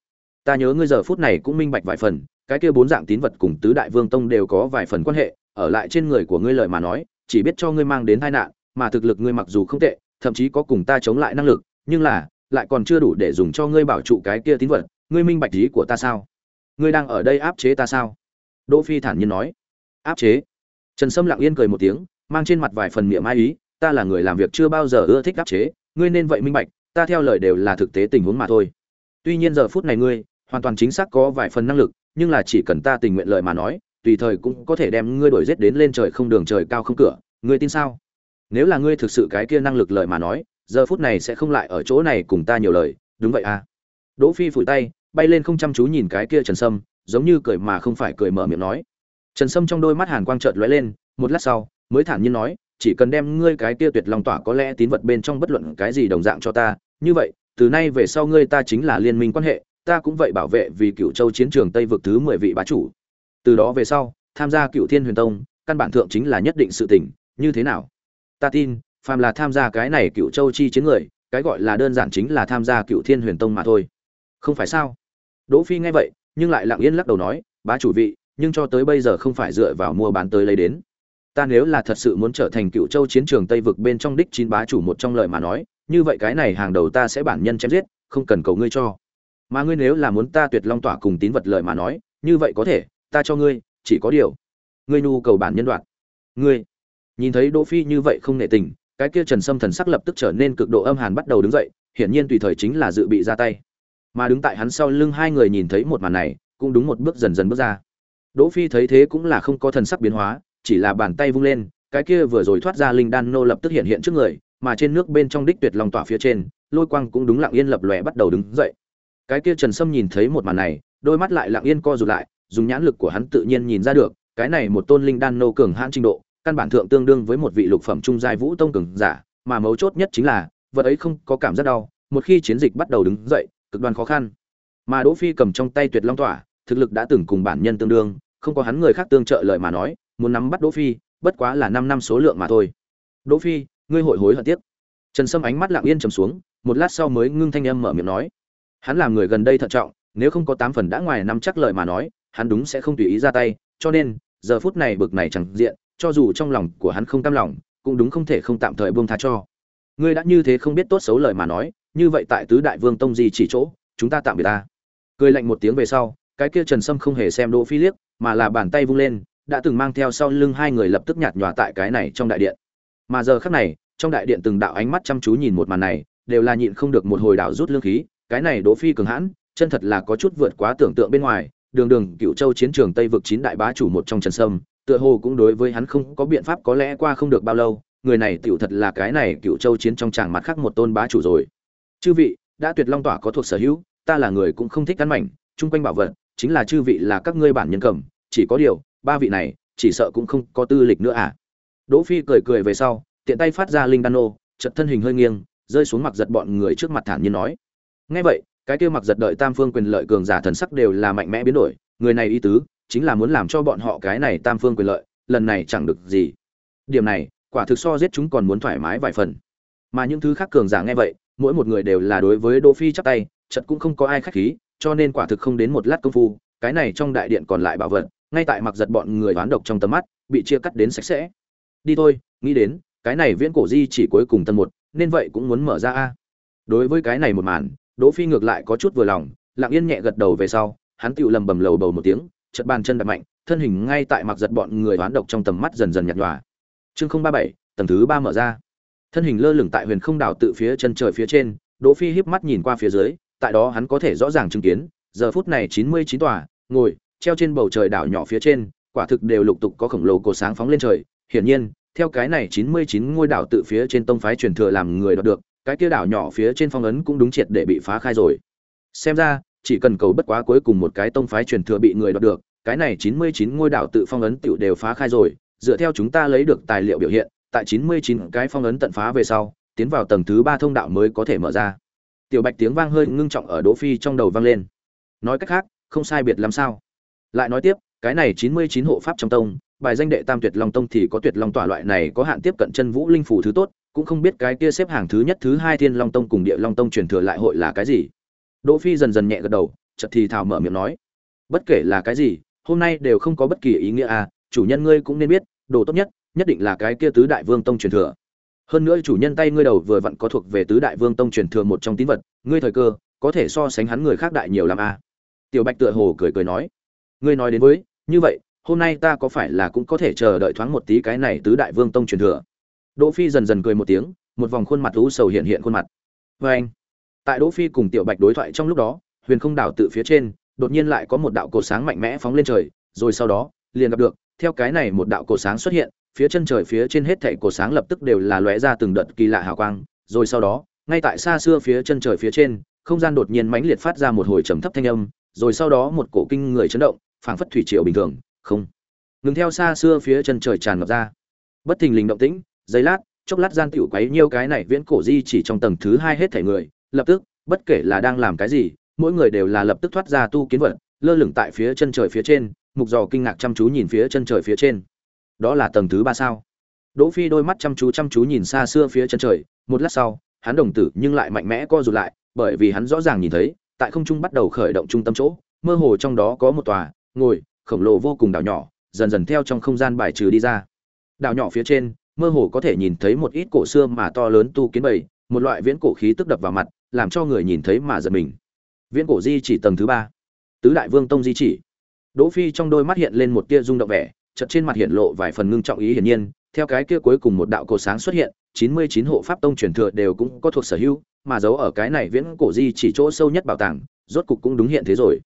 Speaker 1: Ta nhớ ngươi giờ phút này cũng minh bạch vài phần, cái kia bốn dạng tín vật cùng tứ đại vương tông đều có vài phần quan hệ, ở lại trên người của ngươi lời mà nói, chỉ biết cho ngươi mang đến tai nạn, mà thực lực ngươi mặc dù không tệ, thậm chí có cùng ta chống lại năng lực, nhưng là, lại còn chưa đủ để dùng cho ngươi bảo trụ cái kia tín vật, ngươi minh bạch ý của ta sao? Ngươi đang ở đây áp chế ta sao? Đỗ phi thản nhiên nói. Áp chế? Trần sâm lặng yên cười một tiếng mang trên mặt vài phần miệng mai ý, ta là người làm việc chưa bao giờ ưa thích áp chế, ngươi nên vậy minh bạch, ta theo lời đều là thực tế tình huống mà thôi. Tuy nhiên giờ phút này ngươi, hoàn toàn chính xác có vài phần năng lực, nhưng là chỉ cần ta tình nguyện lời mà nói, tùy thời cũng có thể đem ngươi đuổi giết đến lên trời không đường trời cao không cửa, ngươi tin sao? Nếu là ngươi thực sự cái kia năng lực lời mà nói, giờ phút này sẽ không lại ở chỗ này cùng ta nhiều lời, đúng vậy à? Đỗ phi phủi tay, bay lên không chăm chú nhìn cái kia trần sâm, giống như cười mà không phải cười mở miệng nói. Trần sâm trong đôi mắt hàn quang chợt lóe lên, một lát sau mới thản nhiên nói, chỉ cần đem ngươi cái kia tuyệt long tỏa có lẽ tín vật bên trong bất luận cái gì đồng dạng cho ta, như vậy, từ nay về sau ngươi ta chính là liên minh quan hệ, ta cũng vậy bảo vệ vì cựu châu chiến trường tây vực thứ mười vị bá chủ. Từ đó về sau, tham gia cựu thiên huyền tông, căn bản thượng chính là nhất định sự tình, như thế nào? Ta tin, phàm là tham gia cái này cựu châu chi chiến người, cái gọi là đơn giản chính là tham gia cựu thiên huyền tông mà thôi. Không phải sao? Đỗ phi nghe vậy, nhưng lại lặng yên lắc đầu nói, bá chủ vị, nhưng cho tới bây giờ không phải dựa vào mua bán tới lấy đến ta nếu là thật sự muốn trở thành cựu châu chiến trường tây vực bên trong đích chín bá chủ một trong lời mà nói, như vậy cái này hàng đầu ta sẽ bản nhân chém giết, không cần cầu ngươi cho. Mà ngươi nếu là muốn ta tuyệt long tỏa cùng tín vật lời mà nói, như vậy có thể, ta cho ngươi, chỉ có điều. Ngươi nhu cầu bản nhân đoạn ngươi. Nhìn thấy đỗ phi như vậy không nể tình, cái kia trần sâm thần sắc lập tức trở nên cực độ âm hàn bắt đầu đứng dậy, hiển nhiên tùy thời chính là dự bị ra tay. Mà đứng tại hắn sau lưng hai người nhìn thấy một màn này, cũng đúng một bước dần dần bước ra. Đỗ phi thấy thế cũng là không có thần sắc biến hóa chỉ là bàn tay vung lên, cái kia vừa rồi thoát ra linh đan nô lập tức hiện hiện trước người, mà trên nước bên trong đích tuyệt long tỏa phía trên, lôi quang cũng đúng lặng yên lập lòe bắt đầu đứng dậy. Cái kia trần sâm nhìn thấy một màn này, đôi mắt lại lặng yên co rụt lại, dùng nhãn lực của hắn tự nhiên nhìn ra được, cái này một tôn linh đan nô cường hãn trình độ, căn bản thượng tương đương với một vị lục phẩm trung giai vũ tông cường giả, mà mấu chốt nhất chính là, vật ấy không có cảm giác đau, một khi chiến dịch bắt đầu đứng dậy, cực đoan khó khăn. Mà đỗ phi cầm trong tay tuyệt long tỏa, thực lực đã từng cùng bản nhân tương đương, không có hắn người khác tương trợ lời mà nói muốn nắm bắt đỗ phi, bất quá là 5 năm số lượng mà thôi. Đỗ phi, ngươi hội hối hận tiếc. Trần sâm ánh mắt lặng yên trầm xuống, một lát sau mới ngưng thanh âm mở miệng nói. Hắn làm người gần đây thận trọng, nếu không có tám phần đã ngoài năm chắc lời mà nói, hắn đúng sẽ không tùy ý ra tay, cho nên, giờ phút này bực này chẳng diện, cho dù trong lòng của hắn không cam lòng, cũng đúng không thể không tạm thời buông tha cho. Ngươi đã như thế không biết tốt xấu lời mà nói, như vậy tại tứ đại vương tông gì chỉ chỗ, chúng ta tạm biệt ta. Cười lạnh một tiếng về sau, cái kia trần sâm không hề xem đỗ phi liếc, mà là bàn tay vung lên đã từng mang theo sau lưng hai người lập tức nhạt nhòa tại cái này trong đại điện. Mà giờ khắc này, trong đại điện từng đạo ánh mắt chăm chú nhìn một màn này, đều là nhịn không được một hồi đảo rút lương khí, cái này đỗ phi cường hãn, chân thật là có chút vượt quá tưởng tượng bên ngoài, đường đường cựu châu chiến trường tây vực chín đại bá chủ một trong trần sâm, tựa hồ cũng đối với hắn không có biện pháp có lẽ qua không được bao lâu, người này tiểu thật là cái này cựu châu chiến trong tràng mặt khác một tôn bá chủ rồi. Chư vị, đã tuyệt long tỏa có thuộc sở hữu, ta là người cũng không thích cắn mảnh, chung quanh bảo vật, chính là chư vị là các ngươi bản nhân cầm, chỉ có điều ba vị này, chỉ sợ cũng không có tư lịch nữa à. Đỗ phi cười cười về sau, tiện tay phát ra linh đan nô chật thân hình hơi nghiêng, rơi xuống mặc giật bọn người trước mặt thản nhiên nói. Nghe vậy, cái kia mặc giật đợi tam phương quyền lợi cường giả thần sắc đều là mạnh mẽ biến đổi, người này ý tứ, chính là muốn làm cho bọn họ cái này tam phương quyền lợi, lần này chẳng được gì. Điểm này, quả thực so giết chúng còn muốn thoải mái vài phần. Mà những thứ khác cường giả nghe vậy, mỗi một người đều là đối với đỗ phi chắp tay chật cũng không có ai khách khí, cho nên quả thực không đến một lát công phu, cái này trong đại điện còn lại bảo vật ngay tại mặc giật bọn người đoán độc trong tầm mắt, bị chia cắt đến sạch sẽ. Đi thôi, nghĩ đến, cái này viễn cổ di chỉ cuối cùng tân một, nên vậy cũng muốn mở ra a. Đối với cái này một màn, đỗ phi ngược lại có chút vừa lòng, lặng yên nhẹ gật đầu về sau, hắn tựu lầm bầm lầu bầu một tiếng chật bàn chân đập mạnh, thân hình ngay tại mặc giật bọn người đoán độc trong tầm mắt dần dần nhạt nhòa. Chương không ba bảy, tầng thứ ba mở ra. Thân hình lơ lửng tại huyền không đảo tự phía chân trời phía trên, đỗ phi híp mắt nhìn qua phía dưới, tại đó hắn có thể rõ ràng chứng kiến, giờ phút này chín mươi chín tòa, ngồi treo trên bầu trời đảo nhỏ phía trên, quả thực đều lục tục có khổng lồ cột sáng phóng lên trời. Hiển nhiên, theo cái này chín mươi chín ngôi đảo tự phía trên tông phái truyền thừa làm người đoạt được, cái kia đảo nhỏ phía trên phong ấn cũng đúng triệt để bị phá khai rồi. Xem ra, chỉ cần cầu bất quá cuối cùng một cái tông phái truyền thừa bị người đoạt được, cái này chín mươi chín ngôi đảo tự phong ấn tiểu đều phá khai rồi. Dựa theo chúng ta lấy được tài liệu biểu hiện, tại chín mươi chín cái phong ấn tận phá về sau, tiến vào tầng thứ ba thông đạo mới có thể mở ra. Tiểu bạch tiếng vang hơi ngưng trọng ở đỗ phi trong đầu vang lên. Nói cách khác, không sai biệt làm sao? Lại nói tiếp, cái này chín mươi chín hộ pháp trong tông, bài danh đệ tam tuyệt long tông thì có tuyệt long tỏa loại này có hạn tiếp cận chân vũ linh phủ thứ tốt, cũng không biết cái kia xếp hàng thứ nhất, thứ hai thiên long tông cùng địa long tông truyền thừa lại hội là cái gì đỗ phi dần dần nhẹ gật đầu, chợt thì thào mở miệng nói, bất kể là cái gì, hôm nay đều không có bất kỳ ý nghĩa à chủ nhân ngươi cũng nên biết, đồ tốt nhất nhất định là cái kia tứ đại vương tông truyền thừa hơn nữa chủ nhân tay ngươi đầu vừa vặn có thuộc về tứ đại vương tông truyền thừa một trong tín vật, ngươi thời cơ, có thể so sánh hắn người khác đại nhiều làm a à. tiểu bạch tựa hồ cười cười nói ngươi nói đến với, như vậy, hôm nay ta có phải là cũng có thể chờ đợi thoáng một tí cái này tứ đại vương tông truyền thừa? Đỗ phi dần dần cười một tiếng, một vòng khuôn mặt u sầu hiện hiện khuôn mặt. Với anh, tại đỗ phi cùng tiểu bạch đối thoại trong lúc đó, huyền không đảo tự phía trên, đột nhiên lại có một đạo cột sáng mạnh mẽ phóng lên trời, rồi sau đó, liền gặp được, theo cái này một đạo cột sáng xuất hiện, phía chân trời phía trên hết thảy cột sáng lập tức đều là lóe ra từng đợt kỳ lạ hào quang, rồi sau đó, ngay tại xa xưa phía chân trời phía trên, không gian đột nhiên mãnh liệt phát ra một hồi trầm thấp thanh âm, rồi sau đó một cổ kinh người chấn động phảng phất thủy triều bình thường, không. Ngừng theo xa xưa phía chân trời tràn ngập ra. Bất thình lình động tĩnh, giây lát, chốc lát gian tiểu quấy nhiêu cái này viễn cổ di chỉ trong tầng thứ hai hết thể người, lập tức, bất kể là đang làm cái gì, mỗi người đều là lập tức thoát ra tu kiến vật, lơ lửng tại phía chân trời phía trên, mục dò kinh ngạc chăm chú nhìn phía chân trời phía trên. Đó là tầng thứ ba sao? Đỗ phi đôi mắt chăm chú chăm chú nhìn xa xưa phía chân trời, một lát sau, hắn đồng tử nhưng lại mạnh mẽ co rụt lại, bởi vì hắn rõ ràng nhìn thấy, tại không trung bắt đầu khởi động trung tâm chỗ, mơ hồ trong đó có một tòa ngồi, khổng lồ vô cùng đảo nhỏ, dần dần theo trong không gian bài trừ đi ra. Đảo nhỏ phía trên, mơ hồ có thể nhìn thấy một ít cổ xưa mà to lớn tu kiến bầy, một loại viễn cổ khí tức đập vào mặt, làm cho người nhìn thấy mà giật mình. Viễn cổ di chỉ tầng thứ ba. Tứ đại vương tông di chỉ. Đỗ phi trong đôi mắt hiện lên một tia rung động vẻ, chợt trên mặt hiện lộ vài phần ngưng trọng ý hiển nhiên, theo cái kia cuối cùng một đạo cổ sáng xuất hiện 99 hộ pháp tông truyền thừa đều cũng có thuộc sở hữu, mà giấu ở cái này viễn cổ di chỉ chỗ sâu nhất bảo tàng, rốt cục cũng đúng hiện thế rồi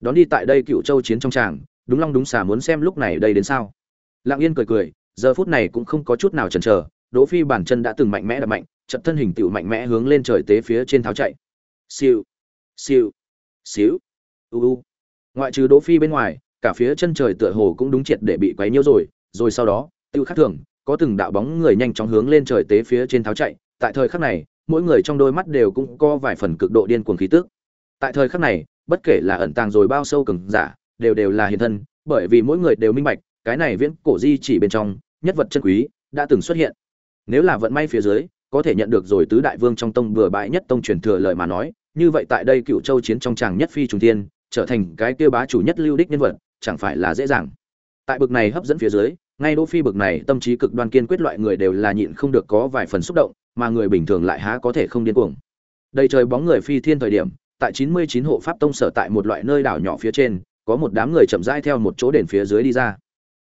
Speaker 1: đón đi tại đây cựu châu chiến trong tràng, đúng long đúng xà muốn xem lúc này đây đến sao. Lặng yên cười cười, giờ phút này cũng không có chút nào chần chờ, đỗ phi bản chân đã từng mạnh mẽ đập mạnh chậm thân hình tựu mạnh mẽ hướng lên trời tế phía trên tháo chạy. Siêu siêu xíu u u. Ngoại trừ đỗ phi bên ngoài, cả phía chân trời tựa hồ cũng đúng triệt để bị quấy nhiễu rồi rồi sau đó tiêu khắc thường, có từng đạo bóng người nhanh chóng hướng lên trời tế phía trên tháo chạy. Tại thời khắc này, mỗi người trong đôi mắt đều cũng có vài phần cực độ điên cuồng khí tức. Tại thời khắc này bất kể là ẩn tàng rồi bao sâu cường giả, đều đều là hiện thân, bởi vì mỗi người đều minh bạch, cái này viễn cổ di chỉ bên trong, nhất vật chân quý đã từng xuất hiện. Nếu là vận may phía dưới, có thể nhận được rồi tứ đại vương trong tông vừa bãi nhất tông truyền thừa lời mà nói, như vậy tại đây cựu châu chiến trong chàng nhất phi trùng tiên trở thành cái kia bá chủ nhất lưu đích nhân vật, chẳng phải là dễ dàng. Tại bực này hấp dẫn phía dưới, ngay đỗ phi bực này tâm trí cực đoan kiên quyết loại người đều là nhịn không được có vài phần xúc động, mà người bình thường lại há có thể không điên cuồng. Đây trời bóng người phi thiên thời điểm tại 99 hộ pháp tông sở tại một loại nơi đảo nhỏ phía trên, có một đám người chậm rãi theo một chỗ đền phía dưới đi ra.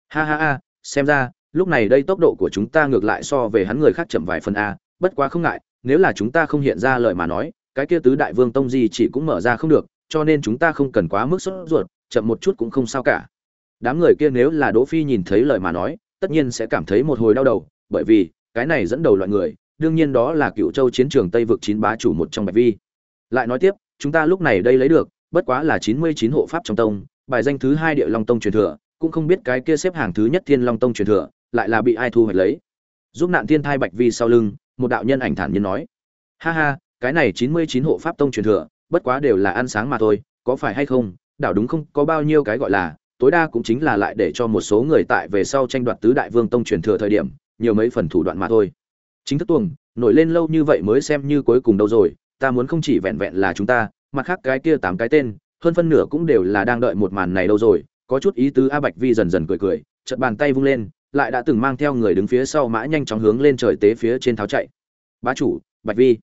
Speaker 1: Ha ha ha, xem ra, lúc này đây tốc độ của chúng ta ngược lại so về hắn người khác chậm vài phần a, bất quá không ngại, nếu là chúng ta không hiện ra lời mà nói, cái kia tứ đại vương tông gì chỉ cũng mở ra không được, cho nên chúng ta không cần quá mức sốt ruột, chậm một chút cũng không sao cả. Đám người kia nếu là đỗ phi nhìn thấy lời mà nói, tất nhiên sẽ cảm thấy một hồi đau đầu, bởi vì, cái này dẫn đầu loại người, đương nhiên đó là cựu châu chiến trường tây vực chín bá chủ một trong bạch vi. Lại nói tiếp chúng ta lúc này đây lấy được, bất quá là chín mươi chín hộ pháp trong tông, bài danh thứ hai địa long tông truyền thừa, cũng không biết cái kia xếp hàng thứ nhất thiên long tông truyền thừa, lại là bị ai thu hoạch lấy. Giúp nạn thiên thai bạch vi sau lưng, một đạo nhân ảnh thản nhiên nói. Ha ha, cái này chín mươi chín hộ pháp tông truyền thừa, bất quá đều là ăn sáng mà thôi, có phải hay không? Đảo đúng không? Có bao nhiêu cái gọi là, tối đa cũng chính là lại để cho một số người tại về sau tranh đoạt tứ đại vương tông truyền thừa thời điểm, nhiều mấy phần thủ đoạn mà thôi. Chính thức tuồng, nổi lên lâu như vậy mới xem như cuối cùng đâu rồi ta muốn không chỉ vẹn vẹn là chúng ta, mặt khác cái kia tám cái tên, hơn phân nửa cũng đều là đang đợi một màn này đâu rồi. Có chút ý tứ a bạch vi dần dần cười cười, chợt bàn tay vung lên, lại đã từng mang theo người đứng phía sau mã nhanh chóng hướng lên trời tế phía trên tháo chạy. Bá chủ, bạch vi.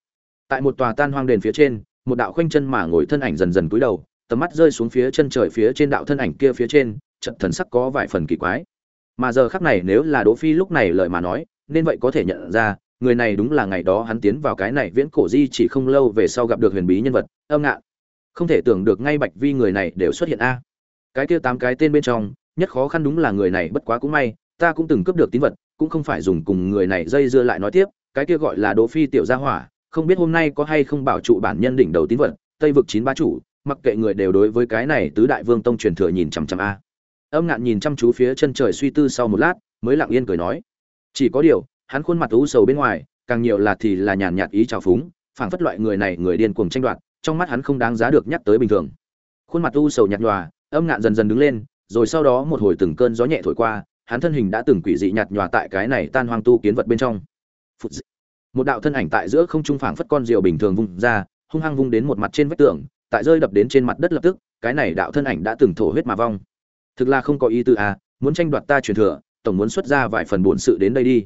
Speaker 1: Tại một tòa tan hoang đền phía trên, một đạo khoanh chân mà ngồi thân ảnh dần dần cúi đầu, tầm mắt rơi xuống phía chân trời phía trên đạo thân ảnh kia phía trên trận thần sắc có vài phần kỳ quái. Mà giờ khắc này nếu là đỗ phi lúc này lời mà nói, nên vậy có thể nhận ra người này đúng là ngày đó hắn tiến vào cái này viễn cổ di chỉ không lâu về sau gặp được huyền bí nhân vật, âm ngạn. Không thể tưởng được ngay bạch vi người này đều xuất hiện a. Cái kia tám cái tên bên trong, nhất khó khăn đúng là người này bất quá cũng may, ta cũng từng cướp được tín vật, cũng không phải dùng cùng người này dây dưa lại nói tiếp, cái kia gọi là đỗ phi tiểu gia hỏa, không biết hôm nay có hay không bảo trụ bản nhân đỉnh đầu tín vật, tây vực chín ba chủ, mặc kệ người đều đối với cái này tứ đại vương tông truyền thừa nhìn chằm chằm a. Âm ngạn nhìn chăm chú phía chân trời suy tư sau một lát, mới lặng yên cười nói. Chỉ có điều hắn khuôn mặt u sầu bên ngoài, càng nhiều là thì là nhàn nhạt ý trào phúng, phảng phất loại người này người điên cuồng tranh đoạt, trong mắt hắn không đáng giá được nhắc tới bình thường. Khuôn mặt u sầu nhạt nhòa, âm ngạn dần dần đứng lên, rồi sau đó một hồi từng cơn gió nhẹ thổi qua, hắn thân hình đã từng quỷ dị nhạt nhòa tại cái này tan hoang tu kiến vật bên trong. Một đạo thân ảnh tại giữa không trung phảng phất con diều bình thường vung ra, hung hăng vung đến một mặt trên vách tường, tại rơi đập đến trên mặt đất lập tức, cái này đạo thân ảnh đã từng thổ huyết mà vong. Thực là không có ý tư à muốn tranh đoạt ta truyền thừa, tổng muốn xuất ra vài phần bổn sự đến đây đi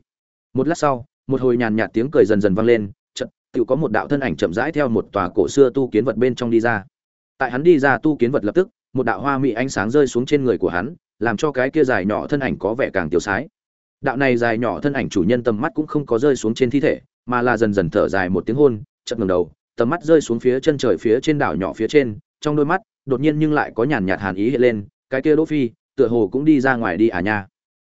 Speaker 1: một lát sau, một hồi nhàn nhạt tiếng cười dần dần vang lên, chợt tự có một đạo thân ảnh chậm rãi theo một tòa cổ xưa tu kiến vật bên trong đi ra. Tại hắn đi ra tu kiến vật lập tức, một đạo hoa mỹ ánh sáng rơi xuống trên người của hắn, làm cho cái kia dài nhỏ thân ảnh có vẻ càng tiêu sái. Đạo này dài nhỏ thân ảnh chủ nhân tầm mắt cũng không có rơi xuống trên thi thể, mà là dần dần thở dài một tiếng hôn, chợt ngẩng đầu, tầm mắt rơi xuống phía chân trời phía trên đảo nhỏ phía trên, trong đôi mắt, đột nhiên nhưng lại có nhàn nhạt hàn ý hiện lên, cái kia đỗ phi, tựa hồ cũng đi ra ngoài đi à nha.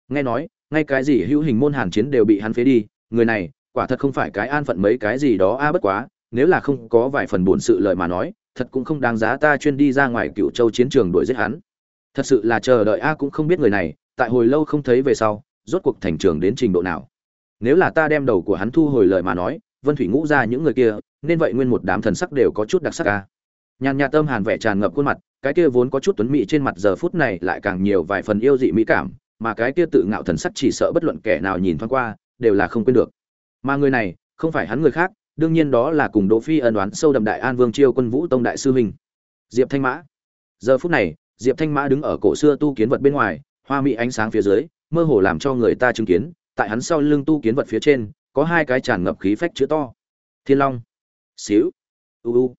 Speaker 1: Nghe nói ngay cái gì hữu hình môn hàn chiến đều bị hắn phế đi, người này, quả thật không phải cái an phận mấy cái gì đó a à bất quá, nếu là không có vài phần buồn sự lời mà nói, thật cũng không đáng giá ta chuyên đi ra ngoài cựu châu chiến trường đuổi giết hắn. Thật sự là chờ đợi a à cũng không biết người này, tại hồi lâu không thấy về sau, rốt cuộc thành trường đến trình độ nào. Nếu là ta đem đầu của hắn thu hồi lời mà nói, vân thủy ngũ ra những người kia, nên vậy nguyên một đám thần sắc đều có chút đặc sắc a. Nhàn nhạt tâm hàn vẻ tràn ngập khuôn mặt, cái kia vốn có chút tuấn mỹ trên mặt giờ phút này lại càng nhiều vài phần yêu dị mỹ cảm mà cái kia tự ngạo thần sắc chỉ sợ bất luận kẻ nào nhìn thoáng qua, đều là không quên được. Mà người này, không phải hắn người khác, đương nhiên đó là cùng đỗ phi ân đoán sâu đậm đại an vương chiêu quân vũ tông đại sư huynh. Diệp thanh mã. Giờ phút này, diệp thanh mã đứng ở cổ xưa tu kiến vật bên ngoài, hoa mỹ ánh sáng phía dưới, mơ hồ làm cho người ta chứng kiến, tại hắn sau lưng tu kiến vật phía trên, có hai cái tràn ngập khí phách chữ to. Thiên long. Xíu. U u.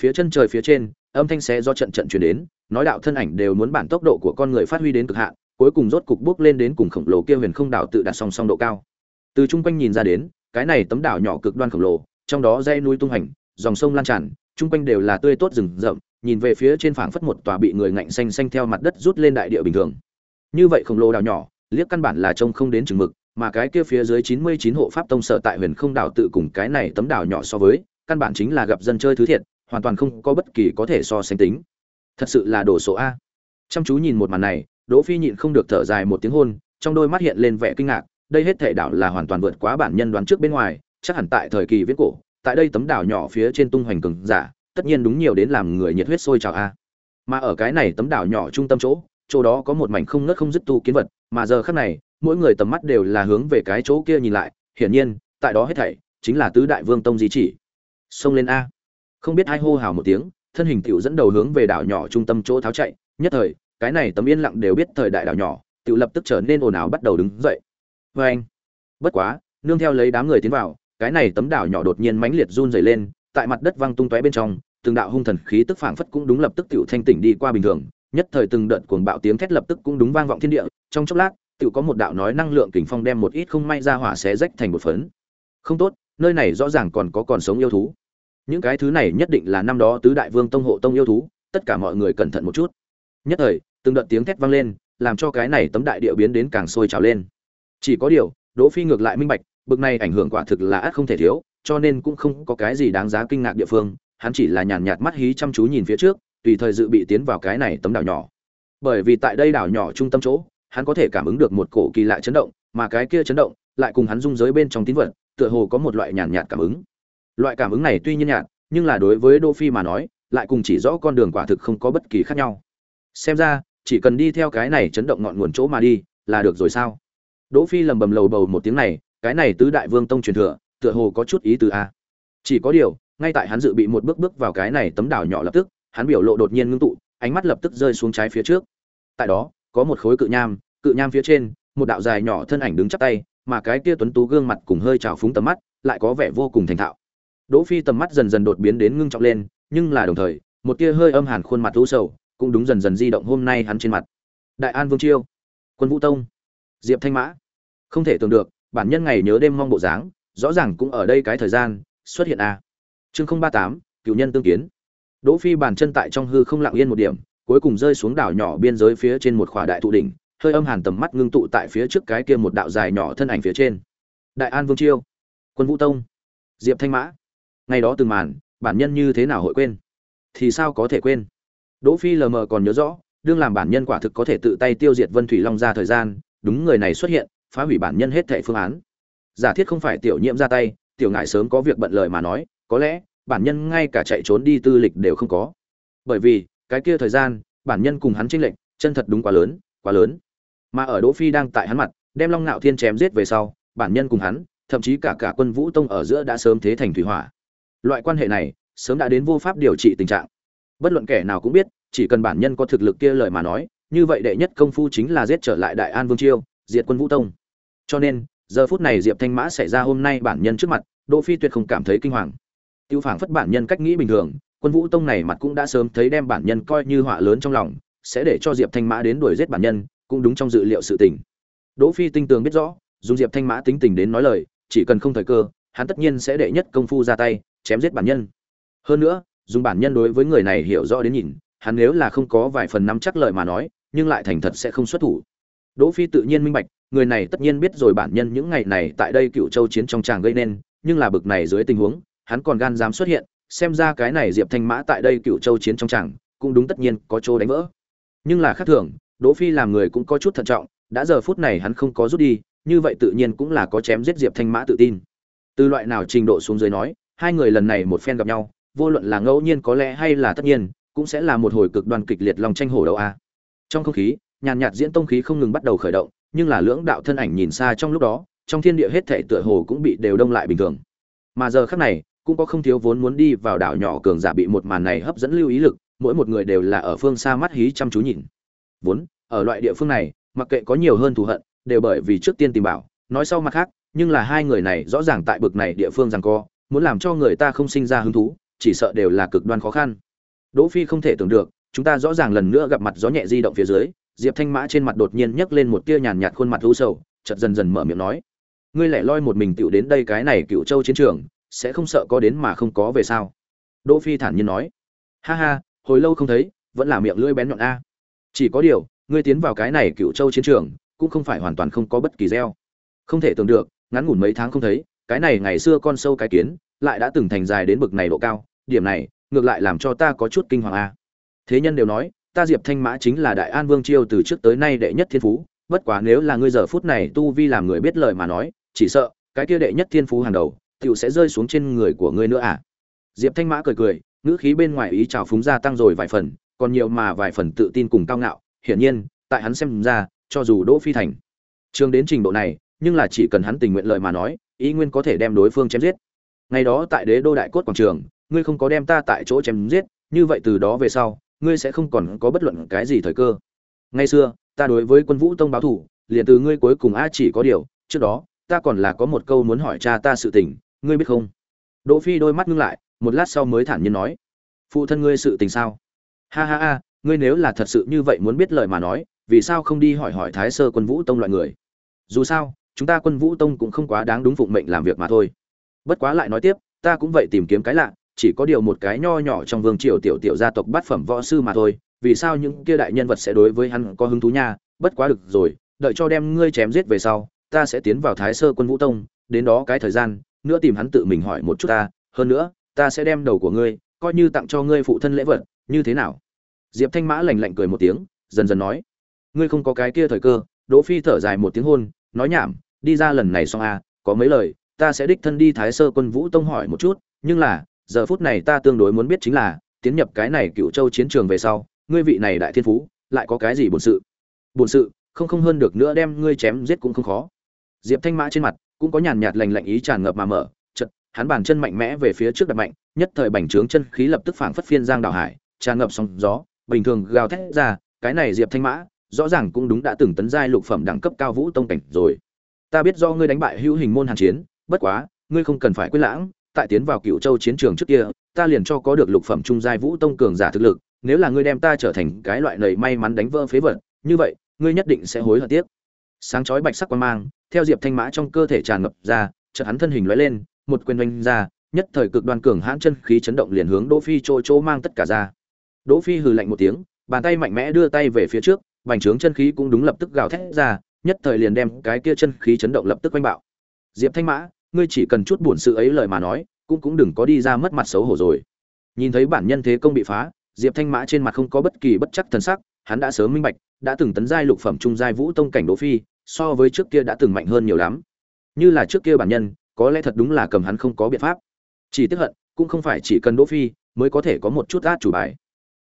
Speaker 1: Phía chân trời phía trên, âm thanh xé do trận trận truyền đến, nói đạo thân ảnh đều muốn bản tốc độ của con người phát huy đến cực hạn cuối cùng rốt cục bước lên đến cùng khổng lồ kia huyền không đảo tự đặt song song độ cao. Từ chung quanh nhìn ra đến, cái này tấm đảo nhỏ cực đoan khổng lồ, trong đó dãy núi tung hành, dòng sông lan tràn, chung quanh đều là tươi tốt rừng rậm, nhìn về phía trên phảng phất một tòa bị người ngạnh xanh xanh theo mặt đất rút lên đại địa bình thường. Như vậy khổng lồ đảo nhỏ, liếc căn bản là trông không đến chừng mực, mà cái kia phía dưới 99 hộ pháp tông sở tại huyền không đảo tự cùng cái này tấm đảo nhỏ so với, căn bản chính là gặp dân chơi thứ thiệt, hoàn toàn không có bất kỳ có thể so sánh tính. Thật sự là đồ số a. Chăm chú nhìn một màn này đỗ phi nhịn không được thở dài một tiếng hôn, trong đôi mắt hiện lên vẻ kinh ngạc, đây hết thể đảo là hoàn toàn vượt quá bản nhân đoán trước bên ngoài, chắc hẳn tại thời kỳ viễn cổ, tại đây tấm đảo nhỏ phía trên tung hoành cường giả, tất nhiên đúng nhiều đến làm người nhiệt huyết sôi trào a. Mà ở cái này tấm đảo nhỏ trung tâm chỗ chỗ đó có một mảnh không ngớt không dứt tu kiến vật, mà giờ khắc này, mỗi người tầm mắt đều là hướng về cái chỗ kia nhìn lại, hiển nhiên, tại đó hết thảy, chính là tứ đại vương tông di chỉ. Xông lên a. Không biết ai hô hào một tiếng, thân hình tiểu dẫn đầu hướng về đảo nhỏ trung tâm chỗ tháo chạy, nhất thời cái này tấm yên lặng đều biết thời đại đảo nhỏ tiểu lập tức trở nên ồn ào bắt đầu đứng dậy. Vê anh, bất quá, nương theo lấy đám người tiến vào, cái này tấm đảo nhỏ đột nhiên mãnh liệt run rẩy lên, tại mặt đất văng tung tóe bên trong, từng đạo hung thần khí tức phảng phất cũng đúng lập tức tiểu thanh tỉnh đi qua bình thường, nhất thời từng đợt cuồng bạo tiếng thét lập tức cũng đúng vang vọng thiên địa, trong chốc lát tiểu có một đạo nói năng lượng kình phong đem một ít không may ra hỏa xé rách thành một phấn. Không tốt, nơi này rõ ràng còn có còn sống yêu thú. Những cái thứ này nhất định là năm đó tứ đại vương tông hộ tông yêu thú, tất cả mọi người cẩn thận một chút. Nhất thời từng đợt tiếng thét vang lên, làm cho cái này tấm đại địa biến đến càng sôi trào lên. Chỉ có điều, đỗ phi ngược lại minh bạch, bực này ảnh hưởng quả thực là ắt không thể thiếu, cho nên cũng không có cái gì đáng giá kinh ngạc địa phương, hắn chỉ là nhàn nhạt mắt hí chăm chú nhìn phía trước, tùy thời dự bị tiến vào cái này tấm đảo nhỏ. Bởi vì tại đây đảo nhỏ trung tâm chỗ, hắn có thể cảm ứng được một cổ kỳ lạ chấn động, mà cái kia chấn động lại cùng hắn dung giới bên trong tín vật, tựa hồ có một loại nhàn nhạt cảm ứng. Loại cảm ứng này tuy nhiên nhạt, nhưng là đối với đỗ phi mà nói, lại cùng chỉ rõ con đường quả thực không có bất kỳ khác nhau. Xem ra chỉ cần đi theo cái này chấn động ngọn nguồn chỗ mà đi, là được rồi sao? Đỗ phi lầm bầm lầu bầu một tiếng này, cái này tứ đại vương tông truyền thừa, tựa hồ có chút ý tứ a. Chỉ có điều, ngay tại hắn dự bị một bước bước vào cái này tấm đảo nhỏ lập tức, hắn biểu lộ đột nhiên ngưng tụ, ánh mắt lập tức rơi xuống trái phía trước. Tại đó, có một khối cự nham cự nham phía trên, một đạo dài nhỏ thân ảnh đứng chắp tay, mà cái kia tuấn tú gương mặt cùng hơi trào phúng tầm mắt, lại có vẻ vô cùng thành thạo. Đỗ phi tầm mắt dần dần đột biến đến ngưng trọng lên, nhưng là đồng thời, một tia hơi âm hàn khuôn mặt u sầu cũng đúng dần dần di động hôm nay hắn trên mặt. Đại an vương chiêu, quân vũ tông, diệp thanh mã. Không thể tưởng được, bản nhân ngày nhớ đêm mong bộ dáng, rõ ràng cũng ở đây cái thời gian, xuất hiện a. Chương không ba tám, cựu nhân tương kiến. Đỗ phi bàn chân tại trong hư không lặng yên một điểm, cuối cùng rơi xuống đảo nhỏ biên giới phía trên một khỏa đại thụ đỉnh, hơi âm hàn tầm mắt ngưng tụ tại phía trước cái kia một đạo dài nhỏ thân ảnh phía trên. Đại an vương chiêu, quân vũ tông, diệp thanh mã. Ngày đó từng màn, bản nhân như thế nào hội quên? Thì sao có thể quên? Đỗ phi lờ mờ còn nhớ rõ, đương làm bản nhân quả thực có thể tự tay tiêu diệt vân thủy long ra thời gian, đúng người này xuất hiện, phá hủy bản nhân hết thảy phương án. Giả thiết không phải tiểu nhiễm ra tay, tiểu ngại sớm có việc bận lời mà nói, có lẽ, bản nhân ngay cả chạy trốn đi tư lịch đều không có. Bởi vì, cái kia thời gian, bản nhân cùng hắn chênh lệnh chân thật đúng quá lớn quá lớn. Mà ở đỗ phi đang tại hắn mặt, đem long nạo thiên chém giết về sau, bản nhân cùng hắn, thậm chí cả cả quân vũ tông ở giữa đã sớm thế thành thủy hỏa. Loại quan hệ này, sớm đã đến vô pháp điều trị tình trạng bất luận kẻ nào cũng biết, chỉ cần bản nhân có thực lực kia lời mà nói, như vậy đệ nhất công phu chính là giết trở lại đại an vương chiêu, diệt quân vũ tông. Cho nên, giờ phút này diệp thanh mã xảy ra hôm nay bản nhân trước mặt, đỗ phi tuyệt không cảm thấy kinh hoàng. Tiêu phảng phất bản nhân cách nghĩ bình thường, quân vũ tông này mặt cũng đã sớm thấy đem bản nhân coi như họa lớn trong lòng, sẽ để cho diệp thanh mã đến đuổi giết bản nhân, cũng đúng trong dự liệu sự tình. Đỗ phi tinh tường biết rõ dùng diệp thanh mã tính tình đến nói lời, chỉ cần không thời cơ, hắn tất nhiên sẽ đệ nhất công phu ra tay, chém giết bản nhân. Hơn nữa dùng bản nhân đối với người này hiểu rõ đến nhìn, hắn nếu là không có vài phần nắm chắc lời mà nói, nhưng lại thành thật sẽ không xuất thủ. Đỗ phi tự nhiên minh bạch, người này tất nhiên biết rồi bản nhân những ngày này tại đây cựu châu chiến trong tràng gây nên, nhưng là bực này dưới tình huống, hắn còn gan dám xuất hiện, xem ra cái này diệp thanh mã tại đây cựu châu chiến trong tràng, cũng đúng tất nhiên có chỗ đánh vỡ. Nhưng là khác thường, đỗ phi làm người cũng có chút thận trọng, đã giờ phút này hắn không có rút đi, như vậy tự nhiên cũng là có chém giết diệp thanh mã tự tin. Từ loại nào trình độ xuống dưới nói, hai người lần này một phen gặp nhau vô luận là ngẫu nhiên có lẽ hay là tất nhiên, cũng sẽ là một hồi cực đoan kịch liệt lòng tranh hổ đấu a. Trong không khí, nhàn nhạt diễn tông khí không ngừng bắt đầu khởi động, nhưng là lưỡng đạo thân ảnh nhìn xa trong lúc đó, trong thiên địa hết thảy tựa hồ cũng bị đều đông lại bình thường. Mà giờ khắc này, cũng có không thiếu vốn muốn đi vào đảo nhỏ cường giả bị một màn này hấp dẫn lưu ý lực, mỗi một người đều là ở phương xa mắt hí chăm chú nhìn. Vốn, ở loại địa phương này, mặc kệ có nhiều hơn thù hận, đều bởi vì trước tiên tìm bảo, nói sau mặt khác, nhưng là hai người này rõ ràng tại bực này địa phương rằng co, muốn làm cho người ta không sinh ra hứng thú chỉ sợ đều là cực đoan khó khăn. Đỗ phi không thể tưởng được, chúng ta rõ ràng lần nữa gặp mặt gió nhẹ di động phía dưới, diệp thanh mã trên mặt đột nhiên nhấc lên một tia nhàn nhạt khuôn mặt u sầu, chợt dần dần mở miệng nói, ngươi lẻ loi một mình tựu đến đây cái này cựu châu chiến trường, sẽ không sợ có đến mà không có về sao? Đỗ phi thản nhiên nói, ha ha, hồi lâu không thấy, vẫn là miệng lưỡi bén nhọn a. Chỉ có điều, ngươi tiến vào cái này cựu châu chiến trường, cũng không phải hoàn toàn không có bất kỳ gieo. Không thể tưởng được, ngắn ngủn mấy tháng không thấy, cái này ngày xưa con sâu cái kiến, lại đã từng thành dài đến bực này độ cao điểm này, ngược lại làm cho ta có chút kinh hoàng a thế nhân đều nói, ta diệp thanh mã chính là đại an vương chiêu từ trước tới nay đệ nhất thiên phú, bất quá nếu là ngươi giờ phút này tu vi làm người biết lời mà nói, chỉ sợ, cái kia đệ nhất thiên phú hàng đầu tựu sẽ rơi xuống trên người của ngươi nữa à. Diệp thanh mã cười cười, ngữ khí bên ngoài ý chào phúng gia tăng rồi vài phần, còn nhiều mà vài phần tự tin cùng cao ngạo, hiển nhiên, tại hắn xem ra, cho dù đỗ phi thành trường đến trình độ này, nhưng là chỉ cần hắn tình nguyện lợi mà nói, ý nguyên có thể đem đối phương chém giết. Ngày đó tại đế đô đại cốt quảng trường ngươi không có đem ta tại chỗ chém giết, như vậy từ đó về sau, ngươi sẽ không còn có bất luận cái gì thời cơ. Ngày xưa, ta đối với quân vũ tông báo thủ, liền từ ngươi cuối cùng a chỉ có điều, trước đó, ta còn là có một câu muốn hỏi cha ta sự tình, ngươi biết không? Đỗ phi đôi mắt ngưng lại, một lát sau mới thản nhiên nói. Phụ thân ngươi sự tình sao? Ha ha ha, ngươi nếu là thật sự như vậy muốn biết lời mà nói, vì sao không đi hỏi hỏi thái sơ quân vũ tông loại người? Dù sao, chúng ta quân vũ tông cũng không quá đáng đúng phụng mệnh làm việc mà thôi. Bất quá lại nói tiếp, ta cũng vậy tìm kiếm cái lạ chỉ có điều một cái nho nhỏ trong vương triều tiểu tiểu gia tộc bát phẩm võ sư mà thôi vì sao những kia đại nhân vật sẽ đối với hắn có hứng thú nha? Bất quá được rồi đợi cho đem ngươi chém giết về sau ta sẽ tiến vào thái sơ quân vũ tông đến đó cái thời gian nữa tìm hắn tự mình hỏi một chút ta hơn nữa ta sẽ đem đầu của ngươi coi như tặng cho ngươi phụ thân lễ vật như thế nào? Diệp thanh mã lạnh lạnh cười một tiếng dần dần nói ngươi không có cái kia thời cơ đỗ phi thở dài một tiếng hôn nói nhảm đi ra lần này xong a à, có mấy lời ta sẽ đích thân đi thái sơ quân vũ tông hỏi một chút nhưng là giờ phút này ta tương đối muốn biết chính là, tiến nhập cái này cựu châu chiến trường về sau, ngươi vị này đại thiên phú, lại có cái gì bổn sự? Bổn sự, không không hơn được nữa đem ngươi chém giết cũng không khó. Diệp thanh mã trên mặt cũng có nhàn nhạt lành lạnh ý tràn ngập mà mở chật hắn bàn chân mạnh mẽ về phía trước đập mạnh, nhất thời bành trướng chân khí lập tức phảng phất phiên giang đảo hải, tràn ngập sóng gió, bình thường gào thét ra, cái này diệp thanh mã, rõ ràng cũng đúng đã từng tấn giai lục phẩm đẳng cấp cao vũ tông cảnh rồi. Ta biết do ngươi đánh bại hữu hình môn hàn chiến, bất quá, ngươi không cần phải quyết lãng tại tiến vào cựu châu chiến trường trước kia, ta liền cho có được lục phẩm trung giai vũ tông cường giả thực lực, nếu là ngươi đem ta trở thành cái loại lầy may mắn đánh vỡ phế vật, như vậy, ngươi nhất định sẽ hối hận tiếc. Sáng chói bạch sắc quan mang, theo diệp thanh mã trong cơ thể tràn ngập ra, chợt hắn thân hình lóe lên, một quyền oanh ra, nhất thời cực đoan cường hãn chân khí chấn động liền hướng đỗ phi chỗ chỗ mang tất cả ra. Đỗ phi hừ lạnh một tiếng, bàn tay mạnh mẽ đưa tay về phía trước, bành trướng chân khí cũng đúng lập tức gào thét ra, nhất thời liền đem cái kia chân khí chấn động lập tức quanh bạo. Diệp thanh mã ngươi chỉ cần chút buồn sự ấy lời mà nói, cũng cũng đừng có đi ra mất mặt xấu hổ rồi. Nhìn thấy bản nhân thế công bị phá, diệp thanh mã trên mặt không có bất kỳ bất chắc thần sắc, hắn đã sớm minh bạch, đã từng tấn giai lục phẩm trung giai vũ tông cảnh đỗ phi, so với trước kia đã từng mạnh hơn nhiều lắm. Như là trước kia bản nhân, có lẽ thật đúng là cầm hắn không có biện pháp. Chỉ tiếc hận, cũng không phải chỉ cần đỗ phi mới có thể có một chút át chủ bài.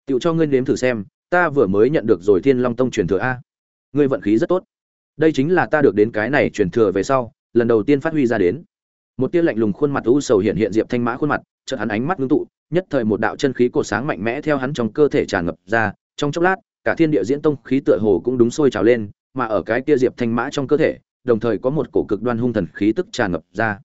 Speaker 1: Tiểu cho ngươi nếm thử xem, ta vừa mới nhận được rồi thiên long tông truyền thừa a. Ngươi vận khí rất tốt. Đây chính là ta được đến cái này truyền thừa về sau, lần đầu tiên phát huy ra đến một tia lạnh lùng khuôn mặt u sầu hiện hiện diệp thanh mã khuôn mặt, chợt hắn ánh mắt ngưng tụ, nhất thời một đạo chân khí cổ sáng mạnh mẽ theo hắn trong cơ thể tràn ngập ra, trong chốc lát, cả thiên địa diễn tông khí tựa hồ cũng đúng sôi trào lên, mà ở cái kia diệp thanh mã trong cơ thể, đồng thời có một cổ cực đoan hung thần khí tức tràn ngập ra.